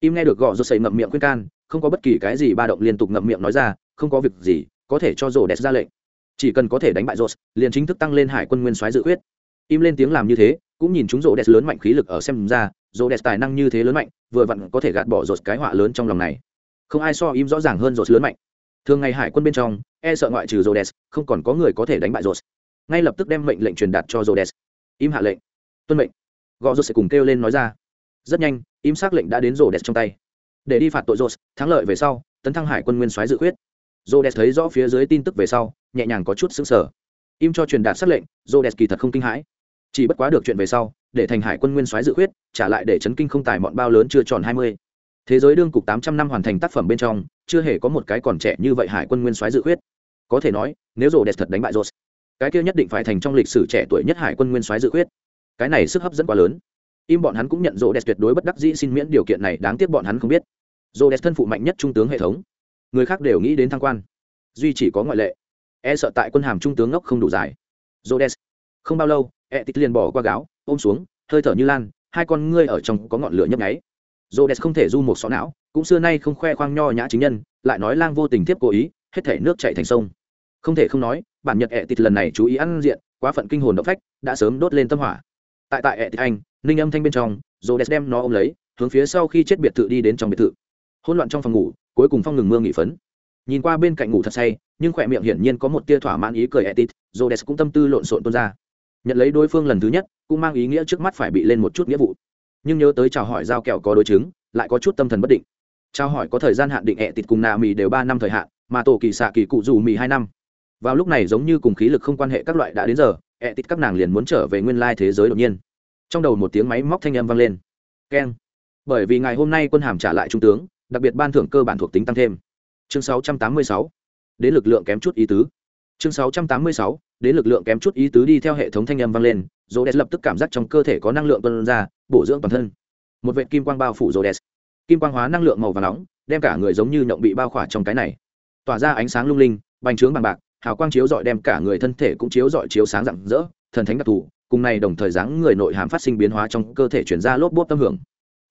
im nghe được gõ rô sẩy ngậm miệng khuyên can, không có bất kỳ cái gì ba động liên tục ngậm miệng nói ra, không có việc gì, có thể cho rô đẹp ra lệnh. Chỉ cần có thể đánh bại rô liền chính thức tăng lên hải quân nguyên soái dự quyết. im lên tiếng làm như thế, cũng nhìn chúng rô đẹp lớn mạnh khí lực ở xem ra rô đẹp tài năng như thế lớn mạnh, vừa vặn có thể gạt bỏ rô cái họa lớn trong lòng này. Không ai so im rõ ràng hơn rô lớn mạnh. Thường ngày hải quân bên trong e sợ ngoại trừ rô đẹp không còn có người có thể đánh bại rô ngay lập tức đem mệnh lệnh truyền đạt cho rô đẹp im hạ lệnh. Tuân mệnh. Gõ rô sẽ cùng kêu lên nói ra. Rất nhanh im xác lệnh đã đến rổ đẹp trong tay. Để đi phạt tội rô thắng lợi về sau, tấn thăng hải quân nguyên soái dự khuyết. Rô đẹp thấy rõ phía dưới tin tức về sau, nhẹ nhàng có chút xứng sở im cho truyền đạt xác lệnh rô đẹp kỳ thật không kinh hãi. Chỉ bất quá được chuyện về sau, để thành hải quân nguyên soái dự khuyết, trả lại để chấn kinh không tài mọn bao lớn chưa tròn hai mươi. Thế giới đương cục tám trăm năm hoàn thành tác phẩm bên trong, chưa hề có một cái còn trẻ như vậy hải quân nguyên soái dự khuyết. Có thể nói, nếu rô đẹp thật đánh bại rô cái kia nhất định phải thành trong lịch sử trẻ tuổi nhất hải quân nguyên soái dự khuyết. Cái này sức hấp dẫn quá lớn im bọn hắn cũng nhận rô đès tuyệt đối bất đắc dĩ xin miễn điều kiện này đáng tiếc bọn hắn không biết rô đès thân phụ mạnh nhất trung tướng hệ thống người khác đều nghĩ đến thăng quan duy chỉ có ngoại lệ e sợ tại quân hàm trung tướng ngốc không đủ dài Rhodes. Không bao lâu, e tít liền bỏ qua gáo, ôm xuống, hơi thở như lan, hai con ngươi ở trong có ngọn lửa nhấp nháy. Rhodes không thể du một xó não, cũng xưa nay không khoe khoang nho nhã chính nhân, lại nói lang vô tình tiếp cố ý, hết thể nước chảy thành sông. Không thể không nói, bản nhật e tít lần này chú ý ăn diện, quá phận kinh hồn động phách, đã sớm đốt lên tâm hỏa. Tại tại e tít anh, ninh âm thanh bên trong, Rhodes đem nó ôm lấy, hướng phía sau khi chết biệt thự đi đến trong biệt thự. Hỗn loạn trong phòng ngủ, cuối cùng phong ngừng mưa nghỉ phấn. Nhìn qua bên cạnh ngủ thật say nhưng khỏe miệng hiển nhiên có một tia thỏa mãn ý cười etit jodes cũng tâm tư lộn xộn tuôn ra. Nhận lấy đối phương lần thứ nhất cũng mang ý nghĩa trước mắt phải bị lên một chút nghĩa vụ. Nhưng nhớ tới chào hỏi giao kẹo có đối chứng lại có chút tâm thần bất định. Chào hỏi có thời gian hạn định ẹ tịt cùng nà mì đều ba năm thời hạn mà tổ kỳ xạ kỳ cụ dù mì hai năm. Vào lúc này giống như cùng khí lực không quan hệ các loại đã đến giờ ẹ tịt các nàng liền muốn trở về nguyên lai thế giới đột nhiên trong đầu một tiếng máy móc thanh âm vang lên. Keng. Bởi vì ngày hôm nay quân hàm trả lại trung tướng, đặc biệt ban thưởng cơ bản thuộc tính tăng thêm. Chương 686. đến lực lượng kém chút ý tứ. Chương 686. đến lực lượng kém chút ý tứ đi theo hệ thống thanh âm vang lên rô lập tức cảm giác trong cơ thể có năng lượng tuân ra, bổ dưỡng toàn thân. Một vệ kim quang bao phủ rô kim quang hóa năng lượng màu và nóng, đem cả người giống như nhộng bị bao khỏa trong cái này. Tỏa ra ánh sáng lung linh, bành trướng bằng bạc, hào quang chiếu rọi đem cả người thân thể cũng chiếu rọi chiếu sáng rạng rỡ, thần thánh đặc thù cùng này đồng thời dáng người nội hàm phát sinh biến hóa trong cơ thể chuyển ra lốp bốp tâm hưởng.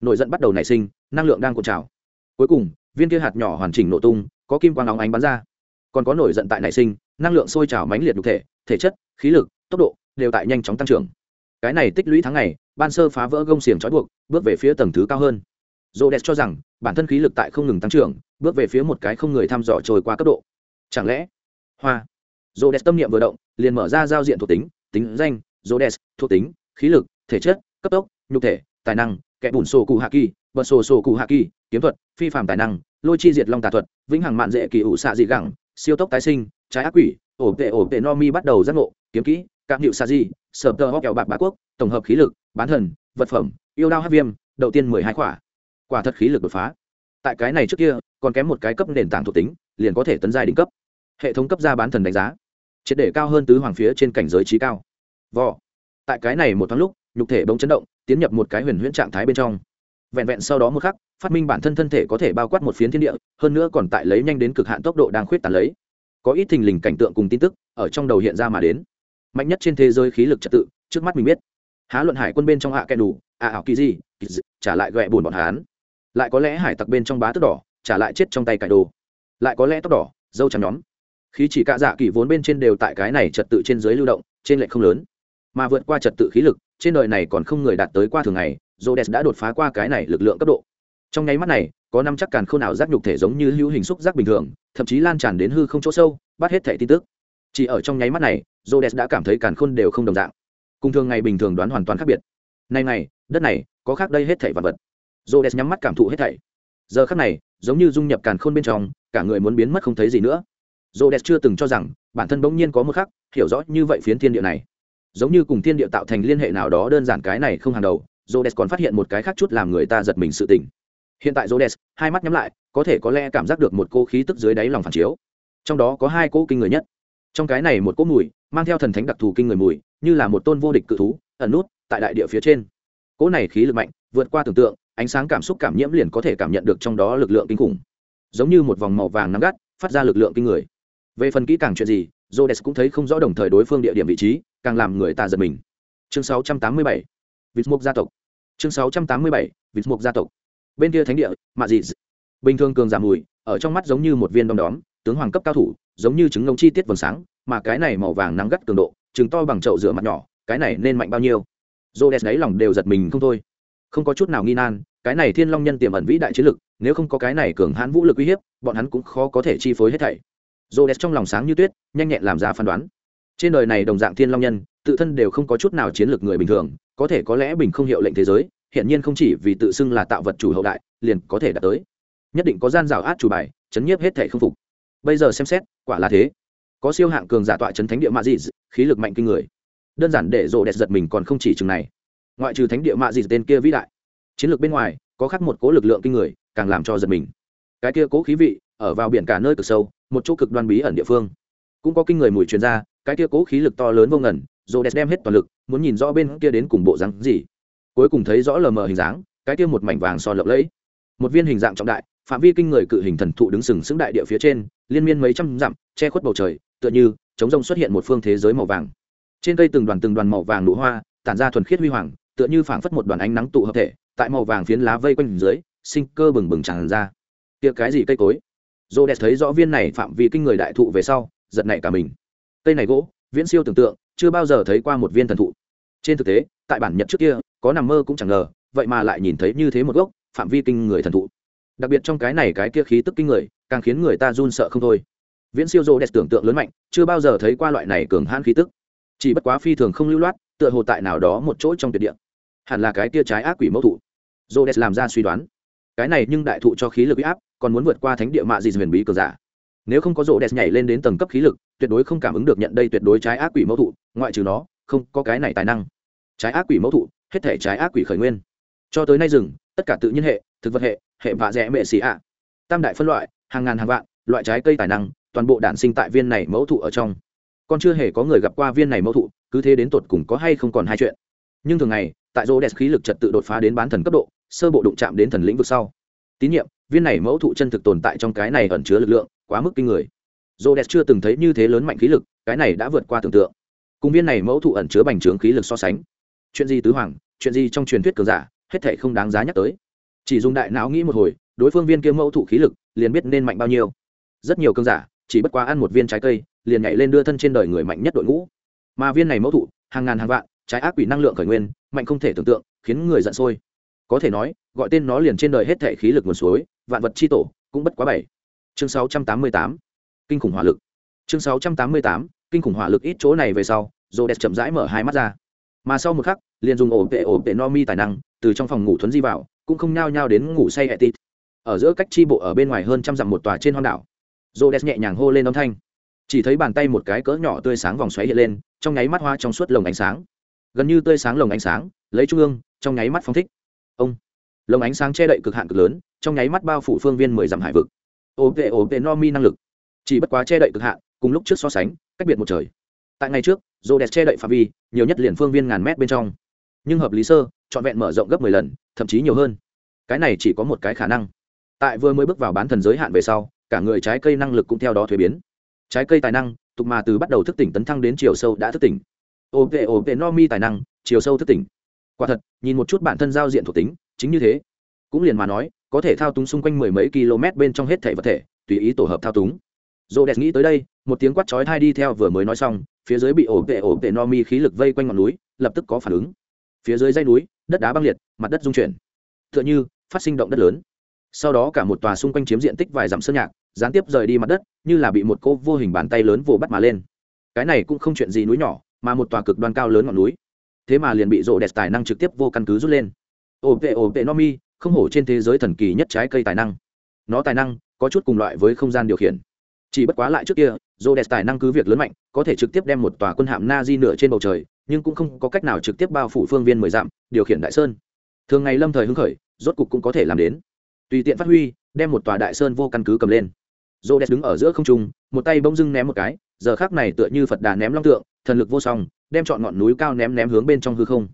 Nội giận bắt đầu nảy sinh, năng lượng đang cuộn trào. Cuối cùng, viên kia hạt nhỏ hoàn chỉnh nổ tung, có kim quang óng ánh bắn ra. Còn có nổi giận tại nảy sinh, năng lượng sôi trào mãnh liệt đục thể thể chất, khí lực, tốc độ đều tại nhanh chóng tăng trưởng. Cái này tích lũy tháng ngày, ban sơ phá vỡ gông xiềng trói buộc, bước về phía tầng thứ cao hơn. Dô đẹp cho rằng, bản thân khí lực tại không ngừng tăng trưởng, bước về phía một cái không người thăm dò trồi qua cấp độ. Chẳng lẽ, hoa. Dô đẹp tâm niệm vừa động, liền mở ra giao diện thuộc tính tính danh dô thuộc tính, khí lực, thể chất, cấp tốc, nhục thể, tài năng, kẻ bùn sổ cụ hạ kỳ, bật sổ sổ cụ hạ kỳ, kiếm thuật, phi phạm tài năng, lôi chi diệt long tà thuật, vĩnh hằng mạn dễ kỳ ủ xạ dị gẳng, siêu tốc tái sinh, trái ác quỷ, ổ tệ ổ tệ no mi bắt đầu giác ngộ, kiếm kỹ, cạm hiệu xạ dị, sở tơ hóc kẹo bạc bá quốc, tổng hợp khí lực, bán thần, vật phẩm, yêu đao hát viêm, đầu tiên mười hai quả quả thật khí lực đột phá. Tại cái này trước kia, còn kém một cái cấp nền tảng thuộc tính, liền có thể tấn giai đỉnh cấp. Hệ thống cấp ra bán thần đánh giá. Triệt để cao hơn tứ hoàng phía trên cảnh giới trí cao vò. Tại cái này một thoáng lúc, nhục thể bỗng chấn động, tiến nhập một cái huyền huyễn trạng thái bên trong. Vẹn vẹn sau đó một khắc, phát minh bản thân thân thể có thể bao quát một phiến thiên địa, hơn nữa còn tại lấy nhanh đến cực hạn tốc độ đang khuyết tàn lấy. Có ít thình lình cảnh tượng cùng tin tức, ở trong đầu hiện ra mà đến. Mạnh nhất trên thế giới khí lực trật tự, trước mắt mình biết. Há luận hải quân bên trong hạ kẻ đủ, ạ ảo kỳ gì trả lại ghẹ bùn bọn hán lại có lẽ hải tặc bên trong bá tức đỏ, trả lại chết trong tay cải đồ. Lại có lẽ tóc đỏ, dâu trắng nhóm. Khí chỉ cạ dạ kỳ vốn bên trên đều tại cái này trật tự trên dưới lưu động, trên lệch không lớn mà vượt qua trật tự khí lực, trên đời này còn không người đạt tới qua thường ngày Jodes đã đột phá qua cái này lực lượng cấp độ. Trong nháy mắt này, có năm chắc càn khôn nào giác nhục thể giống như hữu hình xúc giác bình thường, thậm chí lan tràn đến hư không chỗ sâu, bắt hết thẻ tin tức. Chỉ ở trong nháy mắt này Jodes đã cảm thấy càn khôn đều không đồng dạng. Cùng thường ngày bình thường đoán hoàn toàn khác biệt. Nay này, đất này, có khác đây hết thảy vật vật. Jodes nhắm mắt cảm thụ hết thảy. Giờ khắc này, giống như dung nhập càn khôn bên trong, cả người muốn biến mất không thấy gì nữa. Jodes chưa từng cho rằng, bản thân bỗng nhiên có một khắc, hiểu rõ như vậy phiến thiên địa này giống như cùng thiên địa tạo thành liên hệ nào đó đơn giản cái này không hàng đầu, Rhodes còn phát hiện một cái khác chút làm người ta giật mình sự tỉnh hiện tại Rhodes, hai mắt nhắm lại, có thể có lẽ cảm giác được một cô khí tức dưới đáy lòng phản chiếu. Trong đó có hai cỗ kinh người nhất. Trong cái này một cỗ mùi, mang theo thần thánh đặc thù kinh người mùi, như là một tôn vô địch cự thú, ẩn nút tại đại địa phía trên. Cỗ này khí lực mạnh, vượt qua tưởng tượng, ánh sáng cảm xúc cảm nhiễm liền có thể cảm nhận được trong đó lực lượng kinh khủng. Giống như một vòng màu vàng nắng gắt, phát ra lực lượng kinh người. Về phần kỹ càng chuyện gì Rhodes cũng thấy không rõ đồng thời đối phương địa điểm vị trí, càng làm người ta giật mình. Chương 687 vịt mục gia tộc. Chương 687 vịt mục gia tộc. Bên kia thánh địa, mạ dị bình thường cường giảm mùi, ở trong mắt giống như một viên đom đóm, tướng hoàng cấp cao thủ, giống như trứng ngông chi tiết vầng sáng, mà cái này màu vàng nắng gắt cường độ trứng to bằng chậu rửa mặt nhỏ, cái này nên mạnh bao nhiêu? Rhodes đấy lòng đều giật mình không thôi. Không có chút nào nghi nan, cái này thiên long nhân tiềm ẩn vĩ đại chiến lực, nếu không có cái này cường hãn vũ lực uy hiếp, bọn hắn cũng khó có thể chi phối hết thảy. Rhodes trong lòng sáng như tuyết, nhanh nhẹn làm ra phán đoán. Trên đời này đồng dạng thiên long nhân, tự thân đều không có chút nào chiến lược người bình thường, có thể có lẽ bình không hiệu lệnh thế giới hiện nhiên không chỉ vì tự xưng là tạo vật chủ hậu đại, liền có thể đạt tới. Nhất định có gian rào át chủ bài, chấn nhiếp hết thể không phục. Bây giờ xem xét, quả là thế. Có siêu hạng cường giả tọa chấn thánh địa mạ dị khí lực mạnh kinh người. Đơn giản để rộ đẹp giật mình còn không chỉ chừng này. Ngoại trừ thánh địa mạ dị tên kia vĩ đại, chiến lược bên ngoài, có khác một cố lực lượng kinh người, càng làm cho giật mình. Cái kia cố khí vị, ở vào biển cả nơi cực sâu một chỗ cực đoan bí ẩn địa phương. Cũng có kinh người mùi truyền ra, cái kia cố khí lực to lớn vô ngần rồi đẹp đem hết toàn lực, muốn nhìn rõ bên kia đến cùng bộ rắn gì. Cuối cùng thấy rõ lờ mờ hình dáng, cái kia một mảnh vàng so lộng lẫy. Một viên hình dạng trọng đại, phạm vi kinh người cự hình thần thụ đứng sừng sững đại địa phía trên, liên miên mấy trăm dặm, che khuất bầu trời, tựa như chống rông xuất hiện một phương thế giới màu vàng. Trên cây từng đoàn từng đoàn màu vàng nụ hoa, tản ra thuần khiết huy hoàng, tựa như phảng phất một đoàn ánh nắng tụ hợp thể, tại màu vàng phiến lá vây quanh dưới, sinh cơ bừng bừng tràn ra. Tiệc cái gì cây cối? Dô đẹp thấy rõ viên này phạm vi kinh người đại thụ về sau, giật nảy cả mình. Cây này gỗ, viễn siêu tưởng tượng, chưa bao giờ thấy qua một viên thần thụ. Trên thực tế, tại bản nhật trước kia, có nằm mơ cũng chẳng ngờ, vậy mà lại nhìn thấy như thế một gốc, phạm vi kinh người thần thụ. Đặc biệt trong cái này cái kia khí tức kinh người, càng khiến người ta run sợ không thôi. Viễn siêu rô đẹp tưởng tượng lớn mạnh, chưa bao giờ thấy qua loại này cường hãn khí tức. Chỉ bất quá phi thường không lưu loát, tựa hồ tại nào đó một chỗ trong tuyệt địa. Hẳn là cái kia trái ác quỷ mẫu thụ. Rô đẹp làm ra suy đoán cái này nhưng đại thụ cho khí lực áp, còn muốn vượt qua thánh địa mạ gì huyền bí cờ giả. Nếu không có rỗ đẹp nhảy lên đến tầng cấp khí lực, tuyệt đối không cảm ứng được nhận đây tuyệt đối trái ác quỷ mẫu thụ, ngoại trừ nó, không có cái này tài năng. Trái ác quỷ mẫu thụ, hết thể trái ác quỷ khởi nguyên. Cho tới nay rừng tất cả tự nhiên hệ, thực vật hệ hệ vạ rẽ mệ xì ạ. Tam đại phân loại, hàng ngàn hàng vạn, loại trái cây tài năng, toàn bộ đản sinh tại viên này mẫu thụ ở trong. Còn chưa hề có người gặp qua viên này mẫu thụ, cứ thế đến tột cùng có hay không còn hai chuyện. Nhưng thường ngày, tại rô đẹp khí lực trật tự đột phá đến bán thần cấp độ sơ bộ đụng chạm đến thần lĩnh vực sau. Tín nhiệm, viên này mẫu thụ chân thực tồn tại trong cái này ẩn chứa lực lượng, quá mức kinh người. Rô đẹp chưa từng thấy như thế lớn mạnh khí lực, cái này đã vượt qua tưởng tượng. Cùng viên này mẫu thụ ẩn chứa bành trướng khí lực so sánh. Chuyện gì tứ hoàng, chuyện gì trong truyền thuyết cường giả, hết thể không đáng giá nhắc tới. Chỉ dùng đại não nghĩ một hồi, đối phương viên kia mẫu thụ khí lực, liền biết nên mạnh bao nhiêu. Rất nhiều cơn giả, chỉ bất quá ăn một viên trái cây, liền nhảy lên đưa thân trên đời người mạnh nhất đội ngũ. Mà viên này mẫu thụ, hàng ngàn hàng vạn, trái ác quỷ năng lượng khởi nguyên, mạnh không thể tưởng tượng, khiến người giận sôi có thể nói, gọi tên nó liền trên đời hết thể khí lực nguồn suối, vạn vật chi tổ, cũng bất quá bảy. Chương 688 kinh khủng hỏa lực. Chương 688 kinh khủng hỏa lực ít chỗ này về sau rô đẹp chậm rãi mở hai mắt ra. Mà sau một khắc, liền dùng ổ tệ ổ tệ no mi tài năng, từ trong phòng ngủ thuấn di vào, cũng không nhao nhao đến ngủ say etit. Ở giữa cách chi bộ ở bên ngoài hơn trăm dặm một tòa trên hòn đảo rô đès nhẹ nhàng hô lên âm thanh. Chỉ thấy bàn tay một cái cỡ nhỏ tươi sáng vòng xoáy hiện lên, trong nháy mắt hoa trong suốt lồng ánh sáng. Gần như tươi sáng lồng ánh sáng, lấy trung ương, trong nháy mắt phong thích ông. Lồng ánh sáng che đậy cực hạn cực lớn, trong nháy mắt bao phủ phương viên mười dặm hải vực. Ổ tệ ổ tệ no mi năng lực. Chỉ bất quá che đậy cực hạn, cùng lúc trước so sánh, cách biệt một trời. Tại ngày trước dồ đẹp che đậy phạm vi, nhiều nhất liền phương viên ngàn mét bên trong. Nhưng hợp lý sơ, trọn vẹn mở rộng gấp mười lần, thậm chí nhiều hơn. Cái này chỉ có một cái khả năng. Tại vừa mới bước vào bán thần giới hạn về sau, cả người trái cây năng lực cũng theo đó thuế biến. Trái cây tài năng, tục mà từ bắt đầu thức tỉnh tấn thăng đến chiều sâu đã thức tỉnh. Ô tệ ô tệ no mi tài năng, chiều sâu thức tỉnh quả thật, nhìn một chút bản thân giao diện thuộc tính, chính như thế. Cũng liền mà nói, có thể thao túng xung quanh mười mấy km bên trong hết thể vật thể, tùy ý tổ hợp thao túng. Dô đẹp nghĩ tới đây, một tiếng quát chói thai đi theo vừa mới nói xong, phía dưới bị ổ vệ ổ vệ no mi khí lực vây quanh ngọn núi, lập tức có phản ứng. Phía dưới dây núi, đất đá băng liệt, mặt đất dung chuyển. T h ư ợ n h ư phát sinh động đất lớn. Sau đó cả một tòa xung quanh chiếm diện tích vài dặm sơn nhạc, gián tiếp rời đi mặt đất, như là bị một cô vô hình bàn tay lớn vồ bắt mà lên. Cái này cũng không chuyện gì núi nhỏ, mà một tòa cực đoan cao lớn ngọn núi thế mà liền bị rộ đẹp tài năng trực tiếp vô căn cứ rút lên. Ổ vệ ổ vệ no mi không hổ trên thế giới thần kỳ nhất trái cây tài năng. Nó tài năng có chút cùng loại với không gian điều khiển. Chỉ bất quá lại trước kia, rộ đẹp tài năng cứ việc lớn mạnh, có thể trực tiếp đem một tòa quân hạm na di nửa trên bầu trời, nhưng cũng không có cách nào trực tiếp bao phủ phương viên mười dặm, điều khiển đại sơn. Thường ngày lâm thời hưng khởi, rốt cục cũng có thể làm đến. Tùy tiện phát huy, đem một tòa đại sơn vô căn cứ cầm lên. Rô đẹp đứng ở giữa không trung, một tay bông dưng ném một cái, giờ khác này tựa như phật đà ném long tượng thần lực vô song, đem chọn ngọn núi cao ném ném hướng bên trong hư không.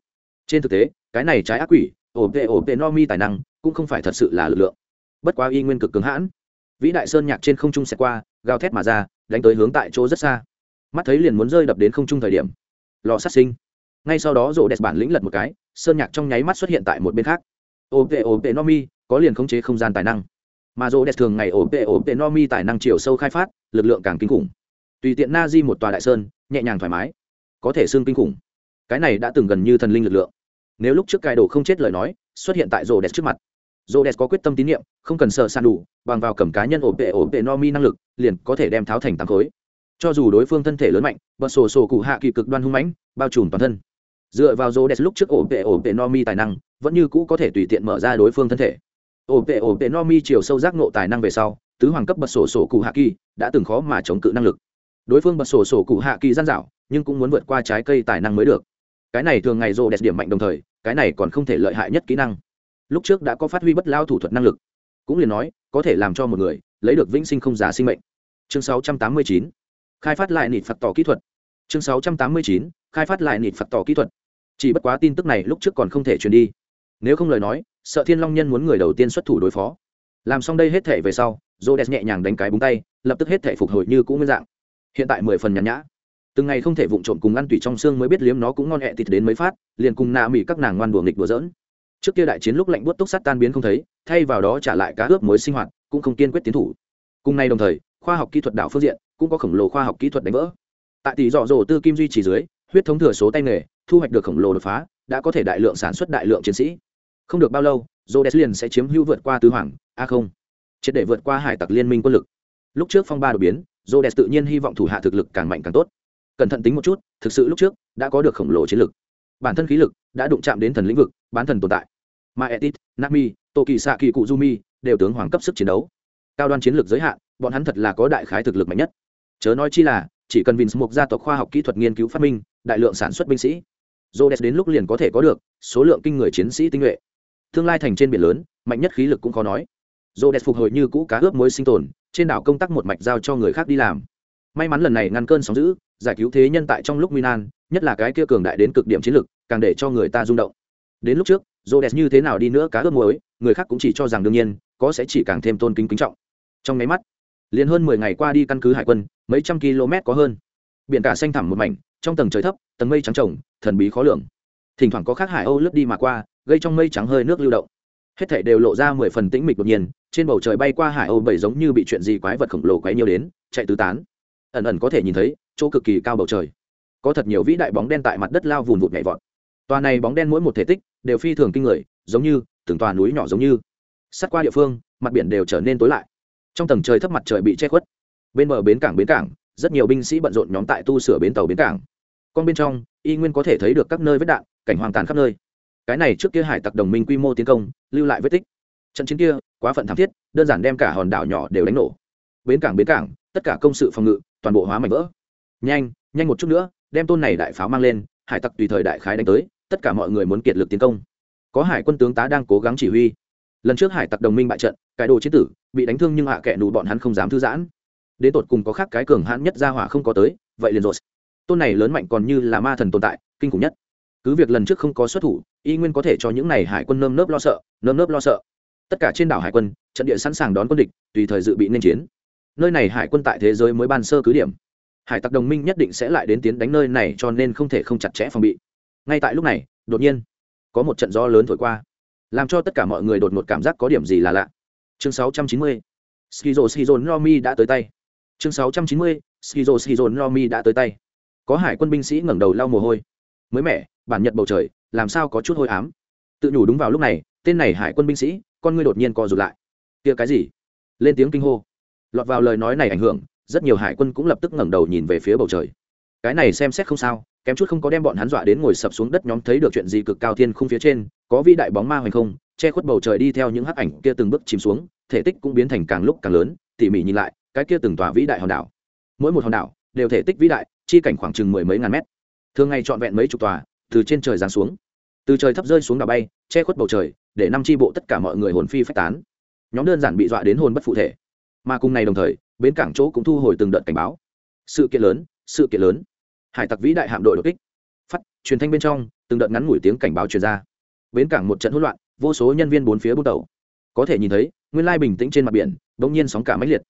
Trên thực tế, cái này trái ác quỷ ổn vệ ổn vệ no mi tài năng, cũng không phải thật sự là lực lượng. Bất quá y nguyên cực cứng hãn. Vĩ đại sơn nhạc trên không trung xẹt qua, gào thét mà ra, đánh tới hướng tại chỗ rất xa. Mắt thấy liền muốn rơi đập đến không trung thời điểm. Lò sát sinh. Ngay sau đó rổ đẹp bản lĩnh lật một cái, sơn nhạc trong nháy mắt xuất hiện tại một bên khác. Ổn vệ ổn vệ no mi, có liền khống chế không gian tài năng. Mà rổ đẹp thường ngày ổn vệ ổn vệ no mi tài năng chiều sâu khai phát, lực lượng càng kinh khủng. Tùy tiện na di một tòa đại sơn nhẹ nhàng thoải mái có thể xương kinh khủng cái này đã từng gần như thần linh lực lượng nếu lúc trước cài đồ không chết lời nói xuất hiện tại rô đẹp trước mặt Rhodes có quyết tâm tín nhiệm, không cần sợ san đủ, bằng vào cầm cá nhân ổn tệ ổn tệ no mi năng lực, liền có thể đem tháo thành tám khối. Cho dù đối phương thân thể lớn mạnh, bật sổ sổ cụ hạ kỳ cực đoan hung mãnh, bao trùm toàn thân. Dựa vào Rhodes lúc trước ổn tệ ổn tệ no mi tài năng, vẫn như cũ có thể tùy tiện mở ra đối phương thân thể. Ổn tệ ổn tệ no mi chiều sâu giác ngộ tài năng về sau, tứ hoàng cấp bật sổ sổ cụ hạ kỳ đã từng khó mà chống cự năng lực. Đối phương bật sổ sổ cụ hạ kỳ gian dảo, nhưng cũng muốn vượt qua trái cây tài năng mới được. Cái này thường ngày rô đẹp điểm mạnh đồng thời, cái này còn không thể lợi hại nhất kỹ năng. Lúc trước đã có phát huy bất lao thủ thuật năng lực. Cũng liền nói có thể làm cho một người lấy được vĩnh sinh không giả sinh mệnh. Chương 689 khai phát lại nịt phạt tỏ kỹ thuật. Chương 689 khai phát lại nịt phạt tỏ kỹ thuật. Chỉ bất quá tin tức này lúc trước còn không thể truyền đi. Nếu không lời nói sợ thiên long nhân muốn người đầu tiên xuất thủ đối phó. Làm xong đây hết thể về sau j o nhẹ nhàng đánh cái búng tay lập tức hết thể phục hồi như cũ nguyên dạng hiện tại mười phần nhàn nhã. Từng ngày không thể vụng trộm cùng ăn tùy trong xương mới biết liếm nó cũng ngon hẹ thịt đến mấy phát, liền cùng nạ mỉ các nàng ngoan đùa nghịch đùa dỡn trước kia đại chiến lúc lạnh buốt túc sắt tan biến không thấy, thay vào đó trả lại cá ướp mới sinh hoạt, cũng không kiên quyết tiến thủ. Cùng nay đồng thời, khoa học kỹ thuật đảo phương diện cũng có khổng lồ khoa học kỹ thuật đánh vỡ. Tại tỷ dọ dỗ tư kim duy trì dưới, huyết thống thừa số tay nghề, thu hoạch được khổng lồ đột phá, đã có thể đại lượng sản xuất đại lượng chiến sĩ. Không được bao lâu, Rhodes liền sẽ chiếm hữu vượt qua tứ hoàng, a không. Triệt để vượt qua hải tặc liên minh quân lực. Lúc trước phong ba đột biến Rhodes tự nhiên hy vọng thủ hạ thực lực càng mạnh càng tốt. Cẩn thận tính một chút, thực sự lúc trước đã có được khổng lồ chiến lực. Bản thân khí lực đã đụng chạm đến thần lĩnh vực, bán thần tồn tại. Mà etit nami tô kỳ kỳ cụ jumi đều tướng hoàng cấp sức chiến đấu. Cao đoan chiến lược giới hạn, bọn hắn thật là có đại khái thực lực mạnh nhất. Chớ nói chi là, chỉ cần vinh mục gia tộc khoa học kỹ thuật nghiên cứu phát minh, đại lượng sản xuất binh sĩ, Rhodes đến lúc liền có thể có được số lượng kinh người chiến sĩ tinh nhuệ. Tương lai thành trên biển lớn, mạnh nhất khí lực cũng khó nói. Rhodes phục hồi như cũ cá ướp mối sinh tồn trên đảo công tác một mạch giao cho người khác đi làm. May mắn lần này ngăn cơn sóng dữ, giải cứu thế nhân tại trong lúc nguy nan, nhất là cái kia cường đại đến cực điểm chiến lực, càng để cho người ta rung động. Đến lúc trước dô đẹp như thế nào đi nữa cá ướp muối, người khác cũng chỉ cho rằng đương nhiên, có sẽ chỉ càng thêm tôn kính kính trọng. Trong nháy mắt, liền hơn mười ngày qua đi căn cứ hải quân, mấy trăm km có hơn. Biển cả xanh thẳm một mảnh, trong tầng trời thấp, tầng mây trắng trồng, thần bí khó lường. Thỉnh thoảng có khác hải âu lướt đi mà qua, gây trong mây trắng hơi nước lưu động hết thảy đều lộ ra mười phần tĩnh mịch đột nhiên, trên bầu trời bay qua hải âu bảy giống như bị chuyện gì quái vật khổng lồ quấy nhiều đến, chạy tứ tán. Ẩn ẩn có thể nhìn thấy, chỗ cực kỳ cao bầu trời. Có thật nhiều vĩ đại bóng đen tại mặt đất lao vùn vụt nhảy vọt. Tòa này bóng đen mỗi một thể tích, đều phi thường kinh người, giống như, từng tòa núi nhỏ giống như. Sát qua địa phương, mặt biển đều trở nên tối lại. Trong tầng trời thấp mặt trời bị che khuất. Bên bờ bến cảng bến cảng, rất nhiều binh sĩ bận rộn nhóm tại tu sửa bến tàu bến cảng. Con bên trong, y nguyên có thể thấy được các nơi vết đạn, cảnh hoàng tàn khắp nơi cái này trước kia hải tặc đồng minh quy mô tiến công, lưu lại vết tích. Trận chiến kia, quá phận thảm thiết, đơn giản đem cả hòn đảo nhỏ đều đánh nổ. Bến cảng bến cảng, tất cả công sự phòng ngự, toàn bộ hóa mảnh vỡ. Nhanh nhanh một chút nữa, đem tôn này đại pháo mang lên, hải tặc tùy thời đại khái đánh tới, tất cả mọi người muốn kiệt lực tiến công. Có hải quân tướng tá đang cố gắng chỉ huy. Lần trước hải tặc đồng minh bại trận, cái đồ chiến tử, bị đánh thương nhưng hạ kẻ nụ bọn hắn không dám thư giãn. Đến tột cùng có khác cái cường hãn nhất ra hỏa không có tới, vậy liền rồi. Tôn này lớn mạnh còn như là ma thần tồn tại, kinh khủng nhất cứ việc lần trước không có xuất thủ, y nguyên có thể cho những này hải quân nơm nớp lo sợ, nơm nớp lo sợ. Tất cả trên đảo hải quân, trận địa sẵn sàng đón quân địch, tùy thời dự bị nên chiến. Nơi này hải quân tại thế giới mới ban sơ cứ điểm. Hải tặc đồng minh nhất định sẽ lại đến tiến đánh nơi này cho nên không thể không chặt chẽ phòng bị. Ngay tại lúc này, đột nhiên, có một trận gió lớn thổi qua, làm cho tất cả mọi người đột ngột cảm giác có điểm gì là lạ. Chương 690. skizo skizo, nomi đã tới tay. Chương 690. skizo skizo, nomi đã tới tay. Có hải quân binh sĩ ngẩng đầu lau mồ hôi. Mới mẻ bản nhật bầu trời, làm sao có chút hôi ám? Tự nhủ đúng vào lúc này, tên này hải quân binh sĩ, con ngươi đột nhiên co rụt lại. Kia cái gì? Lên tiếng kinh hô. Lọt vào lời nói này ảnh hưởng, rất nhiều hải quân cũng lập tức ngẩng đầu nhìn về phía bầu trời. Cái này xem xét không sao, kém chút không có đem bọn hắn dọa đến ngồi sập xuống đất nhóm thấy được chuyện gì cực cao thiên không phía trên, có vĩ đại bóng ma hoành không, che khuất bầu trời đi theo những hắc ảnh kia từng bước chìm xuống, thể tích cũng biến thành càng lúc càng lớn, tỉ mỉ nhìn lại, cái kia từng tòa vĩ đại hòn đảo. Mỗi một hòn đảo đều thể tích vĩ đại, chi cảnh khoảng chừng mười mấy ngàn mét. Thường ngày trọn vẹn mấy chục tòa từ trên trời giáng xuống. Từ trời thấp rơi xuống đảo bay, che khuất bầu trời, để năm tri bộ tất cả mọi người hồn phi phách tán. Nhóm đơn giản bị dọa đến hồn bất phụ thể. Mà cùng ngày đồng thời, bến cảng chỗ cũng thu hồi từng đợt cảnh báo. Sự kiện lớn, sự kiện lớn. Hải tặc vĩ đại hạm đội đột kích. Phát, truyền thanh bên trong, từng đợt ngắn ngủi tiếng cảnh báo truyền ra. Bến cảng một trận hỗn loạn, vô số nhân viên bốn phía bút đầu. Có thể nhìn thấy, nguyên lai bình tĩnh trên mặt biển, bỗng nhiên sóng cả máy liệt.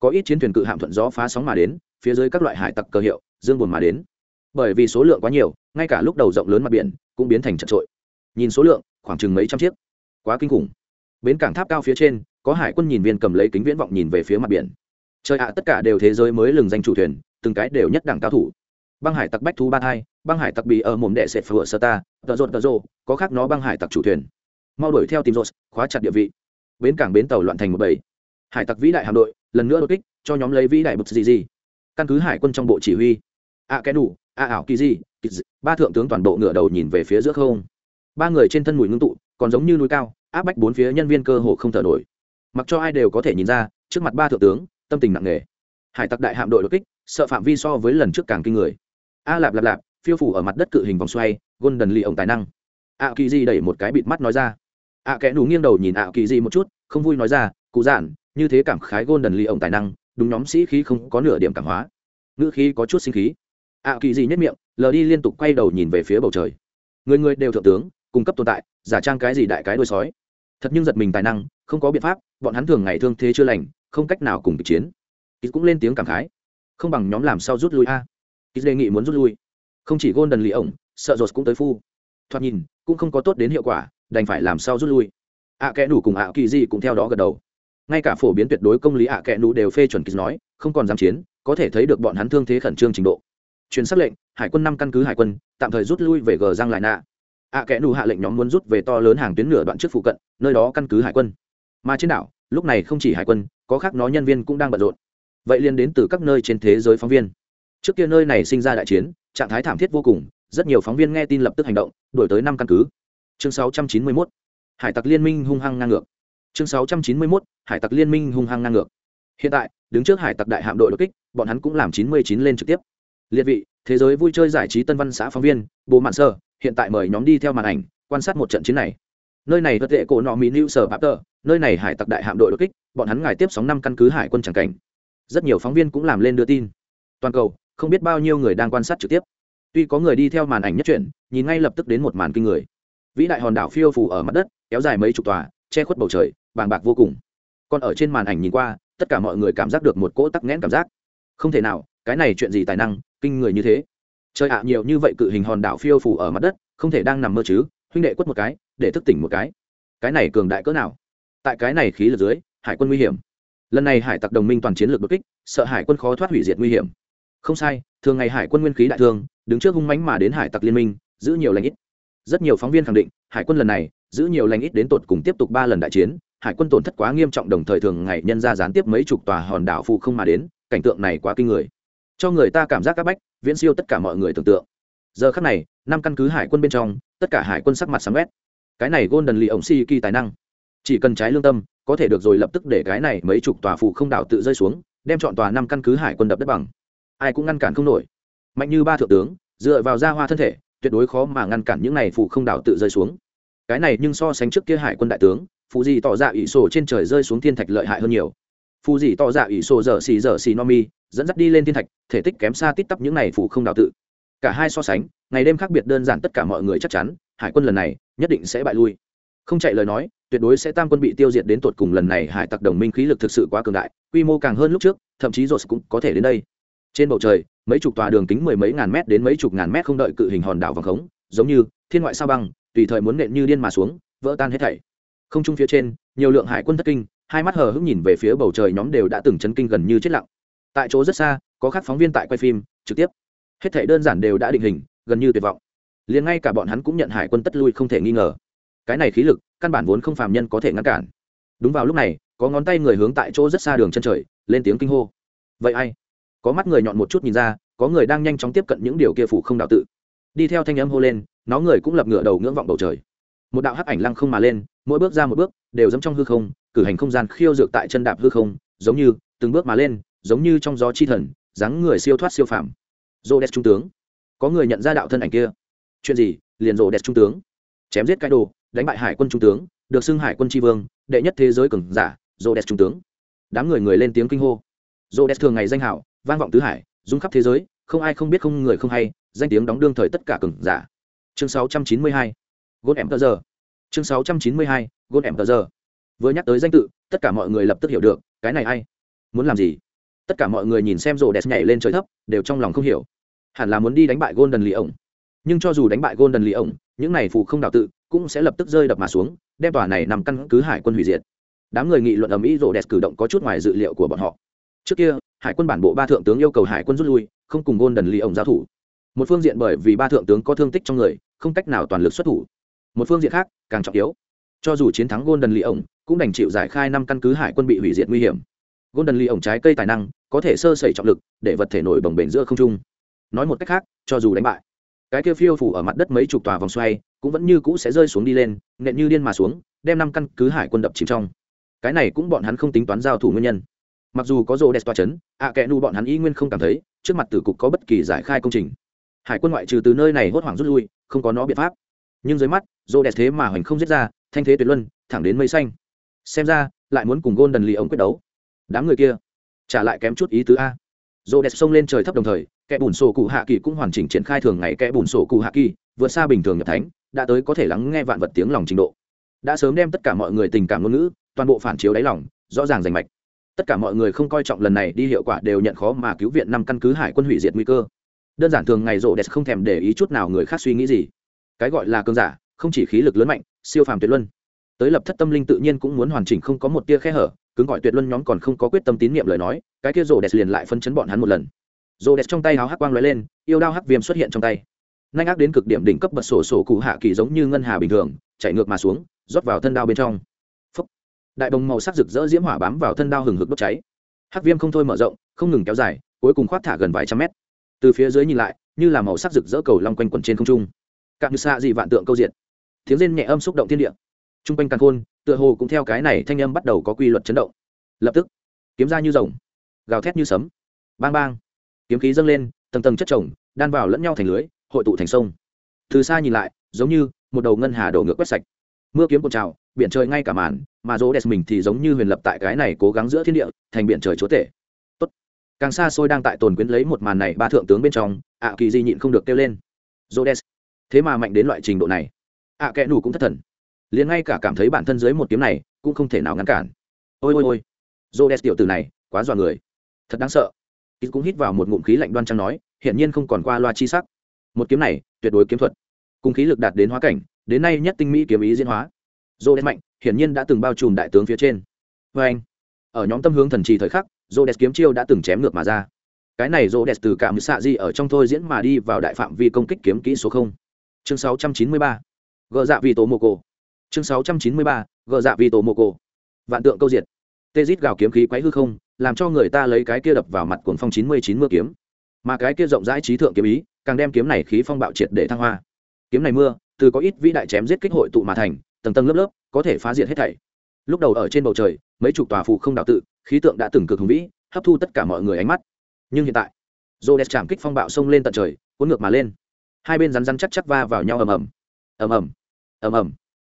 Có ít chiến thuyền cự hạm thuận gió phá sóng mà đến, phía dưới các loại hải tặc cờ hiệu, dương buồn mà đến. Bởi vì số lượng quá nhiều ngay cả lúc đầu rộng lớn mặt biển cũng biến thành chật trội. Nhìn số lượng khoảng chừng mấy trăm chiếc. Quá kinh khủng. Bến cảng tháp cao phía trên có hải quân nhìn viên cầm lấy kính viễn vọng nhìn về phía mặt biển. Trời ạ tất cả đều thế giới mới lừng danh chủ thuyền từng cái đều nhất đẳng cao thủ. Băng hải tặc bách thú ba thai băng hải tặc bị ở mồm đệ sệt phở sơ ta tợ rột tợ rộ có khác nó băng hải tặc chủ thuyền. Mau đuổi theo tìm rột khóa chặt địa vị. Bến cảng bến tàu loạn thành một bầy. Hải tặc vĩ đại hạm đội lần nữa đột kích cho nhóm lấy vĩ đại bực gì gì. Căn cứ hải quân trong bộ chỉ huy. Ạ à, đủ a ảo kỳ gì ba thượng tướng toàn bộ ngựa đầu nhìn về phía giữa không. Ba người trên thân mùi ngưng tụ, còn giống như núi cao, áp bách bốn phía nhân viên cơ hồ không thở nổi. Mặc cho ai đều có thể nhìn ra, trước mặt ba thượng tướng, tâm tình nặng nề. Hải tặc đại hạm đội đột kích, sợ phạm vi so với lần trước càng kinh người. A lạp lạp lạp, phiêu phủ ở mặt đất cự hình vòng xoay, golden lì ổng tài năng. Ạ kỳ di đẩy một cái bịt mắt nói ra. Ạ kẽ nù nghiêng đầu nhìn ạ kỳ di một chút, không vui nói ra, cụ giản, như thế cảm khái golden lì ổng tài năng, đúng nhóm sĩ khí không có nửa điểm cảm hóa. Ngữ khí có chút sinh khí ạ kỳ gì nhất miệng lờ đi liên tục quay đầu nhìn về phía bầu trời. Người người đều thượng tướng cung cấp tồn tại giả trang cái gì đại cái đôi sói. Thật nhưng giật mình tài năng không có biện pháp bọn hắn thường ngày thương thế chưa lành không cách nào cùng kịch chiến. Ít cũng lên tiếng cảm khái. Không bằng nhóm làm sao rút lui a? Ít đề nghị muốn rút lui. Không chỉ gôn đần lì ổng sợ rột cũng tới phu. Thoạt nhìn cũng không có tốt đến hiệu quả đành phải làm sao rút lui. Ạ à, kẽ đủ cùng ạ kỳ gì cũng theo đó gật đầu. Ngay cả phổ biến tuyệt đối công lý ạ kẽ đủ đều phê chuẩn kịch nói không còn dám chiến có thể thấy được bọn hắn thương thế khẩn trương trình độ truyền xác lệnh, hải quân năm căn cứ hải quân, tạm thời rút lui về gờ giang lại nạ ạ kẽ nù hạ lệnh nhóm muốn rút về to lớn hàng tuyến nửa đoạn trước phụ cận, nơi đó căn cứ hải quân. Mà trên đảo, lúc này không chỉ hải quân, có khác nó nhân viên cũng đang bận rộn. Vậy liên đến từ các nơi trên thế giới phóng viên. Trước kia nơi này sinh ra đại chiến, trạng thái thảm thiết vô cùng, rất nhiều phóng viên nghe tin lập tức hành động đổi tới năm căn cứ. Chương 691. hải tặc liên minh hung hăng ngang ngược. Chương 691. hải tặc liên minh hung hăng ngang ngược. Hiện tại, đứng trước hải tặc đại hạm đội đột kích, bọn hắn cũng làm 99 lên trực tiếp liệt vị, thế giới vui chơi giải trí tân văn xã phóng viên bố mạn sơ, hiện tại mời nhóm đi theo màn ảnh, quan sát một trận chiến này. Nơi này vật tệ cổ nọ mỹ nữ sở papter nơi này hải tặc đại hạm đội đột kích, bọn hắn ngài tiếp sóng năm căn cứ hải quân tràng cảnh. Rất nhiều phóng viên cũng làm lên đưa tin. Toàn cầu, không biết bao nhiêu người đang quan sát trực tiếp. Tuy có người đi theo màn ảnh nhất truyện nhìn ngay lập tức đến một màn kinh người. Vĩ đại hòn đảo phiêu phủ ở mặt đất, kéo dài mấy chục tòa, che khuất bầu trời, bàng bạc vô cùng. Còn ở trên màn ảnh nhìn qua, tất cả mọi người cảm giác được một cỗ tắc nghẽn cảm giác. Không thể nào cái này chuyện gì tài năng, kinh người như thế. Trời ạ, nhiều như vậy cự hình hòn đảo phiêu phủ ở mặt đất, không thể đang nằm mơ chứ, huynh đệ quất một cái, để thức tỉnh một cái. Cái này cường đại cỡ nào? Tại cái này khí lực dưới, hải quân nguy hiểm. Lần này hải tặc đồng minh toàn chiến lược đột kích, sợ hải quân khó thoát hủy diệt nguy hiểm. Không sai, thường ngày hải quân nguyên khí đại thương, đứng trước hung mánh mà đến hải tặc liên minh, giữ nhiều lãnh ít. Rất nhiều phóng viên khẳng định, hải quân lần này, giữ nhiều lãnh ít đến tột cùng tiếp tục ba lần đại chiến, hải quân tổn thất quá nghiêm trọng đồng thời thường ngày nhân ra gián tiếp mấy chục tòa hòn đảo phụ không mà đến, cảnh tượng này quá kinh người cho người ta cảm giác các bách, viễn siêu tất cả mọi người tưởng tượng. Giờ khắc này, năm căn cứ hải quân bên trong, tất cả hải quân sắc mặt sáng quét cái này golden lì ổng si kỳ tài năng, chỉ cần trái lương tâm, có thể được rồi lập tức để cái này mấy chục tòa phụ không đảo tự rơi xuống, đem chọn tòa năm căn cứ hải quân đập đất bằng. Ai cũng ngăn cản không nổi. Mạnh như ba thượng tướng, dựa vào gia hoa thân thể, tuyệt đối khó mà ngăn cản những này phụ không đảo tự rơi xuống. Cái này nhưng so sánh trước kia hải quân đại tướng phụ gì tỏ ra ỷ sổ trên trời rơi xuống thiên thạch lợi hại hơn nhiều. Phụ gì tỏ ra ỷ sổ dở xì dở xì no mi dẫn dắt đi lên thiên thạch, thể tích kém xa tít tắp những này phủ không đào tự. Cả hai so sánh, ngày đêm khác biệt đơn giản tất cả mọi người chắc chắn, hải quân lần này nhất định sẽ bại lui. Không chạy lời nói, tuyệt đối sẽ tam quân bị tiêu diệt đến tột cùng lần này hải tặc đồng minh khí lực thực sự quá cường đại, quy mô càng hơn lúc trước, thậm chí rồi cũng có thể đến đây. Trên bầu trời, mấy chục tòa đường kính mười mấy ngàn mét đến mấy chục ngàn mét không đợi cự hình hòn đảo vòng khống, giống như thiên ngoại sao băng, tùy thời muốn nện như điên mà xuống, vỡ tan hết thảy. Không trung phía trên, nhiều lượng hải quân thất kinh, hai mắt hờ hững nhìn về phía bầu trời, nhóm đều đã từng chấn kinh gần như chết lặng tại chỗ rất xa, có các phóng viên tại quay phim, trực tiếp. Hết thảy đơn giản đều đã định hình, gần như tuyệt vọng. Liền ngay cả bọn hắn cũng nhận hải quân tất lui không thể nghi ngờ. Cái này khí lực, căn bản vốn không phàm nhân có thể ngăn cản. Đúng vào lúc này, có ngón tay người hướng tại chỗ rất xa đường chân trời, lên tiếng kinh hô. Vậy ai? Có mắt người nhọn một chút nhìn ra, có người đang nhanh chóng tiếp cận những điều kia phủ không đạo tự. Đi theo thanh âm hô lên, nó người cũng lập ngựa đầu ngưỡng vọng bầu trời. Một đạo hắc ảnh lăng không mà lên, mỗi bước ra một bước, đều dẫm trong hư không, cử hành không gian khiêu dược tại chân đạp hư không, giống như từng bước mà lên giống như trong gió chi thần, dáng người siêu thoát siêu phàm. Rô đẹp trung tướng. Có người nhận ra đạo thân ảnh kia. Chuyện gì? Liền rô đẹp trung tướng. Chém giết cái đồ, đánh bại hải quân trung tướng, được xưng hải quân tri vương, đệ nhất thế giới cường giả rô đẹp trung tướng. Đám người người lên tiếng kinh hô. Rô đẹp thường ngày danh hảo, vang vọng tứ hải dung khắp thế giới, không ai không biết không người không hay, danh tiếng đóng đương thời tất cả cường giả. Chương 692 gôn em tờ giờ. Chương 692 gôn em tờ giờ. Vừa nhắc tới danh tự, tất cả mọi người lập tức hiểu được, cái này ai? Muốn làm gì? Tất cả mọi người nhìn xem rô đẹp nhảy lên trời thấp, đều trong lòng không hiểu. Hẳn là muốn đi đánh bại golden lì ổng nhưng cho dù đánh bại golden lì ổng những này phù không đào tự cũng sẽ lập tức rơi đập mà xuống, đem tòa này nằm căn cứ hải quân hủy diệt. Đám người nghị luận ầm ĩ rô đẹp cử động có chút ngoài dự liệu của bọn họ. Trước kia, hải quân bản bộ ba thượng tướng yêu cầu hải quân rút lui, không cùng golden lì ổng giao thủ. Một phương diện bởi vì ba thượng tướng có thương tích trong người, không cách nào toàn lực xuất thủ. Một phương diện khác, càng trọng yếu. Cho dù chiến thắng golden lì ổng cũng đành chịu giải khai năm căn cứ hải quân bị hủy diệt nguy hiểm golden lì ổng trái cây tài năng, có thể sơ sẩy trọng lực, để vật thể nổi bồng bềnh giữa không trung. Nói một cách khác, cho dù đánh bại, cái kia phiêu phủ ở mặt đất mấy chục tòa vòng xoay cũng vẫn như cũ sẽ rơi xuống đi lên nện như điên mà xuống, đem năm căn cứ hải quân đập chìm trong. Cái này cũng bọn hắn không tính toán giao thủ nguyên nhân. Mặc dù có rô đẹp toa chấn, ạ kẽ nu bọn hắn y nguyên không cảm thấy, trước mặt tử cục có bất kỳ giải khai công trình. Hải quân ngoại trừ từ nơi này hốt hoảng rút lui, không có nó biện pháp. Nhưng dưới mắt, rô đẹp thế mà hoành không giết ra, thanh thế tuyệt luân, thẳng đến mây xanh. Xem ra, lại muốn cùng gôn đần lì ống quyết đấu đám người kia trả lại kém chút ý tứ a. Rô đẹp xông lên trời thấp đồng thời, kẻ bùn sổ cụ hạ kỳ cũng hoàn chỉnh triển khai thường ngày kẻ bùn sổ cụ hạ kỳ, vượt xa bình thường nhập thánh, đã tới có thể lắng nghe vạn vật tiếng lòng trình độ. Đã sớm đem tất cả mọi người tình cảm ngôn ngữ, toàn bộ phản chiếu đáy lòng, rõ ràng rành mạch. Tất cả mọi người không coi trọng lần này đi hiệu quả đều nhận khó mà cứu viện năm căn cứ hải quân hủy diệt nguy cơ. Đơn giản thường ngày rộ đẹp không thèm để ý chút nào người khác suy nghĩ gì. Cái gọi là cơn giả, không chỉ khí lực lớn mạnh, siêu phàm tuyệt luân. Tới lập thất tâm linh tự nhiên cũng muốn hoàn chỉnh không có một tia khe hở cứng gọi tuyệt luân nhóm còn không có quyết tâm tín nhiệm lời nói, cái kia rô đẹp liền lại phân chấn bọn hắn một lần. Rô đẹp trong tay háo hắc quang lóe lên, yêu đao hắc viêm xuất hiện trong tay. Nhanh ác đến cực điểm đỉnh cấp bật sổ sổ cụ hạ kỳ giống như ngân hà bình thường, chạy ngược mà xuống, rót vào thân đao bên trong. Phúc. đại đồng màu sắc rực rỡ diễm hỏa bám vào thân đao hừng hực đốt cháy. Hắc viêm không thôi mở rộng, không ngừng kéo dài, cuối cùng khoát thả gần vài trăm mét. Từ phía dưới nhìn lại, như là màu sắc rực rỡ cầu long quanh quẩn trên không trung. Cạn như xa dị vạn tượng câu diện. Tiếng rên nhẹ âm xúc động thiên địa t r u n g quanh càng khôn, tựa hồ cũng theo cái này thanh âm bắt đầu có quy luật chấn động. Lập tức, kiếm ra như rồng, gào thét như sấm. Bang bang. Kiếm khí dâng lên, tầng tầng chất trồng đan vào lẫn nhau thành lưới, hội tụ thành sông. Từ xa nhìn lại, giống như một đầu ngân hà đổ ngược quét sạch. Mưa kiếm cột trào, biển trời ngay cả màn, mà rô đẹp mình thì giống như huyền lập tại cái này cố gắng giữa thiên địa, thành biển trời chúa tể. Tốt. Càng xa xôi đang tại tồn quyến lấy một màn này ba thượng tướng bên trong, ạ kỳ di nhịn không được kêu lên. Rô đẹp. Thế mà mạnh đến loại trình độ này. Ạ kẽ nủ cũng thất thần liền ngay cả cảm thấy bản thân dưới một kiếm này cũng không thể nào ngăn cản. Ôi ôi ôi. Rô đẹp tiểu từ này, quá dọa người. Thật đáng sợ. Ít cũng hít vào một ngụm khí lạnh đoan trang nói, hiển nhiên không còn qua loa chi sắc. Một kiếm này, tuyệt đối kiếm thuật. Cùng khí lực đạt đến hóa cảnh, đến nay nhất tinh mỹ kiếm ý diễn hóa. Rô đẹp mạnh, hiển nhiên đã từng bao trùm đại tướng phía trên. Vê anh, ở nhóm tâm hướng thần trì thời khắc rô đẹp kiếm chiêu đã từng chém ngược mà ra. Cái này rô đẹp từ cả mười xạ di ở trong thôi diễn mà đi vào đại phạm vi công kích kiếm kỹ số không. Chương sáu trăm chín mươi ba. Gợ dạ vì tố mô cổ chương sáu trăm chín mươi ba, gờ dạ vì tổ mô cổ. Vạn tượng câu diệt. Tê rít gào kiếm khí quái hư không, làm cho người ta lấy cái kia đập vào mặt cuồng phong chín mươi chín mưa kiếm. Mà cái kia rộng rãi trí thượng kiếm ý, càng đem kiếm này khí phong bạo triệt để thăng hoa. Kiếm này mưa, từ có ít vĩ đại chém giết kích hội tụ mà thành, tầng tầng lớp lớp, có thể phá diệt hết thảy. Lúc đầu ở trên bầu trời, mấy chục tòa phụ không đạo tự, khí tượng đã từng cực hùng vĩ, hấp thu tất cả mọi người ánh mắt. Nhưng hiện tại dô đẹp chạm kích phong bạo xông lên tận trời, cuốn ngược mà lên. Hai bên rắn rắn chắc chắc va vào nhau ầm ầm. Ầm ầm. Ầm ầm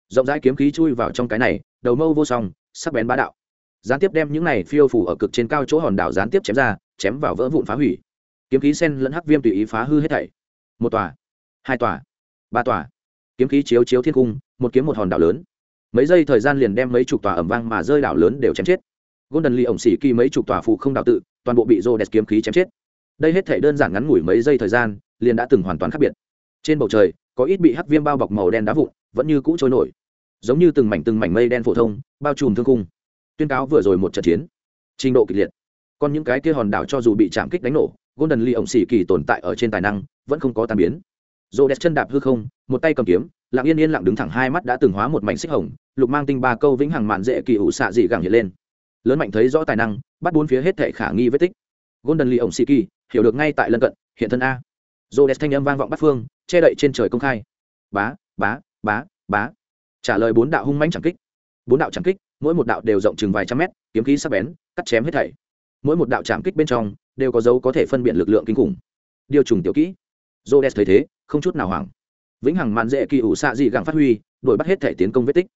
rộng rãi kiếm khí chui vào trong cái này, đầu mâu vô song, sắc bén bá đạo. Gián tiếp đem những này phiêu phủ ở cực trên cao chỗ hòn đảo gián tiếp chém ra, chém vào vỡ vụn phá hủy. Kiếm khí sen lẫn hắc viêm tùy ý phá hư hết thảy. Một tòa, hai tòa, ba tòa. Kiếm khí chiếu chiếu thiên cung, một kiếm một hòn đảo lớn. Mấy giây thời gian liền đem mấy chục tòa ẩm vang mà rơi đảo lớn đều chém chết. Golden lee ổng xỉ kỳ mấy chục tòa phụ không đảo tự, toàn bộ bị rô đẹp kiếm khí chém chết. Đây hết thể đơn giản ngắn ngủi mấy giây thời gian, liền đã từng hoàn toàn khác biệt. Trên bầu trời, có ít bị hắc viêm bao bọc màu đen đá vụn vẫn như cũ trôi nổi. Giống như từng mảnh từng mảnh mây đen phổ thông, bao trùm thương cung tuyên cáo vừa rồi một trận chiến. Trình độ kịch liệt. Còn những cái kia hòn đảo cho dù bị chạm kích đánh nổ, golden lee ổng xỉ kỳ tồn tại ở trên tài năng, vẫn không có tan biến. Dồ đẹp chân đạp hư không, một tay cầm kiếm, lặng yên yên lặng đứng thẳng hai mắt đã từng hóa một mảnh xích hồng, lục mang tinh ba câu vĩnh hằng mạn dễ kỳ ủ xạ dị gẳng hiện lên. Lớn mạnh thấy rõ tài năng, bắt bốn phía hết thệ khả nghi vết tích. Golden lee ổng xỉ kỳ, hiểu được ngay tại lân cận, hiện thân a. Dồ đẹp thanh âm vang vọng bắt phương, che đậy trên trời công khai. Bá bá bá bá. Trả lời bốn đạo hung mãnh chẳng kích. Bốn đạo chẳng kích, mỗi một đạo đều rộng chừng vài trăm mét, kiếm khí sắc bén, cắt chém hết thảy. Mỗi một đạo chạm kích bên trong, đều có dấu có thể phân biệt lực lượng kinh khủng. Điều trùng tiểu kỹ. Rhodes thấy thế, không chút nào hoảng. Vĩnh hằng mạn dễ kỳ ủ xạ dị gặng phát huy, đuổi bắt hết thể tiến công vết tích.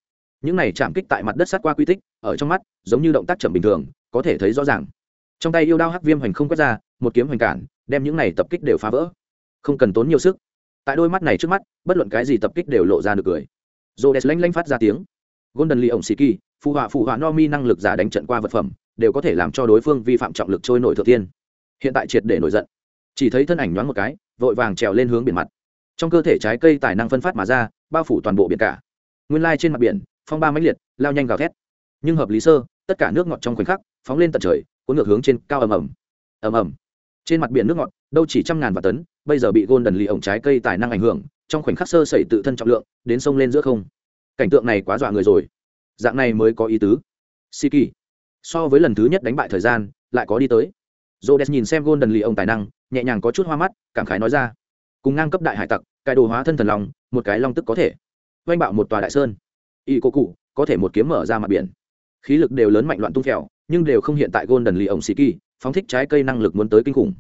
Những này chạm kích tại mặt đất sát qua quy tích, ở trong mắt, giống như động tác chậm bình thường, có thể thấy rõ ràng. Trong tay yêu đao hắc viêm hoành không quét ra, một kiếm hoành cản, đem những này tập kích đều phá vỡ. Không cần tốn nhiều sức tại đôi mắt này trước mắt, bất luận cái gì tập kích đều lộ ra được cười. Rhodes lanh lanh phát ra tiếng. Golden lee ổng xì kỳ phù họa phù họa no mi năng lực giả đánh trận qua vật phẩm, đều có thể làm cho đối phương vi phạm trọng lực trôi nổi thượng tiên. Hiện tại triệt để nổi giận. Chỉ thấy thân ảnh nhoáng một cái, vội vàng trèo lên hướng biển mặt. Trong cơ thể trái cây tài năng phân phát mà ra, bao phủ toàn bộ biển cả. Nguyên lai trên mặt biển, phong ba mãnh liệt, lao nhanh gào thét. Nhưng hợp lý sơ, tất cả nước ngọt trong khoảnh khắc, phóng lên tận trời, cuốn ngược hướng trên cao ầm ầm. Ầm ầm. Trên mặt biển nước ngọt, đâu chỉ trăm ngàn và tấn bây giờ bị gôn đần lì ổng trái cây tài năng ảnh hưởng trong khoảnh khắc sơ sẩy tự thân trọng lượng đến sông lên giữa không cảnh tượng này quá dọa người rồi dạng này mới có ý tứ si kỳ so với lần thứ nhất đánh bại thời gian lại có đi tới Rhodes nhìn xem Gôn Đần Lì ông tài năng, nhẹ nhàng có chút hoa mắt, cảm khái nói ra: "Cùng ngang cấp đại hải tặc, cái đồ hóa thân thần long, một cái long tức có thể oanh bạo một tòa đại sơn. Y cô cụ, có thể một kiếm mở ra mặt biển. Khí lực đều lớn mạnh loạn tung phèo, nhưng đều không hiện tại gôn đần lì ổng ông Siki, phóng thích trái cây năng lực muốn tới kinh khủng.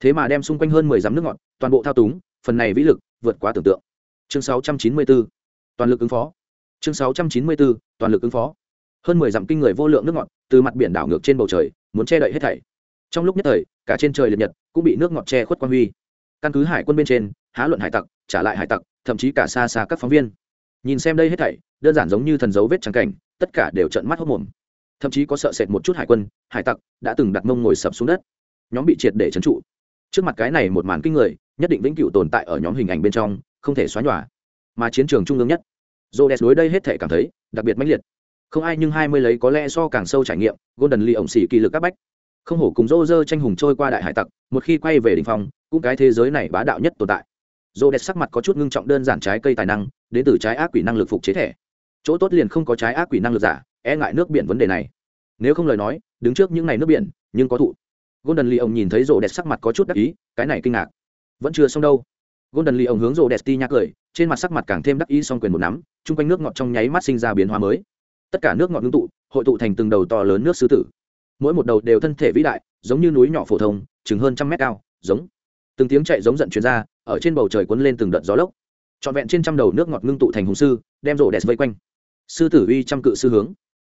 Thế mà đem xung quanh hơn mười dặm nước ngọt, toàn bộ thao túng, phần này vĩ lực vượt quá tưởng tượng. Chương 694, toàn lực ứng phó. Chương 694, toàn lực ứng phó. Hơn mười dặm kinh người vô lượng nước ngọt, từ mặt biển đảo ngược trên bầu trời, muốn che đậy hết thảy trong lúc nhất thời cả trên trời liệt nhật cũng bị nước ngọt che khuất quan huy căn cứ hải quân bên trên há luận hải tặc trả lại hải tặc thậm chí cả xa xa các phóng viên nhìn xem đây hết thảy đơn giản giống như thần dấu vết trắng cảnh tất cả đều trợn mắt hốc mồm thậm chí có sợ sệt một chút hải quân hải tặc đã từng đặt mông ngồi sập xuống đất nhóm bị triệt để trấn trụ trước mặt cái này một màn kinh người, nhất định vĩnh cửu tồn tại ở nhóm hình ảnh bên trong, không thể xóa nhòa. Mà chiến trường trung ương nhất dô đẹp đối đây hết thể cảm thấy đặc biệt mãnh liệt. Không ai nhưng hai mươi lấy có lẽ so càng sâu trải nghiệm, golden lee ổng xỉ kỳ lực các bách. Không hổ cùng rô rơ tranh hùng trôi qua đại hải tặc, một khi quay về đình phong phòng cũng cái thế giới này bá đạo nhất tồn tại. Rô đẹp sắc mặt có chút ngưng trọng đơn giản trái cây tài năng, đến từ trái ác quỷ năng lực phục chế thẻ. Chỗ tốt liền không có trái ác quỷ năng lực giả e ngại nước biển vấn đề này. Nếu không lời nói, đứng trước những ngày nước biển, nhưng có thụ golden lee ông nhìn thấy rô đẹp sắc mặt có chút đắc ý, cái này kinh ngạc. Vẫn chưa xong đâu. Golden lee ông hướng rô đẹp ti nhắc cười trên mặt sắc mặt càng thêm đắc ý song quyền một nắm, chung quanh nước ngọt trong nháy mắt sinh ra biến hóa mới. Tất cả nước ngọt ngưng tụ, hội tụ thành từng đầu to lớn nước sư tử. Mỗi một đầu đều thân thể vĩ đại, giống như núi nhỏ phổ thông, chừng hơn trăm mét cao, giống. Từng tiếng chạy giống giận chuyên r a ở trên bầu trời cuốn lên từng đợt gió lốc. Trọn vẹn trên trăm đầu nước ngọt ngưng tụ thành hùng sư, đem rổ đẹp vây quanh. Sư tử uy trăm cự sư hướng.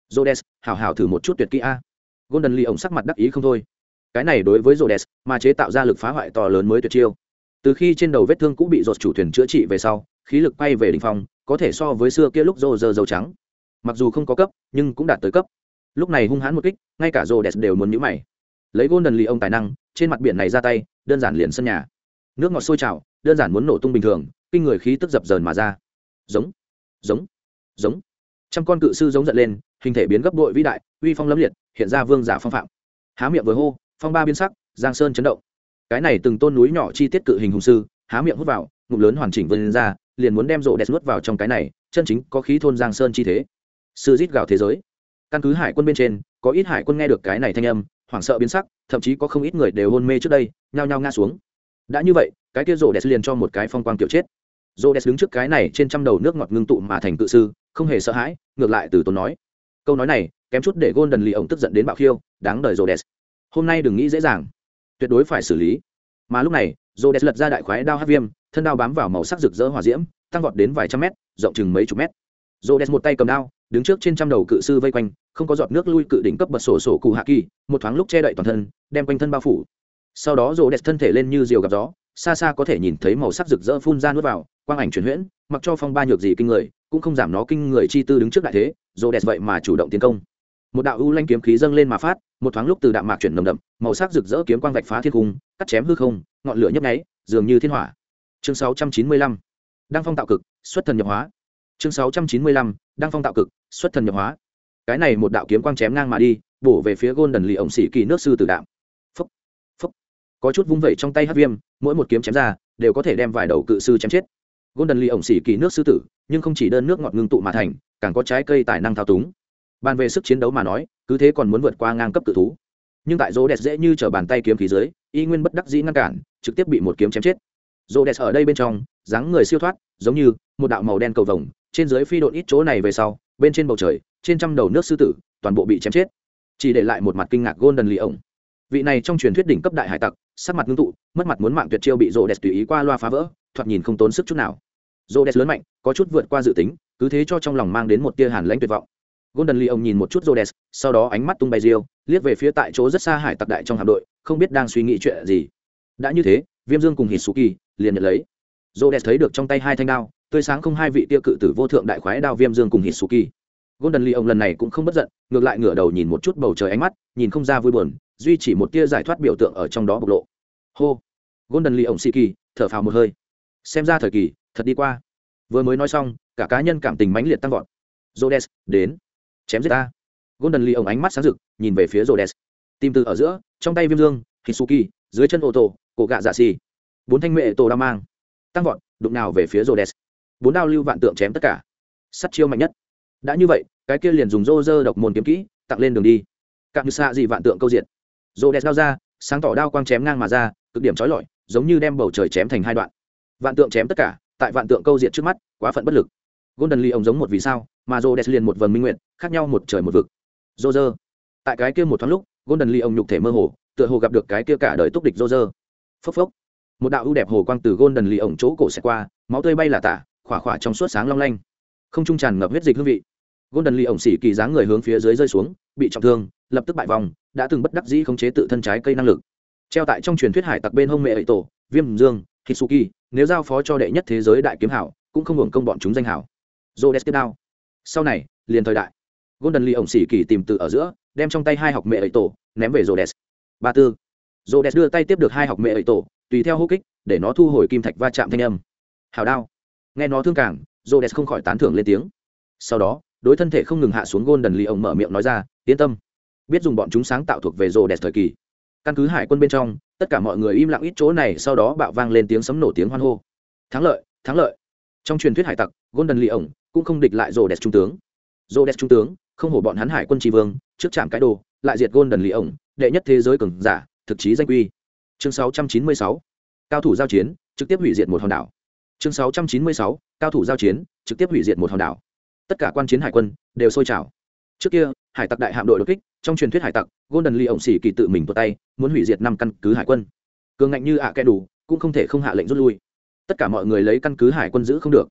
Rô đès hảo hảo thử một chút tuyệt kỹ a. Golden lee ổng sắc mặt đắc ý không thôi cái này đối với rô mà chế tạo ra lực phá hoại to lớn mới tuyệt chiêu. Từ khi trên đầu vết thương cũ bị rột chủ thuyền chữa trị về sau, khí lực quay về đỉnh phong, có thể so với xưa kia lúc rô rơ dầu trắng. Mặc dù không có cấp, nhưng cũng đạt tới cấp. Lúc này hung hãn một kích, ngay cả rô đẹp đều muốn nhũ mày. Lấy golden lì ông tài năng, trên mặt biển này ra tay, đơn giản liền sân nhà. Nước ngọt sôi trào, đơn giản muốn nổ tung bình thường, kinh người khí tức dập dờn mà ra. Giống giống giống. Trăm con cự sư giống giận lên, hình thể biến gấp bội vĩ đại, uy phong lâm liệt, hiện ra vương giả phong phạm. Há miệng vừa hô phong ba biên sắc, giang sơn chấn động. Cái này từng tôn núi nhỏ chi tiết cự hình hùng sư, há miệng hút vào, ngụm lớn hoàn chỉnh vươn ra, liền muốn đem rộ đẹp nuốt vào trong cái này, chân chính có khí thôn giang sơn chi thế. Sư rít gạo thế giới. Căn cứ hải quân bên trên, có ít hải quân nghe được cái này thanh âm, hoảng sợ biến sắc, thậm chí có không ít người đều hôn mê trước đây, nhao nhao ngã xuống. Đã như vậy, cái kia rộ đẹp liền cho một cái phong quang kiểu chết. Rộ đẹp đứng trước cái này trên trăm đầu nước ngọt ngưng tụ mà thành cự sư, không hề sợ hãi, ngược lại từ tốn nói. Câu nói này, kém chút để gôn đần lì ổng tức giận đến bạo khiêu, đáng đời rộ đẹp hôm nay đừng nghĩ dễ dàng, tuyệt đối phải xử lý. Mà lúc này rô đẹp lật ra đại khoái đao hát viêm, thân đao bám vào màu sắc rực rỡ hỏa diễm, tăng vọt đến vài trăm mét, rộng chừng mấy chục mét. Rô đẹp một tay cầm đao, đứng trước trên trăm đầu cự sư vây quanh, không có giọt nước lui cự đỉnh cấp bật sổ sổ cụ hạ kỳ, một thoáng lúc che đậy toàn thân, đem quanh thân bao phủ. Sau đó rô đẹp thân thể lên như diều gặp gió, xa xa có thể nhìn thấy màu sắc rực rỡ phun ra nuốt vào, quang ảnh chuyển huyễn, mặc cho phong ba nhược gì kinh người, cũng không giảm nó kinh người chi tư đứng trước đại thế rô đẹp vậy mà chủ động tiến công một đạo ưu lanh kiếm khí dâng lên mà phát, một thoáng lúc từ đạm mạc chuyển nồng đậm, màu sắc rực rỡ kiếm quang vạch phá thiên cung, cắt chém hư không, ngọn lửa nhấp nháy, dường như thiên hỏa. Chương 695 đăng phong tạo cực, xuất thần nhập hóa. Chương sáu trăm chín mươi lăm, đăng phong tạo cực, xuất thần nhập hóa. Cái này một đạo kiếm quang chém ngang mà đi, bổ về phía gôn đần lì ổng xỉ kỳ nước sư tử đạm. Phúc phúc có chút vung vẩy trong tay hát viêm, mỗi một kiếm chém ra, đều có thể đem vài đầu cự sư chém chết. Gôn đần lì ổng xỉ kỳ nước sư tử, nhưng không chỉ đơn nước ngọt ngưng tụ mà thành, càng có trái cây tài năng thao túng bàn về sức chiến đấu mà nói, cứ thế còn muốn vượt qua ngang cấp cự thú. Nhưng tại rô đẹp dễ như t bàn tay kiếm khí dưới, y nguyên bất đắc dĩ ngăn cản, trực tiếp bị một kiếm chém chết. Rô đẹp ở đây bên trong, dáng người siêu thoát, giống như một đạo màu đen cầu vồng, trên dưới phi độn ít chỗ này về sau, bên trên bầu trời, trên trăm đầu nước sư tử, toàn bộ bị chém chết. Chỉ để lại một mặt kinh ngạc golden lì ổng vị này trong truyền thuyết đỉnh cấp đại hải tặc, sắc mặt ngưng tụ, mất mặt muốn mạng tuyệt chiêu bị rô đẹp tùy ý qua loa phá vỡ, thoạt nhìn không tốn sức chút nào. Rô đẹp lớn mạnh, có chút vượt qua dự tính, cứ thế cho trong lòng mang đến một tia hàn lãnh tuyệt vọng golden leon ông nhìn một chút rhodes, sau đó ánh mắt tung bay riêu, liếc về phía tại chỗ rất xa hải tặc đại trong hạm đội, không biết đang suy nghĩ chuyện gì. Đã như thế, viêm dương cùng hisuki liền nhận lấy. Rhodes thấy được trong tay hai thanh đao, tươi sáng không hai vị tiêu cự tử vô thượng đại khoái đao viêm dương cùng hisuki golden leon ông lần này cũng không bất giận, ngược lại ngửa đầu nhìn một chút bầu trời ánh mắt, nhìn không ra vui buồn, duy chỉ một tia giải thoát biểu tượng ở trong đó bộc lộ. Hô! Golden leon ông siki, thở phào một hơi. Xem ra thời kỳ thật đi qua. Vừa mới nói xong, cả cá nhân cảm tình mãnh liệt tăng vọt. Rhodes, đến chém giết ta. Golden lee ông ánh mắt sáng rực, nhìn về phía Rhodes. Tìm từ ở giữa, trong tay viêm dương hisuki dưới chân ô tô cổ gạ dạ xì. Bốn thanh mệ tổ đao mang. Tăng vọt, đụng nào về phía Rhodes. Bốn đao lưu vạn tượng chém tất cả. Sắt chiêu mạnh nhất. Đã như vậy, cái kia liền dùng rô rơ độc môn kiếm kỹ, tặng lên đường đi. Cạm như xạ gì vạn tượng câu diện Rhodes đao ra, sáng tỏ đao quang chém ngang mà ra, cực điểm trói lọi, giống như đem bầu trời chém thành hai đoạn. Vạn tượng chém tất cả, tại vạn tượng câu diện trước mắt, quá phận bất lực golden lee ông giống một vì sao, mà rô đès liền một vần minh nguyện, khác nhau một trời một vực. Rô rơ tại cái kia một thoáng lúc, golden lee ông nhục thể mơ hồ, tựa hồ gặp được cái kia cả đời túc địch rô rơ phốc phốc. Một đạo ưu đẹp hồ quang từ golden lee ông chỗ cổ xẹt qua, máu tươi bay là tả, khỏa khỏa trong suốt sáng long lanh. Không trung tràn ngập huyết dịch hương vị. Golden lee ông xỉ kỳ dáng người hướng phía dưới rơi xuống, bị trọng thương, lập tức bại vòng đã từng bất đắc dĩ khống chế tự thân trái cây năng lực. Treo tại trong truyền thuyết hải tặc bên hông mẹ ấy tổ, viêm dương, hitsuki, nếu giao phó cho đệ nhất thế giới đại kiếm hảo, cũng không hưởng công bọn chúng danh hảo. Rhodes tiếp đao. Sau này, liền thời đại. Golden Lee ổng xỉ kỳ tìm từ ở giữa, đem trong tay hai học mẹ ấy tổ, ném về Rhodes. Ba tư. Rhodes đưa tay tiếp được hai học mẹ ấy tổ, tùy theo hô kích, để nó thu hồi kim thạch va chạm thanh âm. Hào đao. Nghe nó thương càng, Rhodes không khỏi tán thưởng lên tiếng. Sau đó, đối thân thể không ngừng hạ xuống Golden Lee ổng mở miệng nói ra, yên tâm. Biết dùng bọn chúng sáng tạo thuộc về Rhodes thời kỳ. Căn cứ hải quân bên trong, tất cả mọi người im lặng ít chỗ này sau đó bạo vang lên tiếng sấm nổ tiếng hoan hô. Thắng lợi, thắng lợi. Trong truyền thuyết hải tặc, Golden Lee ổng cũng không địch lại rô đẹp trung tướng. Rô đẹp trung tướng, không hổ bọn hắn hải quân tri vương, trước trạm cái đồ, lại diệt gôn đần lì ổng, đệ nhất thế giới cường giả, thực chí danh quy chương 696 cao thủ giao chiến, trực tiếp hủy diệt một hòn đảo. Chương 696 cao thủ giao chiến, trực tiếp hủy diệt một hòn đảo. Tất cả quan chiến hải quân, đều sôi trào. Trước kia, hải tặc đại hạm đội đột kích, trong truyền thuyết hải tặc, golden lee ổng xỉ kỳ tự mình tuột tay, muốn hủy diệt năm căn cứ hải quân. Cường ngạnh như ạ à kẻ đủ, cũng không thể không hạ lệnh rút lui. Tất cả mọi người lấy căn cứ hải quân giữ không được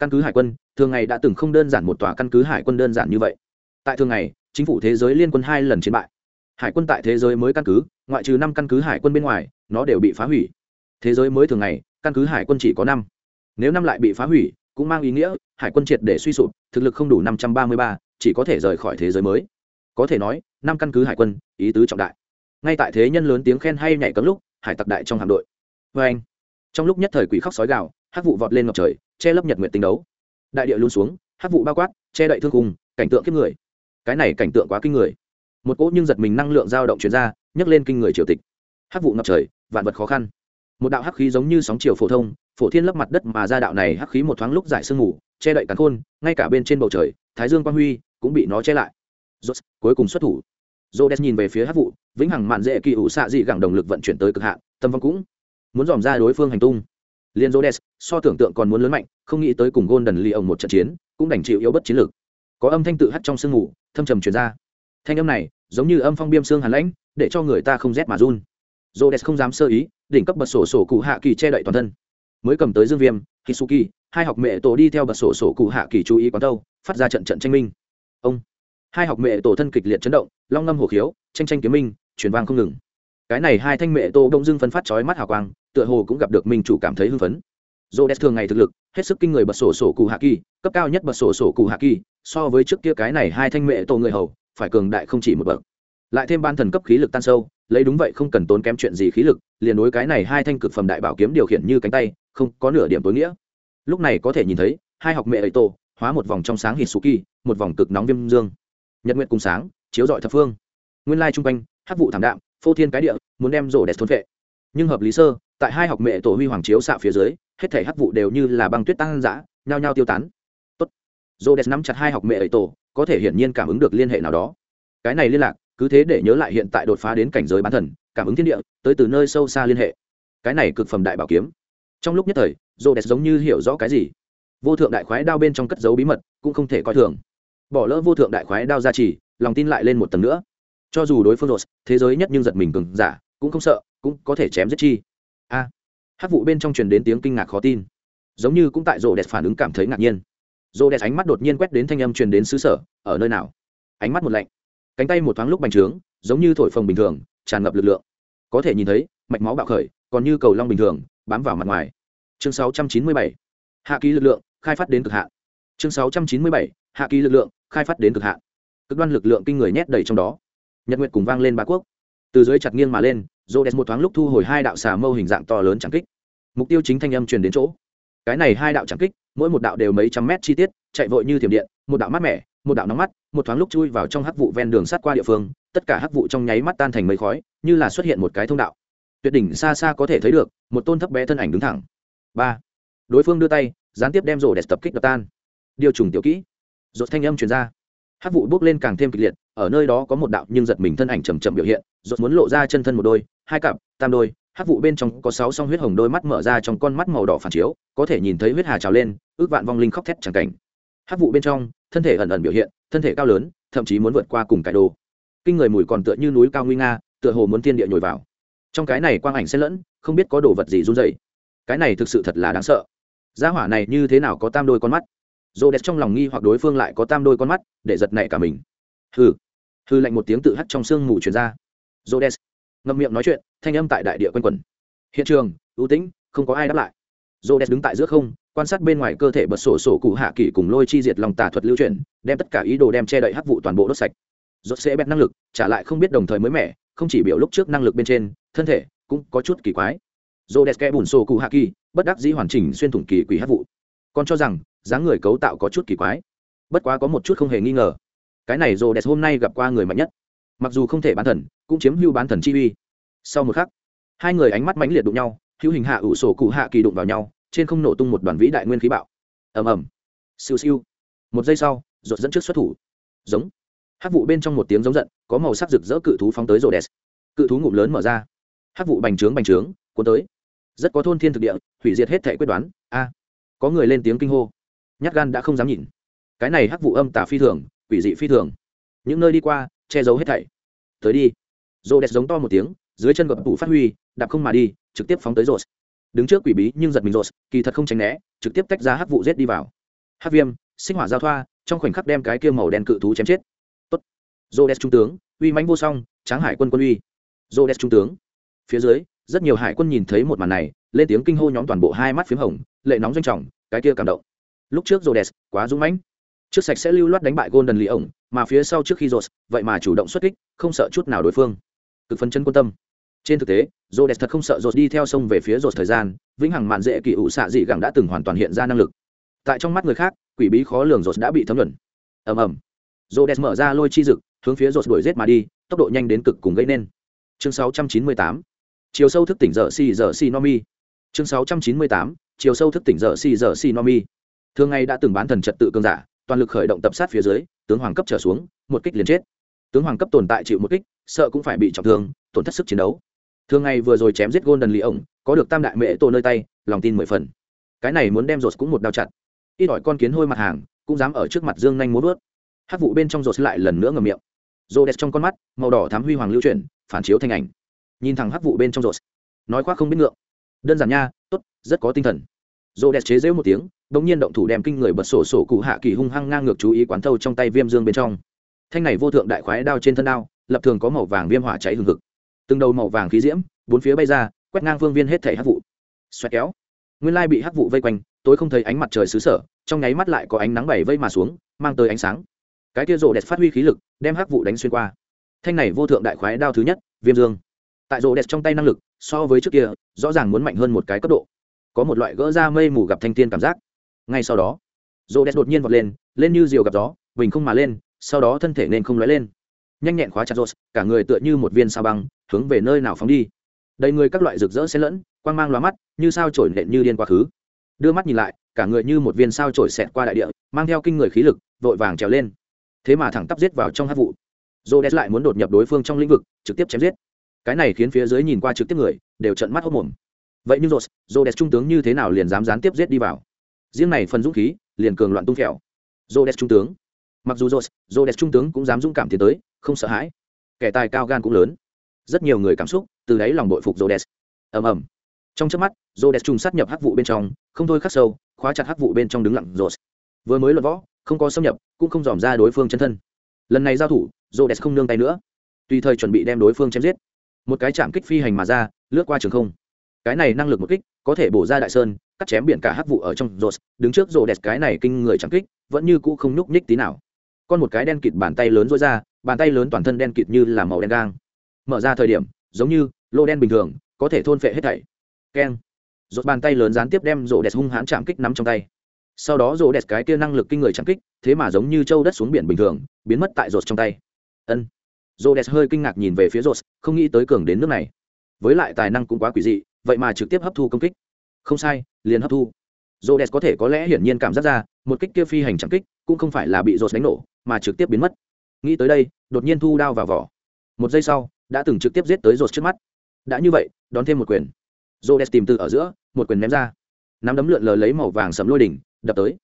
căn cứ hải quân thường ngày đã từng không đơn giản một tòa căn cứ hải quân đơn giản như vậy. Tại thường ngày chính phủ thế giới liên quân hai lần chiến bại. Hải quân tại thế giới mới căn cứ ngoại trừ năm căn cứ hải quân bên ngoài nó đều bị phá hủy. Thế giới mới thường ngày căn cứ hải quân chỉ có năm. Nếu năm lại bị phá hủy cũng mang ý nghĩa hải quân triệt để suy sụp thực lực không đủ năm trăm ba mươi ba chỉ có thể rời khỏi thế giới mới. Có thể nói năm căn cứ hải quân ý tứ trọng đại. Ngay tại thế nhân lớn tiếng khen hay nhảy cấm lúc hải tặc đại trong hạm đội. Vê anh trong lúc nhất thời quỷ khóc sói gào, hắc vụ vọt lên ngọc trời che lấp nhật nguyện tinh đấu. Đại địa luôn xuống hắc vụ bao quát che đậy thương cùng cảnh tượng kiếp người. Cái này cảnh tượng quá kinh người. Một cỗ nhưng giật mình năng lượng dao động chuyển ra nhấc lên kinh người triều tịch. Hắc vụ ngập trời vạn vật khó khăn. Một đạo hắc khí giống như sóng chiều phổ thông phổ thiên lấp mặt đất mà ra đạo này hắc khí một thoáng lúc giải sương mù che đậy cắn khôn ngay cả bên trên bầu trời thái dương quang huy cũng bị nó che lại. Rốt, cuối cùng xuất thủ. Rhodes nhìn về phía hắc vụ vĩnh hằng mạn dễ kỳ ủ xạ dị gẳng động lực vận chuyển tới cực hạn tâm vong cũng muốn dòm ra đối phương hành tung liên Rhodes, so tưởng tượng còn muốn lớn mạnh, không nghĩ tới cùng Golden Lion một trận chiến, cũng đành chịu yếu bất chiến lược. Có âm thanh tự hắt trong sương ngủ thâm trầm truyền ra. Thanh âm này, giống như âm phong biêm xương hàn lãnh, để cho người ta không rét mà run. Rhodes không dám sơ ý, đỉnh cấp bật sổ sổ cụ hạ kỳ che đậy toàn thân. Mới cầm tới dương viêm hisuki hai học mẹ tổ đi theo bật sổ sổ cụ hạ kỳ chú ý quán đâu phát ra trận trận tranh minh. Ông, hai học mẹ tổ thân kịch liệt chấn động, long ngâm hồ khiếu, tranh tranh kiếm minh, truyền vang không ngừng. Cái này hai thanh mẹ tổ đông dương phân phát chói mắt hào quang tựa hồ cũng gặp được minh chủ cảm thấy hưng phấn Rhodes thường ngày thực lực hết sức kinh người bật sổ sổ cụ hạ kỳ, cấp cao nhất bật sổ sổ cụ hạ kỳ, so với trước kia cái này hai thanh mẹ tổ người hầu, phải cường đại không chỉ một bậc. Lại thêm ban thần cấp khí lực tan sâu, lấy đúng vậy không cần tốn kém chuyện gì khí lực, liền đối cái này hai thanh cực phẩm đại bảo kiếm điều khiển như cánh tay, không có nửa điểm tối nghĩa. Lúc này có thể nhìn thấy, hai học mẹ ấy tổ, hóa một vòng trong sáng hít sù kỳ một vòng cực nóng viêm dương nhật nguyện cùng sáng chiếu rọi thập phương nguyên lai chung quanh hát vụ thảm đạm phô thiên cái địa muốn đem rổ đẹp thôn vệ nhưng hợp lý sơ tại hai học mẹ tổ huy hoàng chiếu xạ phía dưới, hết thể hắc vụ đều như là băng tuyết tăng giã nhao nhao tiêu tán. Tốt. Rổ đẹp nắm chặt hai học mẹ ấy tổ, có thể hiển nhiên cảm ứng được liên hệ nào đó. Cái này liên lạc, cứ thế để nhớ lại hiện tại đột phá đến cảnh giới bán thần, cảm ứng thiên địa, tới từ nơi sâu xa liên hệ. Cái này cực phẩm đại bảo kiếm. Trong lúc nhất thời rô đẹp giống như hiểu rõ cái gì. Vô thượng đại khoái đao bên trong cất dấu bí mật, cũng không thể coi thường. Bỏ lỡ vô thượng đại khoái đao ra chỉ lòng tin lại lên một tầng nữa. Cho dù đối phương rột thế giới nhất nhưng giật mình cứng giả, cũng không sợ, cũng có thể chém giết chi a. À, hát vụ bên trong truyền đến tiếng kinh ngạc khó tin. Giống như cũng tại rô đẹp phản ứng cảm thấy ngạc nhiên. Rô đẹp ánh mắt đột nhiên quét đến thanh âm truyền đến xứ sở ở nơi nào? Ánh mắt một lạnh. Cánh tay một thoáng lúc bành trướng giống như thổi phồng bình thường tràn ngập lực lượng. Có thể nhìn thấy mạch máu bạo khởi còn như cầu long bình thường bám vào mặt ngoài. Chương 697. hạ ký lực lượng khai phát đến cực hạn. Chương 697. hạ ký lực lượng khai phát đến cực hạn. Cực đoan lực lượng kinh người nhét đầy trong đó. Nhật nguyệt cùng vang lên ba quốc. Từ dưới chặt nghiêng mà lên rô một thoáng lúc thu hồi hai đạo xà mâu hình dạng to lớn chẳng kích. Mục tiêu chính thanh âm truyền đến chỗ. Cái này hai đạo chẳng kích, mỗi một đạo đều mấy trăm mét chi tiết, chạy vội như thiểm điện, một đạo mát mẻ, một đạo nóng mắt, một thoáng lúc chui vào trong hắc vụ ven đường sát qua địa phương, tất cả hắc vụ trong nháy mắt tan thành mây khói, như là xuất hiện một cái thông đạo. Tuyệt đỉnh xa xa có thể thấy được, một tôn thấp bé thân ảnh đứng thẳng. Ba. Đối phương đưa tay, gián tiếp đem rổ đẹp tập kích đập tan. Điều trùng tiểu kỹ. Rột thanh âm truyền ra. Hắc vụ bước lên càng thêm kịch liệt ở nơi đó có một đạo nhưng giật mình thân ảnh chầm chậm biểu hiện, rốt muốn lộ ra chân thân một đôi, hai cặp, tam đôi, hát vụ bên trong có sáu song huyết hồng đôi mắt mở ra trong con mắt màu đỏ phản chiếu, có thể nhìn thấy huyết hà trào lên, ước vạn vong linh khóc thét chẳng cảnh. Hát vụ bên trong, thân thể ẩn ẩn biểu hiện, thân thể cao lớn, thậm chí muốn vượt qua cùng cải đồ. Kinh người mùi còn tựa như núi cao nguy nga, tựa hồ muốn tiên địa nhồi vào. Trong cái này quang ảnh xen lẫn, không biết có đồ vật gì run dày cái này thực sự thật là đáng sợ. Gia hỏa này như thế nào có tam đôi con mắt? Rô đẹp trong lòng nghi hoặc đối phương lại có tam đôi con mắt, để giật nảy cả mình hừ. Hư lạnh một tiếng tự hắt trong sương mù truyền ra. Rô đẹp ngậm miệng nói chuyện, thanh âm tại đại địa quanh quẩn. Hiện trường, ưu tĩnh, không có ai đáp lại. Rô đẹp đứng tại giữa không, quan sát bên ngoài cơ thể bật sổ sổ cụ hạ kỷ cùng lôi chi diệt lòng tà thuật lưu truyền, đem tất cả ý đồ đem che đậy hắc vụ toàn bộ đốt sạch. Rốt sẽ bét năng lực, trả lại không biết đồng thời mới mẻ, không chỉ biểu lúc trước năng lực bên trên, thân thể cũng có chút kỳ quái. Dô đẹp kẽ bùn sổ cụ hạ kỳ, bất đắc dĩ hoàn chỉnh xuyên thủng kỳ quỷ hắc vụ. Còn cho rằng, dáng người cấu tạo có chút kỳ quái. Bất quá có một chút không hề nghi ngờ cái này rồ đẹp hôm nay gặp qua người mạnh nhất. Mặc dù không thể bán thần, cũng chiếm hưu bán thần chi uy. Sau một khắc, hai người ánh mắt mãnh liệt đụng nhau hữu hình hạ ủ sổ cụ hạ kỳ đụng vào nhau, trên không nổ tung một đoàn vĩ đại nguyên khí bạo. Ầm ầm. Siêu siêu. Một giây sau rột dẫn trước xuất thủ. Giống. Hát vụ bên trong một tiếng giống giận, có màu sắc rực rỡ cự thú phóng tới rồ đès cự thú ngụm lớn mở ra. Hát vụ bành trướng bành trướng, cuốn tới. Rất có thôn thiên thực địa, hủy diệt hết thể quyết đoán. A. Có người lên tiếng kinh hô. Nhát gan đã không dám nhìn. Cái này hắc vụ âm tả phi thường quỷ dị phi thường. Những nơi đi qua, che giấu hết thảy. Tới đi. Rô đẹp giống to một tiếng, dưới chân gập tủ phát huy, đạp không mà đi, trực tiếp phóng tới rột đứng trước quỷ bí nhưng giật mình rột kỳ thật không tránh né, trực tiếp tách ra hắc vụ rết đi vào. Hắc viêm, sinh hỏa giao thoa, trong khoảnh khắc đem cái kia màu đen cự thú chém chết. Tốt. Rô đẹp trung tướng, uy mãnh vô song, tráng hải quân quân uy. Rô đẹp trung tướng. Phía dưới, rất nhiều hải quân nhìn thấy một màn này, lên tiếng kinh hô nhóm toàn bộ hai mắt p h í m hồng, lệ nóng doanh trọng, cái kia cảm động. Lúc trước rô đẹp quá dũng mãnh trước sạch sẽ lưu loát đánh bại golden lì ổng mà phía sau trước khi rô vậy mà chủ động xuất kích, không sợ chút nào đối phương. Cực phấn chân quan tâm. Trên thực tế rô đès thật không sợ rô đi theo sông về phía rô thời gian, vĩnh hằng mạn dễ kỷ ủ xạ dị gẳng đã từng hoàn toàn hiện ra năng lực. Tại trong mắt người khác, quỷ bí khó lường rô đã bị thấm luận ầm ầm. Rô đès mở ra lôi chi dực, hướng phía rô đuổi rết mà đi, tốc độ nhanh đến cực cùng gây nên. Chương 698 chiều sâu thức tỉnh dở xì dở xì no mi. Chương sáu trăm chín mươi tám. Chiều sâu thức tỉnh dở xì dở xì no mi. Thường ngày đã từng bán thần trật tự cương giả toàn lực khởi động tập sát phía dưới, tướng hoàng cấp trở xuống, một kích liền chết. Tướng hoàng cấp tồn tại chịu một kích, sợ cũng phải bị trọng thương, tổn thất sức chiến đấu. Thường ngày vừa rồi chém giết golden lì ổng có được tam đại mễ tổ nơi tay, lòng tin mười phần. Cái này muốn đem rột cũng một đao chặt. Ít ỏi con kiến hôi mặt hàng, cũng dám ở trước mặt dương nhanh muốn vớt. Hát vụ bên trong rột lại lần nữa ngầm miệng. Rô đẹp trong con mắt, màu đỏ thám huy hoàng lưu chuyển, phản chiếu thanh ảnh. Nhìn thẳng hắc vụ bên trong rột nói khoác không biết ngượng. Đơn giản nha, tốt, rất có tinh thần rô đẹp chế rễu một tiếng đ ỗ n g nhiên động thủ đem kinh người bật sổ sổ cụ hạ kỳ hung hăng ngang ngược chú ý quán thâu trong tay viêm dương bên trong. Thanh này vô thượng đại khoái đao trên thân đao, lập thường có màu vàng viêm hỏa cháy hừng hực. Từng đầu màu vàng khí diễm, bốn phía bay ra, quét ngang vương viên hết thể hắc vụ. Xoẹt kéo. Nguyên lai bị hắc vụ vây quanh, tối không thấy ánh mặt trời xứ sở, trong nháy mắt lại có ánh nắng bảy vây mà xuống, mang tới ánh sáng. Cái kia rộ đẹp phát huy khí lực, đem hắc vụ đánh xuyên qua. Thanh này vô thượng đại khoái đao thứ nhất, viêm dương. Tại rộ đẹp trong tay năng lực, so với trước kia, rõ ràng muốn mạnh hơn một cái cấp độ có một loại gỡ ra mây mù gặp thanh tiên cảm giác. Ngay sau đó, rô đès đột nhiên vọt lên lên như diều gặp gió, bình không mà lên, sau đó thân thể nên không lóe lên. Nhanh nhẹn khóa chặt rô, cả người tựa như một viên sao băng, hướng về nơi nào phóng đi. Đầy người các loại rực rỡ xen lẫn, quang mang lóa mắt, như sao trổi nện như điên quá khứ. Đưa mắt nhìn lại, cả người như một viên sao trổi xẹt qua đại địa, mang theo kinh người khí lực, vội vàng trèo lên. Thế mà thẳng tắp giết vào trong hát vụ. Rô đès lại muốn đột nhập đối phương trong lĩnh vực, trực tiếp chém giết. Cái này khiến phía dưới nhìn qua trực tiếp người, đều trận mắt hốc mồm vậy nhưng rô rô đẹp trung tướng như thế nào liền dám gián tiếp giết đi vào? Riêng này phần dũng khí, liền cường loạn tung kẹo rô đẹp trung tướng. Mặc dù rô rô đẹp trung tướng cũng dám dũng cảm tiến tới, không sợ hãi. Kẻ tài cao gan cũng lớn. Rất nhiều người cảm xúc, từ đáy lòng bội phục rô đẹp ầm ầm. Trong chớp mắt rô đẹp trùng sát nhập hắc vụ bên trong, không thôi khắc sâu, khóa chặt hắc vụ bên trong đứng lặng rô vừa mới luận võ, không có xâm nhập, cũng không dòm ra đối phương chân thân. Lần này giao thủ rô đẹp không nương tay nữa. Tùy thời chuẩn bị đem đối phương chém giết. Một cái chạm kích phi hành mà ra, lướt qua trường không cái này năng lực một kích, có thể bổ ra đại sơn, cắt chém biển cả hắc vụ ở trong rột đứng trước rô đẹp cái này kinh người chạm kích, vẫn như cũ không nhúc nhích tí nào. Còn một cái đen kịt bàn tay lớn rối ra, bàn tay lớn toàn thân đen kịt như là màu đen gang. Mở ra thời điểm, giống như lô đen bình thường, có thể thôn phệ hết thảy. Keng. Rột bàn tay lớn gián tiếp đem rô đẹp hung hãn chạm kích nắm trong tay. Sau đó rô đẹp cái kia năng lực kinh người chạm kích, thế mà giống như châu đất xuống biển bình thường, biến mất tại rột trong tay. Ân. Rô đẹp hơi kinh ngạc nhìn về phía rột không nghĩ tới cường đến nước này. Với lại tài năng cũng quá quỷ dị vậy mà trực tiếp hấp thu công kích. Không sai, liền hấp thu. Rô đẹp có thể có lẽ hiển nhiên cảm giác ra, một kích kia phi hành chẳng kích, cũng không phải là bị dột đánh nổ, mà trực tiếp biến mất. Nghĩ tới đây, đột nhiên thu đao vào vỏ. Một giây sau, đã từng trực tiếp giết tới dột trước mắt. Đã như vậy, đón thêm một quyền. Rô đẹp tìm từ ở giữa, một quyền ném ra. Nắm đấm lượn lờ lấy màu vàng sầm lôi đỉnh, đập tới.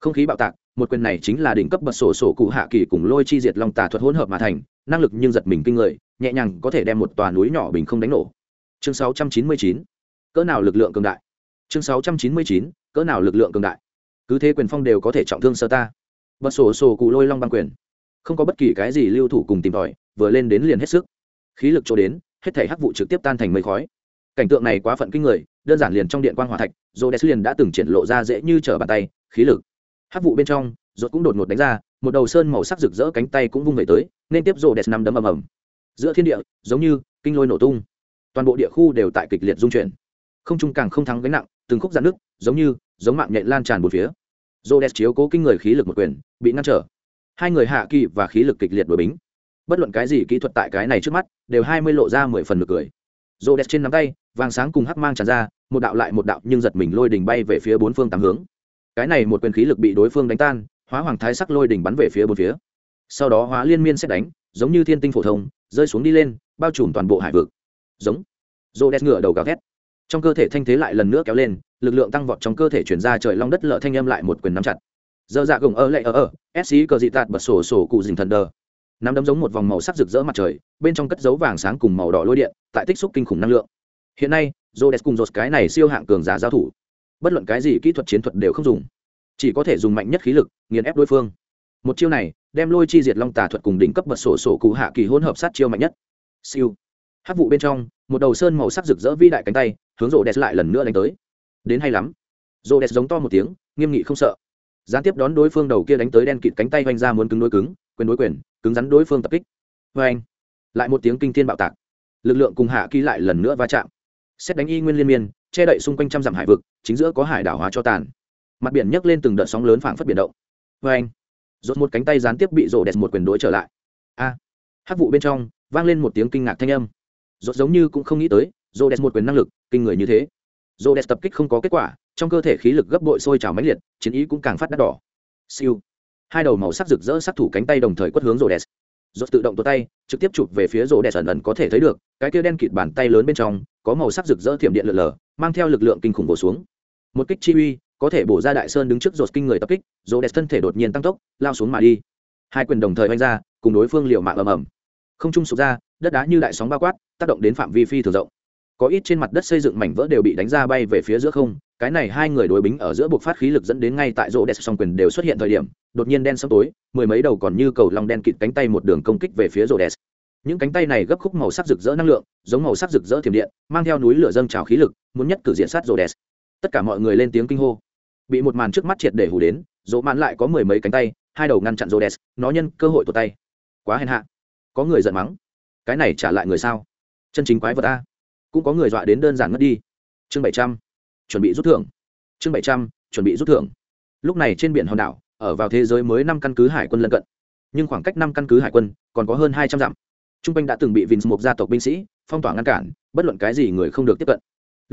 Không khí bạo tạc, một quyền này chính là đỉnh cấp bật sổ sổ cụ hạ kỳ cùng lôi chi diệt long tà thuật hỗn hợp mà thành, năng lực nhưng giật mình kinh người, nhẹ nhàng có thể đem một tòa núi nhỏ bình không đánh nổ chương 699 cỡ nào lực lượng cường đại? Chương 699 cỡ nào lực lượng cường đại? Cứ thế quyền phong đều có thể trọng thương sơ ta. Bật sổ sổ cụ lôi long băng quyền. Không có bất kỳ cái gì lưu thủ cùng tìm tòi, vừa lên đến liền hết sức. Khí lực chỗ đến, hết thể hắc vụ trực tiếp tan thành mây khói. Cảnh tượng này quá phận kinh người, đơn giản liền trong điện quang hỏa thạch dô đès liền đã từng triển lộ ra dễ như trở bàn tay, khí lực. Hắc vụ bên trong rốt cũng đột ngột đánh ra, một đầu sơn màu sắc rực rỡ cánh tay cũng vung về tới, nên tiếp rô đẹp năm đấm ầm ầm. Giữa thiên địa, giống như kinh lôi nổ tung toàn bộ địa khu đều tại kịch liệt dung chuyển. Không trung càng không thắng gánh nặng, từng khúc dạn nước giống như, giống mạng nhện lan tràn một phía. Rô đẹp chiếu cố kinh người khí lực một quyền, bị ngăn trở. Hai người hạ kỳ và khí lực kịch liệt đổi bính. Bất luận cái gì kỹ thuật tại cái này trước mắt, đều hai mươi lộ ra mười phần được cười. Rô đẹp trên nắm tay, vàng sáng cùng hắc mang tràn ra, một đạo lại một đạo nhưng giật mình lôi đình bay về phía bốn phương tám hướng. Cái này một quyền khí lực bị đối phương đánh tan, hóa hoàng thái sắc lôi đỉnh bắn về phía bốn phía. Sau đó hóa liên miên xét đánh, giống như thiên tinh phổ thông, rơi xuống đi lên, bao trùm toàn bộ hải vực giống. Rô đen ngựa đầu gào thét. Trong cơ thể thanh thế lại lần nữa kéo lên, lực lượng tăng vọt trong cơ thể chuyển ra trời long đất lợ thanh âm lại một quyền nắm chặt. Dơ dạ gồng ơ lệ ở ở s cờ dị tạt bật sổ sổ cụ dình thần đờ. Nắm đấm giống một vòng màu sắc rực rỡ mặt trời, bên trong cất dấu vàng sáng cùng màu đỏ lôi điện, tại tích xúc kinh khủng năng lượng. Hiện nay, rô đét cùng rột cái này siêu hạng cường giả giao thủ. Bất luận cái gì kỹ thuật chiến thuật đều không dùng. Chỉ có thể dùng mạnh nhất khí lực, nghiền ép đối phương. Một chiêu này, đem lôi chi diệt long tà thuật cùng đỉnh cấp bật sổ sổ cụ hạ kỳ hỗn hợp sát chiêu mạnh nhất. Siêu. Hát vụ bên trong một đầu sơn màu sắc rực rỡ vĩ đại cánh tay hướng rô đẹp lại lần nữa đánh tới. Đến hay lắm. Rô đẹp giống to một tiếng nghiêm nghị không sợ. Gián tiếp đón đối phương đầu kia đánh tới đen kịt cánh tay oanh ra muốn cứng đối cứng quyền đối quyền cứng rắn đối phương tập kích. Vê anh lại một tiếng kinh thiên bạo tạc. Lực lượng cùng hạ ký lại lần nữa va chạm. Xét đánh y nguyên liên miên che đậy xung quanh trăm dặm hải vực chính giữa có hải đảo hóa cho tàn. Mặt biển nhấc lên từng đợt sóng lớn phảng phất biển động. Vê anh rột một cánh tay gián tiếp bị rổ đẹp một quyền đối trở lại. A. À, hắc vụ bên trong vang lên một tiếng kinh ngạc thanh âm. Rốt giống như cũng không nghĩ tới, Rhodes một quyền năng lực, kinh người như thế. Rhodes tập kích không có kết quả, trong cơ thể khí lực gấp bội sôi trào mãnh liệt, chiến ý cũng càng phát đắt đỏ. Siêu. Hai đầu màu sắc rực rỡ sắc thủ cánh tay đồng thời quất hướng Rhodes. Rốt tự động tuột tay, trực tiếp chụp về phía Rhodes ẩn ẩn có thể thấy được, cái kia đen kịt bàn tay lớn bên trong, có màu sắc rực rỡ thiểm điện lượn lờ, mang theo lực lượng kinh khủng bổ xuống. Một kích chi uy, có thể bổ ra đại sơn đứng trước rột kinh người tập kích rô đẹp thân thể đột nhiên tăng tốc, lao xuống mà đi. Hai quyền đồng thời oanh ra, cùng đối phương liệu mạng ầm ầm. Không trung sụp ra đất đá như đại sóng bao quát, tác động đến phạm vi phi thường rộng. Có ít trên mặt đất xây dựng mảnh vỡ đều bị đánh ra bay về phía giữa không, cái này hai người đối bính ở giữa buộc phát khí lực dẫn đến ngay tại rô đẹp song quyền đều xuất hiện thời điểm, đột nhiên đen sông tối, mười mấy đầu còn như cầu lòng đen kịt cánh tay một đường công kích về phía rô đẹp. Những cánh tay này gấp khúc màu sắc rực rỡ năng lượng, giống màu sắc rực rỡ thiểm điện, mang theo núi lửa dâng trào khí lực, muốn nhất cử diện sát rô đẹp. Tất cả mọi người lên tiếng kinh hô. Bị một màn trước mắt triệt để hù đến, rỗ mãn lại có mười mấy cánh tay, hai đầu ngăn chặn rô đès nó nhân cơ hội tụt tay. Quá hèn hạ. Có người giận mắng cái này trả lại người sao? Chân chính quái vật a. Cũng có người dọa đến đơn giản ngất đi. Chương bảy trăm, chuẩn bị rút thưởng. Chương bảy trăm, chuẩn bị rút thưởng. Lúc này trên biển hòn đảo, ở vào thế giới mới năm căn cứ hải quân lân cận. Nhưng khoảng cách năm căn cứ hải quân còn có hơn hai trăm dặm. T r u n g quanh đã từng bị vinh mục gia tộc binh sĩ phong tỏa ngăn cản, bất luận cái gì người không được tiếp cận.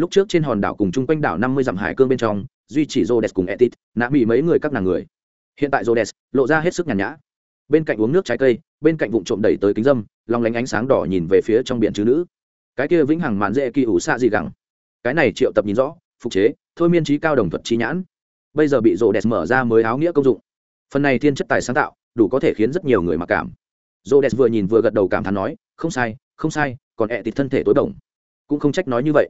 Lúc trước trên hòn đảo cùng chung quanh đảo năm mươi dặm hải cương bên trong, duy chỉ rô đès cùng etit nạ bị mấy người các nàng người. Hiện tại rô đès lộ ra hết sức nhàn nhã. Bên cạnh uống nước trái cây, bên cạnh vụ trộm đẩy tới kính dâm long lánh ánh sáng đỏ nhìn về phía trong biển chữ nữ. Cái kia vĩnh hằng màn dễ kỳ ủ xạ gì gẳng. Cái này triệu tập nhìn rõ, phục chế, thôi miên trí cao đồng thuật trí nhãn. Bây giờ bị rô đẹp mở ra mới áo nghĩa công dụng. Phần này thiên chất tài sáng tạo, đủ có thể khiến rất nhiều người mặc cảm. Rô đẹp vừa nhìn vừa gật đầu cảm thán nói, không sai không sai, còn ẹ tịt thân thể tối bổng. Cũng không trách nói như vậy.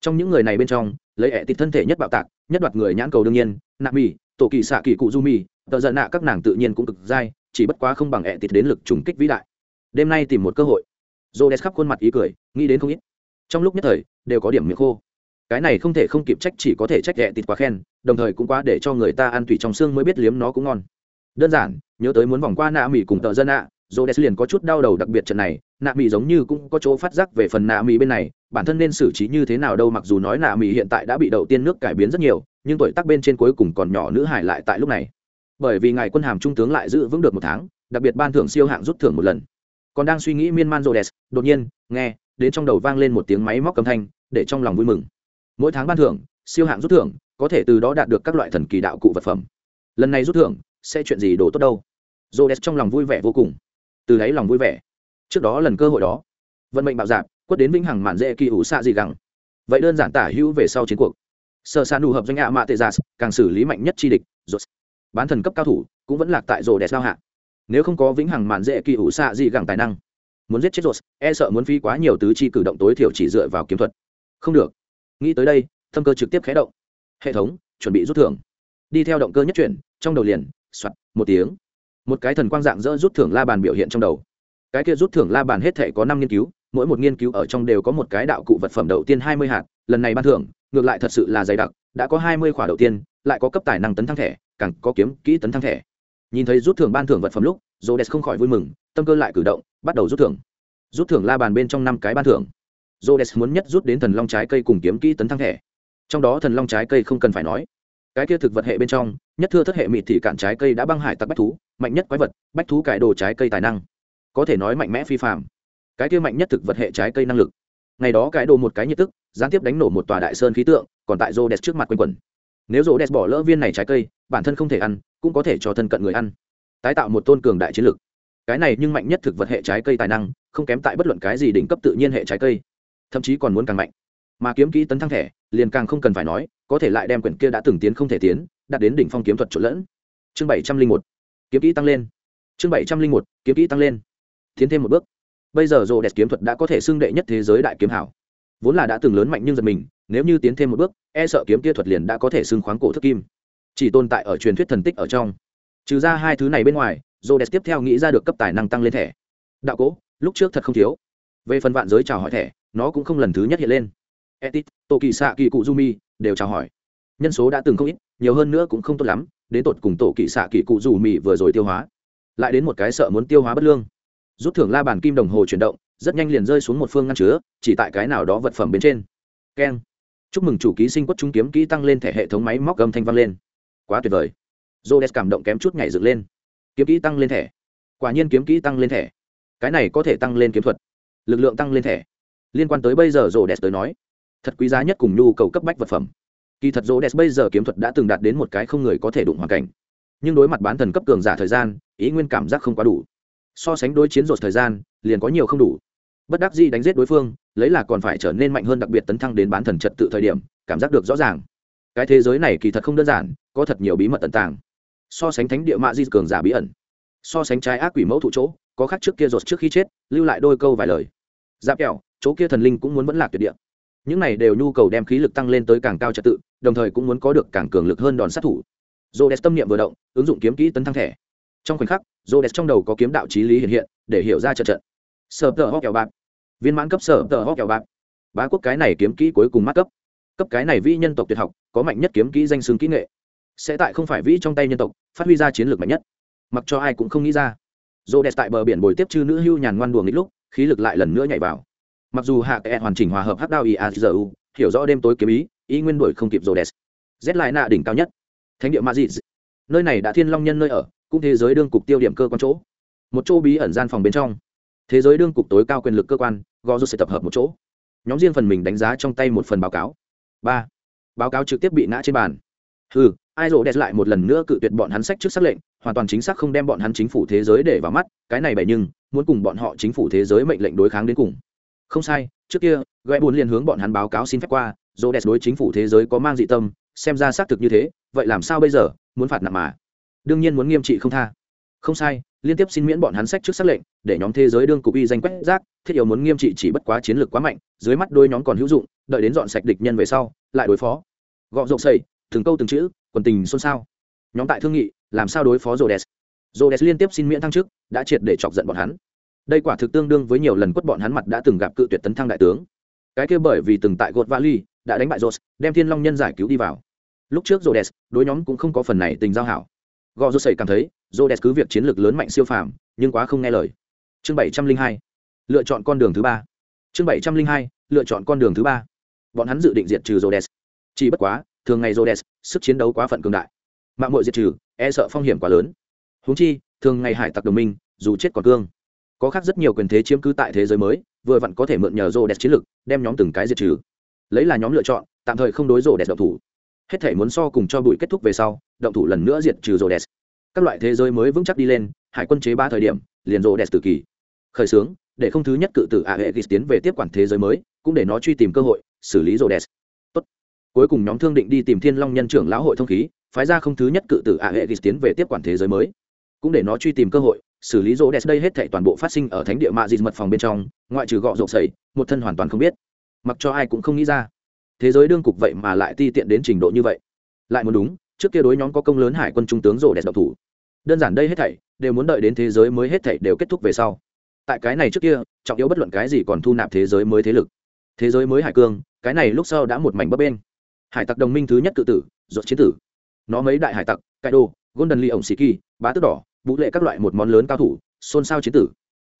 Trong những người này bên trong, lấy ẹ tịt thân thể nhất bạo tạc, nhất đoạt người nhãn cầu đương nhiên, nạ mì, tổ kỳ xạ kỳ cụ du mì tợ giận nạ các nàng tự nhiên cũng cực dai, chỉ bất quá không bằng ẹ tịt đến lực trùng kích vĩ đại đêm nay tìm một cơ hội. Rô đẹp khắp khuôn mặt ý cười, nghĩ đến không ít. Trong lúc nhất thời, đều có điểm miệng khô. Cái này không thể không kịp trách chỉ có thể trách ẹ tịt quá khen, đồng thời cũng quá để cho người ta ăn tủy trong xương mới biết liếm nó cũng ngon. Đơn giản, nhớ tới muốn vòng qua nạ mỹ cùng tợ dân ạ dô đès liền có chút đau đầu đặc biệt trận này. Nạ mỹ giống như cũng có chỗ phát giác về phần nạ mỹ bên này, bản thân nên xử trí như thế nào đâu mặc dù nói nạ mỹ hiện tại đã bị đầu tiên nước cải biến rất nhiều, nhưng tuổi tác bên trên cuối cùng còn nhỏ nữ hải lại tại lúc này. Bởi vì ngài quân hàm trung tướng lại giữ vững được một tháng, đặc biệt ban thưởng siêu hạng rút thưởng một lần còn đang suy nghĩ miên man rô đès đột nhiên, nghe, đến trong đầu vang lên một tiếng máy móc cầm thanh, để trong lòng vui mừng. Mỗi tháng ban thưởng, siêu hạng rút thưởng, có thể từ đó đạt được các loại thần kỳ đạo cụ vật phẩm. Lần này rút thưởng, sẽ chuyện gì đổ tốt đâu? Rô đès trong lòng vui vẻ vô cùng. Từ đấy lòng vui vẻ. Trước đó lần cơ hội đó, vận mệnh bạo dạp, quất đến vĩnh hằng mạn dễ kỳ ủ xạ gì gẳng. Vậy đơn giản tả hữu về sau chiến cuộc. Sơ san đủ hợp doanh ạ mạ tê giả, càng xử lý mạnh nhất chi địch rột bán thần cấp cao thủ, cũng vẫn lạc tại rô đès lao hạ nếu không có vĩnh hằng mạn dễ kỳ ủ xạ gì gẳng tài năng. Muốn giết chết rột e sợ muốn phi quá nhiều tứ chi cử động tối thiểu chỉ dựa vào kiếm thuật. Không được. Nghĩ tới đây, tâm cơ trực tiếp khé động. Hệ thống, chuẩn bị rút thưởng. Đi theo động cơ nhất chuyển, trong đầu liền, soạt, một tiếng. Một cái thần quang dạng dỡ rút thưởng la bàn biểu hiện trong đầu. Cái kia rút thưởng la bàn hết thể có năm nghiên cứu, mỗi một nghiên cứu ở trong đều có một cái đạo cụ vật phẩm đầu tiên hai mươi hạt, lần này ban thưởng, ngược lại thật sự là dày đặc, đã có hai mươi khỏa đầu tiên, lại có cấp tài năng tấn thăng thẻ, càng có kiếm kỹ tấn thăng thẻ nhìn thấy rút thưởng ban thưởng vật phẩm lúc dô đès không khỏi vui mừng, tâm cơ lại cử động, bắt đầu rút thưởng. Rút thưởng la bàn bên trong năm cái ban thưởng. Dô đès muốn nhất rút đến thần long trái cây cùng kiếm kỹ tấn thăng thẻ. Trong đó thần long trái cây không cần phải nói. Cái kia thực vật hệ bên trong, nhất thưa thất hệ mịt thì cạn trái cây đã băng hải tặc bách thú, mạnh nhất quái vật, bách thú cải đồ trái cây tài năng. Có thể nói mạnh mẽ phi phạm cái kia mạnh nhất thực vật hệ trái cây năng lực. Ngày đó cái đồ một cái nhiệt tức, gián tiếp đánh nổ một tòa đại sơn khí tượng, còn tại rô đẹp trước mặt quanh quẩn. Nếu rô đẹp bỏ lỡ viên này trái cây, bản thân không thể ăn cũng có thể cho thân cận người ăn. Tái tạo một tôn cường đại chiến lực. Cái này nhưng mạnh nhất thực vật hệ trái cây tài năng, không kém tại bất luận cái gì đỉnh cấp tự nhiên hệ trái cây. Thậm chí còn muốn càng mạnh. Mà kiếm kỹ tấn thăng thẻ, liền càng không cần phải nói, có thể lại đem quyển kia đã từng tiến không thể tiến, đạt đến đỉnh phong kiếm thuật trộn lẫn. Chương bảy trăm linh một. Kiếm kỹ tăng lên. Chương bảy trăm linh một. Kiếm kỹ tăng lên. Tiến thêm một bước. Bây giờ rộ đẹp kiếm thuật đã có thể xưng đệ nhất thế giới đại kiếm hảo. Vốn là đã từng lớn mạnh nhưng giật mình, nếu như tiến thêm một bước e sợ kiếm kia thuật liền đã có thể xưng khoáng cổ thức kim chỉ tồn tại ở truyền thuyết thần tích ở trong. Trừ ra hai thứ này bên ngoài rô đẹp tiếp theo nghĩ ra được cấp tài năng tăng lên thẻ. Đạo cố, lúc trước thật không thiếu. Về phần vạn giới chào hỏi thẻ, nó cũng không lần thứ nhất hiện lên. Etit tô kỳ xạ kỳ cụ Jumi đều chào hỏi. Nhân số đã từng không ít, nhiều hơn nữa cũng không tốt lắm, đến tột cùng tổ kỳ xạ kỳ cụ dù mì vừa rồi tiêu hóa. Lại đến một cái sợ muốn tiêu hóa bất lương. Rút thưởng la bàn kim đồng hồ chuyển động, rất nhanh liền rơi xuống một phương ngăn chứa, chỉ tại cái nào đó vật phẩm bên trên. Keng. Chúc mừng chủ ký sinh quất trung kiếm kỹ tăng lên thẻ hệ thống máy móc gầm thanh vang lên quá tuyệt vời. J cảm động kém chút nhảy dựng lên. Kiếm kỹ tăng lên thẻ. Quả nhiên kiếm kỹ tăng lên thẻ. Cái này có thể tăng lên kiếm thuật. Lực lượng tăng lên thẻ. Liên quan tới bây giờ rô đẹp tới nói, thật quý giá nhất cùng nhu cầu cấp bách vật phẩm. Kỳ thật rô đẹp bây giờ kiếm thuật đã từng đạt đến một cái không người có thể đụng hoàn cảnh. Nhưng đối mặt bán thần cấp cường giả thời gian, ý nguyên cảm giác không quá đủ. So sánh đối chiến rột thời gian, liền có nhiều không đủ. Bất đắc di đánh giết đối phương, lấy là còn phải trở nên mạnh hơn đặc biệt tấn thăng đến bán thần trật tự thời điểm, cảm giác được rõ ràng cái thế giới này kỳ thật không đơn giản, có thật nhiều bí mật tận tàng. So sánh thánh địa mạ di cường giả bí ẩn, so sánh trái ác quỷ mẫu thụ chỗ, có khác trước kia rột trước khi chết, lưu lại đôi câu vài lời. Giáp kẹo, chỗ kia thần linh cũng muốn vẫn lạc tuyệt địa. Những này đều nhu cầu đem khí lực tăng lên tới càng cao trật tự, đồng thời cũng muốn có được càng cường lực hơn đòn sát thủ. Dô đẹp tâm niệm vừa động, ứng dụng kiếm kỹ tấn thăng thẻ. Trong khoảnh khắc dô đẹp trong đầu có kiếm đạo trí lý hiện hiện, để hiểu ra trận trận. Sở tờ hóc kẹo bạc. Viên mãn cấp sở tờ hóc kẹo bạc. Bá quốc cái này kiếm kỹ cuối cùng mắc cấp cấp cái này vĩ nhân tộc tuyệt học, có mạnh nhất kiếm kỹ danh xương kỹ nghệ. Sẽ tại không phải vĩ trong tay nhân tộc, phát huy ra chiến lược mạnh nhất. Mặc cho ai cũng không nghĩ ra. Dồ đẹp tại bờ biển bồi tiếp chư nữ hưu nhàn ngoan đùa nghịch lúc, khí lực lại lần nữa nhảy vào. Mặc dù hạ kẽ hoàn chỉnh hòa hợp hắc đao iazu hiểu rõ đêm tối kiếm ý ý nguyên đuổi không kịp rô đẹp rét lại nạ đỉnh cao nhất. Thánh địa mazit nơi này đã thiên long nhân nơi ở, cũng thế giới đương cục tiêu điểm cơ quan chỗ. Một chỗ bí ẩn gian phòng bên trong. Thế giới đương cục tối cao quyền lực cơ quan gò rút sẽ tập hợp một chỗ. Nhóm riêng phần mình đánh giá trong tay một phần báo cáo ba. Báo cáo trực tiếp bị ngã trên bàn. Ừ ai rồ đẹp lại một lần nữa cự tuyệt bọn hắn sách trước xác lệnh, hoàn toàn chính xác không đem bọn hắn chính phủ thế giới để vào mắt, cái này bày nhưng, muốn cùng bọn họ chính phủ thế giới mệnh lệnh đối kháng đến cùng. Không sai, trước kia gậy buồn liền hướng bọn hắn báo cáo xin phép qua, rồ đẹp đối chính phủ thế giới có mang dị tâm, xem ra xác thực như thế, vậy làm sao bây giờ, muốn phạt nặng mà. Đương nhiên muốn nghiêm trị không tha. Không sai liên tiếp xin miễn bọn hắn sách trước xác lệnh để nhóm thế giới đương cục y danh quét rác thiết yếu muốn nghiêm trị chỉ bất quá chiến lược quá mạnh dưới mắt đôi nhóm còn hữu dụng đợi đến dọn sạch địch nhân về sau lại đối phó gọ rộng xây từng câu từng chữ quần tình xôn xao nhóm tại thương nghị làm sao đối phó Rhodes. Rhodes liên tiếp xin miễn thăng chức, đã triệt để chọc giận bọn hắn. Đây quả thực tương đương với nhiều lần quất bọn hắn mặt đã từng gặp cự tuyệt tấn thăng đại tướng. Cái kia bởi vì từng tại Gột Valley đã đánh bại Rhodes, đem Thiên Long nhân giải cứu đi vào. Lúc trước Rhodes, đối nhóm cũng không có phần này tình giao hảo. Gò Rhodes cảm thấy, Rhodes cứ việc chiến lược lớn mạnh siêu phàm, nhưng quá không nghe lời. Chương 702, lựa chọn con đường thứ ba. Chương 702, lựa chọn con đường thứ ba. Bọn hắn dự định diệt trừ Rhodes. Chỉ bất quá, thường ngày Rhodes, sức chiến đấu quá phận cường đại mạng mội diệt trừ e sợ phong hiểm quá lớn húng chi thường ngày hải tặc đồng minh dù chết còn cương có khác rất nhiều quyền thế chiếm cứ tại thế giới mới vừa vặn có thể mượn nhờ rô đẹp chiến lược đem nhóm từng cái diệt trừ lấy là nhóm lựa chọn tạm thời không đối rô đẹp độc thủ hết thể muốn so cùng cho bụi kết thúc về sau động thủ lần nữa diệt trừ rô đẹp các loại thế giới mới vững chắc đi lên, hải quân chế ba thời điểm, liền rô đẹp tự kỳ. Khởi xướng, để không thứ nhất cự tử a hệ tiến về tiếp quản thế giới mới, cũng để nó truy tìm cơ hội, xử lý rô đẹp Tốt. cuối cùng nhóm thương định đi tìm thiên long nhân trưởng lão hội thông khí, phái ra không thứ nhất cự tử a hệ ghi tiến về tiếp quản thế giới mới. Cũng để nó truy tìm cơ hội, xử lý rỗ đẹp đây hết thảy toàn bộ phát sinh ở thánh địa mạ dịt mật phòng bên trong, ngoại trừ gọ rộp sẩy, một thân hoàn toàn không biết. Mặc cho ai cũng không nghĩ ra. Thế giới đương cục vậy mà lại ti tiện đến trình độ như vậy. Lại muốn đúng trước kia đối nhóm có công lớn hải quân trung tướng rồ đẹp độc thủ. Đơn giản đây hết thảy, đều muốn đợi đến thế giới mới hết thảy đều kết thúc về sau. Tại cái này trước kia, trọng yếu bất luận cái gì còn thu nạp thế giới mới thế lực. Thế giới mới hải cương, cái này lúc sau đã một mảnh bấp bên hải tặc đồng minh thứ nhất cự tử, ruột chiến tử. Nó mấy đại hải tặc cai đô golden lee ổng sĩ kỳ, bá tước đỏ, vũ lệ các loại một món lớn cao thủ, xôn xao chiến tử.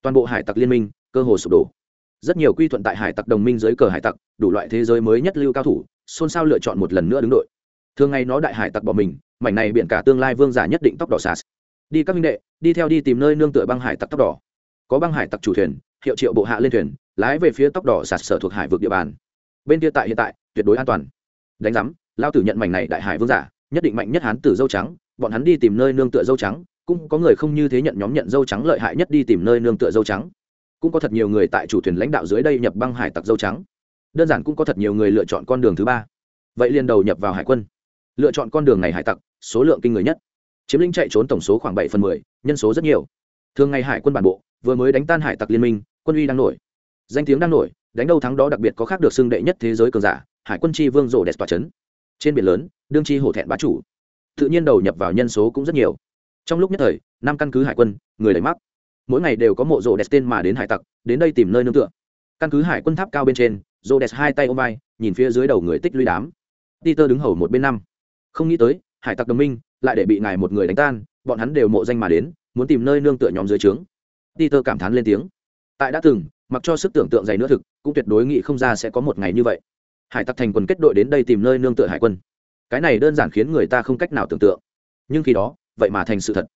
Toàn bộ hải tặc liên minh, cơ hồ sụp đổ. Rất nhiều quy thuận tại hải tặc đồng minh dưới cờ hải tặc, đủ loại thế giới mới nhất lưu cao thủ, xôn xao lựa chọn một lần nữa đứng đội thường ngày nó đại hải tặc bỏ mình, mảnh này biển cả tương lai vương giả nhất định tóc đỏ sạt đi các minh đệ, đi theo đi tìm nơi nương tựa băng hải tặc tóc đỏ. Có băng hải tặc chủ thuyền, hiệu triệu bộ hạ lên thuyền, lái về phía tóc đỏ sạt sở thuộc hải vực địa bàn. Bên kia tại hiện tại, tuyệt đối an toàn. Đánh giám, lao tử nhận mảnh này đại hải vương giả, nhất định mạnh nhất hán tử dâu trắng, bọn hắn đi tìm nơi nương tựa dâu trắng, cũng có người không như thế nhận nhóm nhận dâu trắng lợi hại nhất đi tìm nơi nương tựa dâu trắng. Cũng có thật nhiều người tại chủ thuyền lãnh đạo dưới đây nhập băng hải tặc dâu trắng. Đơn giản cũng có thật nhiều người lựa chọn con đường thứ ba. Vậy liền đầu nhập vào hải quân lựa chọn con đường này hải tặc, số lượng kinh người nhất. Chiếm lĩnh chạy trốn tổng số khoảng bảy phần mười, nhân số rất nhiều. Thường ngày hải quân bản bộ, vừa mới đánh tan hải tặc liên minh, quân uy đang nổi. Danh tiếng đang nổi, đánh đâu thắng đó đặc biệt có khác được xưng đệ nhất thế giới cường giả, hải quân chi vương rổ đẹp tòa trấn trên biển lớn, đương chi hổ thẹn bá chủ. Tự nhiên đầu nhập vào nhân số cũng rất nhiều. Trong lúc nhất thời, năm căn cứ hải quân, người lấy mắc mỗi ngày đều có mộ rổ đẹp tên mà đến hải tặc, đến đây tìm nơi nương tựa. Căn cứ hải quân tháp cao bên trên rổ đẹp hai tay ôm vai, nhìn phía dưới đầu người tích lũy đám. Peter đứng hầu một bên năm không nghĩ tới, hải tặc đồng minh lại để bị ngài một người đánh tan, bọn hắn đều mộ danh mà đến, muốn tìm nơi nương tựa nhóm dưới trướng. Peter cảm thán lên tiếng. Tại đã từng, mặc cho sức tưởng tượng dày nữa thực, cũng tuyệt đối nghĩ không ra sẽ có một ngày như vậy. Hải tặc thành quần kết đội đến đây tìm nơi nương tựa hải quân. Cái này đơn giản khiến người ta không cách nào tưởng tượng. Nhưng khi đó, vậy mà thành sự thật.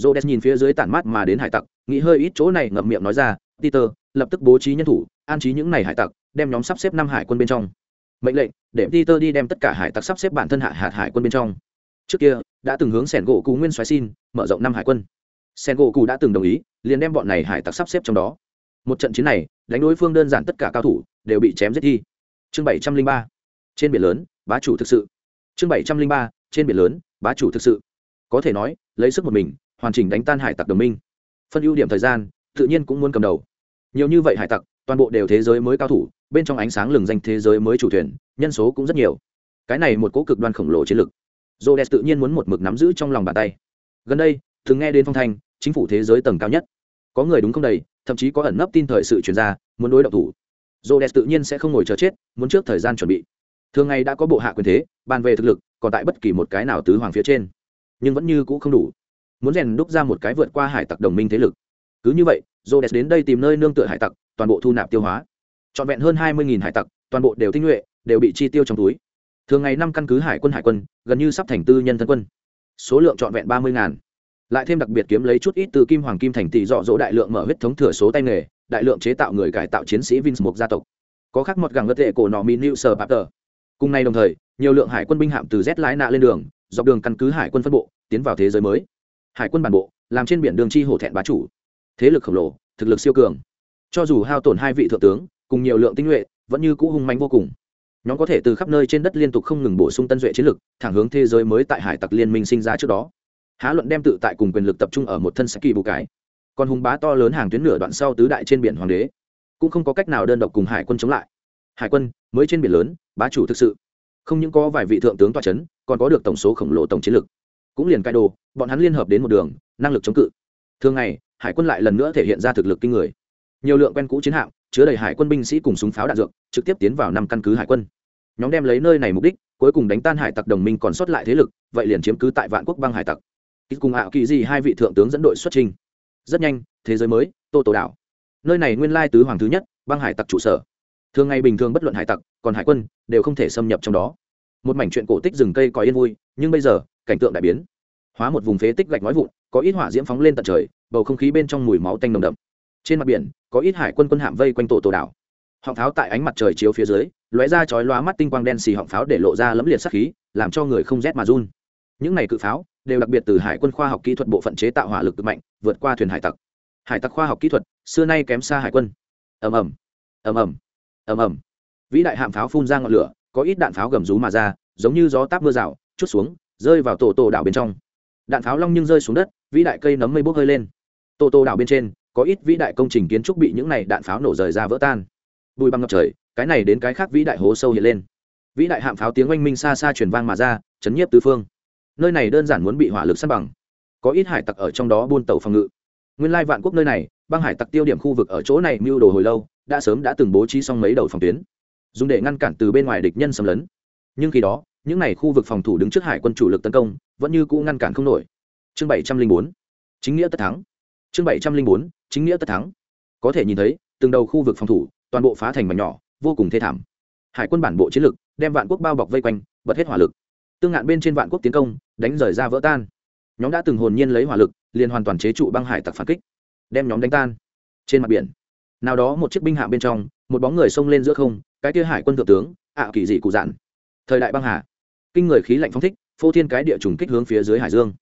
J o nhìn phía dưới tản mát mà đến hải tặc, nghĩ hơi ít chỗ này ngậm miệng nói ra, peter, lập tức bố trí nhân thủ, an trí những này hải tặc, đem nhóm sắp xếp năm hải quân bên trong mệnh lệnh, để peter đi đem tất cả hải tặc sắp xếp bản thân hạ hạt hải quân bên trong. Trước kia, đã từng hướng sẻn gỗ cú nguyên xoáy xin, mở rộng năm hải quân. Sẻn gỗ cú đã từng đồng ý, liền đem bọn này hải tặc sắp xếp trong đó. Một trận chiến này, đánh đối phương đơn giản tất cả cao thủ, đều bị chém giết thi chương bảy trăm linh ba, trên biển lớn, bá chủ thực sự. Chương bảy trăm linh ba, trên biển lớn, bá chủ thực sự. Có thể nói, lấy sức một mình, hoàn chỉnh đánh tan hải tặc đồng minh. Phân ưu điểm thời gian, tự nhiên cũng muốn cầm đầu. Nhiều như vậy hải tặc, toàn bộ đều thế giới mới cao thủ bên trong ánh sáng lừng danh thế giới mới chủ thuyền, nhân số cũng rất nhiều. Cái này một cố cực đoan khổng lồ chiến lực. J o tự nhiên muốn một mực nắm giữ trong lòng bàn tay. Gần đây, thường nghe đến phong thanh, chính phủ thế giới tầng cao nhất. Có người đúng không đầy, thậm chí có ẩn nấp tin thời sự chuyển ra, muốn đối đầu thủ. J o tự nhiên sẽ không ngồi chờ chết, muốn trước thời gian chuẩn bị. Thường ngày đã có bộ hạ quyền thế, bàn về thực lực, còn tại bất kỳ một cái nào tứ hoàng phía trên. Nhưng vẫn như cũ không đủ. Muốn rèn đúc ra một cái vượt qua hải tặc đồng minh thế lực. Cứ như vậy j o d e s đến đây tìm nơi nương tựa hải tặc, toàn bộ thu nạp tiêu hóa trọn vẹn hơn hai mươi hải tặc, toàn bộ đều tinh nhuệ, đều bị chi tiêu trong túi. Thường ngày năm căn cứ hải quân hải quân, gần như sắp thành tư nhân thân quân. Số lượng trọn vẹn ba mươi ngàn. Lại thêm đặc biệt kiếm lấy chút ít từ kim hoàng kim thành tỷ dọ dỗ đại lượng mở huyết thống thừa số tay nghề, đại lượng chế tạo người cải tạo chiến sĩ vins một gia tộc. Có khác một gàng ngất tệ cổ nọ mỹ nữ sờ tờ. cùng ngày đồng thời, nhiều lượng hải quân binh hạm từ z lái nạ lên đường, dọc đường căn cứ hải quân phân bộ, tiến vào thế giới mới. Hải quân bản bộ, làm trên biển đường chi hổ thẹn bá chủ. Thế lực khổng lồ, thực lực siêu cường. Cho dù hao tổn hai vị thượng tướng cùng nhiều lượng tinh nhuệ, vẫn như cũ hung mạnh vô cùng. Nhóm có thể từ khắp nơi trên đất liên tục không ngừng bổ sung tân duệ chiến lực, thẳng hướng thế giới mới tại hải tặc liên minh sinh ra trước đó. Há luận đem tự tại cùng quyền lực tập trung ở một thân saki bù cái. Còn hùng bá to lớn hàng tuyến nửa đoạn sau tứ đại trên biển hoàng đế. Cũng không có cách nào đơn độc cùng hải quân chống lại. Hải quân, mới trên biển lớn, bá chủ thực sự. Không những có vài vị thượng tướng toa c h ấ n còn có được tổng số khổng lồ tổng chiến lực. Cũng liền cai đồ, bọn hắn liên hợp đến một đường, năng lực chống cự. Thường ngày, hải quân lại lần nữa thể hiện ra thực lực kinh người. Nhiều lượng quen cũ chiến hạm chứa đầy hải quân binh sĩ cùng súng pháo đạn dược, trực tiếp tiến vào năm căn cứ hải quân. Nhóm đem lấy nơi này mục đích, cuối cùng đánh tan hải tặc đồng minh còn sót lại thế lực, vậy liền chiếm cứ tại vạn quốc băng hải tặc. Ít cùng ảo kỳ di hai vị thượng tướng dẫn đội xuất trình rất nhanh, thế giới mới, tô tổ đảo. Nơi này nguyên lai tứ hoàng thứ nhất, băng hải tặc trụ sở. Thường ngày bình thường bất luận hải tặc, còn hải quân, đều không thể xâm nhập trong đó. Một mảnh chuyện cổ tích rừng cây có yên vui, nhưng bây giờ, cảnh tượng đại biến. Hóa một vùng phế tích gạch nói vụn, có ít hỏa diễm phóng lên tận trời, bầu không khí bên trong mùi máu tanh nồng đậm trên mặt biển, có ít hải quân quân hạm vây quanh tổ tổ đảo. Họng pháo tại ánh mặt trời chiếu phía dưới, lóe ra chói lóa mắt tinh quang đen xì họng pháo để lộ ra lấm liệt sắc khí, làm cho người không rét mà run. Những này cự pháo đều đặc biệt từ hải quân khoa học kỹ thuật bộ phận chế tạo hỏa lực cực mạnh, vượt qua thuyền hải tặc. Hải tặc khoa học kỹ thuật, xưa nay kém xa hải quân. Ầm ầm ầm ầm ầm ầm. Vĩ đại hạm pháo phun ra ngọn lửa, có ít đạn pháo gầm rú mà ra, giống như gió táp mưa rào, chút xuống, rơi vào tổ tổ đảo bên trong. Đạn pháo long nhưng rơi xuống đất, vĩ đại cây nấm mây bốc hơi lên. Tổ tổ đảo bên trên có ít vĩ đại công trình kiến trúc bị những này đạn pháo nổ rời ra vỡ tan. Bùi băng ngập trời, cái này đến cái khác vĩ đại hố sâu hiện lên. Vĩ đại hạm pháo tiếng oanh minh xa xa truyền vang mà ra, chấn nhiếp tứ phương. Nơi này đơn giản muốn bị hỏa lực săn bằng. Có ít hải tặc ở trong đó buôn tàu phòng ngự. Nguyên lai vạn quốc nơi này, băng hải tặc tiêu điểm khu vực ở chỗ này mưu đồ hồi lâu, đã sớm đã từng bố trí xong mấy đầu phòng tuyến. Dùng để ngăn cản từ bên ngoài địch nhân xâm lấn. Nhưng khi đó, những n à y khu vực phòng thủ đứng trước hải quân chủ lực tấn công, vẫn như cũ ngăn cản không nổi. Chương bảy trăm linh bốn. Chính nghĩa tất thắng. Chương bảy trăm linh bốn chính nghĩa tất thắng. Có thể nhìn thấy, từng đầu khu vực phòng thủ, toàn bộ phá thành mảnh nhỏ, vô cùng thê thảm. Hải quân bản bộ chiến lực, đem vạn quốc bao bọc vây quanh, bật hết hỏa lực. Tương ngạn bên trên vạn quốc tiến công, đánh rời ra vỡ tan. Nhóm đã từng hồn nhiên lấy hỏa lực, liền hoàn toàn chế trụ băng hải tặc phản kích. Đem nhóm đánh tan. Trên mặt biển, nào đó một chiếc binh hạm bên trong, một bóng người xông lên giữa không, cái kia hải quân thượng tướng, ạ kỳ dị cụ dạn. Thời đại băng hà. Kinh người khí lạnh phong thích, phô thiên cái địa trùng kích hướng phía dưới hải dương.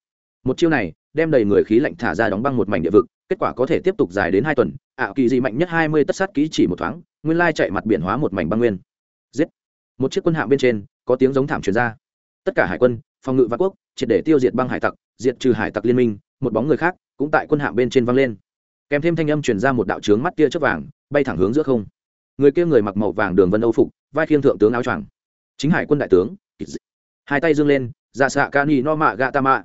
Một chiêu này đem đầy người khí lạnh thả ra đóng băng một mảnh địa vực, kết quả có thể tiếp tục dài đến hai tuần. Ạ kỳ dị mạnh nhất hai mươi tất sát kỹ chỉ một thoáng, nguyên lai chạy mặt biển hóa một mảnh băng nguyên. Giết! Một chiếc quân hạm bên trên, có tiếng giống thảm truyền ra. Tất cả hải quân, phòng ngự và quốc, triệt để tiêu diệt băng hải tặc, diệt trừ hải tặc liên minh, một bóng người khác cũng tại quân hạm bên trên văng lên. Kèm thêm thanh âm truyền ra một đạo trướng mắt tia chớp vàng, bay thẳng hướng giữa không. Người kia người mặc màu vàng đường vân âu phục, vai khiêng thượng tướng áo choàng. Chính hải quân đại tướng hai tay dương lên dạ xạ ca ni no mạ gạ ta mạ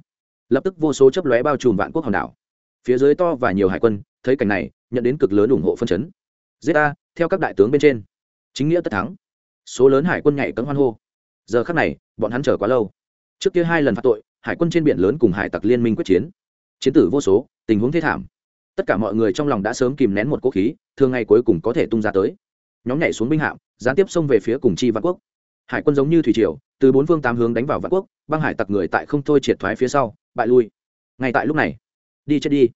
lập tức vô số chấp lóe bao trùm vạn quốc hòn đảo. Phía dưới to và nhiều hải quân, thấy cảnh này, nhận đến cực lớn ủng hộ phân chấn. Giết ta theo các đại tướng bên trên. Chính nghĩa tất thắng. Số lớn hải quân nhảy cấm hoan hô. Giờ khắc này, bọn hắn chờ quá lâu. Trước kia hai lần phạm tội, hải quân trên biển lớn cùng hải tặc liên minh quyết chiến. Chiến tử vô số, tình huống thế thảm. Tất cả mọi người trong lòng đã sớm kìm nén một cố khí, thường ngày cuối cùng có thể tung ra tới. Nhóm nhảy xuống binh hạm, gián tiếp xông về phía cùng chi vạn quốc. Hải quân giống như thủy triều, từ bốn phương tám hướng đánh vào vạn quốc, băng hải tặc người tại không thôi triệt thoái phía sau bại lui. Ngay tại lúc này, đi chết đi.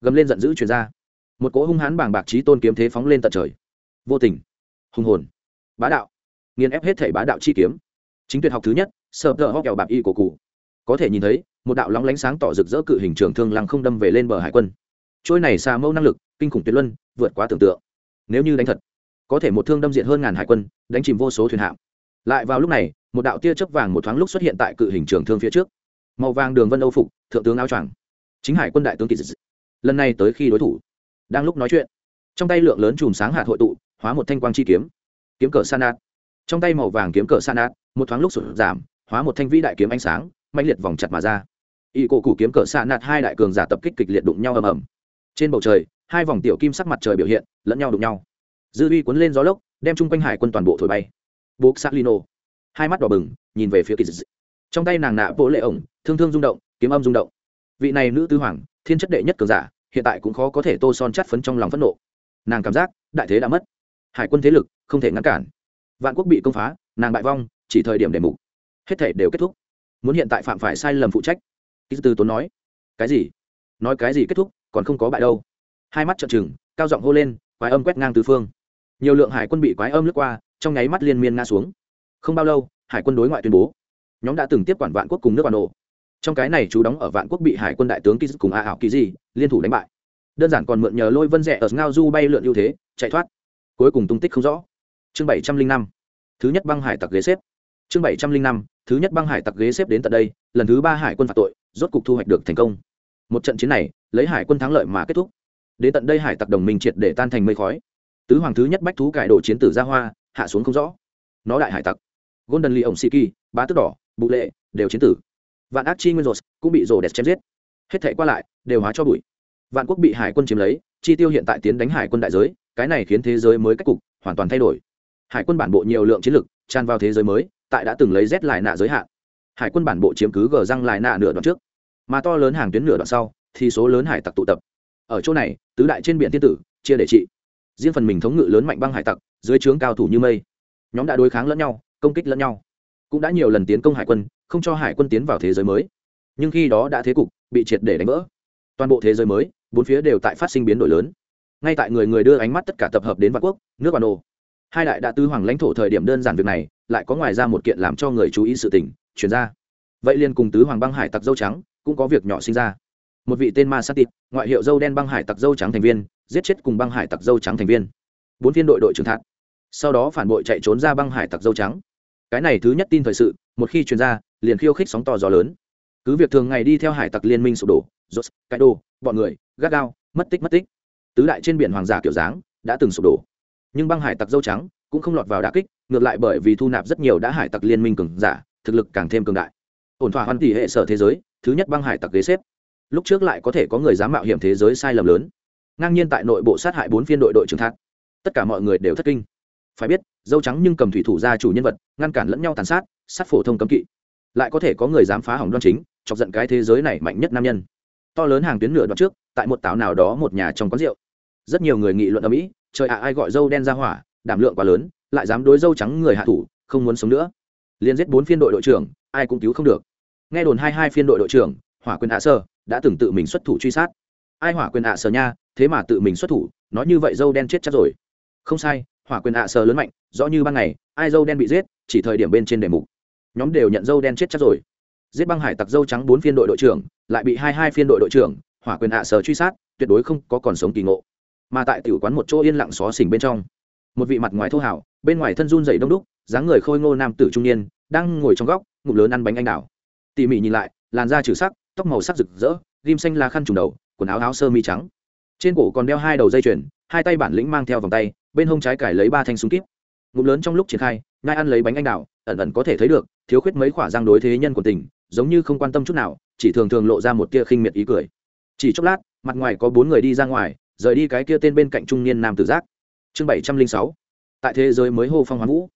Gầm lên giận dữ chuyển ra. Một cỗ hung hãn bảng bạc trí tôn kiếm thế phóng lên tận trời. Vô tình, hùng hồn, bá đạo, nghiền ép hết thể bá đạo chi kiếm. Chính tuyệt học thứ nhất sợ tờ hóc kẹo bạc y của cụ. Có thể nhìn thấy, một đạo lóng lánh sáng tỏ rực rỡ cự hình trường thương lăng không đâm về lên bờ hải quân. Trôi này xa mâu năng lực, kinh khủng tuyệt luân, vượt quá tưởng tượng. Nếu như đánh thật, có thể một thương đâm diện hơn ngàn hải quân, đánh chìm vô số thuyền hạm. Lại vào lúc này, một đạo tia chớp vàng một thoáng lúc xuất hiện tại cự hình trường thương phía trước màu vàng đường vân âu phục, thượng tướng áo choàng. Chính hải quân đại tướng kỳ dịch lần này tới khi đối thủ. Đang lúc nói chuyện, trong tay lượng lớn chùm sáng hạt hội tụ, hóa một thanh quang chi kiếm. Kiếm cờ san nát trong tay màu vàng kiếm cờ san nát một thoáng lúc sụt giảm, hóa một thanh vĩ đại kiếm ánh sáng mạnh liệt vòng chặt mà ra. Y cổ củ kiếm cờ san nát hai đại cường giả tập kích kịch liệt đụng nhau ầm ầm. Trên bầu trời, hai vòng tiểu kim sắc mặt trời biểu hiện, lẫn nhau đụng nhau. Dư uy cuốn lên gió lốc, đem chung quanh hải quân toàn bộ thổi bay. Buộc sát lino hai mắt đỏ bừng, nhìn về phía kỳ dị trong tay nàng nạ bộ lệ ổng, thương thương rung động, kiếm âm rung động. Vị này nữ tư hoàng, thiên chất đệ nhất cường giả, hiện tại cũng khó có thể tô son chắt phấn trong lòng phẫn nộ. Nàng cảm giác, đại thế đã mất. Hải quân thế lực, không thể ngăn cản. Vạn quốc bị công phá, nàng bại vong, chỉ thời điểm để mục. Hết thể đều kết thúc. Muốn hiện tại phạm phải sai lầm phụ trách. Ký từ tốn nói, cái gì? Nói cái gì kết thúc, còn không có bại đâu. Hai mắt trợn trừng, cao giọng hô lên, quái âm quét ngang tứ phương. Nhiều lượng hải quân bị quái âm lướt qua, trong nháy mắt liên miên ngã xuống. Không bao lâu, hải quân đối ngoại tuyên bố nhóm đã từng tiếp quản vạn quốc cùng nước bản đồ trong cái này chú đóng ở vạn quốc bị hải quân đại tướng kỳ cùng a ảo kỳ gì liên thủ đánh bại. Đơn giản còn mượn nhờ lôi vân rẽ ở ngao du bay lượn ưu thế, chạy thoát. Cuối cùng tung tích không rõ. Chương bảy trăm linh năm, thứ nhất băng hải tặc ghế xếp. Chương bảy trăm linh năm, thứ nhất băng hải tặc ghế xếp đến tận đây, lần thứ ba hải quân phạt tội, rốt cục thu hoạch được thành công. Một trận chiến này, lấy hải quân thắng lợi mà kết thúc. Đến tận đây hải tặc đồng minh triệt để tan thành mây khói. Tứ hoàng thứ nhất bách thú cải đổ chiến tử ra hoa, hạ xuống không rõ. Nó đại hải tặc. Golden lee ổng siki, bá tước đỏ bụ lệ, đều chiến tử. Vạn ác chi nguyên rột cũng bị rổ đẹp chém giết. Hết thể qua lại, đều hóa cho bụi. Vạn quốc bị hải quân chiếm lấy, chi tiêu hiện tại tiến đánh hải quân đại giới, cái này khiến thế giới mới cách cục hoàn toàn thay đổi. Hải quân bản bộ nhiều lượng chiến lực, tràn vào thế giới mới, tại đã từng lấy rét lại nạ giới hạn. Hải quân bản bộ chiếm cứ gờ răng lại nạ nửa đoạn trước. Mà to lớn hàng tuyến nửa đoạn sau, thì số lớn hải tặc tụ tập. Ở chỗ này, tứ đại trên biển thiên tử, chia để trị. Riêng phần mình thống ngự lớn mạnh băng hải tặc, dưới trướng cao thủ như mây. Nhóm đã đối kháng lẫn nhau, công kích lẫn nhau cũng đã nhiều lần tiến công hải quân, không cho hải quân tiến vào thế giới mới. Nhưng khi đó đã thế cục, bị triệt để đánh vỡ. Toàn bộ thế giới mới, bốn phía đều tại phát sinh biến đổi lớn. Ngay tại người người đưa ánh mắt tất cả tập hợp đến vạn quốc, nước bản đồ. Hai đại đã tư hoàng lãnh thổ thời điểm đơn giản việc này, lại có ngoài ra một kiện làm cho người chú ý sự tình, chuyển ra. Vậy liền cùng tứ hoàng băng hải tặc dâu trắng, cũng có việc nhỏ sinh ra. Một vị tên ma sát tịt, ngoại hiệu dâu đen băng hải tặc dâu trắng thành viên, giết chết cùng băng hải tặc dâu trắng thành viên. Bốn viên đội đội trưởng thạc sau đó phản bội chạy trốn ra băng hải tặc dâu trắng cái này thứ nhất tin thời sự một khi truyền ra liền khiêu khích sóng to gió lớn. Cứ việc thường ngày đi theo hải tặc liên minh sụp đổ rốt cái đồ, bọn người gắt gao mất tích mất tích. Tứ đại trên biển hoàng giả kiểu dáng đã từng sụp đổ. Nhưng băng hải tặc dâu trắng cũng không lọt vào đà kích ngược lại bởi vì thu nạp rất nhiều đã hải tặc liên minh cường giả thực lực càng thêm cường đại. Ổn thỏa hoàn tỷ hệ sở thế giới thứ nhất băng hải tặc ghế xếp. Lúc trước lại có thể có người dám mạo hiểm thế giới sai lầm lớn. Ngang nhiên tại nội bộ sát hại bốn phiên đội đội trưởng thác. Tất cả mọi người đều thất kinh phải biết, dâu trắng nhưng cầm thủy thủ ra chủ nhân vật, ngăn cản lẫn nhau tàn sát sát phổ thông cấm kỵ. Lại có thể có người dám phá hỏng đoan chính, chọc giận cái thế giới này mạnh nhất nam nhân. To lớn hàng tuyến nửa đoạn trước, tại một tảo nào đó một nhà trong quán rượu. Rất nhiều người nghị luận ở mỹ trời ạ, ai gọi dâu đen ra hỏa, đảm lượng quá lớn, lại dám đối dâu trắng người hạ thủ, không muốn sống nữa. Liên giết bốn phiên đội đội trưởng, ai cũng cứu không được. Nghe đồn hai hai phiên đội đội trưởng, hỏa quyền hạ sơ, đã từng tự mình xuất thủ truy sát. Ai hỏa quyền hạ sơ nha, thế mà tự mình xuất thủ, nói như vậy dâu đen chết chắc rồi. Không sai hỏa quyền ạ sờ lớn mạnh, rõ như ban ngày, ai dâu đen bị giết, chỉ thời điểm bên trên đề mục. Nhóm đều nhận dâu đen chết chắc rồi. Giết băng hải tặc dâu trắng bốn phiên đội đội trưởng, lại bị hai hai phiên đội đội trưởng, hỏa quyền ạ sờ truy sát, tuyệt đối không có còn sống kỳ ngộ. Mà tại tiểu quán một chỗ yên lặng xó xỉnh bên trong, một vị mặt ngoài thô hảo, bên ngoài thân run dày đông đúc, dáng người khôi ngô nam tử trung niên, đang ngồi trong góc, ngụm lớn ăn bánh anh đào. Tỉ mỉ nhìn lại, làn da trừ sắc, tóc màu sắc rực rỡ ghim xanh lá khăn trùng đầu, quần áo áo sơ mi trắng trên cổ còn đeo hai đầu dây chuyền hai tay bản lĩnh mang theo vòng tay bên hông trái cải lấy ba thanh súng kíp. Ngụm lớn trong lúc triển khai ngai ăn lấy bánh anh đào ẩn ẩn có thể thấy được thiếu khuyết mấy khỏa giang đối thế nhân của tỉnh, giống như không quan tâm chút nào chỉ thường thường lộ ra một tia khinh miệt ý cười. Chỉ chốc lát mặt ngoài có bốn người đi ra ngoài rời đi cái kia tên bên cạnh trung niên nam tử giác. Chương bảy trăm linh sáu tại thế giới mới hô phong hoán vũ.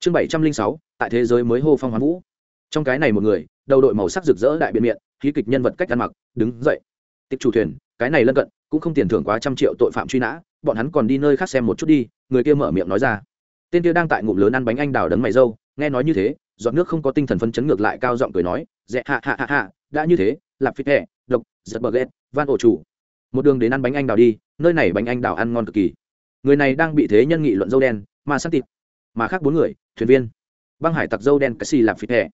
Chương bảy trăm linh sáu tại thế giới mới hô phong hoán vũ. Trong cái này một người đầu đội màu sắc rực rỡ đại biện miệng khí kịch nhân vật cách ăn mặc đứng dậy. Tiệp chủ thuyền cái này lân cận, cũng không tiền thưởng quá trăm triệu tội phạm truy nã, bọn hắn còn đi nơi khác xem một chút đi, người kia mở miệng nói ra. Tên kia đang tại ngụm lớn ăn bánh anh đào đấng mày dâu, nghe nói như thế, giọt nước không có tinh thần phân chấn ngược lại cao giọng cười nói dẹ hạ hạ hạ hạ đã như thế lạp phít hẹ độc, giật bờ ghét, van ổ chủ. Một đường đến ăn bánh anh đào đi, nơi này bánh anh đào ăn ngon cực kỳ. Người này đang bị thế nhân nghị luận dâu đen, mà săn thịt, mà khác bốn người, thuyền viên. Băng hải tặc dâu đen cái xì lạp phít hẹ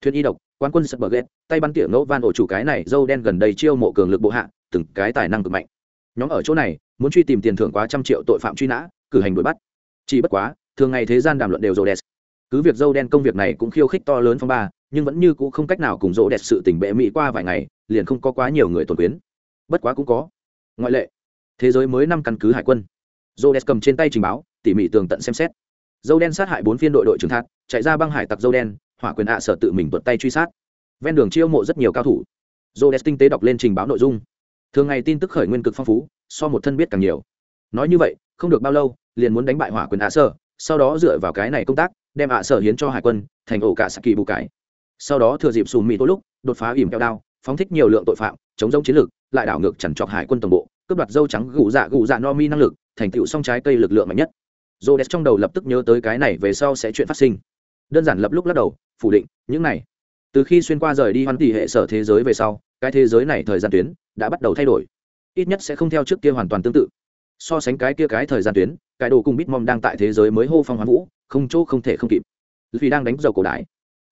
thuyền y độc quan quân sật bờ ghét, tay bắn tỉa ngẫu van ổ chủ cái này, dâu đen gần đây chiêu mộ cường lực bộ hạ từng cái tài năng cực mạnh. Nhóm ở chỗ này, muốn truy tìm tiền thưởng quá trăm triệu tội phạm truy nã, cử hành đuổi bắt. Chỉ bất quá, thường ngày thế gian đàm luận đều rồ đẹp cứ việc dâu đen công việc này cũng khiêu khích to lớn phong ba, nhưng vẫn như cũ không cách nào cùng rỗ đẹp sự tình bệ mỹ qua vài ngày, liền không có quá nhiều người tổn quyến. Bất quá cũng có. Ngoại lệ, thế giới mới năm căn cứ hải quân. Rỗ đẹp cầm trên tay trình báo, tỉ mỉ tường tận xem xét. Dâu đen sát hại bốn phiên đội đội trưởng thác, chạy ra băng hải tặc dâu đen, hỏa quyền ạ sở tự mình tuột tay truy sát. Ven đường chiêu mộ rất nhiều cao thủ. Rỗ đẹp tinh tế đọc lên trình báo nội dung thường ngày tin tức khởi nguyên cực phong phú, so một thân biết càng nhiều. Nói như vậy, không được bao lâu, liền muốn đánh bại hỏa quyền ạ sở, sau đó dựa vào cái này công tác, đem ạ sở hiến cho hải quân, thành ổ cả saki bù cải. sau đó thừa dịp xùm mì tối lúc, đột phá ỉm keo đao, phóng thích nhiều lượng tội phạm, chống giống chiến lược, lại đảo ngược chẳng trọc hải quân tổng bộ, cướp đoạt dâu trắng gù dạ gù dạ no mi năng lực, thành tựu song trái cây lực lượng mạnh nhất. Dô đẹp trong đầu lập tức nhớ tới cái này về sau sẽ chuyện phát sinh. Đơn giản lập lúc lắc đầu, phủ định, những này. Từ khi xuyên qua rời đi hoan tỷ hệ sở thế giới về sau cái thế giới này thời gian tuyến đã bắt đầu thay đổi. Ít nhất sẽ không theo trước kia hoàn toàn tương tự. So sánh cái kia cái thời gian tuyến, cái đồ cùng bitmom đang tại thế giới mới hô phong hoán vũ, không chỗ không thể không kịp. Vì đang đánh dầu cổ đại.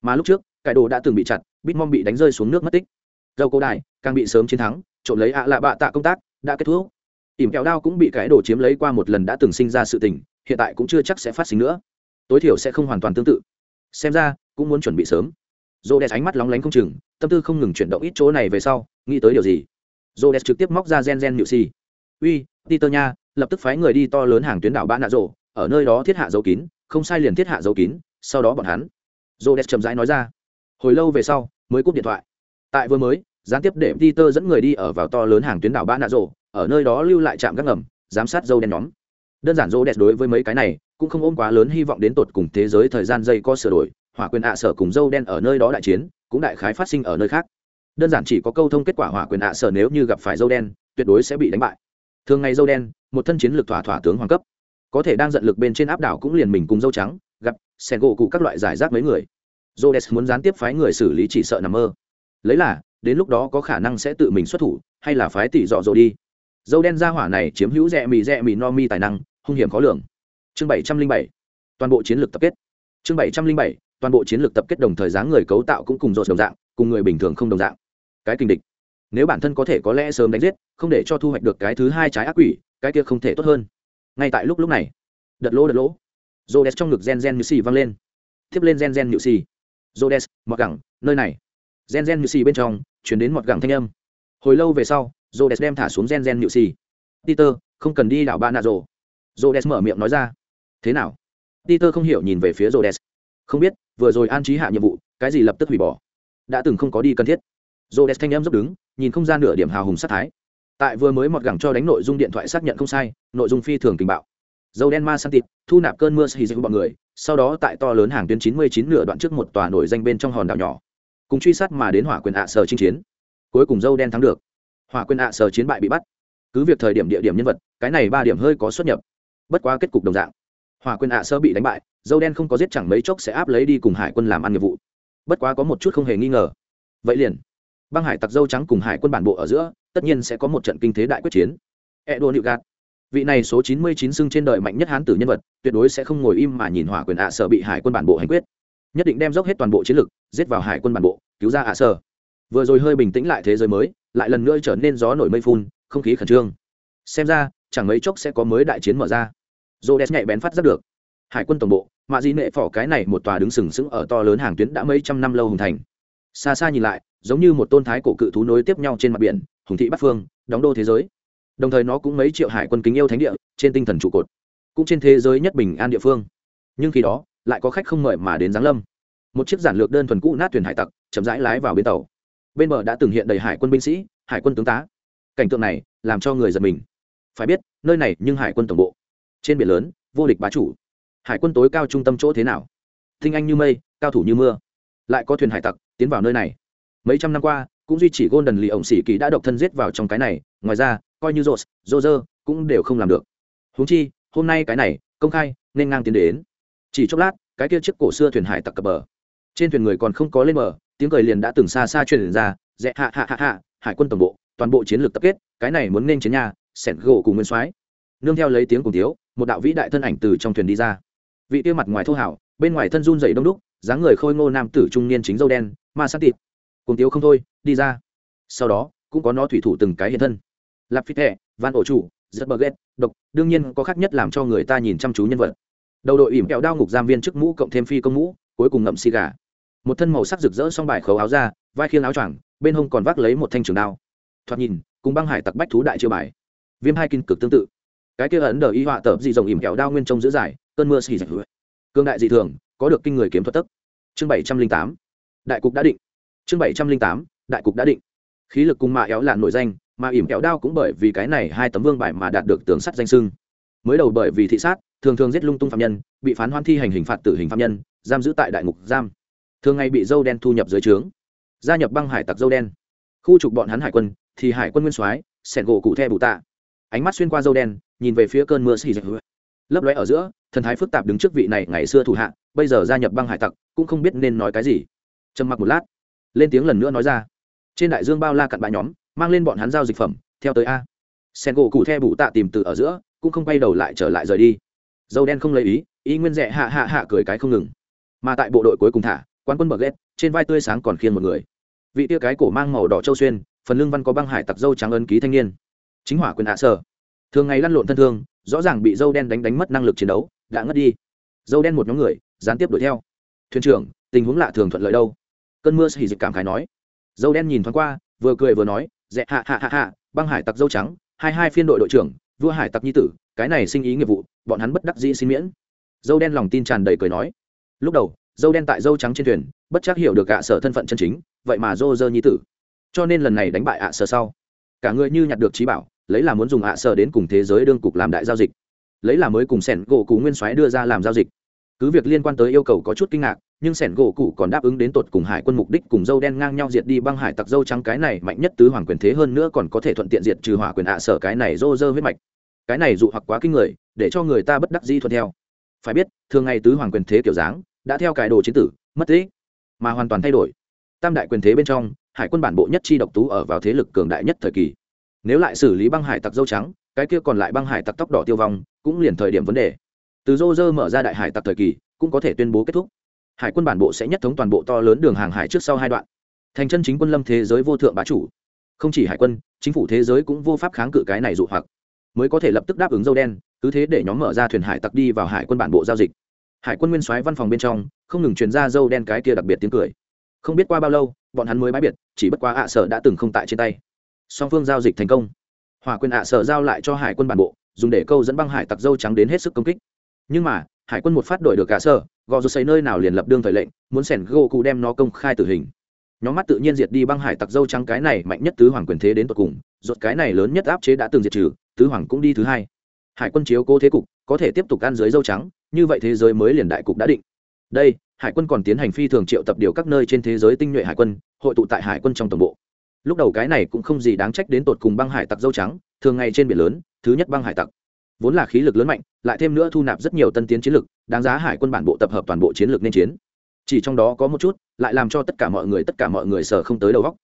Mà lúc trước, cái đồ đã từng bị chặt, bitmom bị đánh rơi xuống nước mất tích. Dầu cổ đại, càng bị sớm chiến thắng, trộm lấy ạ lạ bạ tạ công tác, đã kết thúc. Ỉm kẹo đao cũng bị cái đồ chiếm lấy qua một lần đã từng sinh ra sự tình, hiện tại cũng chưa chắc sẽ phát sinh nữa. Tối thiểu sẽ không hoàn toàn tương tự. Xem ra, cũng muốn chuẩn bị sớm dô đẹp ánh mắt lóng lánh không chừng, tâm tư không ngừng chuyển động ít chỗ này về sau, nghĩ tới điều gì? Dô đẹp trực tiếp móc ra gen gen nhự xì uy, peter nha, lập tức phái người đi to lớn hàng tuyến đảo ba nạ rộ ở nơi đó thiết hạ dấu kín, không sai liền thiết hạ dấu kín, sau đó bọn hắn. Dô đẹp chậm rãi nói ra. Hồi lâu về sau, mới cúp điện thoại. Tại vừa mới, gián tiếp để peter dẫn người đi ở vào to lớn hàng tuyến đảo ba nạ rộ ở nơi đó lưu lại trạm gác ngầm, giám sát dâu đen nhóm. Đơn giản dô đẹp đối với mấy cái này, cũng không ôm quá lớn hy vọng đến tột cùng thế giới thời gian dây co sửa đổi hỏa quyền ạ sở cùng dâu đen ở nơi đó đại chiến, cũng đại khái phát sinh ở nơi khác. Đơn giản chỉ có câu thông kết quả hỏa quyền ạ sở nếu như gặp phải dâu đen, tuyệt đối sẽ bị đánh bại. Thường ngày dâu đen, một thân chiến lược thỏa thỏa tướng hoàng cấp. Có thể đang giận lực bên trên áp đảo cũng liền mình cùng dâu trắng, gặp sen gỗ cụ các loại giải rác mấy người. Jodes đen muốn gián tiếp phái người xử lý chỉ sợ nằm mơ. Lấy là, đến lúc đó có khả năng sẽ tự mình xuất thủ, hay là phái tỷ dọ dỗ đi. Dâu đen ra hỏa này chiếm hữu rẽ mì rẽ mì no mi tài năng, hung hiểm khó lường. Chương bảy trăm linh bảy, toàn bộ chiến lược tập kết. Chương bảy trăm linh bảy toàn bộ chiến lược tập kết đồng thời dáng người cấu tạo cũng cùng dột đồng dạng, cùng người bình thường không đồng dạng. Cái kinh địch. Nếu bản thân có thể có lẽ sớm đánh giết, không để cho thu hoạch được cái thứ hai trái ác quỷ, cái kia không thể tốt hơn. Ngay tại lúc lúc này, đợt lỗ đợt lỗ. Rô trong ngực gen gen như xì văng lên. Tiếp lên gen gen nhự xì. Rô đès mọt gẳng, nơi này. Gen gen như xì bên trong, chuyển đến mọt gẳng thanh âm. Hồi lâu về sau rô đem thả xuống gen gen nhự xì. Peter, không cần đi đảo ba nạ rồ rô mở miệng nói ra. Thế nào? Peter không hiểu nhìn về phía rô không biết vừa rồi an trí hạ nhiệm vụ, cái gì lập tức hủy bỏ. Đã từng không có đi cần thiết. Dồ rô thanh em dốc đứng, nhìn không ra nửa điểm hào hùng sát thái. Tại vừa mới mọt gẳng cho đánh nội dung điện thoại xác nhận không sai, nội dung phi thường tình bạo. Dầu đen ma săn tịt thu nạp cơn mưa xì dịu bọn người, sau đó tại to lớn hàng tuyến 99 nửa đoạn trước một tòa nổi danh bên trong hòn đảo nhỏ. Cùng truy sát mà đến hỏa quyền ạ sở chinh chiến. Cuối cùng dâu đen thắng được. Hỏa quyền ạ sở chiến bại bị bắt. Cứ việc thời điểm địa điểm nhân vật, cái này ba điểm hơi có xuất nhập. Bất quá kết cục đồng dạng. Hỏa quyền ạ sơ bị đánh bại dâu đen không có giết chẳng mấy chốc sẽ áp lấy đi cùng hải quân làm ăn nghiệp vụ. Bất quá có một chút không hề nghi ngờ. Vậy liền, băng hải tặc dâu trắng cùng hải quân bản bộ ở giữa, tất nhiên sẽ có một trận kinh thế đại quyết chiến. E đô nịu gạt vị này số chín mươi chín xưng trên đời mạnh nhất hán tử nhân vật, tuyệt đối sẽ không ngồi im mà nhìn hỏa quyền ạ à sở bị hải quân bản bộ hành quyết. Nhất định đem dốc hết toàn bộ chiến lực, giết vào hải quân bản bộ, cứu ra ạ à sở. Vừa rồi hơi bình tĩnh lại thế giới mới, lại lần nữa trở nên gió nổi mây phun, không khí khẩn trương. Xem ra, chẳng mấy chốc sẽ có mới đại chiến mở ra. Dô đen nhạy bén phát giác được hải quân tổng bộ mạ di nệ phỏ cái này một tòa đứng sừng sững ở to lớn hàng tuyến đã mấy trăm năm lâu hùng thành. Xa xa nhìn lại, giống như một tôn thái cổ cự thú nối tiếp nhau trên mặt biển, hùng thị bắc phương, đóng đô thế giới. Đồng thời nó cũng mấy triệu hải quân kính yêu thánh địa, trên tinh thần trụ cột, cũng trên thế giới nhất bình an địa phương. Nhưng khi đó, lại có khách không mời mà đến giáng lâm. Một chiếc giản lược đơn thuần cũ nát thuyền hải tặc, chậm rãi lái vào bến tàu. Bên bờ đã từng hiện đầy hải quân binh sĩ, hải quân tướng tá. Cảnh tượng này, làm cho người giật mình. Phải biết, nơi này nhưng hải quân tổng bộ. Trên biển lớn, vô địch bá chủ hải quân tối cao trung tâm chỗ thế nào? Thinh anh như mây, cao thủ như mưa. Lại có thuyền hải tặc tiến vào nơi này. Mấy trăm năm qua, cũng duy chỉ golden lì ổng sĩ kỳ đã độc thân giết vào trong cái này. Ngoài ra, coi như rột rô rơ cũng đều không làm được. Húng chi, hôm nay cái này, công khai, nên ngang tiến đến. Chỉ chốc lát, cái kia chiếc cổ xưa thuyền hải tặc cập bờ. Trên thuyền người còn không có lên bờ, tiếng cười liền đã từng xa xa truyền ra dẹ hạ hạ hạ hạ, hải quân tổng bộ, toàn bộ chiến lược tập kết, cái này muốn nên chiến nhà, sẻn gỗ cùng nguyên soái. Nương theo lấy tiếng cùng tiếu, một đạo vĩ đại thân ảnh từ trong thuyền đi ra vị tiêu mặt ngoài thô hảo, bên ngoài thân run dày đông đúc, dáng người khôi ngô nam tử trung niên chính dâu đen, ma sát tịt cùng tiếu không thôi, đi ra. Sau đó, cũng có nó thủy thủ từng cái hiện thân. Lạp phi thẹ van ổ chủ rất bờ ghét, độc, đương nhiên có khác nhất làm cho người ta nhìn chăm chú nhân vật. Đầu đội ỉm kẹo đao ngục giam viên chức mũ cộng thêm phi công mũ, cuối cùng ngậm xì gà. Một thân màu sắc rực rỡ xong bài khấu áo ra vai khiêng áo choàng, bên hông còn vác lấy một thanh trường đao. Thoạt nhìn, cùng băng hải tặc bách thú đại chiêu bài. Viêm hai kinh cực tương tự. Cái kia ấn đờ y họa tập dị dòng ỉm kẹo đao nguyên trông giữ giải cơn mưa xì dạch cương đại dị thường, có được kinh người kiếm thuật tức chương bảy trăm linh tám. Đại cục đã định. Chương bảy trăm linh tám. Đại cục đã định. Khí lực cùng mạ éo lạn nổi danh mà ỉm kẹo đao cũng bởi vì cái này hai tấm vương bài mà đạt được tường sắt danh sưng. Mới đầu bởi vì thị sát, thường thường giết lung tung phạm nhân, bị phán hoan thi hành hình phạt tử hình phạm nhân, giam giữ tại đại ngục giam. Thường ngày bị dâu đen thu nhập dưới trướng. Gia nhập băng hải tặc dâu đen. Khu trục bọn hắn hải quân, thì hải quân nguyên soái sẻn gỗ cụ the bù tạ. Ánh mắt xuyên qua dâu đen, nhìn về phía cơn mưa xì dạch lấp lóe ở giữa thần thái phức tạp đứng trước vị này ngày xưa thủ hạ, bây giờ gia nhập băng hải tặc, cũng không biết nên nói cái gì. Trầm mặc một lát, lên tiếng lần nữa nói ra. Trên đại dương bao la cặn bã nhóm, mang lên bọn hắn giao dịch phẩm, theo tới a. Sen gỗ cụ the bụ tạ tìm từ ở giữa, cũng không quay đầu lại trở lại rời đi. Dâu đen không lấy ý ý nguyên rẽ hạ hạ hạ cười cái không ngừng. Mà tại bộ đội cuối cùng thả quan quân bậc ghét, trên vai tươi sáng còn khiên một người. Vị tia cái cổ mang màu đỏ châu xuyên, phần lưng văn có băng hải tặc dâu trắng ân ký thanh niên. Chính hỏa quyền hạ sở. Thường ngày lăn lộn thân thương, rõ ràng bị dâu đen đánh đánh mất năng lực chiến đấu đã ngất đi. Dâu đen một nhóm người, gián tiếp đuổi theo. Thuyền trưởng, tình huống lạ thường thuận lợi đâu? Cơn mưa xì dịch cảm khái nói. Dâu đen nhìn thoáng qua, vừa cười vừa nói dẹ hạ hạ hạ hạ, băng hải tặc dâu trắng, hai hai phiên đội đội trưởng, vua hải tặc nhi tử, cái này sinh ý nghiệp vụ, bọn hắn bất đắc dĩ xin miễn. Dâu đen lòng tin tràn đầy cười nói. Lúc đầu, dâu đen tại dâu trắng trên thuyền, bất chắc hiểu được ạ sở thân phận chân chính, vậy mà dô dơ nhi tử. Cho nên lần này đánh bại ạ sở sau. Cả người như nhặt được trí bảo, lấy là muốn dùng ạ sở đến cùng thế giới đương cục làm đại giao dịch lấy là mới cùng sẻn gỗ cụ nguyên soái đưa ra làm giao dịch. Cứ việc liên quan tới yêu cầu có chút kinh ngạc, nhưng sẻn gỗ cụ còn đáp ứng đến tột cùng hải quân mục đích cùng dâu đen ngang nhau diệt đi băng hải tặc dâu trắng cái này mạnh nhất tứ hoàng quyền thế hơn nữa còn có thể thuận tiện diệt trừ hỏa quyền ạ sở cái này rô rơ huyết mạch. Cái này dụ hoặc quá kinh người, để cho người ta bất đắc di thuận theo. Phải biết, thường ngày tứ hoàng quyền thế kiểu dáng, đã theo cải đồ chiến tử, mất tích, mà hoàn toàn thay đổi. Tam đại quyền thế bên trong, hải quân bản bộ nhất chi độc tú ở vào thế lực cường đại nhất thời kỳ. Nếu lại xử lý băng hải tặc dâu trắng, cái kia còn lại băng hải tặc tóc đỏ tiêu vong cũng liền thời điểm vấn đề. Từ rô rơ mở ra đại hải tặc thời kỳ, cũng có thể tuyên bố kết thúc. Hải quân bản bộ sẽ nhất thống toàn bộ to lớn đường hàng hải trước sau hai đoạn. Thành chân chính quân lâm thế giới vô thượng bá chủ. Không chỉ hải quân, chính phủ thế giới cũng vô pháp kháng cự cái này dụ hoặc. Mới có thể lập tức đáp ứng dâu đen, cứ thế để nhóm mở ra thuyền hải tặc đi vào hải quân bản bộ giao dịch. Hải quân nguyên soái văn phòng bên trong, không ngừng truyền ra dâu đen cái kia đặc biệt tiếng cười. Không biết qua bao lâu, bọn hắn mới bãi biệt, chỉ bất quá ạ sở đã từng không tại trên tay. Song phương giao dịch thành công. Hòa quyền ạ sở giao lại cho hải quân bản bộ dùng để câu dẫn băng hải tặc dâu trắng đến hết sức công kích. Nhưng mà, hải quân một phát đổi được cả sở gò rút xây nơi nào liền lập đương thời lệnh, muốn sẻn gô cụ đem nó công khai tử hình. Nhóm mắt tự nhiên diệt đi băng hải tặc dâu trắng cái này mạnh nhất tứ hoàng quyền thế đến tột cùng, rốt cái này lớn nhất áp chế đã từng diệt trừ, tứ hoàng cũng đi thứ hai. Hải quân chiếu cố thế cục, có thể tiếp tục ăn dưới dâu trắng, như vậy thế giới mới liền đại cục đã định. Đây, hải quân còn tiến hành phi thường triệu tập điều các nơi trên thế giới tinh nhuệ hải quân, hội tụ tại hải quân trong tổng bộ lúc đầu cái này cũng không gì đáng trách đến tột cùng băng hải tặc dâu trắng, thường ngày trên biển lớn, thứ nhất băng hải tặc. Vốn là khí lực lớn mạnh, lại thêm nữa thu nạp rất nhiều tân tiến chiến lực, đáng giá hải quân bản bộ tập hợp toàn bộ chiến lược nên chiến. Chỉ trong đó có một chút, lại làm cho tất cả mọi người, tất cả mọi người sở không tới đầu góc